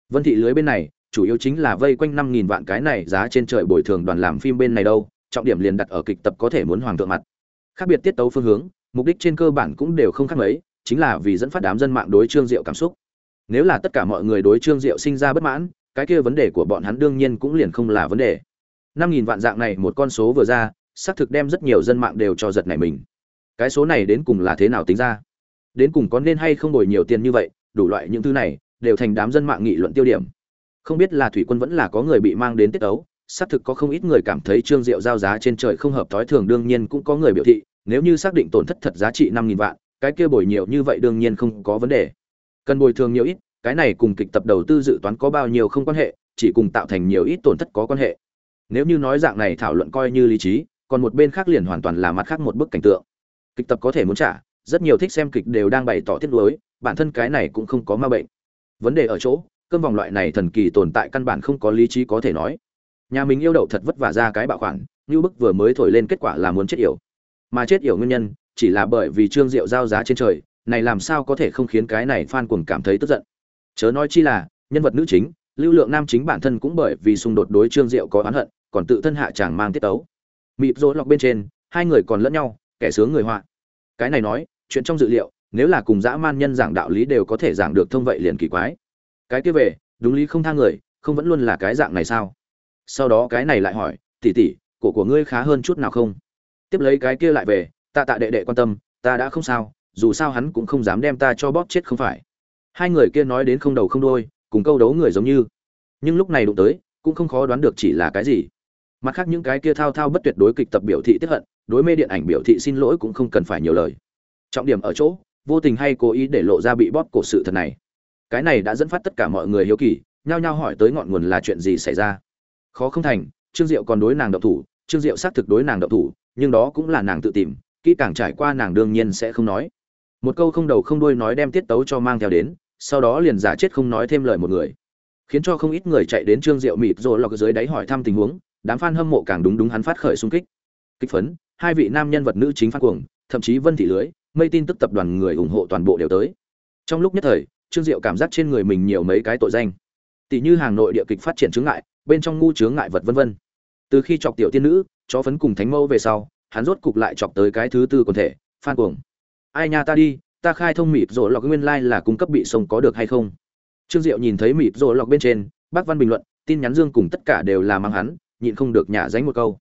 Vân thị lưới bên này, chủ yếu chính là vây quanh năm nghìn vạn cái này giá trên trời bồi thường đoàn làm phim bên này đâu, trọng điểm liền đặt ở kịch tập có thể muốn hoàng thượng mặt. Khác biệt tiết tấu phương hướng, mục đích trên cơ bản cũng đều không khác mấy, chính là vì dẫn phát đám dân mạng đối trương diệu cảm xúc. Nếu là tất cả mọi người đối trương diệu sinh ra bất mãn cái kia vấn đề của bọn hắn đương nhiên cũng liền không là vấn đề. Năm nghìn vạn dạng này một con số vừa ra, xác thực đem rất nhiều dân mạng đều cho giật nảy mình. Cái số này đến cùng là thế nào tính ra? Đến cùng có nên hay không đổi nhiều tiền như vậy, đủ loại những thứ này, đều thành đám dân mạng nghị luận tiêu điểm. Không biết là thủy quân vẫn là có người bị mang đến tiết ấu xác thực có không ít người cảm thấy trương diệu giao giá trên trời không hợp thói thường đương nhiên cũng có người biểu thị, nếu như xác định tổn thất thật giá trị năm nghìn vạn, cái kia bồi nhiều như vậy đương nhiên không có vấn đề. Cần bồi thường nhiều ít cái này cùng kịch tập đầu tư dự toán có bao nhiêu không quan hệ chỉ cùng tạo thành nhiều ít tổn thất có quan hệ. Nếu như nói dạng này thảo luận coi như lý trí còn một bên khác liền hoàn toàn là mặt khác một bức cảnh tượng. Kịch tập có thể muốn trả rất nhiều thích xem kịch đều đang bày tỏ thiết lối, bản thân cái này cũng không có ma bệnh. Vấn đề ở chỗ cơm vòng loại này thần kỳ tồn tại căn bản không có lý trí có thể nói. Nhà mình yêu đậu thật vất vả ra cái bạo khoản như bức vừa mới thổi lên kết quả là muốn chết yểu. Mà chết yểu nguyên nhân chỉ là bởi vì trương diệu giao giá trên trời này làm sao có thể không khiến cái này phan cuồng cảm thấy tức giận chớ nói chi là, nhân vật nữ chính, lưu lượng nam chính bản thân cũng bởi vì xung đột đối trương diệu có oán hận, còn tự thân hạ chàng mang tiết tấu. Mịp rối lọc bên trên, hai người còn lẫn nhau, kẻ sướng người họa. Cái này nói, chuyện trong dự liệu, nếu là cùng dã man nhân giảng đạo lý đều có thể giảng được thông vậy liền kỳ quái. Cái kia về, đúng lý không tha người, không vẫn luôn là cái dạng này sao? Sau đó cái này lại hỏi tỉ tỉ cổ của ngươi khá hơn chút nào không? Tiếp lấy cái kia lại về ta tạ đệ đệ quan tâm, ta đã không sao, dù sao hắn cũng không dám đem ta cho bóp chết không phải hai người kia nói đến không đầu không đôi cùng câu đấu người giống như. Nhưng lúc này đụng tới, cũng không khó đoán được chỉ là cái gì. Mặt khác những cái kia thao thao bất tuyệt đối kịch tập biểu thị tiếp hận, đối mê điện ảnh biểu thị xin lỗi cũng không cần phải nhiều lời. Trọng điểm ở chỗ, vô tình hay cố ý để lộ ra bị bóp cổ sự thật này. Cái này đã dẫn phát tất cả mọi người hiếu kỳ, nhao nhao hỏi tới ngọn nguồn là chuyện gì xảy ra. Khó không thành, trương diệu còn đối nàng độc thủ, trương diệu xác thực đối nàng độc thủ, nhưng đó cũng là nàng tự tìm, kỹ càng trải qua nàng đương nhiên sẽ không nói. Một câu không đầu không đuôi nói đem tiết tấu cho mang theo đến sau đó liền giả chết không nói thêm lời một người. Khiến cho không ít người chạy đến trương diệu mịt rồi lọc dưới đáy hỏi thăm tình huống, đám fan hâm mộ càng đúng đúng hắn phát khởi xung kích. Kích phấn, hai vị nam nhân vật nữ chính phát cuồng, thậm chí vân thị lưới, mây tin tức tập đoàn người ủng hộ toàn bộ đều tới. Trong lúc nhất thời, trương diệu cảm giác trên người mình nhiều mấy cái tội danh. Tỷ như hàng nội địa kịch phát triển chướng ngại, bên trong ngu chướng ngại vật vân vân. Từ khi chọc tiểu tiên nữ, chó phấn cùng thánh mẫu về sau, hắn rốt cục lại chọc tới cái thứ tư quần thể phan cuồng. Ai nha ta đi ta khai thông mịp rồi lọc nguyên lai là cung cấp bị sông có được hay không? Trương diệu nhìn thấy mịp rồi lọc bên trên, bác văn bình luận, tin nhắn dương cùng tất cả đều là mang hắn, nhịn không được nhả dánh một câu.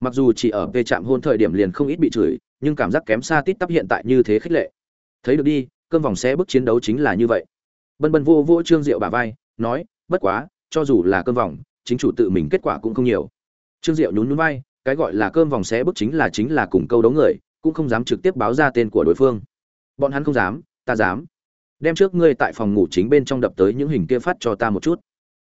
Mặc dù chỉ ở về trạm hôn thời điểm liền không ít bị chửi, nhưng cảm giác kém xa tít tắp hiện tại như thế khích lệ. Thấy được đi, cơn vòng xe bước chiến đấu chính là như vậy. Bân bân vô vô trương diệu bà vai, nói, bất quá, cho dù là cơn vòng, chính chủ tự mình kết quả cũng không nhiều. Trương diệu nhún nhún vai, cái gọi là cơm vòng xé bước chính là chính là cùng câu đấu người, cũng không dám trực tiếp báo ra tên của đối phương bọn hắn không dám, ta dám. Đem trước ngươi tại phòng ngủ chính bên trong đập tới những hình kia phát cho ta một chút.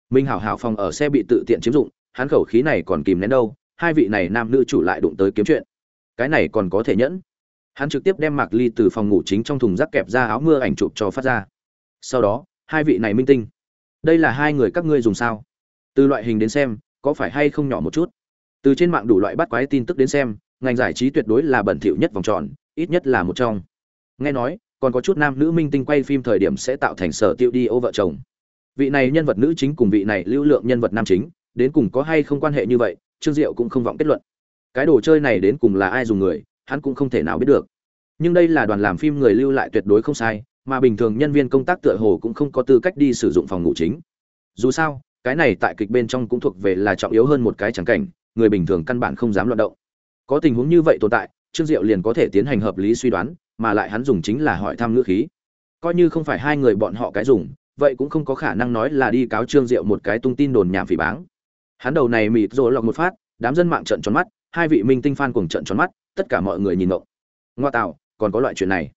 Minh hảo hảo phòng ở xe bị tự tiện chiếm dụng, hắn khẩu khí này còn kìm nén đâu, hai vị này nam nữ chủ lại đụng tới kiếm chuyện. Cái này còn có thể nhẫn. Hắn trực tiếp đem mạc ly từ phòng ngủ chính trong thùng rác kẹp ra áo mưa ảnh chụp cho phát ra. Sau đó, hai vị này minh tinh. Đây là hai người các ngươi dùng sao? Từ loại hình đến xem, có phải hay không nhỏ một chút? Từ trên mạng đủ loại bắt quái tin tức đến xem, ngành giải trí tuyệt đối là bẩn thỉu nhất vòng tròn, ít nhất là một trong nghe nói, còn có chút nam nữ minh tinh quay phim thời điểm sẽ tạo thành sở tiêu đi ô vợ chồng. Vị này nhân vật nữ chính cùng vị này lưu lượng nhân vật nam chính, đến cùng có hay không quan hệ như vậy, trương diệu cũng không vọng kết luận. Cái đồ chơi này đến cùng là ai dùng người, hắn cũng không thể nào biết được. Nhưng đây là đoàn làm phim người lưu lại tuyệt đối không sai, mà bình thường nhân viên công tác tựa hồ cũng không có tư cách đi sử dụng phòng ngủ chính. Dù sao, cái này tại kịch bên trong cũng thuộc về là trọng yếu hơn một cái chẳng cảnh, người bình thường căn bản không dám loạt động. Có tình huống như vậy tồn tại, trương diệu liền có thể tiến hành hợp lý suy đoán mà lại hắn dùng chính là hỏi thăm ngữ khí. Coi như không phải hai người bọn họ cái dùng, vậy cũng không có khả năng nói là đi cáo trương diệu một cái tung tin đồn nhảm phỉ báng. Hắn đầu này mịt rồi lọc một phát, đám dân mạng trợn tròn mắt, hai vị minh tinh fan cùng trợn tròn mắt, tất cả mọi người nhìn ngộng. Ngoa tạo, còn có loại chuyện này.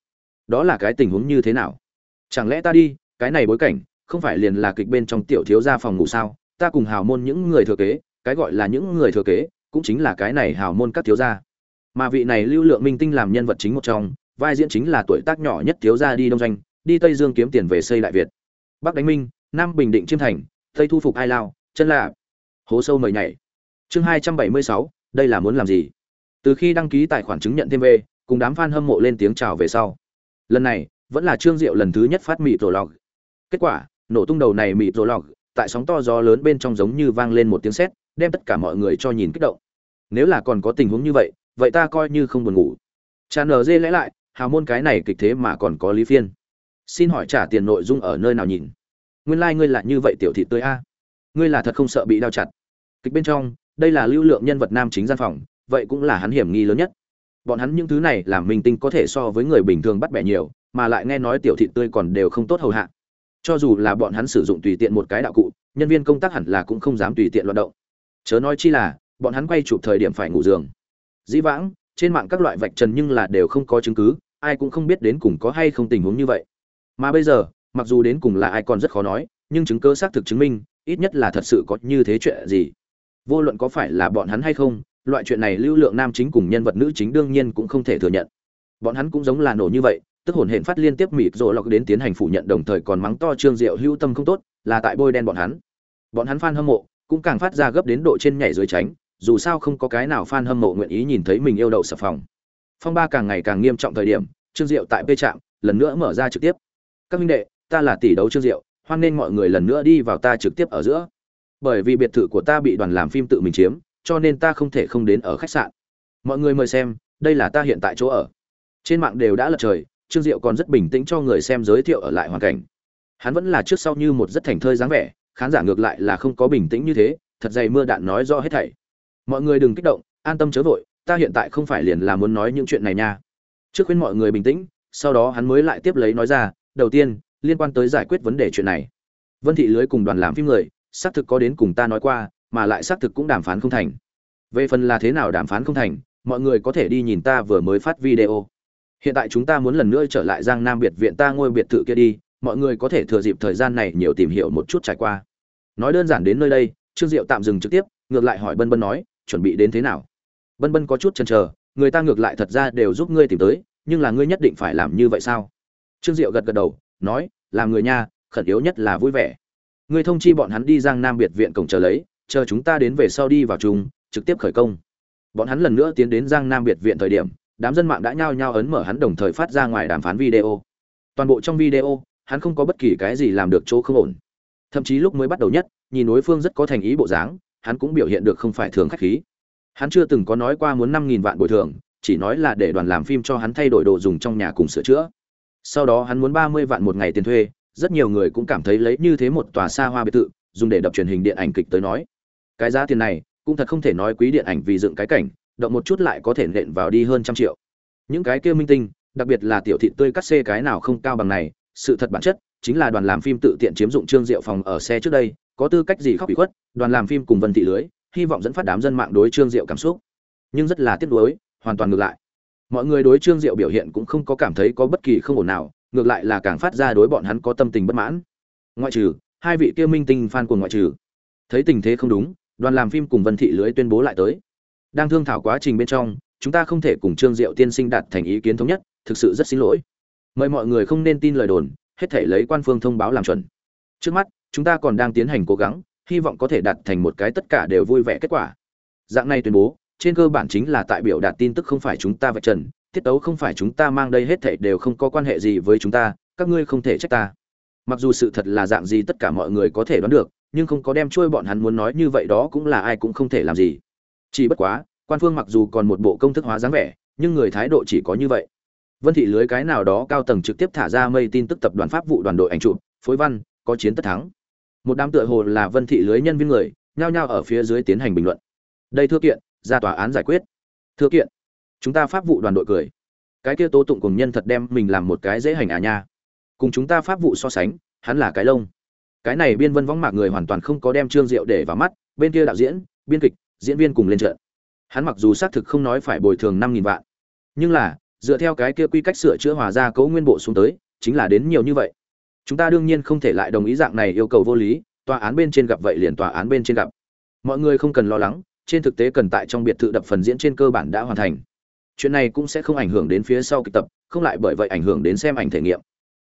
Đó là cái tình huống như thế nào? Chẳng lẽ ta đi, cái này bối cảnh, không phải liền là kịch bên trong tiểu thiếu gia phòng ngủ sao? Ta cùng hào môn những người thừa kế, cái gọi là những người thừa kế, cũng chính là cái này hào môn các thiếu gia. Mà vị này lưu lượng minh tinh làm nhân vật chính một trong vai diễn chính là tuổi tác nhỏ nhất thiếu gia đi đông doanh, đi tây dương kiếm tiền về xây đại việt. Bắc đánh minh, nam bình định chiêm thành, tây thu phục ai lao, chân lạ hố sâu mời nhảy. Chương hai trăm bảy mươi sáu, đây là muốn làm gì? Từ khi đăng ký tài khoản chứng nhận thêm về cùng đám fan hâm mộ lên tiếng chào về sau. Lần này, vẫn là trương diệu lần thứ nhất phát mịt rồ log kết quả, nổ tung đầu này mịt rồ log tại sóng to gió lớn bên trong giống như vang lên một tiếng sét, đem tất cả mọi người cho nhìn kích động. Nếu là còn có tình huống như vậy vậy ta coi như không buồn ngủ. Tràn nở dê lẽ lại hào môn cái này kịch thế mà còn có lý phiên. Xin hỏi trả tiền nội dung ở nơi nào nhìn? Nguyên lai、like、ngươi là như vậy tiểu thị tươi a. Ngươi là thật không sợ bị đau chặt. Kịch bên trong, đây là lưu lượng nhân vật nam chính gian phòng, vậy cũng là hắn hiểm nghi lớn nhất. Bọn hắn những thứ này làm minh tinh có thể so với người bình thường bắt bẻ nhiều, mà lại nghe nói tiểu thị tươi còn đều không tốt hầu hạ. Cho dù là bọn hắn sử dụng tùy tiện một cái đạo cụ, nhân viên công tác hẳn là cũng không dám tùy tiện loạt động. Chớ nói chi là, bọn hắn quay chụp thời điểm phải ngủ giường. Dĩ vãng, trên mạng các loại vạch trần nhưng là đều không có chứng cứ ai cũng không biết đến cùng có hay không tình huống như vậy. Mà bây giờ, mặc dù đến cùng là ai còn rất khó nói, nhưng chứng cứ xác thực chứng minh, ít nhất là thật sự có như thế chuyện gì. Vô luận có phải là bọn hắn hay không, loại chuyện này lưu lượng nam chính cùng nhân vật nữ chính đương nhiên cũng không thể thừa nhận. Bọn hắn cũng giống là nổ như vậy, tức hồn hển phát liên tiếp mịt rồi lọc đến tiến hành phủ nhận đồng thời còn mắng to trương diệu hữu tâm không tốt, là tại bôi đen bọn hắn. Bọn hắn fan hâm mộ, cũng càng phát ra gấp đến độ trên nhảy dưới tránh, dù sao không có cái nào fan hâm mộ nguyện ý nhìn thấy mình yêu đậu sập phòng phong ba càng ngày càng nghiêm trọng thời điểm, trương diệu tại p trạm lần nữa mở ra trực tiếp. Các minh đệ, ta là tỷ đấu trương diệu, hoan nên mọi người lần nữa đi vào ta trực tiếp ở giữa. Bởi vì biệt thự của ta bị đoàn làm phim tự mình chiếm, cho nên ta không thể không đến ở khách sạn. Mọi người mời xem, đây là ta hiện tại chỗ ở. Trên mạng đều đã lật trời, trương diệu còn rất bình tĩnh cho người xem giới thiệu ở lại hoàn cảnh. Hắn vẫn là trước sau như một rất thành thơi dáng vẻ, khán giả ngược lại là không có bình tĩnh như thế, thật dày mưa đạn nói do hết thảy. Mọi người đừng kích động, an tâm chớ vội ta hiện tại không phải liền là muốn nói những chuyện này nha. Trước khuyên mọi người bình tĩnh, sau đó hắn mới lại tiếp lấy nói ra, đầu tiên, liên quan tới giải quyết vấn đề chuyện này. Vân thị lưới cùng đoàn làm phim người, xác thực có đến cùng ta nói qua, mà lại xác thực cũng đàm phán không thành. Về phần là thế nào đàm phán không thành, mọi người có thể đi nhìn ta vừa mới phát video. Hiện tại chúng ta muốn lần nữa trở lại giang nam biệt viện ta ngôi biệt thự kia đi, mọi người có thể thừa dịp thời gian này nhiều tìm hiểu một chút trải qua. Nói đơn giản đến nơi đây, trương diệu tạm dừng trực tiếp, ngược lại hỏi bân bân nói, chuẩn bị đến thế nào? Bân bân có chút chần chờ, người ta ngược lại thật ra đều giúp ngươi tìm tới, nhưng là ngươi nhất định phải làm như vậy sao? Trương diệu gật gật đầu, nói, làm người nha, khẩn yếu nhất là vui vẻ. Ngươi thông chi bọn hắn đi giang nam biệt viện cổng chờ lấy, chờ chúng ta đến về sau đi vào chung, trực tiếp khởi công. Bọn hắn lần nữa tiến đến giang nam biệt viện thời điểm, đám dân mạng đã nhao nhao ấn mở hắn đồng thời phát ra ngoài đàm phán video. Toàn bộ trong video, hắn không có bất kỳ cái gì làm được chỗ không ổn. Thậm chí lúc mới bắt đầu nhất, nhìn đối phương rất có thành ý bộ dáng, hắn cũng biểu hiện được không phải thường khách khí hắn chưa từng có nói qua muốn năm nghìn vạn bồi thường, chỉ nói là để đoàn làm phim cho hắn thay đổi đồ dùng trong nhà cùng sửa chữa. Sau đó hắn muốn ba mươi vạn một ngày tiền thuê, rất nhiều người cũng cảm thấy lấy như thế một tòa xa hoa biệt thự, dùng để đập truyền hình điện ảnh kịch tới nói. Cái giá tiền này, cũng thật không thể nói quý điện ảnh vì dựng cái cảnh, động một chút lại có thể nện vào đi hơn trăm triệu. Những cái kia minh tinh, đặc biệt là tiểu thị tươi cắt xê cái nào không cao bằng này, sự thật bản chất, chính là đoàn làm phim tự tiện chiếm dụng trương diệu phòng ở xe trước đây, có tư cách gì khóc bị khuất, đoàn làm phim cùng vân thị lưới hy vọng dẫn phát đám dân mạng đối trương diệu cảm xúc. Nhưng rất là tiếc nuối, hoàn toàn ngược lại. Mọi người đối trương diệu biểu hiện cũng không có cảm thấy có bất kỳ không ổn nào, ngược lại là càng phát ra đối bọn hắn có tâm tình bất mãn. Ngoại trừ, hai vị kia minh tinh fan của ngoại trừ. Thấy tình thế không đúng, đoàn làm phim cùng vân thị lưới tuyên bố lại tới. Đang thương thảo quá trình bên trong, chúng ta không thể cùng trương diệu tiên sinh đạt thành ý kiến thống nhất, thực sự rất xin lỗi. Mời mọi người không nên tin lời đồn, hết thể lấy quan phương thông báo làm chuẩn. Trước mắt, chúng ta còn đang tiến hành cố gắng hy vọng có thể đạt thành một cái tất cả đều vui vẻ kết quả. Dạng này tuyên bố, trên cơ bản chính là tại biểu đạt tin tức không phải chúng ta vạch trần, tiết tấu không phải chúng ta mang đây hết thảy đều không có quan hệ gì với chúng ta, các ngươi không thể trách ta. Mặc dù sự thật là dạng gì tất cả mọi người có thể đoán được, nhưng không có đem trôi bọn hắn muốn nói như vậy đó cũng là ai cũng không thể làm gì. Chỉ bất quá, quan phương mặc dù còn một bộ công thức hóa dáng vẻ, nhưng người thái độ chỉ có như vậy. Vân thị lưới cái nào đó cao tầng trực tiếp thả ra mây tin tức tập đoàn pháp vụ đoàn đội ảnh chụp, phối văn, có chiến tất thắng một đám tựa hồ là vân thị lưới nhân viên người, nhao nhao ở phía dưới tiến hành bình luận. Đây thưa kiện, ra tòa án giải quyết. Thưa kiện, chúng ta pháp vụ đoàn đội cười. Cái kia tố tụng cùng nhân thật đem mình làm một cái dễ hành à nha. Cùng chúng ta pháp vụ so sánh, hắn là cái lông. Cái này biên vân võng mạc người hoàn toàn không có đem trương diệu để vào mắt, bên kia đạo diễn, biên kịch, diễn viên cùng lên trận. Hắn mặc dù xác thực không nói phải bồi thường năm nghìn vạn, nhưng là, dựa theo cái kia quy cách sửa chữa hòa ra cấu nguyên bộ xuống tới, chính là đến nhiều như vậy chúng ta đương nhiên không thể lại đồng ý dạng này yêu cầu vô lý, tòa án bên trên gặp vậy liền tòa án bên trên gặp. Mọi người không cần lo lắng, trên thực tế cần tại trong biệt thự đập phần diễn trên cơ bản đã hoàn thành. Chuyện này cũng sẽ không ảnh hưởng đến phía sau kịch tập, không lại bởi vậy ảnh hưởng đến xem ảnh thể nghiệm.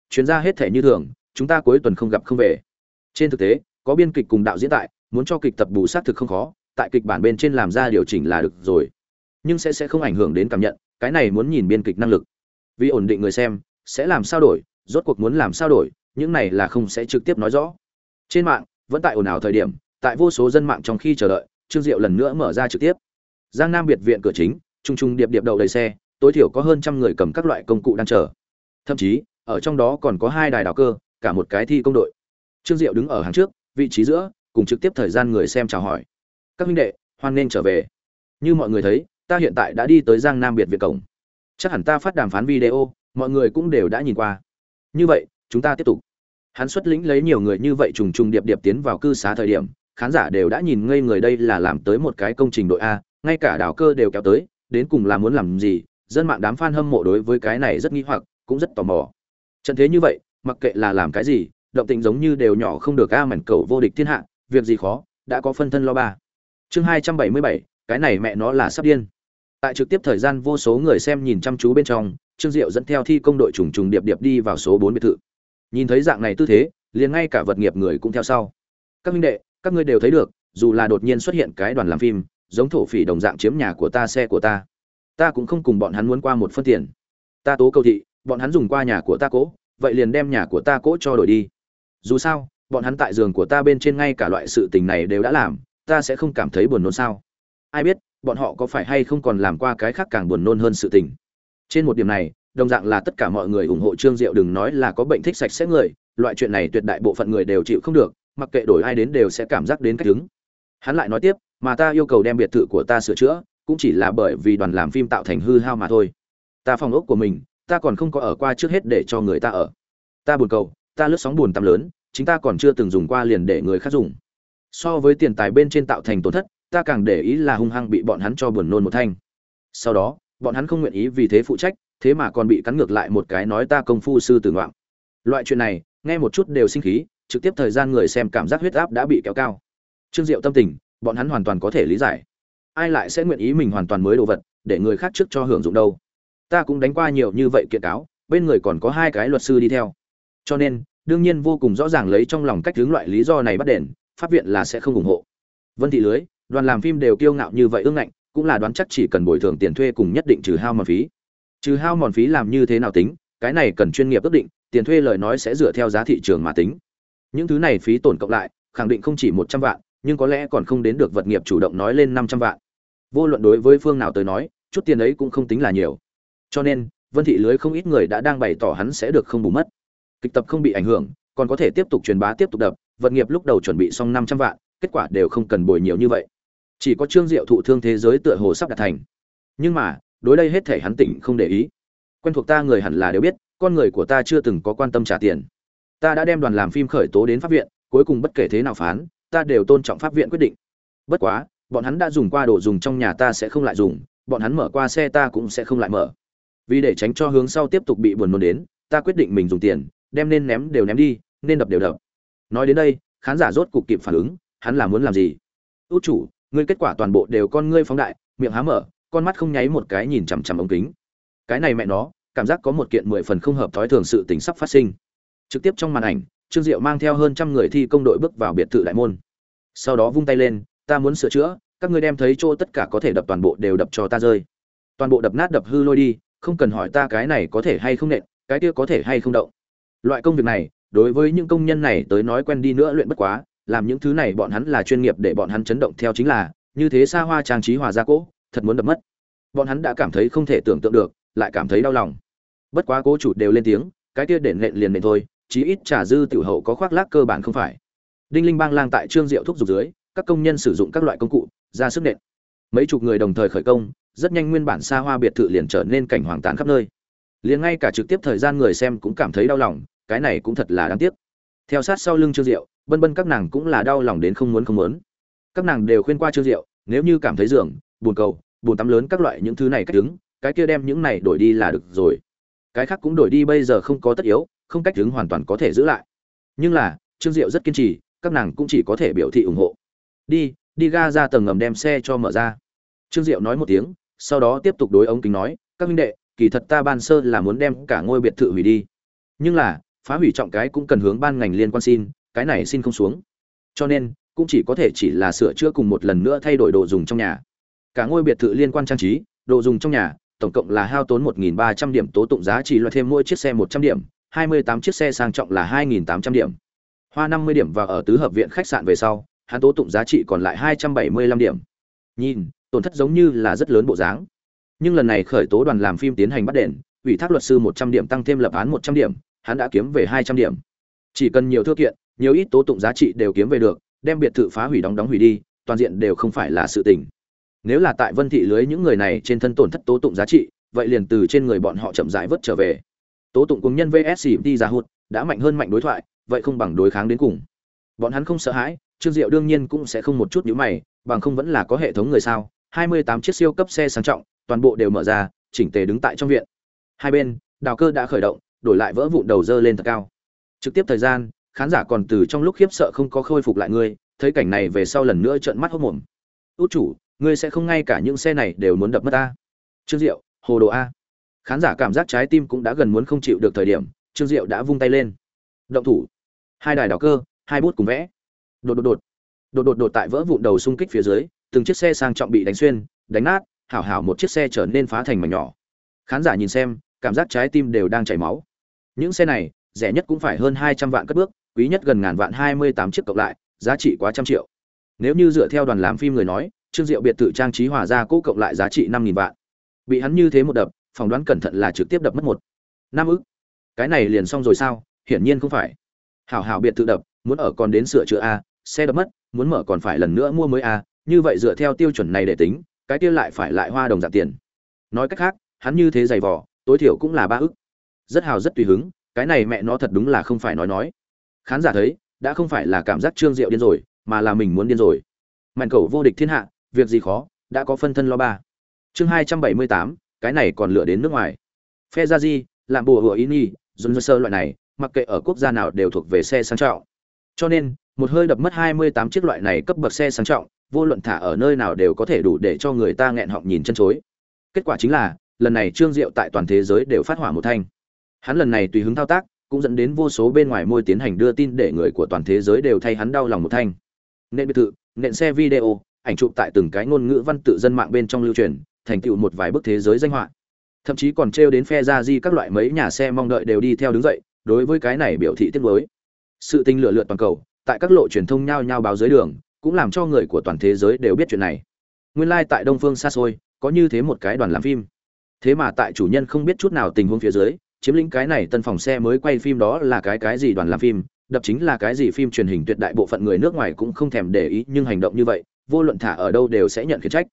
Chuyên gia hết thể như thường, chúng ta cuối tuần không gặp không về. Trên thực tế, có biên kịch cùng đạo diễn tại, muốn cho kịch tập bù sát thực không khó, tại kịch bản bên trên làm ra điều chỉnh là được rồi. Nhưng sẽ sẽ không ảnh hưởng đến cảm nhận, cái này muốn nhìn biên kịch năng lực. Vì ổn định người xem, sẽ làm sao đổi, rốt cuộc muốn làm sao đổi những này là không sẽ trực tiếp nói rõ. Trên mạng, vẫn tại ồn ào thời điểm, tại vô số dân mạng trong khi chờ đợi, trương diệu lần nữa mở ra trực tiếp. Giang nam biệt viện cửa chính, trung trung điệp điệp đậu đầy xe, tối thiểu có hơn trăm người cầm các loại công cụ đang chờ. Thậm chí, ở trong đó còn có hai đài đào cơ, cả một cái thi công đội. Trương diệu đứng ở hàng trước, vị trí giữa, cùng trực tiếp thời gian người xem chào hỏi. Các huynh đệ, hoan nên trở về. Như mọi người thấy, ta hiện tại đã đi tới giang nam biệt viện cổng. Chắc hẳn ta phát đàm phán video, mọi người cũng đều đã nhìn qua. Như vậy chúng ta tiếp tục. Hắn xuất lĩnh lấy nhiều người như vậy trùng trùng điệp điệp tiến vào cư xá thời điểm, khán giả đều đã nhìn ngây người đây là làm tới một cái công trình đội a, ngay cả đảo cơ đều kéo tới, đến cùng là muốn làm gì, dân mạng đám fan hâm mộ đối với cái này rất nghi hoặc, cũng rất tò mò. Trận thế như vậy, mặc kệ là làm cái gì, động tĩnh giống như đều nhỏ không được a mảnh cầu vô địch thiên hạ, việc gì khó, đã có phân thân lo ba. Chương hai trăm bảy mươi bảy, cái này mẹ nó là sắp điên. Tại trực tiếp thời gian vô số người xem nhìn chăm chú bên trong, trương diệu dẫn theo thi công đội trùng trùng điệp điệp đi vào số bốn biệt thự nhìn thấy dạng này tư thế, liền ngay cả vật nghiệp người cũng theo sau. Các minh đệ, các ngươi đều thấy được, dù là đột nhiên xuất hiện cái đoàn làm phim, giống thổ phỉ đồng dạng chiếm nhà của ta, xe của ta. Ta cũng không cùng bọn hắn muốn qua một phân tiền. Ta tố cầu thị, bọn hắn dùng qua nhà của ta cố, vậy liền đem nhà của ta cố cho đổi đi. Dù sao, bọn hắn tại giường của ta bên trên ngay cả loại sự tình này đều đã làm, ta sẽ không cảm thấy buồn nôn sao? Ai biết, bọn họ có phải hay không còn làm qua cái khác càng buồn nôn hơn sự tình? Trên một điểm này đồng dạng là tất cả mọi người ủng hộ trương diệu đừng nói là có bệnh thích sạch sẽ người, loại chuyện này tuyệt đại bộ phận người đều chịu không được, mặc kệ đổi ai đến đều sẽ cảm giác đến cách đứng. Hắn lại nói tiếp, mà ta yêu cầu đem biệt thự của ta sửa chữa, cũng chỉ là bởi vì đoàn làm phim tạo thành hư hao mà thôi. Ta phòng ốc của mình, ta còn không có ở qua trước hết để cho người ta ở. Ta buồn cầu, ta lướt sóng buồn tắm lớn, chính ta còn chưa từng dùng qua liền để người khác dùng. So với tiền tài bên trên tạo thành tổn thất, ta càng để ý là hung hăng bị bọn hắn cho buồn nôn một thanh. Sau đó, bọn hắn không nguyện ý vì thế phụ trách thế mà còn bị cắn ngược lại một cái nói ta công phu sư tử ngoạm. Loại chuyện này, nghe một chút đều sinh khí, trực tiếp thời gian người xem cảm giác huyết áp đã bị kéo cao. Trương diệu tâm tình, bọn hắn hoàn toàn có thể lý giải. Ai lại sẽ nguyện ý mình hoàn toàn mới đồ vật, để người khác trước cho hưởng dụng đâu? Ta cũng đánh qua nhiều như vậy kiện cáo, bên người còn có hai cái luật sư đi theo. Cho nên, đương nhiên vô cùng rõ ràng lấy trong lòng cách hướng loại lý do này bắt đền, pháp viện là sẽ không ủng hộ. Vân thị lưới, đoàn làm phim đều kiêu ngạo như vậy ương ngạnh, cũng là đoán chắc chỉ cần bồi thường tiền thuê cùng nhất định trừ hao mà phí trừ hao mòn phí làm như thế nào tính, cái này cần chuyên nghiệp ước định, tiền thuê lời nói sẽ dựa theo giá thị trường mà tính. Những thứ này phí tổn cộng lại, khẳng định không chỉ một trăm vạn, nhưng có lẽ còn không đến được vật nghiệp chủ động nói lên năm trăm vạn. Vô luận đối với phương nào tới nói, chút tiền ấy cũng không tính là nhiều. Cho nên, vân thị lưới không ít người đã đang bày tỏ hắn sẽ được không bù mất. Kịch tập không bị ảnh hưởng, còn có thể tiếp tục truyền bá tiếp tục đập, vật nghiệp lúc đầu chuẩn bị xong năm trăm vạn, kết quả đều không cần bồi nhiều như vậy. Chỉ có trương diệu thụ thương thế giới tựa hồ sắp đạt thành. Nhưng mà đối đây hết thể hắn tỉnh không để ý. Quen thuộc ta người hẳn là đều biết, con người của ta chưa từng có quan tâm trả tiền. Ta đã đem đoàn làm phim khởi tố đến pháp viện, cuối cùng bất kể thế nào phán, ta đều tôn trọng pháp viện quyết định. Bất quá, bọn hắn đã dùng qua đồ dùng trong nhà ta sẽ không lại dùng, bọn hắn mở qua xe ta cũng sẽ không lại mở. Vì để tránh cho hướng sau tiếp tục bị buồn nôn đến, ta quyết định mình dùng tiền, đem nên ném đều ném đi, nên đập đều đập. Nói đến đây, khán giả rốt cục kịp phản ứng, hắn là muốn làm gì? Út chủ, ngươi kết quả toàn bộ đều con ngươi phóng đại, miệng há mở con mắt không nháy một cái nhìn chằm chằm ống kính. Cái này mẹ nó, cảm giác có một kiện mười phần không hợp thói thường sự tình sắp phát sinh. Trực tiếp trong màn ảnh, trương diệu mang theo hơn trăm người thi công đội bước vào biệt thự đại môn. Sau đó vung tay lên, ta muốn sửa chữa, các ngươi đem thấy chỗ tất cả có thể đập toàn bộ đều đập cho ta rơi. Toàn bộ đập nát đập hư lôi đi, không cần hỏi ta cái này có thể hay không nện, cái kia có thể hay không động. Loại công việc này, đối với những công nhân này tới nói quen đi nữa luyện bất quá, làm những thứ này bọn hắn là chuyên nghiệp để bọn hắn chấn động theo chính là, như thế xa hoa trang trí hòa gia cỗ thật muốn đập mất. Bọn hắn đã cảm thấy không thể tưởng tượng được, lại cảm thấy đau lòng. Bất quá cố chủ đều lên tiếng, cái kia để nện liền nện thôi, chí ít trả dư tiểu hậu có khoác lác cơ bản không phải. Đinh linh bang lang tại trương diệu thúc giục dưới, các công nhân sử dụng các loại công cụ, ra sức nện. Mấy chục người đồng thời khởi công, rất nhanh nguyên bản xa hoa biệt thự liền trở nên cảnh hoàng tàn khắp nơi. Liền ngay cả trực tiếp thời gian người xem cũng cảm thấy đau lòng, cái này cũng thật là đáng tiếc. Theo sát sau lưng trương diệu, bân bân các nàng cũng là đau lòng đến không muốn không muốn. Các nàng đều khuyên qua trương diệu, nếu như cảm thấy dường buồn cầu, buồn tắm lớn các loại những thứ này cách đứng, cái kia đem những này đổi đi là được rồi. Cái khác cũng đổi đi bây giờ không có tất yếu, không cách đứng hoàn toàn có thể giữ lại. Nhưng là, trương diệu rất kiên trì, các nàng cũng chỉ có thể biểu thị ủng hộ. Đi đi ga ra tầng ngầm đem xe cho mở ra. Trương diệu nói một tiếng, sau đó tiếp tục đối ống kính nói, các minh đệ, kỳ thật ta ban sơ là muốn đem cả ngôi biệt thự hủy đi. Nhưng là, phá hủy trọng cái cũng cần hướng ban ngành liên quan xin, cái này xin không xuống. Cho nên, cũng chỉ có thể chỉ là sửa chữa cùng một lần nữa thay đổi đồ dùng trong nhà cả ngôi biệt thự liên quan trang trí, đồ dùng trong nhà, tổng cộng là hao tốn 1.300 điểm tố tụng giá trị loại thêm mỗi chiếc xe 100 điểm 28 chiếc xe sang trọng là 2.800 điểm. Hoa 50 điểm và ở tứ hợp viện khách sạn về sau, hắn tố tụng giá trị còn lại 275 điểm. Nhìn, tổn thất giống như là rất lớn bộ dáng. Nhưng lần này khởi tố đoàn làm phim tiến hành bắt đền, ủy thác luật sư 100 điểm tăng thêm lập án 100 điểm, hắn đã kiếm về 200 điểm. Chỉ cần nhiều thư kiện, nhiều ít tố tụng giá trị đều kiếm về được, đem biệt thự phá hủy đóng đóng hủy đi, toàn diện đều không phải là sự tình nếu là tại vân thị lưới những người này trên thân tổn thất tố tụng giá trị, vậy liền từ trên người bọn họ chậm rãi vớt trở về. Tố tụng cùng nhân vsc đi ra hụt đã mạnh hơn mạnh đối thoại, vậy không bằng đối kháng đến cùng. Bọn hắn không sợ hãi, trương diệu đương nhiên cũng sẽ không một chút nhíu mày, bằng không vẫn là có hệ thống người sao? 28 chiếc siêu cấp xe sang trọng, toàn bộ đều mở ra, chỉnh tề đứng tại trong viện. Hai bên, đào cơ đã khởi động, đổi lại vỡ vụn đầu dơ lên thật cao. Trực tiếp thời gian, khán giả còn từ trong lúc khiếp sợ không có khôi phục lại ngươi thấy cảnh này về sau lần nữa trợn mắt hốt mồm. Út chủ ngươi sẽ không ngay cả những xe này đều muốn đập mất ta. Trương diệu, hồ đồ a. Khán giả cảm giác trái tim cũng đã gần muốn không chịu được thời điểm, trương diệu đã vung tay lên. Động thủ. Hai đài đào cơ, hai bút cùng vẽ. Đột đột đột. Đột đột đột tại vỡ vụn đầu xung kích phía dưới, từng chiếc xe sang trọng bị đánh xuyên, đánh nát, hảo hảo một chiếc xe trở nên phá thành mảnh nhỏ. Khán giả nhìn xem, cảm giác trái tim đều đang chảy máu. Những xe này, rẻ nhất cũng phải hơn hai trăm vạn cất bước, quý nhất gần ngàn vạn hai mươi tám chiếc cộng lại, giá trị quá trăm triệu. Nếu như dựa theo đoàn làm phim người nói trương diệu biệt thự trang trí hòa ra cố cộng lại giá trị năm nghìn vạn. Bị hắn như thế một đập, phỏng đoán cẩn thận là trực tiếp đập mất một. Năm ức? Cái này liền xong rồi sao? Hiển nhiên không phải. Hảo hảo biệt thự đập, muốn ở còn đến sửa chữa a, xe đập mất, muốn mở còn phải lần nữa mua mới a, như vậy dựa theo tiêu chuẩn này để tính, cái kia lại phải lại hoa đồng dạng tiền. Nói cách khác, hắn như thế giày vò, tối thiểu cũng là ba ức. Rất hào rất tùy hứng, cái này mẹ nó thật đúng là không phải nói nói. Khán giả thấy, đã không phải là cảm giác trương diệu điên rồi, mà là mình muốn điên rồi. Màn cầu vô địch thiên hạ việc gì khó, đã có phân thân lo ba. Chương hai trăm bảy mươi tám, cái này còn lựa đến nước ngoài. Phe gia di làm bùa hựa ý nhi dồn sơ loại này, mặc kệ ở quốc gia nào đều thuộc về xe sang trọng. Cho nên, một hơi đập mất hai mươi tám chiếc loại này cấp bậc xe sang trọng, vô luận thả ở nơi nào đều có thể đủ để cho người ta nghẹn họng nhìn chân chối. Kết quả chính là, lần này trương diệu tại toàn thế giới đều phát hỏa một thanh. Hắn lần này tùy hứng thao tác, cũng dẫn đến vô số bên ngoài môi tiến hành đưa tin để người của toàn thế giới đều thay hắn đau lòng một thanh. Nện biệt thự, nện xe video ảnh chụp tại từng cái ngôn ngữ văn tự dân mạng bên trong lưu truyền, thành tựu một vài bức thế giới danh họa. Thậm chí còn trêu đến phe ra di các loại mấy nhà xe mong đợi đều đi theo đứng dậy, đối với cái này biểu thị tiếc mới sự tinh lửa lượt toàn cầu, tại các lộ truyền thông nhao nhao báo dưới đường, cũng làm cho người của toàn thế giới đều biết chuyện này. Nguyên lai like tại đông phương xa xôi, có như thế một cái đoàn làm phim. Thế mà tại chủ nhân không biết chút nào tình huống phía dưới, chiếm lĩnh cái này tân phòng xe mới quay phim đó là cái cái gì đoàn làm phim, đập chính là cái gì phim truyền hình tuyệt đại bộ phận người nước ngoài cũng không thèm để ý nhưng hành động như vậy vô luận thả ở đâu đều sẽ nhận khiển trách.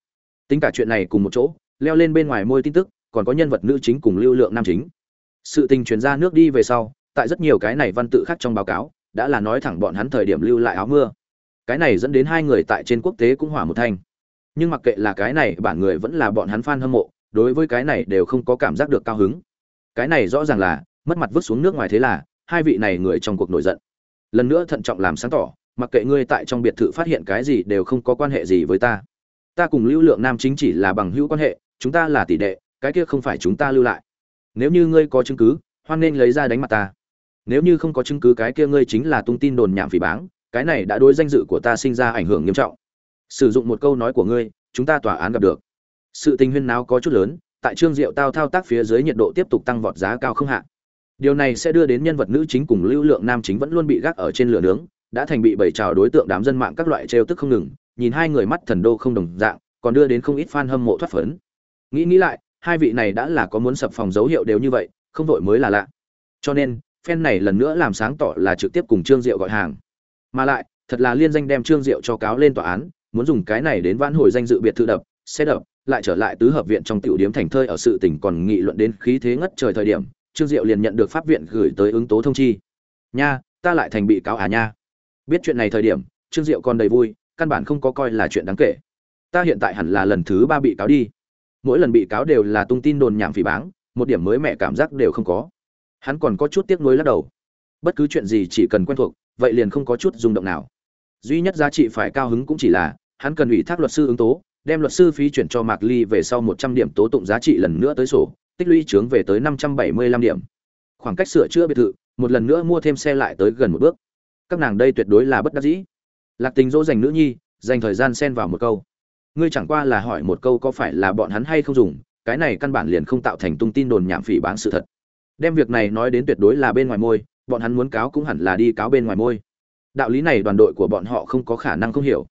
Tính cả chuyện này cùng một chỗ, leo lên bên ngoài môi tin tức, còn có nhân vật nữ chính cùng lưu lượng nam chính. Sự tình truyền ra nước đi về sau, tại rất nhiều cái này văn tự khác trong báo cáo, đã là nói thẳng bọn hắn thời điểm lưu lại áo mưa. Cái này dẫn đến hai người tại trên quốc tế cũng hỏa một thanh. Nhưng mặc kệ là cái này, bản người vẫn là bọn hắn fan hâm mộ, đối với cái này đều không có cảm giác được cao hứng. Cái này rõ ràng là, mất mặt vứt xuống nước ngoài thế là, hai vị này người trong cuộc nổi giận. Lần nữa thận trọng làm sáng tỏ mặc kệ ngươi tại trong biệt thự phát hiện cái gì đều không có quan hệ gì với ta. Ta cùng lưu lượng nam chính chỉ là bằng hữu quan hệ, chúng ta là tỷ đệ, cái kia không phải chúng ta lưu lại. Nếu như ngươi có chứng cứ, hoan nên lấy ra đánh mặt ta. Nếu như không có chứng cứ cái kia ngươi chính là tung tin đồn nhảm phỉ báng, cái này đã đối danh dự của ta sinh ra ảnh hưởng nghiêm trọng. Sử dụng một câu nói của ngươi, chúng ta tòa án gặp được. Sự tình huyên náo có chút lớn, tại trương diệu tao thao tác phía dưới nhiệt độ tiếp tục tăng vọt giá cao không hạn điều này sẽ đưa đến nhân vật nữ chính cùng lưu lượng nam chính vẫn luôn bị gác ở trên lửa nướng đã thành bị bảy trào đối tượng đám dân mạng các loại trêu tức không ngừng, nhìn hai người mắt thần đô không đồng dạng, còn đưa đến không ít fan hâm mộ thoát phấn. Nghĩ nghĩ lại, hai vị này đã là có muốn sập phòng dấu hiệu đều như vậy, không vội mới là lạ. Cho nên, fan này lần nữa làm sáng tỏ là trực tiếp cùng trương diệu gọi hàng. Mà lại, thật là liên danh đem trương diệu cho cáo lên tòa án, muốn dùng cái này đến vãn hồi danh dự biệt thự đập, xe đập, lại trở lại tứ hợp viện trong tiểu điếm thành thơi ở sự tỉnh còn nghị luận đến khí thế ngất trời thời điểm, trương diệu liền nhận được pháp viện gửi tới ứng tố thông chi. Nha, ta lại thành bị cáo à nha biết chuyện này thời điểm, trương diệu còn đầy vui, căn bản không có coi là chuyện đáng kể. Ta hiện tại hẳn là lần thứ ba bị cáo đi. Mỗi lần bị cáo đều là tung tin đồn nhảm phỉ báng, một điểm mới mẹ cảm giác đều không có. Hắn còn có chút tiếc nuối lắc đầu. Bất cứ chuyện gì chỉ cần quen thuộc, vậy liền không có chút rung động nào. Duy nhất giá trị phải cao hứng cũng chỉ là, hắn cần ủy thác luật sư ứng tố, đem luật sư phí chuyển cho mạc ly về sau một trăm điểm tố tụng giá trị lần nữa tới sổ, tích lũy trướng về tới năm trăm bảy mươi lăm điểm. Khoảng cách sửa chữa biệt thự, một lần nữa mua thêm xe lại tới gần một bước các nàng đây tuyệt đối là bất đắc dĩ. Lạc tình dỗ dành nữ nhi, dành thời gian xen vào một câu. Ngươi chẳng qua là hỏi một câu có phải là bọn hắn hay không dùng, cái này căn bản liền không tạo thành tung tin đồn nhảm phỉ bán sự thật. Đem việc này nói đến tuyệt đối là bên ngoài môi, bọn hắn muốn cáo cũng hẳn là đi cáo bên ngoài môi. Đạo lý này đoàn đội của bọn họ không có khả năng không hiểu.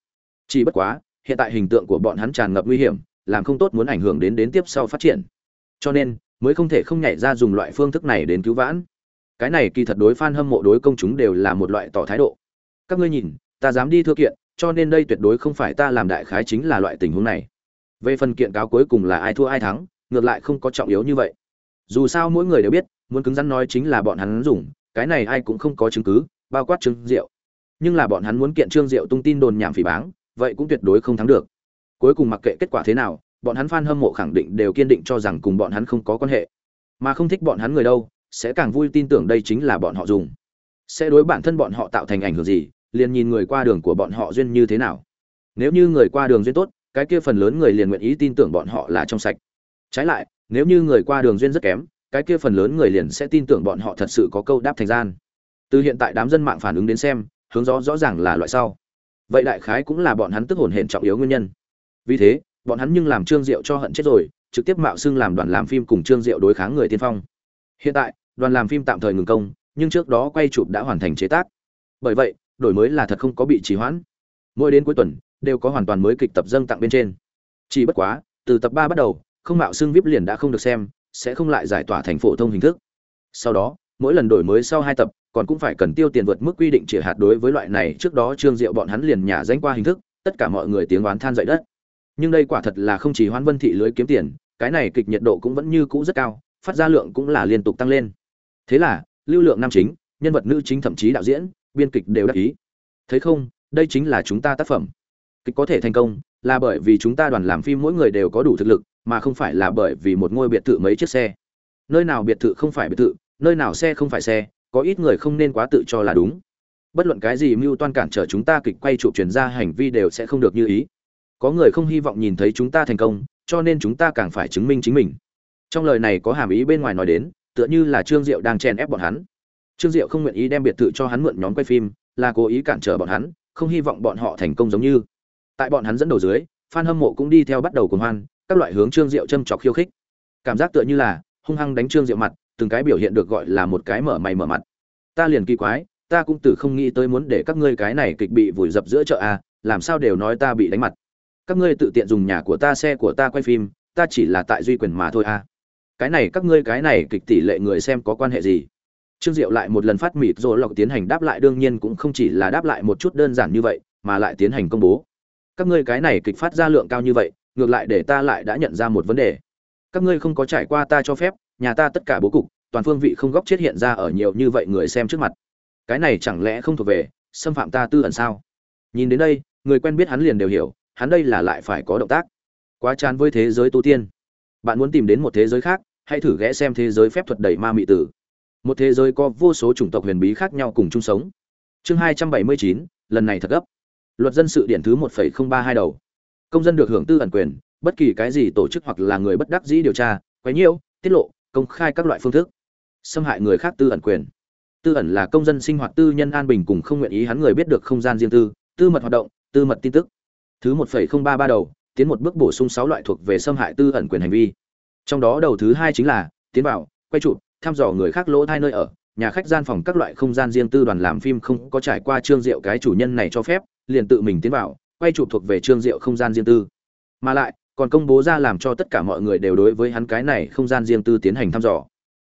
Chỉ bất quá, hiện tại hình tượng của bọn hắn tràn ngập nguy hiểm, làm không tốt muốn ảnh hưởng đến đến tiếp sau phát triển. Cho nên, mới không thể không nhảy ra dùng loại phương thức này đến cứu vãn cái này kỳ thật đối f a n hâm mộ đối công chúng đều là một loại tỏ thái độ. Các ngươi nhìn, ta dám đi thưa kiện, cho nên đây tuyệt đối không phải ta làm đại khái chính là loại tình huống này. Về phần kiện cáo cuối cùng là ai thua ai thắng, ngược lại không có trọng yếu như vậy. Dù sao mỗi người đều biết, muốn cứng rắn nói chính là bọn hắn dùng, cái này ai cũng không có chứng cứ, bao quát trương diệu. Nhưng là bọn hắn muốn kiện trương diệu tung tin đồn nhảm phỉ báng, vậy cũng tuyệt đối không thắng được. Cuối cùng mặc kệ kết quả thế nào, bọn hắn fan hâm mộ khẳng định đều kiên định cho rằng cùng bọn hắn không có quan hệ. Mà không thích bọn hắn người đâu sẽ càng vui tin tưởng đây chính là bọn họ dùng. Sẽ đối bản thân bọn họ tạo thành ảnh hưởng gì, liền nhìn người qua đường của bọn họ duyên như thế nào. Nếu như người qua đường duyên tốt, cái kia phần lớn người liền nguyện ý tin tưởng bọn họ là trong sạch. Trái lại, nếu như người qua đường duyên rất kém, cái kia phần lớn người liền sẽ tin tưởng bọn họ thật sự có câu đáp thành gian. Từ hiện tại đám dân mạng phản ứng đến xem, hướng rõ rõ ràng là loại sau. Vậy đại khái cũng là bọn hắn tức hồn hển trọng yếu nguyên nhân. Vì thế, bọn hắn nhưng làm trương diệu cho hận chết rồi, trực tiếp mạo xưng làm đoàn làm phim cùng trương diệu đối kháng người tiên phong hiện tại, đoàn làm phim tạm thời ngừng công, nhưng trước đó quay chụp đã hoàn thành chế tác. Bởi vậy, đổi mới là thật không có bị trì hoãn. Mỗi đến cuối tuần, đều có hoàn toàn mới kịch tập dâng tặng bên trên. Chỉ bất quá, từ tập ba bắt đầu, không mạo xương vip liền đã không được xem, sẽ không lại giải tỏa thành phổ thông hình thức. Sau đó, mỗi lần đổi mới sau hai tập, còn cũng phải cần tiêu tiền vượt mức quy định chỉ hạt đối với loại này trước đó trương diệu bọn hắn liền nhả danh qua hình thức, tất cả mọi người tiếng oán than dậy đất. Nhưng đây quả thật là không chỉ hoan vân thị lưới kiếm tiền, cái này kịch nhiệt độ cũng vẫn như cũ rất cao phát ra lượng cũng là liên tục tăng lên. Thế là, lưu lượng nam chính, nhân vật nữ chính thậm chí đạo diễn, biên kịch đều đắc ý. Thấy không, đây chính là chúng ta tác phẩm. Kịch có thể thành công là bởi vì chúng ta đoàn làm phim mỗi người đều có đủ thực lực, mà không phải là bởi vì một ngôi biệt thự mấy chiếc xe. Nơi nào biệt thự không phải biệt thự, nơi nào xe không phải xe, có ít người không nên quá tự cho là đúng. Bất luận cái gì mưu toan cản trở chúng ta kịch quay chụp truyền ra hành vi đều sẽ không được như ý. Có người không hy vọng nhìn thấy chúng ta thành công, cho nên chúng ta càng phải chứng minh chính mình trong lời này có hàm ý bên ngoài nói đến, tựa như là trương diệu đang chèn ép bọn hắn. Trương diệu không nguyện ý đem biệt thự cho hắn mượn nhóm quay phim, là cố ý cản trở bọn hắn, không hy vọng bọn họ thành công giống như. Tại bọn hắn dẫn đầu dưới phan hâm mộ cũng đi theo bắt đầu cuồng hoan, các loại hướng trương diệu châm chọc khiêu khích. Cảm giác tựa như là hung hăng đánh trương diệu mặt, từng cái biểu hiện được gọi là một cái mở mày mở mặt. Ta liền kỳ quái, ta cũng từ không nghĩ tới muốn để các ngươi cái này kịch bị vùi dập giữa chợ a làm sao đều nói ta bị đánh mặt. Các ngươi tự tiện dùng nhà của ta, xe của ta quay phim, ta chỉ là tại duy quyền mà thôi a cái này các ngươi cái này kịch tỷ lệ người xem có quan hệ gì? Trương diệu lại một lần phát mịt rồi lọc tiến hành đáp lại, đương nhiên cũng không chỉ là đáp lại một chút đơn giản như vậy, mà lại tiến hành công bố. Các ngươi cái này kịch phát ra lượng cao như vậy, ngược lại để ta lại đã nhận ra một vấn đề. Các ngươi không có trải qua ta cho phép, nhà ta tất cả bố cục, toàn phương vị không góc chết hiện ra ở nhiều như vậy người xem trước mặt. Cái này chẳng lẽ không thuộc về xâm phạm ta tư ẩn sao? Nhìn đến đây, người quen biết hắn liền đều hiểu, hắn đây là lại phải có động tác. Quá chán với thế giới tu tiên. Bạn muốn tìm đến một thế giới khác hãy thử ghé xem thế giới phép thuật đầy ma mị tử. Một thế giới có vô số chủng tộc huyền bí khác nhau cùng chung sống. Chương hai trăm bảy mươi chín, lần này thật gấp. Luật dân sự điện thứ một phẩy không ba hai đầu. Công dân được hưởng tư ẩn quyền, bất kỳ cái gì tổ chức hoặc là người bất đắc dĩ điều tra, quấy nhiễu, tiết lộ, công khai các loại phương thức. Xâm hại người khác tư ẩn quyền. Tư ẩn là công dân sinh hoạt tư nhân an bình cùng không nguyện ý hắn người biết được không gian riêng tư tư mật hoạt động, tư mật tin tức. Thứ một phẩy không ba ba đầu, tiến một bước bổ sung sáu loại thuộc về xâm hại tư ẩn quyền hành vi trong đó đầu thứ hai chính là, tiến vào quay chụp, thăm dò người khác lỗ thai nơi ở. Nhà khách gian phòng các loại không gian riêng tư đoàn làm phim không có trải qua trương diệu cái chủ nhân này cho phép, liền tự mình tiến vào, quay chụp thuộc về trương diệu không gian riêng tư. Mà lại, còn công bố ra làm cho tất cả mọi người đều đối với hắn cái này không gian riêng tư tiến hành thăm dò.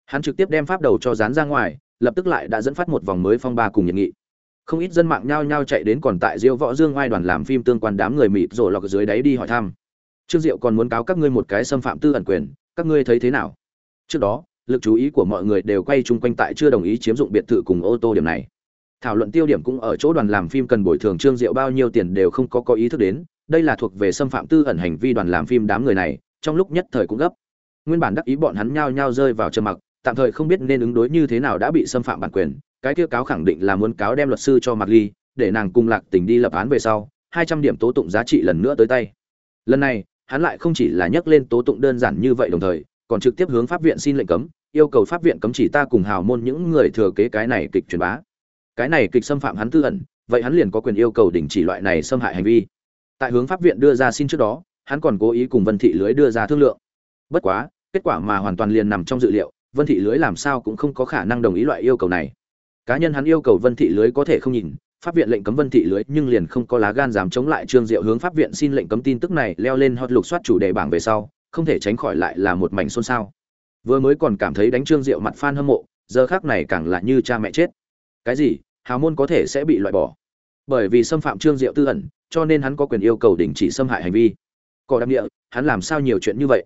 Hắn trực tiếp đem pháp đầu cho dán ra ngoài, lập tức lại đã dẫn phát một vòng mới phong ba cùng nhiệt nghị. Không ít dân mạng nhao nhao chạy đến còn tại diêu võ dương oai đoàn làm phim tương quan đám người mịt rồi lọc dưới đáy đi hỏi thăm. Trương diệu còn muốn cáo các ngươi một cái xâm phạm tư ẩn quyền các ngươi thấy thế nào? Trước đó lực chú ý của mọi người đều quay chung quanh tại chưa đồng ý chiếm dụng biệt thự cùng ô tô điểm này. Thảo luận tiêu điểm cũng ở chỗ đoàn làm phim cần bồi thường trương diệu bao nhiêu tiền đều không có có ý thức đến đây là thuộc về xâm phạm tư ẩn hành vi đoàn làm phim đám người này trong lúc nhất thời cũng gấp. Nguyên bản đắc ý bọn hắn nhao nhao rơi vào trầm mặc tạm thời không biết nên ứng đối như thế nào đã bị xâm phạm bản quyền cái kia cáo khẳng định là muốn cáo đem luật sư cho mặt Ly, để nàng cùng Lạc Tình đi lập án về sau, hai trăm điểm tố tụng giá trị lần nữa tới tay. Lần này, hắn lại không chỉ là nhắc lên tố tụng đơn giản như vậy đồng thời, còn trực tiếp hướng pháp viện xin lệnh cấm, yêu cầu pháp viện cấm chỉ ta cùng hào môn những người thừa kế cái này kịch truyền bá. Cái này kịch xâm phạm hắn tư ẩn, vậy hắn liền có quyền yêu cầu đình chỉ loại này xâm hại hành vi. Tại hướng pháp viện đưa ra xin trước đó, hắn còn cố ý cùng Vân Thị lưới đưa ra thương lượng. Bất quá, kết quả mà hoàn toàn liền nằm trong dự liệu, Vân Thị lưới làm sao cũng không có khả năng đồng ý loại yêu cầu này cá nhân hắn yêu cầu vân thị lưới có thể không nhìn pháp viện lệnh cấm vân thị lưới, nhưng liền không có lá gan dám chống lại trương diệu hướng pháp viện xin lệnh cấm tin tức này leo lên hot lục soát chủ đề bảng về sau, không thể tránh khỏi lại là một mảnh xôn xao. Vừa mới còn cảm thấy đánh trương diệu mặt f hâm mộ, giờ khác này càng là như cha mẹ chết. Cái gì? Hào môn có thể sẽ bị loại bỏ. Bởi vì xâm phạm trương diệu tư ẩn, cho nên hắn có quyền yêu cầu đình chỉ xâm hại hành vi. Cỏ đặc địa, hắn làm sao nhiều chuyện như vậy?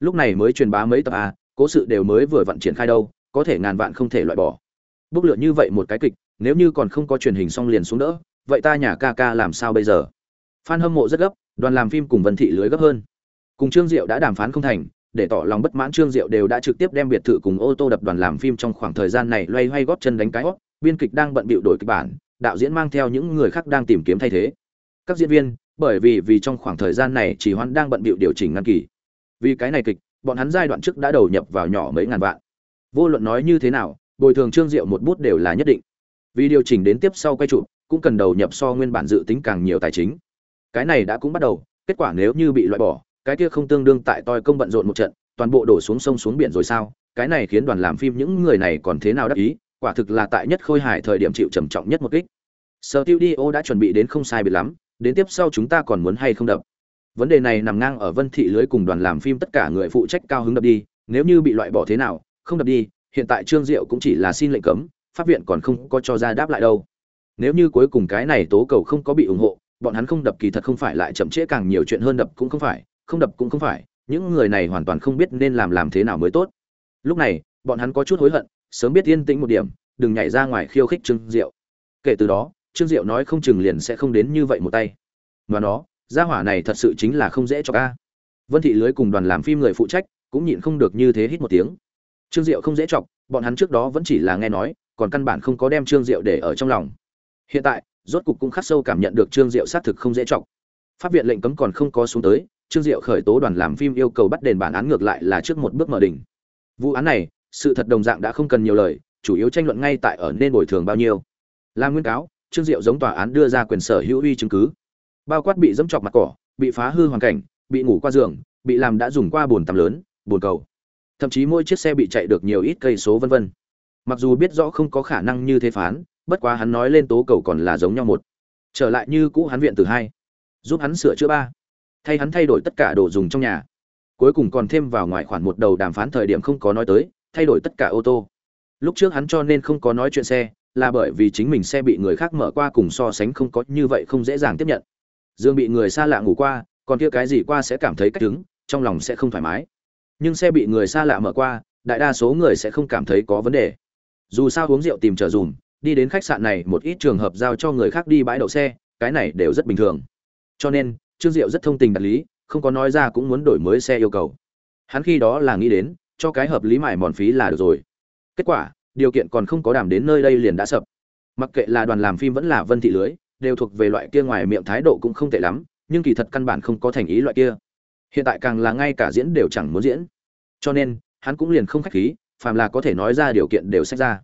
Lúc này mới truyền bá mấy tập a, cố sự đều mới vừa vận triển khai đâu, có thể ngàn vạn không thể loại bỏ. Bốc lửa như vậy một cái kịch nếu như còn không có truyền hình xong liền xuống đỡ, vậy ta nhà ca ca làm sao bây giờ? Phan hâm mộ rất gấp, đoàn làm phim cùng vân thị lưới gấp hơn. Cùng trương diệu đã đàm phán không thành, để tỏ lòng bất mãn trương diệu đều đã trực tiếp đem biệt thự cùng ô tô đập đoàn làm phim trong khoảng thời gian này loay hoay góp chân đánh cái hót biên kịch đang bận bịu đổi kịch bản, đạo diễn mang theo những người khác đang tìm kiếm thay thế. Các diễn viên, bởi vì vì trong khoảng thời gian này chỉ hoãn đang bận bịu điều chỉnh ngăn kỳ. Vì cái này kịch, bọn hắn giai đoạn trước đã đầu nhập vào nhỏ mấy ngàn vạn. Vô luận nói như thế nào, bồi thường trương diệu một bút đều là nhất định vì điều chỉnh đến tiếp sau quay trụ, cũng cần đầu nhập so nguyên bản dự tính càng nhiều tài chính. Cái này đã cũng bắt đầu, kết quả nếu như bị loại bỏ, cái kia không tương đương tại toi công bận rộn một trận, toàn bộ đổ xuống sông xuống biển rồi sao? Cái này khiến đoàn làm phim những người này còn thế nào đắc ý? Quả thực là tại nhất khôi hài thời điểm chịu trầm trọng nhất một kích. Sở tiêu đi ô đã chuẩn bị đến không sai biệt lắm, đến tiếp sau chúng ta còn muốn hay không đập? Vấn đề này nằm ngang ở vân thị lưới cùng đoàn làm phim tất cả người phụ trách cao hứng đập đi, nếu như bị loại bỏ thế nào, không đập đi, hiện tại trương diệu cũng chỉ là xin lệnh cấm pháp viện còn không có cho ra đáp lại đâu. Nếu như cuối cùng cái này tố cầu không có bị ủng hộ, bọn hắn không đập kỳ thật không phải lại chậm trễ càng nhiều chuyện hơn đập cũng không phải, không đập cũng không phải, những người này hoàn toàn không biết nên làm làm thế nào mới tốt. Lúc này, bọn hắn có chút hối hận, sớm biết yên tĩnh một điểm, đừng nhảy ra ngoài khiêu khích trương diệu. Kể từ đó, trương diệu nói không chừng liền sẽ không đến như vậy một tay. Và nó, gia hỏa này thật sự chính là không dễ cho ca. Vân thị lưới cùng đoàn làm phim người phụ trách, cũng nhịn không được như thế hít một tiếng. Trương diệu không dễ chọc, bọn hắn trước đó vẫn chỉ là nghe nói còn căn bản không có đem trương diệu để ở trong lòng. Hiện tại, rốt cục cũng khắc sâu cảm nhận được trương diệu xác thực không dễ trọng pháp viện lệnh cấm còn không có xuống tới, trương diệu khởi tố đoàn làm phim yêu cầu bắt đền bản án ngược lại là trước một bước mở đỉnh. Vụ án này, sự thật đồng dạng đã không cần nhiều lời, chủ yếu tranh luận ngay tại ở nên bồi thường bao nhiêu. Là nguyên cáo, trương diệu giống tòa án đưa ra quyền sở hữu uy chứng cứ. Bao quát bị dẫm chọc mặt cỏ, bị phá hư hoàn cảnh, bị ngủ qua giường, bị làm đã dùng qua bồn tắm lớn, bồn cầu. Thậm chí mỗi chiếc xe bị chạy được nhiều ít cây số vân vân mặc dù biết rõ không có khả năng như thế phán, bất quá hắn nói lên tố cầu còn là giống nhau một. Trở lại như cũ hắn viện từ hai. Giúp hắn sửa chữa ba. Thay hắn thay đổi tất cả đồ dùng trong nhà. Cuối cùng còn thêm vào ngoài khoản một đầu đàm phán thời điểm không có nói tới, thay đổi tất cả ô tô. Lúc trước hắn cho nên không có nói chuyện xe, là bởi vì chính mình xe bị người khác mở qua cùng so sánh không có như vậy không dễ dàng tiếp nhận. Dương bị người xa lạ ngủ qua, còn kia cái gì qua sẽ cảm thấy cách đứng, trong lòng sẽ không thoải mái. Nhưng xe bị người xa lạ mở qua, đại đa số người sẽ không cảm thấy có vấn đề dù sao uống rượu tìm trở dùm đi đến khách sạn này một ít trường hợp giao cho người khác đi bãi đậu xe, cái này đều rất bình thường. Cho nên, trương diệu rất thông tình đạt lý, không có nói ra cũng muốn đổi mới xe yêu cầu. Hắn khi đó là nghĩ đến, cho cái hợp lý mải mòn phí là được rồi. Kết quả, điều kiện còn không có đảm đến nơi đây liền đã sập. Mặc kệ là đoàn làm phim vẫn là vân thị lưới, đều thuộc về loại kia ngoài miệng thái độ cũng không tệ lắm, nhưng kỳ thật căn bản không có thành ý loại kia. Hiện tại càng là ngay cả diễn đều chẳng muốn diễn. Cho nên, hắn cũng liền không khách khí phàm là có thể nói ra điều kiện đều xét ra.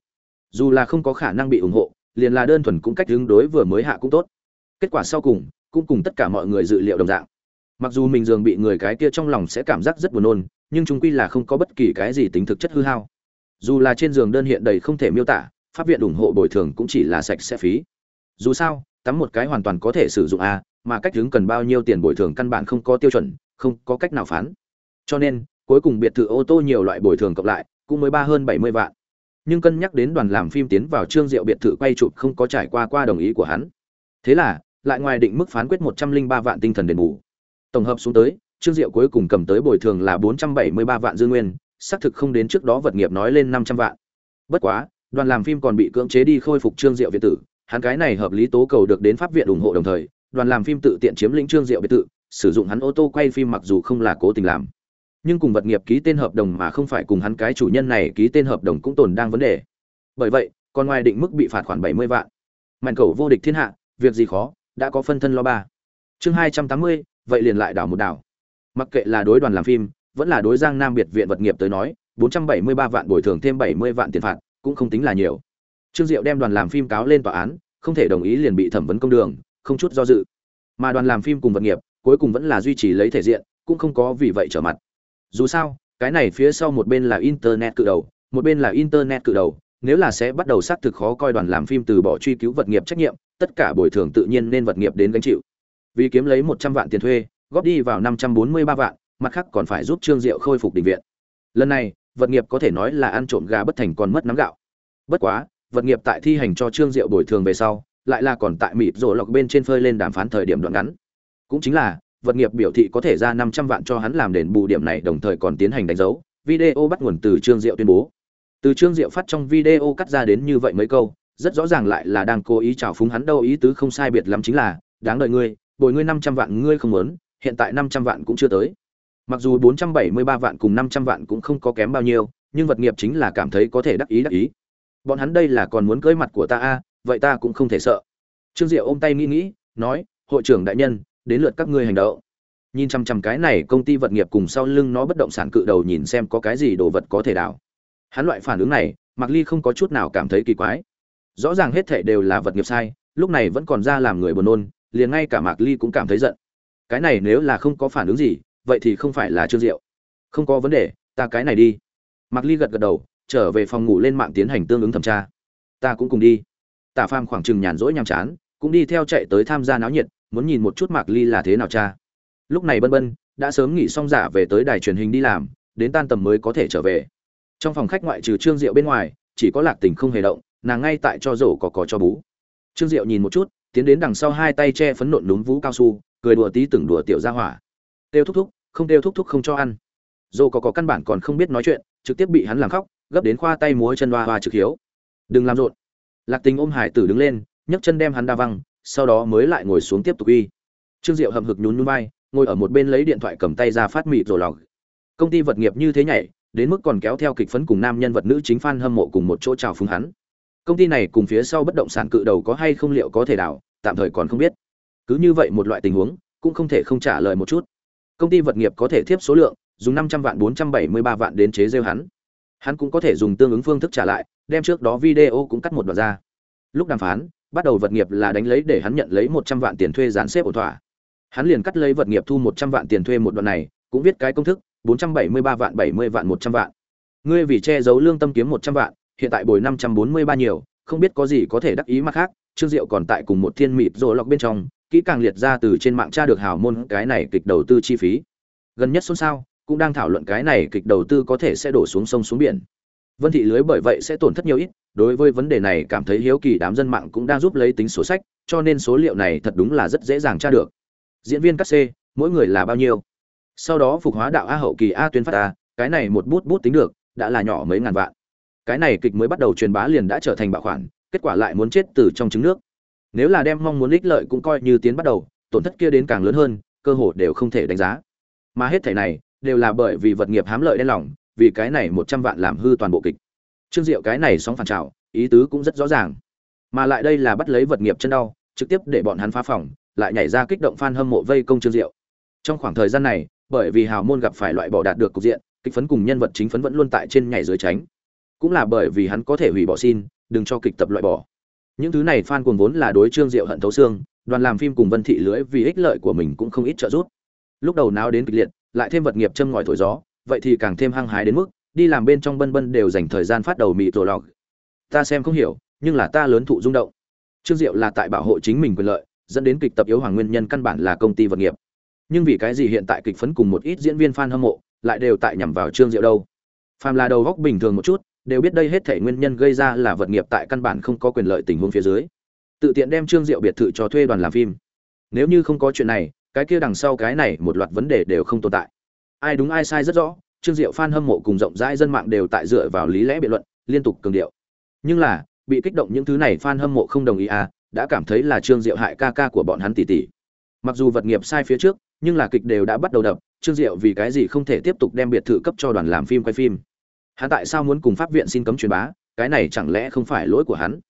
Dù là không có khả năng bị ủng hộ, liền là đơn thuần cũng cách ứng đối vừa mới hạ cũng tốt. Kết quả sau cùng, cũng cùng tất cả mọi người dự liệu đồng dạng. Mặc dù mình dường bị người cái kia trong lòng sẽ cảm giác rất buồn nôn, nhưng chúng quy là không có bất kỳ cái gì tính thực chất hư hao. Dù là trên giường đơn hiện đầy không thể miêu tả, pháp viện ủng hộ bồi thường cũng chỉ là sạch sẽ phí. Dù sao, tắm một cái hoàn toàn có thể sử dụng a mà cách hướng cần bao nhiêu tiền bồi thường căn bản không có tiêu chuẩn, không có cách nào phán. Cho nên, cuối cùng biệt thự ô tô nhiều loại bồi thường cộng lại cũng mới ba hơn bảy mươi vạn. Nhưng cân nhắc đến đoàn làm phim tiến vào trương diệu biệt thự quay chụp không có trải qua qua đồng ý của hắn. Thế là, lại ngoài định mức phán quyết một trăm linh ba vạn tinh thần đền bù. Tổng hợp xuống tới, trương diệu cuối cùng cầm tới bồi thường là bốn trăm bảy mươi ba vạn dư nguyên, xác thực không đến trước đó vật nghiệp nói lên năm trăm vạn. Bất quá, đoàn làm phim còn bị cưỡng chế đi khôi phục trương diệu việt tử hắn cái này hợp lý tố cầu được đến pháp viện ủng hộ đồng thời, đoàn làm phim tự tiện chiếm lĩnh trương diệu biệt tự sử dụng hắn ô tô quay phim mặc dù không là cố tình làm nhưng cùng vật nghiệp ký tên hợp đồng mà không phải cùng hắn cái chủ nhân này ký tên hợp đồng cũng tồn đang vấn đề. Bởi vậy, còn ngoài định mức bị phạt khoản bảy mươi vạn. Màn cầu vô địch thiên hạ, việc gì khó, đã có phân thân lo ba. Chương hai trăm tám mươi, vậy liền lại đảo một đảo. Mặc kệ là đối đoàn làm phim, vẫn là đối giang nam biệt viện vật nghiệp tới nói, bốn trăm bảy mươi ba vạn bồi thường thêm bảy mươi vạn tiền phạt, cũng không tính là nhiều. Trương diệu đem đoàn làm phim cáo lên tòa án, không thể đồng ý liền bị thẩm vấn công đường, không chút do dự. Mà đoàn làm phim cùng vật nghiệp, cuối cùng vẫn là duy trì lấy thể diện, cũng không có vì vậy trở mặt dù sao, cái này phía sau một bên là internet cự đầu, một bên là internet cự đầu, nếu là sẽ bắt đầu xác thực khó coi đoàn làm phim từ bỏ truy cứu vật nghiệp trách nhiệm, tất cả bồi thường tự nhiên nên vật nghiệp đến gánh chịu. Vì kiếm lấy một trăm vạn tiền thuê, góp đi vào năm trăm bốn mươi ba vạn, mặt khác còn phải giúp trương diệu khôi phục định viện. Lần này, vật nghiệp có thể nói là ăn trộm gà bất thành còn mất nắm gạo. Bất quá, vật nghiệp tại thi hành cho trương diệu bồi thường về sau, lại là còn tại mịt rổ lọc bên trên phơi lên đàm phán thời điểm đoạn ngắn. Cũng chính là vật nghiệp biểu thị có thể ra năm trăm vạn cho hắn làm đền bù điểm này đồng thời còn tiến hành đánh dấu. Video bắt nguồn từ trương diệu tuyên bố. Từ trương diệu phát trong video cắt ra đến như vậy mấy câu, rất rõ ràng lại là đang cố ý trào phúng hắn đâu, ý tứ không sai biệt lắm chính là, đáng đợi ngươi, bồi ngươi năm trăm vạn ngươi không muốn, hiện tại năm trăm vạn cũng chưa tới. Mặc dù bốn trăm bảy mươi ba vạn cùng năm trăm vạn cũng không có kém bao nhiêu, nhưng vật nghiệp chính là cảm thấy có thể đắc ý đắc ý. Bọn hắn đây là còn muốn cưới mặt của ta a, vậy ta cũng không thể sợ. Trương diệu ôm tay nghĩ nghĩ, nói, hội trưởng đại nhân đến lượt các ngươi hành động. Nhìn chằm chằm cái này công ty vật nghiệp cùng sau lưng nó bất động sản cự đầu nhìn xem có cái gì đồ vật có thể đảo hắn loại phản ứng này, mạc ly không có chút nào cảm thấy kỳ quái. Rõ ràng hết thệ đều là vật nghiệp sai, lúc này vẫn còn ra làm người buồn nôn, liền ngay cả mạc ly cũng cảm thấy giận. Cái này nếu là không có phản ứng gì, vậy thì không phải là trương diệu. Không có vấn đề, ta cái này đi. Mạc ly gật gật đầu, trở về phòng ngủ lên mạng tiến hành tương ứng thẩm tra. Ta cũng cùng đi. Tả phàm khoảng chừng nhàn rỗi nhàm chán, cũng đi theo chạy tới tham gia náo nhiệt muốn nhìn một chút mạc ly là thế nào cha. Lúc này bân bân đã sớm nghỉ xong giả về tới đài truyền hình đi làm, đến tan tầm mới có thể trở về. Trong phòng khách ngoại trừ trương diệu bên ngoài, chỉ có lạc tình không hề động, nàng ngay tại cho rổ có cỏ cho bú. Trương diệu nhìn một chút, tiến đến đằng sau hai tay che phấn nộn núm vú cao su, cười đùa tí từng đùa tiểu ra hỏa. Têu thúc thúc, không têu thúc thúc không cho ăn. Dồ có có căn bản còn không biết nói chuyện, trực tiếp bị hắn làm khóc, gấp đến khoa tay múa chân hoa hoa trực hiếu. Đừng làm rộn. Lạc tình ôm hải tử đứng lên, nhấc chân đem hắn đa văng sau đó mới lại ngồi xuống tiếp tục uy trương diệu hậm hực nhún nhún vai, ngồi ở một bên lấy điện thoại cầm tay ra phát mịt rồi lọc. Công ty vật nghiệp như thế nhảy, đến mức còn kéo theo kịch phấn cùng nam nhân vật nữ chính fan hâm mộ cùng một chỗ chào phúng hắn. Công ty này cùng phía sau bất động sản cự đầu có hay không liệu có thể đảo, tạm thời còn không biết. Cứ như vậy một loại tình huống, cũng không thể không trả lời một chút. Công ty vật nghiệp có thể tiếp số lượng, dùng năm trăm vạn bốn trăm bảy mươi ba vạn đến chế rêu hắn. Hắn cũng có thể dùng tương ứng phương thức trả lại, đem trước đó video cũng cắt một đoạn ra. Lúc đàm phán bắt đầu vật nghiệp là đánh lấy để hắn nhận lấy một trăm vạn tiền thuê dàn xếp ổn thỏa. Hắn liền cắt lấy vật nghiệp thu một trăm vạn tiền thuê một đoạn này, cũng viết cái công thức, bốn trăm bảy mươi ba vạn bảy mươi vạn một trăm vạn. Ngươi vì che giấu lương tâm kiếm một trăm vạn, hiện tại bồi năm trăm bốn mươi ba nhiều, không biết có gì có thể đắc ý mặt khác, trương diệu còn tại cùng một thiên mịt rồ lọc bên trong, kỹ càng liệt ra từ trên mạng tra được hào môn cái này kịch đầu tư chi phí. Gần nhất xôn xao, cũng đang thảo luận cái này kịch đầu tư có thể sẽ đổ xuống sông xuống biển. Vân thị lưới bởi vậy sẽ tổn thất nhiều ít đối với vấn đề này cảm thấy hiếu kỳ đám dân mạng cũng đang giúp lấy tính sổ sách, cho nên số liệu này thật đúng là rất dễ dàng tra được. Diễn viên cắt c, mỗi người là bao nhiêu? Sau đó phục hóa đạo a hậu kỳ a tuyên phát a, cái này một bút bút tính được, đã là nhỏ mấy ngàn vạn. Cái này kịch mới bắt đầu truyền bá liền đã trở thành bạo khoản kết quả lại muốn chết từ trong trứng nước. Nếu là đem mong muốn ích lợi cũng coi như tiến bắt đầu, tổn thất kia đến càng lớn hơn, cơ hội đều không thể đánh giá. Mà hết thảy này, đều là bởi vì vật nghiệp hám lợi đen lòng, vì cái này một trăm vạn làm hư toàn bộ kịch trương diệu cái này sóng phản trào ý tứ cũng rất rõ ràng. Mà lại đây là bắt lấy vật nghiệp chân đau, trực tiếp để bọn hắn phá phòng, lại nhảy ra kích động fan hâm mộ vây công trương diệu. Trong khoảng thời gian này, bởi vì hào môn gặp phải loại bỏ đạt được cục diện, kịch phấn cùng nhân vật chính phấn vẫn luôn tại trên nhảy dưới tránh. Cũng là bởi vì hắn có thể hủy bỏ xin, đừng cho kịch tập loại bỏ. Những thứ này fan cuồng vốn là đối trương diệu hận thấu xương, đoàn làm phim cùng vân thị lưới vì ích lợi của mình cũng không ít trợ giúp. Lúc đầu náo đến kịch liệt, lại thêm vật nghiệp châm ngòi thổi gió, vậy thì càng thêm hăng hái đến mức đi làm bên trong bân bân đều dành thời gian phát đầu mị tổ lọc. Ta xem không hiểu, nhưng là ta lớn thụ rung động. Trương diệu là tại bảo hộ chính mình quyền lợi, dẫn đến kịch tập yếu hoàng nguyên nhân căn bản là công ty vật nghiệp. Nhưng vì cái gì hiện tại kịch phấn cùng một ít diễn viên fan hâm mộ lại đều tại nhằm vào trương diệu đâu? Phàm là đầu góc bình thường một chút, đều biết đây hết thể nguyên nhân gây ra là vật nghiệp tại căn bản không có quyền lợi tình huống phía dưới. Tự tiện đem trương diệu biệt thự cho thuê đoàn làm phim. Nếu như không có chuyện này, cái kia đằng sau cái này một loạt vấn đề đều không tồn tại. Ai đúng ai sai rất rõ trương diệu fan hâm mộ cùng rộng rãi dân mạng đều tại dựa vào lý lẽ biện luận, liên tục cường điệu. Nhưng là, bị kích động những thứ này fan hâm mộ không đồng ý à đã cảm thấy là trương diệu hại ca ca của bọn hắn tỷ tỷ mặc dù vật nghiệp sai phía trước, nhưng là kịch đều đã bắt đầu đập, trương diệu vì cái gì không thể tiếp tục đem biệt thự cấp cho đoàn làm phim quay phim? Hắn tại sao muốn cùng pháp viện xin cấm truyền bá, cái này chẳng lẽ không phải lỗi của hắn?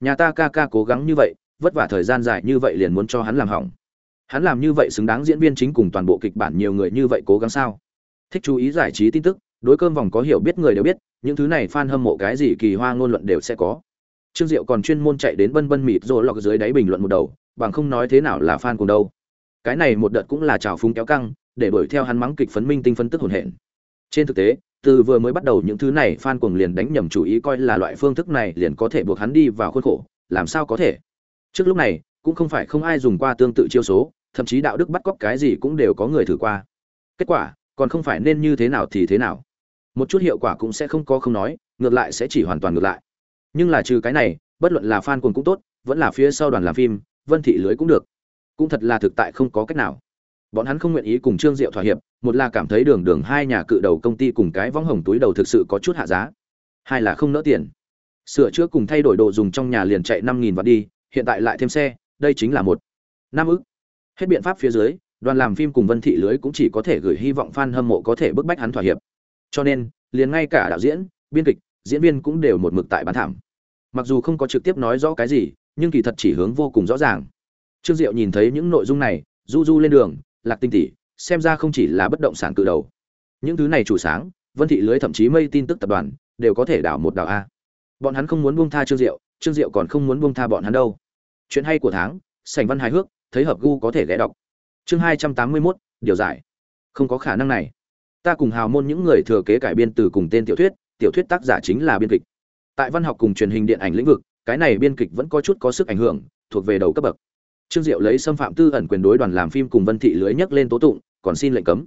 Nhà ta ca ca cố gắng như vậy, vất vả thời gian dài như vậy liền muốn cho hắn làm hỏng. Hắn làm như vậy xứng đáng diễn viên chính cùng toàn bộ kịch bản nhiều người như vậy cố gắng sao? Thích chú ý giải trí tin tức, đối cơm vòng có hiểu biết người đều biết, những thứ này fan hâm mộ cái gì kỳ hoa ngôn luận đều sẽ có. Trương diệu còn chuyên môn chạy đến bân bân mịt rồi lọc dưới đáy bình luận một đầu, bằng không nói thế nào là fan cùng đâu. Cái này một đợt cũng là trào phúng kéo căng, để đuổi theo hắn mắng kịch phấn minh tinh phân tức hồn hển. Trên thực tế, từ vừa mới bắt đầu những thứ này fan cuồng liền đánh nhầm chủ ý coi là loại phương thức này liền có thể buộc hắn đi vào khuôn khổ, làm sao có thể? Trước lúc này, cũng không phải không ai dùng qua tương tự chiêu số, thậm chí đạo đức bắt cóc cái gì cũng đều có người thử qua. Kết quả còn không phải nên như thế nào thì thế nào. Một chút hiệu quả cũng sẽ không có không nói, ngược lại sẽ chỉ hoàn toàn ngược lại. Nhưng là trừ cái này, bất luận là fan cuồng cũng tốt, vẫn là phía sau đoàn làm phim, vân thị lưới cũng được. Cũng thật là thực tại không có cách nào. Bọn hắn không nguyện ý cùng trương diệu thỏa hiệp, một là cảm thấy đường đường hai nhà cự đầu công ty cùng cái võng hồng túi đầu thực sự có chút hạ giá. Hai là không nỡ tiền. Sửa chữa cùng thay đổi đồ dùng trong nhà liền chạy năm nghìn vạn đi, hiện tại lại thêm xe, đây chính là một. Năm ức. Hết biện pháp phía dưới đoàn làm phim cùng vân thị lưới cũng chỉ có thể gửi hy vọng fan hâm mộ có thể bức bách hắn thỏa hiệp. Cho nên, liền ngay cả đạo diễn, biên kịch, diễn viên cũng đều một mực tại bán thảm. Mặc dù không có trực tiếp nói rõ cái gì, nhưng kỳ thật chỉ hướng vô cùng rõ ràng. Trương diệu nhìn thấy những nội dung này, du du lên đường, lạc tinh tỷ, xem ra không chỉ là bất động sản cự đầu. Những thứ này chủ sáng, vân thị lưới thậm chí mây tin tức tập đoàn, đều có thể đảo một đảo a. Bọn hắn không muốn buông tha trương diệu trương diệu còn không muốn buông tha bọn hắn đâu. Chuyện hay của tháng, Sảnh văn hài hước, thấy hợp gu có thể ghé đọc chương hai trăm tám mươi mốt, điều giải. Không có khả năng này. Ta cùng hào môn những người thừa kế cải biên từ cùng tên tiểu thuyết tiểu thuyết tác giả chính là biên kịch. Tại văn học cùng truyền hình điện ảnh lĩnh vực, cái này biên kịch vẫn có chút có sức ảnh hưởng, thuộc về đầu cấp bậc. Trương diệu lấy xâm phạm tư ẩn quyền đối đoàn làm phim cùng vân thị lưới nhắc lên tố tụng, còn xin lệnh cấm.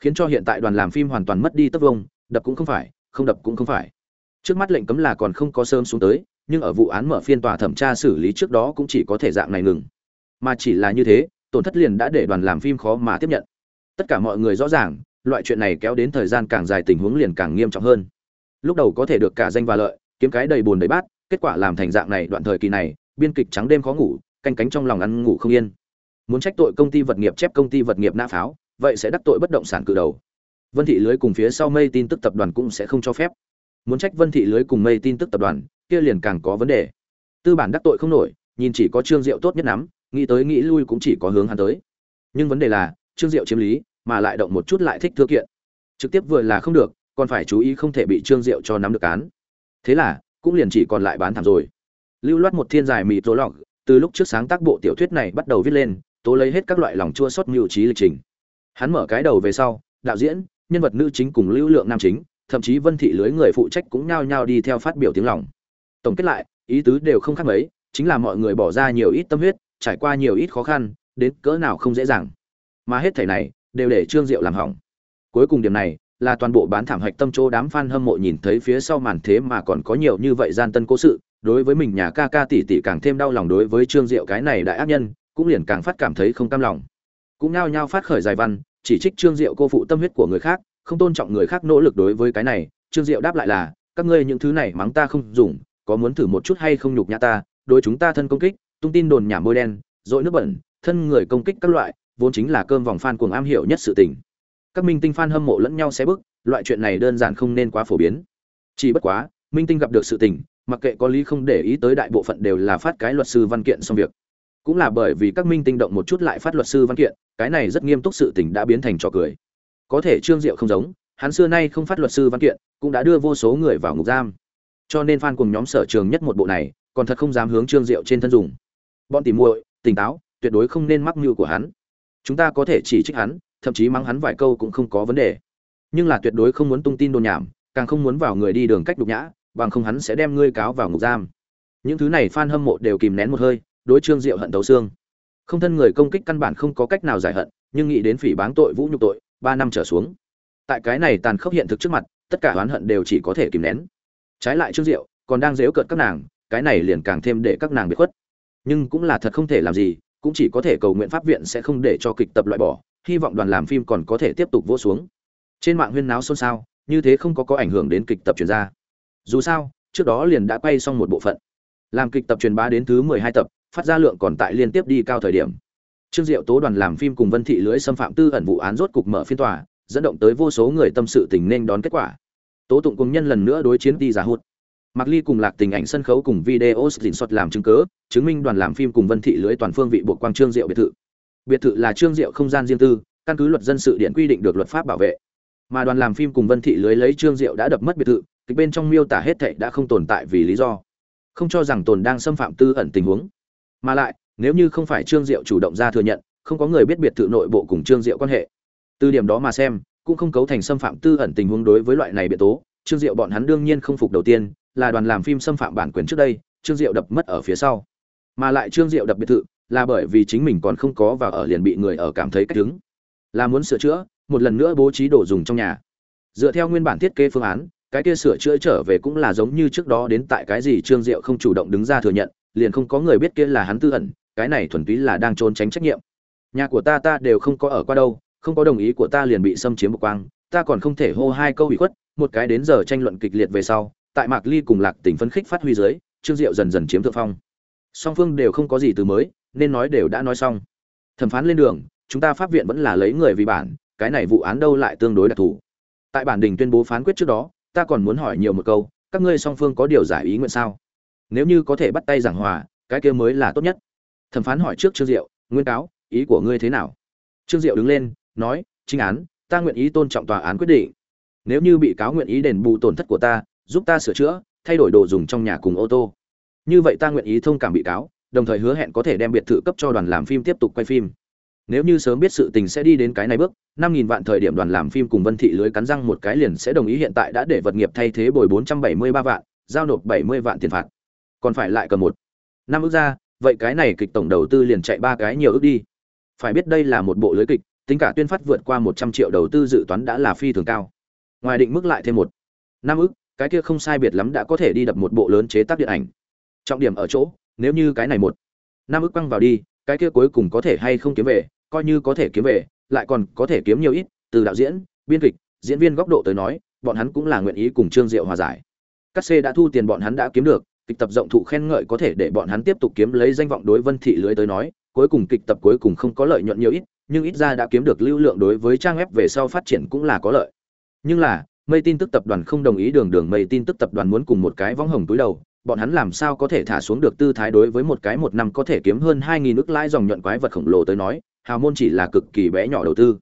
Khiến cho hiện tại đoàn làm phim hoàn toàn mất đi tất vông, đập cũng không phải, không đập cũng không phải. Trước mắt lệnh cấm là còn không có sớm xuống tới, nhưng ở vụ án mở phiên tòa thẩm tra xử lý trước đó cũng chỉ có thể dạng này ngừng. Mà chỉ là như thế tổn thất liền đã để đoàn làm phim khó mà tiếp nhận. Tất cả mọi người rõ ràng, loại chuyện này kéo đến thời gian càng dài tình huống liền càng nghiêm trọng hơn. Lúc đầu có thể được cả danh và lợi, kiếm cái đầy bùn đầy bát, kết quả làm thành dạng này đoạn thời kỳ này, biên kịch trắng đêm khó ngủ, canh cánh trong lòng ăn ngủ không yên. Muốn trách tội công ty vật nghiệp chép công ty vật nghiệp nã pháo, vậy sẽ đắc tội bất động sản cự đầu. Vân thị lưới cùng phía sau mây tin tức tập đoàn cũng sẽ không cho phép. Muốn trách vân thị lưới cùng mây tin tức tập đoàn, kia liền càng có vấn đề. Tư bản đắc tội không nổi, nhìn chỉ có trương diệu tốt nhất lắm nghĩ tới nghĩ lui cũng chỉ có hướng hắn tới. Nhưng vấn đề là, trương diệu chiếm lý, mà lại động một chút lại thích thưa kiện. Trực tiếp vừa là không được, còn phải chú ý không thể bị trương diệu cho nắm được án. Thế là, cũng liền chỉ còn lại bán thảm rồi. Lưu loát một thiên dài mì tố lọc, từ lúc trước sáng tác bộ tiểu thuyết này bắt đầu viết lên, tố lấy hết các loại lòng chua xót mưu trí lịch trình. Hắn mở cái đầu về sau, đạo diễn, nhân vật nữ chính cùng lưu lượng nam chính, thậm chí vân thị lưới người phụ trách cũng nhao nhao đi theo phát biểu tiếng lòng. Tổng kết lại, ý tứ đều không khác mấy, chính là mọi người bỏ ra nhiều ít tâm huyết trải qua nhiều ít khó khăn, đến cỡ nào không dễ dàng. Mà hết thảy này đều để trương diệu làm hỏng. Cuối cùng điểm này là toàn bộ bán thảm hạch tâm chỗ đám fan hâm mộ nhìn thấy phía sau màn thế mà còn có nhiều như vậy gian tân cố sự, đối với mình nhà ca ca tỷ tỷ càng thêm đau lòng đối với trương diệu cái này đại ác nhân, cũng liền càng phát cảm thấy không cam lòng. Cũng nao nhao phát khởi dài văn, chỉ trích trương diệu cô phụ tâm huyết của người khác, không tôn trọng người khác nỗ lực đối với cái này. Trương diệu đáp lại là, các ngươi những thứ này mắng ta không dùng, có muốn thử một chút hay không nhục nhã ta, đối chúng ta thân công kích tung tin đồn nhảm bôi đen, dội nước bẩn, thân người công kích các loại, vốn chính là cơm vòng fan cuồng am hiểu nhất sự tình. Các minh tinh fan hâm mộ lẫn nhau xé bức loại chuyện này đơn giản không nên quá phổ biến. Chỉ bất quá, minh tinh gặp được sự tình, mặc kệ có lý không để ý tới đại bộ phận đều là phát cái luật sư văn kiện xong việc. Cũng là bởi vì các minh tinh động một chút lại phát luật sư văn kiện, cái này rất nghiêm túc sự tình đã biến thành trò cười. Có thể trương diệu không giống, hắn xưa nay không phát luật sư văn kiện, cũng đã đưa vô số người vào ngục giam. Cho nên fan cùng nhóm sở trường nhất một bộ này, còn thật không dám hướng trương diệu trên thân dùng bọn tìm muội, tỉnh táo, tuyệt đối không nên mắc mưu của hắn. Chúng ta có thể chỉ trích hắn, thậm chí mắng hắn vài câu cũng không có vấn đề. Nhưng là tuyệt đối không muốn tung tin đồn nhảm, càng không muốn vào người đi đường cách đục nhã, bằng không hắn sẽ đem ngươi cáo vào ngục giam. Những thứ này fan hâm mộ đều kìm nén một hơi, đối trương diệu hận tấu xương. Không thân người công kích căn bản không có cách nào giải hận, nhưng nghĩ đến phỉ báng tội vũ nhục tội, ba năm trở xuống. Tại cái này tàn khốc hiện thực trước mặt, tất cả oán hận đều chỉ có thể kìm nén. Trái lại trương diệu còn đang dếu cợt các nàng, cái này liền càng thêm để các nàng bị khuất nhưng cũng là thật không thể làm gì, cũng chỉ có thể cầu nguyện pháp viện sẽ không để cho kịch tập loại bỏ, hy vọng đoàn làm phim còn có thể tiếp tục vỗ xuống. Trên mạng huyên náo xôn xao, như thế không có có ảnh hưởng đến kịch tập truyền ra dù sao, trước đó liền đã quay xong một bộ phận. Làm kịch tập truyền bá đến thứ mười hai tập, phát ra lượng còn tại liên tiếp đi cao thời điểm. Trương diệu tố đoàn làm phim cùng vân thị lưới xâm phạm tư ẩn vụ án rốt cục mở phiên tòa, dẫn động tới vô số người tâm sự tình nên đón kết quả. Tố tụng cùng nhân lần nữa đối chiến đi giả hụt. Mạc Ly cùng Lạc Tình ảnh sân khấu cùng video dình sọt làm chứng cứ, chứng minh đoàn làm phim cùng Vân Thị lưới toàn phương vị buộc quang trương diệu biệt thự. Biệt thự là trương diệu không gian riêng tư, căn cứ luật dân sự điện quy định được luật pháp bảo vệ. Mà đoàn làm phim cùng Vân Thị lưới lấy trương diệu đã đập mất biệt thự, kịch bên trong miêu tả hết thảy đã không tồn tại vì lý do, không cho rằng tồn đang xâm phạm tư ẩn tình huống. Mà lại, nếu như không phải trương diệu chủ động ra thừa nhận, không có người biết biệt thự nội bộ cùng trương diệu quan hệ. Từ điểm đó mà xem, cũng không cấu thành xâm phạm tư ẩn tình huống đối với loại này biệt tố, trương diệu bọn hắn đương nhiên không phục đầu tiên, là đoàn làm phim xâm phạm bản quyền trước đây, trương diệu đập mất ở phía sau. Mà lại trương diệu đập biệt thự là bởi vì chính mình còn không có và ở liền bị người ở cảm thấy cách đứng. Là muốn sửa chữa, một lần nữa bố trí đồ dùng trong nhà. Dựa theo nguyên bản thiết kế phương án, cái kia sửa chữa trở về cũng là giống như trước đó đến tại cái gì trương diệu không chủ động đứng ra thừa nhận, liền không có người biết kia là hắn tư ẩn, cái này thuần túy là đang trốn tránh trách nhiệm. Nhà của ta ta đều không có ở qua đâu, không có đồng ý của ta liền bị xâm chiếm một quang, ta còn không thể hô hai câu bị khuất, một cái đến giờ tranh luận kịch liệt về sau tại Mạc Ly cùng Lạc Tỉnh phấn khích phát huy dưới, Trương Diệu dần dần chiếm thượng phong. Song phương đều không có gì từ mới, nên nói đều đã nói xong. Thẩm phán lên đường, chúng ta pháp viện vẫn là lấy người vì bản, cái này vụ án đâu lại tương đối đặc thù. Tại bản đình tuyên bố phán quyết trước đó, ta còn muốn hỏi nhiều một câu, các ngươi song phương có điều giải ý nguyện sao? Nếu như có thể bắt tay giảng hòa, cái kia mới là tốt nhất. Thẩm phán hỏi trước Trương Diệu, nguyên cáo, ý của ngươi thế nào? Trương Diệu đứng lên, nói trinh án ta nguyện ý tôn trọng tòa án quyết định nếu như bị cáo nguyện ý đền bù tổn thất của ta giúp ta sửa chữa, thay đổi đồ dùng trong nhà cùng ô tô. Như vậy ta nguyện ý thông cảm bị cáo, đồng thời hứa hẹn có thể đem biệt thự cấp cho đoàn làm phim tiếp tục quay phim. Nếu như sớm biết sự tình sẽ đi đến cái này bước, năm nghìn vạn thời điểm đoàn làm phim cùng vân thị lưới cắn răng một cái liền sẽ đồng ý hiện tại đã để vật nghiệp thay thế bồi bốn trăm bảy mươi ba vạn, giao nộp bảy mươi vạn tiền phạt. Còn phải lại cầm một. Năm ước ra, vậy cái này kịch tổng đầu tư liền chạy ba cái nhiều ước đi. Phải biết đây là một bộ lưới kịch, tính cả tuyên phát vượt qua một trăm triệu đầu tư dự toán đã là phi thường cao. Ngoài định mức lại thêm một. Năm ước cái kia không sai biệt lắm đã có thể đi đập một bộ lớn chế tác điện ảnh. Trọng điểm ở chỗ, nếu như cái này một năm ức quăng vào đi, cái kia cuối cùng có thể hay không kiếm về, coi như có thể kiếm về, lại còn có thể kiếm nhiều ít, từ đạo diễn, biên kịch, diễn viên góc độ tới nói, bọn hắn cũng là nguyện ý cùng trương diệu hòa giải. Các c đã thu tiền bọn hắn đã kiếm được, kịch tập rộng thụ khen ngợi có thể để bọn hắn tiếp tục kiếm lấy danh vọng đối vân thị lưới tới nói, cuối cùng kịch tập cuối cùng không có lợi nhuận nhiều ít, nhưng ít ra đã kiếm được lưu lượng đối với trang web về sau phát triển cũng là có lợi. Nhưng là mây tin tức tập đoàn không đồng ý đường đường mây tin tức tập đoàn muốn cùng một cái võng hồng túi đầu, bọn hắn làm sao có thể thả xuống được tư thái đối với một cái một năm có thể kiếm hơn hai nghìn ức lãi dòng nhuận quái vật khổng lồ tới nói, hào môn chỉ là cực kỳ bé nhỏ đầu tư.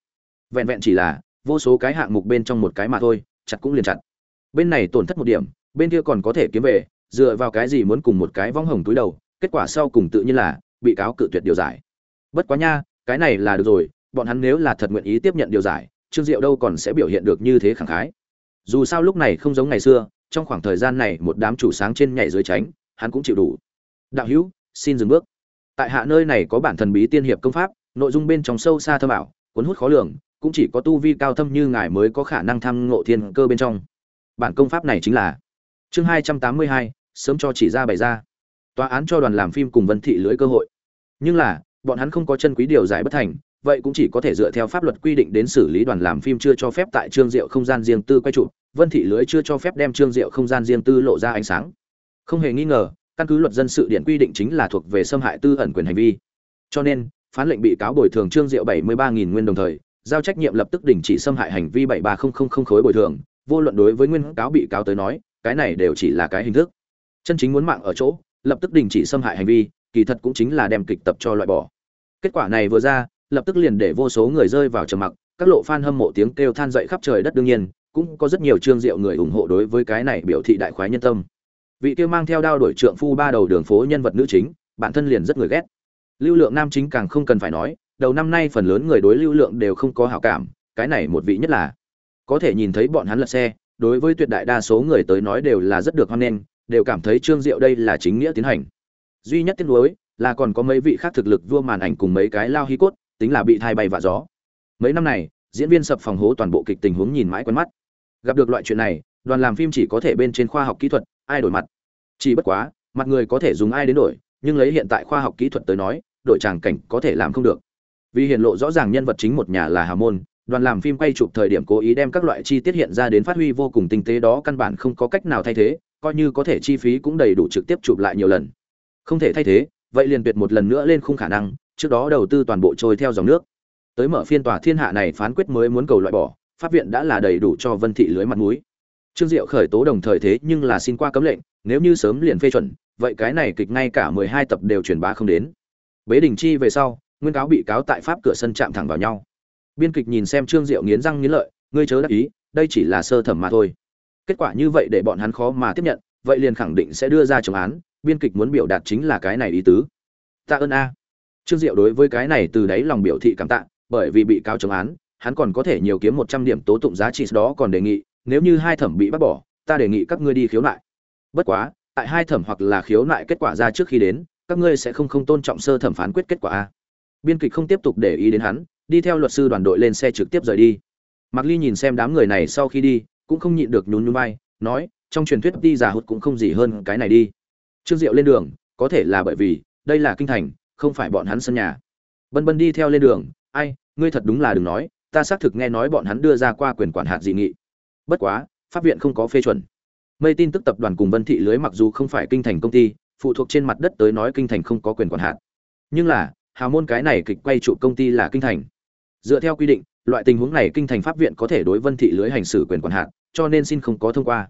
Vẹn vẹn chỉ là, vô số cái hạng mục bên trong một cái mà thôi, chặt cũng liền chặt. Bên này tổn thất một điểm, bên kia còn có thể kiếm về, dựa vào cái gì muốn cùng một cái võng hồng túi đầu, kết quả sau cùng tự nhiên là, bị cáo cự tuyệt điều giải. Bất quá nha, cái này là được rồi, bọn hắn nếu là thật nguyện ý tiếp nhận điều giải, trương diệu đâu còn sẽ biểu hiện được như thế khẳng khái dù sao lúc này không giống ngày xưa, trong khoảng thời gian này một đám chủ sáng trên nhảy dưới tránh, hắn cũng chịu đủ. Đạo hữu, xin dừng bước. Tại hạ nơi này có bản thần bí tiên hiệp công pháp, nội dung bên trong sâu xa thơ bảo cuốn hút khó lường, cũng chỉ có tu vi cao thâm như ngài mới có khả năng tham ngộ thiên cơ bên trong. Bản công pháp này chính là chương hai trăm tám mươi hai, sớm cho chỉ ra bày ra. Tòa án cho đoàn làm phim cùng vân thị lưới cơ hội. Nhưng là, bọn hắn không có chân quý điều giải bất thành vậy cũng chỉ có thể dựa theo pháp luật quy định đến xử lý đoàn làm phim chưa cho phép tại trương diệu không gian riêng tư quay trụ vân thị lưới chưa cho phép đem trương diệu không gian riêng tư lộ ra ánh sáng. Không hề nghi ngờ, căn cứ luật dân sự điện quy định chính là thuộc về xâm hại tư ẩn quyền hành vi. Cho nên, phán lệnh bị cáo bồi thường trương diệu bảy mươi ba nghìn nguyên đồng thời, giao trách nhiệm lập tức đình chỉ xâm hại hành vi bảy ba không không không khối bồi thường. Vô luận đối với nguyên cáo bị cáo tới nói, cái này đều chỉ là cái hình thức. Chân chính muốn mạng ở chỗ, lập tức đình chỉ xâm hại hành vi, kỳ thật cũng chính là đem kịch tập cho loại bỏ. Kết quả này vừa ra lập tức liền để vô số người rơi vào trầm mặc, các lộ fan hâm mộ tiếng kêu than dậy khắp trời đất đương nhiên, cũng có rất nhiều trương diệu người ủng hộ đối với cái này biểu thị đại khoái nhân tâm. Vị kia mang theo đao đổi trượng phu ba đầu đường phố nhân vật nữ chính, bản thân liền rất người ghét. Lưu lượng nam chính càng không cần phải nói, đầu năm nay phần lớn người đối lưu lượng đều không có hảo cảm, cái này một vị nhất là. Có thể nhìn thấy bọn hắn lật xe, đối với tuyệt đại đa số người tới nói đều là rất được hoan nghênh, đều cảm thấy trương diệu đây là chính nghĩa tiến hành. Duy nhất tiếc nuối là còn có mấy vị khác thực lực vua màn ảnh cùng mấy cái lao hí cốt tính là bị thai bay vạ gió. Mấy năm này, diễn viên sập phòng hố toàn bộ kịch tình huống nhìn mãi quen mắt. Gặp được loại chuyện này, đoàn làm phim chỉ có thể bên trên khoa học kỹ thuật, ai đổi mặt. Chỉ bất quá, mặt người có thể dùng ai đến đổi, nhưng lấy hiện tại khoa học kỹ thuật tới nói đội tràng cảnh có thể làm không được. Vì hiện lộ rõ ràng nhân vật chính một nhà là hà môn, đoàn làm phim quay chụp thời điểm cố ý đem các loại chi tiết hiện ra đến phát huy vô cùng tinh tế đó căn bản không có cách nào thay thế, coi như có thể chi phí cũng đầy đủ trực tiếp chụp lại nhiều lần. Không thể thay thế, vậy liền tuyệt một lần nữa lên khung khả năng trước đó đầu tư toàn bộ trôi theo dòng nước. Tới mở phiên tòa thiên hạ này phán quyết mới muốn cầu loại bỏ, pháp viện đã là đầy đủ cho vân thị lưới mặt mũi. Trương diệu khởi tố đồng thời thế nhưng là xin qua cấm lệnh, nếu như sớm liền phê chuẩn, vậy cái này kịch ngay cả mười hai tập đều truyền bá không đến. Bế đình chi về sau, nguyên cáo bị cáo tại pháp cửa sân chạm thẳng vào nhau. Biên kịch nhìn xem trương diệu nghiến răng nghiến lợi, ngươi chớ đắc ý, đây chỉ là sơ thẩm mà thôi. Kết quả như vậy để bọn hắn khó mà tiếp nhận, vậy liền khẳng định sẽ đưa ra chống án, biên kịch muốn biểu đạt chính là cái này ý tứ. Tạ ơn a trương diệu đối với cái này từ đáy lòng biểu thị cảm tạ, bởi vì bị cáo chống án, hắn còn có thể nhiều kiếm một trăm điểm tố tụng giá trị, đó còn đề nghị, nếu như hai thẩm bị bác bỏ, ta đề nghị các ngươi đi khiếu nại. Bất quá, tại hai thẩm hoặc là khiếu nại kết quả ra trước khi đến, các ngươi sẽ không không tôn trọng sơ thẩm phán quyết kết quả a. Biên kịch không tiếp tục để ý đến hắn, đi theo luật sư đoàn đội lên xe trực tiếp rời đi. Mạc ly nhìn xem đám người này sau khi đi, cũng không nhịn được nhún nhún vai, nói, trong truyền thuyết đi giả hụt cũng không gì hơn cái này đi. Trương diệu lên đường, có thể là bởi vì, đây là kinh thành không phải bọn hắn sân nhà. Bân bân đi theo lên đường, ai, ngươi thật đúng là đừng nói, ta xác thực nghe nói bọn hắn đưa ra qua quyền quản hạt dị nghị. Bất quá, pháp viện không có phê chuẩn. Mây tin tức tập đoàn cùng vân thị lưới mặc dù không phải kinh thành công ty, phụ thuộc trên mặt đất tới nói kinh thành không có quyền quản hạt. Nhưng là, hào môn cái này kịch quay trụ công ty là kinh thành. Dựa theo quy định, loại tình huống này kinh thành pháp viện có thể đối vân thị lưới hành xử quyền quản hạt, cho nên xin không có thông qua.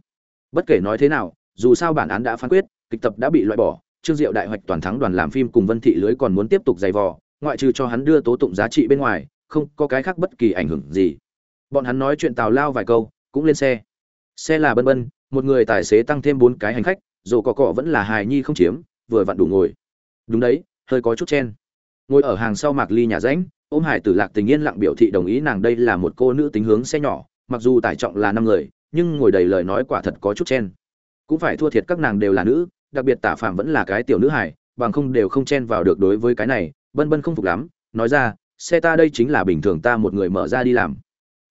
Bất kể nói thế nào, dù sao bản án đã phán quyết, kịch tập đã bị loại bỏ trương diệu đại hoạch toàn thắng đoàn làm phim cùng vân thị lưới còn muốn tiếp tục giày vò, ngoại trừ cho hắn đưa tố tụng giá trị bên ngoài, không có cái khác bất kỳ ảnh hưởng gì. Bọn hắn nói chuyện tào lao vài câu, cũng lên xe. Xe là bân bân, một người tài xế tăng thêm bốn cái hành khách, dù cỏ cọ vẫn là hài nhi không chiếm, vừa vặn đủ ngồi. Đúng đấy, hơi có chút chen. Ngồi ở hàng sau mạc ly nhà ránh ôm hải tử lạc tình yên lặng biểu thị đồng ý nàng đây là một cô nữ tính hướng xe nhỏ, mặc dù tải trọng là năm người, nhưng ngồi đầy lời nói quả thật có chút chen. Cũng phải thua thiệt các nàng đều là nữ đặc biệt tả phạm vẫn là cái tiểu nữ hải bằng không đều không chen vào được đối với cái này bân bân không phục lắm, nói ra, xe ta đây chính là bình thường ta một người mở ra đi làm.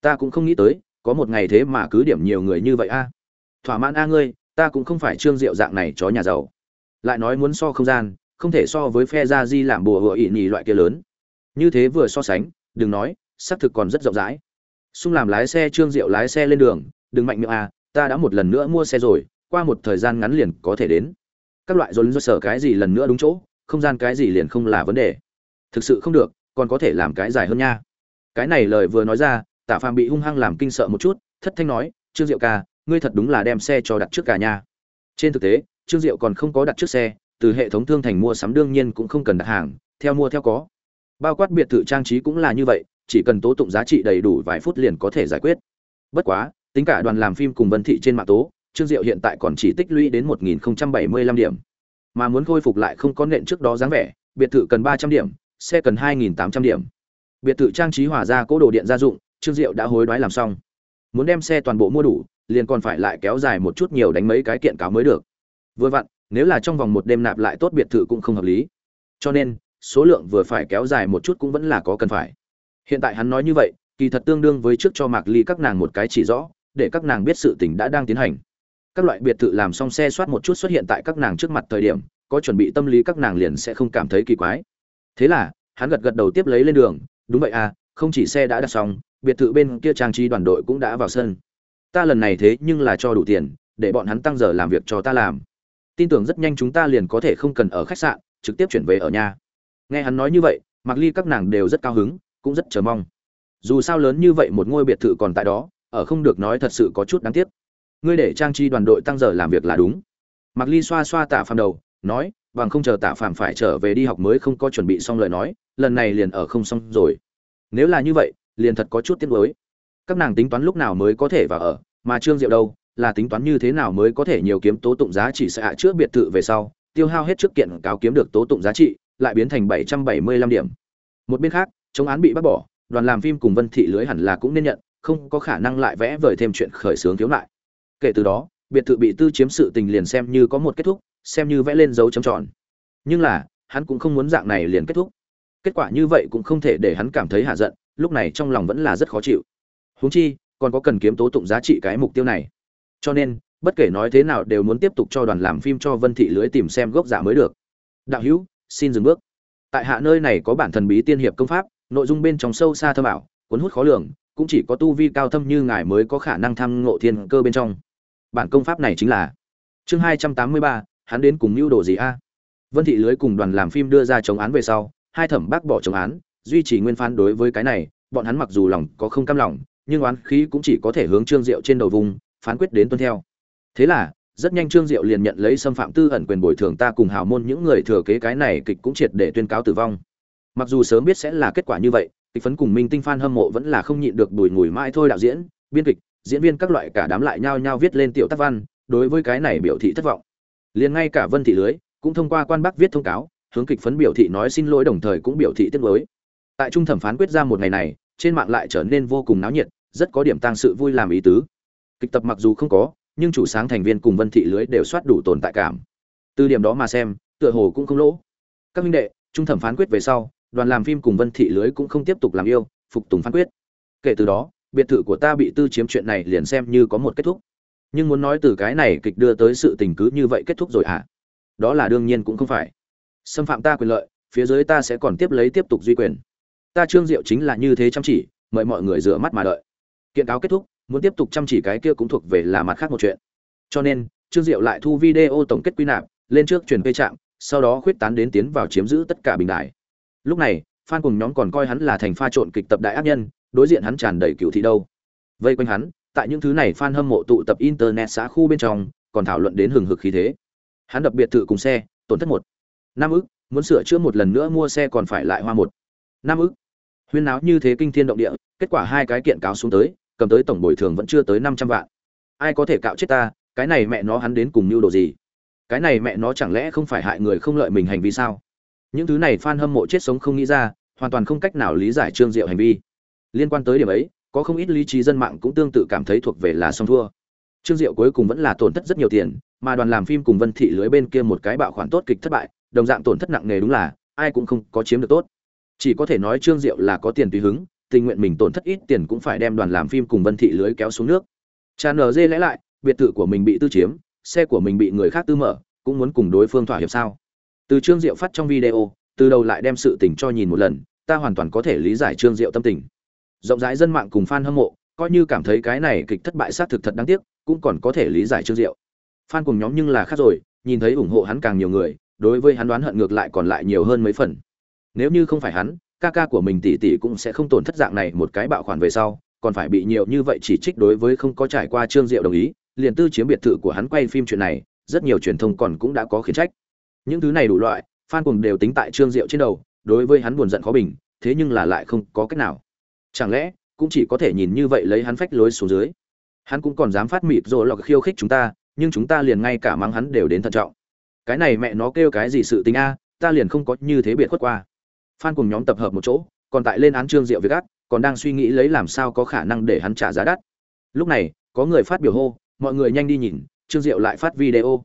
Ta cũng không nghĩ tới, có một ngày thế mà cứ điểm nhiều người như vậy a. Thỏa mãn a ngươi, ta cũng không phải trương diệu dạng này chó nhà giàu. Lại nói muốn so không gian, không thể so với phe gia di làm bùa hựa ỵ nhì loại kia lớn. Như thế vừa so sánh, đừng nói, xác thực còn rất rộng rãi. Xung làm lái xe trương diệu lái xe lên đường, đừng mạnh miệng a, ta đã một lần nữa mua xe rồi, qua một thời gian ngắn liền có thể đến các loại dồn do sở cái gì lần nữa đúng chỗ, không gian cái gì liền không là vấn đề. Thực sự không được, còn có thể làm cái dài hơn nha. Cái này lời vừa nói ra, tạ phàm bị hung hăng làm kinh sợ một chút, thất thanh nói, trương diệu ca, ngươi thật đúng là đem xe cho đặt trước cả nhà. Trên thực tế, trương diệu còn không có đặt trước xe, từ hệ thống thương thành mua sắm đương nhiên cũng không cần đặt hàng, theo mua theo có. Bao quát biệt thự trang trí cũng là như vậy, chỉ cần tố tụng giá trị đầy đủ vài phút liền có thể giải quyết. Bất quá, tính cả đoàn làm phim cùng vân thị trên mạng tố trương diệu hiện tại còn chỉ tích lũy đến 1075 điểm. Mà muốn khôi phục lại không có nện trước đó dáng vẻ, biệt thự cần 300 điểm, xe cần 2.800 điểm. Biệt thự trang trí hòa ra cố đồ điện gia dụng, trương diệu đã hối đoái làm xong. Muốn đem xe toàn bộ mua đủ, liền còn phải lại kéo dài một chút nhiều đánh mấy cái kiện cáo mới được. Vừa vặn, nếu là trong vòng một đêm nạp lại tốt biệt thự cũng không hợp lý. Cho nên, số lượng vừa phải kéo dài một chút cũng vẫn là có cần phải. Hiện tại hắn nói như vậy, kỳ thật tương đương với trước cho mạc ly các nàng một cái chỉ rõ, để các nàng biết sự tình đã đang tiến hành các loại biệt thự làm xong xe soát một chút xuất hiện tại các nàng trước mặt thời điểm, có chuẩn bị tâm lý các nàng liền sẽ không cảm thấy kỳ quái. Thế là, hắn gật gật đầu tiếp lấy lên đường, đúng vậy à không chỉ xe đã đặt xong, biệt thự bên kia trang trí đoàn đội cũng đã vào sân. Ta lần này thế nhưng là cho đủ tiền, để bọn hắn tăng giờ làm việc cho ta làm. Tin tưởng rất nhanh chúng ta liền có thể không cần ở khách sạn, trực tiếp chuyển về ở nhà. Nghe hắn nói như vậy mặc ly các nàng đều rất cao hứng, cũng rất chờ mong. Dù sao lớn như vậy một ngôi biệt thự còn tại đó, ở không được nói thật sự có chút đáng tiếc ngươi để trang trí đoàn đội tăng giờ làm việc là đúng. Mặc ly xoa xoa tạ phàm đầu, nói, bằng không chờ tạ phàm phải trở về đi học mới không có chuẩn bị xong lời nói, lần này liền ở không xong rồi. Nếu là như vậy, liền thật có chút tiếc nuối. Các nàng tính toán lúc nào mới có thể vào ở, mà trương diệu đâu, là tính toán như thế nào mới có thể nhiều kiếm tố tụng giá trị sẽ hạ trước biệt thự về sau, tiêu hao hết trước kiện cáo kiếm được tố tụng giá trị, lại biến thành bảy trăm bảy mươi lăm điểm. Một bên khác, chống án bị bác bỏ, đoàn làm phim cùng vân thị lưới hẳn là cũng nên nhận, không có khả năng lại vẽ vời thêm chuyện khởi xướng thiếu lại kể từ đó, biệt thự bị tư chiếm sự tình liền xem như có một kết thúc, xem như vẽ lên dấu chấm tròn. Nhưng là, hắn cũng không muốn dạng này liền kết thúc. Kết quả như vậy cũng không thể để hắn cảm thấy hạ giận, lúc này trong lòng vẫn là rất khó chịu. Huống chi, còn có cần kiếm tố tụng giá trị cái mục tiêu này. Cho nên, bất kể nói thế nào đều muốn tiếp tục cho đoàn làm phim cho vân thị lưới tìm xem gốc giả mới được. Đạo hữu, xin dừng bước. Tại hạ nơi này có bản thần bí tiên hiệp công pháp, nội dung bên trong sâu xa thâm ảo, cuốn hút khó lường, cũng chỉ có tu vi cao thâm như ngài mới có khả năng tham ngộ thiên cơ bên trong bản công pháp này chính là chương hai trăm tám mươi ba, hắn đến cùng mưu đồ gì a? Vân thị lưới cùng đoàn làm phim đưa ra chống án về sau, hai thẩm bác bỏ chống án, duy trì nguyên phán đối với cái này, bọn hắn mặc dù lòng có không cam lòng, nhưng oán khí cũng chỉ có thể hướng trương diệu trên đầu vùng, phán quyết đến tuân theo. Thế là, rất nhanh trương diệu liền nhận lấy xâm phạm tư ẩn quyền bồi thường ta cùng hào môn những người thừa kế cái này kịch cũng triệt để tuyên cáo tử vong. Mặc dù sớm biết sẽ là kết quả như vậy, kịch phấn cùng minh tinh fan hâm mộ vẫn là không nhịn được đùi ngùi mãi thôi đạo diễn, biên kịch diễn viên các loại cả đám lại nhao nhao viết lên tiểu tác văn, đối với cái này biểu thị thất vọng. Liền ngay cả vân thị lưới, cũng thông qua quan bắc viết thông cáo, hướng kịch phấn biểu thị nói xin lỗi đồng thời cũng biểu thị tiếc nuối. Tại trung thẩm phán quyết ra một ngày này, trên mạng lại trở nên vô cùng náo nhiệt, rất có điểm tăng sự vui làm ý tứ. Kịch tập mặc dù không có, nhưng chủ sáng thành viên cùng vân thị lưới đều soát đủ tồn tại cảm. Từ điểm đó mà xem, tựa hồ cũng không lỗ. Các minh đệ, trung thẩm phán quyết về sau, đoàn làm phim cùng vân thị lưới cũng không tiếp tục làm yêu, phục tùng phán quyết. Kể từ đó biệt thự của ta bị tư chiếm chuyện này liền xem như có một kết thúc. Nhưng muốn nói từ cái này kịch đưa tới sự tình cứ như vậy kết thúc rồi hả? Đó là đương nhiên cũng không phải. Xâm phạm ta quyền lợi, phía dưới ta sẽ còn tiếp lấy tiếp tục duy quyền. Ta trương diệu chính là như thế chăm chỉ, mời mọi người rửa mắt mà đợi. Kiện cáo kết thúc, muốn tiếp tục chăm chỉ cái kia cũng thuộc về là mặt khác một chuyện. Cho nên, trương diệu lại thu video tổng kết quy nạp, lên trước truyền phê trạm, sau đó khuyết tán đến tiến vào chiếm giữ tất cả bình đại lúc này phan cùng nhóm còn coi hắn là thành pha trộn kịch tập đại ác nhân đối diện hắn tràn đầy cựu thị đâu. Vây quanh hắn, tại những thứ này fan hâm mộ tụ tập internet xã khu bên trong, còn thảo luận đến hừng hực khí thế. Hắn đập biệt thự cùng xe, tổn thất một. Năm ức, muốn sửa chữa một lần nữa mua xe còn phải lại hoa một. Năm ức, huyên náo như thế kinh thiên động địa, kết quả hai cái kiện cáo xuống tới, cầm tới tổng bồi thường vẫn chưa tới năm trăm vạn. Ai có thể cạo chết ta, cái này mẹ nó hắn đến cùng mưu đồ gì? Cái này mẹ nó chẳng lẽ không phải hại người không lợi mình hành vi sao? Những thứ này fan hâm mộ chết sống không nghĩ ra, hoàn toàn không cách nào lý giải trương diệu hành vi liên quan tới điểm ấy, có không ít lý trí dân mạng cũng tương tự cảm thấy thuộc về là song thua. Trương diệu cuối cùng vẫn là tổn thất rất nhiều tiền, mà đoàn làm phim cùng vân thị lưới bên kia một cái bạo khoản tốt kịch thất bại, đồng dạng tổn thất nặng nề đúng là, ai cũng không có chiếm được tốt. Chỉ có thể nói trương diệu là có tiền tùy hứng, tình nguyện mình tổn thất ít tiền cũng phải đem đoàn làm phim cùng vân thị lưới kéo xuống nước. Cha nở dê lẽ lại, biệt thự của mình bị tư chiếm, xe của mình bị người khác tư mở, cũng muốn cùng đối phương thỏa hiệp sao? Từ trương diệu phát trong video, từ đầu lại đem sự tình cho nhìn một lần, ta hoàn toàn có thể lý giải trương diệu tâm tình rộng rãi dân mạng cùng fan hâm mộ, coi như cảm thấy cái này kịch thất bại sát thực thật đáng tiếc, cũng còn có thể lý giải trương diệu. Fan cùng nhóm nhưng là khác rồi, nhìn thấy ủng hộ hắn càng nhiều người, đối với hắn đoán hận ngược lại còn lại nhiều hơn mấy phần. Nếu như không phải hắn, ca ca của mình tỷ tỷ cũng sẽ không tổn thất dạng này một cái bạo khoản về sau, còn phải bị nhiều như vậy chỉ trích đối với không có trải qua trương diệu đồng ý, liền tư chiếm biệt thự của hắn quay phim chuyện này, rất nhiều truyền thông còn cũng đã có khiển trách. Những thứ này đủ loại, fan cùng đều tính tại trương diệu trên đầu, đối với hắn buồn giận khó bình, thế nhưng là lại không có cách nào chẳng lẽ, cũng chỉ có thể nhìn như vậy lấy hắn phách lối xuống dưới? Hắn cũng còn dám phát mịt rồi lọc khiêu khích chúng ta, nhưng chúng ta liền ngay cả mắng hắn đều đến thận trọng. Cái này mẹ nó kêu cái gì sự tình a, ta liền không có như thế biệt khuất qua. Phan cùng nhóm tập hợp một chỗ, còn tại lên án trương diệu việc ác còn đang suy nghĩ lấy làm sao có khả năng để hắn trả giá đắt. Lúc này, có người phát biểu hô, mọi người nhanh đi nhìn, trương diệu lại phát video.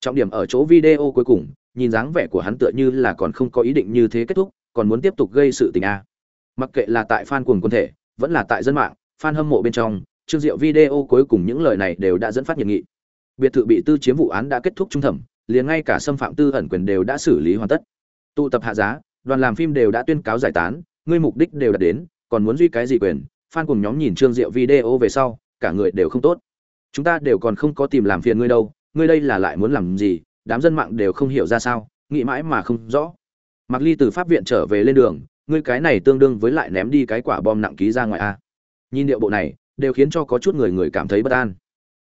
Trọng điểm ở chỗ video cuối cùng, nhìn dáng vẻ của hắn tựa như là còn không có ý định như thế kết thúc, còn muốn tiếp tục gây sự tình a mặc kệ là tại fan cuồng quân thể, vẫn là tại dân mạng, fan hâm mộ bên trong, trương diệu video cuối cùng những lời này đều đã dẫn phát nhiệt nghị. Biệt thự bị tư chiếm vụ án đã kết thúc trung thẩm, liền ngay cả xâm phạm tư ẩn quyền đều đã xử lý hoàn tất. Tụ tập hạ giá, đoàn làm phim đều đã tuyên cáo giải tán, ngươi mục đích đều đạt đến, còn muốn duy cái gì quyền? Fan cùng nhóm nhìn trương diệu video về sau, cả người đều không tốt. Chúng ta đều còn không có tìm làm phiền ngươi đâu, ngươi đây là lại muốn làm gì? Đám dân mạng đều không hiểu ra sao, nghĩ mãi mà không rõ. Mặc ly từ pháp viện trở về lên đường ngươi cái này tương đương với lại ném đi cái quả bom nặng ký ra ngoài a. Nhìn điệu bộ này, đều khiến cho có chút người người cảm thấy bất an.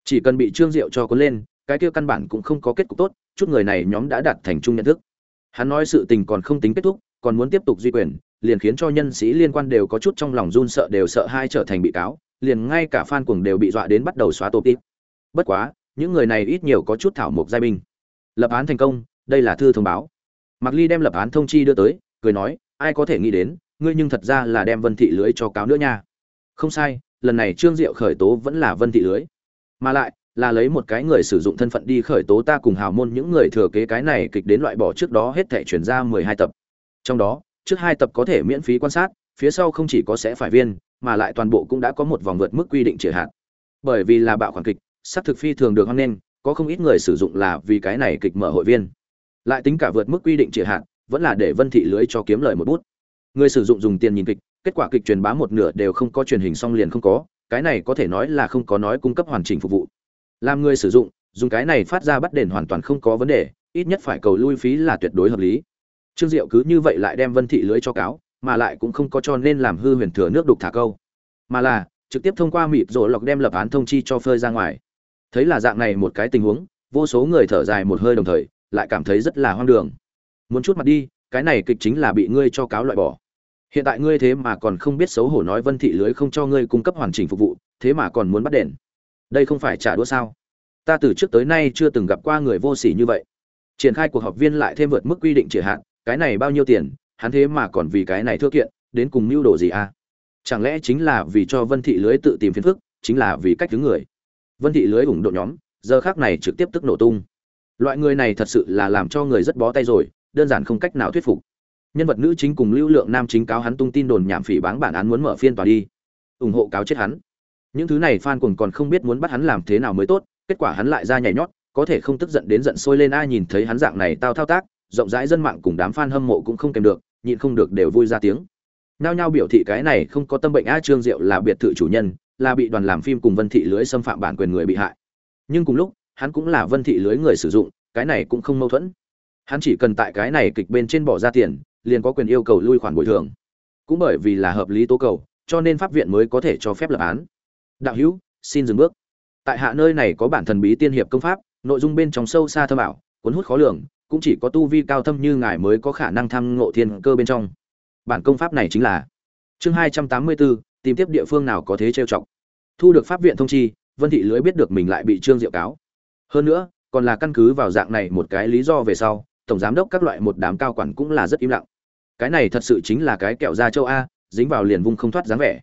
Chỉ cần bị trương diệu cho cuốn lên, cái kia căn bản cũng không có kết cục tốt, chút người này nhóm đã đạt thành chung nhận thức. Hắn nói sự tình còn không tính kết thúc, còn muốn tiếp tục duy quyền, liền khiến cho nhân sĩ liên quan đều có chút trong lòng run sợ đều sợ hai trở thành bị cáo, liền ngay cả fan cuồng đều bị dọa đến bắt đầu xóa tổ tiếp bất quá, những người này ít nhiều có chút thảo mộc giai binh. Lập án thành công, đây là thư thông báo. Mạc ly đem lập án thông chi đưa tới, cười nói ai có thể nghĩ đến, ngươi nhưng thật ra là đem vân thị lưới cho cáo nữa nha. Không sai, lần này trương diệu khởi tố vẫn là vân thị lưới. Mà lại, là lấy một cái người sử dụng thân phận đi khởi tố ta cùng hào môn những người thừa kế cái này kịch đến loại bỏ trước đó hết thể chuyển ra mười hai tập. Trong đó, trước hai tập có thể miễn phí quan sát, phía sau không chỉ có sẽ phải viên, mà lại toàn bộ cũng đã có một vòng vượt mức quy định trừ hạn bởi vì là bạo khoản kịch sắc thực phi thường được hoan nghênh, có không ít người sử dụng là vì cái này kịch mở hội viên. Lại tính cả vượt mức quy định trừ hạn vẫn là để vân thị lưới cho kiếm lời một bút. Người sử dụng dùng tiền nhìn kịch, kết quả kịch truyền bá một nửa đều không có, truyền hình xong liền không có, cái này có thể nói là không có nói cung cấp hoàn chỉnh phục vụ. Làm người sử dụng, dùng cái này phát ra bắt đền hoàn toàn không có vấn đề, ít nhất phải cầu lui phí là tuyệt đối hợp lý. Trương diệu cứ như vậy lại đem vân thị lưới cho cáo, mà lại cũng không có cho nên làm hư huyền thừa nước đục thả câu. Mà là, trực tiếp thông qua mịp rồi lọc đem lập án thông chi cho phơi ra ngoài. Thấy là dạng này một cái tình huống, vô số người thở dài một hơi đồng thời, lại cảm thấy rất là hoang đường muốn chút mặt đi, cái này kịch chính là bị ngươi cho cáo loại bỏ. Hiện tại ngươi thế mà còn không biết xấu hổ nói vân thị lưới không cho ngươi cung cấp hoàn chỉnh phục vụ, thế mà còn muốn bắt đền. Đây không phải trả đũa sao? Ta từ trước tới nay chưa từng gặp qua người vô sỉ như vậy. Triển khai cuộc họp viên lại thêm vượt mức quy định triệt hạn, cái này bao nhiêu tiền, hắn thế mà còn vì cái này thưa kiện, đến cùng mưu đồ gì à? Chẳng lẽ chính là vì cho vân thị lưới tự tìm phiền phức, chính là vì cách thứ người? Vân thị lưới ủng độ nhóm, giờ khác này trực tiếp tức nổ tung. Loại người này thật sự là làm cho người rất bó tay rồi đơn giản không cách nào thuyết phục. Nhân vật nữ chính cùng lưu lượng nam chính cáo hắn tung tin đồn nhảm phỉ báng bản án muốn mở phiên tòa đi, ủng hộ cáo chết hắn. Những thứ này fan cuồng còn không biết muốn bắt hắn làm thế nào mới tốt, kết quả hắn lại ra nhảy nhót, có thể không tức giận đến giận sôi lên ai nhìn thấy hắn dạng này tao thao tác, rộng rãi dân mạng cùng đám fan hâm mộ cũng không kèm được, nhịn không được đều vui ra tiếng. Nhao nhao biểu thị cái này không có tâm bệnh a trương diệu là biệt thự chủ nhân, là bị đoàn làm phim cùng vân thị lưới xâm phạm bản quyền người bị hại. Nhưng cùng lúc, hắn cũng là vân thị lưới người sử dụng, cái này cũng không mâu thuẫn hắn chỉ cần tại cái này kịch bên trên bỏ ra tiền, liền có quyền yêu cầu lui khoản bồi thường. Cũng bởi vì là hợp lý tố cầu, cho nên pháp viện mới có thể cho phép lập án. Đạo hữu, xin dừng bước. Tại hạ nơi này có bản thần bí tiên hiệp công pháp, nội dung bên trong sâu xa thơ bảo cuốn hút khó lường, cũng chỉ có tu vi cao thâm như ngài mới có khả năng tham ngộ thiên cơ bên trong. Bản công pháp này chính là chương hai trăm tám mươi bốn tìm tiếp địa phương nào có thế trêu chọc. Thu được pháp viện thông chi, vân thị lưới biết được mình lại bị trương diệu cáo. Hơn nữa, còn là căn cứ vào dạng này một cái lý do về sau tổng giám đốc các loại một đám cao quản cũng là rất im lặng. Cái này thật sự chính là cái kẹo da châu a, dính vào liền vung không thoát dáng vẻ.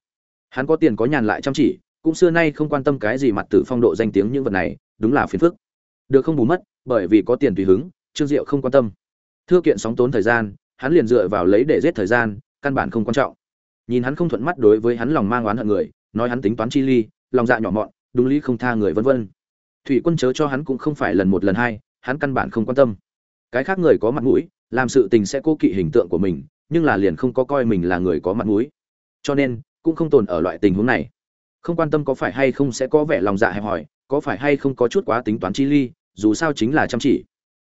Hắn có tiền có nhàn lại chăm chỉ, cũng xưa nay không quan tâm cái gì mặt tử phong độ danh tiếng những vật này, đúng là phiền phức. Được không bù mất, bởi vì có tiền tùy hứng, trương diệu không quan tâm. Thưa kiện sóng tốn thời gian, hắn liền dựa vào lấy để giết thời gian, căn bản không quan trọng. Nhìn hắn không thuận mắt đối với hắn lòng mang oán hận người, nói hắn tính toán chi ly, lòng dạ nhỏ mọn, đúng lý không tha người vân vân. Thủy quân chớ cho hắn cũng không phải lần một lần hai, hắn căn bản không quan tâm cái khác người có mặt mũi, làm sự tình sẽ cố kỵ hình tượng của mình, nhưng là liền không có coi mình là người có mặt mũi. Cho nên, cũng không tồn ở loại tình huống này. Không quan tâm có phải hay không sẽ có vẻ lòng dạ hẹp hòi, có phải hay không có chút quá tính toán chi ly, dù sao chính là chăm chỉ.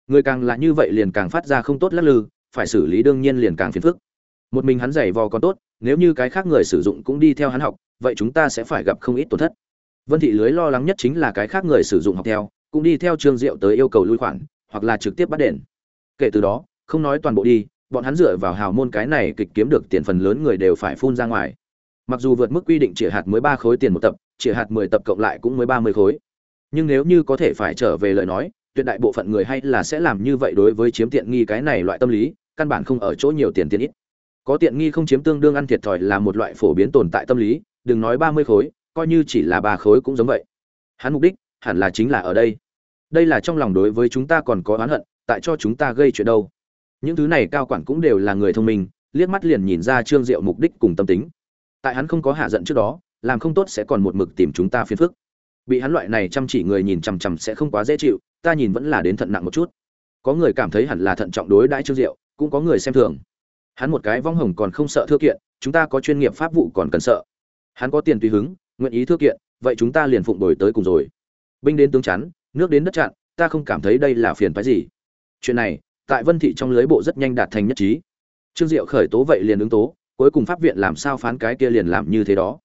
Người càng là như vậy liền càng phát ra không tốt lắc lư, phải xử lý đương nhiên liền càng phiền phức. Một mình hắn giày vò còn tốt, nếu như cái khác người sử dụng cũng đi theo hắn học, vậy chúng ta sẽ phải gặp không ít tổn thất. Vân thị lưới lo lắng nhất chính là cái khác người sử dụng học theo, cũng đi theo trương diệu tới yêu cầu lui khoản hoặc là trực tiếp bắt đền. Kể từ đó, không nói toàn bộ đi, bọn hắn dựa vào hào môn cái này kịch kiếm được tiền phần lớn người đều phải phun ra ngoài. Mặc dù vượt mức quy định chỉ hạt mới ba khối tiền một tập chỉ hạt mười tập cộng lại cũng mới ba mươi khối. Nhưng nếu như có thể phải trở về lời nói, tuyệt đại bộ phận người hay là sẽ làm như vậy đối với chiếm tiện nghi cái này loại tâm lý, căn bản không ở chỗ nhiều tiền tiền ít. Có tiện nghi không chiếm tương đương ăn thiệt thòi là một loại phổ biến tồn tại tâm lý, đừng nói ba mươi khối, coi như chỉ là ba khối cũng giống vậy. Hắn mục đích hẳn là chính là ở đây đây là trong lòng đối với chúng ta còn có oán hận, tại cho chúng ta gây chuyện đâu. Những thứ này cao quản cũng đều là người thông minh, liếc mắt liền nhìn ra trương diệu mục đích cùng tâm tính. Tại hắn không có hạ giận trước đó, làm không tốt sẽ còn một mực tìm chúng ta phiền phức. Bị hắn loại này chăm chỉ người nhìn chằm chằm sẽ không quá dễ chịu, ta nhìn vẫn là đến thận nặng một chút. Có người cảm thấy hẳn là thận trọng đối đãi trương diệu, cũng có người xem thường. Hắn một cái vong hồng còn không sợ thưa kiện, chúng ta có chuyên nghiệp pháp vụ còn cần sợ. Hắn có tiền tùy hứng, nguyện ý thưa kiện, vậy chúng ta liền phụng đổi tới cùng rồi. Binh đến tướng chắn nước đến đất chặn, ta không cảm thấy đây là phiền phái gì. Chuyện này, tại vân thị trong lưới bộ rất nhanh đạt thành nhất trí. Trương diệu khởi tố vậy liền ứng tố, cuối cùng pháp viện làm sao phán cái kia liền làm như thế đó.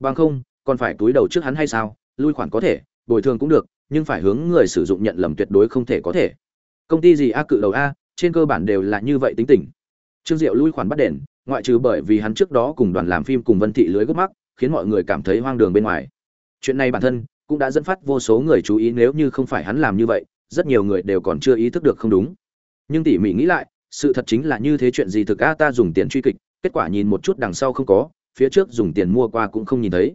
Bằng không, còn phải túi đầu trước hắn hay sao? Lui khoản có thể, bồi thường cũng được, nhưng phải hướng người sử dụng nhận lầm tuyệt đối không thể có thể. Công ty gì a cự đầu a, trên cơ bản đều là như vậy tính tình. Trương diệu lui khoản bắt đền, ngoại trừ bởi vì hắn trước đó cùng đoàn làm phim cùng vân thị lưới gốc mắc, khiến mọi người cảm thấy hoang đường bên ngoài. Chuyện này bản thân cũng đã dẫn phát vô số người chú ý nếu như không phải hắn làm như vậy, rất nhiều người đều còn chưa ý thức được không đúng. Nhưng tỉ mỉ nghĩ lại, sự thật chính là như thế chuyện gì thực a ta dùng tiền truy kịch, kết quả nhìn một chút đằng sau không có, phía trước dùng tiền mua qua cũng không nhìn thấy.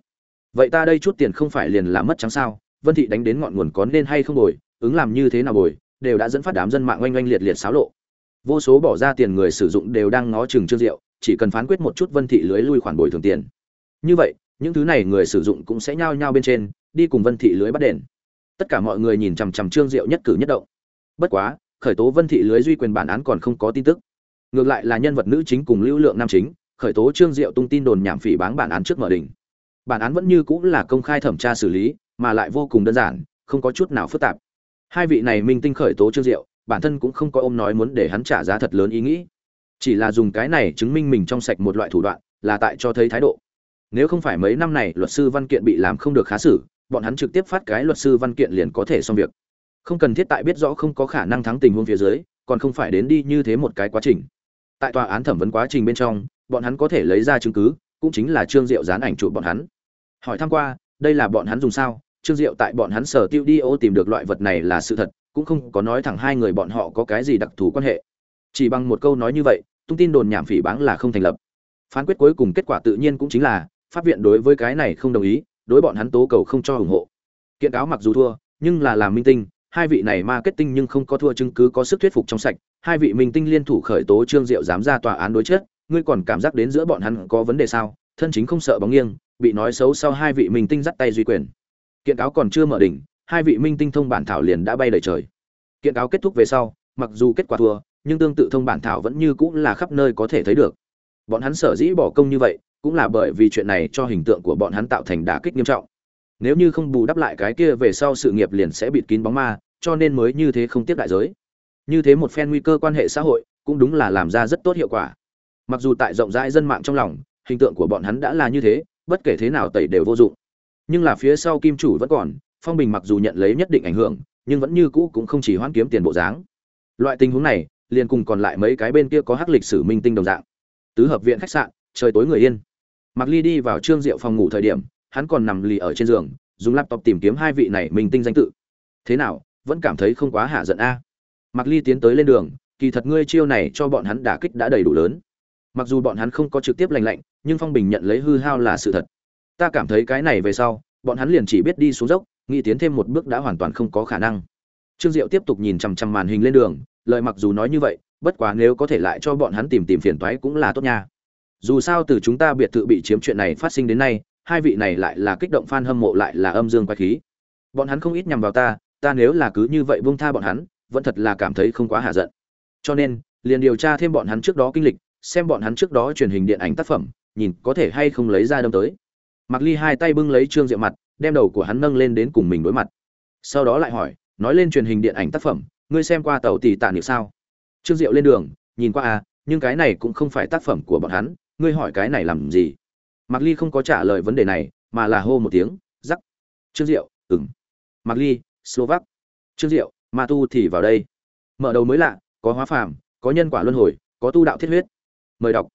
Vậy ta đây chút tiền không phải liền là mất trắng sao? Vân thị đánh đến ngọn nguồn có nên hay không bồi, ứng làm như thế nào bồi, đều đã dẫn phát đám dân mạng oanh oanh liệt liệt xáo lộ. Vô số bỏ ra tiền người sử dụng đều đang ngó chừng trương diệu, chỉ cần phán quyết một chút vân thị lưới lui khoản bồi thường tiền. Như vậy, những thứ này người sử dụng cũng sẽ nhao nhao bên trên đi cùng vân thị lưới bắt đền. Tất cả mọi người nhìn chằm chằm trương diệu nhất cử nhất động. Bất quá, khởi tố vân thị lưới duy quyền bản án còn không có tin tức. Ngược lại là nhân vật nữ chính cùng lưu lượng nam chính, khởi tố trương diệu tung tin đồn nhảm phỉ báng bản án trước mở đỉnh. Bản án vẫn như cũng là công khai thẩm tra xử lý, mà lại vô cùng đơn giản, không có chút nào phức tạp. Hai vị này minh tinh khởi tố trương diệu, bản thân cũng không có ôm nói muốn để hắn trả giá thật lớn ý nghĩ. Chỉ là dùng cái này chứng minh mình trong sạch một loại thủ đoạn, là tại cho thấy thái độ. Nếu không phải mấy năm này luật sư văn kiện bị làm không được khá xử bọn hắn trực tiếp phát cái luật sư văn kiện liền có thể xong việc. Không cần thiết tại biết rõ không có khả năng thắng tình huống phía dưới, còn không phải đến đi như thế một cái quá trình. Tại tòa án thẩm vấn quá trình bên trong, bọn hắn có thể lấy ra chứng cứ, cũng chính là trương diệu dán ảnh chụp bọn hắn. Hỏi tham q u a đây là bọn hắn dùng sao? Trương diệu tại bọn hắn sở tiêu đi ô tìm được loại vật này là sự thật, cũng không có nói thẳng hai người bọn họ có cái gì đặc thù quan hệ. Chỉ bằng một câu nói như vậy, tung tin đồn nhảm phỉ báng là không thành lập. Phán quyết cuối cùng kết quả tự nhiên cũng chính là, pháp viện đối với cái này không đồng ý đối bọn hắn tố cầu không cho ủng hộ. Kiện cáo mặc dù thua, nhưng là làm minh tinh, hai vị này marketing nhưng không có thua chứng cứ có sức thuyết phục trong sạch, hai vị minh tinh liên thủ khởi tố trương diệu dám ra tòa án đối chất, ngươi còn cảm giác đến giữa bọn hắn có vấn đề sao? Thân chính không sợ bóng nghiêng, bị nói xấu sau hai vị minh tinh dắt tay duy quyền. Kiện cáo còn chưa mở đỉnh, hai vị minh tinh thông bản thảo liền đã bay đầy trời. Kiện cáo kết thúc về sau, mặc dù kết quả thua, nhưng tương tự thông bản thảo vẫn như cũng là khắp nơi có thể thấy được. Bọn hắn sở dĩ bỏ công như vậy cũng là bởi vì chuyện này cho hình tượng của bọn hắn tạo thành đả kích nghiêm trọng. Nếu như không bù đắp lại cái kia về sau sự nghiệp liền sẽ bịt kín bóng ma, cho nên mới như thế không tiếp đại giới. Như thế một phen nguy cơ quan hệ xã hội cũng đúng là làm ra rất tốt hiệu quả. Mặc dù tại rộng rãi dân mạng trong lòng, hình tượng của bọn hắn đã là như thế, bất kể thế nào tẩy đều vô dụng. Nhưng là phía sau kim chủ vẫn còn, phong bình mặc dù nhận lấy nhất định ảnh hưởng, nhưng vẫn như cũ cũng không chỉ hoãn kiếm tiền bộ dáng. Loại tình huống này, liền cùng còn lại mấy cái bên kia có hắc lịch sử minh tinh đồng dạng. Tứ hợp viện khách sạn, trời tối người yên. Mạc Ly đi vào Trương Diệu phòng ngủ thời điểm, hắn còn nằm lì ở trên giường, dùng laptop tìm kiếm hai vị này mình tinh danh tự. Thế nào, vẫn cảm thấy không quá hạ giận a? Mạc Ly tiến tới lên đường, kỳ thật ngươi chiêu này cho bọn hắn đả kích đã đầy đủ lớn. Mặc dù bọn hắn không có trực tiếp lành lạnh, nhưng Phong Bình nhận lấy hư hao là sự thật. Ta cảm thấy cái này về sau, bọn hắn liền chỉ biết đi xuống dốc, nghĩ tiến thêm một bước đã hoàn toàn không có khả năng. Trương Diệu tiếp tục nhìn chằm chằm màn hình lên đường, lời mặc dù nói như vậy, bất quá nếu có thể lại cho bọn hắn tìm tìm phiền toái cũng là tốt nha. Dù sao từ chúng ta biệt thự bị chiếm chuyện này phát sinh đến nay, hai vị này lại là kích động fan hâm mộ lại là âm dương quái khí. Bọn hắn không ít nhằm vào ta, ta nếu là cứ như vậy buông tha bọn hắn, vẫn thật là cảm thấy không quá hạ giận. Cho nên, liền điều tra thêm bọn hắn trước đó kinh lịch, xem bọn hắn trước đó truyền hình điện ảnh tác phẩm, nhìn có thể hay không lấy ra đâm tới. Mặc Ly hai tay bưng lấy Trương Diệu mặt, đem đầu của hắn nâng lên đến cùng mình đối mặt. Sau đó lại hỏi, nói lên truyền hình điện ảnh tác phẩm, ngươi xem qua tàu tỷ tạ niệm sao? Trương Diệu lên đường, nhìn qua à, nhưng cái này cũng không phải tác phẩm của bọn hắn, ngươi hỏi cái này làm gì? Mạc Ly không có trả lời vấn đề này, mà là hô một tiếng, giắc Trương Diệu, ừm. Mạc Ly, Slovak. Trương Diệu, Ma Tu thì vào đây. Mở đầu mới lạ, có hóa phàm, có nhân quả luân hồi, có tu đạo thiết huyết. Mời đọc.